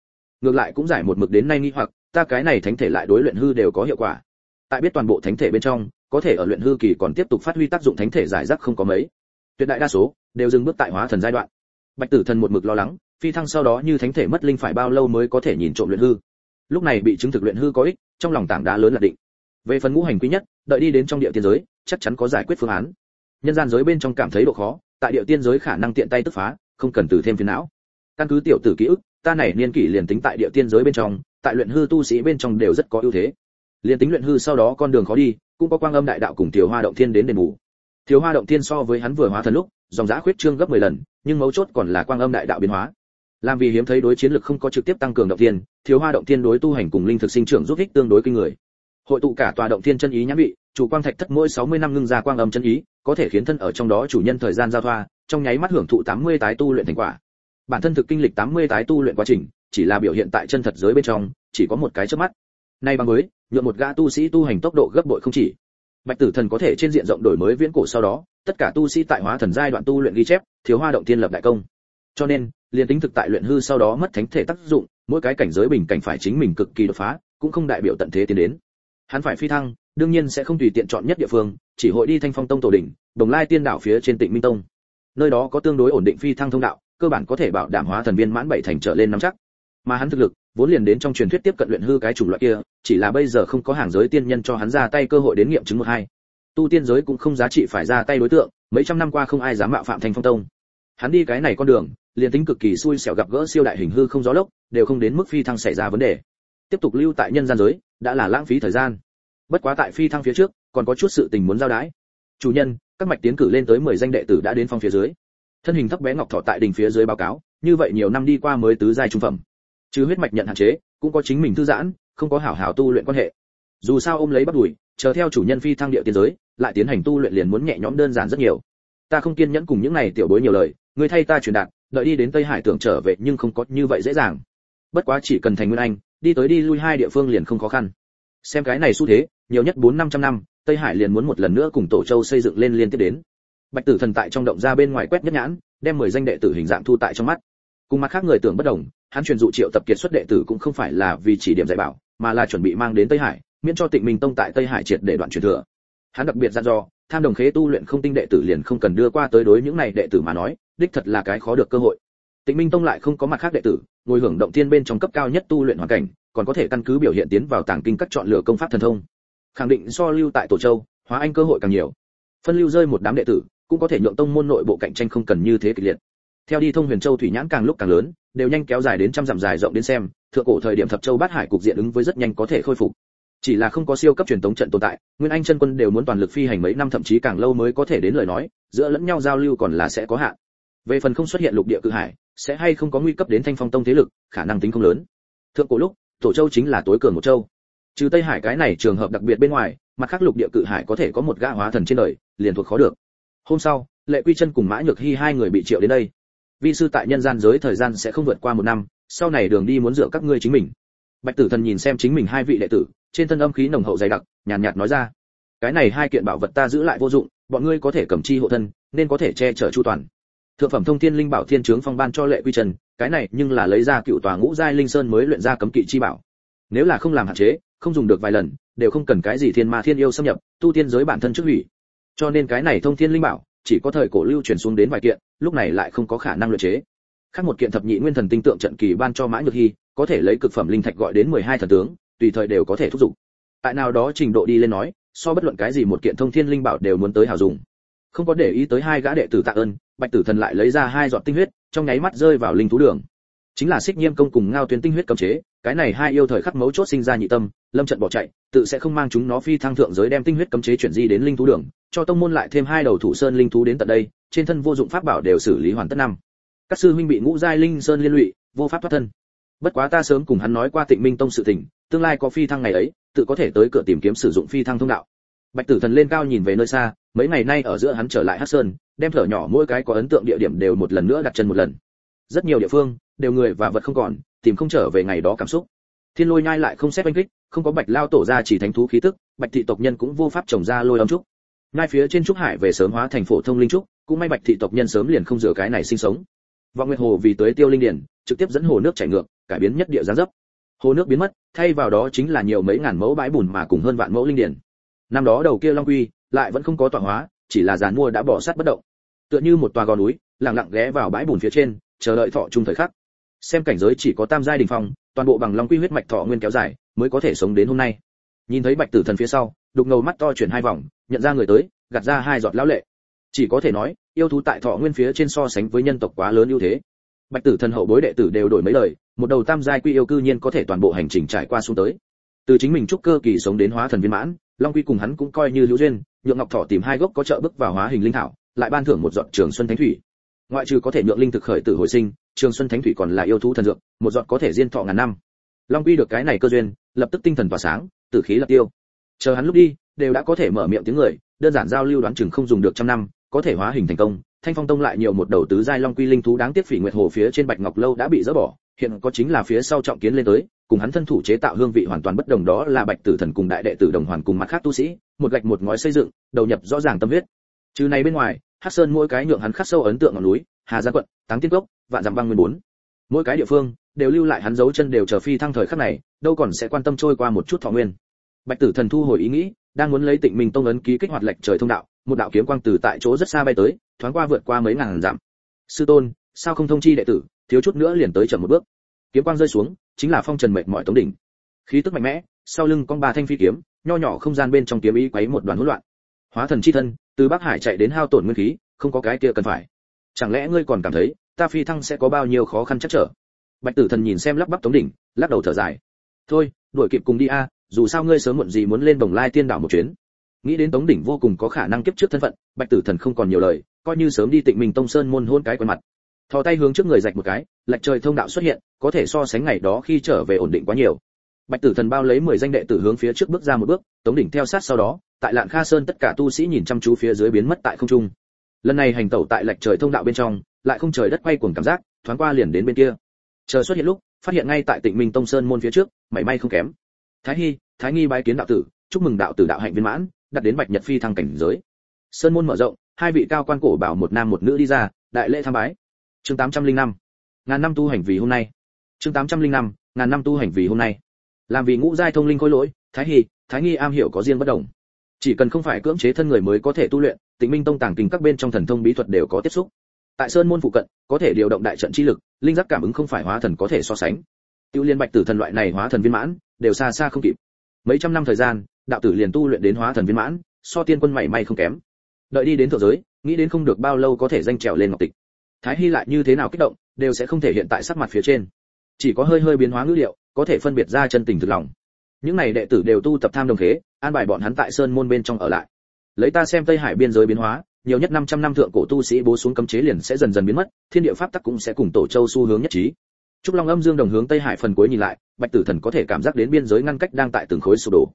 Ngược lại cũng giải một mực đến nay nghi hoặc, ta cái này thánh thể lại đối luyện hư đều có hiệu quả. Tại biết toàn bộ thánh thể bên trong, có thể ở luyện hư kỳ còn tiếp tục phát huy tác dụng thánh thể giải rác không có mấy. Tuyệt đại đa số đều dừng bước tại hóa thần giai đoạn. Bạch tử thần một mực lo lắng phi thăng sau đó như thánh thể mất linh phải bao lâu mới có thể nhìn trộm luyện hư. Lúc này bị chứng thực luyện hư có ích, trong lòng tảng đá lớn là định. Về phần ngũ hành quý nhất, đợi đi đến trong địa tiên giới, chắc chắn có giải quyết phương án. Nhân gian giới bên trong cảm thấy độ khó, tại địa tiên giới khả năng tiện tay tức phá, không cần từ thêm phiền não. Căn cứ tiểu tử ký ức, ta này niên kỷ liền tính tại địa tiên giới bên trong, tại luyện hư tu sĩ bên trong đều rất có ưu thế. Liền tính luyện hư sau đó con đường khó đi, cũng có quang âm đại đạo cùng tiểu hoa động thiên đến đền bù. Thiếu hoa động thiên so với hắn vừa hóa thần lúc, dòng giã khuyết trương gấp 10 lần, nhưng mấu chốt còn là quang âm đại đạo biến hóa làm vì hiếm thấy đối chiến lực không có trực tiếp tăng cường động thiên, thiếu hoa động thiên đối tu hành cùng linh thực sinh trưởng giúp ích tương đối kinh người. Hội tụ cả tòa động thiên chân ý nhãn vị, chủ quang thạch thất mỗi 60 năm ngưng ra quang âm chân ý, có thể khiến thân ở trong đó chủ nhân thời gian giao thoa, trong nháy mắt hưởng thụ 80 tái tu luyện thành quả. Bản thân thực kinh lịch 80 tái tu luyện quá trình, chỉ là biểu hiện tại chân thật giới bên trong, chỉ có một cái chớp mắt. Nay bằng mới nhượng một gã tu sĩ tu hành tốc độ gấp bội không chỉ. Bạch tử thần có thể trên diện rộng đổi mới viễn cổ sau đó, tất cả tu sĩ tại hóa thần giai đoạn tu luyện ghi chép, thiếu hoa động thiên lập đại công. Cho nên liền tính thực tại luyện hư sau đó mất thánh thể tác dụng, mỗi cái cảnh giới bình cảnh phải chính mình cực kỳ đột phá, cũng không đại biểu tận thế tiến đến. Hắn phải phi thăng, đương nhiên sẽ không tùy tiện chọn nhất địa phương, chỉ hội đi thanh phong tông tổ đỉnh, đồng lai tiên đảo phía trên tịnh minh tông. Nơi đó có tương đối ổn định phi thăng thông đạo, cơ bản có thể bảo đảm hóa thần viên mãn bảy thành trở lên nắm chắc. Mà hắn thực lực, vốn liền đến trong truyền thuyết tiếp cận luyện hư cái chủng loại kia, chỉ là bây giờ không có hàng giới tiên nhân cho hắn ra tay cơ hội đến nghiệm chứng một hai. Tu tiên giới cũng không giá trị phải ra tay đối tượng, mấy trăm năm qua không ai dám mạo phạm thanh phong tông. Hắn đi cái này con đường liền tính cực kỳ xui xẻo gặp gỡ siêu đại hình hư không gió lốc, đều không đến mức phi thăng xảy ra vấn đề. Tiếp tục lưu tại nhân gian giới, đã là lãng phí thời gian. Bất quá tại phi thăng phía trước, còn có chút sự tình muốn giao đái. Chủ nhân, các mạch tiến cử lên tới 10 danh đệ tử đã đến phong phía dưới. Thân hình thấp bé ngọc thọ tại đỉnh phía dưới báo cáo, như vậy nhiều năm đi qua mới tứ giai trung phẩm. Chứ huyết mạch nhận hạn chế, cũng có chính mình thư giãn, không có hảo hảo tu luyện quan hệ. Dù sao ôm lấy bắt đuổi chờ theo chủ nhân phi thăng địa tiên giới, lại tiến hành tu luyện liền muốn nhẹ nhõm đơn giản rất nhiều. Ta không kiên nhẫn cùng những này tiểu bối nhiều lời người thay ta truyền đạt đợi đi đến tây hải tưởng trở về nhưng không có như vậy dễ dàng. Bất quá chỉ cần thành nguyên anh, đi tới đi lui hai địa phương liền không khó khăn. Xem cái này xu thế, nhiều nhất bốn năm trăm năm, tây hải liền muốn một lần nữa cùng tổ châu xây dựng lên liên tiếp đến. Bạch tử thần tại trong động ra bên ngoài quét nhất nhãn, đem mười danh đệ tử hình dạng thu tại trong mắt. Cùng mặt khác người tưởng bất đồng, hắn truyền dụ triệu tập kiệt xuất đệ tử cũng không phải là vì chỉ điểm dạy bảo, mà là chuẩn bị mang đến tây hải, miễn cho tịnh minh tông tại tây hải triệt để đoạn truyền thừa. Hắn đặc biệt dặn dò, tham đồng khế tu luyện không tinh đệ tử liền không cần đưa qua tới đối những này đệ tử mà nói đích thật là cái khó được cơ hội. Tịnh minh tông lại không có mặt khác đệ tử, ngồi hưởng động thiên bên trong cấp cao nhất tu luyện hoàn cảnh, còn có thể căn cứ biểu hiện tiến vào tàng kinh các chọn lựa công pháp thần thông. Khẳng định so lưu tại tổ châu, hóa anh cơ hội càng nhiều. Phân lưu rơi một đám đệ tử, cũng có thể nhượng tông môn nội bộ cạnh tranh không cần như thế kịch liệt. Theo đi thông huyền châu thủy nhãn càng lúc càng lớn, đều nhanh kéo dài đến trăm dặm dài rộng đến xem, thượng cổ thời điểm thập châu bát hải cục diện ứng với rất nhanh có thể khôi phục. Chỉ là không có siêu cấp truyền tống trận tồn tại, nguyên anh chân quân đều muốn toàn lực phi hành mấy năm, thậm chí càng lâu mới có thể đến lời nói, giữa lẫn nhau giao lưu còn là sẽ có hạn về phần không xuất hiện lục địa cự hải sẽ hay không có nguy cấp đến thanh phong tông thế lực khả năng tính không lớn. Thượng cổ lúc tổ châu chính là tối cường một châu. Trừ tây hải cái này trường hợp đặc biệt bên ngoài mặt khác lục địa cự hải có thể có một gã hóa thần trên đời liền thuộc khó được. Hôm sau lệ quy chân cùng mã nhược hy hai người bị triệu đến đây. Vi sư tại nhân gian giới thời gian sẽ không vượt qua một năm sau này đường đi muốn dựa các ngươi chính mình. Bạch tử thần nhìn xem chính mình hai vị đệ tử trên thân âm khí nồng hậu dày đặc nhàn nhạt, nhạt nói ra. Cái này hai kiện bảo vật ta giữ lại vô dụng bọn ngươi có thể cầm chi hộ thân nên có thể che chở chu toàn thượng phẩm thông thiên linh bảo thiên trướng phong ban cho lệ quy trần, cái này nhưng là lấy ra cựu tòa ngũ giai linh sơn mới luyện ra cấm kỵ chi bảo. Nếu là không làm hạn chế, không dùng được vài lần, đều không cần cái gì thiên ma thiên yêu xâm nhập, tu tiên giới bản thân trước hủy. Cho nên cái này thông thiên linh bảo, chỉ có thời cổ lưu truyền xuống đến vài kiện, lúc này lại không có khả năng luyện chế. Khác một kiện thập nhị nguyên thần tinh tượng trận kỳ ban cho mã nhược hy có thể lấy cực phẩm linh thạch gọi đến 12 thần tướng, tùy thời đều có thể thúc giục. Tại nào đó trình độ đi lên nói, so bất luận cái gì một kiện thông thiên linh bảo đều muốn tới hào dùng. Không có để ý tới hai gã đệ tử tạ ơn bạch tử thần lại lấy ra hai giọt tinh huyết, trong nháy mắt rơi vào linh thú đường. Chính là xích nhiêm công cùng ngao tuyến tinh huyết cấm chế, cái này hai yêu thời khắc mấu chốt sinh ra nhị tâm, lâm trận bỏ chạy, tự sẽ không mang chúng nó phi thăng thượng giới đem tinh huyết cấm chế chuyển di đến linh thú đường, cho tông môn lại thêm hai đầu thủ sơn linh thú đến tận đây, trên thân vô dụng pháp bảo đều xử lý hoàn tất năm. Các sư huynh bị ngũ giai linh sơn liên lụy, vô pháp thoát thân. Bất quá ta sớm cùng hắn nói qua tịnh minh tông sự tình, tương lai có phi thăng ngày ấy, tự có thể tới cửa tìm kiếm sử dụng phi thăng thông đạo. Bạch tử thần lên cao nhìn về nơi xa mấy ngày nay ở giữa hắn trở lại hắc sơn, đem thở nhỏ mỗi cái có ấn tượng địa điểm đều một lần nữa đặt chân một lần. Rất nhiều địa phương, đều người và vật không còn, tìm không trở về ngày đó cảm xúc. Thiên lôi nhai lại không xét oanh kích, không có bạch lao tổ ra chỉ thánh thú khí tức, bạch thị tộc nhân cũng vô pháp trồng ra lôi âm trúc. Ngay phía trên trúc hải về sớm hóa thành phổ thông linh trúc, cũng may bạch thị tộc nhân sớm liền không rửa cái này sinh sống. Vọng nguyệt hồ vì tới tiêu linh điển trực tiếp dẫn hồ nước chảy ngược, cải biến nhất địa gián dấp. Hồ nước biến mất, thay vào đó chính là nhiều mấy ngàn mẫu bãi bùn mà cùng hơn vạn mẫu linh điển năm đó đầu kia long quy lại vẫn không có tọa hóa, chỉ là giàn mua đã bỏ sát bất động. Tựa như một tòa gò núi, lặng lặng ghé vào bãi bùn phía trên, chờ đợi thọ trung thời khắc. Xem cảnh giới chỉ có tam giai đình phong, toàn bộ bằng long quy huyết mạch thọ nguyên kéo dài, mới có thể sống đến hôm nay. Nhìn thấy bạch tử thần phía sau, đục ngầu mắt to chuyển hai vòng, nhận ra người tới, gạt ra hai giọt lão lệ. Chỉ có thể nói, yêu thú tại thọ nguyên phía trên so sánh với nhân tộc quá lớn ưu thế. Bạch tử thần hậu bối đệ tử đều đổi mấy lời, một đầu tam giai quy yêu cư nhiên có thể toàn bộ hành trình trải qua xuống tới. Từ chính mình trúc cơ kỳ sống đến hóa thần viên mãn, long quy cùng hắn cũng coi như hữu duyên nhượng ngọc thọ tìm hai gốc có trợ bước vào hóa hình linh thảo, lại ban thưởng một giọt trường xuân thánh thủy. Ngoại trừ có thể nhượng linh thực khởi tử hồi sinh, trường xuân thánh thủy còn là yêu thú thần dược, một giọt có thể diên thọ ngàn năm. Long quy được cái này cơ duyên, lập tức tinh thần tỏa sáng, tử khí lập tiêu. Chờ hắn lúc đi, đều đã có thể mở miệng tiếng người, đơn giản giao lưu đoán chừng không dùng được trăm năm, có thể hóa hình thành công. Thanh phong tông lại nhiều một đầu tứ giai long quy linh thú đáng tiếc phỉ nguyệt hồ phía trên bạch ngọc lâu đã bị dỡ bỏ, hiện có chính là phía sau trọng kiến lên tới cùng hắn thân thủ chế tạo hương vị hoàn toàn bất đồng đó là bạch tử thần cùng đại đệ tử đồng hoàn cùng mặt khác tu sĩ, một gạch một ngói xây dựng, đầu nhập rõ ràng tâm huyết. Trừ này bên ngoài, hắc sơn mỗi cái nhượng hắn khắc sâu ấn tượng ngọn núi, hà gia quận, táng tiên cốc, vạn dặm băng nguyên bốn. Mỗi cái địa phương đều lưu lại hắn dấu chân đều chờ phi thăng thời khắc này, đâu còn sẽ quan tâm trôi qua một chút thọ nguyên. Bạch tử thần thu hồi ý nghĩ, đang muốn lấy tịnh mình tông ấn ký kích hoạt lệnh trời thông đạo, một đạo kiếm quang từ tại chỗ rất xa bay tới, thoáng qua vượt qua mấy ngàn dặm. Sư tôn, sao không thông chi đệ tử, thiếu chút nữa liền tới chậm một bước. Kiếm quang rơi xuống chính là phong trần mệt mỏi tống đỉnh. Khí tức mạnh mẽ, sau lưng con ba thanh phi kiếm, nho nhỏ không gian bên trong kiếm ý quấy một đoàn hỗn loạn. Hóa thần chi thân, từ bắc hải chạy đến hao tổn nguyên khí, không có cái kia cần phải. Chẳng lẽ ngươi còn cảm thấy, ta phi thăng sẽ có bao nhiêu khó khăn chắc trở? Bạch tử thần nhìn xem lắp bắp tống đỉnh, lắc đầu thở dài. Thôi, đuổi kịp cùng đi a à, dù sao ngươi sớm muộn gì muốn lên bồng lai tiên đảo một chuyến. Nghĩ đến tống đỉnh vô cùng có khả năng kiếp trước thân phận, bạch tử thần không còn nhiều lời, coi như sớm đi tịnh mình tông sơn môn hôn cái quen mặt thò tay hướng trước người rạch một cái lạch trời thông đạo xuất hiện, có thể so sánh ngày đó khi trở về ổn định quá nhiều. Bạch tử thần bao lấy mười danh đệ tử hướng phía trước bước ra một bước, tống đỉnh theo sát sau đó, tại lạn kha sơn tất cả tu sĩ nhìn chăm chú phía dưới biến mất tại không trung. Lần này hành tẩu tại lạch trời thông đạo bên trong, lại không trời đất quay cuồng cảm giác, thoáng qua liền đến bên kia. Chờ xuất hiện lúc, phát hiện ngay tại tịnh minh tông sơn môn phía trước, mảy may không kém. Thái hy, thái nghi bái kiến đạo tử, chúc mừng đạo tử đạo hạnh viên mãn, đặt đến bạch nhật phi thăng cảnh giới. Sơn môn mở rộng, hai vị cao quan cổ bảo một nam một nữ đi ra, đại lễ tham bái chương 805. ngàn năm tu hành vì hôm nay. Chương 805. ngàn năm tu hành vì hôm nay. Làm vì ngũ giai thông linh khôi lỗi, thái hy thái nghi am hiểu có riêng bất đồng. Chỉ cần không phải cưỡng chế thân người mới có thể tu luyện, tịnh minh tông tàng kinh các bên trong thần thông bí thuật đều có tiếp xúc. Tại sơn môn phụ cận, có thể điều động đại trận chi lực, linh giác cảm ứng không phải hóa thần có thể so sánh. Tiêu liên bạch tử thần loại này hóa thần viên mãn, đều xa xa không kịp. Mấy trăm năm thời gian, đạo tử liền tu luyện đến hóa thần viên mãn, so tiên quân mảy may không kém. Đợi đi đến thượng giới, nghĩ đến không được bao lâu có thể danh trèo lên ngọc tịch thái hy lại như thế nào kích động, đều sẽ không thể hiện tại sắc mặt phía trên. Chỉ có hơi hơi biến hóa ngữ liệu, có thể phân biệt ra chân tình thực lòng. Những này đệ tử đều tu tập tham đồng khế, an bài bọn hắn tại sơn môn bên trong ở lại. Lấy ta xem tây hải biên giới biến hóa, nhiều nhất 500 năm thượng cổ tu sĩ bố xuống cấm chế liền sẽ dần dần biến mất, thiên địa pháp tắc cũng sẽ cùng tổ châu xu hướng nhất trí. Trúc long âm dương đồng hướng tây hải phần cuối nhìn lại, bạch tử thần có thể cảm giác đến biên giới ngăn cách đang tại từng khối sụp đổ.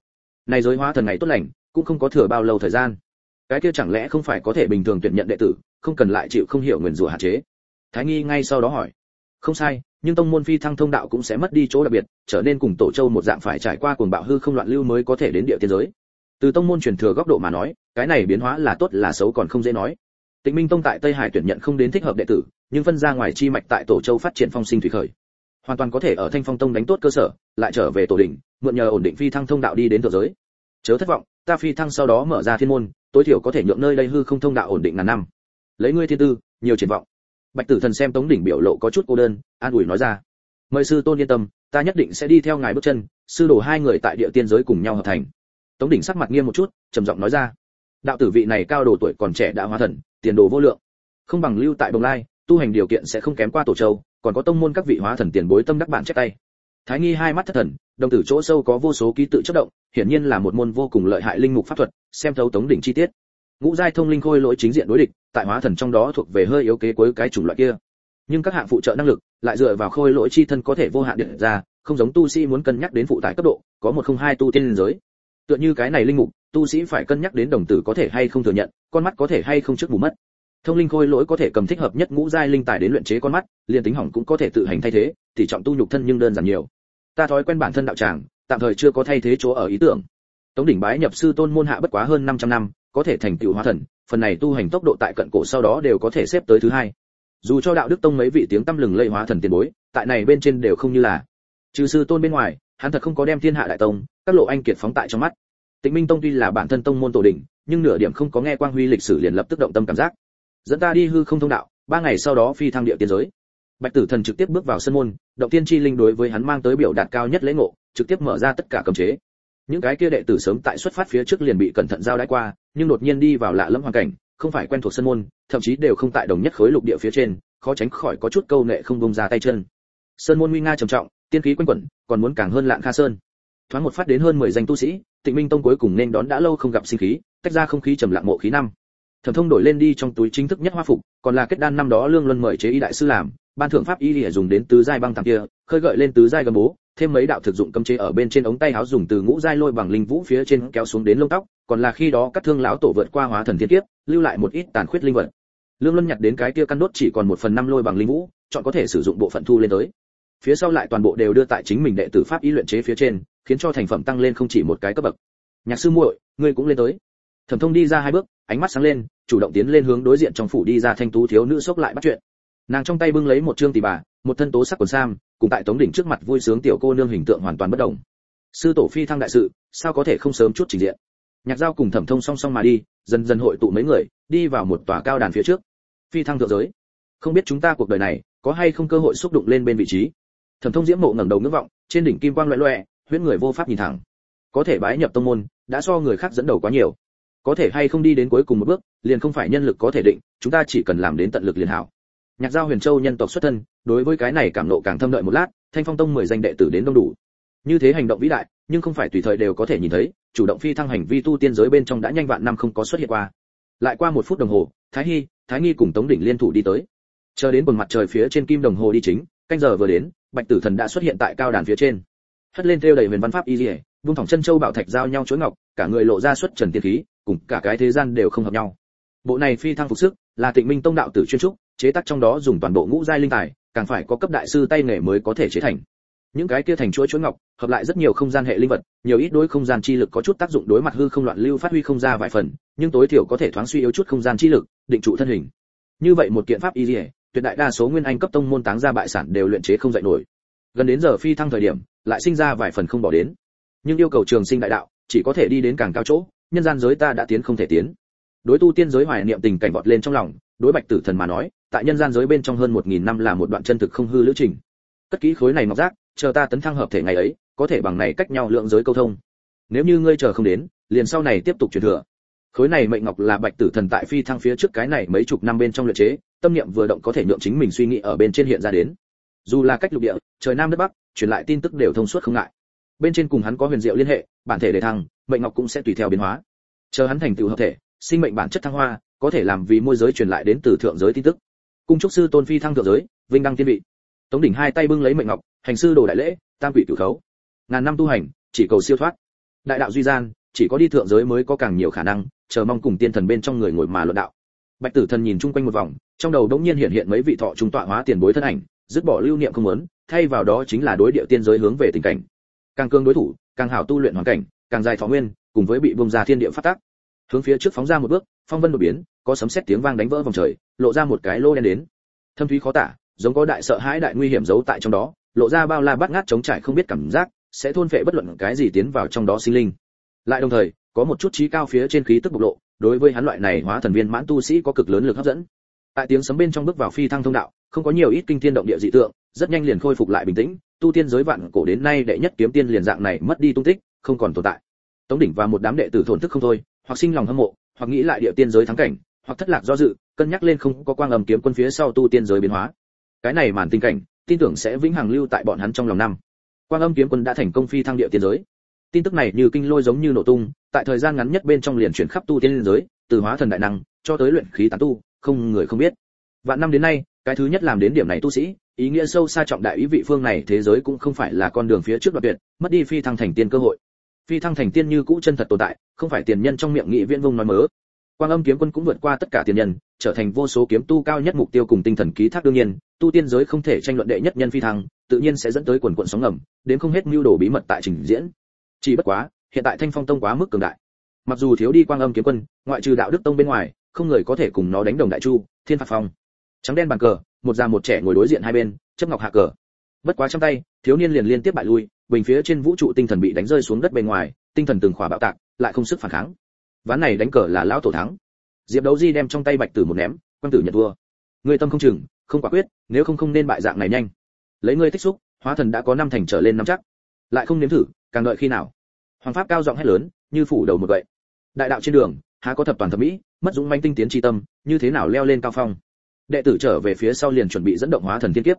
Này giới hóa thần ngày tốt lành, cũng không có thừa bao lâu thời gian cái kia chẳng lẽ không phải có thể bình thường tuyển nhận đệ tử, không cần lại chịu không hiểu nguyền rủa hạn chế? Thái nghi ngay sau đó hỏi. Không sai, nhưng tông môn phi thăng thông đạo cũng sẽ mất đi chỗ đặc biệt, trở nên cùng tổ châu một dạng phải trải qua cuồng bạo hư không loạn lưu mới có thể đến địa tiên giới. Từ tông môn truyền thừa góc độ mà nói, cái này biến hóa là tốt là xấu còn không dễ nói. Tịnh minh tông tại tây hải tuyển nhận không đến thích hợp đệ tử, nhưng phân ra ngoài chi mạch tại tổ châu phát triển phong sinh thủy khởi. Hoàn toàn có thể ở thanh phong tông đánh tốt cơ sở, lại trở về tổ đỉnh, mượn nhờ ổn định phi thăng thông đạo đi đến thượng giới. Chớ thất vọng, ta phi thăng sau đó mở ra thiên môn tối thiểu có thể nhượng nơi đây hư không thông đạo ổn định ngàn năm. Lấy ngươi thiên tư, nhiều triển vọng. Bạch tử thần xem tống đỉnh biểu lộ có chút cô đơn, an ủi nói ra. Mời sư tôn yên tâm, ta nhất định sẽ đi theo ngài bước chân, sư đồ hai người tại địa tiên giới cùng nhau hợp thành. Tống đỉnh sắc mặt nghiêm một chút, trầm giọng nói ra. Đạo tử vị này cao đồ tuổi còn trẻ đã hóa thần, tiền đồ vô lượng. Không bằng lưu tại bồng lai, tu hành điều kiện sẽ không kém qua tổ châu, còn có tông môn các vị hóa thần tiền bối tâm đắc bạn chép tay thái nghi hai mắt thất thần, đồng tử chỗ sâu có vô số ký tự chất động, hiển nhiên là một môn vô cùng lợi hại linh mục pháp thuật, xem thấu tống đỉnh chi tiết. Ngũ giai thông linh khôi lỗi chính diện đối địch, tại hóa thần trong đó thuộc về hơi yếu kế cuối cái chủng loại kia. Nhưng các hạng phụ trợ năng lực lại dựa vào khôi lỗi chi thân có thể vô hạn điện ra, không giống tu sĩ muốn cân nhắc đến phụ tải cấp độ, có một không hai tu tiên giới. Tựa như cái này linh mục, tu sĩ phải cân nhắc đến đồng tử có thể hay không thừa nhận, con mắt có thể hay không trước bù mất thông linh khôi lỗi có thể cầm thích hợp nhất ngũ giai linh tài đến luyện chế con mắt, liền tính hỏng cũng có thể tự hành thay thế, thì trọng tu nhục thân nhưng đơn giản nhiều. Ta thói quen bản thân đạo tràng, tạm thời chưa có thay thế chỗ ở ý tưởng. Tống đỉnh bái nhập sư tôn môn hạ bất quá hơn 500 năm, có thể thành tựu hóa thần, phần này tu hành tốc độ tại cận cổ sau đó đều có thể xếp tới thứ hai. Dù cho đạo đức tông mấy vị tiếng tăm lừng lây hóa thần tiền bối, tại này bên trên đều không như là. Trừ sư tôn bên ngoài, hắn thật không có đem thiên hạ đại tông, các lộ anh kiệt phóng tại trong mắt. Tịnh minh tông tuy là bản thân tông môn tổ đỉnh, nhưng nửa điểm không có nghe quang huy lịch sử liền lập tức động tâm cảm giác dẫn ta đi hư không thông đạo, ba ngày sau đó phi thăng địa tiên giới. Bạch tử thần trực tiếp bước vào sân môn, động tiên chi linh đối với hắn mang tới biểu đạt cao nhất lễ ngộ, trực tiếp mở ra tất cả cấm chế. Những cái kia đệ tử sớm tại xuất phát phía trước liền bị cẩn thận giao đãi qua, nhưng đột nhiên đi vào lạ lẫm hoàn cảnh, không phải quen thuộc sân môn, thậm chí đều không tại đồng nhất khối lục địa phía trên, khó tránh khỏi có chút câu nệ không bông ra tay chân. Sơn môn nguy nga trầm trọng, tiên khí quanh quẩn, còn muốn càng hơn lạng kha sơn. Thoáng một phát đến hơn 10 danh tu sĩ, tịnh minh tông cuối cùng nên đón đã lâu không gặp sinh khí, tách ra không khí trầm lặng mộ khí năm thẩm thông đổi lên đi trong túi chính thức nhất hoa phục, còn là kết đan năm đó lương luân mời chế y đại sư làm, ban thượng pháp y lìa dùng đến tứ giai băng tàng kia, khơi gợi lên tứ giai gầm bố, thêm mấy đạo thực dụng cấm chế ở bên trên ống tay áo dùng từ ngũ giai lôi bằng linh vũ phía trên kéo xuống đến lông tóc, còn là khi đó các thương lão tổ vượt qua hóa thần thiên kiếp, lưu lại một ít tàn khuyết linh vật. Lương luân nhặt đến cái kia căn đốt chỉ còn một phần năm lôi bằng linh vũ, chọn có thể sử dụng bộ phận thu lên tới. Phía sau lại toàn bộ đều đưa tại chính mình đệ tử pháp y luyện chế phía trên, khiến cho thành phẩm tăng lên không chỉ một cái cấp bậc. Nhạc sư muội, ngươi cũng lên tới thẩm thông đi ra hai bước, ánh mắt sáng lên, chủ động tiến lên hướng đối diện trong phủ đi ra thanh tú thiếu nữ xốc lại bắt chuyện. Nàng trong tay bưng lấy một trương tỷ bà, một thân tố sắc quần sam, cùng tại tống đỉnh trước mặt vui sướng tiểu cô nương hình tượng hoàn toàn bất đồng. Sư tổ phi thăng đại sự, sao có thể không sớm chút trình diện? Nhạc giao cùng thẩm thông song song mà đi, dần dần hội tụ mấy người, đi vào một tòa cao đàn phía trước. Phi thăng thượng giới. Không biết chúng ta cuộc đời này, có hay không cơ hội xúc đụng lên bên vị trí? Thẩm thông diễm mộ ngẩng đầu ngưỡng vọng, trên đỉnh kim quang loẹ loẹ huyễn người vô pháp nhìn thẳng. Có thể bái nhập tông môn, đã so người khác dẫn đầu quá nhiều có thể hay không đi đến cuối cùng một bước, liền không phải nhân lực có thể định, chúng ta chỉ cần làm đến tận lực liền hảo. Nhạc giao huyền châu nhân tộc xuất thân, đối với cái này cảm nộ càng thâm đợi một lát, thanh phong tông mười danh đệ tử đến đông đủ. Như thế hành động vĩ đại, nhưng không phải tùy thời đều có thể nhìn thấy, chủ động phi thăng hành vi tu tiên giới bên trong đã nhanh vạn năm không có xuất hiện qua. Lại qua một phút đồng hồ, thái hy, thái nghi cùng tống đỉnh liên thủ đi tới. Chờ đến bừng mặt trời phía trên kim đồng hồ đi chính, canh giờ vừa đến, bạch tử thần đã xuất hiện tại cao đàn phía trên. Hất lên theo đầy huyền văn pháp y dỉa vung thỏng chân châu bảo thạch giao nhau chuỗi ngọc cả người lộ ra xuất trần tiên khí, cùng cả cái thế gian đều không hợp nhau. Bộ này phi thăng phục sức, là tịnh minh tông đạo tử chuyên trúc, chế tác trong đó dùng toàn bộ ngũ giai linh tài, càng phải có cấp đại sư tay nghề mới có thể chế thành. Những cái kia thành chuỗi chuỗi ngọc, hợp lại rất nhiều không gian hệ linh vật, nhiều ít đối không gian chi lực có chút tác dụng đối mặt hư không loạn lưu phát huy không ra vài phần, nhưng tối thiểu có thể thoáng suy yếu chút không gian chi lực, định trụ thân hình. Như vậy một kiện pháp y liễu tuyệt đại đa số nguyên anh cấp tông môn táng ra bại sản đều luyện chế không dậy nổi. Gần đến giờ phi thăng thời điểm, lại sinh ra vài phần không bỏ đến. Nhưng yêu cầu trường sinh đại đạo chỉ có thể đi đến càng cao chỗ, nhân gian giới ta đã tiến không thể tiến. Đối tu tiên giới hoài niệm tình cảnh vọt lên trong lòng, đối bạch tử thần mà nói, tại nhân gian giới bên trong hơn một nghìn năm là một đoạn chân thực không hư lữ trình. Cất kỹ khối này ngọc giác chờ ta tấn thăng hợp thể ngày ấy, có thể bằng này cách nhau lượng giới câu thông. Nếu như ngươi chờ không đến, liền sau này tiếp tục truyền thừa. Khối này mệnh ngọc là bạch tử thần tại phi thăng phía trước cái này mấy chục năm bên trong luyện chế, tâm niệm vừa động có thể nhượng chính mình suy nghĩ ở bên trên hiện ra đến. Dù là cách lục địa, trời nam đất bắc, truyền lại tin tức đều thông suốt không ngại. Bên trên cùng hắn có huyền diệu liên hệ bản thể để thăng, mệnh ngọc cũng sẽ tùy theo biến hóa. Chờ hắn thành tựu hợp thể, sinh mệnh bản chất thăng hoa, có thể làm vì môi giới truyền lại đến từ thượng giới tin tức. Cung trúc sư tôn phi thăng thượng giới, vinh đăng tiên vị. Tống đỉnh hai tay bưng lấy mệnh ngọc, hành sư đồ đại lễ, tam quỷ cửu khấu. Ngàn năm tu hành, chỉ cầu siêu thoát. Đại đạo duy gian, chỉ có đi thượng giới mới có càng nhiều khả năng, chờ mong cùng tiên thần bên trong người ngồi mà luận đạo. Bạch tử thần nhìn chung quanh một vòng, trong đầu đống nhiên hiện hiện mấy vị thọ trung tọa hóa tiền bối thân ảnh, dứt bỏ lưu niệm không muốn, thay vào đó chính là đối địa tiên giới hướng về tình cảnh. Càng cương đối thủ càng hảo tu luyện hoàn cảnh, càng dài thọ nguyên, cùng với bị bông ra thiên địa phát tác. Hướng phía trước phóng ra một bước, phong vân đột biến, có sấm sét tiếng vang đánh vỡ vòng trời, lộ ra một cái lô đen đến. Thâm thúy khó tả, giống có đại sợ hãi đại nguy hiểm giấu tại trong đó, lộ ra bao la bát ngát chống trải không biết cảm giác, sẽ thôn phệ bất luận cái gì tiến vào trong đó sinh linh. Lại đồng thời, có một chút trí cao phía trên khí tức bộc lộ, đối với hắn loại này hóa thần viên mãn tu sĩ có cực lớn lực hấp dẫn. Tại tiếng sấm bên trong bước vào phi thăng thông đạo, không có nhiều ít kinh thiên động địa dị tượng, rất nhanh liền khôi phục lại bình tĩnh tu tiên giới vạn cổ đến nay đệ nhất kiếm tiên liền dạng này mất đi tung tích, không còn tồn tại. Tống đỉnh và một đám đệ tử thổn thức không thôi, hoặc sinh lòng hâm mộ, hoặc nghĩ lại địa tiên giới thắng cảnh, hoặc thất lạc do dự, cân nhắc lên không có quang âm kiếm quân phía sau tu tiên giới biến hóa. Cái này màn tình cảnh, tin tưởng sẽ vĩnh hằng lưu tại bọn hắn trong lòng năm. Quang âm kiếm quân đã thành công phi thăng địa tiên giới. Tin tức này như kinh lôi giống như nổ tung, tại thời gian ngắn nhất bên trong liền chuyển khắp tu tiên giới, từ hóa thần đại năng cho tới luyện khí tán tu, không người không biết. Vạn năm đến nay, cái thứ nhất làm đến điểm này tu sĩ ý nghĩa sâu xa trọng đại ý vị phương này thế giới cũng không phải là con đường phía trước đoạn tuyệt, mất đi phi thăng thành tiên cơ hội. Phi thăng thành tiên như cũ chân thật tồn tại, không phải tiền nhân trong miệng nghị viễn vông nói mớ. Quang âm kiếm quân cũng vượt qua tất cả tiền nhân, trở thành vô số kiếm tu cao nhất mục tiêu cùng tinh thần ký thác đương nhiên, tu tiên giới không thể tranh luận đệ nhất nhân phi thăng, tự nhiên sẽ dẫn tới quần quận sóng ngầm, đến không hết mưu đồ bí mật tại trình diễn. Chỉ bất quá, hiện tại thanh phong tông quá mức cường đại. Mặc dù thiếu đi quang âm kiếm quân, ngoại trừ đạo đức tông bên ngoài, không người có thể cùng nó đánh đồng đại chu, thiên phạt phong. Trắng đen bàn cờ một già một trẻ ngồi đối diện hai bên, chấp ngọc hạ cờ. Bất quá trong tay, thiếu niên liền liên tiếp bại lui, bình phía trên vũ trụ tinh thần bị đánh rơi xuống đất bên ngoài, tinh thần từng khỏa bạo tạc, lại không sức phản kháng. Ván này đánh cờ là lão tổ thắng. Diệp đấu di đem trong tay bạch tử một ném quan tử nhận thua. Người tâm không chừng, không quả quyết, nếu không không nên bại dạng này nhanh. Lấy ngươi tích xúc, hóa thần đã có năm thành trở lên năm chắc. Lại không nếm thử, càng đợi khi nào? Hoàng pháp cao giọng hét lớn, như phủ đầu một vậy đại đạo trên đường, há có thập toàn thẩm mỹ, mất dũng manh tinh tiến tri tâm, như thế nào leo lên cao phong? Đệ tử trở về phía sau liền chuẩn bị dẫn động hóa thần thiên kiếp.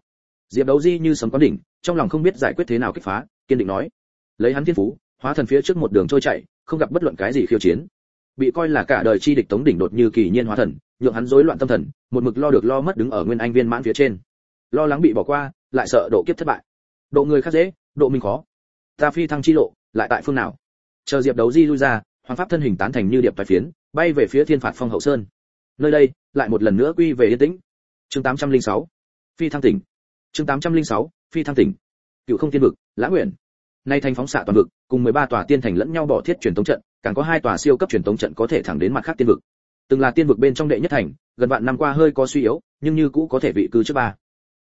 Diệp đấu di như sấm có đỉnh, trong lòng không biết giải quyết thế nào kích phá, kiên định nói. Lấy hắn thiên phú, hóa thần phía trước một đường trôi chạy không gặp bất luận cái gì khiêu chiến. Bị coi là cả đời chi địch tống đỉnh đột như kỳ nhiên hóa thần, nhượng hắn rối loạn tâm thần, một mực lo được lo mất đứng ở nguyên anh viên mãn phía trên. Lo lắng bị bỏ qua, lại sợ độ kiếp thất bại. Độ người khác dễ, độ mình khó. Ta phi thăng chi lộ, lại tại phương nào? Chờ diệp đấu di lui ra, hoàng pháp thân hình tán thành như điệp tài phiến, bay về phía thiên phạt phong hậu sơn nơi đây, lại một lần nữa quy về yên tĩnh. Chương 806 phi thăng tỉnh. Chương 806 phi thăng tỉnh. Cựu không tiên vực, lã nguyện. Nay thành phóng xạ toàn vực, cùng 13 tòa tiên thành lẫn nhau bỏ thiết truyền tống trận, càng có hai tòa siêu cấp truyền tống trận có thể thẳng đến mặt khác tiên vực. Từng là tiên vực bên trong đệ nhất thành, gần vạn năm qua hơi có suy yếu, nhưng như cũ có thể vị cư trước ba.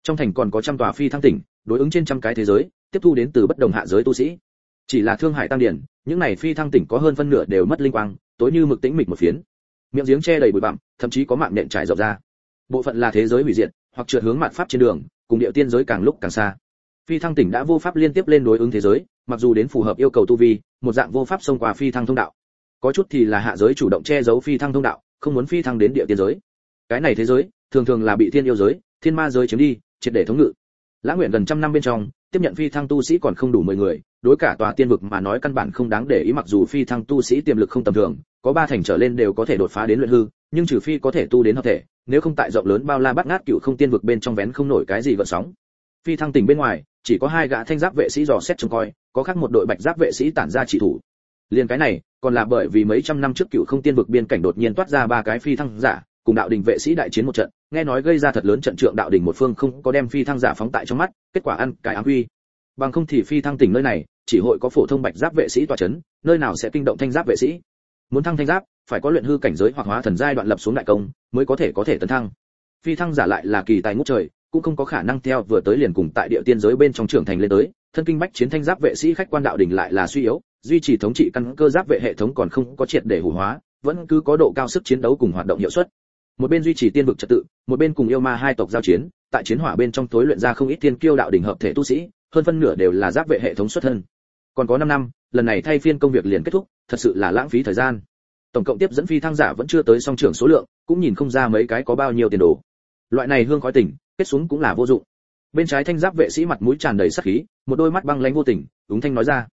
Trong thành còn có trăm tòa phi thăng tỉnh, đối ứng trên trăm cái thế giới, tiếp thu đến từ bất đồng hạ giới tu sĩ. Chỉ là thương hải tăng điển, những này phi thăng tỉnh có hơn phân nửa đều mất linh quang, tối như mực tĩnh mịch một phiến. Miệng giếng che đầy bụi bặm thậm chí có mạng nện trải rộng ra. Bộ phận là thế giới hủy diệt, hoặc trượt hướng mạn pháp trên đường, cùng điệu tiên giới càng lúc càng xa. Phi thăng tỉnh đã vô pháp liên tiếp lên đối ứng thế giới, mặc dù đến phù hợp yêu cầu tu vi, một dạng vô pháp xông qua phi thăng thông đạo. Có chút thì là hạ giới chủ động che giấu phi thăng thông đạo, không muốn phi thăng đến địa tiên giới. Cái này thế giới, thường thường là bị thiên yêu giới, thiên ma giới chiếm đi, triệt để thống ngự. Lãng nguyện gần trăm năm bên trong, tiếp nhận phi thăng tu sĩ còn không đủ mười người đối cả tòa tiên vực mà nói căn bản không đáng để ý mặc dù phi thăng tu sĩ tiềm lực không tầm thường, có ba thành trở lên đều có thể đột phá đến luyện hư, nhưng trừ phi có thể tu đến hợp thể, nếu không tại rộng lớn bao la bắt ngát cựu không tiên vực bên trong vén không nổi cái gì gợn sóng. Phi thăng tỉnh bên ngoài, chỉ có hai gã thanh giáp vệ sĩ dò xét trông coi, có khác một đội bạch giáp vệ sĩ tản ra chỉ thủ. Liền cái này, còn là bởi vì mấy trăm năm trước cựu không tiên vực biên cảnh đột nhiên toát ra ba cái phi thăng giả, cùng đạo đình vệ sĩ đại chiến một trận, nghe nói gây ra thật lớn trận trượng đạo đình một phương không có đem phi thăng giả phóng tại trong mắt, kết quả ăn cải ám huy bằng không thì phi thăng tỉnh nơi này, chỉ hội có phổ thông bạch giáp vệ sĩ tòa chấn, nơi nào sẽ kinh động thanh giáp vệ sĩ. Muốn thăng thanh giáp, phải có luyện hư cảnh giới hoặc hóa thần giai đoạn lập xuống đại công, mới có thể có thể tấn thăng. Phi thăng giả lại là kỳ tài ngút trời, cũng không có khả năng theo vừa tới liền cùng tại địa tiên giới bên trong trưởng thành lên tới. Thân kinh bách chiến thanh giáp vệ sĩ khách quan đạo đỉnh lại là suy yếu, duy trì thống trị căn cơ giáp vệ hệ thống còn không có triệt để hủ hóa, vẫn cứ có độ cao sức chiến đấu cùng hoạt động hiệu suất. Một bên duy trì tiên vực trật tự, một bên cùng yêu ma hai tộc giao chiến, tại chiến hỏa bên trong tối luyện ra không ít tiên kiêu đạo đỉnh hợp thể tu sĩ hơn phân nửa đều là giáp vệ hệ thống xuất thân. Còn có 5 năm, lần này thay phiên công việc liền kết thúc, thật sự là lãng phí thời gian. Tổng cộng tiếp dẫn phi thăng giả vẫn chưa tới song trưởng số lượng, cũng nhìn không ra mấy cái có bao nhiêu tiền đồ. Loại này hương khói tỉnh kết xuống cũng là vô dụng. Bên trái thanh giáp vệ sĩ mặt mũi tràn đầy sát khí, một đôi mắt băng lãnh vô tình đúng thanh nói ra.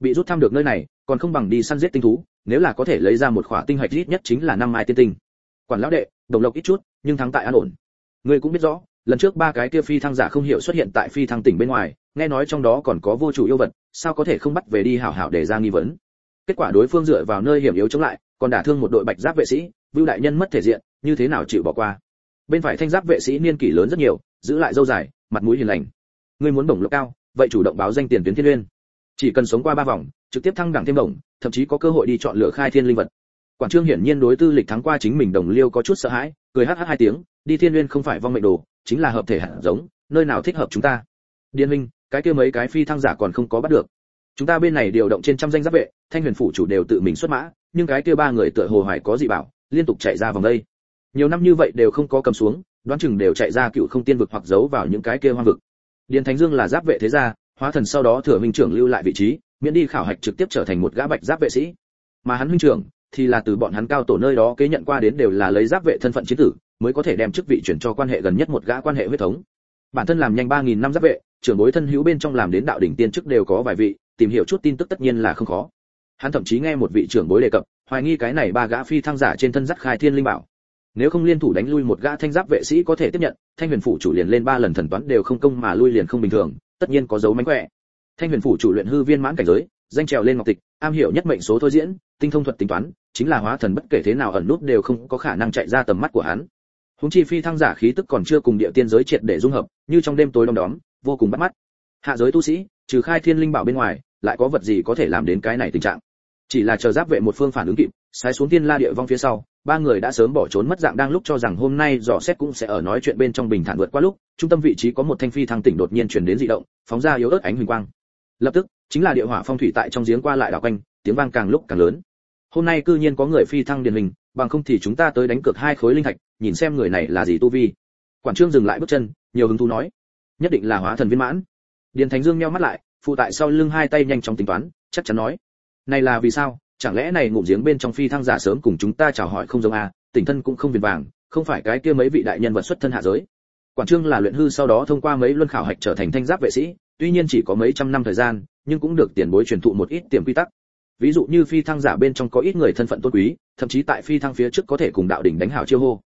Bị rút thăm được nơi này, còn không bằng đi săn giết tinh thú, nếu là có thể lấy ra một khỏa tinh hạch ít nhất chính là năm mai tiên tinh. Quản lão đệ, đồng lộc ít chút, nhưng thắng tại an ổn. Ngươi cũng biết rõ, lần trước ba cái kia phi thăng giả không hiểu xuất hiện tại phi thăng tỉnh bên ngoài nghe nói trong đó còn có vô chủ yêu vật sao có thể không bắt về đi hảo hảo để ra nghi vấn? Kết quả đối phương dựa vào nơi hiểm yếu chống lại còn đả thương một đội bạch giáp vệ sĩ vưu đại nhân mất thể diện như thế nào chịu bỏ qua? Bên phải thanh giáp vệ sĩ niên kỷ lớn rất nhiều giữ lại dâu dài mặt mũi hiền lành. Ngươi muốn bổng lộc cao vậy chủ động báo danh tiền tuyến thiên liên chỉ cần sống qua ba vòng trực tiếp thăng đẳng thêm bổng thậm chí có cơ hội đi chọn lựa khai thiên linh vật. Quảng Trương hiển nhiên đối tư lịch thắng qua chính mình đồng liêu có chút sợ hãi, cười hắc hắc hai tiếng, đi Thiên Nguyên không phải vong mệnh đồ, chính là hợp thể hạt giống, nơi nào thích hợp chúng ta. Điên Minh, cái kia mấy cái phi thăng giả còn không có bắt được. Chúng ta bên này điều động trên trăm danh giáp vệ, Thanh Huyền phủ chủ đều tự mình xuất mã, nhưng cái kia ba người tựa hồ hoài có gì bảo, liên tục chạy ra vòng đây. Nhiều năm như vậy đều không có cầm xuống, đoán chừng đều chạy ra cựu không tiên vực hoặc giấu vào những cái kia hoang vực. Điền Thánh Dương là giáp vệ thế gia, hóa thần sau đó thừa minh trưởng lưu lại vị trí, miễn đi khảo hạch trực tiếp trở thành một gã bạch giáp vệ sĩ. Mà hắn huynh trưởng, thì là từ bọn hắn cao tổ nơi đó kế nhận qua đến đều là lấy giáp vệ thân phận chiến tử, mới có thể đem chức vị chuyển cho quan hệ gần nhất một gã quan hệ huyết thống. Bản thân làm nhanh 3000 năm giáp vệ, trưởng bối thân hữu bên trong làm đến đạo đỉnh tiên chức đều có vài vị, tìm hiểu chút tin tức tất nhiên là không khó. Hắn thậm chí nghe một vị trưởng bối đề cập, hoài nghi cái này ba gã phi thăng giả trên thân dắt khai thiên linh bảo. Nếu không liên thủ đánh lui một gã thanh giáp vệ sĩ có thể tiếp nhận, Thanh Huyền phủ chủ liền lên ba lần thần toán đều không công mà lui liền không bình thường, tất nhiên có dấu mánh khỏe. Thanh Huyền phủ chủ luyện hư viên mãn cảnh giới, danh trèo lên ngọc tịch, am hiểu nhất mệnh số thôi diễn, tinh thông thuật tính toán, chính là hóa thần bất kể thế nào ẩn nút đều không có khả năng chạy ra tầm mắt của hắn. Húng chi phi thăng giả khí tức còn chưa cùng địa tiên giới triệt để dung hợp, như trong đêm tối đông đóm, vô cùng bắt mắt. Hạ giới tu sĩ, trừ khai thiên linh bảo bên ngoài, lại có vật gì có thể làm đến cái này tình trạng? Chỉ là chờ giáp vệ một phương phản ứng kịp, sai xuống tiên la địa vong phía sau, ba người đã sớm bỏ trốn mất dạng đang lúc cho rằng hôm nay dò xét cũng sẽ ở nói chuyện bên trong bình thản vượt qua lúc, trung tâm vị trí có một thanh phi thăng tỉnh đột nhiên truyền đến dị động, phóng ra yếu ớt ánh huỳnh quang. Lập tức, chính là địa hỏa phong thủy tại trong giếng qua lại đảo quanh, tiếng vang càng lúc càng lớn hôm nay cư nhiên có người phi thăng điển hình bằng không thì chúng ta tới đánh cược hai khối linh thạch nhìn xem người này là gì tu vi quản trương dừng lại bước chân nhiều hứng thú nói nhất định là hóa thần viên mãn. Điền thánh dương nheo mắt lại phụ tại sau lưng hai tay nhanh chóng tính toán chắc chắn nói này là vì sao? Chẳng lẽ này ngủ giếng bên trong phi thăng giả sớm cùng chúng ta chào hỏi không giống a à, tỉnh thân cũng không viền vàng không phải cái kia mấy vị đại nhân vật xuất thân hạ giới. Quản trương là luyện hư sau đó thông qua mấy luân khảo hạch trở thành thanh giáp vệ sĩ tuy nhiên chỉ có mấy trăm năm thời gian nhưng cũng được tiền bối truyền thụ một ít tiềm quy tắc. Ví dụ như phi thăng giả bên trong có ít người thân phận tôn quý thậm chí tại phi thăng phía trước có thể cùng đạo đỉnh đánh hảo chiêu hô.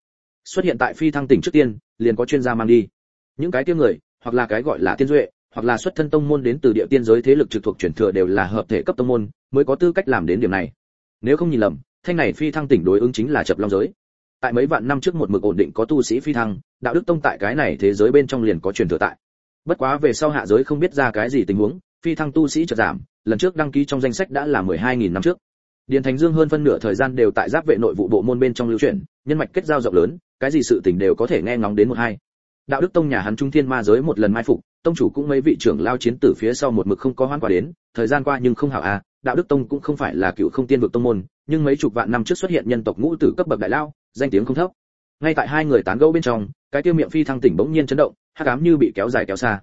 Xuất hiện tại phi thăng tỉnh trước tiên liền có chuyên gia mang đi. Những cái tiêu người hoặc là cái gọi là tiên duệ hoặc là xuất thân tông môn đến từ địa tiên giới thế lực trực thuộc truyền thừa đều là hợp thể cấp tông môn mới có tư cách làm đến điểm này nếu không nhìn lầm thanh này phi thăng tỉnh đối ứng chính là chập long giới tại mấy vạn năm trước một mực ổn định có tu sĩ phi thăng đạo đức tông tại cái này thế giới bên trong liền có truyền thừa tại bất quá về sau hạ giới không biết ra cái gì tình huống phi thăng tu sĩ chợt giảm lần trước đăng ký trong danh sách đã là 12.000 năm trước. Điền Thành Dương hơn phân nửa thời gian đều tại giáp vệ nội vụ bộ môn bên trong lưu chuyển, nhân mạch kết giao rộng lớn, cái gì sự tình đều có thể nghe ngóng đến một hai. Đạo đức tông nhà hắn trung thiên ma giới một lần mai phục, tông chủ cũng mấy vị trưởng lao chiến tử phía sau một mực không có hoan quả đến, thời gian qua nhưng không hảo à, đạo đức tông cũng không phải là cựu không tiên vực tông môn, nhưng mấy chục vạn năm trước xuất hiện nhân tộc ngũ tử cấp bậc đại lao, danh tiếng không thấp. Ngay tại hai người tán gẫu bên trong, cái tiêu miệng phi thăng tỉnh bỗng nhiên chấn động, hắc ám như bị kéo dài kéo xa.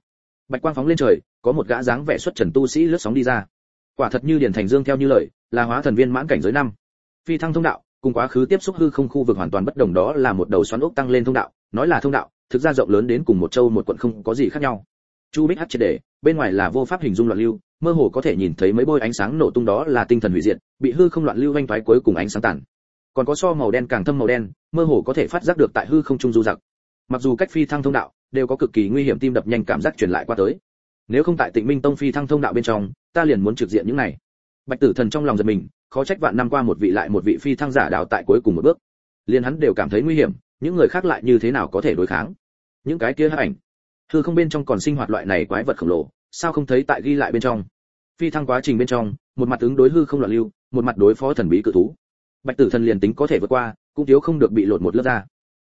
Bạch quang phóng lên trời, có một gã dáng vẻ xuất trần tu sĩ lướt sóng đi ra quả thật như điển thành dương theo như lời là hóa thần viên mãn cảnh giới năm phi thăng thông đạo cùng quá khứ tiếp xúc hư không khu vực hoàn toàn bất đồng đó là một đầu xoắn ốc tăng lên thông đạo nói là thông đạo thực ra rộng lớn đến cùng một châu một quận không có gì khác nhau. Chu bích Hát triệt để bên ngoài là vô pháp hình dung loạn lưu, mơ hồ có thể nhìn thấy mấy bôi ánh sáng nổ tung đó là tinh thần hủy diệt, bị hư không loạn lưu vanh thoái cuối cùng ánh sáng tàn. Còn có so màu đen càng thâm màu đen, mơ hồ có thể phát giác được tại hư không trung du giặc. Mặc dù cách phi thăng thông đạo, đều có cực kỳ nguy hiểm tim đập nhanh cảm giác truyền lại qua tới. Nếu không tại tịnh minh tông phi thăng thông đạo bên trong, ta liền muốn trực diện những này. Bạch tử thần trong lòng giật mình, khó trách vạn năm qua một vị lại một vị phi thăng giả đào tại cuối cùng một bước. Liền hắn đều cảm thấy nguy hiểm những người khác lại như thế nào có thể đối kháng? Những cái kia hấp ảnh. Hư không bên trong còn sinh hoạt loại này quái vật khổng lồ, sao không thấy tại ghi lại bên trong? Phi thăng quá trình bên trong, một mặt ứng đối hư không loạn lưu, một mặt đối phó thần bí cự thú. Bạch tử thần liền tính có thể vượt qua, cũng thiếu không được bị lột một lớp ra.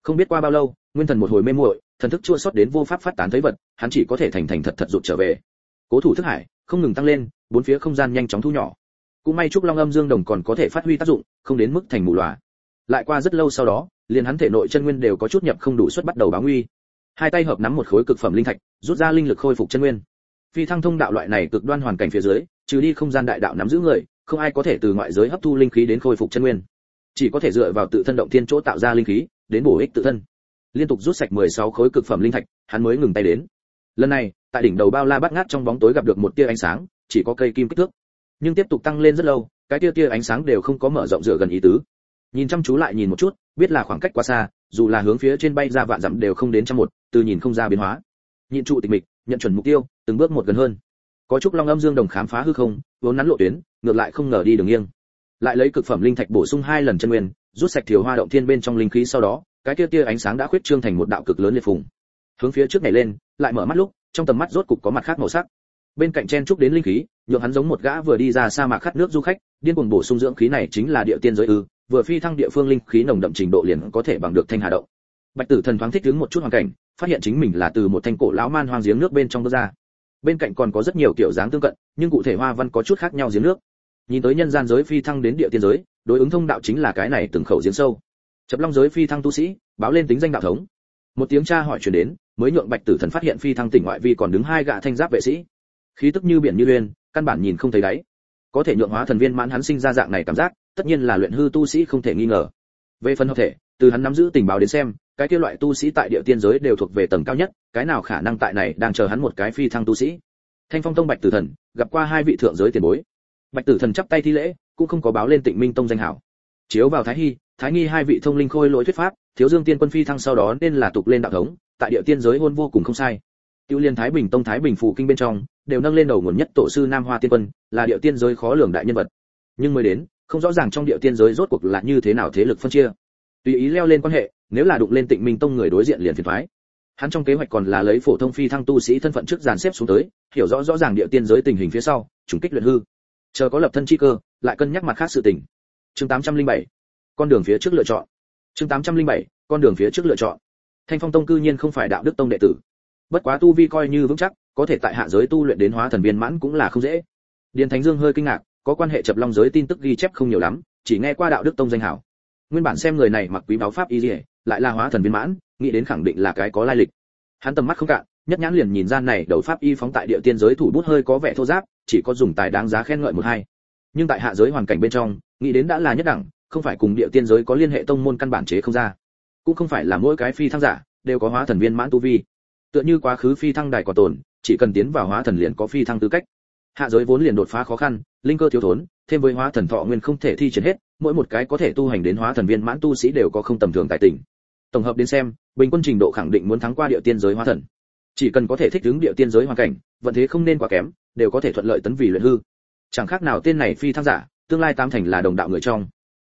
Không biết qua bao lâu, nguyên thần một hồi mê muội, thần thức chua sót đến vô pháp phát tán thấy vật, hắn chỉ có thể thành thành thật thật rụt trở về. Cố thủ thức hải, không ngừng tăng lên, bốn phía không gian nhanh chóng thu nhỏ. Cũng may trúc long âm dương đồng còn có thể phát huy tác dụng, không đến mức thành mù lòa lại qua rất lâu sau đó liền hắn thể nội chân nguyên đều có chút nhập không đủ suất bắt đầu báo nguy hai tay hợp nắm một khối cực phẩm linh thạch rút ra linh lực khôi phục chân nguyên phi thăng thông đạo loại này cực đoan hoàn cảnh phía dưới trừ đi không gian đại đạo nắm giữ người không ai có thể từ ngoại giới hấp thu linh khí đến khôi phục chân nguyên chỉ có thể dựa vào tự thân động thiên chỗ tạo ra linh khí đến bổ ích tự thân liên tục rút sạch 16 khối cực phẩm linh thạch, hắn mới ngừng tay đến. Lần này, tại đỉnh đầu bao la bát ngát trong bóng tối gặp được một tia ánh sáng, chỉ có cây kim kích thước. Nhưng tiếp tục tăng lên rất lâu, cái tia tia ánh sáng đều không có mở rộng dựa gần ý tứ. Nhìn chăm chú lại nhìn một chút, biết là khoảng cách quá xa, dù là hướng phía trên bay ra vạn dặm đều không đến trăm một, từ nhìn không ra biến hóa. Nhịn trụ tịch mịch, nhận chuẩn mục tiêu, từng bước một gần hơn. có chút long âm dương đồng khám phá hư không vốn nắn lộ tuyến ngược lại không ngờ đi đường nghiêng lại lấy cực phẩm linh thạch bổ sung hai lần chân nguyên rút sạch thiểu hoa động thiên bên trong linh khí sau đó cái kia tia ánh sáng đã khuyết trương thành một đạo cực lớn liệt phùng hướng phía trước này lên lại mở mắt lúc trong tầm mắt rốt cục có mặt khác màu sắc bên cạnh chen trúc đến linh khí, nhượng hắn giống một gã vừa đi ra sa mạc khát nước du khách, điên cuồng bổ sung dưỡng khí này chính là địa tiên giới ư, vừa phi thăng địa phương linh khí nồng đậm trình độ liền có thể bằng được thanh hà động. Bạch tử thần thoáng thích ứng một chút hoàn cảnh, phát hiện chính mình là từ một thanh cổ lão man hoang giếng nước bên trong bước ra. Bên cạnh còn có rất nhiều kiểu dáng tương cận, nhưng cụ thể hoa văn có chút khác nhau giếng nước. Nhìn tới nhân gian giới phi thăng đến địa tiên giới, đối ứng thông đạo chính là cái này từng khẩu giếng sâu. Chập long giới phi thăng tu sĩ, báo lên tính danh đạo thống. Một tiếng tra hỏi truyền đến, mới nhượng bạch tử thần phát hiện phi thăng tỉnh ngoại vi còn đứng hai gã thanh giáp vệ sĩ khí tức như biển như uyên, căn bản nhìn không thấy đáy. Có thể nhượng hóa thần viên mãn hắn sinh ra dạng này cảm giác, tất nhiên là luyện hư tu sĩ không thể nghi ngờ. Về phần hợp thể, từ hắn nắm giữ tình báo đến xem, cái kia loại tu sĩ tại địa tiên giới đều thuộc về tầng cao nhất, cái nào khả năng tại này đang chờ hắn một cái phi thăng tu sĩ? Thanh phong tông bạch tử thần, gặp qua hai vị thượng giới tiền bối. Bạch tử thần chắp tay thi lễ, cũng không có báo lên tịnh minh tông danh hảo. Chiếu vào thái hy, thái nghi hai vị thông linh khôi lỗi thuyết pháp, thiếu dương tiên quân phi thăng sau đó nên là tục lên đạo thống, tại địa tiên giới hôn vô cùng không sai. Tiêu liên thái bình tông thái bình phủ kinh bên trong đều nâng lên đầu nguồn nhất tổ sư nam hoa tiên quân, là địa tiên giới khó lường đại nhân vật. Nhưng mới đến, không rõ ràng trong địa tiên giới rốt cuộc là như thế nào thế lực phân chia. Tùy ý leo lên quan hệ, nếu là đụng lên tịnh minh tông người đối diện liền phiền thoái hắn trong kế hoạch còn là lấy phổ thông phi thăng tu sĩ thân phận trước dàn xếp xuống tới, hiểu rõ rõ ràng địa tiên giới tình hình phía sau, trùng kích luyện hư. Chờ có lập thân chi cơ, lại cân nhắc mặt khác sự tình. Chương 807 con đường phía trước lựa chọn. Chương 807 con đường phía trước lựa chọn. Thanh phong tông cư nhiên không phải đạo đức tông đệ tử. Bất quá tu vi coi như vững chắc có thể tại hạ giới tu luyện đến hóa thần viên mãn cũng là không dễ. Điền thánh dương hơi kinh ngạc, có quan hệ chập long giới tin tức ghi chép không nhiều lắm, chỉ nghe qua đạo đức tông danh hảo. Nguyên bản xem người này mặc quý báo pháp y liễu lại là hóa thần viên mãn, nghĩ đến khẳng định là cái có lai lịch. Hắn tầm mắt không cạn, nhất nhãn liền nhìn ra này đầu pháp y phóng tại địa tiên giới thủ bút hơi có vẻ thô giáp, chỉ có dùng tài đáng giá khen ngợi một hai. Nhưng tại hạ giới hoàn cảnh bên trong, nghĩ đến đã là nhất đẳng, không phải cùng địa tiên giới có liên hệ tông môn căn bản chế không ra. Cũng không phải là mỗi cái phi thăng giả đều có hóa thần viên mãn tu vi. Tựa như quá khứ phi thăng đài còn tồn chỉ cần tiến vào hóa thần liền có phi thăng tư cách. Hạ giới vốn liền đột phá khó khăn, linh cơ thiếu thốn, thêm với hóa thần thọ nguyên không thể thi triển hết, mỗi một cái có thể tu hành đến hóa thần viên mãn tu sĩ đều có không tầm thường tài tình. Tổng hợp đến xem, bình quân trình độ khẳng định muốn thắng qua địa tiên giới hóa thần. Chỉ cần có thể thích ứng địa tiên giới hoàn cảnh, vận thế không nên quá kém, đều có thể thuận lợi tấn vì luyện hư. Chẳng khác nào tên này phi thăng giả, tương lai tam thành là đồng đạo người trong.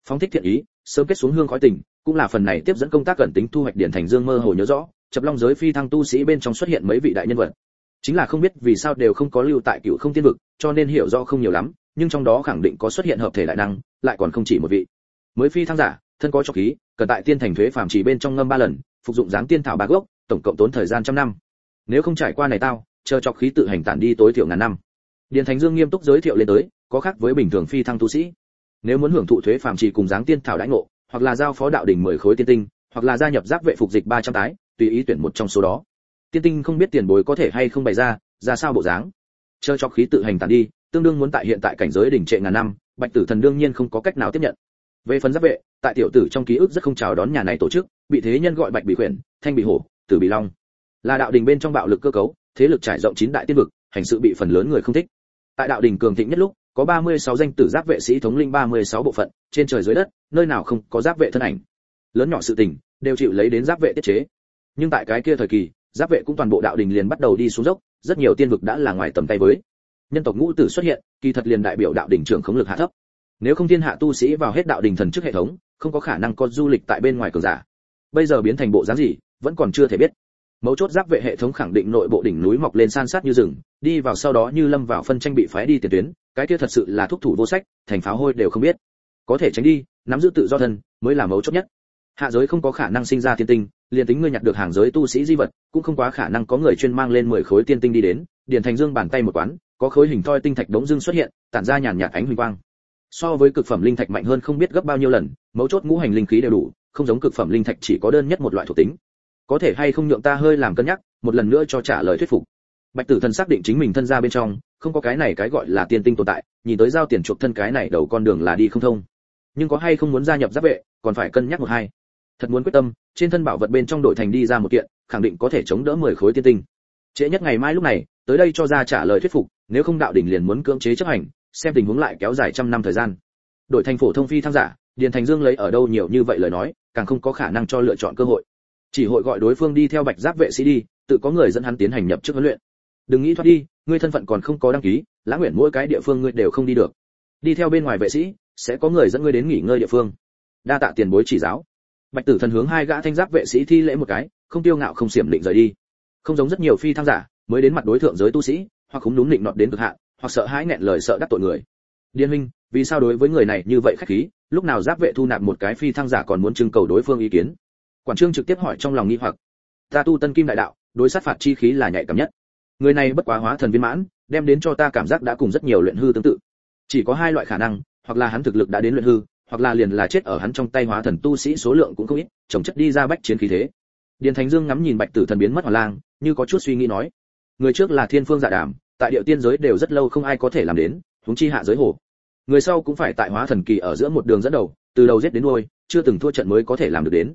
Phóng thích thiện ý, sớm kết xuống hương khói tình, cũng là phần này tiếp dẫn công tác cẩn tính thu hoạch điển thành dương mơ hồ nhớ rõ, chập long giới phi thăng tu sĩ bên trong xuất hiện mấy vị đại nhân vật chính là không biết vì sao đều không có lưu tại cựu không tiên vực, cho nên hiểu rõ không nhiều lắm, nhưng trong đó khẳng định có xuất hiện hợp thể đại năng, lại còn không chỉ một vị. Mới phi thăng giả, thân có cho khí, cần tại tiên thành thuế phàm chỉ bên trong ngâm ba lần, phục dụng dáng tiên thảo ba gốc, tổng cộng tốn thời gian trăm năm. Nếu không trải qua này tao, chờ cho khí tự hành tản đi tối thiểu ngàn năm. Điện thánh dương nghiêm túc giới thiệu lên tới, có khác với bình thường phi thăng tu sĩ. Nếu muốn hưởng thụ thuế phàm chỉ cùng dáng tiên thảo đãi ngộ, hoặc là giao phó đạo đỉnh mười khối tiên tinh, hoặc là gia nhập giáp vệ phục dịch ba trăm tái, tùy ý tuyển một trong số đó tiên tinh không biết tiền bối có thể hay không bày ra ra sao bộ dáng. Chờ cho khí tự hành tàn đi, tương đương muốn tại hiện tại cảnh giới đỉnh trệ ngàn năm, bạch tử thần đương nhiên không có cách nào tiếp nhận. Về phần giáp vệ, tại tiểu tử trong ký ức rất không chào đón nhà này tổ chức, bị thế nhân gọi bạch bị khuyển, thanh bị hổ, tử bị long. Là đạo đình bên trong bạo lực cơ cấu, thế lực trải rộng chín đại tiên vực, hành sự bị phần lớn người không thích. Tại đạo đình cường thịnh nhất lúc, có 36 danh tử giáp vệ sĩ thống linh 36 bộ phận, trên trời dưới đất, nơi nào không có giáp vệ thân ảnh. Lớn nhỏ sự tình, đều chịu lấy đến giáp vệ tiết chế. Nhưng tại cái kia thời kỳ giáp vệ cũng toàn bộ đạo đình liền bắt đầu đi xuống dốc, rất nhiều tiên vực đã là ngoài tầm tay với. Nhân tộc ngũ tử xuất hiện, kỳ thật liền đại biểu đạo đình trưởng khống lực hạ thấp. Nếu không thiên hạ tu sĩ vào hết đạo đình thần trước hệ thống, không có khả năng có du lịch tại bên ngoài cường giả. Bây giờ biến thành bộ dáng gì, vẫn còn chưa thể biết. Mấu chốt giáp vệ hệ thống khẳng định nội bộ đỉnh núi mọc lên san sát như rừng, đi vào sau đó như lâm vào phân tranh bị phái đi tiền tuyến, cái kia thật sự là thúc thủ vô sách, thành pháo hôi đều không biết. Có thể tránh đi, nắm giữ tự do thân, mới là mấu chốt nhất. Hạ giới không có khả năng sinh ra thiên tinh liền tính ngươi nhặt được hàng giới tu sĩ di vật, cũng không quá khả năng có người chuyên mang lên 10 khối tiên tinh đi đến, Điền thành dương bàn tay một quán, có khối hình thoi tinh thạch đống dương xuất hiện, tản ra nhàn nhạt ánh huỳnh quang. So với cực phẩm linh thạch mạnh hơn không biết gấp bao nhiêu lần, mấu chốt ngũ hành linh khí đều đủ, không giống cực phẩm linh thạch chỉ có đơn nhất một loại thuộc tính. Có thể hay không nhượng ta hơi làm cân nhắc, một lần nữa cho trả lời thuyết phục. Bạch tử thần xác định chính mình thân ra bên trong, không có cái này cái gọi là tiên tinh tồn tại, nhìn tới giao tiền chuộc thân cái này đầu con đường là đi không thông. Nhưng có hay không muốn gia nhập giáp vệ, còn phải cân nhắc một hai thật muốn quyết tâm, trên thân bảo vật bên trong đội thành đi ra một kiện, khẳng định có thể chống đỡ 10 khối tiên tinh. Trễ nhất ngày mai lúc này, tới đây cho ra trả lời thuyết phục, nếu không đạo đỉnh liền muốn cưỡng chế chấp hành, xem tình huống lại kéo dài trăm năm thời gian. Đội thành phổ thông phi tham giả, điền thành dương lấy ở đâu nhiều như vậy lời nói, càng không có khả năng cho lựa chọn cơ hội. Chỉ hội gọi đối phương đi theo bạch giáp vệ sĩ đi, tự có người dẫn hắn tiến hành nhập chức huấn luyện. Đừng nghĩ thoát đi, ngươi thân phận còn không có đăng ký, lã nguyện mỗi cái địa phương ngươi đều không đi được. Đi theo bên ngoài vệ sĩ, sẽ có người dẫn ngươi đến nghỉ ngơi địa phương. Đa tạ tiền bối chỉ giáo bạch tử thần hướng hai gã thanh giáp vệ sĩ thi lễ một cái, không tiêu ngạo không xiểm định rời đi. Không giống rất nhiều phi thăng giả, mới đến mặt đối thượng giới tu sĩ, hoặc không đúng định nọt đến cực hạn, hoặc sợ hãi nghẹn lời sợ đắc tội người. Điên minh, vì sao đối với người này như vậy khách khí, lúc nào giáp vệ thu nạp một cái phi thăng giả còn muốn trưng cầu đối phương ý kiến? Quản trương trực tiếp hỏi trong lòng nghi hoặc. Ta tu tân kim đại đạo, đối sát phạt chi khí là nhạy cảm nhất. Người này bất quá hóa thần viên mãn, đem đến cho ta cảm giác đã cùng rất nhiều luyện hư tương tự. Chỉ có hai loại khả năng, hoặc là hắn thực lực đã đến luyện hư hoặc là liền là chết ở hắn trong tay hóa thần tu sĩ số lượng cũng không ít, chồng chất đi ra bách chiến khí thế. Điền thánh dương ngắm nhìn bạch tử thần biến mất hoàn lang, như có chút suy nghĩ nói, người trước là thiên phương dạ đàm, tại địa tiên giới đều rất lâu không ai có thể làm đến, huống chi hạ giới hồ. Người sau cũng phải tại hóa thần kỳ ở giữa một đường dẫn đầu, từ đầu giết đến đuôi, chưa từng thua trận mới có thể làm được đến.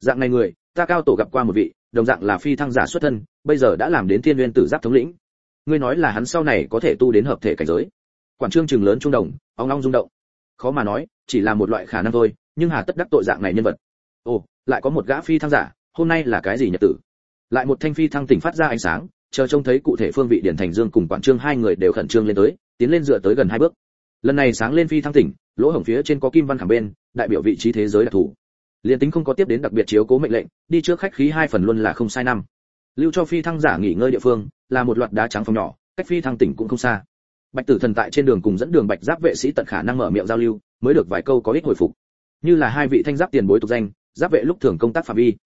Dạng này người, ta cao tổ gặp qua một vị, đồng dạng là phi thăng giả xuất thân, bây giờ đã làm đến thiên nguyên tử giáp thống lĩnh. Ngươi nói là hắn sau này có thể tu đến hợp thể cảnh giới. Quản trương trường lớn trung đồng, ong ong rung động khó mà nói, chỉ là một loại khả năng thôi, nhưng hà tất đắc tội dạng này nhân vật. Ồ, lại có một gã phi thăng giả, hôm nay là cái gì nhật tử? Lại một thanh phi thăng tỉnh phát ra ánh sáng, chờ trông thấy cụ thể phương vị điển thành dương cùng quản trương hai người đều khẩn trương lên tới, tiến lên dựa tới gần hai bước. Lần này sáng lên phi thăng tỉnh, lỗ hổng phía trên có kim văn khảm bên, đại biểu vị trí thế giới đặc thù. Liên tính không có tiếp đến đặc biệt chiếu cố mệnh lệnh, đi trước khách khí hai phần luôn là không sai năm. Lưu cho phi thăng giả nghỉ ngơi địa phương, là một loạt đá trắng phòng nhỏ, cách phi thăng tỉnh cũng không xa bạch tử thần tại trên đường cùng dẫn đường bạch giáp vệ sĩ tận khả năng mở miệng giao lưu, mới được vài câu có ích hồi phục. Như là hai vị thanh giáp tiền bối tục danh, giáp vệ lúc thường công tác phạm vi.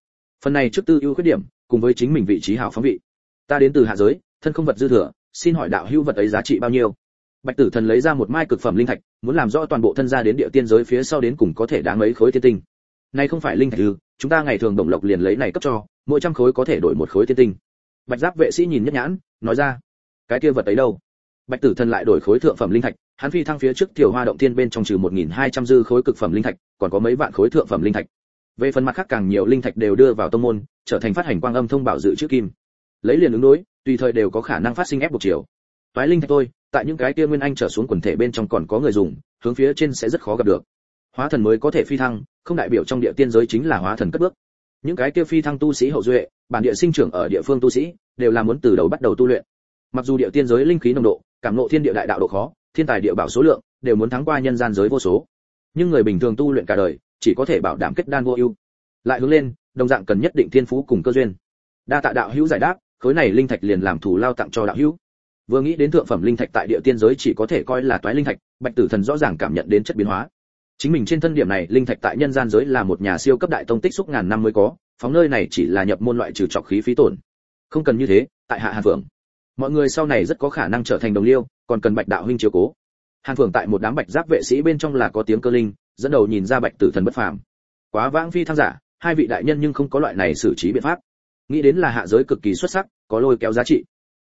Phần này trước tư ưu khuyết điểm, cùng với chính mình vị trí hào phóng vị. Ta đến từ hạ giới, thân không vật dư thừa, xin hỏi đạo hữu vật ấy giá trị bao nhiêu? Bạch tử thần lấy ra một mai cực phẩm linh thạch, muốn làm rõ toàn bộ thân gia đến địa tiên giới phía sau đến cùng có thể đáng mấy khối tiên tinh. Này không phải linh thạch ư, chúng ta ngày thường đồng lộc liền lấy này cấp cho, mỗi trăm khối có thể đổi một khối tiên tinh. Bạch giáp vệ sĩ nhìn nhất nhãn, nói ra, cái kia vật ấy đâu? Bạch tử thần lại đổi khối thượng phẩm linh thạch hắn phi thăng phía trước tiểu hoa động thiên bên trong trừ một nghìn hai trăm dư khối cực phẩm linh thạch còn có mấy vạn khối thượng phẩm linh thạch. Về phần mặt khác càng nhiều linh thạch đều đưa vào tông môn trở thành phát hành quang âm thông bảo dự trước kim. Lấy liền ứng đối tùy thời đều có khả năng phát sinh ép buộc chiều. Toái linh thạch tôi, tại những cái kia nguyên anh trở xuống quần thể bên trong còn có người dùng hướng phía trên sẽ rất khó gặp được. Hóa thần mới có thể phi thăng không đại biểu trong địa tiên giới chính là hóa thần cất bước. Những cái kia phi thăng tu sĩ hậu duệ bản địa sinh trưởng ở địa phương tu sĩ đều là muốn từ đầu bắt đầu tu luyện. Mặc dù địa tiên giới linh khí nồng độ cảm ngộ thiên địa đại đạo độ khó, thiên tài địa bảo số lượng đều muốn thắng qua nhân gian giới vô số. Nhưng người bình thường tu luyện cả đời, chỉ có thể bảo đảm kết đan vô ưu. Lại hướng lên, đồng dạng cần nhất định thiên phú cùng cơ duyên. Đa tạ đạo hữu giải đáp, khối này linh thạch liền làm thủ lao tặng cho đạo hữu. Vừa nghĩ đến thượng phẩm linh thạch tại địa tiên giới chỉ có thể coi là toái linh thạch, bạch tử thần rõ ràng cảm nhận đến chất biến hóa. Chính mình trên thân điểm này, linh thạch tại nhân gian giới là một nhà siêu cấp đại tông tích xúc ngàn năm mới có, phóng nơi này chỉ là nhập môn loại trừ trọc khí phí tổn. Không cần như thế, tại hạ hàn Vương mọi người sau này rất có khả năng trở thành đồng liêu, còn cần bạch đạo huynh chiếu cố. Hàn phượng tại một đám bạch giáp vệ sĩ bên trong là có tiếng cơ linh, dẫn đầu nhìn ra bạch tử thần bất phàm. Quá vãng phi thăng giả, hai vị đại nhân nhưng không có loại này xử trí biện pháp. Nghĩ đến là hạ giới cực kỳ xuất sắc, có lôi kéo giá trị.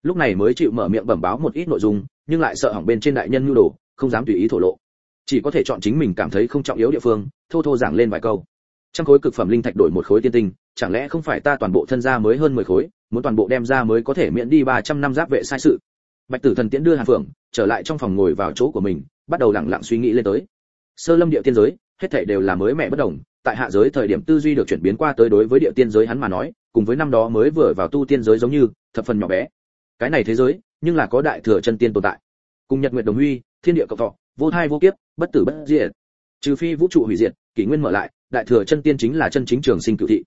Lúc này mới chịu mở miệng bẩm báo một ít nội dung, nhưng lại sợ hỏng bên trên đại nhân nhu đồ, không dám tùy ý thổ lộ. Chỉ có thể chọn chính mình cảm thấy không trọng yếu địa phương, thô thô giảng lên vài câu. Trăm khối cực phẩm linh thạch đổi một khối tiên tinh, chẳng lẽ không phải ta toàn bộ thân gia mới hơn mười khối? Muốn toàn bộ đem ra mới có thể miễn đi ba trăm năm giáp vệ sai sự. Bạch tử thần tiễn đưa hàn phượng, trở lại trong phòng ngồi vào chỗ của mình, bắt đầu lặng lặng suy nghĩ lên tới. Sơ lâm địa tiên giới, hết thảy đều là mới mẹ bất đồng, tại hạ giới thời điểm tư duy được chuyển biến qua tới đối với địa tiên giới hắn mà nói, cùng với năm đó mới vừa vào tu tiên giới giống như, thập phần nhỏ bé. Cái này thế giới, nhưng là có đại thừa chân tiên tồn tại. Cùng nhật nguyệt đồng huy, thiên địa cộng thọ, vô thai vô kiếp, bất tử bất diệt. Trừ phi vũ trụ hủy diệt, kỷ nguyên mở lại, đại thừa chân tiên chính là chân chính trường sinh cửu thị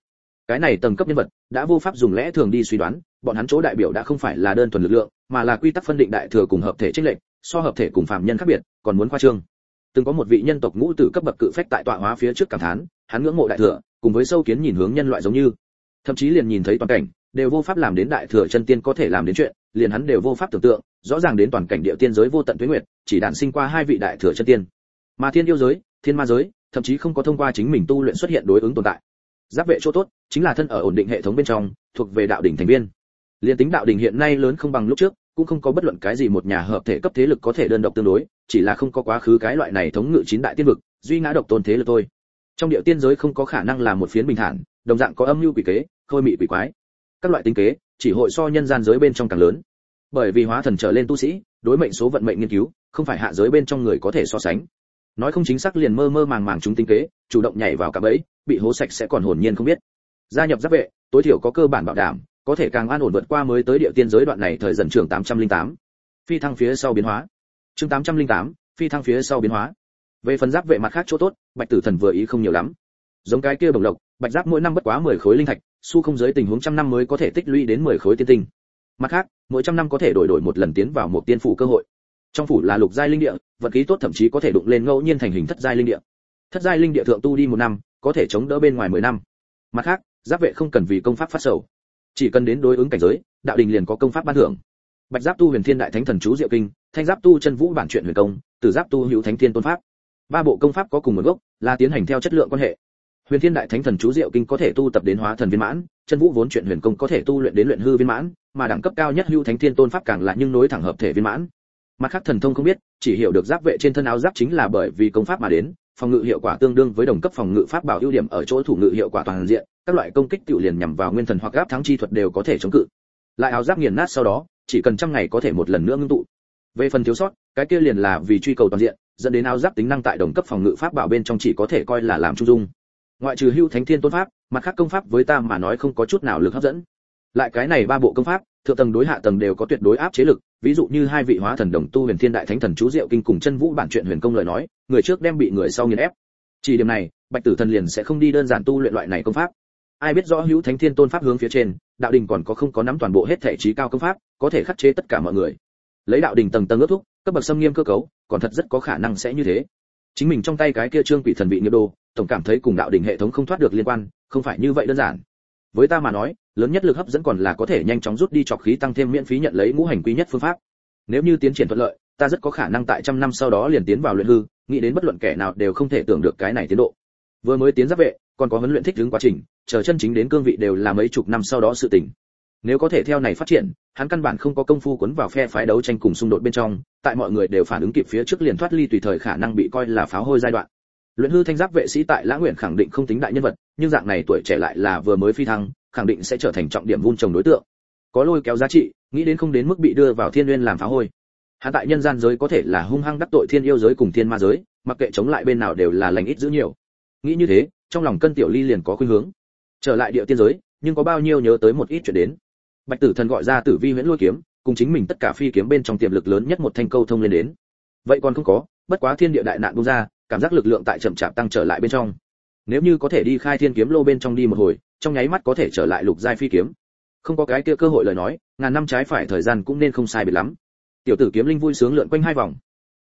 cái này tầng cấp nhân vật, đã vô pháp dùng lẽ thường đi suy đoán, bọn hắn chỗ đại biểu đã không phải là đơn thuần lực lượng, mà là quy tắc phân định đại thừa cùng hợp thể trích lệnh so hợp thể cùng phạm nhân khác biệt, còn muốn khoa trương. Từng có một vị nhân tộc ngũ tử cấp bậc cự phách tại tọa hóa phía trước cảm thán, hắn ngưỡng mộ đại thừa, cùng với sâu kiến nhìn hướng nhân loại giống như. Thậm chí liền nhìn thấy toàn cảnh, đều vô pháp làm đến đại thừa chân tiên có thể làm đến chuyện, liền hắn đều vô pháp tưởng tượng, rõ ràng đến toàn cảnh địa tiên giới vô tận tuế nguyệt, chỉ đản sinh qua hai vị đại thừa chân tiên. Mà thiên yêu giới, thiên ma giới, thậm chí không có thông qua chính mình tu luyện xuất hiện đối ứng tồn tại giáp vệ chỗ tốt chính là thân ở ổn định hệ thống bên trong, thuộc về đạo đỉnh thành viên. Liên tính đạo đỉnh hiện nay lớn không bằng lúc trước, cũng không có bất luận cái gì một nhà hợp thể cấp thế lực có thể đơn độc tương đối, chỉ là không có quá khứ cái loại này thống ngự chín đại tiên vực, duy ngã độc tôn thế lực thôi. Trong địa tiên giới không có khả năng là một phiến bình thản, đồng dạng có âm mưu quỷ kế, khôi mị quỷ quái. Các loại tính kế, chỉ hội so nhân gian giới bên trong càng lớn. Bởi vì hóa thần trở lên tu sĩ, đối mệnh số vận mệnh nghiên cứu, không phải hạ giới bên trong người có thể so sánh nói không chính xác liền mơ mơ màng màng chúng tính kế chủ động nhảy vào cả bẫy bị hố sạch sẽ còn hồn nhiên không biết gia nhập giáp vệ tối thiểu có cơ bản bảo đảm có thể càng an ổn vượt qua mới tới địa tiên giới đoạn này thời dần trưởng 808. Phi thăng phía sau biến hóa. Chương 808, phi thăng phía sau biến hóa. Về phần giáp vệ mặt khác chỗ tốt, Bạch Tử Thần vừa ý không nhiều lắm. Giống cái kia bồng lộc, bạch giáp mỗi năm bất quá 10 khối linh thạch, su không giới tình huống trăm năm mới có thể tích lũy đến 10 khối tiên tinh. Mặt khác, mỗi trăm năm có thể đổi đổi một lần tiến vào một tiên phủ cơ hội. Trong phủ là lục giai linh địa, vật khí tốt thậm chí có thể đụng lên ngẫu nhiên thành hình thất giai linh địa. Thất giai linh địa thượng tu đi một năm, có thể chống đỡ bên ngoài 10 năm. Mặt khác, giáp vệ không cần vì công pháp phát sầu, chỉ cần đến đối ứng cảnh giới, đạo đình liền có công pháp ban thưởng. Bạch giáp tu huyền thiên đại thánh thần chú diệu kinh, thanh giáp tu chân vũ bản truyện huyền công, tử giáp tu hữu thánh thiên tôn pháp. Ba bộ công pháp có cùng một gốc, là tiến hành theo chất lượng quan hệ. Huyền Thiên Đại Thánh Thần chú Diệu Kinh có thể tu tập đến hóa thần viên mãn, chân vũ vốn truyện huyền công có thể tu luyện đến luyện hư viên mãn, mà đẳng cấp cao nhất hữu Thánh Thiên Tôn pháp càng là nhưng nối thẳng hợp thể viên mãn. Mặt khác thần thông không biết, chỉ hiểu được giáp vệ trên thân áo giáp chính là bởi vì công pháp mà đến, phòng ngự hiệu quả tương đương với đồng cấp phòng ngự pháp bảo ưu điểm ở chỗ thủ ngự hiệu quả toàn diện, các loại công kích tiểu liền nhằm vào nguyên thần hoặc gáp thắng chi thuật đều có thể chống cự. Lại áo giáp nghiền nát sau đó, chỉ cần trăm ngày có thể một lần nữa ngưng tụ. Về phần thiếu sót, cái kia liền là vì truy cầu toàn diện, dẫn đến áo giáp tính năng tại đồng cấp phòng ngự pháp bảo bên trong chỉ có thể coi là làm trung dung ngoại trừ hưu thánh thiên tôn pháp mặt khác công pháp với ta mà nói không có chút nào lực hấp dẫn lại cái này ba bộ công pháp thượng tầng đối hạ tầng đều có tuyệt đối áp chế lực, ví dụ như hai vị hóa thần đồng tu huyền thiên đại thánh thần chú diệu kinh cùng chân vũ bản truyện huyền công lời nói, người trước đem bị người sau nghiền ép. Chỉ điểm này, bạch tử thần liền sẽ không đi đơn giản tu luyện loại này công pháp. Ai biết rõ hữu thánh thiên tôn pháp hướng phía trên, đạo đình còn có không có nắm toàn bộ hết thể trí cao công pháp, có thể khắc chế tất cả mọi người. Lấy đạo đình tầng tầng ước thúc, cấp bậc xâm nghiêm cơ cấu, còn thật rất có khả năng sẽ như thế. Chính mình trong tay cái kia trương quỷ thần bị nghiệp đồ, tổng cảm thấy cùng đạo đình hệ thống không thoát được liên quan, không phải như vậy đơn giản với ta mà nói, lớn nhất lực hấp dẫn còn là có thể nhanh chóng rút đi chọc khí tăng thêm miễn phí nhận lấy ngũ hành quý nhất phương pháp. Nếu như tiến triển thuận lợi, ta rất có khả năng tại trăm năm sau đó liền tiến vào luyện hư, nghĩ đến bất luận kẻ nào đều không thể tưởng được cái này tiến độ. Vừa mới tiến giáp vệ, còn có huấn luyện thích ứng quá trình, chờ chân chính đến cương vị đều là mấy chục năm sau đó sự tình. Nếu có thể theo này phát triển, hắn căn bản không có công phu cuốn vào phe phái đấu tranh cùng xung đột bên trong, tại mọi người đều phản ứng kịp phía trước liền thoát ly tùy thời khả năng bị coi là pháo hôi giai đoạn luyện hư thanh giáp vệ sĩ tại lã nguyện khẳng định không tính đại nhân vật, nhưng dạng này tuổi trẻ lại là vừa mới phi thăng, khẳng định sẽ trở thành trọng điểm vun trồng đối tượng. Có lôi kéo giá trị, nghĩ đến không đến mức bị đưa vào thiên nguyên làm phá hôi. Hạ tại nhân gian giới có thể là hung hăng đắc tội thiên yêu giới cùng thiên ma giới, mặc kệ chống lại bên nào đều là lành ít giữ nhiều. Nghĩ như thế, trong lòng cân tiểu ly liền có khuynh hướng. Trở lại địa tiên giới, nhưng có bao nhiêu nhớ tới một ít chuyện đến. Bạch tử thần gọi ra tử vi huyễn lôi kiếm, cùng chính mình tất cả phi kiếm bên trong tiềm lực lớn nhất một thanh câu thông lên đến. Vậy còn không có, bất quá thiên địa đại nạn bung ra cảm giác lực lượng tại chậm chạp tăng trở lại bên trong. Nếu như có thể đi khai thiên kiếm lô bên trong đi một hồi, trong nháy mắt có thể trở lại lục giai phi kiếm. Không có cái kia cơ hội lời nói, ngàn năm trái phải thời gian cũng nên không sai biệt lắm. Tiểu tử kiếm linh vui sướng lượn quanh hai vòng.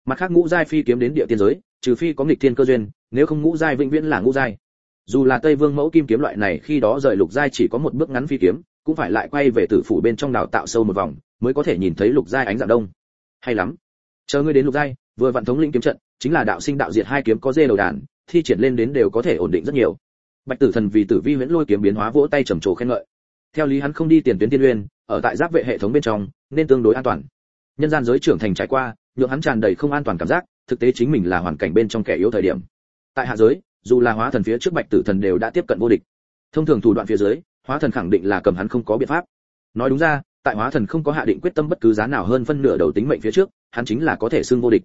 Mặt khác ngũ giai phi kiếm đến địa tiên giới, trừ phi có nghịch thiên cơ duyên, nếu không ngũ giai vĩnh viễn là ngũ giai. Dù là tây vương mẫu kim kiếm loại này khi đó rời lục giai chỉ có một bước ngắn phi kiếm, cũng phải lại quay về tử phủ bên trong đào tạo sâu một vòng, mới có thể nhìn thấy lục giai ánh dạng đông. Hay lắm. Chờ ngươi đến lục giai, vừa vận thống lĩnh kiếm trận chính là đạo sinh đạo diệt hai kiếm có dê đầu đàn, thi triển lên đến đều có thể ổn định rất nhiều. Bạch tử thần vì tử vi huyễn lôi kiếm biến hóa vỗ tay trầm trồ khen ngợi. Theo lý hắn không đi tiền tuyến tiên uyên, ở tại giáp vệ hệ thống bên trong, nên tương đối an toàn. Nhân gian giới trưởng thành trải qua, nhượng hắn tràn đầy không an toàn cảm giác, thực tế chính mình là hoàn cảnh bên trong kẻ yếu thời điểm. Tại hạ giới, dù là hóa thần phía trước bạch tử thần đều đã tiếp cận vô địch. Thông thường thủ đoạn phía dưới, hóa thần khẳng định là cầm hắn không có biện pháp. Nói đúng ra, tại hóa thần không có hạ định quyết tâm bất cứ giá nào hơn phân nửa đầu tính mệnh phía trước, hắn chính là có thể xưng vô địch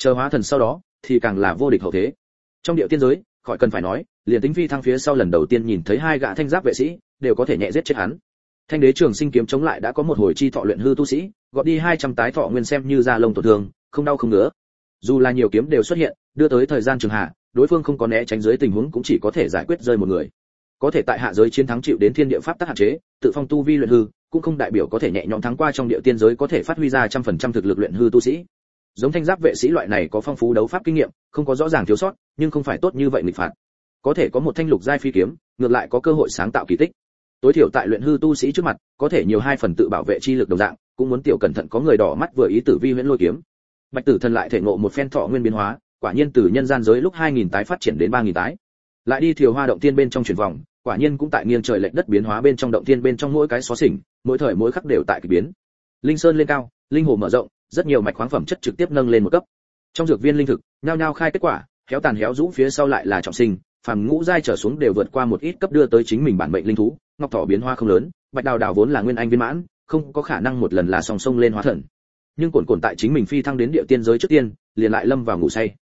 chờ hóa thần sau đó, thì càng là vô địch hậu thế. Trong địa tiên giới, khỏi cần phải nói, liền tính phi thăng phía sau lần đầu tiên nhìn thấy hai gã thanh giáp vệ sĩ, đều có thể nhẹ giết chết hắn. Thanh đế trường sinh kiếm chống lại đã có một hồi chi thọ luyện hư tu sĩ, gọt đi hai trăm tái thọ nguyên xem như da lông tổn thương, không đau không ngứa. Dù là nhiều kiếm đều xuất hiện, đưa tới thời gian trường hạ, đối phương không có né tránh dưới tình huống cũng chỉ có thể giải quyết rơi một người. Có thể tại hạ giới chiến thắng chịu đến thiên địa pháp tắc hạn chế, tự phong tu vi luyện hư, cũng không đại biểu có thể nhẹ nhõm thắng qua trong địa tiên giới có thể phát huy ra trăm phần trăm thực lực luyện hư tu sĩ giống thanh giáp vệ sĩ loại này có phong phú đấu pháp kinh nghiệm, không có rõ ràng thiếu sót, nhưng không phải tốt như vậy nghịch phạt. Có thể có một thanh lục giai phi kiếm, ngược lại có cơ hội sáng tạo kỳ tích. Tối thiểu tại luyện hư tu sĩ trước mặt, có thể nhiều hai phần tự bảo vệ chi lực đồng dạng, cũng muốn tiểu cẩn thận có người đỏ mắt vừa ý tử vi huyễn lôi kiếm. Bạch tử thần lại thể ngộ một phen thọ nguyên biến hóa, quả nhiên từ nhân gian giới lúc 2000 tái phát triển đến 3000 tái. Lại đi thiều hoa động tiên bên trong chuyển vòng, quả nhiên cũng tại nghiêng trời lệch đất biến hóa bên trong động tiên bên trong mỗi cái xó xỉnh, mỗi thời mỗi khắc đều tại kỳ biến. Linh sơn lên cao, linh hồ mở rộng rất nhiều mạch khoáng phẩm chất trực tiếp nâng lên một cấp. Trong dược viên linh thực, nhao nhao khai kết quả, héo tàn héo rũ phía sau lại là trọng sinh, phàm ngũ giai trở xuống đều vượt qua một ít cấp đưa tới chính mình bản mệnh linh thú, ngọc thỏ biến hoa không lớn, bạch đào đào vốn là nguyên anh viên mãn, không có khả năng một lần là song song lên hóa thần. Nhưng cồn cồn tại chính mình phi thăng đến địa tiên giới trước tiên, liền lại lâm vào ngủ say.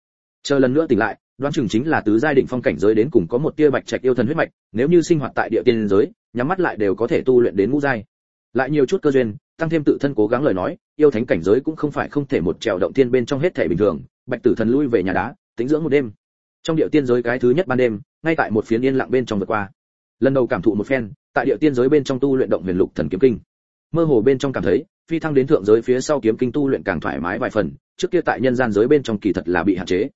Chờ lần nữa tỉnh lại, đoán chừng chính là tứ giai định phong cảnh giới đến cùng có một tia bạch trạch yêu thần huyết mạch, nếu như sinh hoạt tại địa tiên giới, nhắm mắt lại đều có thể tu luyện đến ngũ giai. Lại nhiều chút cơ duyên tăng thêm tự thân cố gắng lời nói, yêu thánh cảnh giới cũng không phải không thể một trèo động tiên bên trong hết thể bình thường, bạch tử thần lui về nhà đá tính dưỡng một đêm. Trong địa tiên giới cái thứ nhất ban đêm, ngay tại một phiến yên lặng bên trong vượt qua. Lần đầu cảm thụ một phen, tại địa tiên giới bên trong tu luyện động huyền lục thần kiếm kinh. Mơ hồ bên trong cảm thấy, phi thăng đến thượng giới phía sau kiếm kinh tu luyện càng thoải mái vài phần, trước kia tại nhân gian giới bên trong kỳ thật là bị hạn chế.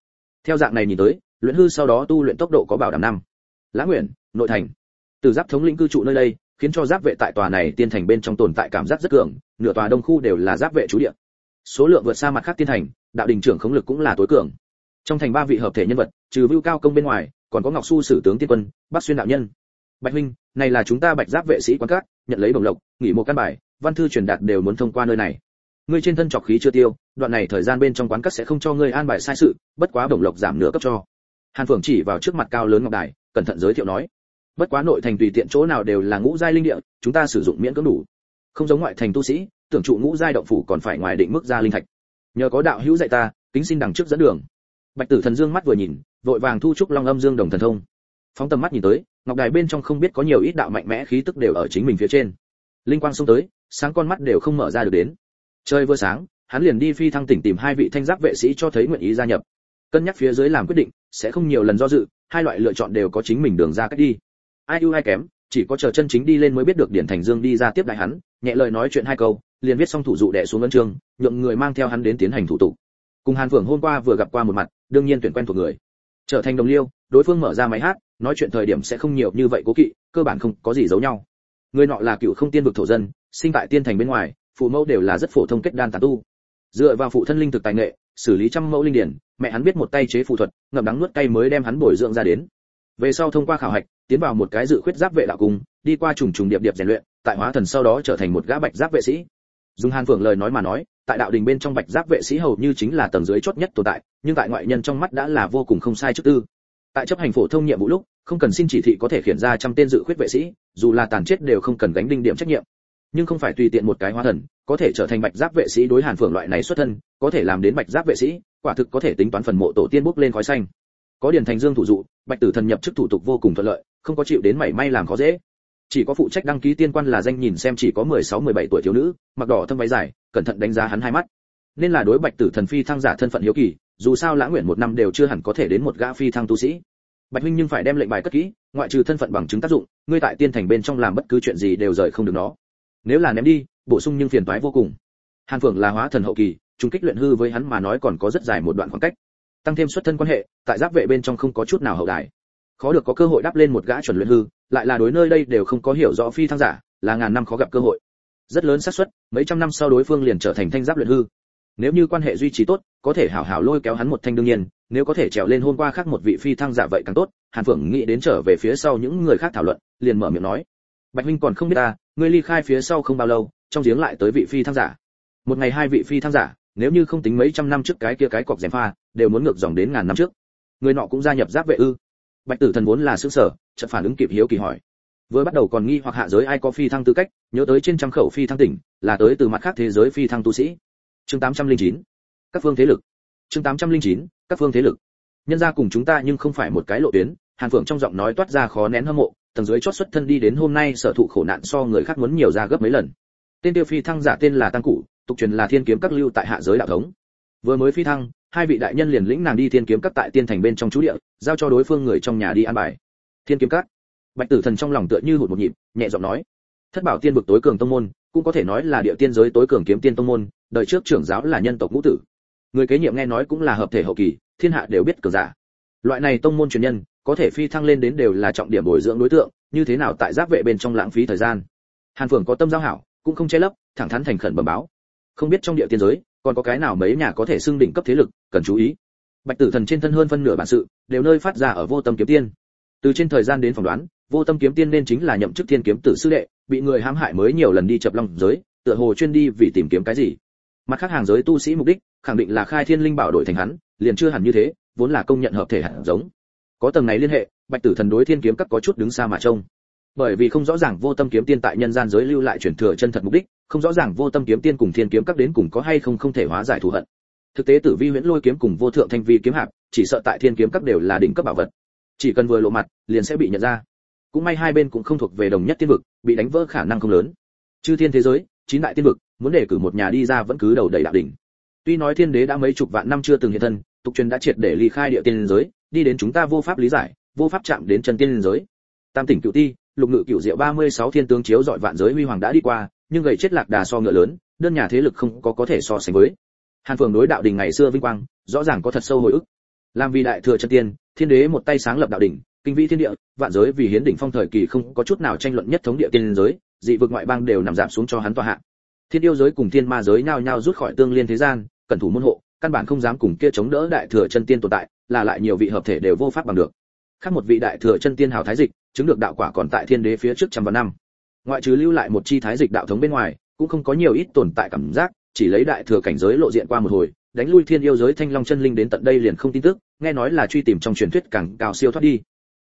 Theo dạng này nhìn tới, luyện hư sau đó tu luyện tốc độ có bảo đảm năm. Lã nguyện, nội thành. Từ giáp thống lĩnh cư trụ nơi đây khiến cho giáp vệ tại tòa này tiên thành bên trong tồn tại cảm giác rất cường, nửa tòa đông khu đều là giáp vệ trú địa. Số lượng vượt xa mặt khác tiên thành, đạo đình trưởng khống lực cũng là tối cường. Trong thành ba vị hợp thể nhân vật, trừ vưu cao công bên ngoài, còn có ngọc su sử tướng tiên quân, bắc xuyên đạo nhân. Bạch huynh, này là chúng ta bạch giáp vệ sĩ quan cát, nhận lấy bổng lộc, nghỉ một căn bài, văn thư truyền đạt đều muốn thông qua nơi này. Ngươi trên thân trọc khí chưa tiêu, đoạn này thời gian bên trong quán cát sẽ không cho ngươi an bài sai sự, bất quá bổng lộc giảm nửa cấp cho. Hàn phượng chỉ vào trước mặt cao lớn ngọc đài, cẩn thận giới thiệu nói bất quá nội thành tùy tiện chỗ nào đều là ngũ giai linh địa, chúng ta sử dụng miễn cưỡng đủ. Không giống ngoại thành tu sĩ, tưởng trụ ngũ giai động phủ còn phải ngoài định mức ra linh thạch. Nhờ có đạo hữu dạy ta, kính xin đằng trước dẫn đường. Bạch tử thần dương mắt vừa nhìn, vội vàng thu trúc long âm dương đồng thần thông. Phóng tầm mắt nhìn tới, ngọc đài bên trong không biết có nhiều ít đạo mạnh mẽ khí tức đều ở chính mình phía trên. Linh quang xông tới, sáng con mắt đều không mở ra được đến. Trời vừa sáng, hắn liền đi phi thăng tỉnh tìm hai vị thanh giáp vệ sĩ cho thấy nguyện ý gia nhập. Cân nhắc phía dưới làm quyết định, sẽ không nhiều lần do dự, hai loại lựa chọn đều có chính mình đường ra cách đi ai ưu ai kém, chỉ có chờ chân chính đi lên mới biết được điển thành dương đi ra tiếp đại hắn, nhẹ lời nói chuyện hai câu, liền viết xong thủ dụ đệ xuống ấn chương, nhượng người mang theo hắn đến tiến hành thủ tục. Cùng hàn phượng hôm qua vừa gặp qua một mặt, đương nhiên tuyển quen thuộc người. Trở thành đồng liêu, đối phương mở ra máy hát, nói chuyện thời điểm sẽ không nhiều như vậy cố kỵ, cơ bản không có gì giấu nhau. Người nọ là cựu không tiên vực thổ dân, sinh tại tiên thành bên ngoài, phụ mẫu đều là rất phổ thông kết đan tán tu. Dựa vào phụ thân linh thực tài nghệ, xử lý trăm mẫu linh điển, mẹ hắn biết một tay chế phụ thuật, ngậm đắng nuốt cay mới đem hắn bồi dưỡng ra đến. Về sau thông qua khảo hạch tiến vào một cái dự khuyết giáp vệ đạo cung, đi qua trùng trùng điệp điệp rèn luyện, tại hóa thần sau đó trở thành một gã bạch giáp vệ sĩ. Dùng hàn phượng lời nói mà nói, tại đạo đình bên trong bạch giáp vệ sĩ hầu như chính là tầng dưới chót nhất tồn tại, nhưng tại ngoại nhân trong mắt đã là vô cùng không sai chức tư. Tại chấp hành phổ thông nhiệm vụ lúc, không cần xin chỉ thị có thể khiển ra trăm tên dự khuyết vệ sĩ, dù là tàn chết đều không cần gánh đinh điểm trách nhiệm. Nhưng không phải tùy tiện một cái hóa thần, có thể trở thành bạch giáp vệ sĩ đối hàn phượng loại này xuất thân, có thể làm đến bạch giáp vệ sĩ, quả thực có thể tính toán phần mộ tổ tiên bốc lên khói xanh có điển thành dương thủ dụ, bạch tử thần nhập chức thủ tục vô cùng thuận lợi, không có chịu đến mảy may làm khó dễ. Chỉ có phụ trách đăng ký tiên quan là danh nhìn xem chỉ có 16-17 tuổi thiếu nữ, mặc đỏ thâm váy dài, cẩn thận đánh giá hắn hai mắt. Nên là đối bạch tử thần phi thăng giả thân phận hiếu kỳ, dù sao lã nguyện một năm đều chưa hẳn có thể đến một gã phi thăng tu sĩ. Bạch huynh nhưng phải đem lệnh bài cất kỹ, ngoại trừ thân phận bằng chứng tác dụng, ngươi tại tiên thành bên trong làm bất cứ chuyện gì đều rời không được nó. Nếu là ném đi, bổ sung nhưng phiền toái vô cùng. Hàn phượng là hóa thần hậu kỳ trung kích luyện hư với hắn mà nói còn có rất dài một đoạn khoảng cách tăng thêm xuất thân quan hệ, tại giáp vệ bên trong không có chút nào hậu đại khó được có cơ hội đáp lên một gã chuẩn luyện hư, lại là đối nơi đây đều không có hiểu rõ phi thăng giả, là ngàn năm khó gặp cơ hội. Rất lớn xác suất, mấy trăm năm sau đối phương liền trở thành thanh giáp luyện hư. Nếu như quan hệ duy trì tốt, có thể hảo hảo lôi kéo hắn một thanh đương nhiên, nếu có thể trèo lên hôm qua khác một vị phi thăng giả vậy càng tốt, hàn phượng nghĩ đến trở về phía sau những người khác thảo luận, liền mở miệng nói. Bạch huynh còn không biết ta, ngươi ly khai phía sau không bao lâu, trong giếng lại tới vị phi thăng giả. Một ngày hai vị phi thăng giả nếu như không tính mấy trăm năm trước cái kia cái cọc rèm pha, đều muốn ngược dòng đến ngàn năm trước. Người nọ cũng gia nhập giáp vệ ư? Bạch tử thần vốn là xứ sở chợt phản ứng kịp hiếu kỳ hỏi. Vừa bắt đầu còn nghi hoặc hạ giới ai có phi thăng tư cách, nhớ tới trên trăm khẩu phi thăng tỉnh, là tới từ mặt khác thế giới phi thăng tu sĩ. Chương 809 các phương thế lực. Chương 809 các phương thế lực. Nhân gia cùng chúng ta nhưng không phải một cái lộ tuyến, hàn phượng trong giọng nói toát ra khó nén hâm mộ, tầng dưới chót xuất thân đi đến hôm nay sở thụ khổ nạn so người khác muốn nhiều ra gấp mấy lần. Tên tiêu phi thăng giả tên là tăng cụ tục truyền là thiên kiếm các lưu tại hạ giới đạo thống. Vừa mới phi thăng, hai vị đại nhân liền lĩnh nàng đi thiên kiếm các tại tiên thành bên trong chú địa, giao cho đối phương người trong nhà đi an bài. Thiên kiếm các. Bạch tử thần trong lòng tựa như hụt một nhịp, nhẹ giọng nói. Thất bảo tiên vực tối cường tông môn, cũng có thể nói là địa tiên giới tối cường kiếm tiên tông môn, đời trước trưởng giáo là nhân tộc ngũ tử. Người kế nhiệm nghe nói cũng là hợp thể hậu kỳ, thiên hạ đều biết cường giả. Loại này tông môn truyền nhân, có thể phi thăng lên đến đều là trọng điểm bồi dưỡng đối tượng, như thế nào tại giáp vệ bên trong lãng phí thời gian. Hàn phượng có tâm giao hảo, cũng không che lấp, thẳng thắn thành khẩn bẩm báo không biết trong địa tiên giới, còn có cái nào mấy nhà có thể xưng đỉnh cấp thế lực, cần chú ý. Bạch tử thần trên thân hơn phân nửa bản sự, đều nơi phát ra ở vô tâm kiếm tiên. Từ trên thời gian đến phỏng đoán, vô tâm kiếm tiên nên chính là nhậm chức thiên kiếm tử sư đệ, bị người hãm hại mới nhiều lần đi chập long giới, tựa hồ chuyên đi vì tìm kiếm cái gì. Mặt khác hàng giới tu sĩ mục đích, khẳng định là khai thiên linh bảo đổi thành hắn, liền chưa hẳn như thế, vốn là công nhận hợp thể hẳn giống. Có tầng này liên hệ, bạch tử thần đối thiên kiếm các có chút đứng xa mà trông. Bởi vì không rõ ràng vô tâm kiếm tiên tại nhân gian giới lưu lại truyền thừa chân thật mục đích không rõ ràng vô tâm kiếm tiên cùng thiên kiếm các đến cùng có hay không không thể hóa giải thù hận. Thực tế tử vi huyễn lôi kiếm cùng vô thượng thanh vi kiếm hạp, chỉ sợ tại thiên kiếm các đều là đỉnh cấp bảo vật. Chỉ cần vừa lộ mặt, liền sẽ bị nhận ra. Cũng may hai bên cũng không thuộc về đồng nhất tiên vực, bị đánh vỡ khả năng không lớn. Chư thiên thế giới, chín đại tiên vực, muốn để cử một nhà đi ra vẫn cứ đầu đầy đạo đỉnh. Tuy nói thiên đế đã mấy chục vạn năm chưa từng hiện thân, tục truyền đã triệt để ly khai địa tiên giới, đi đến chúng ta vô pháp lý giải, vô pháp chạm đến chân tiên giới. Tam tỉnh cựu ti, lục ngự cựu diệu 36 thiên tướng chiếu dọi vạn giới huy hoàng đã đi qua nhưng gầy chết lạc đà so ngựa lớn, đơn nhà thế lực không có có thể so sánh với. Hàn phường đối đạo đình ngày xưa vinh quang, rõ ràng có thật sâu hồi ức. Làm vì đại thừa chân tiên, thiên đế một tay sáng lập đạo đỉnh kinh vĩ thiên địa, vạn giới vì hiến đỉnh phong thời kỳ không có chút nào tranh luận nhất thống địa tiên giới, dị vực ngoại bang đều nằm giảm xuống cho hắn tòa hạ. Thiên yêu giới cùng thiên ma giới nhao nhao rút khỏi tương liên thế gian, cẩn thủ môn hộ, căn bản không dám cùng kia chống đỡ đại thừa chân tiên tồn tại, là lại nhiều vị hợp thể đều vô pháp bằng được. Khác một vị đại thừa chân tiên hào thái dịch, chứng được đạo quả còn tại thiên đế phía trước trăm vạn năm ngoại trừ lưu lại một chi thái dịch đạo thống bên ngoài, cũng không có nhiều ít tồn tại cảm giác, chỉ lấy đại thừa cảnh giới lộ diện qua một hồi, đánh lui thiên yêu giới thanh long chân linh đến tận đây liền không tin tức, nghe nói là truy tìm trong truyền thuyết càng cao siêu thoát đi.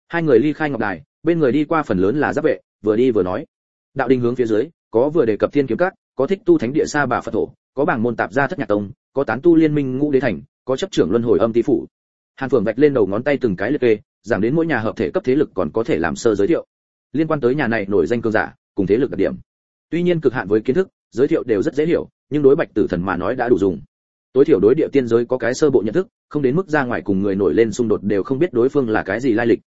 Hai người ly khai ngọc đài, bên người đi qua phần lớn là giáp vệ, vừa đi vừa nói. Đạo đình hướng phía dưới, có vừa đề cập thiên kiếm các, có thích tu thánh địa sa bà phật thổ, có bảng môn tạp gia thất nhạc tông, có tán tu liên minh ngũ đế thành, có chấp trưởng luân hồi âm tý phủ. Hàn phượng vạch lên đầu ngón tay từng cái liệt kê, giảng đến mỗi nhà hợp thể cấp thế lực còn có thể làm sơ giới thiệu. Liên quan tới nhà này nổi danh cường giả cùng thế lực đặc điểm. Tuy nhiên cực hạn với kiến thức, giới thiệu đều rất dễ hiểu, nhưng đối bạch tử thần mà nói đã đủ dùng. Tối thiểu đối địa tiên giới có cái sơ bộ nhận thức, không đến mức ra ngoài cùng người nổi lên xung đột đều không biết đối phương là cái gì lai lịch.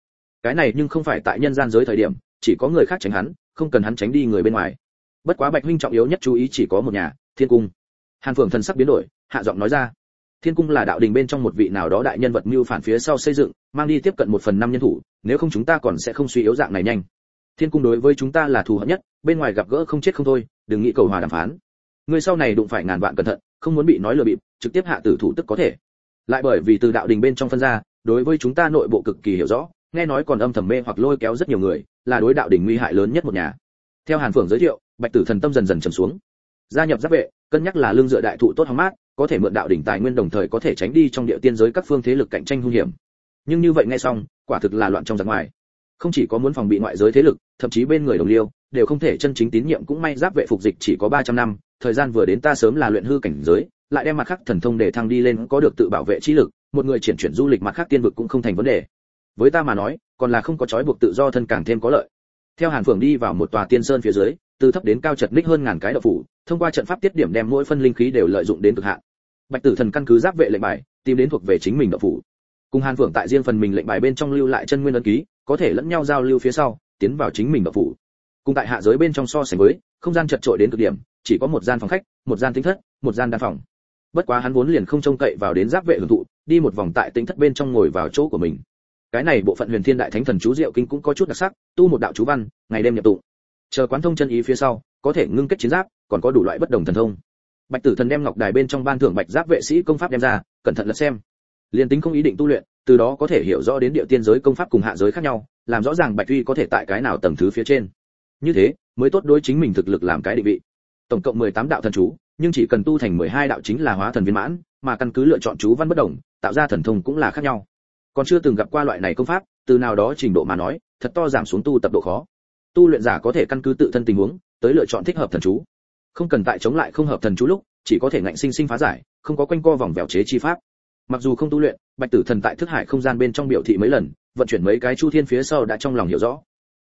Cái này nhưng không phải tại nhân gian giới thời điểm, chỉ có người khác tránh hắn, không cần hắn tránh đi người bên ngoài. Bất quá bạch huynh trọng yếu nhất chú ý chỉ có một nhà, thiên cung. Hàn phượng thần sắc biến đổi, hạ giọng nói ra. Thiên cung là đạo đình bên trong một vị nào đó đại nhân vật mưu phản phía sau xây dựng, mang đi tiếp cận một phần năm nhân thủ, nếu không chúng ta còn sẽ không suy yếu dạng này nhanh thiên cung đối với chúng ta là thù hận nhất, bên ngoài gặp gỡ không chết không thôi, đừng nghĩ cầu hòa đàm phán. Người sau này đụng phải ngàn vạn cẩn thận, không muốn bị nói lừa bịp, trực tiếp hạ tử thủ tức có thể. Lại bởi vì từ đạo đình bên trong phân ra, đối với chúng ta nội bộ cực kỳ hiểu rõ, nghe nói còn âm thầm mê hoặc lôi kéo rất nhiều người, là đối đạo đình nguy hại lớn nhất một nhà. Theo hàn phượng giới thiệu, bạch tử thần tâm dần dần trầm xuống. Gia nhập giáp vệ, cân nhắc là lương dựa đại thụ tốt hóng mát, có thể mượn đạo đỉnh tài nguyên đồng thời có thể tránh đi trong địa tiên giới các phương thế lực cạnh tranh hung hiểm. Nhưng như vậy nghe xong, quả thực là loạn trong giặc ngoài không chỉ có muốn phòng bị ngoại giới thế lực, thậm chí bên người đồng liêu, đều không thể chân chính tín nhiệm cũng may giáp vệ phục dịch chỉ có 300 năm, thời gian vừa đến ta sớm là luyện hư cảnh giới, lại đem mặt khác thần thông để thăng đi lên có được tự bảo vệ trí lực, một người triển chuyển du lịch mặt khác tiên vực cũng không thành vấn đề. Với ta mà nói, còn là không có trói buộc tự do thân càng thêm có lợi. Theo hàn phượng đi vào một tòa tiên sơn phía dưới, từ thấp đến cao chật ních hơn ngàn cái đậu phủ, thông qua trận pháp tiết điểm đem mỗi phân linh khí đều lợi dụng đến cực hạn. Bạch tử thần căn cứ giáp vệ lệnh bài, tìm đến thuộc về chính mình đậu phủ. Cùng hàn phượng tại riêng phần mình lệnh bài bên trong lưu lại chân nguyên ấn ký có thể lẫn nhau giao lưu phía sau, tiến vào chính mình đậu phủ. Cùng tại hạ giới bên trong so sánh với, không gian chật trội đến cực điểm, chỉ có một gian phòng khách, một gian tính thất, một gian đan phòng. Bất quá hắn vốn liền không trông cậy vào đến giáp vệ hưởng thụ, đi một vòng tại tính thất bên trong ngồi vào chỗ của mình. Cái này bộ phận huyền thiên đại thánh thần chú diệu kinh cũng có chút đặc sắc, tu một đạo chú văn, ngày đêm nhập tụ. Chờ quán thông chân ý phía sau, có thể ngưng kết chiến giáp, còn có đủ loại bất đồng thần thông. Bạch tử thần đem ngọc đài bên trong ban thưởng bạch giáp vệ sĩ công pháp đem ra, cẩn thận lật xem. Liền tính không ý định tu luyện từ đó có thể hiểu rõ đến địa tiên giới công pháp cùng hạ giới khác nhau, làm rõ ràng bạch uy có thể tại cái nào tầng thứ phía trên. Như thế, mới tốt đối chính mình thực lực làm cái định vị. Tổng cộng 18 đạo thần chú, nhưng chỉ cần tu thành 12 đạo chính là hóa thần viên mãn, mà căn cứ lựa chọn chú văn bất đồng, tạo ra thần thông cũng là khác nhau. Còn chưa từng gặp qua loại này công pháp, từ nào đó trình độ mà nói, thật to giảm xuống tu tập độ khó. Tu luyện giả có thể căn cứ tự thân tình huống, tới lựa chọn thích hợp thần chú. Không cần tại chống lại không hợp thần chú lúc, chỉ có thể ngạnh sinh sinh phá giải, không có quanh co vòng vèo chế chi pháp mặc dù không tu luyện, bạch tử thần tại thức hải không gian bên trong biểu thị mấy lần, vận chuyển mấy cái chu thiên phía sau đã trong lòng hiểu rõ.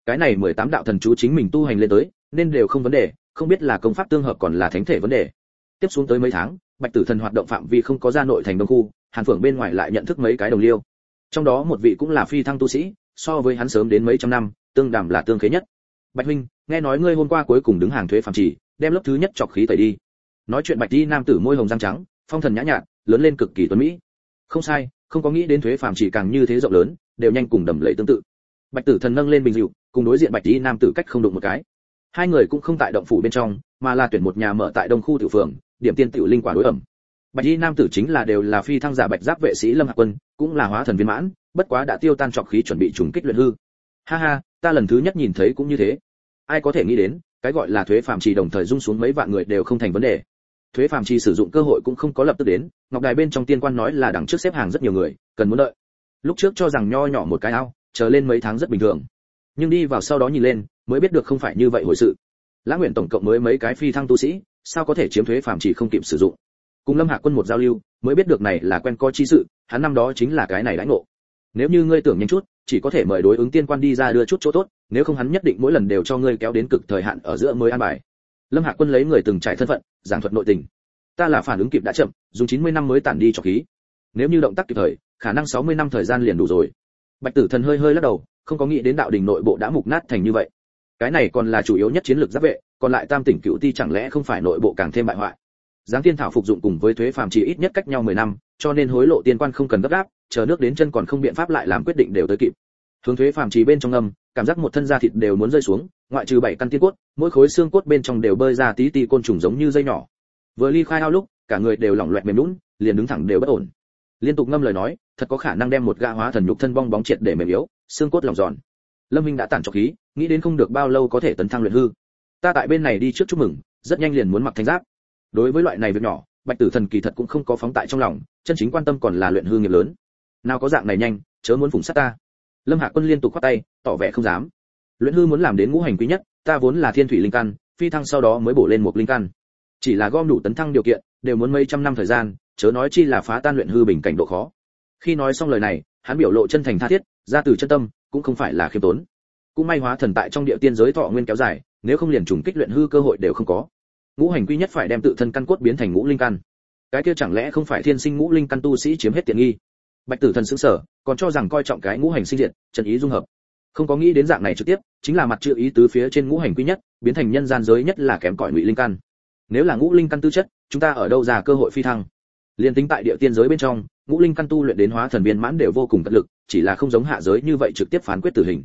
Cái này 18 đạo thần chú chính mình tu hành lên tới, nên đều không vấn đề, không biết là công pháp tương hợp còn là thánh thể vấn đề. Tiếp xuống tới mấy tháng, bạch tử thần hoạt động phạm vi không có ra nội thành đông khu, hàn phượng bên ngoài lại nhận thức mấy cái đồng liêu. Trong đó một vị cũng là phi thăng tu sĩ, so với hắn sớm đến mấy trăm năm, tương đàm là tương khế nhất. Bạch huynh, nghe nói ngươi hôm qua cuối cùng đứng hàng thuế phạm chỉ đem lớp thứ nhất chọc khí tẩy đi. Nói chuyện bạch đi nam tử môi hồng răng trắng, phong thần nhã nhặn lớn lên cực kỳ tuấn mỹ không sai, không có nghĩ đến thuế phạm chỉ càng như thế rộng lớn, đều nhanh cùng đầm lầy tương tự. Bạch tử thần nâng lên bình dịu cùng đối diện bạch y nam tử cách không đụng một cái. Hai người cũng không tại động phủ bên trong, mà là tuyển một nhà mở tại đông khu tiểu phường, điểm tiên tiểu linh quả đối ẩm. Bạch y nam tử chính là đều là phi thăng giả bạch giáp vệ sĩ lâm hạc quân, cũng là hóa thần viên mãn, bất quá đã tiêu tan trọc khí chuẩn bị trùng kích luyện hư. Ha ha, ta lần thứ nhất nhìn thấy cũng như thế. Ai có thể nghĩ đến, cái gọi là thuế phàm chỉ đồng thời dung xuống mấy vạn người đều không thành vấn đề thuế phàm trì sử dụng cơ hội cũng không có lập tức đến, ngọc đài bên trong tiên quan nói là đằng trước xếp hàng rất nhiều người, cần muốn đợi. Lúc trước cho rằng nho nhỏ một cái ao, chờ lên mấy tháng rất bình thường. Nhưng đi vào sau đó nhìn lên, mới biết được không phải như vậy hồi sự. Lãng nguyện tổng cộng mới mấy cái phi thăng tu sĩ, sao có thể chiếm thuế phàm trì không kịp sử dụng? Cùng lâm hạ quân một giao lưu, mới biết được này là quen coi chi sự, hắn năm đó chính là cái này lãnh ngộ. Nếu như ngươi tưởng nhanh chút, chỉ có thể mời đối ứng tiên quan đi ra đưa chút chỗ tốt, nếu không hắn nhất định mỗi lần đều cho ngươi kéo đến cực thời hạn ở giữa mới an bài lâm hạ quân lấy người từng trải thân phận, giảng thuật nội tình. Ta là phản ứng kịp đã chậm, dùng 90 năm mới tản đi cho khí. Nếu như động tác kịp thời, khả năng 60 năm thời gian liền đủ rồi. Bạch tử thần hơi hơi lắc đầu, không có nghĩ đến đạo đình nội bộ đã mục nát thành như vậy. Cái này còn là chủ yếu nhất chiến lược giáp vệ, còn lại tam tỉnh cựu ti chẳng lẽ không phải nội bộ càng thêm bại hoại. Giáng tiên thảo phục dụng cùng với thuế phàm chỉ ít nhất cách nhau 10 năm, cho nên hối lộ tiên quan không cần gấp gáp, chờ nước đến chân còn không biện pháp lại làm quyết định đều tới kịp. Hướng thuế phàm chỉ bên trong âm cảm giác một thân da thịt đều muốn rơi xuống, ngoại trừ bảy căn tiên cốt, mỗi khối xương cốt bên trong đều bơi ra tí tí côn trùng giống như dây nhỏ. Vừa ly khai ao lúc, cả người đều lỏng loẹt mềm lún liền đứng thẳng đều bất ổn. Liên tục ngâm lời nói, thật có khả năng đem một gã hóa thần nhục thân bong bóng triệt để mềm yếu, xương cốt lỏng giòn. Lâm minh đã tản trọc khí, nghĩ đến không được bao lâu có thể tấn thăng luyện hư. Ta tại bên này đi trước chúc mừng, rất nhanh liền muốn mặc thanh giáp. Đối với loại này việc nhỏ, bạch tử thần kỳ thật cũng không có phóng tại trong lòng, chân chính quan tâm còn là luyện hư nghiệp lớn. Nào có dạng này nhanh, chớ muốn phụng sát ta lâm hạ quân liên tục khoát tay, tỏ vẻ không dám. Luyện hư muốn làm đến ngũ hành quý nhất, ta vốn là thiên thủy linh căn, phi thăng sau đó mới bổ lên một linh căn. Chỉ là gom đủ tấn thăng điều kiện, đều muốn mấy trăm năm thời gian, chớ nói chi là phá tan luyện hư bình cảnh độ khó. Khi nói xong lời này, hắn biểu lộ chân thành tha thiết, ra từ chân tâm, cũng không phải là khiêm tốn. Cũng may hóa thần tại trong địa tiên giới thọ nguyên kéo dài, nếu không liền trùng kích luyện hư cơ hội đều không có. Ngũ hành quy nhất phải đem tự thân căn cốt biến thành ngũ linh căn. Cái kia chẳng lẽ không phải thiên sinh ngũ linh căn tu sĩ chiếm hết tiện nghi? Bạch tử thần sững sở còn cho rằng coi trọng cái ngũ hành sinh diệt, chân ý dung hợp. Không có nghĩ đến dạng này trực tiếp, chính là mặt chữ ý tứ phía trên ngũ hành quý nhất, biến thành nhân gian giới nhất là kém cỏi ngụy linh căn. Nếu là ngũ linh căn tư chất, chúng ta ở đâu ra cơ hội phi thăng? Liên tính tại địa tiên giới bên trong, ngũ linh căn tu luyện đến hóa thần viên mãn đều vô cùng cật lực, chỉ là không giống hạ giới như vậy trực tiếp phán quyết tử hình.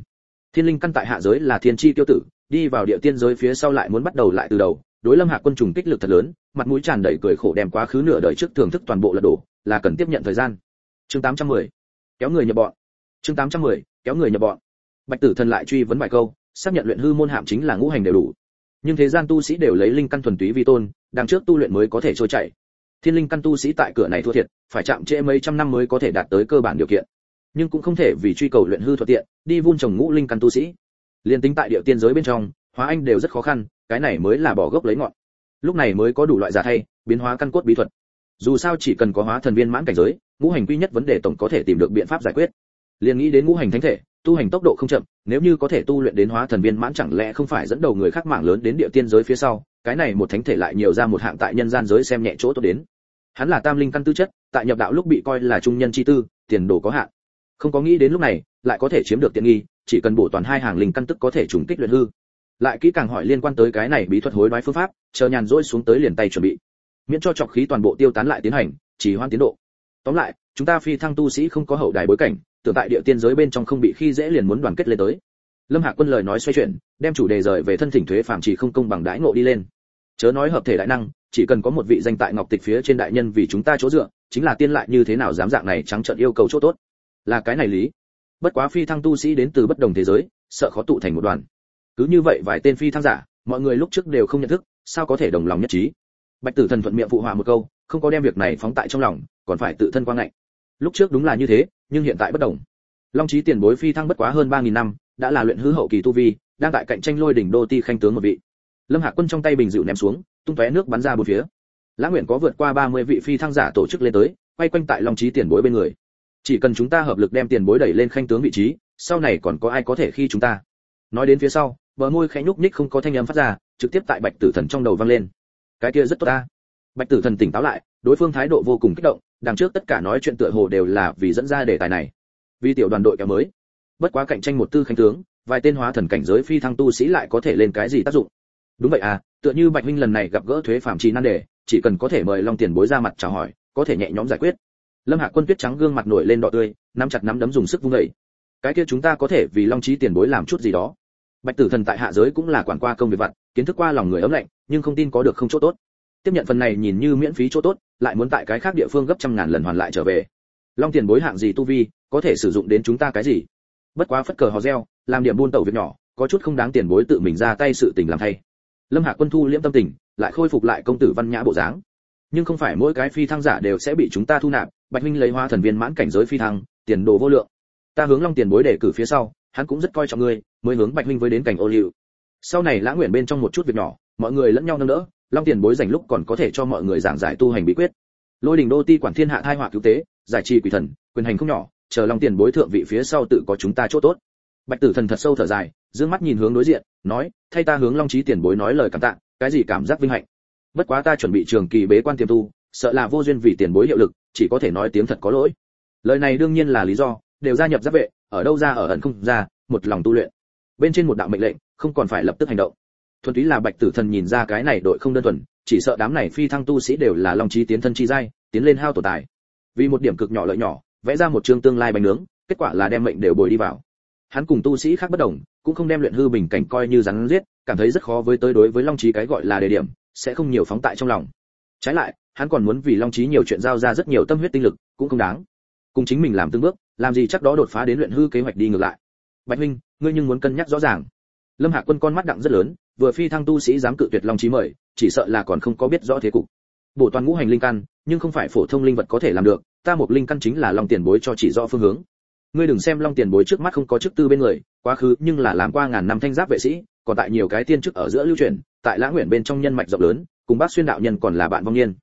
Thiên linh căn tại hạ giới là thiên chi tiêu tử, đi vào địa tiên giới phía sau lại muốn bắt đầu lại từ đầu, đối lâm hạ quân trùng kích lực thật lớn, mặt mũi tràn đầy cười khổ đem quá khứ nửa đời trước thưởng thức toàn bộ lật đổ, là cần tiếp nhận thời gian chương 810. kéo người nhập bọn. Chương 810. kéo người nhập bọn. Bạch tử thần lại truy vấn vài câu, xác nhận luyện hư môn hạm chính là ngũ hành đều đủ. Nhưng thế gian tu sĩ đều lấy linh căn thuần túy vi tôn, đằng trước tu luyện mới có thể trôi chảy. Thiên linh căn tu sĩ tại cửa này thua thiệt, phải chạm trễ mấy trăm năm mới có thể đạt tới cơ bản điều kiện. Nhưng cũng không thể vì truy cầu luyện hư thuận tiện, đi vun trồng ngũ linh căn tu sĩ. Liên tính tại địa tiên giới bên trong, hóa anh đều rất khó khăn, cái này mới là bỏ gốc lấy ngọn. Lúc này mới có đủ loại giả thay, biến hóa căn cốt bí thuật. Dù sao chỉ cần có hóa thần viên mãn cảnh giới ngũ hành quy nhất vấn đề tổng có thể tìm được biện pháp giải quyết. Liền nghĩ đến ngũ hành thánh thể, tu hành tốc độ không chậm, nếu như có thể tu luyện đến hóa thần viên mãn chẳng lẽ không phải dẫn đầu người khác mạng lớn đến địa tiên giới phía sau, cái này một thánh thể lại nhiều ra một hạng tại nhân gian giới xem nhẹ chỗ tốt đến. Hắn là tam linh căn tư chất, tại nhập đạo lúc bị coi là trung nhân chi tư, tiền đồ có hạn. Không có nghĩ đến lúc này, lại có thể chiếm được tiện nghi, chỉ cần bổ toàn hai hàng linh căn tức có thể trùng kích luyện hư. Lại kỹ càng hỏi liên quan tới cái này bí thuật hối đoái phương pháp, chờ nhàn rỗi xuống tới liền tay chuẩn bị. Miễn cho trọc khí toàn bộ tiêu tán lại tiến hành chỉ hoan tiến độ tóm lại, chúng ta phi thăng tu sĩ không có hậu đài bối cảnh tưởng tại địa tiên giới bên trong không bị khi dễ liền muốn đoàn kết lên tới. Lâm hạc quân lời nói xoay chuyển, đem chủ đề rời về thân thỉnh thuế phạm chỉ không công bằng đãi ngộ đi lên. Chớ nói hợp thể đại năng, chỉ cần có một vị danh tại ngọc tịch phía trên đại nhân vì chúng ta chỗ dựa, chính là tiên lại như thế nào dám dạng này trắng trợn yêu cầu chỗ tốt. Là cái này lý. Bất quá phi thăng tu sĩ đến từ bất đồng thế giới, sợ khó tụ thành một đoàn. Cứ như vậy vài tên phi thăng giả, mọi người lúc trước đều không nhận thức, sao có thể đồng lòng nhất trí? Bạch tử thần thuận miệng phụ họa một câu không có đem việc này phóng tại trong lòng, còn phải tự thân quan ngạnh. Lúc trước đúng là như thế, nhưng hiện tại bất đồng. Long trí tiền bối phi thăng bất quá hơn ba nghìn năm, đã là luyện hư hậu kỳ tu vi, đang tại cạnh tranh lôi đỉnh đô ti khanh tướng một vị. Lâm hạc quân trong tay bình rượu ném xuống, tung tóe nước bắn ra bốn phía. Lã nguyện có vượt qua ba mươi vị phi thăng giả tổ chức lên tới, quay quanh tại long trí tiền bối bên người. Chỉ cần chúng ta hợp lực đem tiền bối đẩy lên khanh tướng vị trí, sau này còn có ai có thể khi chúng ta? Nói đến phía sau, bờ môi khẽ nhúc nhích không có thanh âm phát ra, trực tiếp tại bạch tử thần trong đầu vang lên. Cái kia rất tốt ta bạch tử thần tỉnh táo lại, đối phương thái độ vô cùng kích động, đằng trước tất cả nói chuyện tựa hồ đều là vì dẫn ra đề tài này. Vì tiểu đoàn đội kéo mới. Bất quá cạnh tranh một tư khanh tướng, vài tên hóa thần cảnh giới phi thăng tu sĩ lại có thể lên cái gì tác dụng? Đúng vậy à tựa như bạch huynh lần này gặp gỡ thuế phạm trì nan đề, chỉ cần có thể mời long tiền bối ra mặt chào hỏi, có thể nhẹ nhõm giải quyết. Lâm hạ quân tuyết trắng gương mặt nổi lên đỏ tươi, nắm chặt nắm đấm dùng sức vung đẩy cái kia chúng ta có thể vì long trí tiền bối làm chút gì đó. Bạch tử thần tại hạ giới cũng là quản qua công việc vặt, kiến thức qua lòng người ấm lạnh, nhưng không tin có được không chỗ tốt tiếp nhận phần này nhìn như miễn phí chỗ tốt, lại muốn tại cái khác địa phương gấp trăm ngàn lần hoàn lại trở về. Long tiền bối hạng gì tu vi, có thể sử dụng đến chúng ta cái gì? Bất quá phất cờ hò reo, làm điểm buôn tẩu việc nhỏ, có chút không đáng tiền bối tự mình ra tay sự tình làm thay. Lâm hạ quân thu liễm tâm tình, lại khôi phục lại công tử văn nhã bộ dáng. Nhưng không phải mỗi cái phi thăng giả đều sẽ bị chúng ta thu nạp, bạch minh lấy hoa thần viên mãn cảnh giới phi thăng, tiền đồ vô lượng. Ta hướng long tiền bối để cử phía sau, hắn cũng rất coi trọng ngươi, mới hướng bạch minh với đến cảnh ô liu. Sau này lãng nguyện bên trong một chút việc nhỏ, mọi người lẫn nhau nâng đỡ long tiền bối dành lúc còn có thể cho mọi người giảng giải tu hành bí quyết. Lôi đình đô ti quản thiên hạ thai họa cứu tế, giải trì quỷ thần, quyền hành không nhỏ, chờ long tiền bối thượng vị phía sau tự có chúng ta chỗ tốt. Bạch tử thần thật sâu thở dài, dương mắt nhìn hướng đối diện, nói, thay ta hướng long trí tiền bối nói lời cảm tạ, cái gì cảm giác vinh hạnh? Bất quá ta chuẩn bị trường kỳ bế quan tiềm tu, sợ là vô duyên vì tiền bối hiệu lực, chỉ có thể nói tiếng thật có lỗi. Lời này đương nhiên là lý do, đều gia nhập giáp vệ, ở đâu ra ở ẩn không ra, một lòng tu luyện. Bên trên một đạo mệnh lệnh, không còn phải lập tức hành động thuần túy là bạch tử thần nhìn ra cái này đội không đơn thuần, chỉ sợ đám này phi thăng tu sĩ đều là long trí tiến thân chi giai, tiến lên hao tổ tài. Vì một điểm cực nhỏ lợi nhỏ, vẽ ra một chương tương lai bánh nướng, kết quả là đem mệnh đều bồi đi vào. Hắn cùng tu sĩ khác bất đồng, cũng không đem luyện hư bình cảnh coi như rắn giết, cảm thấy rất khó với tới đối với long trí cái gọi là đề điểm, sẽ không nhiều phóng tại trong lòng. Trái lại, hắn còn muốn vì long trí nhiều chuyện giao ra rất nhiều tâm huyết tinh lực, cũng không đáng. Cùng chính mình làm từng bước, làm gì chắc đó đột phá đến luyện hư kế hoạch đi ngược lại. Bạch huynh, ngươi nhưng muốn cân nhắc rõ ràng. Lâm Hạ quân con mắt đặng rất lớn vừa phi thăng tu sĩ dám cự tuyệt long trí mời, chỉ sợ là còn không có biết rõ thế cục. Bổ toàn ngũ hành linh căn, nhưng không phải phổ thông linh vật có thể làm được, ta một linh căn chính là long tiền bối cho chỉ rõ phương hướng. Ngươi đừng xem long tiền bối trước mắt không có chức tư bên người, quá khứ nhưng là làm qua ngàn năm thanh giáp vệ sĩ, còn tại nhiều cái tiên chức ở giữa lưu truyền, tại lã nguyện bên trong nhân mạch rộng lớn, cùng bác xuyên đạo nhân còn là bạn vong niên.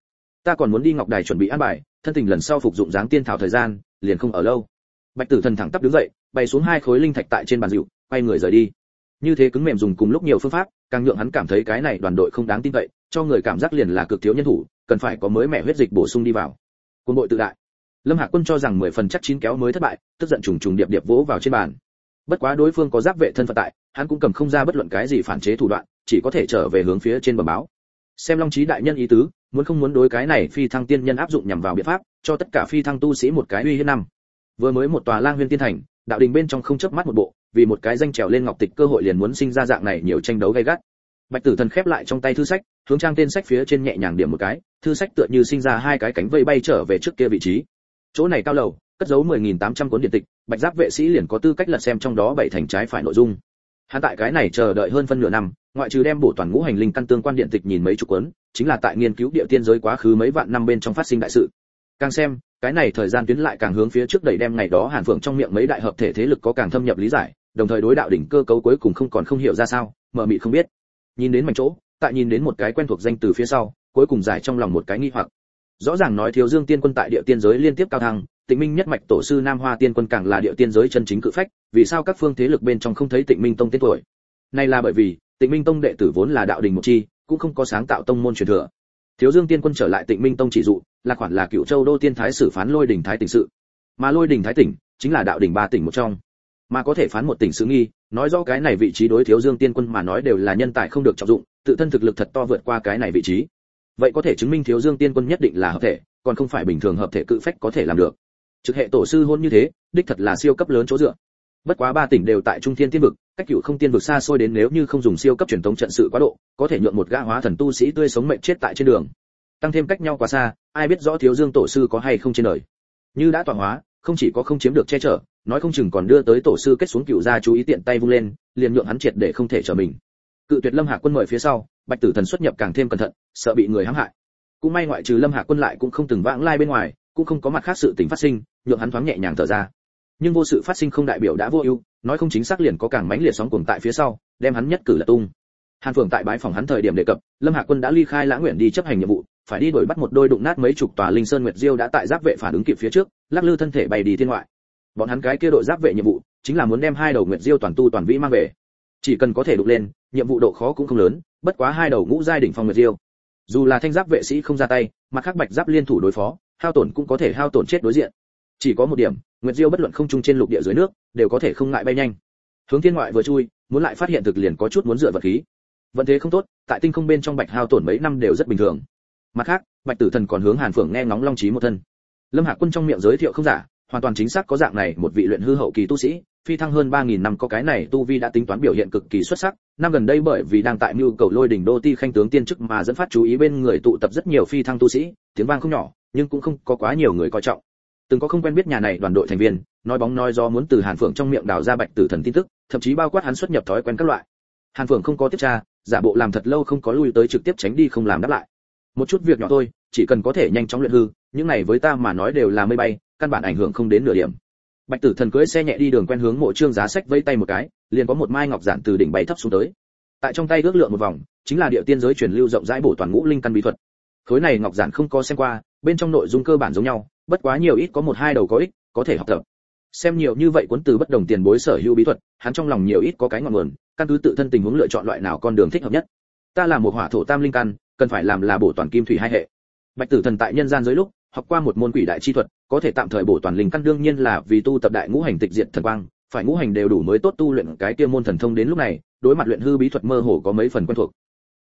Ta còn muốn đi ngọc đài chuẩn bị an bài, thân tình lần sau phục dụng dáng tiên thảo thời gian, liền không ở lâu. Bạch tử thần thẳng tắp đứng dậy bay xuống hai khối linh thạch tại trên bàn rượu, quay người rời đi. Như thế cứng mềm dùng cùng lúc nhiều phương pháp càng nhượng hắn cảm thấy cái này đoàn đội không đáng tin cậy, cho người cảm giác liền là cực thiếu nhân thủ, cần phải có mới mẹ huyết dịch bổ sung đi vào. Quân đội tự đại. Lâm hạc quân cho rằng mười phần chắc chín kéo mới thất bại, tức giận trùng trùng điệp điệp vỗ vào trên bàn. Bất quá đối phương có giáp vệ thân phận tại, hắn cũng cầm không ra bất luận cái gì phản chế thủ đoạn, chỉ có thể trở về hướng phía trên bờ báo. Xem long trí đại nhân ý tứ, muốn không muốn đối cái này phi thăng tiên nhân áp dụng nhằm vào biện pháp, cho tất cả phi thăng tu sĩ một cái uy hiếp năm. Vừa mới một tòa lang huyên tiên thành, đạo đình bên trong không chớp mắt một bộ vì một cái danh trèo lên ngọc tịch cơ hội liền muốn sinh ra dạng này nhiều tranh đấu gay gắt. Bạch tử thần khép lại trong tay thư sách, hướng trang tên sách phía trên nhẹ nhàng điểm một cái, thư sách tựa như sinh ra hai cái cánh vây bay trở về trước kia vị trí. Chỗ này cao lầu, cất giấu 10.800 cuốn điện tịch, bạch giáp vệ sĩ liền có tư cách lật xem trong đó bảy thành trái phải nội dung. Hắn tại cái này chờ đợi hơn phân nửa năm, ngoại trừ đem bổ toàn ngũ hành linh căn tương quan điện tịch nhìn mấy chục cuốn, chính là tại nghiên cứu địa tiên giới quá khứ mấy vạn năm bên trong phát sinh đại sự. Càng xem cái này thời gian tuyến lại càng hướng phía trước đẩy đem ngày đó hàn phượng trong miệng mấy đại hợp thể thế lực có càng thâm nhập lý giải, đồng thời đối đạo đỉnh cơ cấu cuối cùng không còn không hiểu ra sao mờ mịt không biết. Nhìn đến mảnh chỗ, tại nhìn đến một cái quen thuộc danh từ phía sau, cuối cùng giải trong lòng một cái nghi hoặc. Rõ ràng nói thiếu dương tiên quân tại địa tiên giới liên tiếp cao thăng, tịnh minh nhất mạch tổ sư nam hoa tiên quân càng là địa tiên giới chân chính cự phách, vì sao các phương thế lực bên trong không thấy tịnh minh tông tên tuổi? Này là bởi vì, tịnh minh tông đệ tử vốn là đạo đình một chi, cũng không có sáng tạo tông môn truyền thừa thiếu dương tiên quân trở lại tịnh minh tông chỉ dụ, là khoản là cựu châu đô tiên thái xử phán lôi đình thái tỉnh sự. Mà lôi đình thái tỉnh chính là đạo đình ba tỉnh một trong. Mà có thể phán một tỉnh xứ nghi, nói rõ cái này vị trí đối thiếu dương tiên quân mà nói đều là nhân tài không được trọng dụng, tự thân thực lực thật to vượt qua cái này vị trí. Vậy có thể chứng minh thiếu dương tiên quân nhất định là hợp thể, còn không phải bình thường hợp thể cự phách có thể làm được. Trực hệ tổ sư hôn như thế, đích thật là siêu cấp lớn chỗ dựa bất quá ba tỉnh đều tại trung thiên tiên vực, cách cựu không tiên vực xa xôi đến nếu như không dùng siêu cấp truyền thống trận sự quá độ, có thể nhượng một gã hóa thần tu sĩ tươi sống mệnh chết tại trên đường. Tăng thêm cách nhau quá xa, ai biết rõ thiếu dương tổ sư có hay không trên đời. Như đã tọa hóa, không chỉ có không chiếm được che chở, nói không chừng còn đưa tới tổ sư kết xuống cựu gia chú ý tiện tay vung lên, liền nhượng hắn triệt để không thể trở mình. Cự tuyệt lâm hạ quân mời phía sau, bạch tử thần xuất nhập càng thêm cẩn thận, sợ bị người hãm hại. Cũng may ngoại trừ lâm hạ quân lại cũng không từng vãng lai bên ngoài, cũng không có mặt khác sự tình phát sinh, nhượng hắn thoáng nhẹ nhàng thở ra nhưng vô sự phát sinh không đại biểu đã vô ưu, nói không chính xác liền có càng mãnh liệt sóng cuồng tại phía sau, đem hắn nhất cử là tung. Hàn phượng tại bái phòng hắn thời điểm đề cập, lâm hạ quân đã ly khai lãng nguyện đi chấp hành nhiệm vụ, phải đi đuổi bắt một đôi đụng nát mấy chục tòa linh sơn nguyệt diêu đã tại giáp vệ phản ứng kịp phía trước, lắc lư thân thể bay đi thiên ngoại. Bọn hắn cái kia đội giáp vệ nhiệm vụ, chính là muốn đem hai đầu nguyệt diêu toàn tu toàn vĩ mang về. Chỉ cần có thể đụng lên, nhiệm vụ độ khó cũng không lớn, bất quá hai đầu ngũ giai đỉnh phong nguyệt diêu. Dù là thanh giáp vệ sĩ không ra tay mà các bạch giáp liên thủ đối phó, hao tổn cũng có thể hao tổn chết đối diện chỉ có một điểm, nguyệt diêu bất luận không trung trên lục địa dưới nước, đều có thể không ngại bay nhanh. Hướng thiên ngoại vừa chui, muốn lại phát hiện thực liền có chút muốn dựa vật khí. Vận thế không tốt, tại tinh không bên trong bạch hao tổn mấy năm đều rất bình thường. Mặt khác, bạch tử thần còn hướng hàn phượng nghe ngóng long trí một thân. Lâm hạ quân trong miệng giới thiệu không giả, hoàn toàn chính xác có dạng này một vị luyện hư hậu kỳ tu sĩ, phi thăng hơn ba nghìn năm có cái này tu vi đã tính toán biểu hiện cực kỳ xuất sắc. Năm gần đây bởi vì đang tại mưu cầu lôi đỉnh đô ti khanh tướng tiên chức mà dẫn phát chú ý bên người tụ tập rất nhiều phi thăng tu sĩ, tiếng vang không nhỏ, nhưng cũng không có quá nhiều người coi trọng từng có không quen biết nhà này đoàn đội thành viên, nói bóng nói do muốn từ hàn phượng trong miệng đào ra bạch tử thần tin tức, thậm chí bao quát hắn xuất nhập thói quen các loại. Hàn phượng không có tiếp tra, giả bộ làm thật lâu không có lui tới trực tiếp tránh đi không làm đáp lại. Một chút việc nhỏ thôi, chỉ cần có thể nhanh chóng luyện hư, những này với ta mà nói đều là mây bay, căn bản ảnh hưởng không đến nửa điểm. Bạch tử thần cưỡi xe nhẹ đi đường quen hướng mộ trương giá sách vây tay một cái, liền có một mai ngọc giản từ đỉnh bay thấp xuống tới. Tại trong tay ước lượng một vòng, chính là địa tiên giới truyền lưu rộng rãi bổ toàn ngũ linh căn bí thuật. Khối này ngọc giản không có xem qua, bên trong nội dung cơ bản giống nhau bất quá nhiều ít có một hai đầu có ích, có thể học tập. Xem nhiều như vậy cuốn từ bất đồng tiền bối sở hữu bí thuật, hắn trong lòng nhiều ít có cái ngọn nguồn, căn cứ tự thân tình huống lựa chọn loại nào con đường thích hợp nhất. Ta là một hỏa thổ tam linh căn, cần phải làm là bổ toàn kim thủy hai hệ. Bạch tử thần tại nhân gian dưới lúc, học qua một môn quỷ đại chi thuật, có thể tạm thời bổ toàn linh căn đương nhiên là vì tu tập đại ngũ hành tịch diệt thần quang, phải ngũ hành đều đủ mới tốt tu luyện cái kia môn thần thông đến lúc này, đối mặt luyện hư bí thuật mơ hồ có mấy phần quen thuộc.